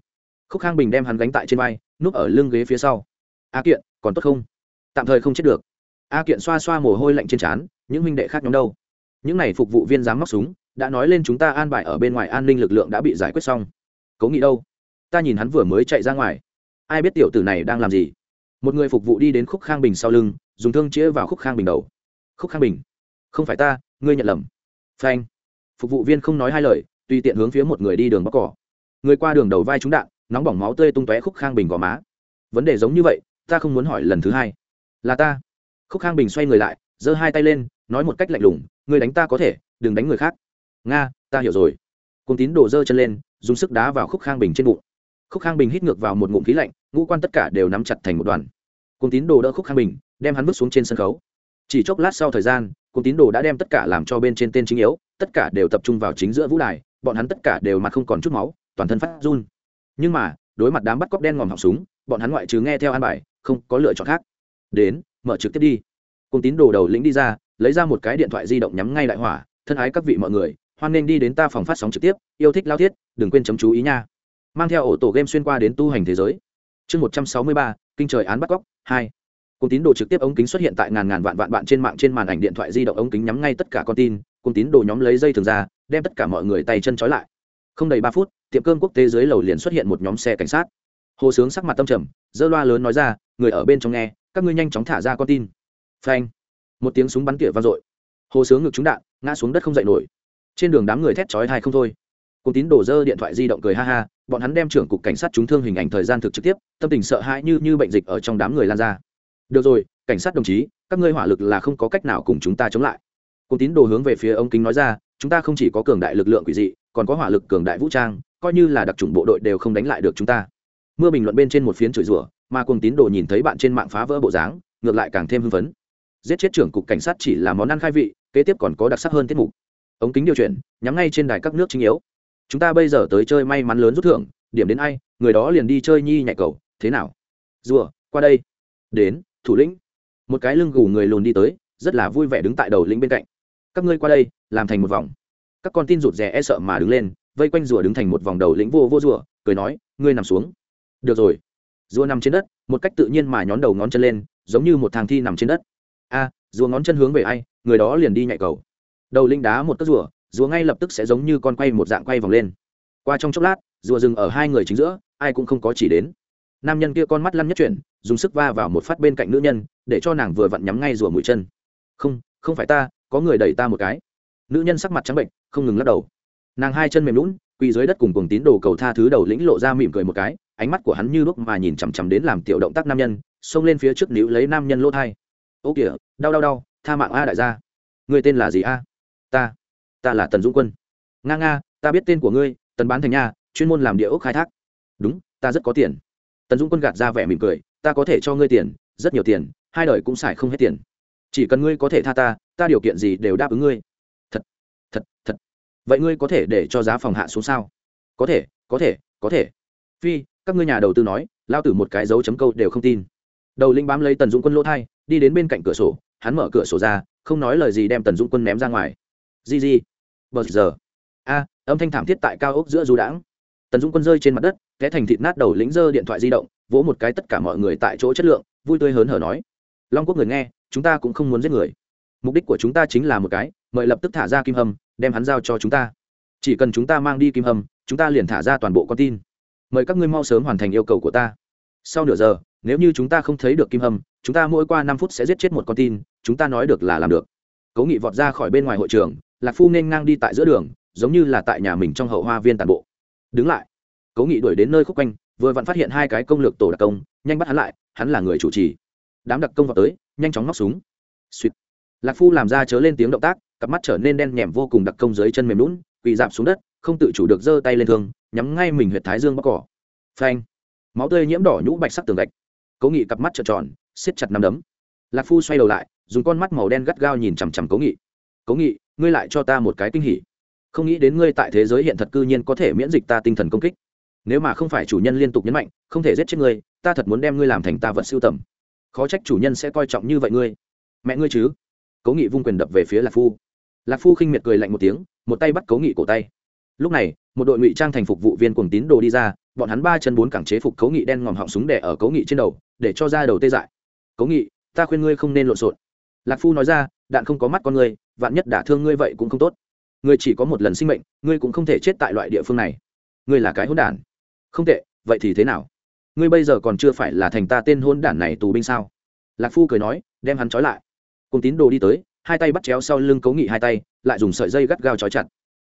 Khúc khang bình đem hắn gánh tại trên vai, núp ở lưng ghế phía sau. A kiện, còn tốt không? Tạm thời không chết được. A kiện xoa xoa mồ hôi lạnh trên trán những huynh đệ khác nhóm đâu? Những này phục vụ viên dám móc súng, đã nói lên chúng ta an bài ở bên ngoài an ninh lực lượng đã bị giải quyết xong. Cố nghĩ đâu? Ta nhìn hắn vừa mới chạy ra ngoài. Ai biết tiểu tử này đang làm gì? Một người phục vụ đi đến khúc khang bình sau lưng, dùng thương chĩa vào khúc khang bình đầu. Khúc khang bình, không phải ta, ngươi nhận lầm. Phanh. Phục vụ viên không nói hai lời, tùy tiện hướng phía một người đi đường bóc cỏ. Người qua đường đầu vai trúng đạn, nóng bỏng máu tươi tung tóe khúc khang bình gò má. Vấn đề giống như vậy, ta không muốn hỏi lần thứ hai. Là ta. Khúc khang bình xoay người lại giơ hai tay lên, nói một cách lạnh lùng người đánh ta có thể, đừng đánh người khác. Nga, ta hiểu rồi. Cùng tín đổ giơ chân lên, dùng sức đá vào khúc khang bình trên bụng. Khúc khang bình hít ngược vào một ngụm khí lạnh, ngũ quan tất cả đều nắm chặt thành một đoàn. Cùng tín đồ đỡ khúc khang bình, đem hắn vứt xuống trên sân khấu. Chỉ chốc lát sau thời gian cùng tín đồ đã đem tất cả làm cho bên trên tên chính yếu, tất cả đều tập trung vào chính giữa vũ đài, bọn hắn tất cả đều mặt không còn chút máu, toàn thân phát run. Nhưng mà, đối mặt đám bắt cóc đen ngòm họng súng, bọn hắn ngoại trừ nghe theo an bài, không có lựa chọn khác. Đến, mở trực tiếp đi cùng tín đồ đầu lĩnh đi ra, lấy ra một cái điện thoại di động nhắm ngay đại hỏa, thân ái các vị mọi người, hoan nên đi đến ta phòng phát sóng trực tiếp, yêu thích lao thiết, đừng quên chấm chú ý nha. Mang theo ổ tổ game xuyên qua đến tu hành thế giới. Chương một trăm sáu mươi ba, kinh trời án bắt cóc, hai. Cùng tín đồ trực tiếp ống kính xuất hiện tại ngàn ngàn vạn vạn bạn trên mạng trên màn ảnh điện thoại di động ống kính nhắm ngay tất cả con tin, cùng tín đồ nhóm lấy dây thường ra, đem tất cả mọi người tay chân trói lại. Không đầy ba phút, tiệm cơm quốc tế dưới lầu liền xuất hiện một nhóm xe cảnh sát. Hồ sướng sắc mặt tâm trầm dơ loa lớn nói ra, người ở bên trong nghe, các ngươi nhanh chóng thả ra con tin phanh. Một tiếng súng bắn tỉa vang dội. Hồ sướng ngực trúng đạn, ngã xuống đất không dậy nổi. Trên đường đám người thét chói tai không thôi. Cùng tín đổ dơ điện thoại di động cười ha ha, bọn hắn đem trưởng cục cảnh sát trúng thương hình ảnh thời gian thực trực tiếp, tâm tình sợ hãi như như bệnh dịch ở trong đám người lan ra. Được rồi, cảnh sát đồng chí, các ngươi hỏa lực là không có cách nào cùng chúng ta chống lại. Cùng tín đồ hướng về phía ông kính nói ra, chúng ta không chỉ có cường đại lực lượng quỷ dị, còn có hỏa lực cường đại vũ trang, coi như là đặc trùng bộ đội đều không đánh lại được chúng ta. Mưa bình luận bên trên một phiến chửi rủa, mà cùng tín đồ nhìn thấy bạn trên mạng phá vỡ bộ dáng, ngược lại càng thêm hưng phấn giết chết trưởng cục cảnh sát chỉ là món ăn khai vị, kế tiếp còn có đặc sắc hơn tiết mục. Ống kính điều chuyển, nhắm ngay trên đài các nước chính yếu. Chúng ta bây giờ tới chơi may mắn lớn rút thưởng, điểm đến ai, người đó liền đi chơi nhi nhạy cầu, thế nào? Rùa, qua đây. Đến, thủ lĩnh. Một cái lưng gù người lùn đi tới, rất là vui vẻ đứng tại đầu lĩnh bên cạnh. Các ngươi qua đây, làm thành một vòng. Các con tin rụt rè e sợ mà đứng lên, vây quanh rùa đứng thành một vòng đầu lĩnh vô vô rùa, cười nói, ngươi nằm xuống. Được rồi. Rùa nằm trên đất, một cách tự nhiên mà nhón đầu ngón chân lên, giống như một thằng thi nằm trên đất a, rùa ngón chân hướng về ai, người đó liền đi nhạy cầu. Đầu linh đá một tấc rùa rùa ngay lập tức sẽ giống như con quay một dạng quay vòng lên. Qua trong chốc lát, rùa dừng ở hai người chính giữa, ai cũng không có chỉ đến. Nam nhân kia con mắt lăn nhất chuyển, dùng sức va vào một phát bên cạnh nữ nhân, để cho nàng vừa vặn nhắm ngay rùa mũi chân. Không không phải ta, có người đẩy ta một cái. Nữ nhân sắc mặt trắng bệnh, không ngừng lắc đầu. Nàng hai chân mềm lún quỳ dưới đất cùng cùng tín đồ cầu tha thứ đầu lĩnh lộ ra mỉm cười một cái, ánh mắt của hắn như lúc mà nhìn chằm chằm đến làm tiểu động tác nam nhân, xông lên phía trước níu lấy nam nhân lỗ thai ô kìa, đau đau đau, tha mạng a đại gia. Người tên là gì a? Ta ta là tần dũng quân. Nga nga, ta biết tên của ngươi, tần bán thành nha, chuyên môn làm địa ốc khai thác. Đúng, ta rất có tiền. Tần dũng quân gạt ra vẻ mỉm cười, ta có thể cho ngươi tiền, rất nhiều tiền, hai đời cũng xài không hết tiền. Chỉ cần ngươi có thể tha ta ta điều kiện gì đều đáp ứng ngươi. Thật thật thật. Vậy ngươi có thể để cho giá phòng hạ xuống sao? Có thể có thể có thể. Phi, các ngươi nhà đầu tư nói, lao tử một cái dấu chấm câu đều không tin đầu linh bám lấy tần dũng quân lỗ thai, đi đến bên cạnh cửa sổ, hắn mở cửa sổ ra, không nói lời gì đem tần dũng quân ném ra ngoài. Di di bờ giờ. A, âm thanh thảm thiết tại cao ốc giữa du đãng. Tần dũng quân rơi trên mặt đất ghé thành thịt nát đầu lính dơ điện thoại di động, vỗ một cái tất cả mọi người tại chỗ chất lượng, vui tươi hớn hở nói. Long quốc người nghe, chúng ta cũng không muốn giết người. Mục đích của chúng ta chính là một cái, mời lập tức thả ra kim hâm, đem hắn giao cho chúng ta. Chỉ cần chúng ta mang đi kim hâm, chúng ta liền thả ra toàn bộ con tin. Mời các ngươi mau sớm hoàn thành yêu cầu của ta. Sau nửa giờ nếu như chúng ta không thấy được kim hâm, chúng ta mỗi qua năm phút sẽ giết chết một con tin, chúng ta nói được là làm được. Cố nghị vọt ra khỏi bên ngoài hội trường, lạc phu nên ngang đi tại giữa đường, giống như là tại nhà mình trong hậu hoa viên tàn bộ. Đứng lại. Cố nghị đuổi đến nơi khúc quanh, vừa vặn phát hiện hai cái công lược tổ đặc công, nhanh bắt hắn lại, hắn là người chủ trì. Đám đặc công vào tới, nhanh chóng móc súng. Suýt. Lạc phu làm ra chớ lên tiếng động tác, cặp mắt trở nên đen nhèm vô cùng đặc công dưới chân mềm lún, quỳ dạp xuống đất, không tự chủ được giơ tay lên thương, nhắm ngay mình huyệt thái dương bóc cỏ. Phanh. Máu tươi nhiễm đỏ nhũ bạch sắc tường gạch cố nghị cặp mắt trợn tròn, siết chặt nắm đấm. Lạc phu xoay đầu lại, dùng con mắt màu đen gắt gao nhìn chằm chằm cố nghị. Cố nghị, ngươi lại cho ta một cái kinh hỉ. Không nghĩ đến ngươi tại thế giới hiện thật cư nhiên có thể miễn dịch ta tinh thần công kích. Nếu mà không phải chủ nhân liên tục nhấn mạnh, không thể giết chết ngươi, ta thật muốn đem ngươi làm thành ta vật siêu tầm. Khó trách chủ nhân sẽ coi trọng như vậy ngươi. Mẹ ngươi chứ? Cố nghị vung quyền đập về phía lạc phu. Lạc phu khinh miệt cười lạnh một tiếng, một tay bắt cố nghị cổ tay. Lúc này, một đội ngụy trang thành phục vụ viên cùng tín đồ đi ra bọn hắn ba chân bốn cẳng chế phục cấu nghị đen ngòm họng súng đẻ ở cấu nghị trên đầu, để cho ra đầu tê dại. Cấu nghị, ta khuyên ngươi không nên lộn xộn. Lạc phu nói ra, đạn không có mắt con ngươi, vạn nhất đả thương ngươi vậy cũng không tốt. Ngươi chỉ có một lần sinh mệnh, ngươi cũng không thể chết tại loại địa phương này. Ngươi là cái hôn đản. Không tệ, vậy thì thế nào? Ngươi bây giờ còn chưa phải là thành ta tên hôn đản này tù binh sao? Lạc phu cười nói, đem hắn trói lại. Cùng tín đồ đi tới, hai tay bắt chéo sau lưng cấu nghị hai tay, lại dùng sợi dây gắt gao trói chặt.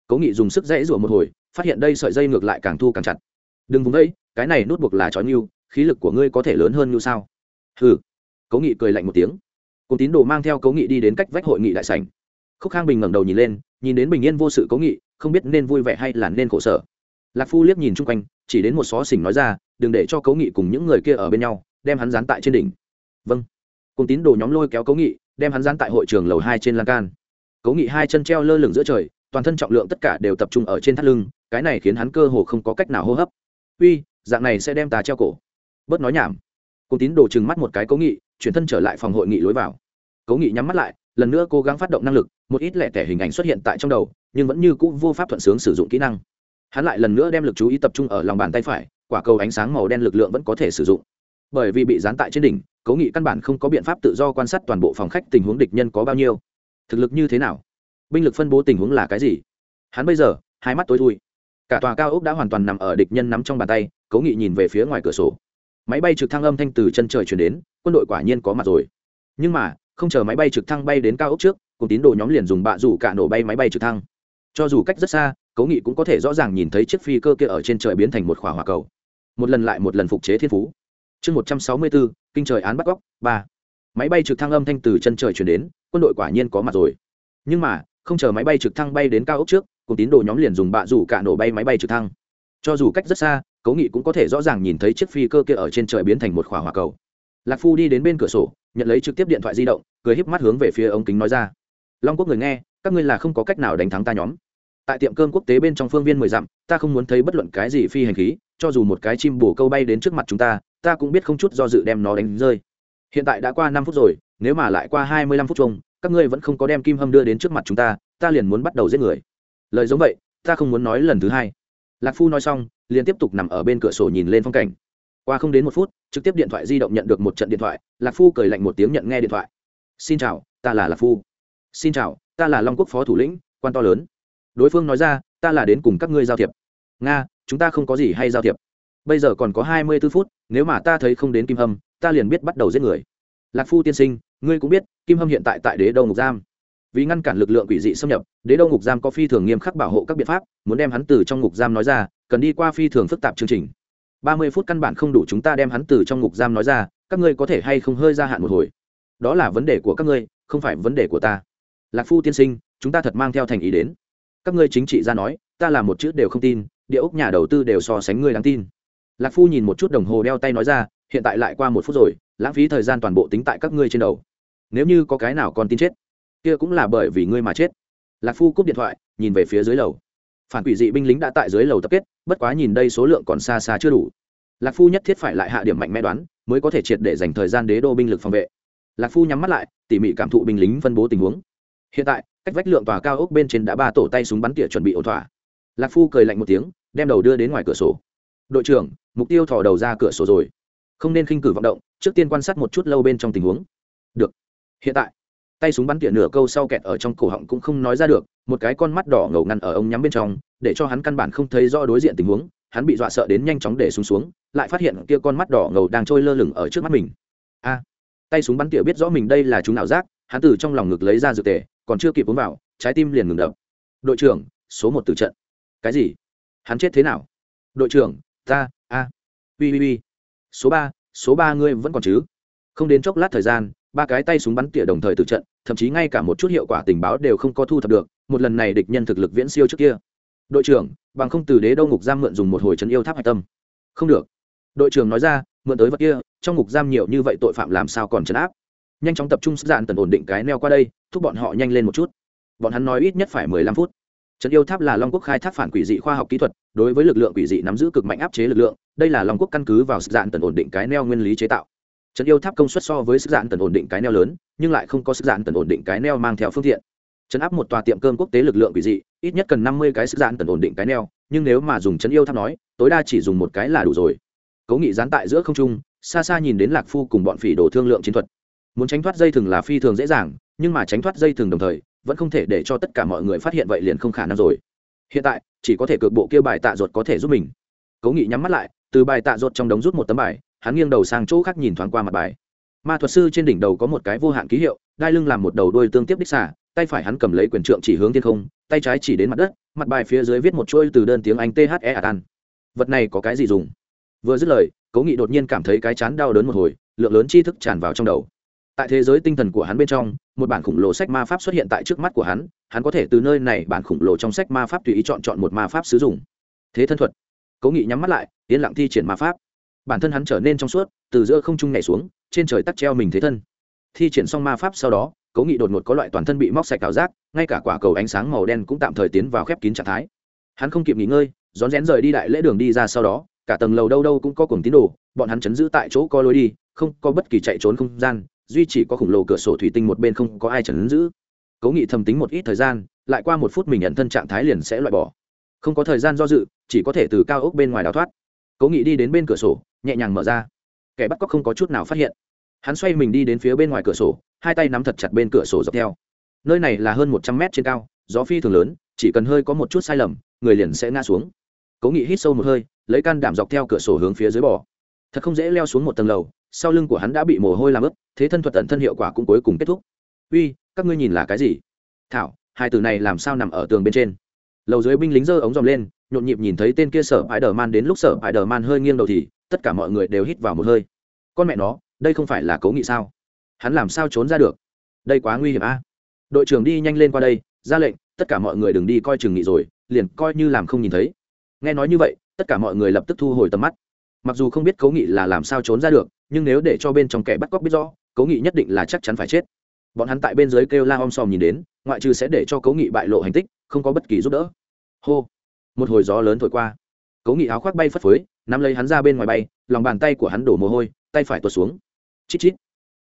Cấu nghị dùng sức dãy rủa một hồi, phát hiện đây sợi dây ngược lại càng thu càng chặt đừng vùng đấy, cái này nút buộc là trói mưu khí lực của ngươi có thể lớn hơn như sao? Hừ. Cố nghị cười lạnh một tiếng. Cùng tín đồ mang theo cố nghị đi đến cách vách hội nghị đại sảnh. Khúc khang bình ngẩng đầu nhìn lên nhìn đến bình yên vô sự cố nghị không biết nên vui vẻ hay là nên khổ sở. Lạc phu liếc nhìn chung quanh chỉ đến một xó xỉnh nói ra đừng để cho cố nghị cùng những người kia ở bên nhau đem hắn dán tại trên đỉnh. Vâng. Cùng tín đồ nhóm lôi kéo cố nghị đem hắn dán tại hội trường lầu hai trên lan can. Cố nghị hai chân treo lơ lửng giữa trời toàn thân trọng lượng tất cả đều tập trung ở trên thắt lưng cái này khiến hắn cơ hồ không có cách nào hô hấp uy, dạng này sẽ đem ta treo cổ. Bớt nói nhảm. Cùng tín đồ chừng mắt một cái cố nghị, chuyển thân trở lại phòng hội nghị lối vào. Cố nghị nhắm mắt lại, lần nữa cố gắng phát động năng lực, một ít lẻ tẻ hình ảnh xuất hiện tại trong đầu, nhưng vẫn như c ũ vô pháp thuận sướng sử dụng kỹ năng. Hắn lại lần nữa đem lực chú ý tập trung ở lòng bàn tay phải, quả cầu ánh sáng màu đen lực lượng vẫn có thể sử dụng. Bởi vì bị dán tại trên đỉnh, cố nghị căn bản không có biện pháp tự do quan sát toàn bộ phòng khách tình huống địch nhân có bao nhiêu. Thực lực như thế nào? Binh lực phân bố tình huống là cái gì? Hắn bây giờ, hai mắt tối thui cả tòa cao ốc đã hoàn toàn nằm ở địch nhân nắm trong bàn tay, cố nghị nhìn về phía ngoài cửa sổ. Máy bay trực thăng âm thanh từ chân trời chuyển đến, quân đội quả nhiên có mặt rồi. Nhưng mà, không chờ máy bay trực thăng bay đến cao ốc trước, cùng tín đồ nhóm liền dùng bạ rủ cả nổ bay máy bay trực thăng. Cho dù cách rất xa, cố nghị cũng có thể rõ ràng nhìn thấy chiếc phi cơ kia ở trên trời biến thành một khỏa hỏa cầu. Một lần lại một lần phục chế thiên phú. Chương một trăm sáu mươi bốn, kinh trời án bắt cóc, ba. Máy bay trực thăng âm thanh từ chân trời chuyển đến, quân đội quả nhiên có mặt rồi. Nhưng mà, không chờ máy bay trực thăng bay đến cao ốc trước cùng tín đồ nhóm liền dùng bạ rủ cả nổ bay máy bay trực thăng. Cho dù cách rất xa, cố nghị cũng có thể rõ ràng nhìn thấy chiếc phi cơ kia ở trên trời biến thành một khỏa hỏa cầu. Lạc phu đi đến bên cửa sổ, nhận lấy trực tiếp điện thoại di động, cười híp mắt hướng về phía ống kính nói ra. Long quốc người nghe, các ngươi là không có cách nào đánh thắng ta nhóm. Tại tiệm cơm quốc tế bên trong phương viên mười dặm, ta không muốn thấy bất luận cái gì phi hành khí, cho dù một cái chim bổ câu bay đến trước mặt chúng ta ta cũng biết không chút do dự đem nó đánh rơi. Hiện tại đã qua năm phút rồi, nếu mà lại qua hai mươi lăm phút chung, các ngươi vẫn không có đem kim hâm đưa đến trước mặt chúng ta ta liền muốn bắt đầu giết người lời giống vậy, ta không muốn nói lần thứ hai. Lạc phu nói xong, liền tiếp tục nằm ở bên cửa sổ nhìn lên phong cảnh. Qua không đến một phút, trực tiếp điện thoại di động nhận được một trận điện thoại, lạc phu cười lạnh một tiếng nhận nghe điện thoại. Xin chào, ta là lạc phu. Xin chào, ta là long quốc phó thủ lĩnh, quan to lớn. Đối phương nói ra, ta là đến cùng các ngươi giao thiệp. Nga, chúng ta không có gì hay giao thiệp. Bây giờ còn có hai mươi b ố phút, nếu mà ta thấy không đến kim hâm, ta liền biết bắt đầu giết người. Lạc phu tiên sinh, ngươi cũng biết, kim hâm hiện tại tại đế đô ngục giam vì ngăn cản lực lượng quỷ dị xâm nhập, đế đô ngục giam có phi thường nghiêm khắc bảo hộ các biện pháp, muốn đem hắn từ trong ngục giam nói ra, cần đi qua phi thường phức tạp chương trình. Ba mươi phút căn bản không đủ chúng ta đem hắn từ trong ngục giam nói ra, các ngươi có thể hay không hơi gia hạn một hồi? Đó là vấn đề của các ngươi, không phải vấn đề của ta. Lạc phu tiên sinh, chúng ta thật mang theo thành ý đến. Các ngươi chính trị ra nói, ta là một chữ đều không tin, địa ốc nhà đầu tư đều so sánh ngươi đáng tin. Lạc phu nhìn một chút đồng hồ đeo tay nói ra, hiện tại lại qua một phút rồi, lãng phí thời gian toàn bộ tính tại các ngươi trên đầu. Nếu như có cái nào còn tin chết kia cũng là bởi vì ngươi mà chết. Lạc phu cúp điện thoại, nhìn về phía dưới lầu. Phản quỷ dị binh lính đã tại dưới lầu tập kết, bất quá nhìn đây số lượng còn xa xa chưa đủ. Lạc phu nhất thiết phải lại hạ điểm mạnh mẽ đoán, mới có thể triệt để dành thời gian đế đô binh lực phòng vệ. Lạc phu nhắm mắt lại, tỉ mỉ cảm thụ binh lính phân bố tình huống. Hiện tại, cách vách lượng tòa cao ốc bên trên đã ba tổ tay súng bắn tỉa chuẩn bị ổn thỏa. Lạc phu cười lạnh một tiếng, đem đầu đưa đến ngoài cửa sổ. Đội trưởng, mục tiêu thò đầu ra cửa sổ rồi. Không nên khinh cử vọng động, trước tiên quan sát một chút lâu bên trong tình huống. Được. Hiện tại tay súng bắn tỉa nửa câu sau kẹt ở trong cổ họng cũng không nói ra được, một cái con mắt đỏ ngầu ngăn ở ông nhắm bên trong, để cho hắn căn bản không thấy rõ đối diện tình huống, hắn bị dọa sợ đến nhanh chóng để xuống xuống, lại phát hiện kia con mắt đỏ ngầu đang trôi lơ lửng ở trước mắt mình. A! Tay súng bắn tỉa biết rõ mình đây là chúng nào giác, hắn từ trong lòng ngực lấy ra dược tề, còn chưa kịp uống vào, trái tim liền ngừng đập. Đội trưởng, số một tử trận. Cái gì? Hắn chết thế nào? Đội trưởng, ta, a. Ui ui ui số ba số ba ngươi vẫn còn chứ? Không đến chốc lát thời gian ba cái tay súng bắn tỉa đồng thời từ trận, thậm chí ngay cả một chút hiệu quả tình báo đều không có thu thập được, một lần này địch nhân thực lực viễn siêu trước kia. Đội trưởng, bằng không từ đế đâu ngục giam mượn dùng một hồi trấn yêu tháp hạch tâm. Không được. Đội trưởng nói ra, mượn tới vật kia, trong ngục giam nhiều như vậy tội phạm làm sao còn trấn áp? Nhanh chóng tập trung sức dạn tần ổn định cái neo qua đây, thúc bọn họ nhanh lên một chút. Bọn hắn nói ít nhất phải mười lăm phút. Trấn yêu tháp là long quốc khai thác phản quỷ dị khoa học kỹ thuật, đối với lực lượng quỷ dị nắm giữ cực mạnh áp chế lực lượng, đây là long quốc căn cứ vào sức dạn tần ổn định cái neo nguyên lý chế tạo trấn yêu tháp công suất so với sức dạn tần ổn định cái neo lớn, nhưng lại không có sức dạn tần ổn định cái neo mang theo phương tiện. Chấn áp một tòa tiệm cơm quốc tế lực lượng quỷ dị, ít nhất cần năm mươi cái sức dạn tần ổn định cái neo, nhưng nếu mà dùng chấn yêu tháp nói, tối đa chỉ dùng một cái là đủ rồi. Cố nghị gián tại giữa không trung, xa xa nhìn đến lạc phu cùng bọn phỉ đồ thương lượng chiến thuật. Muốn tránh thoát dây thừng là phi thường dễ dàng, nhưng mà tránh thoát dây thừng đồng thời, vẫn không thể để cho tất cả mọi người phát hiện vậy liền không khả năng rồi. Hiện tại, chỉ có thể cược bộ kia bài tạ ruột có thể giúp mình. Cố nghị nhắm mắt lại, từ bài tạ ruột trong đống rút một tấm bài hắn nghiêng đầu sang chỗ khác nhìn thoáng qua mặt bài. Ma thuật sư trên đỉnh đầu có một cái vô hạn ký hiệu, đai lưng làm một đầu đôi tương tiếp đích xả, tay phải hắn cầm lấy quyền trượng chỉ hướng thiên không, tay trái chỉ đến mặt đất, mặt bài phía dưới viết một chuỗi từ đơn tiếng anh the a tan. Vật này có cái gì dùng? Vừa dứt lời, cố nghị đột nhiên cảm thấy cái chán đau đớn một hồi, lượng lớn tri thức tràn vào trong đầu. Tại thế giới tinh thần của hắn bên trong, một bản khủng lồ sách ma pháp xuất hiện tại trước mắt của hắn hắn có thể từ nơi này bản khủng lồ trong sách ma pháp tùy ý chọn chọn một ma pháp sử dụng. Thế thân thuật. Cố nghị nhắm mắt lại, yên lặng thi triển ma pháp bản thân hắn trở nên trong suốt, từ giữa không trung nhảy xuống, trên trời tắt treo mình thế thân. Thi triển xong ma pháp sau đó cố nghị đột ngột có loại toàn thân bị móc sạch ảo giác, ngay cả quả cầu ánh sáng màu đen cũng tạm thời tiến vào khép kín trạng thái. Hắn không kịp nghỉ ngơi, rón rén rời đi đại lễ đường đi ra sau đó, cả tầng lầu đâu đâu cũng có cùng tín đồ, bọn hắn chấn giữ tại chỗ có lối đi, không có bất kỳ chạy trốn không gian, duy chỉ có khổng lồ cửa sổ thủy tinh một bên không có ai chấn giữ. Cố nghị thầm tính một ít thời gian, lại qua một phút mình nhận thân trạng thái liền sẽ loại bỏ. Không có thời gian do dự, chỉ có thể từ cao ốc bên ngoài đào thoát cố nghị đi đến bên cửa sổ, nhẹ nhàng mở ra. Kẻ bắt cóc không có chút nào phát hiện. Hắn xoay mình đi đến phía bên ngoài cửa sổ, hai tay nắm thật chặt bên cửa sổ dọc theo. Nơi này là hơn một trăm mét trên cao, gió phi thường lớn, chỉ cần hơi có một chút sai lầm, người liền sẽ ngã xuống. Cố nghị hít sâu một hơi, lấy can đảm dọc theo cửa sổ hướng phía dưới bò. Thật không dễ leo xuống một tầng lầu, sau lưng của hắn đã bị mồ hôi làm ướt, thế thân thuật tận thân hiệu quả cũng cuối cùng kết thúc. Uy, các ngươi nhìn là cái gì? Thảo, hai từ này làm sao nằm ở tường bên trên? Lầu dưới binh lính giơ ống dòm lên, nhộn nhịp nhìn thấy tên kia sở ải đờ man đến lúc sở ải đờ man hơi nghiêng đầu thì, tất cả mọi người đều hít vào một hơi. Con mẹ nó, đây không phải là cố nghị sao? Hắn làm sao trốn ra được? Đây quá nguy hiểm a. Đội trưởng đi nhanh lên qua đây, ra lệnh, tất cả mọi người đừng đi coi chừng nghị rồi, liền coi như làm không nhìn thấy. Nghe nói như vậy, tất cả mọi người lập tức thu hồi tầm mắt. Mặc dù không biết cố nghị là làm sao trốn ra được, nhưng nếu để cho bên trong kẻ bắt cóc biết rõ, cố nghị nhất định là chắc chắn phải chết. Bọn hắn tại bên dưới kêu la om sòm nhìn đến, ngoại trừ sẽ để cho cố nghị bại lộ hành tích không có bất kỳ giúp đỡ. Hô. Một hồi gió lớn thổi qua. Cố nghị áo khoác bay phất phới nắm lấy hắn ra bên ngoài bay lòng bàn tay của hắn đổ mồ hôi tay phải tuột xuống. Chít chít.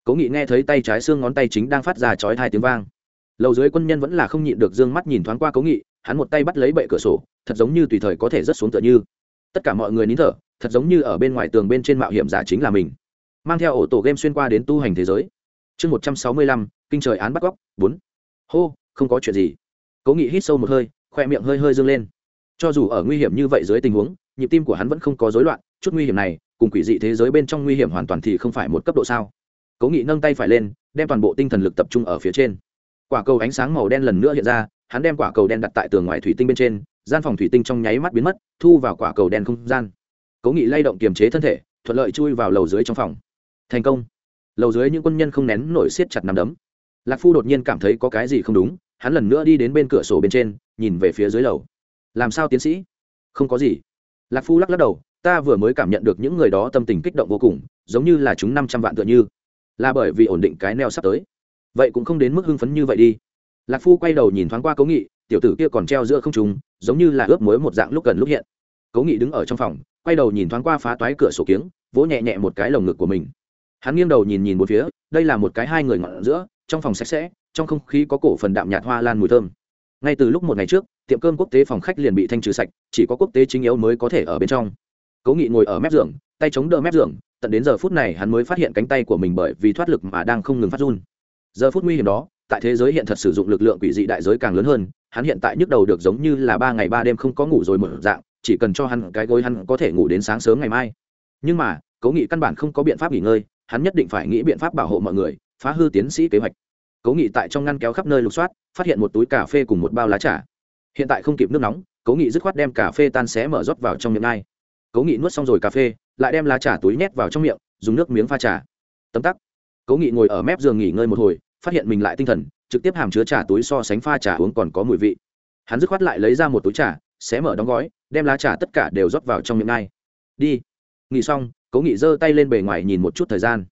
Cố nghị nghe thấy tay trái xương ngón tay chính đang phát ra chói hai tiếng vang. Lầu dưới quân nhân vẫn là không nhịn được d ư ơ n g mắt nhìn thoáng qua cố nghị hắn một tay bắt lấy bệ cửa sổ thật giống như tùy thời có thể rớt xuống tựa như. Tất cả mọi người nín thở thật giống như ở bên ngoài tường bên trên mạo hiểm giả chính là mình. Mang theo ổ tổ game xuyên qua đến tu hành thế giới. Chương một trăm sáu mươi lăm kinh trời án bắt góc, bốn. Hô không có chuyện gì cố nghị hít sâu một hơi, khoe miệng hơi hơi dâng lên. Cho dù ở nguy hiểm như vậy dưới tình huống, nhịp tim của hắn vẫn không có dối loạn, chút nguy hiểm này, cùng quỷ dị thế giới bên trong nguy hiểm hoàn toàn thì không phải một cấp độ sao? Cố nghị nâng tay phải lên, đem toàn bộ tinh thần lực tập trung ở phía trên. Quả cầu ánh sáng màu đen lần nữa hiện ra, hắn đem quả cầu đen đặt tại tường ngoài thủy tinh bên trên, gian phòng thủy tinh trong nháy mắt biến mất, thu vào quả cầu đen không gian. Cố nghị lay động kiềm chế thân thể, thuận lợi chui vào lầu dưới trong phòng. Thành công. Lầu dưới những quân nhân không nén nổi siết chặt nằm đấm. Lạc phu đột nhiên cảm thấy có cái gì không đúng hắn lần nữa đi đến bên cửa sổ bên trên, nhìn về phía dưới lầu. Làm sao tiến sĩ? Không có gì. Lạc phu lắc lắc đầu, ta vừa mới cảm nhận được những người đó tâm tình kích động vô cùng, giống như là chúng năm trăm vạn tựa như. Là bởi vì ổn định cái neo sắp tới. Vậy cũng không đến mức hưng phấn như vậy đi. Lạc phu quay đầu nhìn thoáng qua cố nghị, tiểu tử kia còn treo giữa không trùng giống như là ướp muối một dạng lúc gần lúc hiện. Cố nghị đứng ở trong phòng, quay đầu nhìn thoáng qua phá toái cửa sổ kiếng, vỗ nhẹ nhẹ một cái lồng ngực của mình. Hắn nghiêng đầu nhìn nhìn một phía, đây là một cái hai người ngọn giữa, trong phòng sạch sẽ trong không khí có cổ phần đạm nhạt hoa lan mùi thơm. Ngay từ lúc một ngày trước, tiệm cơm quốc tế phòng khách liền bị thanh trừ sạch, chỉ có quốc tế chính yếu mới có thể ở bên trong. Cố nghị ngồi ở mép giường, tay chống đỡ mép giường, tận đến giờ phút này hắn mới phát hiện cánh tay của mình bởi vì thoát lực mà đang không ngừng phát run. Giờ phút nguy hiểm đó, tại thế giới hiện thật sử dụng lực lượng quỷ dị đại giới càng lớn hơn, hắn hiện tại nhức đầu được giống như là ba ngày ba đêm không có ngủ rồi mở dạng, chỉ cần cho hắn cái gối hắn có thể ngủ đến sáng sớm ngày mai. Nhưng mà, cố nghị căn bản không có biện pháp nghỉ ngơi, hắn nhất định phải nghĩ biện pháp bảo hộ mọi người, phá hư tiến sĩ kế hoạch cố nghị tại trong ngăn kéo khắp nơi lục soát, phát hiện một túi cà phê cùng một bao lá trà. Hiện tại không kịp nước nóng, cố nghị dứt khoát đem cà phê tan xé mở rót vào trong miệng ngay. Cố nghị nuốt xong rồi cà phê, lại đem lá trà túi nhét vào trong miệng, dùng nước miếng pha trà. Tấm tắc. Cố nghị ngồi ở mép giường nghỉ ngơi một hồi, phát hiện mình lại tinh thần, trực tiếp hàm chứa trà túi so sánh pha trà uống còn có mùi vị. Hắn dứt khoát lại lấy ra một túi trà, xé mở đóng gói, đem lá trà tất cả đều rót vào trong miệng ngay. Đi. Nghỉ xong, cố nghị giơ tay lên bề ngoài nhìn một chút thời gian.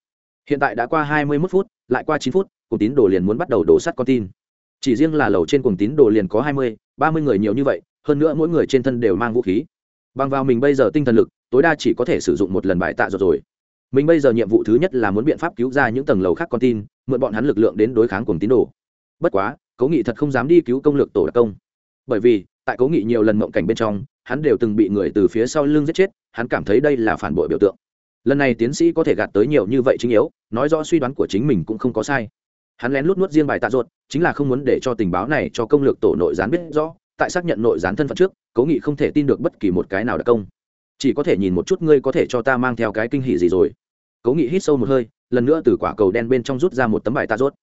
Hiện tại đã qua hai mươi mốt phút, lại qua chín phút cùng tín đồ liền muốn bắt đầu đổ sắt con tin. Chỉ riêng là lầu trên cùng tín đồ liền có hai mươi, ba mươi người nhiều như vậy, hơn nữa mỗi người trên thân đều mang vũ khí. Bằng vào mình bây giờ tinh thần lực, tối đa chỉ có thể sử dụng một lần bài tạ rồi rồi. Mình bây giờ nhiệm vụ thứ nhất là muốn biện pháp cứu ra những tầng lầu khác con tin, mượn bọn hắn lực lượng đến đối kháng cùng tín đồ. Bất quá, cố nghị thật không dám đi cứu công lược tổ đặc công. Bởi vì, tại cố nghị nhiều lần mộng cảnh bên trong, hắn đều từng bị người từ phía sau lưng giết chết, hắn cảm thấy đây là phản bội biểu tượng. Lần này tiến sĩ có thể gạt tới nhiều như vậy chính yếu, nói rõ suy đoán của chính mình cũng không có sai hắn lén lút nuốt riêng bài tạ ruột, chính là không muốn để cho tình báo này cho công lược tổ nội gián biết rõ, tại xác nhận nội gián thân phận trước, cố nghị không thể tin được bất kỳ một cái nào đặc công. Chỉ có thể nhìn một chút ngươi có thể cho ta mang theo cái kinh hỷ gì rồi. Cố nghị hít sâu một hơi, lần nữa từ quả cầu đen bên trong rút ra một tấm bài tạ ruột.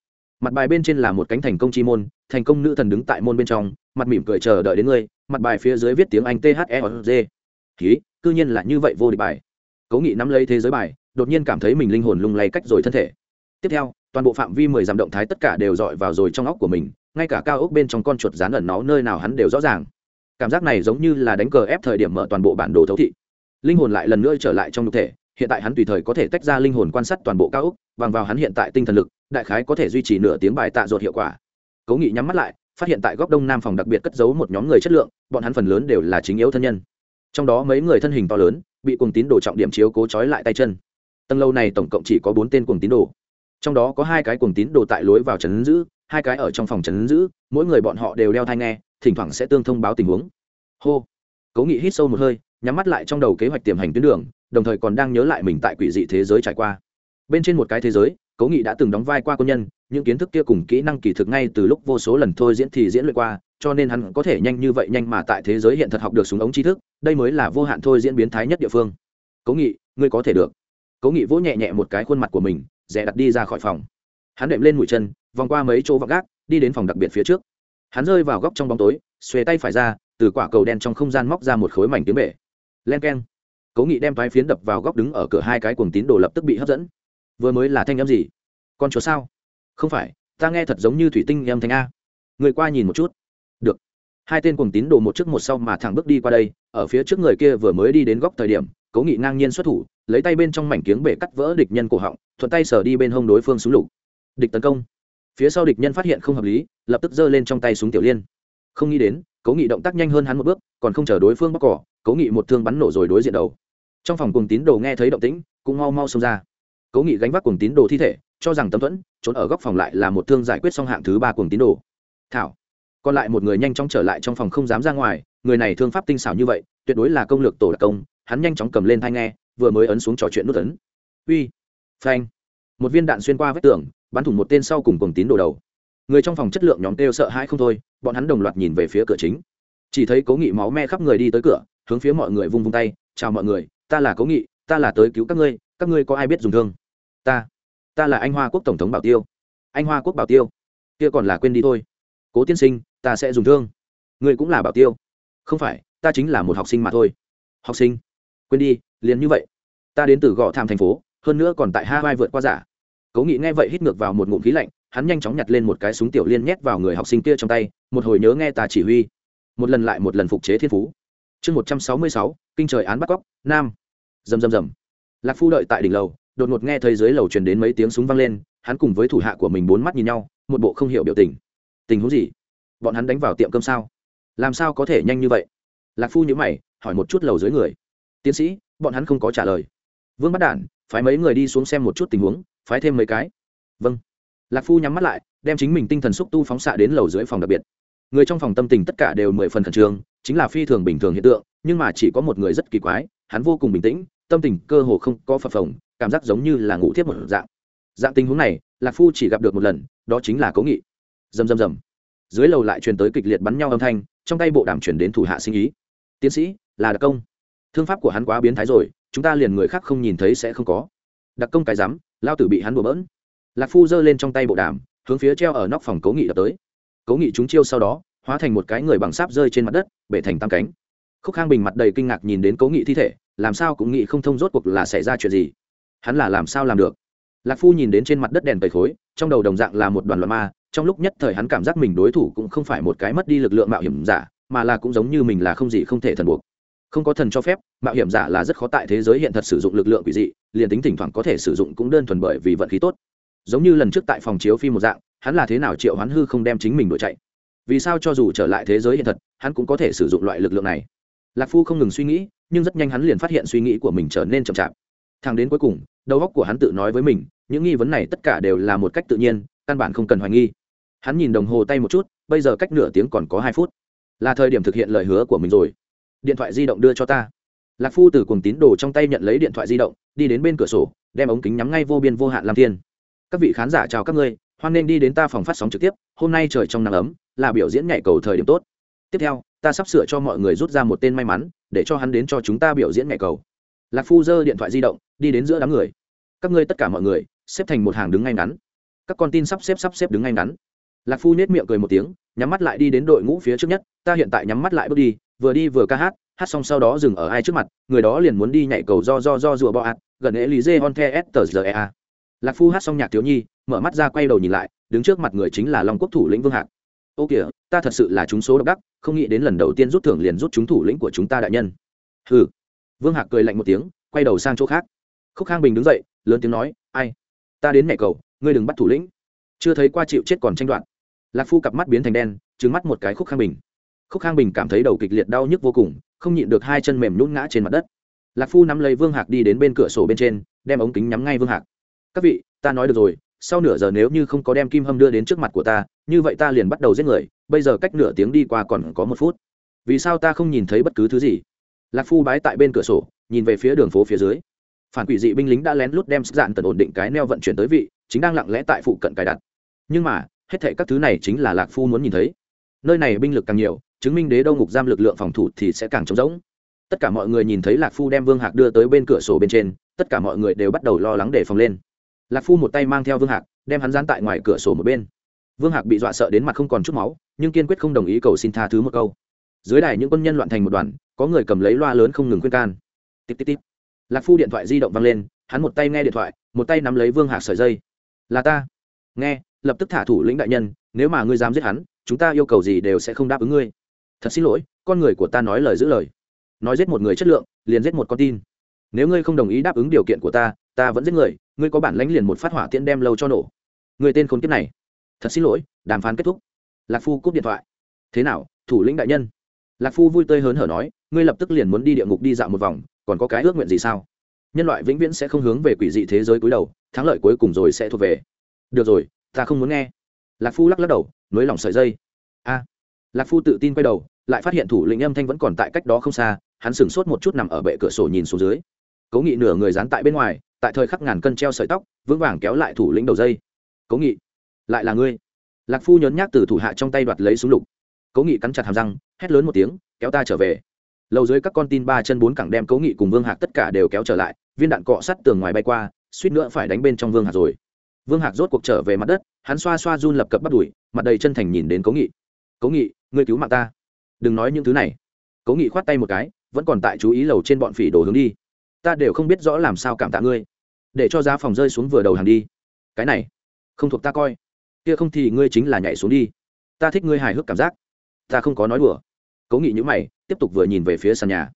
mặt bài bên trên là một cánh thành công chi môn, thành công nữ thần đứng tại môn bên trong, mặt mỉm cười chờ đợi đến ngươi, mặt bài phía dưới viết tiếng anh t h e g. Ký cư nhiên là như vậy vô địch bài. Cố nghị nắm lấy thế giới bài, đột nhiên cảm thấy mình linh hồn lung lay cách rồi thân thể. Tiếp theo toàn bộ phạm vi mười dặm động thái tất cả đều dọi vào rồi trong óc của mình, ngay cả cao ốc bên trong con chuột rán ẩn nó nơi nào hắn đều rõ ràng. Cảm giác này giống như là đánh cờ ép thời điểm mở toàn bộ bản đồ thấu thị. Linh hồn lại lần nữa trở lại trong nhục thể, hiện tại hắn tùy thời có thể tách ra linh hồn quan sát toàn bộ cao ốc, bằng vào hắn hiện tại tinh thần lực, đại khái có thể duy trì nửa tiếng bài tạ ruột hiệu quả. Cố nghị nhắm mắt lại, phát hiện tại góc đông nam phòng đặc biệt cất giấu một nhóm người chất lượng, bọn hắn phần lớn đều là chính yếu thân nhân. Trong đó mấy người thân hình to lớn, bị cùng tín đồ trọng điểm chiếu cố trói lại tay chân. Tầng lâu này tổng cộng chỉ có bốn tên cùng tín đồ trong đó có hai cái cuồng tín đồ tại lối vào trấn giữ, hai cái ở trong phòng trấn giữ, mỗi người bọn họ đều đeo thai nghe, thỉnh thoảng sẽ tương thông báo tình huống. Hô. Cố nghị hít sâu một hơi, nhắm mắt lại trong đầu kế hoạch tiềm hành tuyến đường, đồng thời còn đang nhớ lại mình tại quỷ dị thế giới trải qua. Bên trên một cái thế giới, cố nghị đã từng đóng vai qua quân nhân, những kiến thức kia cùng kỹ năng kỳ thực ngay từ lúc vô số lần thôi diễn thì diễn luyện qua, cho nên hắn có thể nhanh như vậy nhanh mà tại thế giới hiện thật học được súng ống tri thức, đây mới là vô hạn thôi diễn biến thái nhất địa phương. Cố nghị, ngươi có thể được. Cố nghị vỗ nhẹ nhẹ một cái khuôn mặt của mình rẽ đặt đi ra khỏi phòng. Hắn đệm lên mũi chân, vòng qua mấy chỗ vọng gác, đi đến phòng đặc biệt phía trước. Hắn rơi vào góc trong bóng tối, xuề tay phải ra, từ quả cầu đen trong không gian móc ra một khối mảnh tiếng bể. Len k e n cố nghị đem thoái phiến đập vào góc đứng ở cửa hai cái cuồng tín đồ lập tức bị hấp dẫn. Vừa mới là thanh âm gì? Con chúa sao? Không phải, ta nghe thật giống như thủy tinh âm thanh a. Người qua nhìn một chút. Được. Hai tên cuồng tín đồ một trước một sau mà thẳng bước đi qua đây, ở phía trước người kia vừa mới đi đến góc thời điểm cố nghị ngang nhiên xuất thủ, lấy tay bên trong mảnh kiếng bể cắt vỡ địch nhân cổ họng, thuận tay sở đi bên hông đối phương súng lục. Địch tấn công. Phía sau địch nhân phát hiện không hợp lý, lập tức giơ lên trong tay súng tiểu liên. Không nghĩ đến cố nghị động tác nhanh hơn hắn một bước, còn không chờ đối phương bóc cỏ cố nghị một thương bắn nổ rồi đối diện đầu. Trong phòng cùng tín đồ nghe thấy động tĩnh, cũng mau mau xông ra. Cố nghị gánh vác cùng tín đồ thi thể, cho rằng tấm thuẫn, trốn ở góc phòng lại là một thương giải quyết xong hạng thứ ba cùng tín đồ. Thảo. Còn lại một người nhanh chóng trở lại trong phòng không dám ra ngoài người này thương pháp tinh xảo như vậy, tuyệt đối là công lược tổ đặc công, hắn nhanh chóng cầm lên thai nghe, vừa mới ấn xuống trò chuyện nút ấn. Uy, phanh. Một viên đạn xuyên qua vách tường, bắn thủng một tên sau cùng cùng tín đồ đầu. Người trong phòng chất lượng nhóm kêu sợ hãi không thôi, bọn hắn đồng loạt nhìn về phía cửa chính. Chỉ thấy cố nghị máu me khắp người đi tới cửa, hướng phía mọi người vung vung tay, chào mọi người, ta là cố nghị, ta là tới cứu các ngươi các ngươi có ai biết dùng thương? Ta ta là anh hoa quốc tổng thống bảo tiêu. Anh hoa quốc bảo tiêu? Kia còn là quên đi thôi. Cố tiên sinh, ta sẽ dùng thương. Ngươi cũng là bảo tiêu? Không phải, ta chính là một học sinh mà thôi. Học sinh? Quên đi, liền như vậy. Ta đến từ gò tham thành phố, hơn nữa còn tại hai vai vượt qua giả. Cố nghị nghe vậy hít ngược vào một ngụm khí lạnh, hắn nhanh chóng nhặt lên một cái súng tiểu liên nhét vào người học sinh kia trong tay, một hồi nhớ nghe ta chỉ huy. Một lần lại một lần phục chế thiên phú. Chương một trăm sáu mươi sáu, kinh trời án bắt cóc, nam. Rầm rầm rầm. Lạc phu đợi tại đỉnh lầu, đột ngột nghe thấy dưới lầu truyền đến mấy tiếng súng vang lên, hắn cùng với thủ hạ của mình bốn mắt nhìn nhau, một bộ không hiểu biểu tình. Tình huống gì? Bọn hắn đánh vào tiệm cơm sao? Làm sao có thể nhanh như vậy? Lạc phu nhữ mày, hỏi một chút lầu dưới người. Tiến sĩ, bọn hắn không có trả lời. Vương bắt đản, phái mấy người đi xuống xem một chút tình huống, phái thêm mấy cái. Vâng. Lạc phu nhắm mắt lại, đem chính mình tinh thần xúc tu phóng xạ đến lầu dưới phòng đặc biệt. Người trong phòng tâm tình tất cả đều mười phần khẩn trương, chính là phi thường bình thường hiện tượng, nhưng mà chỉ có một người rất kỳ quái, hắn vô cùng bình tĩnh, tâm tình cơ hồ không có phập phồng, cảm giác giống như là ngủ thiếp một dạng. Dạng tình huống này, lạc phu chỉ gặp được một lần, đó chính là cố nghị. Dầm dầm dầm dưới lầu lại truyền tới kịch liệt bắn nhau âm thanh trong tay bộ đàm chuyển đến thủ hạ sinh ý. Tiến sĩ, là đặc công. Thương pháp của hắn quá biến thái rồi, chúng ta liền người khác không nhìn thấy sẽ không có. Đặc công cái rắm, lao tử bị hắn bừa bỡn. Lạc phu giơ lên trong tay bộ đàm, hướng phía treo ở nóc phòng cố nghị đập tới. Cố nghị chúng chiêu sau đó, hóa thành một cái người bằng sáp rơi trên mặt đất, bể thành tam cánh. Khúc khang bình mặt đầy kinh ngạc nhìn đến cố nghị thi thể, làm sao cũng nghĩ không thông rốt cuộc là xảy ra chuyện gì. Hắn là làm sao làm được? Lạc phu nhìn đến trên mặt đất đèn tẩy khối, trong đầu đồng dạng là một đoàn loạn ma trong lúc nhất thời hắn cảm giác mình đối thủ cũng không phải một cái mất đi lực lượng mạo hiểm giả, mà là cũng giống như mình là không gì không thể thần buộc. Không có thần cho phép, mạo hiểm giả là rất khó tại thế giới hiện thật sử dụng lực lượng quỷ dị, liền tính thỉnh thoảng có thể sử dụng cũng đơn thuần bởi vì vận khí tốt. Giống như lần trước tại phòng chiếu phim một dạng, hắn là thế nào triệu hắn hư không đem chính mình đuổi chạy. Vì sao cho dù trở lại thế giới hiện thật, hắn cũng có thể sử dụng loại lực lượng này? Lạc phu không ngừng suy nghĩ, nhưng rất nhanh hắn liền phát hiện suy nghĩ của mình trở nên chậm chạp. Thang đến cuối cùng, đầu óc của hắn tự nói với mình, những nghi vấn này tất cả đều là một cách tự nhiên, căn bản không cần hoài nghi hắn nhìn đồng hồ tay một chút, bây giờ cách nửa tiếng còn có hai phút. Là thời điểm thực hiện lời hứa của mình rồi. Điện thoại di động đưa cho ta. Lạc phu từ cùng tín đồ trong tay nhận lấy điện thoại di động, đi đến bên cửa sổ, đem ống kính nhắm ngay vô biên vô hạn làm thiên. Các vị khán giả chào các ngươi, hoan nên đi đến ta phòng phát sóng trực tiếp, hôm nay trời trong nắng ấm, là biểu diễn nhảy cầu thời điểm tốt. Tiếp theo, ta sắp sửa cho mọi người rút ra một tên may mắn, để cho hắn đến cho chúng ta biểu diễn nhảy cầu. Lạc phu giơ điện thoại di động, đi đến giữa đám người. Các ngươi tất cả mọi người, xếp thành một hàng đứng ngay ngắn. Các con tin sắp xếp sắp xếp đứng ngay ngắn lạc phu nết miệng cười một tiếng, nhắm mắt lại đi đến đội ngũ phía trước nhất, ta hiện tại nhắm mắt lại bước đi, vừa đi vừa ca hát hát xong sau đó dừng ở ai trước mặt, người đó liền muốn đi nhảy cầu do do do rùa bọ ạt gần ế lý dê on the s tờ giờ ea lạc phu hát xong nhạc thiếu nhi, mở mắt ra quay đầu nhìn lại, đứng trước mặt người chính là long quốc thủ lĩnh vương hạc. Ô kìa, ta thật sự là chúng số độc đắc, không nghĩ đến lần đầu tiên rút thưởng liền rút chúng thủ lĩnh của chúng ta đại nhân. Hừ. Vương hạc cười lạnh một tiếng, quay đầu sang chỗ khác. Khúc khang bình đứng dậy, lớn tiếng nói, ai, ta đến mẹ cầu, ngươi đừng bắt thủ lĩnh. Chưa thấy qua chịu chết còn tranh đoạt lạc phu cặp mắt biến thành đen trứng mắt một cái khúc khang bình. Khúc khang bình cảm thấy đầu kịch liệt đau nhức vô cùng, không nhịn được hai chân mềm nhún ngã trên mặt đất. Lạc phu nắm lấy vương hạc đi đến bên cửa sổ bên trên, đem ống kính nhắm ngay vương hạc. Các vị, ta nói được rồi, sau nửa giờ nếu như không có đem kim hâm đưa đến trước mặt của ta, như vậy ta liền bắt đầu giết người, bây giờ cách nửa tiếng đi qua còn có một phút. Vì sao ta không nhìn thấy bất cứ thứ gì? Lạc phu bái tại bên cửa sổ, nhìn về phía đường phố phía dưới. Phản quỷ dị binh lính đã lén lút đem sức dạn tần ổn định cái neo vận chuyển tới vị, chính đang lặng lẽ tại phụ cận cài đặt. Nhưng mà hết thệ các thứ này chính là lạc phu muốn nhìn thấy. Nơi này binh lực càng nhiều, chứng minh đế đâu ngục giam lực lượng phòng thủ thì sẽ càng trống rỗng. Tất cả mọi người nhìn thấy lạc phu đem vương hạc đưa tới bên cửa sổ bên trên, tất cả mọi người đều bắt đầu lo lắng để phòng lên. Lạc phu một tay mang theo vương hạc, đem hắn dán tại ngoài cửa sổ một bên. Vương hạc bị dọa sợ đến mặt không còn chút máu, nhưng kiên quyết không đồng ý cầu xin tha thứ một câu. Dưới đài những quân nhân loạn thành một đoàn, có người cầm lấy loa lớn không ngừng khuyên can. Tít tít tít. Lạc phu điện thoại di động văng lên, hắn một tay nghe điện thoại, một tay nắm lấy vương hạc sợi dây. Là ta. Nghe lập tức thả thủ lĩnh đại nhân, nếu mà ngươi dám giết hắn, chúng ta yêu cầu gì đều sẽ không đáp ứng ngươi. Thật xin lỗi, con người của ta nói lời giữ lời. Nói giết một người chất lượng, liền giết một con tin. Nếu ngươi không đồng ý đáp ứng điều kiện của ta ta vẫn giết người, ngươi có bản lãnh liền một phát hỏa tiễn đem lâu cho nổ. Người tên khốn kiếp này. Thật xin lỗi, đàm phán kết thúc. Lạc phu cúp điện thoại. Thế nào, thủ lĩnh đại nhân? Lạc phu vui tươi hớn hở nói, ngươi lập tức liền muốn đi địa ngục đi dạo một vòng, còn có cái ước nguyện gì sao? Nhân loại vĩnh viễn sẽ không hướng về quỷ dị thế giới cúi đầu, thắng lợi cuối cùng rồi sẽ thuộc về. Được rồi ta không muốn nghe. Lạc phu lắc lắc đầu, nới lỏng sợi dây. A. Lạc phu tự tin quay đầu, lại phát hiện thủ lĩnh âm thanh vẫn còn tại cách đó không xa, hắn sửng sốt một chút nằm ở bệ cửa sổ nhìn xuống dưới. Cố nghị nửa người dán tại bên ngoài, tại thời khắc ngàn cân treo sợi tóc, vững vàng kéo lại thủ lĩnh đầu dây. Cố nghị, lại là ngươi? Lạc phu nhớn nhác từ thủ hạ trong tay đoạt lấy súng lục. Cố nghị cắn chặt hàm răng, hét lớn một tiếng, kéo ta trở về. Lầu dưới các con tin ba chân bốn cẳng đem cố nghị cùng vương hạc tất cả đều kéo trở lại, viên đạn cọ sắt tường ngoài bay qua, suýt nữa phải đánh bên trong vương hạc rồi vương hạc rốt cuộc trở về mặt đất, hắn xoa xoa run lập cập bắt đùi, mặt đầy chân thành nhìn đến cố nghị. Cố nghị, ngươi cứu mạng ta. Đừng nói những thứ này. Cố nghị khoát tay một cái, vẫn còn tại chú ý lầu trên bọn phỉ đồ hướng đi. Ta đều không biết rõ làm sao cảm tạ ngươi. Để cho giá phòng rơi xuống vừa đầu hàng đi. Cái này, không thuộc ta coi. Kia không thì ngươi chính là nhảy xuống đi. Ta thích ngươi hài hước cảm giác. Ta không có nói đùa. Cố nghị nhữ mày, tiếp tục vừa nhìn về phía sàn nhà.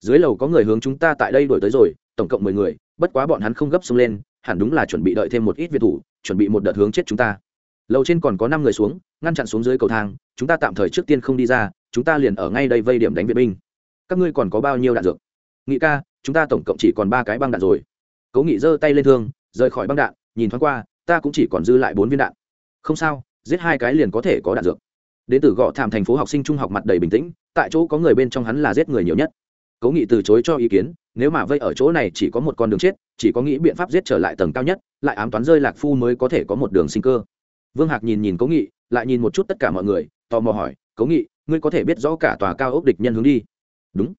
Dưới lầu có người hướng chúng ta tại đây đổi tới rồi, tổng cộng mười người, bất quá bọn hắn không gấp xông lên hẳn đúng là chuẩn bị đợi thêm một ít việt thủ, chuẩn bị một đợt hướng chết chúng ta. Lầu trên còn có năm người xuống, ngăn chặn xuống dưới cầu thang, chúng ta tạm thời trước tiên không đi ra, chúng ta liền ở ngay đây vây điểm đánh viện binh. Các ngươi còn có bao nhiêu đạn dược? Nghị ca, chúng ta tổng cộng chỉ còn ba cái băng đạn rồi. Cố nghị giơ tay lên thương, rời khỏi băng đạn, nhìn thoáng qua, ta cũng chỉ còn dư lại bốn viên đạn. Không sao, giết hai cái liền có thể có đạn dược. Đến từ gõ thảm thành phố học sinh trung học mặt đầy bình tĩnh, tại chỗ có người bên trong hắn là giết người nhiều nhất cố nghị từ chối cho ý kiến, nếu mà vây ở chỗ này chỉ có một con đường chết, chỉ có nghĩ biện pháp giết trở lại tầng cao nhất, lại ám toán rơi lạc phu mới có thể có một đường sinh cơ. Vương hạc nhìn nhìn cố nghị, lại nhìn một chút tất cả mọi người, tò mò hỏi cố nghị, ngươi có thể biết rõ cả tòa cao ốc địch nhân hướng đi? Đúng.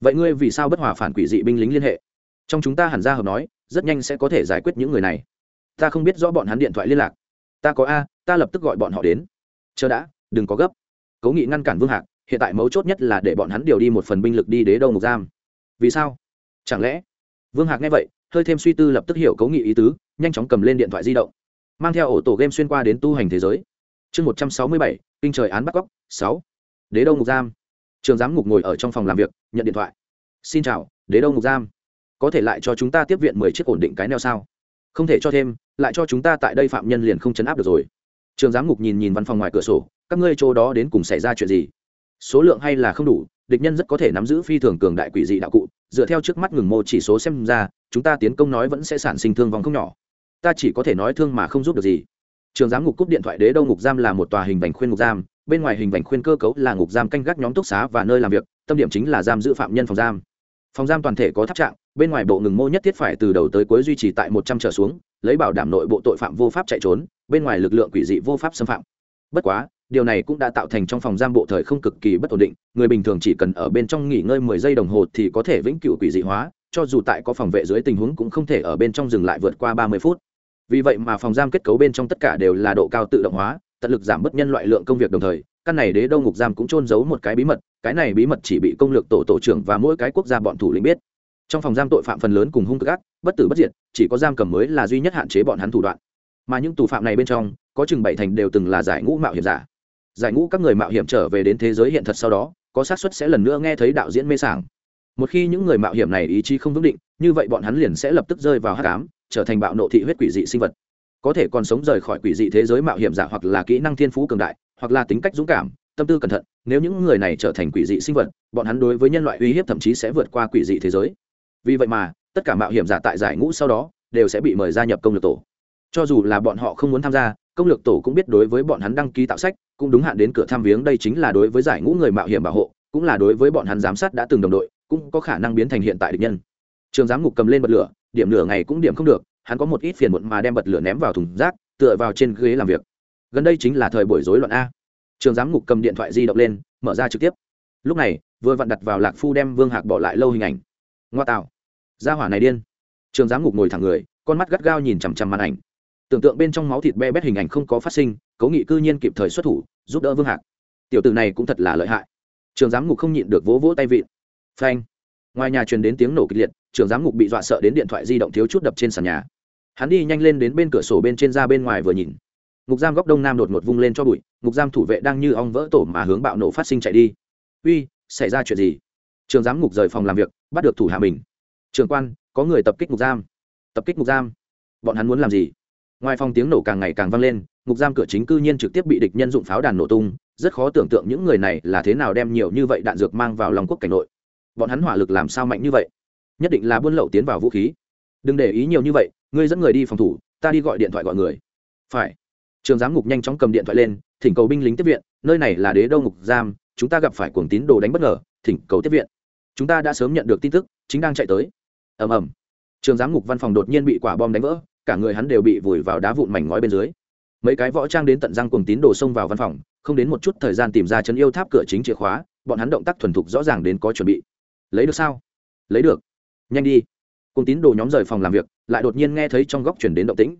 Vậy ngươi vì sao bất hòa phản quỷ dị binh lính liên hệ? Trong chúng ta hẳn ra hợp nói, rất nhanh sẽ có thể giải quyết những người này. Ta không biết rõ bọn hắn điện thoại liên lạc. Ta có a, ta lập tức gọi bọn họ đến. Chờ đã, đừng có gấp. Cố nghị ngăn cản vương hạc hiện tại mấu chốt nhất là để bọn hắn điều đi một phần binh lực đi đế đâu ngục giam. Vì sao? Chẳng lẽ? Vương hạc nghe vậy, hơi thêm suy tư lập tức hiểu cấu nghị ý tứ, nhanh chóng cầm lên điện thoại di động. Mang theo ổ tổ game xuyên qua đến tu hành thế giới. Chương một trăm sáu mươi bảy, kinh trời án bắt cóc, sáu. Đế đâu ngục giam. Trường giám ngục ngồi ở trong phòng làm việc, nhận điện thoại. Xin chào, đế đâu ngục giam. Có thể lại cho chúng ta tiếp viện mười chiếc ổn định cái neo sao? Không thể cho thêm, lại cho chúng ta tại đây phạm nhân liền không chấn áp được rồi. Trường giám ngục nhìn nhìn văn phòng ngoài cửa sổ, các ngươi chỗ đó đến cùng xảy ra chuyện gì? Số lượng hay là không đủ, địch nhân rất có thể nắm giữ phi thường cường đại quỷ dị đạo cụ, dựa theo trước mắt ngừng mô chỉ số xem ra, chúng ta tiến công nói vẫn sẽ sản sinh thương vong không nhỏ. Ta chỉ có thể nói thương mà không giúp được gì. Trường giám ngục cúp điện thoại đế đâu ngục giam là một tòa hình vành khuyên ngục giam, bên ngoài hình vành khuyên cơ cấu là ngục giam canh gác nhóm túc xá và nơi làm việc, tâm điểm chính là giam giữ phạm nhân phòng giam. Phòng giam toàn thể có tháp trạng, bên ngoài bộ ngừng mô nhất thiết phải từ đầu tới cuối duy trì tại một trăm trở xuống, lấy bảo đảm nội bộ tội phạm vô pháp chạy trốn, bên ngoài lực lượng quỷ dị vô pháp xâm phạm. Bất quá điều này cũng đã tạo thành trong phòng giam bộ thời không cực kỳ bất ổn định, người bình thường chỉ cần ở bên trong nghỉ ngơi mười giây đồng hồ thì có thể vĩnh cửu quỷ dị hóa, cho dù tại có phòng vệ dưới tình huống cũng không thể ở bên trong dừng lại vượt qua ba mươi phút. Vì vậy mà phòng giam kết cấu bên trong tất cả đều là độ cao tự động hóa, tận lực giảm bớt nhân loại lượng công việc đồng thời, căn này đế đâu ngục giam cũng trôn giấu một cái bí mật, cái này bí mật chỉ bị công lược tổ tổ trưởng và mỗi cái quốc gia bọn thủ lĩnh biết. Trong phòng giam tội phạm phần lớn cùng hung cực ác, bất tử bất diệt, chỉ có giam cầm mới là duy nhất hạn chế bọn hắn thủ đoạn. Mà những tù phạm này bên trong, có chừng bảy thành đều từng là giải ngũ mạo hiểm giả giải ngũ các người mạo hiểm trở về đến thế giới hiện thật sau đó, có xác suất sẽ lần nữa nghe thấy đạo diễn mê sảng. Một khi những người mạo hiểm này ý chí không vững định, như vậy bọn hắn liền sẽ lập tức rơi vào hát cám trở thành bạo nộ thị huyết quỷ dị sinh vật. Có thể còn sống rời khỏi quỷ dị thế giới mạo hiểm giả hoặc là kỹ năng thiên phú cường đại, hoặc là tính cách dũng cảm, tâm tư cẩn thận, nếu những người này trở thành quỷ dị sinh vật, bọn hắn đối với nhân loại uy hiếp thậm chí sẽ vượt qua quỷ dị thế giới. Vì vậy mà, tất cả mạo hiểm giả tại giải ngũ sau đó, đều sẽ bị mời gia nhập công lược tổ. Cho dù là bọn họ không muốn tham gia, công lược tổ cũng biết đối với bọn hắn đăng ký tạo sách cũng đúng hạn đến cửa tham viếng đây chính là đối với giải ngũ người mạo hiểm bảo hộ, cũng là đối với bọn hắn giám sát đã từng đồng đội, cũng có khả năng biến thành hiện tại địch nhân. Trường giám ngục cầm lên bật lửa, điểm lửa ngày cũng điểm không được, hắn có một ít phiền muộn mà đem bật lửa ném vào thùng rác, tựa vào trên ghế làm việc. Gần đây chính là thời buổi rối loạn a. Trường giám ngục cầm điện thoại di động lên, mở ra trực tiếp. Lúc này, vừa vặn đặt vào lạc phu đem vương hạc bỏ lại lâu hình ảnh. Ngoa tạo. Ra hỏa này điên. Trường giám ngục ngồi thẳng người, con mắt gắt gao nhìn chằm chằm màn ảnh. Tưởng tượng bên trong máu thịt be bét hình ảnh không có phát sinh cố nghị cư nhiên kịp thời xuất thủ, giúp đỡ vương hạc. Tiểu tử này cũng thật là lợi hại. Trường giám ngục không nhịn được vỗ vỗ tay vịn. Phanh. Ngoài nhà truyền đến tiếng nổ kịch liệt, trường giám ngục bị dọa sợ đến điện thoại di động thiếu chút đập trên sàn nhà. Hắn đi nhanh lên đến bên cửa sổ bên trên ra bên ngoài vừa nhìn. Ngục giam góc đông nam đột ngột vung lên cho bụi, ngục giam thủ vệ đang như ong vỡ tổ mà hướng bạo nổ phát sinh chạy đi. Uy, xảy ra chuyện gì? Trường giám ngục rời phòng làm việc, bắt được thủ hạ mình. Trường quan, có người tập kích ngục giam. Tập kích ngục giam? Bọn hắn muốn làm gì? Ngoài phòng tiếng nổ càng ngày càng vang lên ngục giam cửa chính cư nhiên trực tiếp bị địch nhân dụng pháo đàn nổ tung, rất khó tưởng tượng những người này là thế nào đem nhiều như vậy đạn dược mang vào lòng quốc cảnh nội. Bọn hắn hỏa lực làm sao mạnh như vậy? Nhất định là buôn lậu tiến vào vũ khí. Đừng để ý nhiều như vậy, ngươi dẫn người đi phòng thủ, ta đi gọi điện thoại gọi người. Phải. Trường giám ngục nhanh chóng cầm điện thoại lên, thỉnh cầu binh lính tiếp viện, nơi này là đế đô ngục giam, chúng ta gặp phải cuồng tín đồ đánh bất ngờ, thỉnh cầu tiếp viện. Chúng ta đã sớm nhận được tin tức, chính đang chạy tới. Ầm ầm. Trường giám ngục văn phòng đột nhiên bị quả bom đánh vỡ, cả người hắn đều bị vùi vào đá vụn mảnh ngói bên dưới mấy cái võ trang đến tận răng cuồng tín đồ xông vào văn phòng, không đến một chút thời gian tìm ra chân yêu tháp cửa chính chìa khóa, bọn hắn động tác thuần thục rõ ràng đến có chuẩn bị. Lấy được sao? Lấy được. Nhanh đi. Cùng tín đồ nhóm rời phòng làm việc, lại đột nhiên nghe thấy trong góc chuyển đến động tĩnh.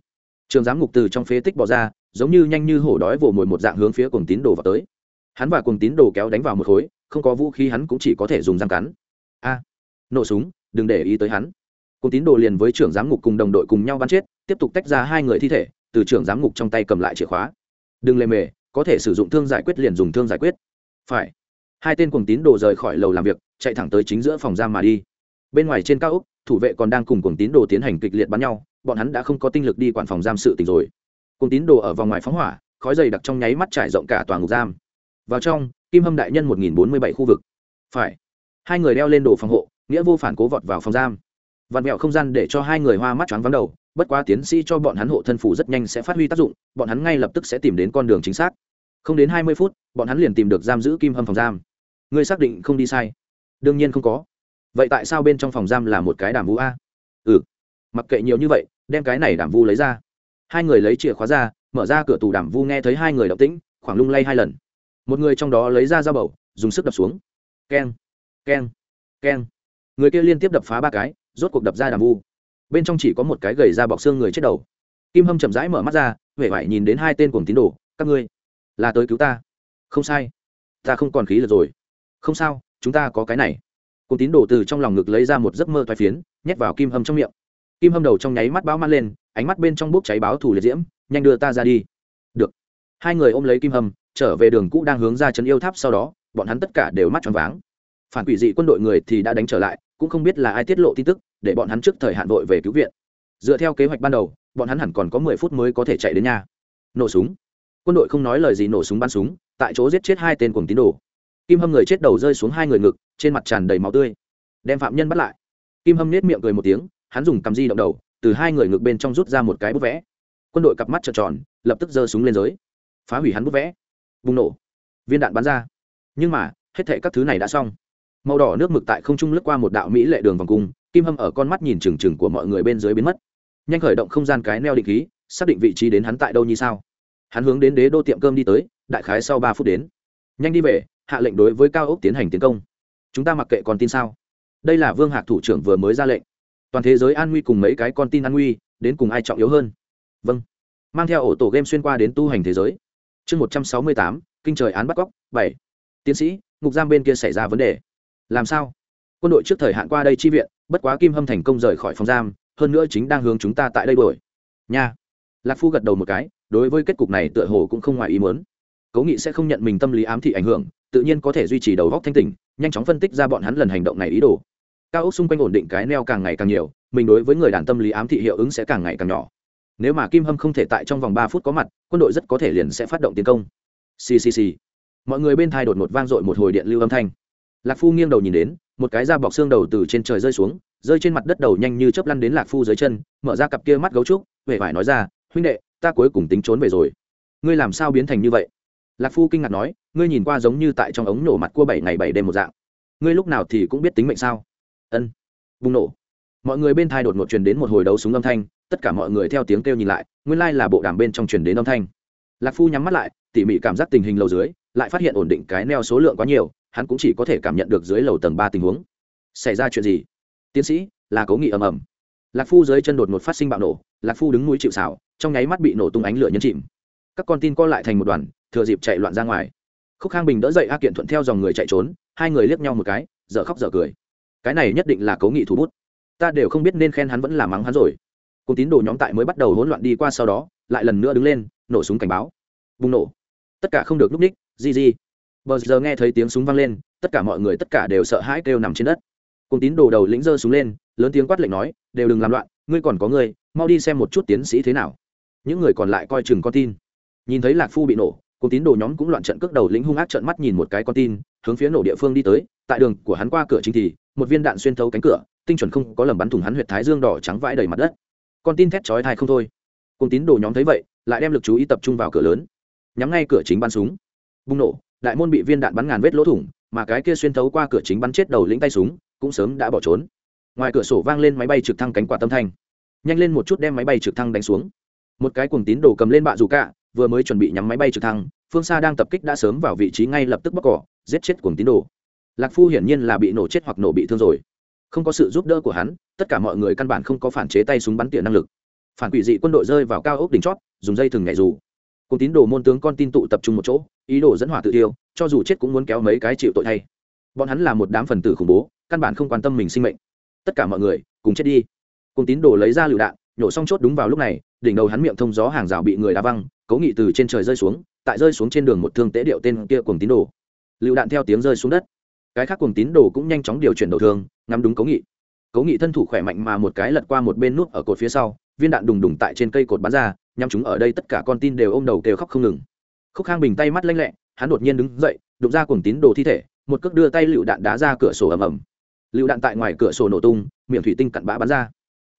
Trường giám ngục từ trong phế tích bỏ ra, giống như nhanh như hổ đói vồ mồi một dạng hướng phía cùng tín đồ vào tới. Hắn và cùng tín đồ kéo đánh vào một khối, không có vũ khí hắn cũng chỉ có thể dùng răng cắn. A. Nổ súng, đừng để ý tới hắn. Cùng tín đồ liền với trưởng giám ngục cùng đồng đội cùng nhau bắn chết, tiếp tục tách ra hai người thi thể từ trưởng giám ngục trong tay cầm lại chìa khóa. Đừng lề mề, có thể sử dụng thương giải quyết liền dùng thương giải quyết. Phải. Hai tên cùng tín đồ rời khỏi lầu làm việc, chạy thẳng tới chính giữa phòng giam mà đi. Bên ngoài trên cao úc thủ vệ còn đang cùng cùng tín đồ tiến hành kịch liệt bắn nhau, bọn hắn đã không có tinh lực đi quản phòng giam sự tình rồi. Cùng tín đồ ở vòng ngoài phóng hỏa, khói dày đặc trong nháy mắt trải rộng cả toàn ngục giam. Vào trong, kim hâm đại nhân một nghìn bốn mươi bảy khu vực. Phải. Hai người đeo lên đồ phòng hộ, nghĩa vô phản cố vọt vào phòng giam vặn vẹo không gian để cho hai người hoa mắt choáng vắng đầu, bất quá tiến sĩ cho bọn hắn hộ thân phủ rất nhanh sẽ phát huy tác dụng, bọn hắn ngay lập tức sẽ tìm đến con đường chính xác. Không đến hai mươi phút, bọn hắn liền tìm được giam giữ kim hâm phòng giam. Ngươi xác định không đi sai? Đương nhiên không có. Vậy tại sao bên trong phòng giam là một cái đàm vũ a? Ừ. Mặc kệ nhiều như vậy, đem cái này đàm vu lấy ra. Hai người lấy chìa khóa ra, mở ra cửa tù đàm vu nghe thấy hai người động tĩnh, khoảng lung lay hai lần. Một người trong đó lấy ra dao bầu, dùng sức đập xuống. Keng keng keng. Người kia liên tiếp đập phá ba cái rốt cuộc đập ra đàm vu. Bên trong chỉ có một cái gầy ra bọc xương người chết đầu. Kim hâm chậm rãi mở mắt ra huệ vải nhìn đến hai tên cuồng tín đồ, các ngươi, là tới cứu ta? Không sai, ta không còn khí lực rồi. Không sao, chúng ta có cái này. Cùng tín đồ từ trong lòng ngực lấy ra một giấc mơ thoái phiến, nhét vào kim hâm trong miệng. Kim hâm đầu trong nháy mắt báo man lên, ánh mắt bên trong bốc cháy báo thủ liệt diễm, nhanh đưa ta ra đi. Được. Hai người ôm lấy kim hâm, trở về đường cũ đang hướng ra trấn yêu tháp sau đó, bọn hắn tất cả đều mắt tròn váng. Phản quỷ dị quân đội người thì đã đánh trở lại, cũng không biết là ai tiết lộ tin tức để bọn hắn trước thời hạn vội về cứu viện. Dựa theo kế hoạch ban đầu, bọn hắn hẳn còn có mười phút mới có thể chạy đến nhà. Nổ súng. Quân đội không nói lời gì nổ súng bắn súng, tại chỗ giết chết hai tên cùng tín đồ. Kim hâm người chết đầu rơi xuống hai người ngực, trên mặt tràn đầy máu tươi. Đem phạm nhân bắt lại. Kim hâm nết miệng cười một tiếng, hắn dùng cầm di động đầu, từ hai người ngực bên trong rút ra một cái bút vẽ. Quân đội cặp mắt trợn tròn, lập tức giơ súng lên giới. Phá hủy hắn bút vẽ. Bùng nổ. Viên đạn bắn ra. Nhưng mà, hết thệ các thứ này đã xong. Màu đỏ nước mực tại không trung lướt qua một đạo mỹ lệ đường vòng cung kim hâm ở con mắt nhìn trừng trừng của mọi người bên dưới biến mất. Nhanh khởi động không gian cái neo định khí, xác định vị trí đến hắn tại đâu như sao. Hắn hướng đến đế đô tiệm cơm đi tới, đại khái sau ba phút đến. Nhanh đi về, hạ lệnh đối với cao ốc tiến hành tiến công. Chúng ta mặc kệ con tin sao? Đây là vương hạc thủ trưởng vừa mới ra lệnh. Toàn thế giới an nguy cùng mấy cái con tin an nguy, đến cùng ai trọng yếu hơn? Vâng. Mang theo ổ tổ game xuyên qua đến tu hành thế giới. Chương một trăm sáu mươi tám, kinh trời án bắt cóc, bảy. Tiến sĩ, ngục giam bên kia xảy ra vấn đề. Làm sao? Quân đội trước thời hạn qua đây chi viện, bất quá kim hâm thành công rời khỏi phòng giam, hơn nữa chính đang hướng chúng ta tại đây đuổi. Nha. Lạc phu gật đầu một cái, đối với kết cục này tựa hồ cũng không ngoài ý muốn. Cố nghị sẽ không nhận mình tâm lý ám thị ảnh hưởng, tự nhiên có thể duy trì đầu góc thanh tỉnh, nhanh chóng phân tích ra bọn hắn lần hành động này ý đồ. Cao ốc xung quanh ổn định cái neo càng ngày càng nhiều, mình đối với người đàn tâm lý ám thị hiệu ứng sẽ càng ngày càng nhỏ. Nếu mà kim hâm không thể tại trong vòng ba phút có mặt, quân đội rất có thể liền sẽ phát động tiến công. Ccc mọi người bên thai đột một vang dội một hồi điện lưu âm thanh lạc phu nghiêng đầu nhìn đến, một cái da bọc xương đầu từ trên trời rơi xuống, rơi trên mặt đất đầu nhanh như chớp lăn đến lạc phu dưới chân, mở ra cặp kia mắt gấu trúc huệ vải nói ra, huynh đệ, ta cuối cùng tính trốn về rồi. Ngươi làm sao biến thành như vậy? Lạc phu kinh ngạc nói, ngươi nhìn qua giống như tại trong ống nổ mặt cua bảy ngày bảy đêm một dạng. Ngươi lúc nào thì cũng biết tính mệnh sao? Ân. Bùng nổ. Mọi người bên thai đột ngột truyền đến một hồi đấu súng âm thanh, tất cả mọi người theo tiếng kêu nhìn lại, nguyên lai là bộ đàm bên trong truyền đến âm thanh. Lạc phu nhắm mắt lại, tỉ mỉ cảm giác tình hình lầu dưới, lại phát hiện ổn định cái neo số lượng quá nhiều hắn cũng chỉ có thể cảm nhận được dưới lầu tầng ba tình huống. Xảy ra chuyện gì? Tiến sĩ, là cố nghị ầm ầm. Lạc phu dưới chân đột ngột phát sinh bạo nổ, lạc phu đứng núi chịu xảo trong nháy mắt bị nổ tung ánh lửa nhấn chìm. Các con tin co lại thành một đoàn, thừa dịp chạy loạn ra ngoài. Khúc khang bình đỡ dậy a kiện thuận theo dòng người chạy trốn, hai người liếc nhau một cái, dở khóc dở cười. Cái này nhất định là cố nghị thủ bút. Ta đều không biết nên khen hắn vẫn là mắng hắn rồi. Cùng tín đồ nhóm tại mới bắt đầu hỗn loạn đi qua sau đó, lại lần nữa đứng lên, nổ súng cảnh báo. Bùng nổ. Tất cả không được núp ních. Gì gì bờ giờ nghe thấy tiếng súng vang lên, tất cả mọi người tất cả đều sợ hãi kêu nằm trên đất. Cùng tín đồ đầu lĩnh giơ súng lên, lớn tiếng quát lệnh nói, đều đừng làm loạn, ngươi còn có ngươi mau đi xem một chút tiến sĩ thế nào. Những người còn lại coi chừng con tin. Nhìn thấy lạc phu bị nổ cùng tín đồ nhóm cũng loạn trận cước đầu lĩnh hung ác trận mắt nhìn một cái con tin, hướng phía nổ địa phương đi tới. Tại đường của hắn qua cửa chính thì, một viên đạn xuyên thấu cánh cửa, tinh chuẩn không có lầm bắn thủng hắn huyệt thái dương đỏ trắng vãi đầy mặt đất. Con tin thét chói thai không thôi. Cùng tín đồ nhóm thấy vậy, lại đem lực chú ý tập trung vào cửa lớn. Nhắm ngay cửa chính bắn súng. Bùng nổ đại môn bị viên đạn bắn ngàn vết lỗ thủng, mà cái kia xuyên thấu qua cửa chính bắn chết đầu lĩnh tay súng, cũng sớm đã bỏ trốn. Ngoài cửa sổ vang lên máy bay trực thăng cánh quả tâm thanh. Nhanh lên một chút đem máy bay trực thăng đánh xuống. Một cái cuồng tín đồ cầm lên bạ dù cả vừa mới chuẩn bị nhắm máy bay trực thăng, phương xa đang tập kích đã sớm vào vị trí ngay lập tức bóc cỏ, giết chết cuồng tín đồ. Lạc phu hiển nhiên là bị nổ chết hoặc nổ bị thương rồi. Không có sự giúp đỡ của hắn, tất cả mọi người căn bản không có phản chế tay súng bắn tỉa năng lực. Phản quỷ dị quân đội rơi vào cao ốc đỉnh chót, dùng dây thừng nhảy dù cùng tín đồ môn tướng con tin tụ tập trung một chỗ, ý đồ dẫn hỏa tự tiêu cho dù chết cũng muốn kéo mấy cái chịu tội thay. Bọn hắn là một đám phần tử khủng bố, căn bản không quan tâm mình sinh mệnh. Tất cả mọi người, cùng chết đi. Cùng tín đồ lấy ra lựu đạn, nhổ xong chốt đúng vào lúc này, đỉnh đầu hắn miệng thông gió hàng rào bị người đá văng cố nghị từ trên trời rơi xuống, tại rơi xuống trên đường một thương tế điệu tên kia cùng tín đồ. Lựu đạn theo tiếng rơi xuống đất. Cái khác cùng tín đồ cũng nhanh chóng điều chuyển đầu thương, ngắm đúng cố nghị. Cố nghị thân thủ khỏe mạnh mà một cái lật qua một bên nút ở cột phía sau, viên đạn đùng đùng tại trên cây cột bắn ra nhắm chúng ở đây tất cả con tin đều ôm đầu kêu khóc không ngừng. Khúc khang bình tay mắt lanh lẹ, hắn đột nhiên đứng dậy, đụng ra cùng tín đồ thi thể, một cước đưa tay lựu đạn đá ra cửa sổ ầm ầm. Lựu đạn tại ngoài cửa sổ nổ tung, miệng thủy tinh cặn bã bắn ra.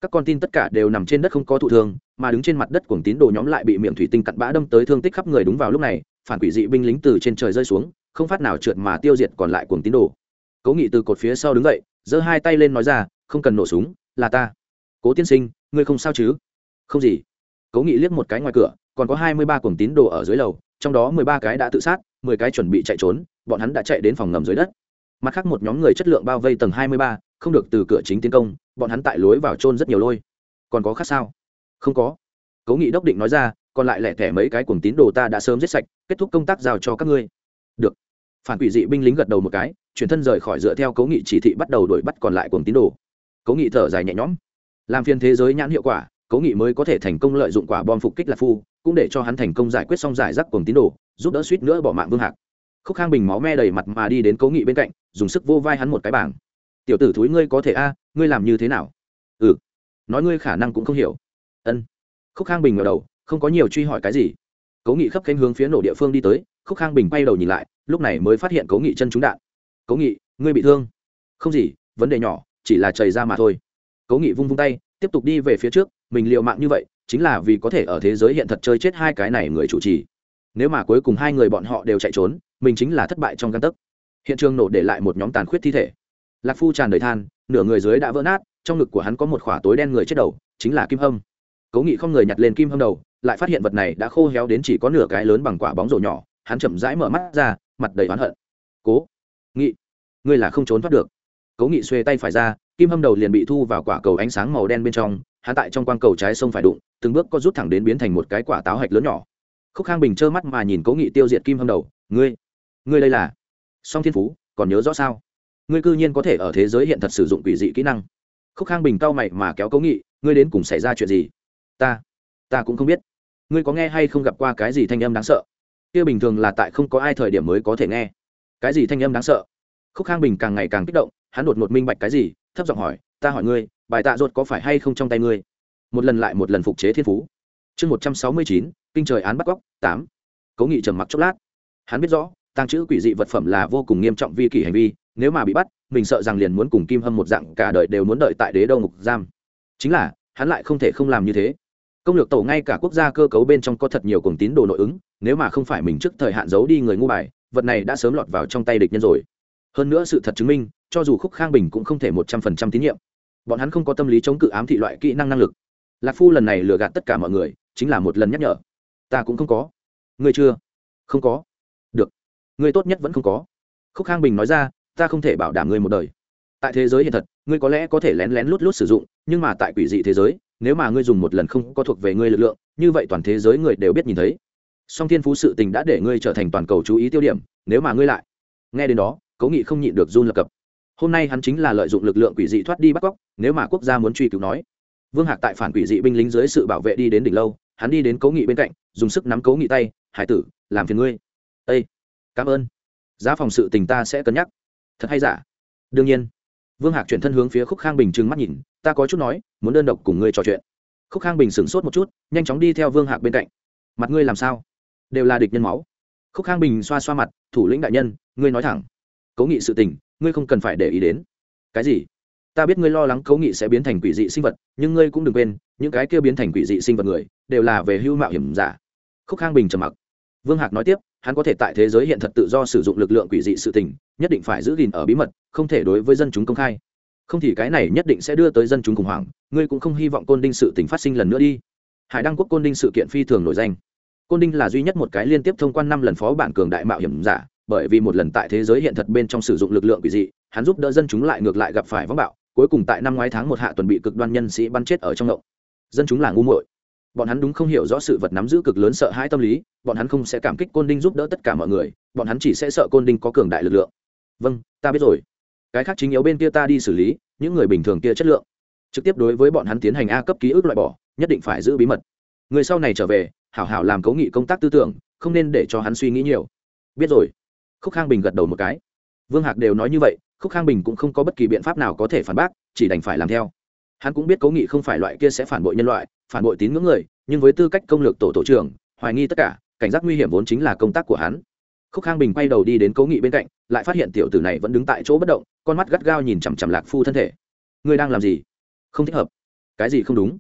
Các con tin tất cả đều nằm trên đất không có thụ thương, mà đứng trên mặt đất cùng tín đồ nhóm lại bị miệng thủy tinh cặn bã đâm tới thương tích khắp người đúng vào lúc này, phản quỷ dị binh lính từ trên trời rơi xuống, không phát nào trượt mà tiêu diệt còn lại cùng tín đồ. Cố nghị từ cột phía sau đứng dậy, giơ hai tay lên nói ra, không cần nổ súng, là ta. Cố tiên sinh, ngươi không sao chứ? Không gì cố nghị liếc một cái ngoài cửa, còn có hai mươi ba cuồng tín đồ ở dưới lầu, trong đó mười ba cái đã tự sát, mười cái chuẩn bị chạy trốn, bọn hắn đã chạy đến phòng ngầm dưới đất. Mặt khác một nhóm người chất lượng bao vây tầng hai mươi ba, không được từ cửa chính tiến công, bọn hắn tại lối vào trôn rất nhiều lôi. Còn có khác sao? Không có. Cố nghị đốc định nói ra, còn lại lẻ thẻ mấy cái cuồng tín đồ ta đã sớm giết sạch, kết thúc công tác giao cho các ngươi. Được. Phản quỷ dị binh lính gật đầu một cái, chuyển thân rời khỏi dựa theo cố nghị chỉ thị bắt đầu đuổi bắt còn lại cuồng tín đồ. Cố nghị thở dài nhẹ nhõm. Làm phiên thế giới nhãn hiệu quả cố nghị mới có thể thành công lợi dụng quả bom phục kích lạc phu, cũng để cho hắn thành công giải quyết xong giải rác cùng tín đồ, giúp đỡ suýt nữa bỏ mạng vương hạc. Khúc khang bình máu me đầy mặt mà đi đến cố nghị bên cạnh, dùng sức vô vai hắn một cái bảng. Tiểu tử thúi ngươi có thể a, ngươi làm như thế nào? Ừ. Nói ngươi khả năng cũng không hiểu. Ân. Khúc khang bình ngờ đầu, không có nhiều truy hỏi cái gì. Cố nghị khắp cánh hướng phía nổ địa phương đi tới, khúc khang bình bay đầu nhìn lại, lúc này mới phát hiện cố nghị chân trúng đạn. Cố nghị, ngươi bị thương? Không gì, vấn đề nhỏ, chỉ là chảy ra mà thôi. Cố nghị vung vung tay, tiếp tục đi về phía trước mình liệu mạng như vậy, chính là vì có thể ở thế giới hiện thật chơi chết hai cái này người chủ trì. Nếu mà cuối cùng hai người bọn họ đều chạy trốn, mình chính là thất bại trong căn tấc. Hiện trường nổ để lại một nhóm tàn khuyết thi thể. Lạc phu tràn đầy than, nửa người dưới đã vỡ nát, trong ngực của hắn có một khỏa tối đen người chết đầu, chính là kim hâm. Cố nghị không người nhặt lên kim hâm đầu, lại phát hiện vật này đã khô héo đến chỉ có nửa cái lớn bằng quả bóng rổ nhỏ, hắn chậm rãi mở mắt ra, mặt đầy oán hận. Cố nghị, ngươi là không trốn thoát được. Cố nghị xuê tay phải ra kim hâm đầu liền bị thu vào quả cầu ánh sáng màu đen bên trong, hắn tại trong quang cầu trái sông phải đụng, từng bước có rút thẳng đến biến thành một cái quả táo hạch lớn nhỏ. Khúc khang bình trơ mắt mà nhìn cố nghị tiêu diệt kim hâm đầu, ngươi ngươi đây là song thiên phú, còn nhớ rõ sao? Ngươi cư nhiên có thể ở thế giới hiện thật sử dụng quỷ dị kỹ năng. Khúc khang bình cau mày mà kéo cố nghị, ngươi đến cùng xảy ra chuyện gì? Ta ta cũng không biết. Ngươi có nghe hay không gặp qua cái gì thanh âm đáng sợ? Kia bình thường là tại không có ai thời điểm mới có thể nghe. Cái gì thanh âm đáng sợ? Khúc khang bình càng ngày càng kích động, hắn đột một minh bạch cái gì, thấp giọng hỏi, ta hỏi ngươi, bài tạ ruột có phải hay không trong tay ngươi? Một lần lại một lần phục chế thiên phú. Chương một trăm sáu mươi chín, kinh trời án bắt cóc, tám. Cố nghị trầm mặc chốc lát. Hắn biết rõ tăng trữ quỷ dị vật phẩm là vô cùng nghiêm trọng vi kỷ hành vi, nếu mà bị bắt, mình sợ rằng liền muốn cùng kim hâm một dạng cả đời đều muốn đợi tại đế đâu ngục giam. Chính là, hắn lại không thể không làm như thế. Công lược tổ ngay cả quốc gia cơ cấu bên trong có thật nhiều cùng tín đồ nội ứng, nếu mà không phải mình trước thời hạn giấu đi người ngu bài, vật này đã sớm lọt vào trong tay địch nhân rồi hơn nữa sự thật chứng minh, cho dù khúc khang bình cũng không thể một trăm phần trăm tín nhiệm. Bọn hắn không có tâm lý chống cự ám thị loại kỹ năng năng lực. Lạc phu lần này lừa gạt tất cả mọi người, chính là một lần nhắc nhở. Ta cũng không có. Ngươi chưa? Không có. Được. Ngươi tốt nhất vẫn không có. Khúc khang bình nói ra, ta không thể bảo đảm ngươi một đời. Tại thế giới hiện thật, ngươi có lẽ có thể lén lén lút lút sử dụng, nhưng mà tại quỷ dị thế giới, nếu mà ngươi dùng một lần không có thuộc về ngươi lực lượng, như vậy toàn thế giới người đều biết nhìn thấy. Song thiên phú sự tình đã để ngươi trở thành toàn cầu chú ý tiêu điểm, nếu mà ngươi lại. Nghe đến đó cố nghị không nhịn được run lập cập. Hôm nay hắn chính là lợi dụng lực lượng quỷ dị thoát đi bắt cóc nếu mà quốc gia muốn truy cứu nói. Vương hạc tại phản quỷ dị binh lính dưới sự bảo vệ đi đến đỉnh lâu, hắn đi đến cố nghị bên cạnh, dùng sức nắm cố nghị tay, hải tử, làm phiền ngươi. Â cảm ơn. Giá phòng sự tình ta sẽ cân nhắc. Thật hay giả? Đương nhiên. Vương hạc chuyển thân hướng phía khúc khang bình trừng mắt nhìn, ta có chút nói, muốn đơn độc cùng ngươi trò chuyện. Khúc khang bình sửng sốt một chút, nhanh chóng đi theo vương hạc bên cạnh. Mặt ngươi làm sao? Đều là địch nhân máu. Khúc khang bình xoa xoa mặt, thủ lĩnh đại nhân, ngươi nói thẳng cố nghị sự tình, ngươi không cần phải để ý đến. Cái gì? Ta biết ngươi lo lắng cố nghị sẽ biến thành quỷ dị sinh vật, nhưng ngươi cũng đừng quên, những cái kia biến thành quỷ dị sinh vật người, đều là về hưu mạo hiểm giả. Khúc khang bình trầm mặc. Vương hạc nói tiếp, hắn có thể tại thế giới hiện thật tự do sử dụng lực lượng quỷ dị sự tình, nhất định phải giữ gìn ở bí mật, không thể đối với dân chúng công khai. Không thì cái này nhất định sẽ đưa tới dân chúng khủng hoảng, ngươi cũng không hy vọng côn đinh sự tình phát sinh lần nữa đi. Hải đăng quốc côn đinh sự kiện phi thường nổi danh. Côn đinh là duy nhất một cái liên tiếp thông quan năm lần phó bản cường đại mạo hiểm giả bởi vì một lần tại thế giới hiện thật bên trong sử dụng lực lượng quỷ dị, hắn giúp đỡ dân chúng lại ngược lại gặp phải vắng bạo, cuối cùng tại năm ngoái tháng một hạ tuần bị cực đoan nhân sĩ bắn chết ở trong động. Dân chúng là ngu muội. Bọn hắn đúng không hiểu rõ sự vật nắm giữ cực lớn sợ hãi tâm lý, bọn hắn không sẽ cảm kích côn đinh giúp đỡ tất cả mọi người, bọn hắn chỉ sẽ sợ côn đinh có cường đại lực lượng. Vâng ta biết rồi. Cái khác chính yếu bên kia ta đi xử lý, những người bình thường kia chất lượng. Trực tiếp đối với bọn hắn tiến hành a cấp ký ức loại bỏ, nhất định phải giữ bí mật. Người sau này trở về, hảo hảo làm cấu nghị công tác tư tưởng, không nên để cho hắn suy nghĩ nhiều. Biết rồi khúc khang bình gật đầu một cái. Vương hạc đều nói như vậy, khúc khang bình cũng không có bất kỳ biện pháp nào có thể phản bác, chỉ đành phải làm theo. Hắn cũng biết cố nghị không phải loại kia sẽ phản bội nhân loại, phản bội tín ngưỡng người, nhưng với tư cách công lược tổ tổ trưởng, hoài nghi tất cả, cảnh giác nguy hiểm vốn chính là công tác của hắn. Khúc khang bình quay đầu đi đến cố nghị bên cạnh, lại phát hiện tiểu tử này vẫn đứng tại chỗ bất động, con mắt gắt gao nhìn chằm chằm lạc phu thân thể. Ngươi đang làm gì? Không thích hợp. Cái gì không đúng?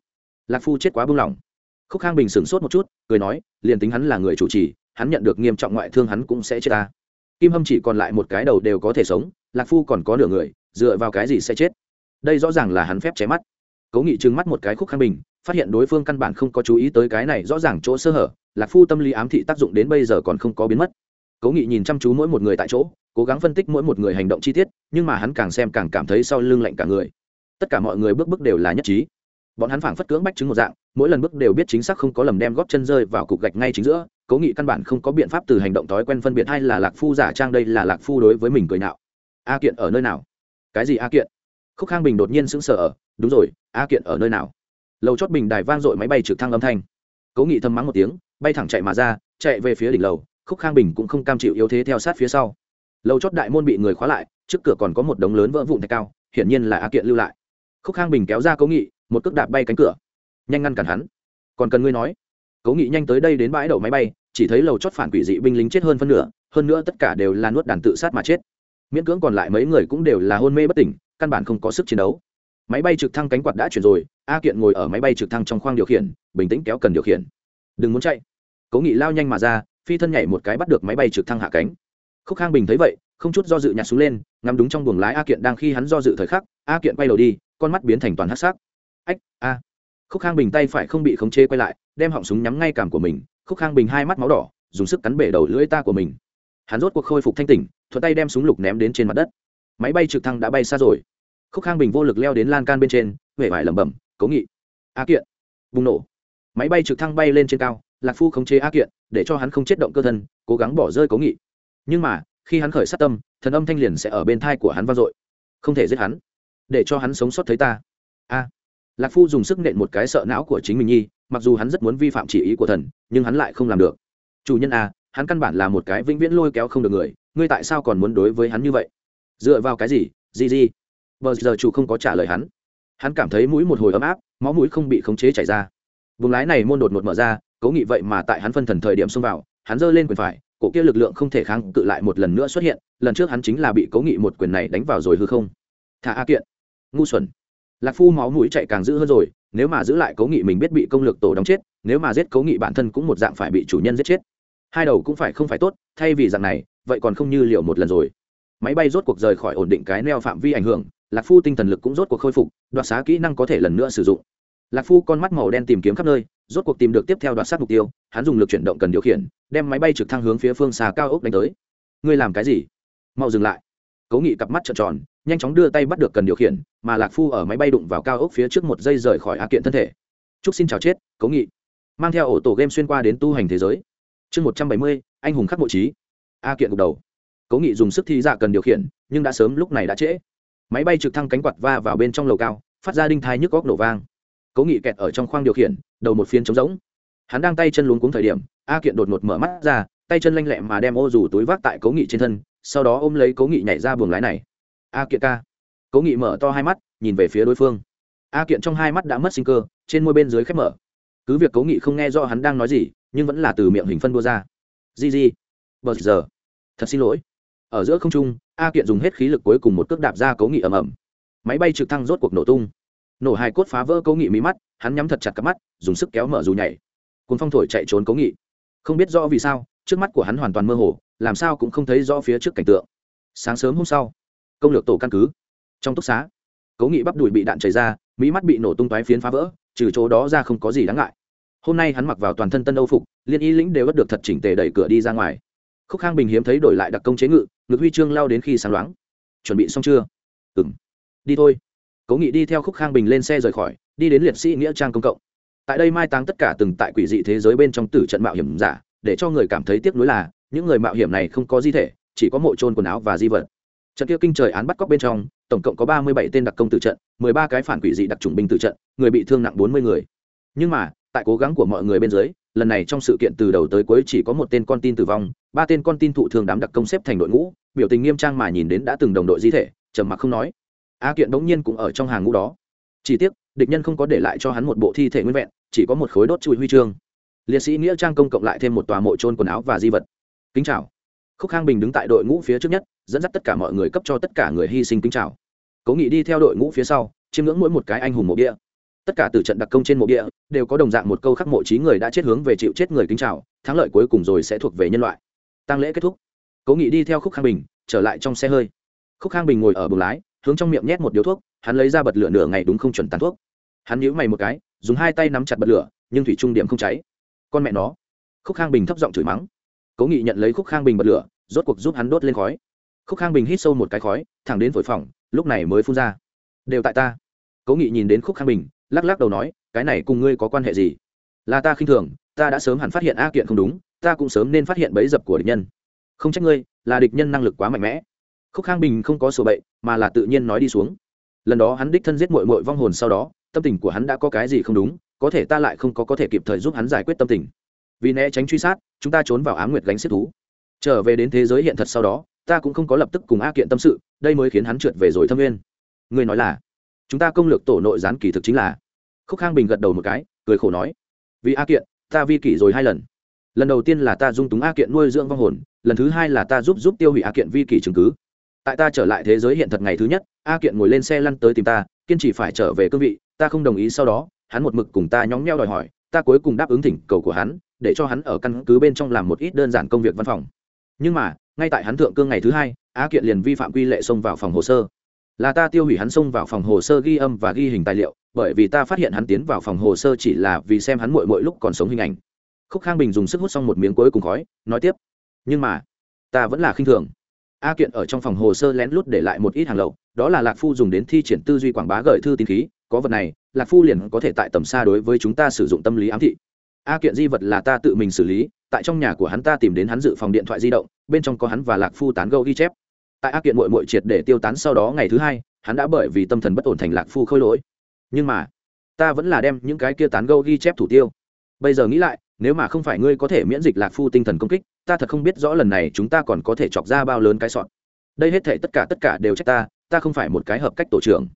Lạc phu chết quá buông lỏng khúc khang bình sửng sốt một chút, cười nói, liền tính hắn là người chủ trì, hắn nhận được nghiêm trọng ngoại thương hắn cũng sẽ chết ta kim hâm chỉ còn lại một cái đầu đều có thể sống, lạc phu còn có nửa người, dựa vào cái gì sẽ chết? Đây rõ ràng là hắn phép chém mắt. Cố nghị trừng mắt một cái khúc khăn bình, phát hiện đối phương căn bản không có chú ý tới cái này rõ ràng chỗ sơ hở, lạc phu tâm lý ám thị tác dụng đến bây giờ còn không có biến mất. Cố nghị nhìn chăm chú mỗi một người tại chỗ, cố gắng phân tích mỗi một người hành động chi tiết, nhưng mà hắn càng xem càng cảm thấy sau lưng lạnh cả người. Tất cả mọi người bước bước đều là nhất trí. Bọn hắn phảng phất cưỡng bách chứng một dạng, mỗi lần bước đều biết chính xác không có lầm đem góp chân rơi vào cục gạch ngay chính giữa cố nghị căn bản không có biện pháp từ hành động thói quen phân biệt hay là lạc phu giả trang đây là lạc phu đối với mình cười nạo. A kiện ở nơi nào? Cái gì a kiện? Khúc khang bình đột nhiên sững sờ ở, đúng rồi, a kiện ở nơi nào? Lầu chót bình đài vang dội máy bay trực thăng âm thanh. Cố nghị thầm mắng một tiếng, bay thẳng chạy mà ra, chạy về phía đỉnh lầu, khúc khang bình cũng không cam chịu yếu thế theo sát phía sau. Lầu chót đại môn bị người khóa lại, trước cửa còn có một đống lớn vỡ vụn thạch cao, hiển nhiên là a kiện lưu lại. Khúc khang bình kéo ra cố nghị, một cước đạp bay cánh cửa. Nhanh ngăn cản hắn. Còn cần ngươi nói. Cố nghị nhanh tới đây đến bãi đậu máy bay chỉ thấy lầu chót phản quỷ dị binh lính chết hơn phân nửa, hơn nữa tất cả đều là nuốt đàn tự sát mà chết. Miễn cưỡng còn lại mấy người cũng đều là hôn mê bất tỉnh, căn bản không có sức chiến đấu. Máy bay trực thăng cánh quạt đã chuyển rồi, a kiện ngồi ở máy bay trực thăng trong khoang điều khiển, bình tĩnh kéo cần điều khiển. Đừng muốn chạy. Cố nghị lao nhanh mà ra, phi thân nhảy một cái bắt được máy bay trực thăng hạ cánh. Khúc khang bình thấy vậy, không chút do dự nhặt xuống lên, ngắm đúng trong buồng lái a kiện đang khi hắn do dự thời khắc, a kiện quay đầu đi, con mắt biến thành toàn hát sắc. Ách, a. Khúc khang bình tay phải không bị khống chế quay lại, đem họng súng nhắm ngay cảm của mình khúc khang bình hai mắt máu đỏ, dùng sức cắn bể đầu lưỡi ta của mình. Hắn rốt cuộc khôi phục thanh tỉnh, thuận tay đem súng lục ném đến trên mặt đất. Máy bay trực thăng đã bay xa rồi. Khúc khang bình vô lực leo đến lan can bên trên huệ vải lẩm bẩm, cố nghị, a kiện. Bùng nổ. Máy bay trực thăng bay lên trên cao, lạc phu khống chế a kiện, để cho hắn không chết động cơ thân, cố gắng bỏ rơi cố nghị. Nhưng mà, khi hắn khởi sát tâm, thần âm thanh liền sẽ ở bên thai của hắn vang dội, không thể giết hắn, để cho hắn sống sót thấy ta. A lạc phu dùng sức nện một cái sợ não của chính mình nhi, mặc dù hắn rất muốn vi phạm chỉ ý của thần, nhưng hắn lại không làm được. Chủ nhân a hắn căn bản là một cái vĩnh viễn lôi kéo không được người, ngươi tại sao còn muốn đối với hắn như vậy? Dựa vào cái gì? Gì gì? Bờ giờ chủ không có trả lời hắn. Hắn cảm thấy mũi một hồi ấm áp, máu mũi không bị khống chế chảy ra. Vùng lái này môn đột ngột mở ra, cố nghị vậy mà tại hắn phân thần thời điểm xông vào, hắn giơ lên quyền phải, cổ kia lực lượng không thể kháng cự lại một lần nữa xuất hiện, lần trước hắn chính là bị cố nghị một quyền này đánh vào rồi hư không. Thả a kiện. Ngu xuẩn lạc phu máu mũi chạy càng dữ hơn rồi, nếu mà giữ lại cố nghị mình biết bị công lực tổ đóng chết, nếu mà giết cố nghị bản thân cũng một dạng phải bị chủ nhân giết chết. Hai đầu cũng phải không phải tốt, thay vì dạng này, vậy còn không như liệu một lần rồi. Máy bay rốt cuộc rời khỏi ổn định cái neo phạm vi ảnh hưởng, lạc phu tinh thần lực cũng rốt cuộc khôi phục, đoạt xá kỹ năng có thể lần nữa sử dụng. Lạc phu con mắt màu đen tìm kiếm khắp nơi, rốt cuộc tìm được tiếp theo đoạt sát mục tiêu, hắn dùng lực chuyển động cần điều khiển, đem máy bay trực thăng hướng phía phương xa cao ốc đánh tới. Ngươi làm cái gì? Mau dừng lại cố nghị cặp mắt trợn tròn, nhanh chóng đưa tay bắt được cần điều khiển, mà lạc phu ở máy bay đụng vào cao ốc phía trước một giây rời khỏi a kiện thân thể. Chúc xin chào chết, cố nghị. Mang theo ổ tổ game xuyên qua đến tu hành thế giới. Chương một trăm bảy mươi, anh hùng khắc mộ trí. A kiện gục đầu. Cố nghị dùng sức thi dạ cần điều khiển, nhưng đã sớm lúc này đã trễ. Máy bay trực thăng cánh quạt va vào bên trong lầu cao, phát ra đinh thai nhức góc nổ vang. Cố nghị kẹt ở trong khoang điều khiển, đầu một phiên trống rỗng. Hắn đang tay chân luống cuống thời điểm, a kiện đột ngột mở mắt ra, tay chân lanh lẹ mà đem ô dù túi vác tại cố nghị trên thân sau đó ôm lấy cố nghị nhảy ra buồng lái này. A kiện ca. Cố nghị mở to hai mắt, nhìn về phía đối phương. A kiện trong hai mắt đã mất sinh cơ, trên môi bên dưới khép mở. Cứ việc cố nghị không nghe rõ hắn đang nói gì, nhưng vẫn là từ miệng hình phân đua ra. Di gì bờ giờ. Thật xin lỗi. Ở giữa không trung, a kiện dùng hết khí lực cuối cùng một cước đạp ra cố nghị ầm ầm. Máy bay trực thăng rốt cuộc nổ tung. Nổ hai cốt phá vỡ cố nghị mí mắt, hắn nhắm thật chặt cặp mắt, dùng sức kéo mở dù nhảy. Cuốn phong thổi chạy trốn cố nghị. Không biết rõ vì sao, trước mắt của hắn hoàn toàn mơ hồ làm sao cũng không thấy rõ phía trước cảnh tượng. Sáng sớm hôm sau, công lược tổ căn cứ. Trong túc xá, Cố nghị bắp đùi bị đạn chảy ra, mỹ mắt bị nổ tung toái phiến phá vỡ, trừ chỗ đó ra không có gì đáng ngại. Hôm nay hắn mặc vào toàn thân tân âu phục, liên y lĩnh đều bất được thật chỉnh tề đẩy cửa đi ra ngoài. Khúc khang bình hiếm thấy đổi lại đặc công chế ngự, ngực huy chương lao đến khi sáng loáng. Chuẩn bị xong chưa? Ừ m đi thôi. Cố nghị đi theo khúc khang bình lên xe rời khỏi, đi đến liệt sĩ nghĩa trang công cộng. Tại đây mai táng tất cả từng tại quỷ dị thế giới bên trong tử trận mạo hiểm giả, để cho người cảm thấy tiếc nuối là những người mạo hiểm này không có di thể, chỉ có mộ trôn quần áo và di vật. Trận kia kinh trời án bắt cóc bên trong, tổng cộng có ba mươi bảy tên đặc công tử trận, mười ba cái phản quỷ dị đặc trùng binh tử trận, người bị thương nặng bốn mươi người. Nhưng mà, tại cố gắng của mọi người bên dưới, lần này trong sự kiện từ đầu tới cuối chỉ có một tên con tin tử vong, ba tên con tin thụ thương đám đặc công xếp thành đội ngũ, biểu tình nghiêm trang mà nhìn đến đã từng đồng đội di thể, trầm mặc không nói. A kiện bỗng nhiên cũng ở trong hàng ngũ đó. Chỉ tiếc, địch nhân không có để lại cho hắn một bộ thi thể nguyên vẹn, chỉ có một khối đốt chui huy chương. Liệt sĩ nghĩa trang công cộng lại thêm một tòa mộ trôn quần áo và di vật kính chào. Khúc khang bình đứng tại đội ngũ phía trước nhất, dẫn dắt tất cả mọi người cấp cho tất cả người hy sinh kính chào. Cố nghị đi theo đội ngũ phía sau, chiêm ngưỡng mỗi một cái anh hùng mộ địa. Tất cả từ trận đặc công trên mộ địa, đều có đồng dạng một câu khắc mộ trí người đã chết hướng về chịu chết người kính chào, thắng lợi cuối cùng rồi sẽ thuộc về nhân loại. Tăng lễ kết thúc. Cố nghị đi theo khúc khang bình, trở lại trong xe hơi. Khúc khang bình ngồi ở buồng lái, hướng trong miệng nhét một điếu thuốc, hắn lấy ra bật lửa nửa ngày đúng không chuẩn tàn thuốc. Hắn nhíu mày một cái, dùng hai tay nắm chặt bật lửa, nhưng thủy trung điểm không cháy. Con mẹ nó. Khúc khang bình thấp giọng chửi mắng cố nghị nhận lấy khúc khang bình bật lửa, rốt cuộc giúp hắn đốt lên khói. Khúc khang bình hít sâu một cái khói, thẳng đến phổi phòng lúc này mới phun ra. Đều tại ta. Cố nghị nhìn đến khúc khang bình, lắc lắc đầu nói, cái này cùng ngươi có quan hệ gì? Là ta khinh thường, ta đã sớm hẳn phát hiện a kiện không đúng, ta cũng sớm nên phát hiện bẫy dập của địch nhân. Không trách ngươi, là địch nhân năng lực quá mạnh mẽ. Khúc khang bình không có sổ bậy, mà là tự nhiên nói đi xuống. Lần đó hắn đích thân giết mội mội vong hồn sau đó, tâm tình của hắn đã có cái gì không đúng, có thể ta lại không có có thể kịp thời giúp hắn giải quyết tâm tình vì né tránh truy sát, chúng ta trốn vào á m nguyệt gánh xếp thú. Trở về đến thế giới hiện thật sau đó, ta cũng không có lập tức cùng a kiện tâm sự, đây mới khiến hắn trượt về rồi thâm nguyên. Ngươi nói là, chúng ta công lược tổ nội gián kỳ thực chính là. Khúc khang bình gật đầu một cái, cười khổ nói, vì a kiện, ta vi kỷ rồi hai lần. Lần đầu tiên là ta dung túng a kiện nuôi dưỡng vong hồn, lần thứ hai là ta giúp giúp tiêu hủy a kiện vi kỷ chứng cứ. Tại ta trở lại thế giới hiện thật ngày thứ nhất, a kiện ngồi lên xe lăn tới tìm ta, kiên trì phải trở về cương vị, ta không đồng ý sau đó, hắn một mực cùng ta nhóng nheo đòi hỏi ta cuối cùng đáp ứng thỉnh cầu của hắn, để cho hắn ở căn cứ bên trong làm một ít đơn giản công việc văn phòng. Nhưng mà, ngay tại hắn thượng cương ngày thứ hai, Á kiện liền vi phạm quy lệ xông vào phòng hồ sơ. Là ta tiêu hủy hắn xông vào phòng hồ sơ ghi âm và ghi hình tài liệu, bởi vì ta phát hiện hắn tiến vào phòng hồ sơ chỉ là vì xem hắn mội mội lúc còn sống hình ảnh. Khúc khang bình dùng sức hút xong một miếng cuối cùng khói, nói tiếp. Nhưng mà, ta vẫn là khinh thường. A kiện ở trong phòng hồ sơ lén lút để lại một ít hàng lậu, đó là lạc phu dùng đến thi triển tư duy quảng bá gợi thư tín khí có vật này, lạc phu liền có thể tại tầm xa đối với chúng ta sử dụng tâm lý ám thị. A kiện di vật là ta tự mình xử lý, tại trong nhà của hắn ta tìm đến hắn dự phòng điện thoại di động, bên trong có hắn và lạc phu tán gâu ghi chép. Tại a kiện mội mội triệt để tiêu tán sau đó ngày thứ hai, hắn đã bởi vì tâm thần bất ổn thành lạc phu khôi lỗi. Nhưng mà, ta vẫn là đem những cái kia tán gâu ghi chép thủ tiêu. Bây giờ nghĩ lại, nếu mà không phải ngươi có thể miễn dịch lạc phu tinh thần công kích, ta thật không biết rõ lần này chúng ta còn có thể chọc ra bao lớn cái sọn đây hết thể tất cả tất cả đều trách ta ta không phải một cái hợp cách tổ trưởng.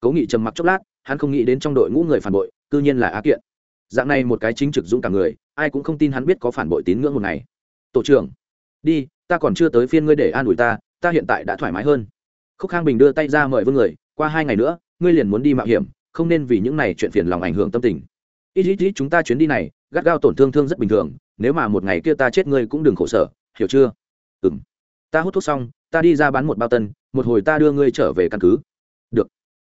Cố nghị trầm mặc chốc lát hắn không nghĩ đến trong đội ngũ người phản bội, cư nhiên là á kiện. Dạng này một cái chính trực dũng cả người, ai cũng không tin hắn biết có phản bội tín ngưỡng một ngày. Tổ trưởng, đi, ta còn chưa tới phiên ngươi để an ủi ta ta hiện tại đã thoải mái hơn. Khúc khang bình đưa tay ra mời vương người, qua hai ngày nữa, ngươi liền muốn đi mạo hiểm, không nên vì những này chuyện phiền lòng ảnh hưởng tâm tình. Ít ít ít, chúng ta chuyến đi này, gắt gao tổn thương thương rất bình thường, nếu mà một ngày kia ta chết ngươi cũng đừng khổ sở, hiểu chưa? Ừ m ta hút thuốc xong, ta đi ra bán một bao tân, một hồi ta đưa ngươi trở về căn cứ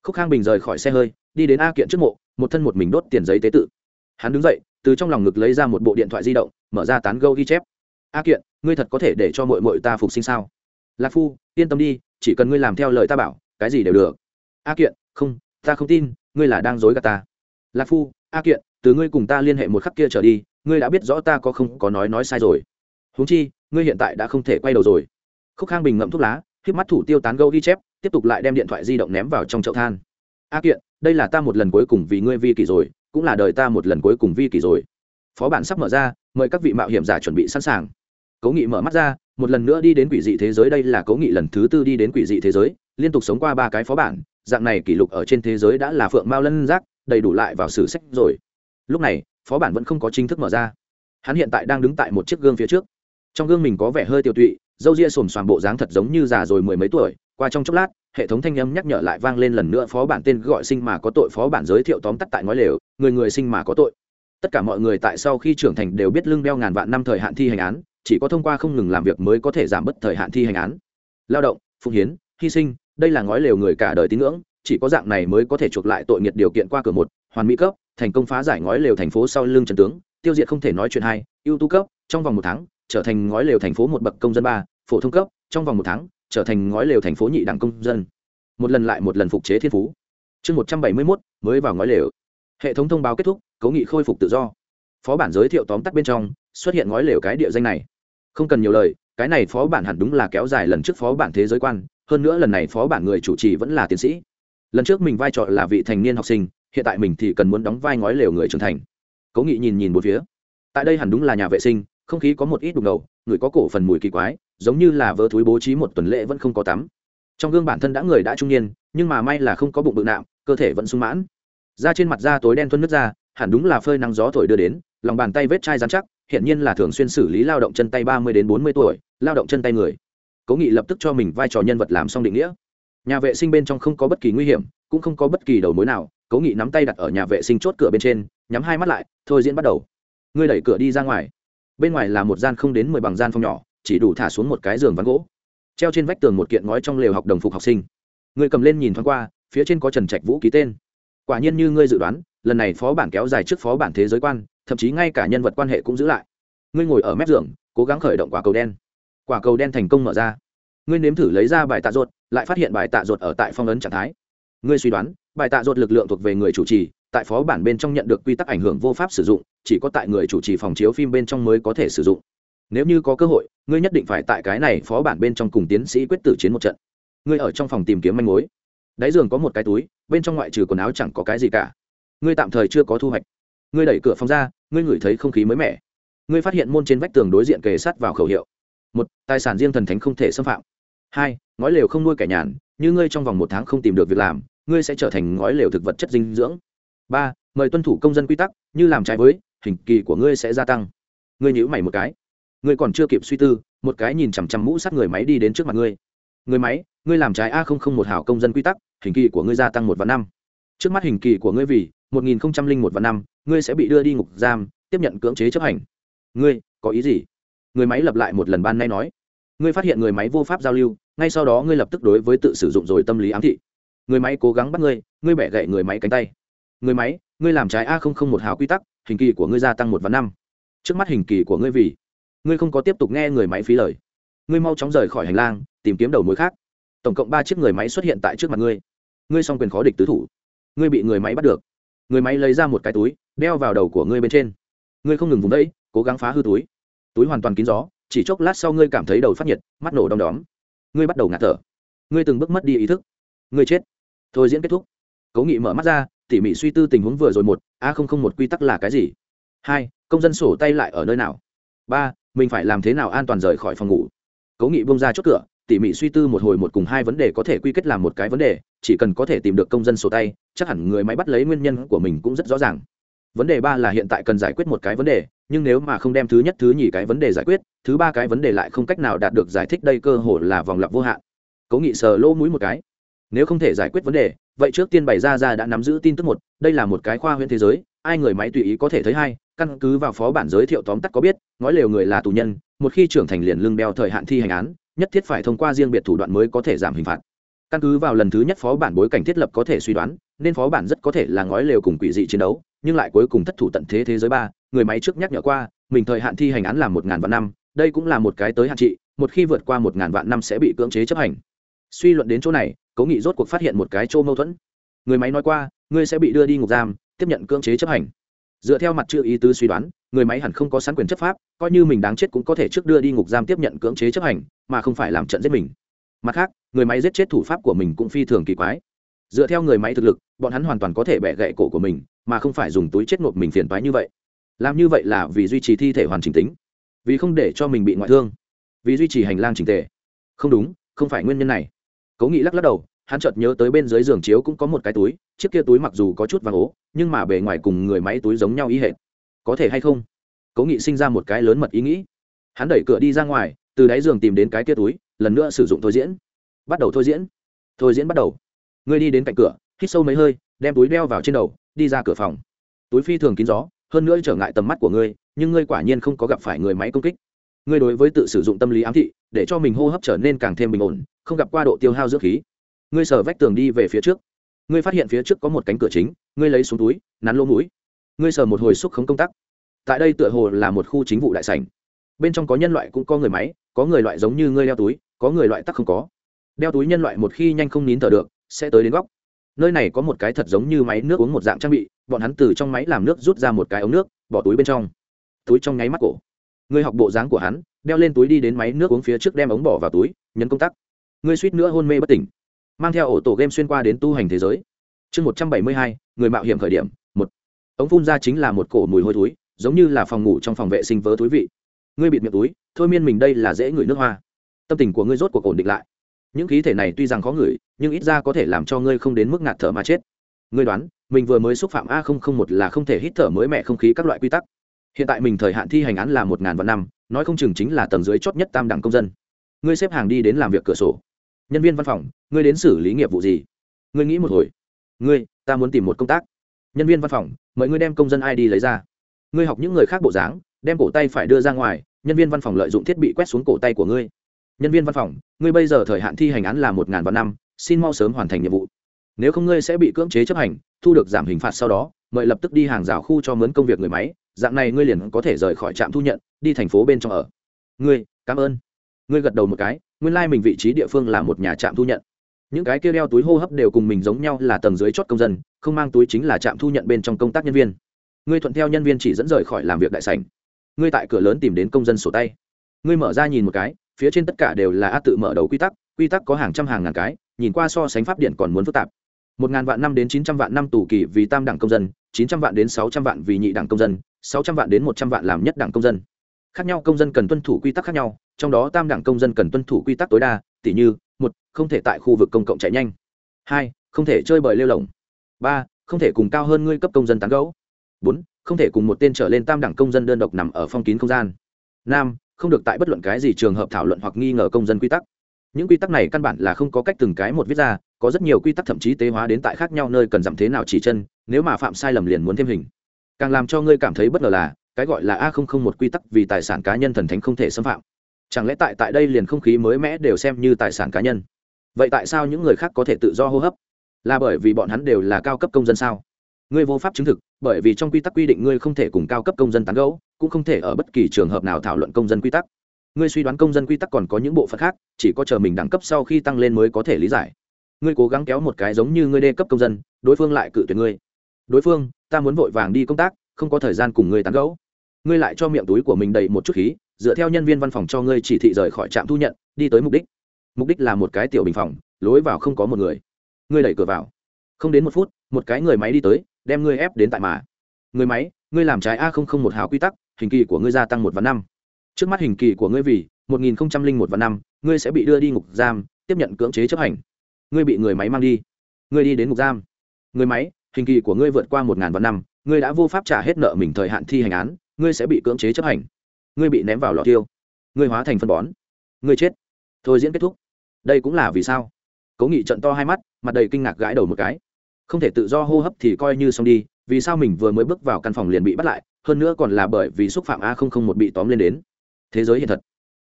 khúc khang bình rời khỏi xe hơi, đi đến a kiện trước mộ, một thân một mình đốt tiền giấy tế tự. Hắn đứng dậy, từ trong lòng ngực lấy ra một bộ điện thoại di động, mở ra tán gâu ghi chép. A kiện, ngươi thật có thể để cho mội mội ta phục sinh sao? Lạc phu, yên tâm đi, chỉ cần ngươi làm theo lời ta bảo, cái gì đều được. A kiện, không, ta không tin, ngươi là đang dối gạt ta. Lạc phu, a kiện, từ ngươi cùng ta liên hệ một khắc kia trở đi, ngươi đã biết rõ ta có không có nói nói sai rồi. Huống chi, ngươi hiện tại đã không thể quay đầu rồi. Khúc khang bình ngậm thuốc lá k mắt thủ tiêu tán gâu ghi chép tiếp tục lại đem điện thoại di động ném vào trong chậu than. A kiện, đây là ta một lần cuối cùng vì ngươi vi kỷ rồi, cũng là đời ta một lần cuối cùng vi kỷ rồi. Phó bản sắp mở ra, mời các vị mạo hiểm giả chuẩn bị sẵn sàng. Cố nghị mở mắt ra, một lần nữa đi đến quỷ dị thế giới đây là cố nghị lần thứ tư đi đến quỷ dị thế giới, liên tục sống qua ba cái phó bản, dạng này kỷ lục ở trên thế giới đã là phượng mao lân giác, đầy đủ lại vào sử sách rồi. Lúc này, phó bản vẫn không có chính thức mở ra. Hắn hiện tại đang đứng tại một chiếc gương phía trước. Trong gương mình có vẻ hơi tiêu tụy, râu ria xồm xoàm bộ dáng thật giống như già rồi mười mấy tuổi qua trong chốc lát, hệ thống thanh âm nhắc nhở lại vang lên lần nữa, phó bản tên gọi sinh mà có tội, phó bản giới thiệu tóm tắt tại ngói lều, người người sinh mà có tội. Tất cả mọi người tại sau khi trưởng thành đều biết lưng đeo ngàn vạn năm thời hạn thi hành án, chỉ có thông qua không ngừng làm việc mới có thể giảm bớt thời hạn thi hành án. Lao động, phụng hiến, hy sinh, đây là ngói lều người cả đời tín ngưỡng, chỉ có dạng này mới có thể chuộc lại tội nghiệt điều kiện qua cửa một, hoàn mỹ cấp, thành công phá giải ngói lều thành phố sau lưng trần tướng, tiêu diệt không thể nói chuyện hai ưu tú cấp, trong vòng một tháng, trở thành ngói lều thành phố một bậc công dân ba, phổ thông cấp, trong vòng một tháng trở thành ngói lều thành phố nhị đẳng công dân. Một lần lại một lần phục chế thiên phú. Chương một trăm bảy mươi mốt, mới vào ngói lều. Hệ thống thông báo kết thúc, cấu nghị khôi phục tự do. Phó bản giới thiệu tóm tắt bên trong, xuất hiện ngói lều cái địa danh này. Không cần nhiều lời, cái này phó bản hẳn đúng là kéo dài lần trước phó bản thế giới quan, hơn nữa lần này phó bản người chủ trì vẫn là tiến sĩ. Lần trước mình vai trò là vị thành niên học sinh, hiện tại mình thì cần muốn đóng vai ngói lều người trưởng thành. Cố nghị nhìn nhìn một phía. Tại đây hẳn đúng là nhà vệ sinh, không khí có một ít đục ngầu, người có cổ phần mùi kỳ quái giống như là vớ thúi bố trí một tuần lễ vẫn không có tắm. Trong gương bản thân đã người đã trung niên, nhưng mà may là không có bụng bự nạm, cơ thể vẫn sung mãn. Da trên mặt da tối đen thuân nước ra hẳn đúng là phơi nắng gió thổi đưa đến, lòng bàn tay vết chai dán chắc, hiện nhiên là thường xuyên xử lý lao động chân tay ba mươi đến bốn mươi tuổi, lao động chân tay người. Cố nghị lập tức cho mình vai trò nhân vật làm xong định nghĩa. Nhà vệ sinh bên trong không có bất kỳ nguy hiểm, cũng không có bất kỳ đầu mối nào, cố nghị nắm tay đặt ở nhà vệ sinh chốt cửa bên trên, nhắm hai mắt lại, thôi diễn bắt đầu. Ngươi đẩy cửa đi ra ngoài. Bên ngoài là một gian không đến mười bằng gian phòng nhỏ chỉ đủ thả xuống một cái giường ván gỗ, treo trên vách tường một kiện ngói trong lều học đồng phục học sinh. Ngươi cầm lên nhìn thoáng qua, phía trên có trần trạch vũ ký tên. Quả nhiên như ngươi dự đoán, lần này phó bản kéo dài trước phó bản thế giới quan, thậm chí ngay cả nhân vật quan hệ cũng giữ lại. Ngươi ngồi ở mép giường, cố gắng khởi động quả cầu đen. Quả cầu đen thành công mở ra. Ngươi nếm thử lấy ra bài tạ ruột, lại phát hiện bài tạ ruột ở tại phong ấn trạng thái. Ngươi suy đoán, bài tạ ruột lực lượng thuộc về người chủ trì, tại phó bản bên trong nhận được quy tắc ảnh hưởng vô pháp sử dụng, chỉ có tại người chủ trì phòng chiếu phim bên trong mới có thể sử dụng nếu như có cơ hội, ngươi nhất định phải tại cái này phó bản bên trong cùng tiến sĩ quyết tử chiến một trận. Ngươi ở trong phòng tìm kiếm manh mối. Đáy giường có một cái túi, bên trong ngoại trừ quần áo chẳng có cái gì cả. Ngươi tạm thời chưa có thu hoạch. Ngươi đẩy cửa phòng ra, ngươi ngửi thấy không khí mới mẻ. Ngươi phát hiện môn trên vách tường đối diện kề sát vào khẩu hiệu. Một, tài sản riêng thần thánh không thể xâm phạm. Hai, ngói lều không nuôi kẻ nhàn, như ngươi trong vòng một tháng không tìm được việc làm, ngươi sẽ trở thành ngói lều thực vật chất dinh dưỡng. Ba, mời tuân thủ công dân quy tắc, như làm trái với, hình kỳ của ngươi sẽ gia tăng. Ngươi nhữ mày một cái ngươi còn chưa kịp suy tư, một cái nhìn chằm chằm mũ sát người máy đi đến trước mặt ngươi. Người máy, ngươi làm trái a không không một hảo công dân quy tắc, hình kỳ của ngươi gia tăng một vạn năm. Trước mắt hình kỳ của ngươi vì một nghìn không trăm một vạn năm, ngươi sẽ bị đưa đi ngục giam, tiếp nhận cưỡng chế chấp hành. Ngươi, có ý gì? Người máy lập lại một lần ban nay nói. Ngươi phát hiện người máy vô pháp giao lưu, ngay sau đó ngươi lập tức đối với tự sử dụng rồi tâm lý ám thị. Người máy cố gắng bắt ngươi ngươi bẻ gậy người máy cánh tay. Người máy, ngươi làm trái a không không một hào quy tắc, hình kỳ của ngươi gia tăng một vạn năm. Trước mắt hình kỳ của ngươi vì ngươi không có tiếp tục nghe người máy phí lời. Ngươi mau chóng rời khỏi hành lang, tìm kiếm đầu mối khác. Tổng cộng ba chiếc người máy xuất hiện tại trước mặt ngươi. Ngươi xong quyền khó địch tứ thủ. Ngươi bị người máy bắt được. Người máy lấy ra một cái túi, đeo vào đầu của ngươi bên trên. Ngươi không ngừng vùng đẫy cố gắng phá hư túi. Túi hoàn toàn kín gió, chỉ chốc lát sau ngươi cảm thấy đầu phát nhiệt, mắt nổ đom đóm. Ngươi bắt đầu ngạt thở. Ngươi từng bước mất đi ý thức. Ngươi chết. Thôi diễn kết thúc. Cố nghị mở mắt ra, tỉ mỉ suy tư tình huống vừa rồi một, a không không một quy tắc là cái gì? Hai, công dân sổ tay lại ở nơi nào? Ba mình phải làm thế nào an toàn rời khỏi phòng ngủ. Cố nghị bông ra chốt cửa, tỉ mỉ suy tư một hồi một cùng hai vấn đề có thể quy kết làm một cái vấn đề, chỉ cần có thể tìm được công dân sổ tay, chắc hẳn người máy bắt lấy nguyên nhân của mình cũng rất rõ ràng. Vấn đề ba là hiện tại cần giải quyết một cái vấn đề, nhưng nếu mà không đem thứ nhất, thứ nhì cái vấn đề giải quyết, thứ ba cái vấn đề lại không cách nào đạt được giải thích đây cơ hội là vòng lặp vô hạn. Cố nghị sờ lỗ mũi một cái. Nếu không thể giải quyết vấn đề, vậy trước tiên bày ra ra đã nắm giữ tin tức một, đây là một cái khoa huyện thế giới ai người máy tùy ý có thể thấy hai căn cứ vào phó bản giới thiệu tóm tắt có biết ngói lều người là tù nhân, một khi trưởng thành liền lưng đeo thời hạn thi hành án, nhất thiết phải thông qua riêng biệt thủ đoạn mới có thể giảm hình phạt. Căn cứ vào lần thứ nhất phó bản bối cảnh thiết lập có thể suy đoán, nên phó bản rất có thể là ngói lều cùng quỷ dị chiến đấu, nhưng lại cuối cùng thất thủ tận thế thế giới ba, người máy trước nhắc nhở qua, mình thời hạn thi hành án là một ngàn vạn năm, đây cũng là một cái tới hạn trị, một khi vượt qua một ngàn vạn năm sẽ bị cưỡng chế chấp hành. Suy luận đến chỗ này, cố nghị rốt cuộc phát hiện một cái chỗ mâu thuẫn. Người máy nói qua, ngươi sẽ bị đưa đi ngục giam tiếp nhận cưỡng chế chấp hành. Dựa theo mặt chữ ý tứ suy đoán, người máy hẳn không có sẵn quyền chấp pháp, coi như mình đáng chết cũng có thể trước đưa đi ngục giam tiếp nhận cưỡng chế chấp hành, mà không phải làm trận giết mình. Mặt khác, người máy giết chết thủ pháp của mình cũng phi thường kỳ quái. Dựa theo người máy thực lực, bọn hắn hoàn toàn có thể bẻ gậy cổ của mình, mà không phải dùng túi chết nộp mình phiền toái như vậy. Làm như vậy là vì duy trì thi thể hoàn chỉnh tính, vì không để cho mình bị ngoại thương, vì duy trì hành lang trình tề. Không đúng, không phải nguyên nhân này. Cố nghị lắc lắc đầu hắn chợt nhớ tới bên dưới giường chiếu cũng có một cái túi, chiếc kia túi mặc dù có chút vàng ố, nhưng mà bề ngoài cùng người máy túi giống nhau ý hệ có thể hay không? Cố nghị sinh ra một cái lớn mật ý nghĩ. Hắn đẩy cửa đi ra ngoài, từ đáy giường tìm đến cái kia túi, lần nữa sử dụng thôi diễn. Bắt đầu thôi diễn. Thôi diễn bắt đầu. Ngươi đi đến cạnh cửa, hít sâu mấy hơi, đem túi đeo vào trên đầu, đi ra cửa phòng. Túi phi thường kín gió, hơn nữa trở ngại tầm mắt của ngươi, nhưng ngươi quả nhiên không có gặp phải người máy công kích. Ngươi đối với tự sử dụng tâm lý ám thị, để cho mình hô hấp trở nên càng thêm bình ổn, không gặp qua độ tiêu hao dưỡng khí ngươi sờ vách tường đi về phía trước. Ngươi phát hiện phía trước có một cánh cửa chính, ngươi lấy xuống túi, nắn lỗ mũi. Ngươi sờ một hồi xúc khống công tắc. Tại đây tựa hồ là một khu chính vụ đại sảnh. Bên trong có nhân loại cũng có người máy, có người loại giống như ngươi đeo túi, có người loại tắc không có. Đeo túi nhân loại một khi nhanh không nín thở được, sẽ tới đến góc. Nơi này có một cái thật giống như máy nước uống một dạng trang bị, bọn hắn từ trong máy làm nước rút ra một cái ống nước, bỏ túi bên trong. Túi trong nháy mắt cổ. Ngươi học bộ dáng của hắn, đeo lên túi đi đến máy nước uống phía trước đem ống bỏ vào túi, nhấn công tắc. Ngươi suýt nữa hôn mê bất tỉnh mang theo ổ tổ game xuyên qua đến tu hành thế giới. Chương một trăm bảy mươi hai, người mạo hiểm khởi điểm, một. Ống phun ra chính là một cổ mùi hôi túi giống như là phòng ngủ trong phòng vệ sinh vớ thú vị. Ngươi bịt miệng túi, thôi miên mình đây là dễ ngửi nước hoa. Tâm tình của ngươi rốt cuộc ổn định lại. Những khí thể này tuy rằng khó ngửi, nhưng ít ra có thể làm cho ngươi không đến mức ngạt thở mà chết. Ngươi đoán, mình vừa mới xúc phạm a một là không thể hít thở mới mẻ không khí các loại quy tắc. Hiện tại mình thời hạn thi hành án là một ngàn vạn năm, nói không chừng chính là tầng dưới chót nhất tam đẳng công dân. Ngươi xếp hàng đi đến làm việc cửa sổ nhân viên văn phòng, ngươi đến xử lý nghiệp vụ gì? Ngươi nghĩ một hồi. Ngươi, ta muốn tìm một công tác. Nhân viên văn phòng, mời ngươi đem công dân id lấy ra. Ngươi học những người khác bộ dáng, đem cổ tay phải đưa ra ngoài, nhân viên văn phòng lợi dụng thiết bị quét xuống cổ tay của ngươi. Nhân viên văn phòng, ngươi bây giờ thời hạn thi hành án là một ngàn vạn năm, xin mau sớm hoàn thành nhiệm vụ. Nếu không ngươi sẽ bị cưỡng chế chấp hành, thu được giảm hình phạt sau đó, mời lập tức đi hàng rào khu cho mướn công việc người máy, dạng này ngươi liền có thể rời khỏi trạm thu nhận, đi thành phố bên trong ở. Ngươi, cảm ơn ngươi gật đầu một cái, nguyên lai、like、mình vị trí địa phương là một nhà trạm thu nhận. Những cái kia đeo túi hô hấp đều cùng mình giống nhau là tầng dưới chót công dân, không mang túi chính là trạm thu nhận bên trong công tác nhân viên. Ngươi thuận theo nhân viên chỉ dẫn rời khỏi làm việc đại sảnh. Ngươi tại cửa lớn tìm đến công dân sổ tay. Ngươi mở ra nhìn một cái, phía trên tất cả đều là a tự mở đầu quy tắc quy tắc có hàng trăm hàng ngàn cái, nhìn qua so sánh pháp điện còn muốn phức tạp. Một ngàn vạn năm đến chín trăm vạn năm tù kỳ vì tam đẳng công dân, chín trăm vạn đến sáu trăm vạn vì nhị đẳng công dân, sáu trăm vạn đến một trăm vạn làm nhất đẳng công dân. Khác nhau công dân cần tuân thủ quy tắc khác nhau trong đó tam đẳng công dân cần tuân thủ quy tắc tối đa tỷ như, một, không thể tại khu vực công cộng chạy nhanh. Hai, không thể chơi bời lêu lỏng. Ba, không thể cùng cao hơn ngươi cấp công dân tán gấu bốn, không thể cùng một tên trở lên tam đẳng công dân đơn độc nằm ở phong kín không gian. Năm, không được tại bất luận cái gì trường hợp thảo luận hoặc nghi ngờ công dân quy tắc. Những quy tắc này căn bản là không có cách từng cái một viết ra, có rất nhiều quy tắc thậm chí tế hóa đến tại khác nhau nơi cần giảm thế nào chỉ chân, nếu mà phạm sai lầm liền muốn thêm hình. Càng làm cho ngươi cảm thấy bất ngờ là, cái gọi là a không không một quy tắc vì tài sản cá nhân thần thánh không thể xâm phạm chẳng lẽ tại tại đây liền không khí mới mẻ đều xem như tài sản cá nhân? Vậy tại sao những người khác có thể tự do hô hấp? Là bởi vì bọn hắn đều là cao cấp công dân sao? Ngươi vô pháp chứng thực, bởi vì trong quy tắc quy định ngươi không thể cùng cao cấp công dân tán gẫu, cũng không thể ở bất kỳ trường hợp nào thảo luận công dân quy tắc. Ngươi suy đoán công dân quy tắc còn có những bộ phận khác, chỉ có chờ mình đẳng cấp sau khi tăng lên mới có thể lý giải. Ngươi cố gắng kéo một cái giống như ngươi đê cấp công dân, đối phương lại cự tuyệt ngươi. Đối phương, ta muốn vội vàng đi công tác, không có thời gian cùng ngươi tán gẫu. Ngươi lại cho miệng túi của mình đầy một chút khí dựa theo nhân viên văn phòng cho ngươi chỉ thị rời khỏi trạm thu nhận, đi tới mục đích. Mục đích là một cái tiểu bình phòng, lối vào không có một người. Ngươi đẩy cửa vào. Không đến một phút, một cái người máy đi tới, đem ngươi ép đến tại mà. Người máy, ngươi làm trái a không không một hào quy tắc, hình kỳ của ngươi gia tăng một và năm. Trước mắt hình kỳ của ngươi vì một nghìn không trăm linh một và năm, ngươi sẽ bị đưa đi ngục giam, tiếp nhận cưỡng chế chấp hành. Ngươi bị người máy mang đi. Ngươi đi đến ngục giam. Người máy, hình kỳ của ngươi vượt qua một ngàn vạn năm, ngươi đã vô pháp trả hết nợ mình thời hạn thi hành án, ngươi sẽ bị cưỡng chế chấp hành ngươi bị ném vào lò tiêu ngươi hóa thành phân bón, ngươi chết. Thôi diễn kết thúc. Đây cũng là vì sao? Cố nghị trận to hai mắt, mặt đầy kinh ngạc gãi đầu một cái. Không thể tự do hô hấp thì coi như xong đi, vì sao mình vừa mới bước vào căn phòng liền bị bắt lại, hơn nữa còn là bởi vì xúc phạm a không không một bị tóm lên đến. Thế giới hiện thật.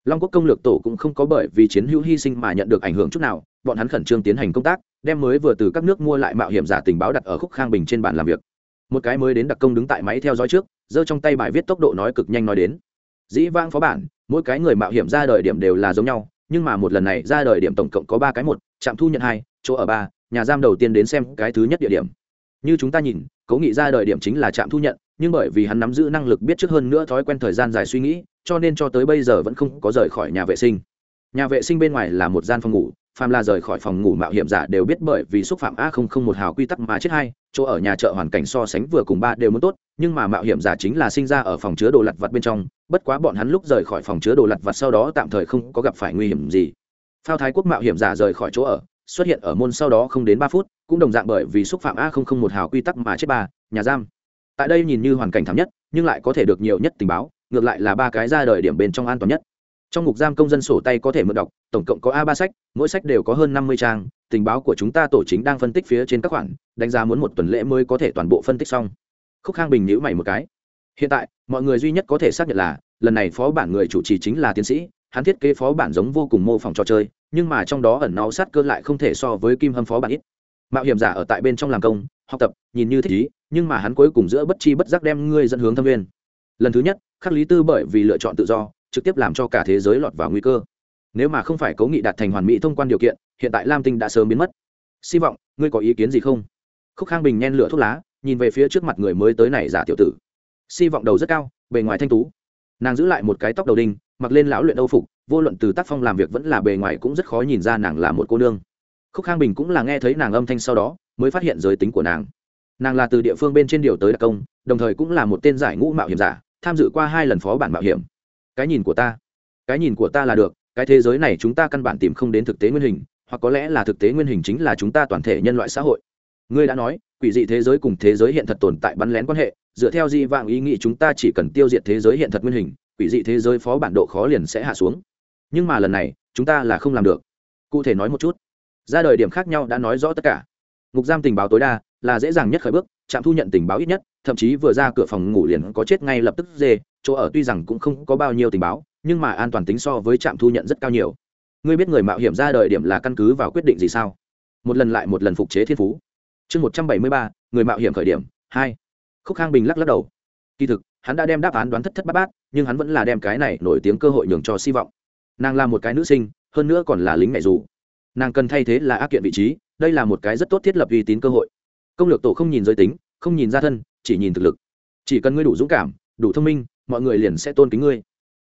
Long quốc công lược tổ cũng không có bởi vì chiến hữu hy sinh mà nhận được ảnh hưởng chút nào, bọn hắn khẩn trương tiến hành công tác, đem mới vừa từ các nước mua lại mạo hiểm giả tình báo đặt ở khúc khang bình trên bàn làm việc. Một cái mới đến đặc công đứng tại máy theo dõi trước, giơ trong tay bài viết tốc độ nói cực nhanh nói đến dĩ vang phó bản, mỗi cái người mạo hiểm ra đời điểm đều là giống nhau, nhưng mà một lần này ra đời điểm tổng cộng có ba cái một, trạm thu nhận hai, chỗ ở ba, nhà giam đầu tiên đến xem cái thứ nhất địa điểm. Như chúng ta nhìn cố nghị ra đời điểm chính là trạm thu nhận, nhưng bởi vì hắn nắm giữ năng lực biết trước hơn nữa thói quen thời gian dài suy nghĩ, cho nên cho tới bây giờ vẫn không có rời khỏi nhà vệ sinh. Nhà vệ sinh bên ngoài là một gian phòng ngủ phàm là rời khỏi phòng ngủ mạo hiểm giả đều biết bởi vì xúc phạm a không không một hào quy tắc mà chết hai chỗ ở nhà chợ hoàn cảnh so sánh vừa cùng ba đều muốn tốt, nhưng mà mạo hiểm giả chính là sinh ra ở phòng chứa đồ lặt vặt bên trong, bất quá bọn hắn lúc rời khỏi phòng chứa đồ lặt vặt sau đó tạm thời không có gặp phải nguy hiểm gì. Phao thái quốc mạo hiểm giả rời khỏi chỗ ở, xuất hiện ở môn sau đó không đến ba phút, cũng đồng dạng bởi vì xúc phạm a không không một hào quy tắc mà chết ba, nhà giam. Tại đây nhìn như hoàn cảnh thảm nhất, nhưng lại có thể được nhiều nhất tình báo, ngược lại là ba cái ra đời điểm bên trong an toàn nhất trong ngục giam công dân sổ tay có thể mượn đọc, tổng cộng có a ba sách, mỗi sách đều có hơn năm mươi trang, tình báo của chúng ta tổ chính đang phân tích phía trên các khoản, đánh giá muốn một tuần lễ mới có thể toàn bộ phân tích xong. Khúc khang bình nhữ mày một cái. Hiện tại, mọi người duy nhất có thể xác nhận là, lần này phó bản người chủ trì chính là tiến sĩ, hắn thiết kế phó bản giống vô cùng mô phỏng trò chơi, nhưng mà trong đó ẩn náu sát cơ lại không thể so với kim hâm phó bản ít. Mạo hiểm giả ở tại bên trong làm công, học tập, nhìn như thích ý, nhưng mà hắn cuối cùng giữa bất chi bất giác đem ngươi dẫn hướng thâm viên. Lần thứ nhất, khắc lý tư bởi vì lựa chọn tự do trực tiếp làm cho cả thế giới lọt vào nguy cơ. Nếu mà không phải cố nghị đạt thành hoàn mỹ thông quan điều kiện, hiện tại lam tinh đã sớm biến mất. Hy vọng, ngươi có ý kiến gì không? Khúc khang bình nhen lửa thuốc lá, nhìn về phía trước mặt người mới tới này giả tiểu tử. Hy vọng đầu rất cao, bề ngoài thanh tú. Nàng giữ lại một cái tóc đầu đinh, mặc lên lão luyện âu phục, vô luận từ tác phong làm việc vẫn là bề ngoài cũng rất khó nhìn ra nàng là một cô nương. Khúc khang bình cũng là nghe thấy nàng âm thanh sau đó, mới phát hiện giới tính của nàng. Nàng là từ địa phương bên trên điều tới đặc công, đồng thời cũng là một tên giải ngũ mạo hiểm giả, tham dự qua hai lần phó bản mạo hiểm cái nhìn của ta. Cái nhìn của ta là được, cái thế giới này chúng ta căn bản tìm không đến thực tế nguyên hình, hoặc có lẽ là thực tế nguyên hình chính là chúng ta toàn thể nhân loại xã hội. Ngươi đã nói, quỷ dị thế giới cùng thế giới hiện thật tồn tại bắn lén quan hệ, dựa theo di vạng ý nghĩ chúng ta chỉ cần tiêu diệt thế giới hiện thật nguyên hình, quỷ dị thế giới phó bản độ khó liền sẽ hạ xuống. Nhưng mà lần này, chúng ta là không làm được. Cụ thể nói một chút. Ra đời điểm khác nhau đã nói rõ tất cả. Ngục giam tình báo tối đa là dễ dàng nhất khởi bước, trạm thu nhận tình báo ít nhất, thậm chí vừa ra cửa phòng ngủ liền có chết ngay lập tức dê chỗ ở tuy rằng cũng không có bao nhiêu tình báo, nhưng mà an toàn tính so với trạm thu nhận rất cao nhiều. Ngươi biết người mạo hiểm ra đời điểm là căn cứ vào quyết định gì sao? Một lần lại một lần phục chế thiên phú. Chương một trăm bảy mươi ba, người mạo hiểm khởi điểm, hai. Khúc khang bình lắc lắc đầu. Kỳ thực, hắn đã đem đáp án đoán thất thất bát bát, nhưng hắn vẫn là đem cái này nổi tiếng cơ hội nhường cho hy vọng. Nàng là một cái nữ sinh, hơn nữa còn là lính mẹ dù. Nàng cần thay thế là ác kiện vị trí, đây là một cái rất tốt thiết lập uy tín cơ hội. Công lược tổ không nhìn giới tính, không nhìn ra thân, chỉ nhìn thực lực. Chỉ cần ngươi đủ dũng cảm đủ thông minh, mọi người liền sẽ tôn kính ngươi.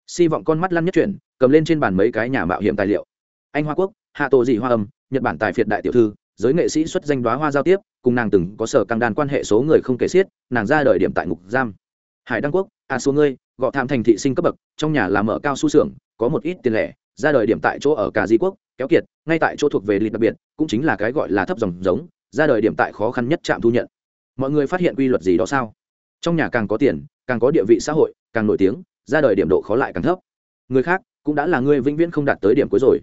Si vọng con mắt lăn nhất chuyển, cầm lên trên bàn mấy cái nhà mạo hiểm tài liệu. Anh hoa quốc, hạ tổ dị hoa âm, nhật bản tài phiệt đại tiểu thư, giới nghệ sĩ xuất danh đoá hoa giao tiếp, cùng nàng từng có sở căng đàn quan hệ số người không kể xiết, nàng ra đời điểm tại ngục giam. Hải đăng quốc, a à số ngươi, gọ tham thành thị sinh cấp bậc, trong nhà làm mở cao su xưởng, có một ít tiền lẻ, ra đời điểm tại chỗ ở cả di quốc, kéo kiệt, ngay tại chỗ thuộc về lịch đặc biệt, cũng chính là cái gọi là thấp dòng giống, ra đời điểm tại khó khăn nhất trạm thu nhận. Mọi người phát hiện quy luật gì đó sao? Trong nhà càng có tiền càng có địa vị xã hội, càng nổi tiếng, ra đời điểm độ khó lại càng thấp. Người khác cũng đã là người vĩnh viễn không đạt tới điểm cuối rồi.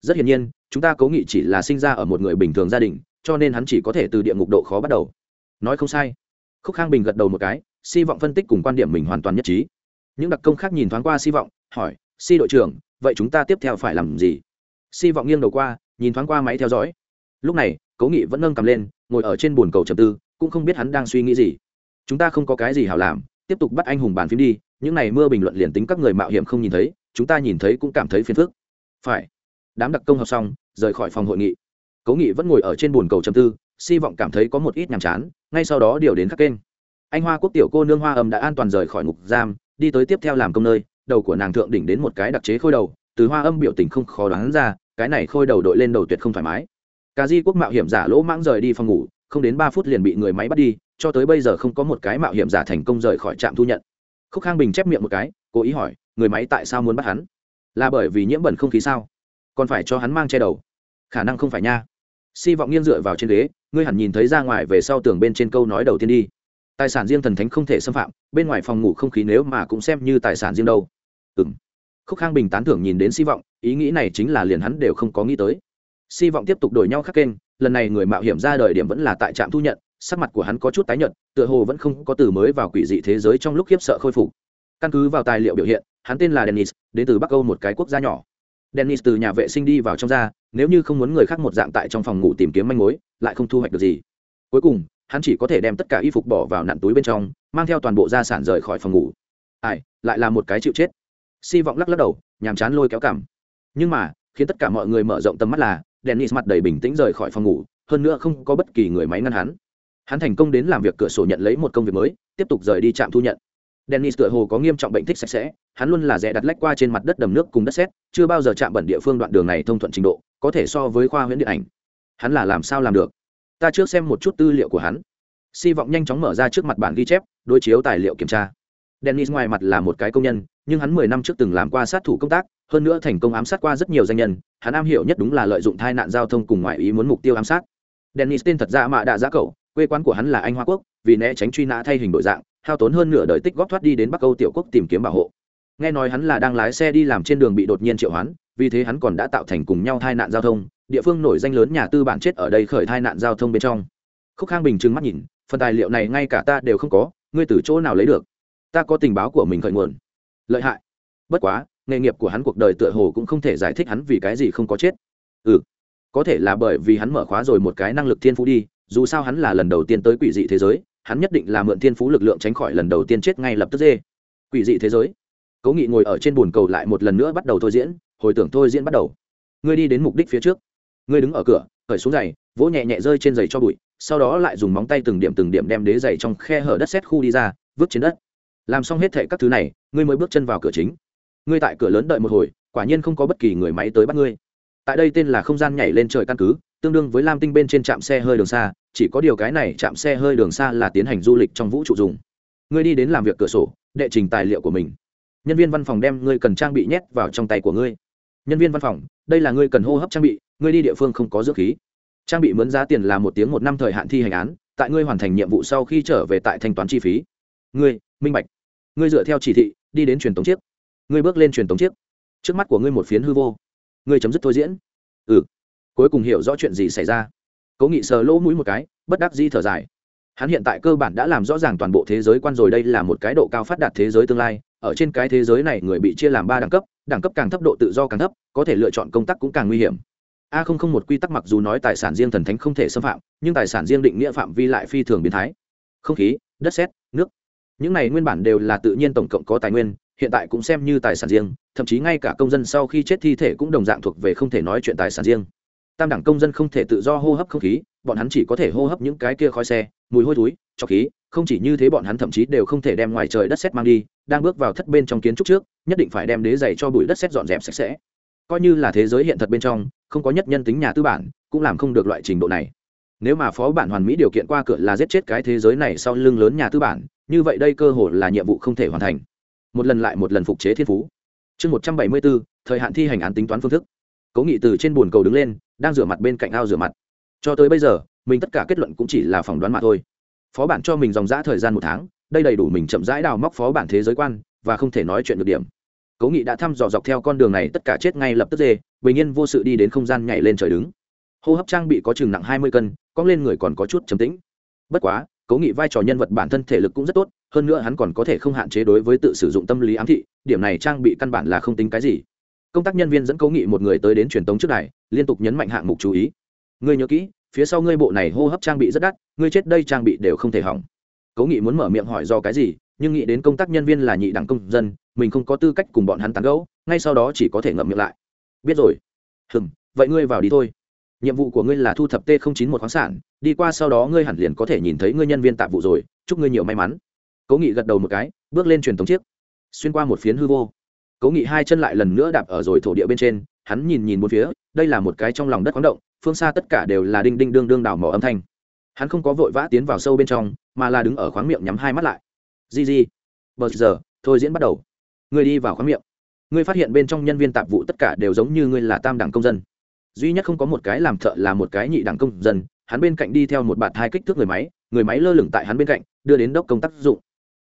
Rất hiển nhiên, chúng ta cố nghị chỉ là sinh ra ở một người bình thường gia đình, cho nên hắn chỉ có thể từ địa ngục độ khó bắt đầu. Nói không sai. Khúc khang bình gật đầu một cái, Si vọng phân tích cùng quan điểm mình hoàn toàn nhất trí. Những đặc công khác nhìn thoáng qua Si vọng, hỏi, si đội trưởng, vậy chúng ta tiếp theo phải làm gì? Si vọng nghiêng đầu qua, nhìn thoáng qua máy theo dõi. Lúc này, cố nghị vẫn nâng cầm lên, ngồi ở trên bồn cầu trầm tư, cũng không biết hắn đang suy nghĩ gì. Chúng ta không có cái gì hảo làm tiếp tục bắt anh hùng bàn phím đi, những này mưa bình luận liền tính các người mạo hiểm không nhìn thấy, chúng ta nhìn thấy cũng cảm thấy phiền phức. Phải. Đám đặc công học xong, rời khỏi phòng hội nghị. Cố nghị vẫn ngồi ở trên bồn cầu trầm tư si vọng cảm thấy có một ít nhàm chán, ngay sau đó điều đến các kênh. Anh hoa quốc tiểu cô nương hoa âm đã an toàn rời khỏi ngục giam, đi tới tiếp theo làm công nơi, đầu của nàng thượng đỉnh đến một cái đặc chế khôi đầu, từ hoa âm biểu tình không khó đoán ra, cái này khôi đầu đội lên đầu tuyệt không thoải mái. Cả di quốc mạo hiểm giả lỗ mãng rời đi phòng ngủ không đến ba phút liền bị người máy bắt đi, cho tới bây giờ không có một cái mạo hiểm giả thành công rời khỏi trạm thu nhận. Khúc khang bình chép miệng một cái, cố ý hỏi, người máy tại sao muốn bắt hắn? Là bởi vì nhiễm bẩn không khí sao? Còn phải cho hắn mang che đầu. Khả năng không phải nha. Si vọng nghiêng dựa vào trên ghế, ngươi hẳn nhìn thấy ra ngoài về sau tường bên trên câu nói đầu tiên đi. Tài sản riêng thần thánh không thể xâm phạm, bên ngoài phòng ngủ không khí nếu mà cũng xem như tài sản riêng đâu. Ừ m khúc khang bình tán thưởng nhìn đến si vọng, ý nghĩ này chính là liền hắn đều không có nghĩ tới. Si vọng tiếp tục đổi nhau khắc kênh lần này người mạo hiểm ra đời điểm vẫn là tại trạm thu nhận, sắc mặt của hắn có chút tái nhợt, tựa hồ vẫn không có từ mới vào quỷ dị thế giới trong lúc khiếp sợ khôi phục. Căn cứ vào tài liệu biểu hiện, hắn tên là dennis, đến từ bắc âu một cái quốc gia nhỏ. Dennis từ nhà vệ sinh đi vào trong ra, nếu như không muốn người khác một dạng tại trong phòng ngủ tìm kiếm manh mối, lại không thu hoạch được gì. Cuối cùng, hắn chỉ có thể đem tất cả y phục bỏ vào nặn túi bên trong, mang theo toàn bộ gia sản rời khỏi phòng ngủ. Ai, lại là một cái chịu chết. Si vọng lắc lắc đầu, nhàm chán lôi kéo cảm. Nhưng mà, khiến tất cả mọi người mở rộng tầm mắt là dennis mặt đầy bình tĩnh rời khỏi phòng ngủ, hơn nữa không có bất kỳ người máy ngăn hắn. Hắn thành công đến làm việc cửa sổ nhận lấy một công việc mới, tiếp tục rời đi trạm thu nhận. Dennis tựa hồ có nghiêm trọng bệnh thích sạch sẽ, hắn luôn là rẽ đặt lách qua trên mặt đất đầm nước cùng đất sét, chưa bao giờ chạm bẩn địa phương đoạn đường này thông thuận trình độ, có thể so với khoa huyễn điện ảnh. Hắn là làm sao làm được? Ta trước xem một chút tư liệu của hắn. Si vọng nhanh chóng mở ra trước mặt bản ghi chép, đối chiếu tài liệu kiểm tra. Dennis ngoài mặt là một cái công nhân, nhưng hắn mười năm trước từng làm qua sát thủ công tác hơn nữa thành công ám sát qua rất nhiều danh nhân, hắn am hiểu nhất đúng là lợi dụng tai nạn giao thông cùng ngoại ý muốn mục tiêu ám sát. Dennis tên thật ra mạ đạ giá cậu, quê quán của hắn là anh hoa quốc, vì né tránh truy nã thay hình đổi dạng, hao tốn hơn nửa đời tích góp thoát đi đến bắc âu tiểu quốc tìm kiếm bảo hộ. Nghe nói hắn là đang lái xe đi làm trên đường bị đột nhiên triệu hoán, vì thế hắn còn đã tạo thành cùng nhau tai nạn giao thông, địa phương nổi danh lớn nhà tư bản chết ở đây khởi tai nạn giao thông bên trong. Khúc khang bình trừng mắt nhìn, phần tài liệu này ngay cả ta đều không có, ngươi từ chỗ nào lấy được? Ta có tình báo của mình khởi nguồn. Lợi hại. Bất quá nghề nghiệp của hắn cuộc đời tựa hồ cũng không thể giải thích hắn vì cái gì không có chết. Ừ có thể là bởi vì hắn mở khóa rồi một cái năng lực thiên phú đi, dù sao hắn là lần đầu tiên tới quỷ dị thế giới, hắn nhất định là mượn thiên phú lực lượng tránh khỏi lần đầu tiên chết ngay lập tức dê. Quỷ dị thế giới. Cố nghị ngồi ở trên bồn cầu lại một lần nữa bắt đầu thôi diễn, hồi tưởng thôi diễn bắt đầu. Ngươi đi đến mục đích phía trước. Ngươi đứng ở cửa khởi xuống giày, vỗ nhẹ nhẹ rơi trên giày cho bụi, sau đó lại dùng móng tay từng điểm từng điểm đem đế giày trong khe hở đất xét khu đi ra, vứt trên đất. Làm xong hết thệ các thứ này, ngươi mới bước chân vào cửa chính ngươi tại cửa lớn đợi một hồi, quả nhiên không có bất kỳ người máy tới bắt ngươi. Tại đây tên là không gian nhảy lên trời căn cứ, tương đương với lam tinh bên trên trạm xe hơi đường xa, chỉ có điều cái này trạm xe hơi đường xa là tiến hành du lịch trong vũ trụ dùng. Ngươi đi đến làm việc cửa sổ, đệ trình tài liệu của mình. Nhân viên văn phòng đem ngươi cần trang bị nhét vào trong tay của ngươi. Nhân viên văn phòng, đây là ngươi cần hô hấp trang bị, ngươi đi địa phương không có dưỡng khí. Trang bị mướn giá tiền là một tiếng một năm thời hạn thi hành án, tại ngươi hoàn thành nhiệm vụ sau khi trở về tại thanh toán chi phí. Ngươi, minh bạch. Ngươi dựa theo chỉ thị, đi đến truyền tống chiếc ngươi bước lên truyền tống chiếc. Trước mắt của ngươi một phiến hư vô. Ngươi chấm dứt thôi diễn. Ừ. Cuối cùng hiểu rõ chuyện gì xảy ra. Cố nghị sờ lỗ mũi một cái, bất đắc di thở dài. Hắn hiện tại cơ bản đã làm rõ ràng toàn bộ thế giới quan rồi, đây là một cái độ cao phát đạt thế giới tương lai. Ở trên cái thế giới này, người bị chia làm ba đẳng cấp đẳng cấp càng thấp, độ tự do càng thấp, có thể lựa chọn công tác cũng càng nguy hiểm. A không không một quy tắc mặc dù nói tài sản riêng thần thánh không thể xâm phạm, nhưng tài sản riêng định nghĩa phạm vi lại phi thường biến thái. Không khí, đất sét, nước. Những này nguyên bản đều là tự nhiên tổng cộng có tài nguyên hiện tại cũng xem như tài sản riêng, thậm chí ngay cả công dân sau khi chết thi thể cũng đồng dạng thuộc về không thể nói chuyện tài sản riêng. Tam đẳng công dân không thể tự do hô hấp không khí, bọn hắn chỉ có thể hô hấp những cái kia khói xe, mùi hôi thối, cho khí, không chỉ như thế bọn hắn thậm chí đều không thể đem ngoài trời đất xét mang đi, đang bước vào thất bên trong kiến trúc trước, nhất định phải đem đế giày cho bụi đất xét dọn dẹp sạch sẽ. Coi như là thế giới hiện thật bên trong, không có nhất nhân tính nhà tư bản, cũng làm không được loại trình độ này. Nếu mà phó bản hoàn mỹ điều kiện qua cửa là giết chết cái thế giới này sau lưng lớn nhà tư bản, như vậy đây cơ hội là nhiệm vụ không thể hoàn thành một lần lại một lần phục chế thiên phú. Chương một trăm bảy mươi bốn, thời hạn thi hành án tính toán phương thức. Cố nghị từ trên bồn cầu đứng lên, đang rửa mặt bên cạnh ao rửa mặt. Cho tới bây giờ, mình tất cả kết luận cũng chỉ là phỏng đoán mà thôi. Phó bản cho mình dòng g thời gian một tháng, đây đầy đủ mình chậm rãi đào móc phó bản thế giới quan, và không thể nói chuyện được điểm. Cố nghị đã thăm dò dọc theo con đường này tất cả chết ngay lập tức dê, bình yên vô sự đi đến không gian nhảy lên trời đứng. Hô hấp trang bị có chừng nặng hai mươi cân, cong lên người còn có chút trầm tĩnh. Bất quá, cố nghị vai trò nhân vật bản thân thể lực cũng rất tốt hơn nữa hắn còn có thể không hạn chế đối với tự sử dụng tâm lý ám thị, điểm này trang bị căn bản là không tính cái gì. Công tác nhân viên dẫn cố nghị một người tới đến truyền tống trước này liên tục nhấn mạnh hạng mục chú ý. Ngươi nhớ kỹ, phía sau ngươi bộ này hô hấp trang bị rất đắt, ngươi chết đây trang bị đều không thể hỏng. Cố nghị muốn mở miệng hỏi do cái gì, nhưng nghĩ đến công tác nhân viên là nhị đẳng công dân, mình không có tư cách cùng bọn hắn tán gẫu, ngay sau đó chỉ có thể ngậm miệng lại. Biết rồi. Hừm, vậy ngươi vào đi thôi. Nhiệm vụ của ngươi là thu thập t chín một khoáng sản, đi qua sau đó ngươi hẳn liền có thể nhìn thấy ngươi nhân viên tạp vụ rồi, chúc ngươi nhiều may mắn cố nghị gật đầu một cái, bước lên truyền thống chiếc. Xuyên qua một phiến hư vô. Cố nghị hai chân lại lần nữa đạp ở rồi thổ địa bên trên, hắn nhìn nhìn một phía, đây là một cái trong lòng đất khoáng động, phương xa tất cả đều là đinh đinh đương đương đào mỏ âm thanh. Hắn không có vội vã tiến vào sâu bên trong, mà là đứng ở khoáng miệng nhắm hai mắt lại. Di di. Bờ giờ, thôi diễn bắt đầu. Ngươi đi vào khoáng miệng. Ngươi phát hiện bên trong nhân viên tạp vụ tất cả đều giống như ngươi là tam đẳng công dân. Duy nhất không có một cái làm thợ là một cái nhị đẳng công dân, hắn bên cạnh đi theo một bạt hai kích thước người máy người máy lơ lửng tại hắn bên cạnh, đưa đến đốc công tác dụng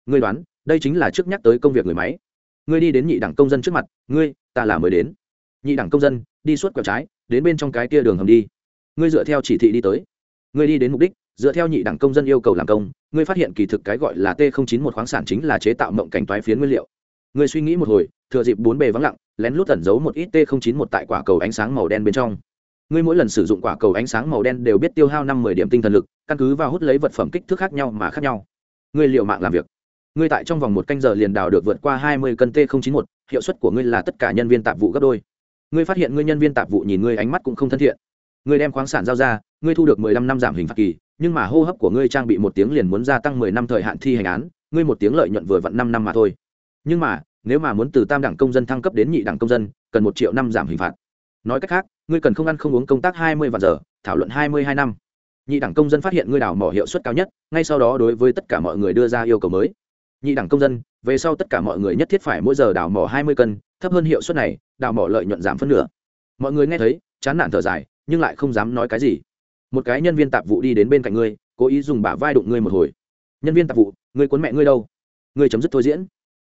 ngươi đoán, đây chính là trước nhắc tới công việc người máy. Ngươi đi đến nhị đẳng công dân trước mặt, ngươi, ta là mới đến. Nhị đẳng công dân, đi suốt quẹo trái, đến bên trong cái kia đường hầm đi. Ngươi dựa theo chỉ thị đi tới. Ngươi đi đến mục đích, dựa theo nhị đẳng công dân yêu cầu làm công, ngươi phát hiện kỳ thực cái gọi là t chín một khoáng sản chính là chế tạo mộng cảnh toái phiến nguyên liệu. Ngươi suy nghĩ một hồi, thừa dịp bốn bề vắng lặng, lén lút tẩn giấu một ít t chín một tại quả cầu ánh sáng màu đen bên trong. Ngươi mỗi lần sử dụng quả cầu ánh sáng màu đen đều biết tiêu hao năm mười điểm tinh thần lực, căn cứ vào hút lấy vật phẩm kích thước khác nhau mà khác nhau. Ngươi liệu mạng làm việc ngươi tại trong vòng một canh giờ liền đào được vượt qua hai mươi cân t chín một, hiệu suất của ngươi là tất cả nhân viên tạp vụ gấp đôi. Ngươi phát hiện ngươi nhân viên tạp vụ nhìn ngươi ánh mắt cũng không thân thiện. Ngươi đem khoáng sản giao ra, ngươi thu được mười lăm năm giảm hình phạt kỳ, nhưng mà hô hấp của ngươi trang bị một tiếng liền muốn gia tăng mười năm thời hạn thi hành án, ngươi một tiếng lợi nhuận vừa vặn năm năm mà thôi. Nhưng mà, nếu mà muốn từ tam đẳng công dân thăng cấp đến nhị đẳng công dân, cần một triệu năm giảm hình phạt. Nói cách khác, ngươi cần không ăn không uống công tác hai mươi vạn giờ, thảo luận hai mươi hai năm. Nhị đẳng công dân phát hiện ngươi đào mỏ hiệu suất cao nhất, ngay sau đó đối với tất cả mọi người đưa ra yêu cầu mới nhị đẳng công dân, về sau tất cả mọi người nhất thiết phải mỗi giờ đào mỏ hai mươi cân, thấp hơn hiệu suất này, đào mỏ lợi nhuận giảm phân nửa. Mọi người nghe thấy, chán nản thở dài, nhưng lại không dám nói cái gì. Một cái nhân viên tạp vụ đi đến bên cạnh ngươi, cố ý dùng bả vai đụng ngươi một hồi. Nhân viên tạp vụ, ngươi cuốn mẹ ngươi đâu? Ngươi chấm dứt thôi diễn.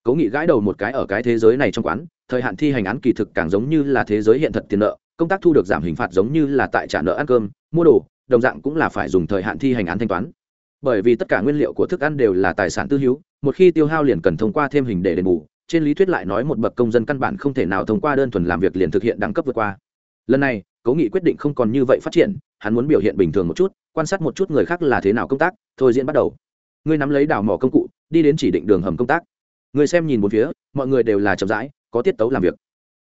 Cố nghị gãi đầu một cái ở cái thế giới này trong quán, thời hạn thi hành án kỳ thực càng giống như là thế giới hiện thật tiền nợ, công tác thu được giảm hình phạt giống như là tại trả nợ ăn cơm, mua đồ, đồng dạng cũng là phải dùng thời hạn thi hành án thanh toán bởi vì tất cả nguyên liệu của thức ăn đều là tài sản tư hữu, một khi tiêu hao liền cần thông qua thêm hình để đền bù. Trên lý thuyết lại nói một bậc công dân căn bản không thể nào thông qua đơn thuần làm việc liền thực hiện đẳng cấp vượt qua. Lần này, cố nghị quyết định không còn như vậy phát triển, hắn muốn biểu hiện bình thường một chút, quan sát một chút người khác là thế nào công tác, thôi diễn bắt đầu. Ngươi nắm lấy đào mỏ công cụ, đi đến chỉ định đường hầm công tác. Ngươi xem nhìn một phía, mọi người đều là chậm rãi, có tiết tấu làm việc.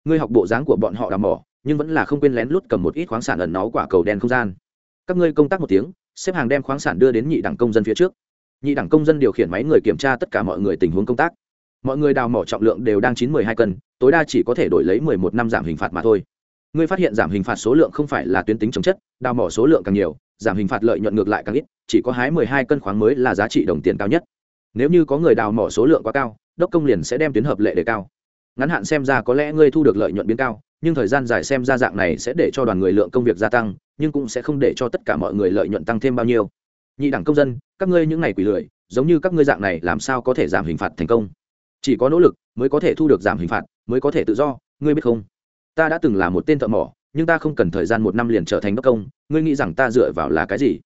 Ngươi học bộ dáng của bọn họ đào mỏ, nhưng vẫn là không quên lén lút cầm một ít khoáng sản ẩn náu quả cầu đen không gian. Các ngươi công tác một tiếng xếp hàng đem khoáng sản đưa đến nhị đẳng công dân phía trước. Nhị đẳng công dân điều khiển máy người kiểm tra tất cả mọi người tình huống công tác. Mọi người đào mỏ trọng lượng đều đang chín mười hai cân, tối đa chỉ có thể đổi lấy mười một năm giảm hình phạt mà thôi. Ngươi phát hiện giảm hình phạt số lượng không phải là tuyến tính chống chất, đào mỏ số lượng càng nhiều, giảm hình phạt lợi nhuận ngược lại càng ít, chỉ có hái mười hai cân khoáng mới là giá trị đồng tiền cao nhất. Nếu như có người đào mỏ số lượng quá cao, đốc công liền sẽ đem tuyến hợp lệ đề cao ngắn hạn xem ra có lẽ ngươi thu được lợi nhuận biến cao, nhưng thời gian dài xem ra dạng này sẽ để cho đoàn người lượng công việc gia tăng, nhưng cũng sẽ không để cho tất cả mọi người lợi nhuận tăng thêm bao nhiêu. Nhị đẳng công dân, các ngươi những ngày quỷ lười, giống như các ngươi dạng này làm sao có thể giảm hình phạt thành công? Chỉ có nỗ lực mới có thể thu được giảm hình phạt, mới có thể tự do, ngươi biết không? Ta đã từng là một tên thợ mỏ, nhưng ta không cần thời gian một năm liền trở thành đốc công, ngươi nghĩ rằng ta dựa vào là cái gì?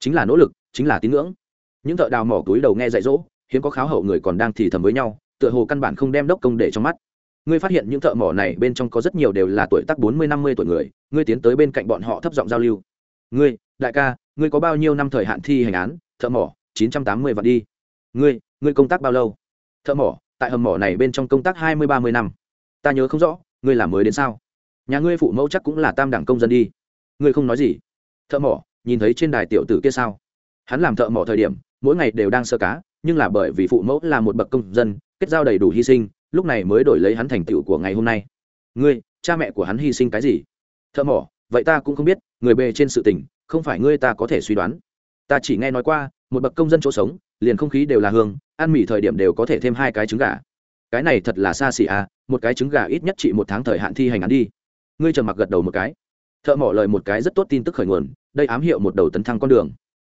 Chính là nỗ lực, chính là tín ngưỡng. Những thợ đào mỏ túi đầu nghe dạy dỗ, hiếm có kháo hậu người còn đang thì thầm với nhau, tựa hồ căn bản không đem đốc công để trong mắt ngươi phát hiện những thợ mỏ này bên trong có rất nhiều đều là tuổi tác bốn mươi năm mươi tuổi người, ngươi tiến tới bên cạnh bọn họ thấp giọng giao lưu. Ngươi, đại ca, ngươi có bao nhiêu năm thời hạn thi hành án? Thợ mỏ, chín trăm tám mươi vạn đi. Ngươi ngươi công tác bao lâu? Thợ mỏ, tại hầm mỏ này bên trong công tác hai mươi ba mươi năm. Ta nhớ không rõ, ngươi làm mới đến sao? Nhà ngươi phụ mẫu chắc cũng là tam đẳng công dân đi. Ngươi không nói gì. Thợ mỏ, nhìn thấy trên đài tiểu tử kia sao? Hắn làm thợ mỏ thời điểm, mỗi ngày đều đang sơ cá, nhưng là bởi vì phụ mẫu là một bậc công dân, kết giao đầy đủ hy sinh lúc này mới đổi lấy hắn thành tựu của ngày hôm nay. Ngươi, cha mẹ của hắn hy sinh cái gì? Thợ mỏ, vậy ta cũng không biết, người bề trên sự tình, không phải ngươi ta có thể suy đoán. Ta chỉ nghe nói qua, một bậc công dân chỗ sống, liền không khí đều là hương, ăn mì thời điểm đều có thể thêm hai cái trứng gà. Cái này thật là xa xỉ à một cái trứng gà ít nhất chỉ một tháng thời hạn thi hành án đi. Ngươi trầm mặc gật đầu một cái. Thợ mỏ lời một cái rất tốt tin tức khởi nguồn, đây ám hiệu một đầu tấn thăng con đường.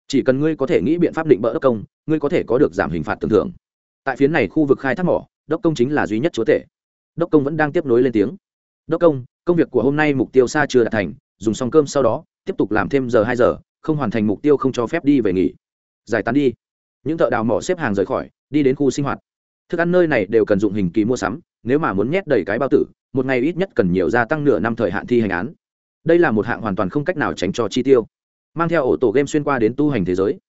Chỉ cần ngươi có thể nghĩ biện pháp định bỡ đốc công, ngươi có thể có được giảm hình phạt tưởng thưởng. Tại phiến này khu vực khai thác mỏ đốc công chính là duy nhất chúa tể. Đốc công vẫn đang tiếp nối lên tiếng. Đốc công công việc của hôm nay mục tiêu xa chưa đạt thành, dùng xong cơm sau đó, tiếp tục làm thêm giờ hai giờ, không hoàn thành mục tiêu không cho phép đi về nghỉ. Giải tán đi. Những thợ đào mỏ xếp hàng rời khỏi, đi đến khu sinh hoạt. Thức ăn nơi này đều cần dụng hình kỳ mua sắm, nếu mà muốn nhét đầy cái bao tử, một ngày ít nhất cần nhiều gia tăng nửa năm thời hạn thi hành án. Đây là một hạng hoàn toàn không cách nào tránh cho chi tiêu. Mang theo ổ tổ game xuyên qua đến tu hành thế giới.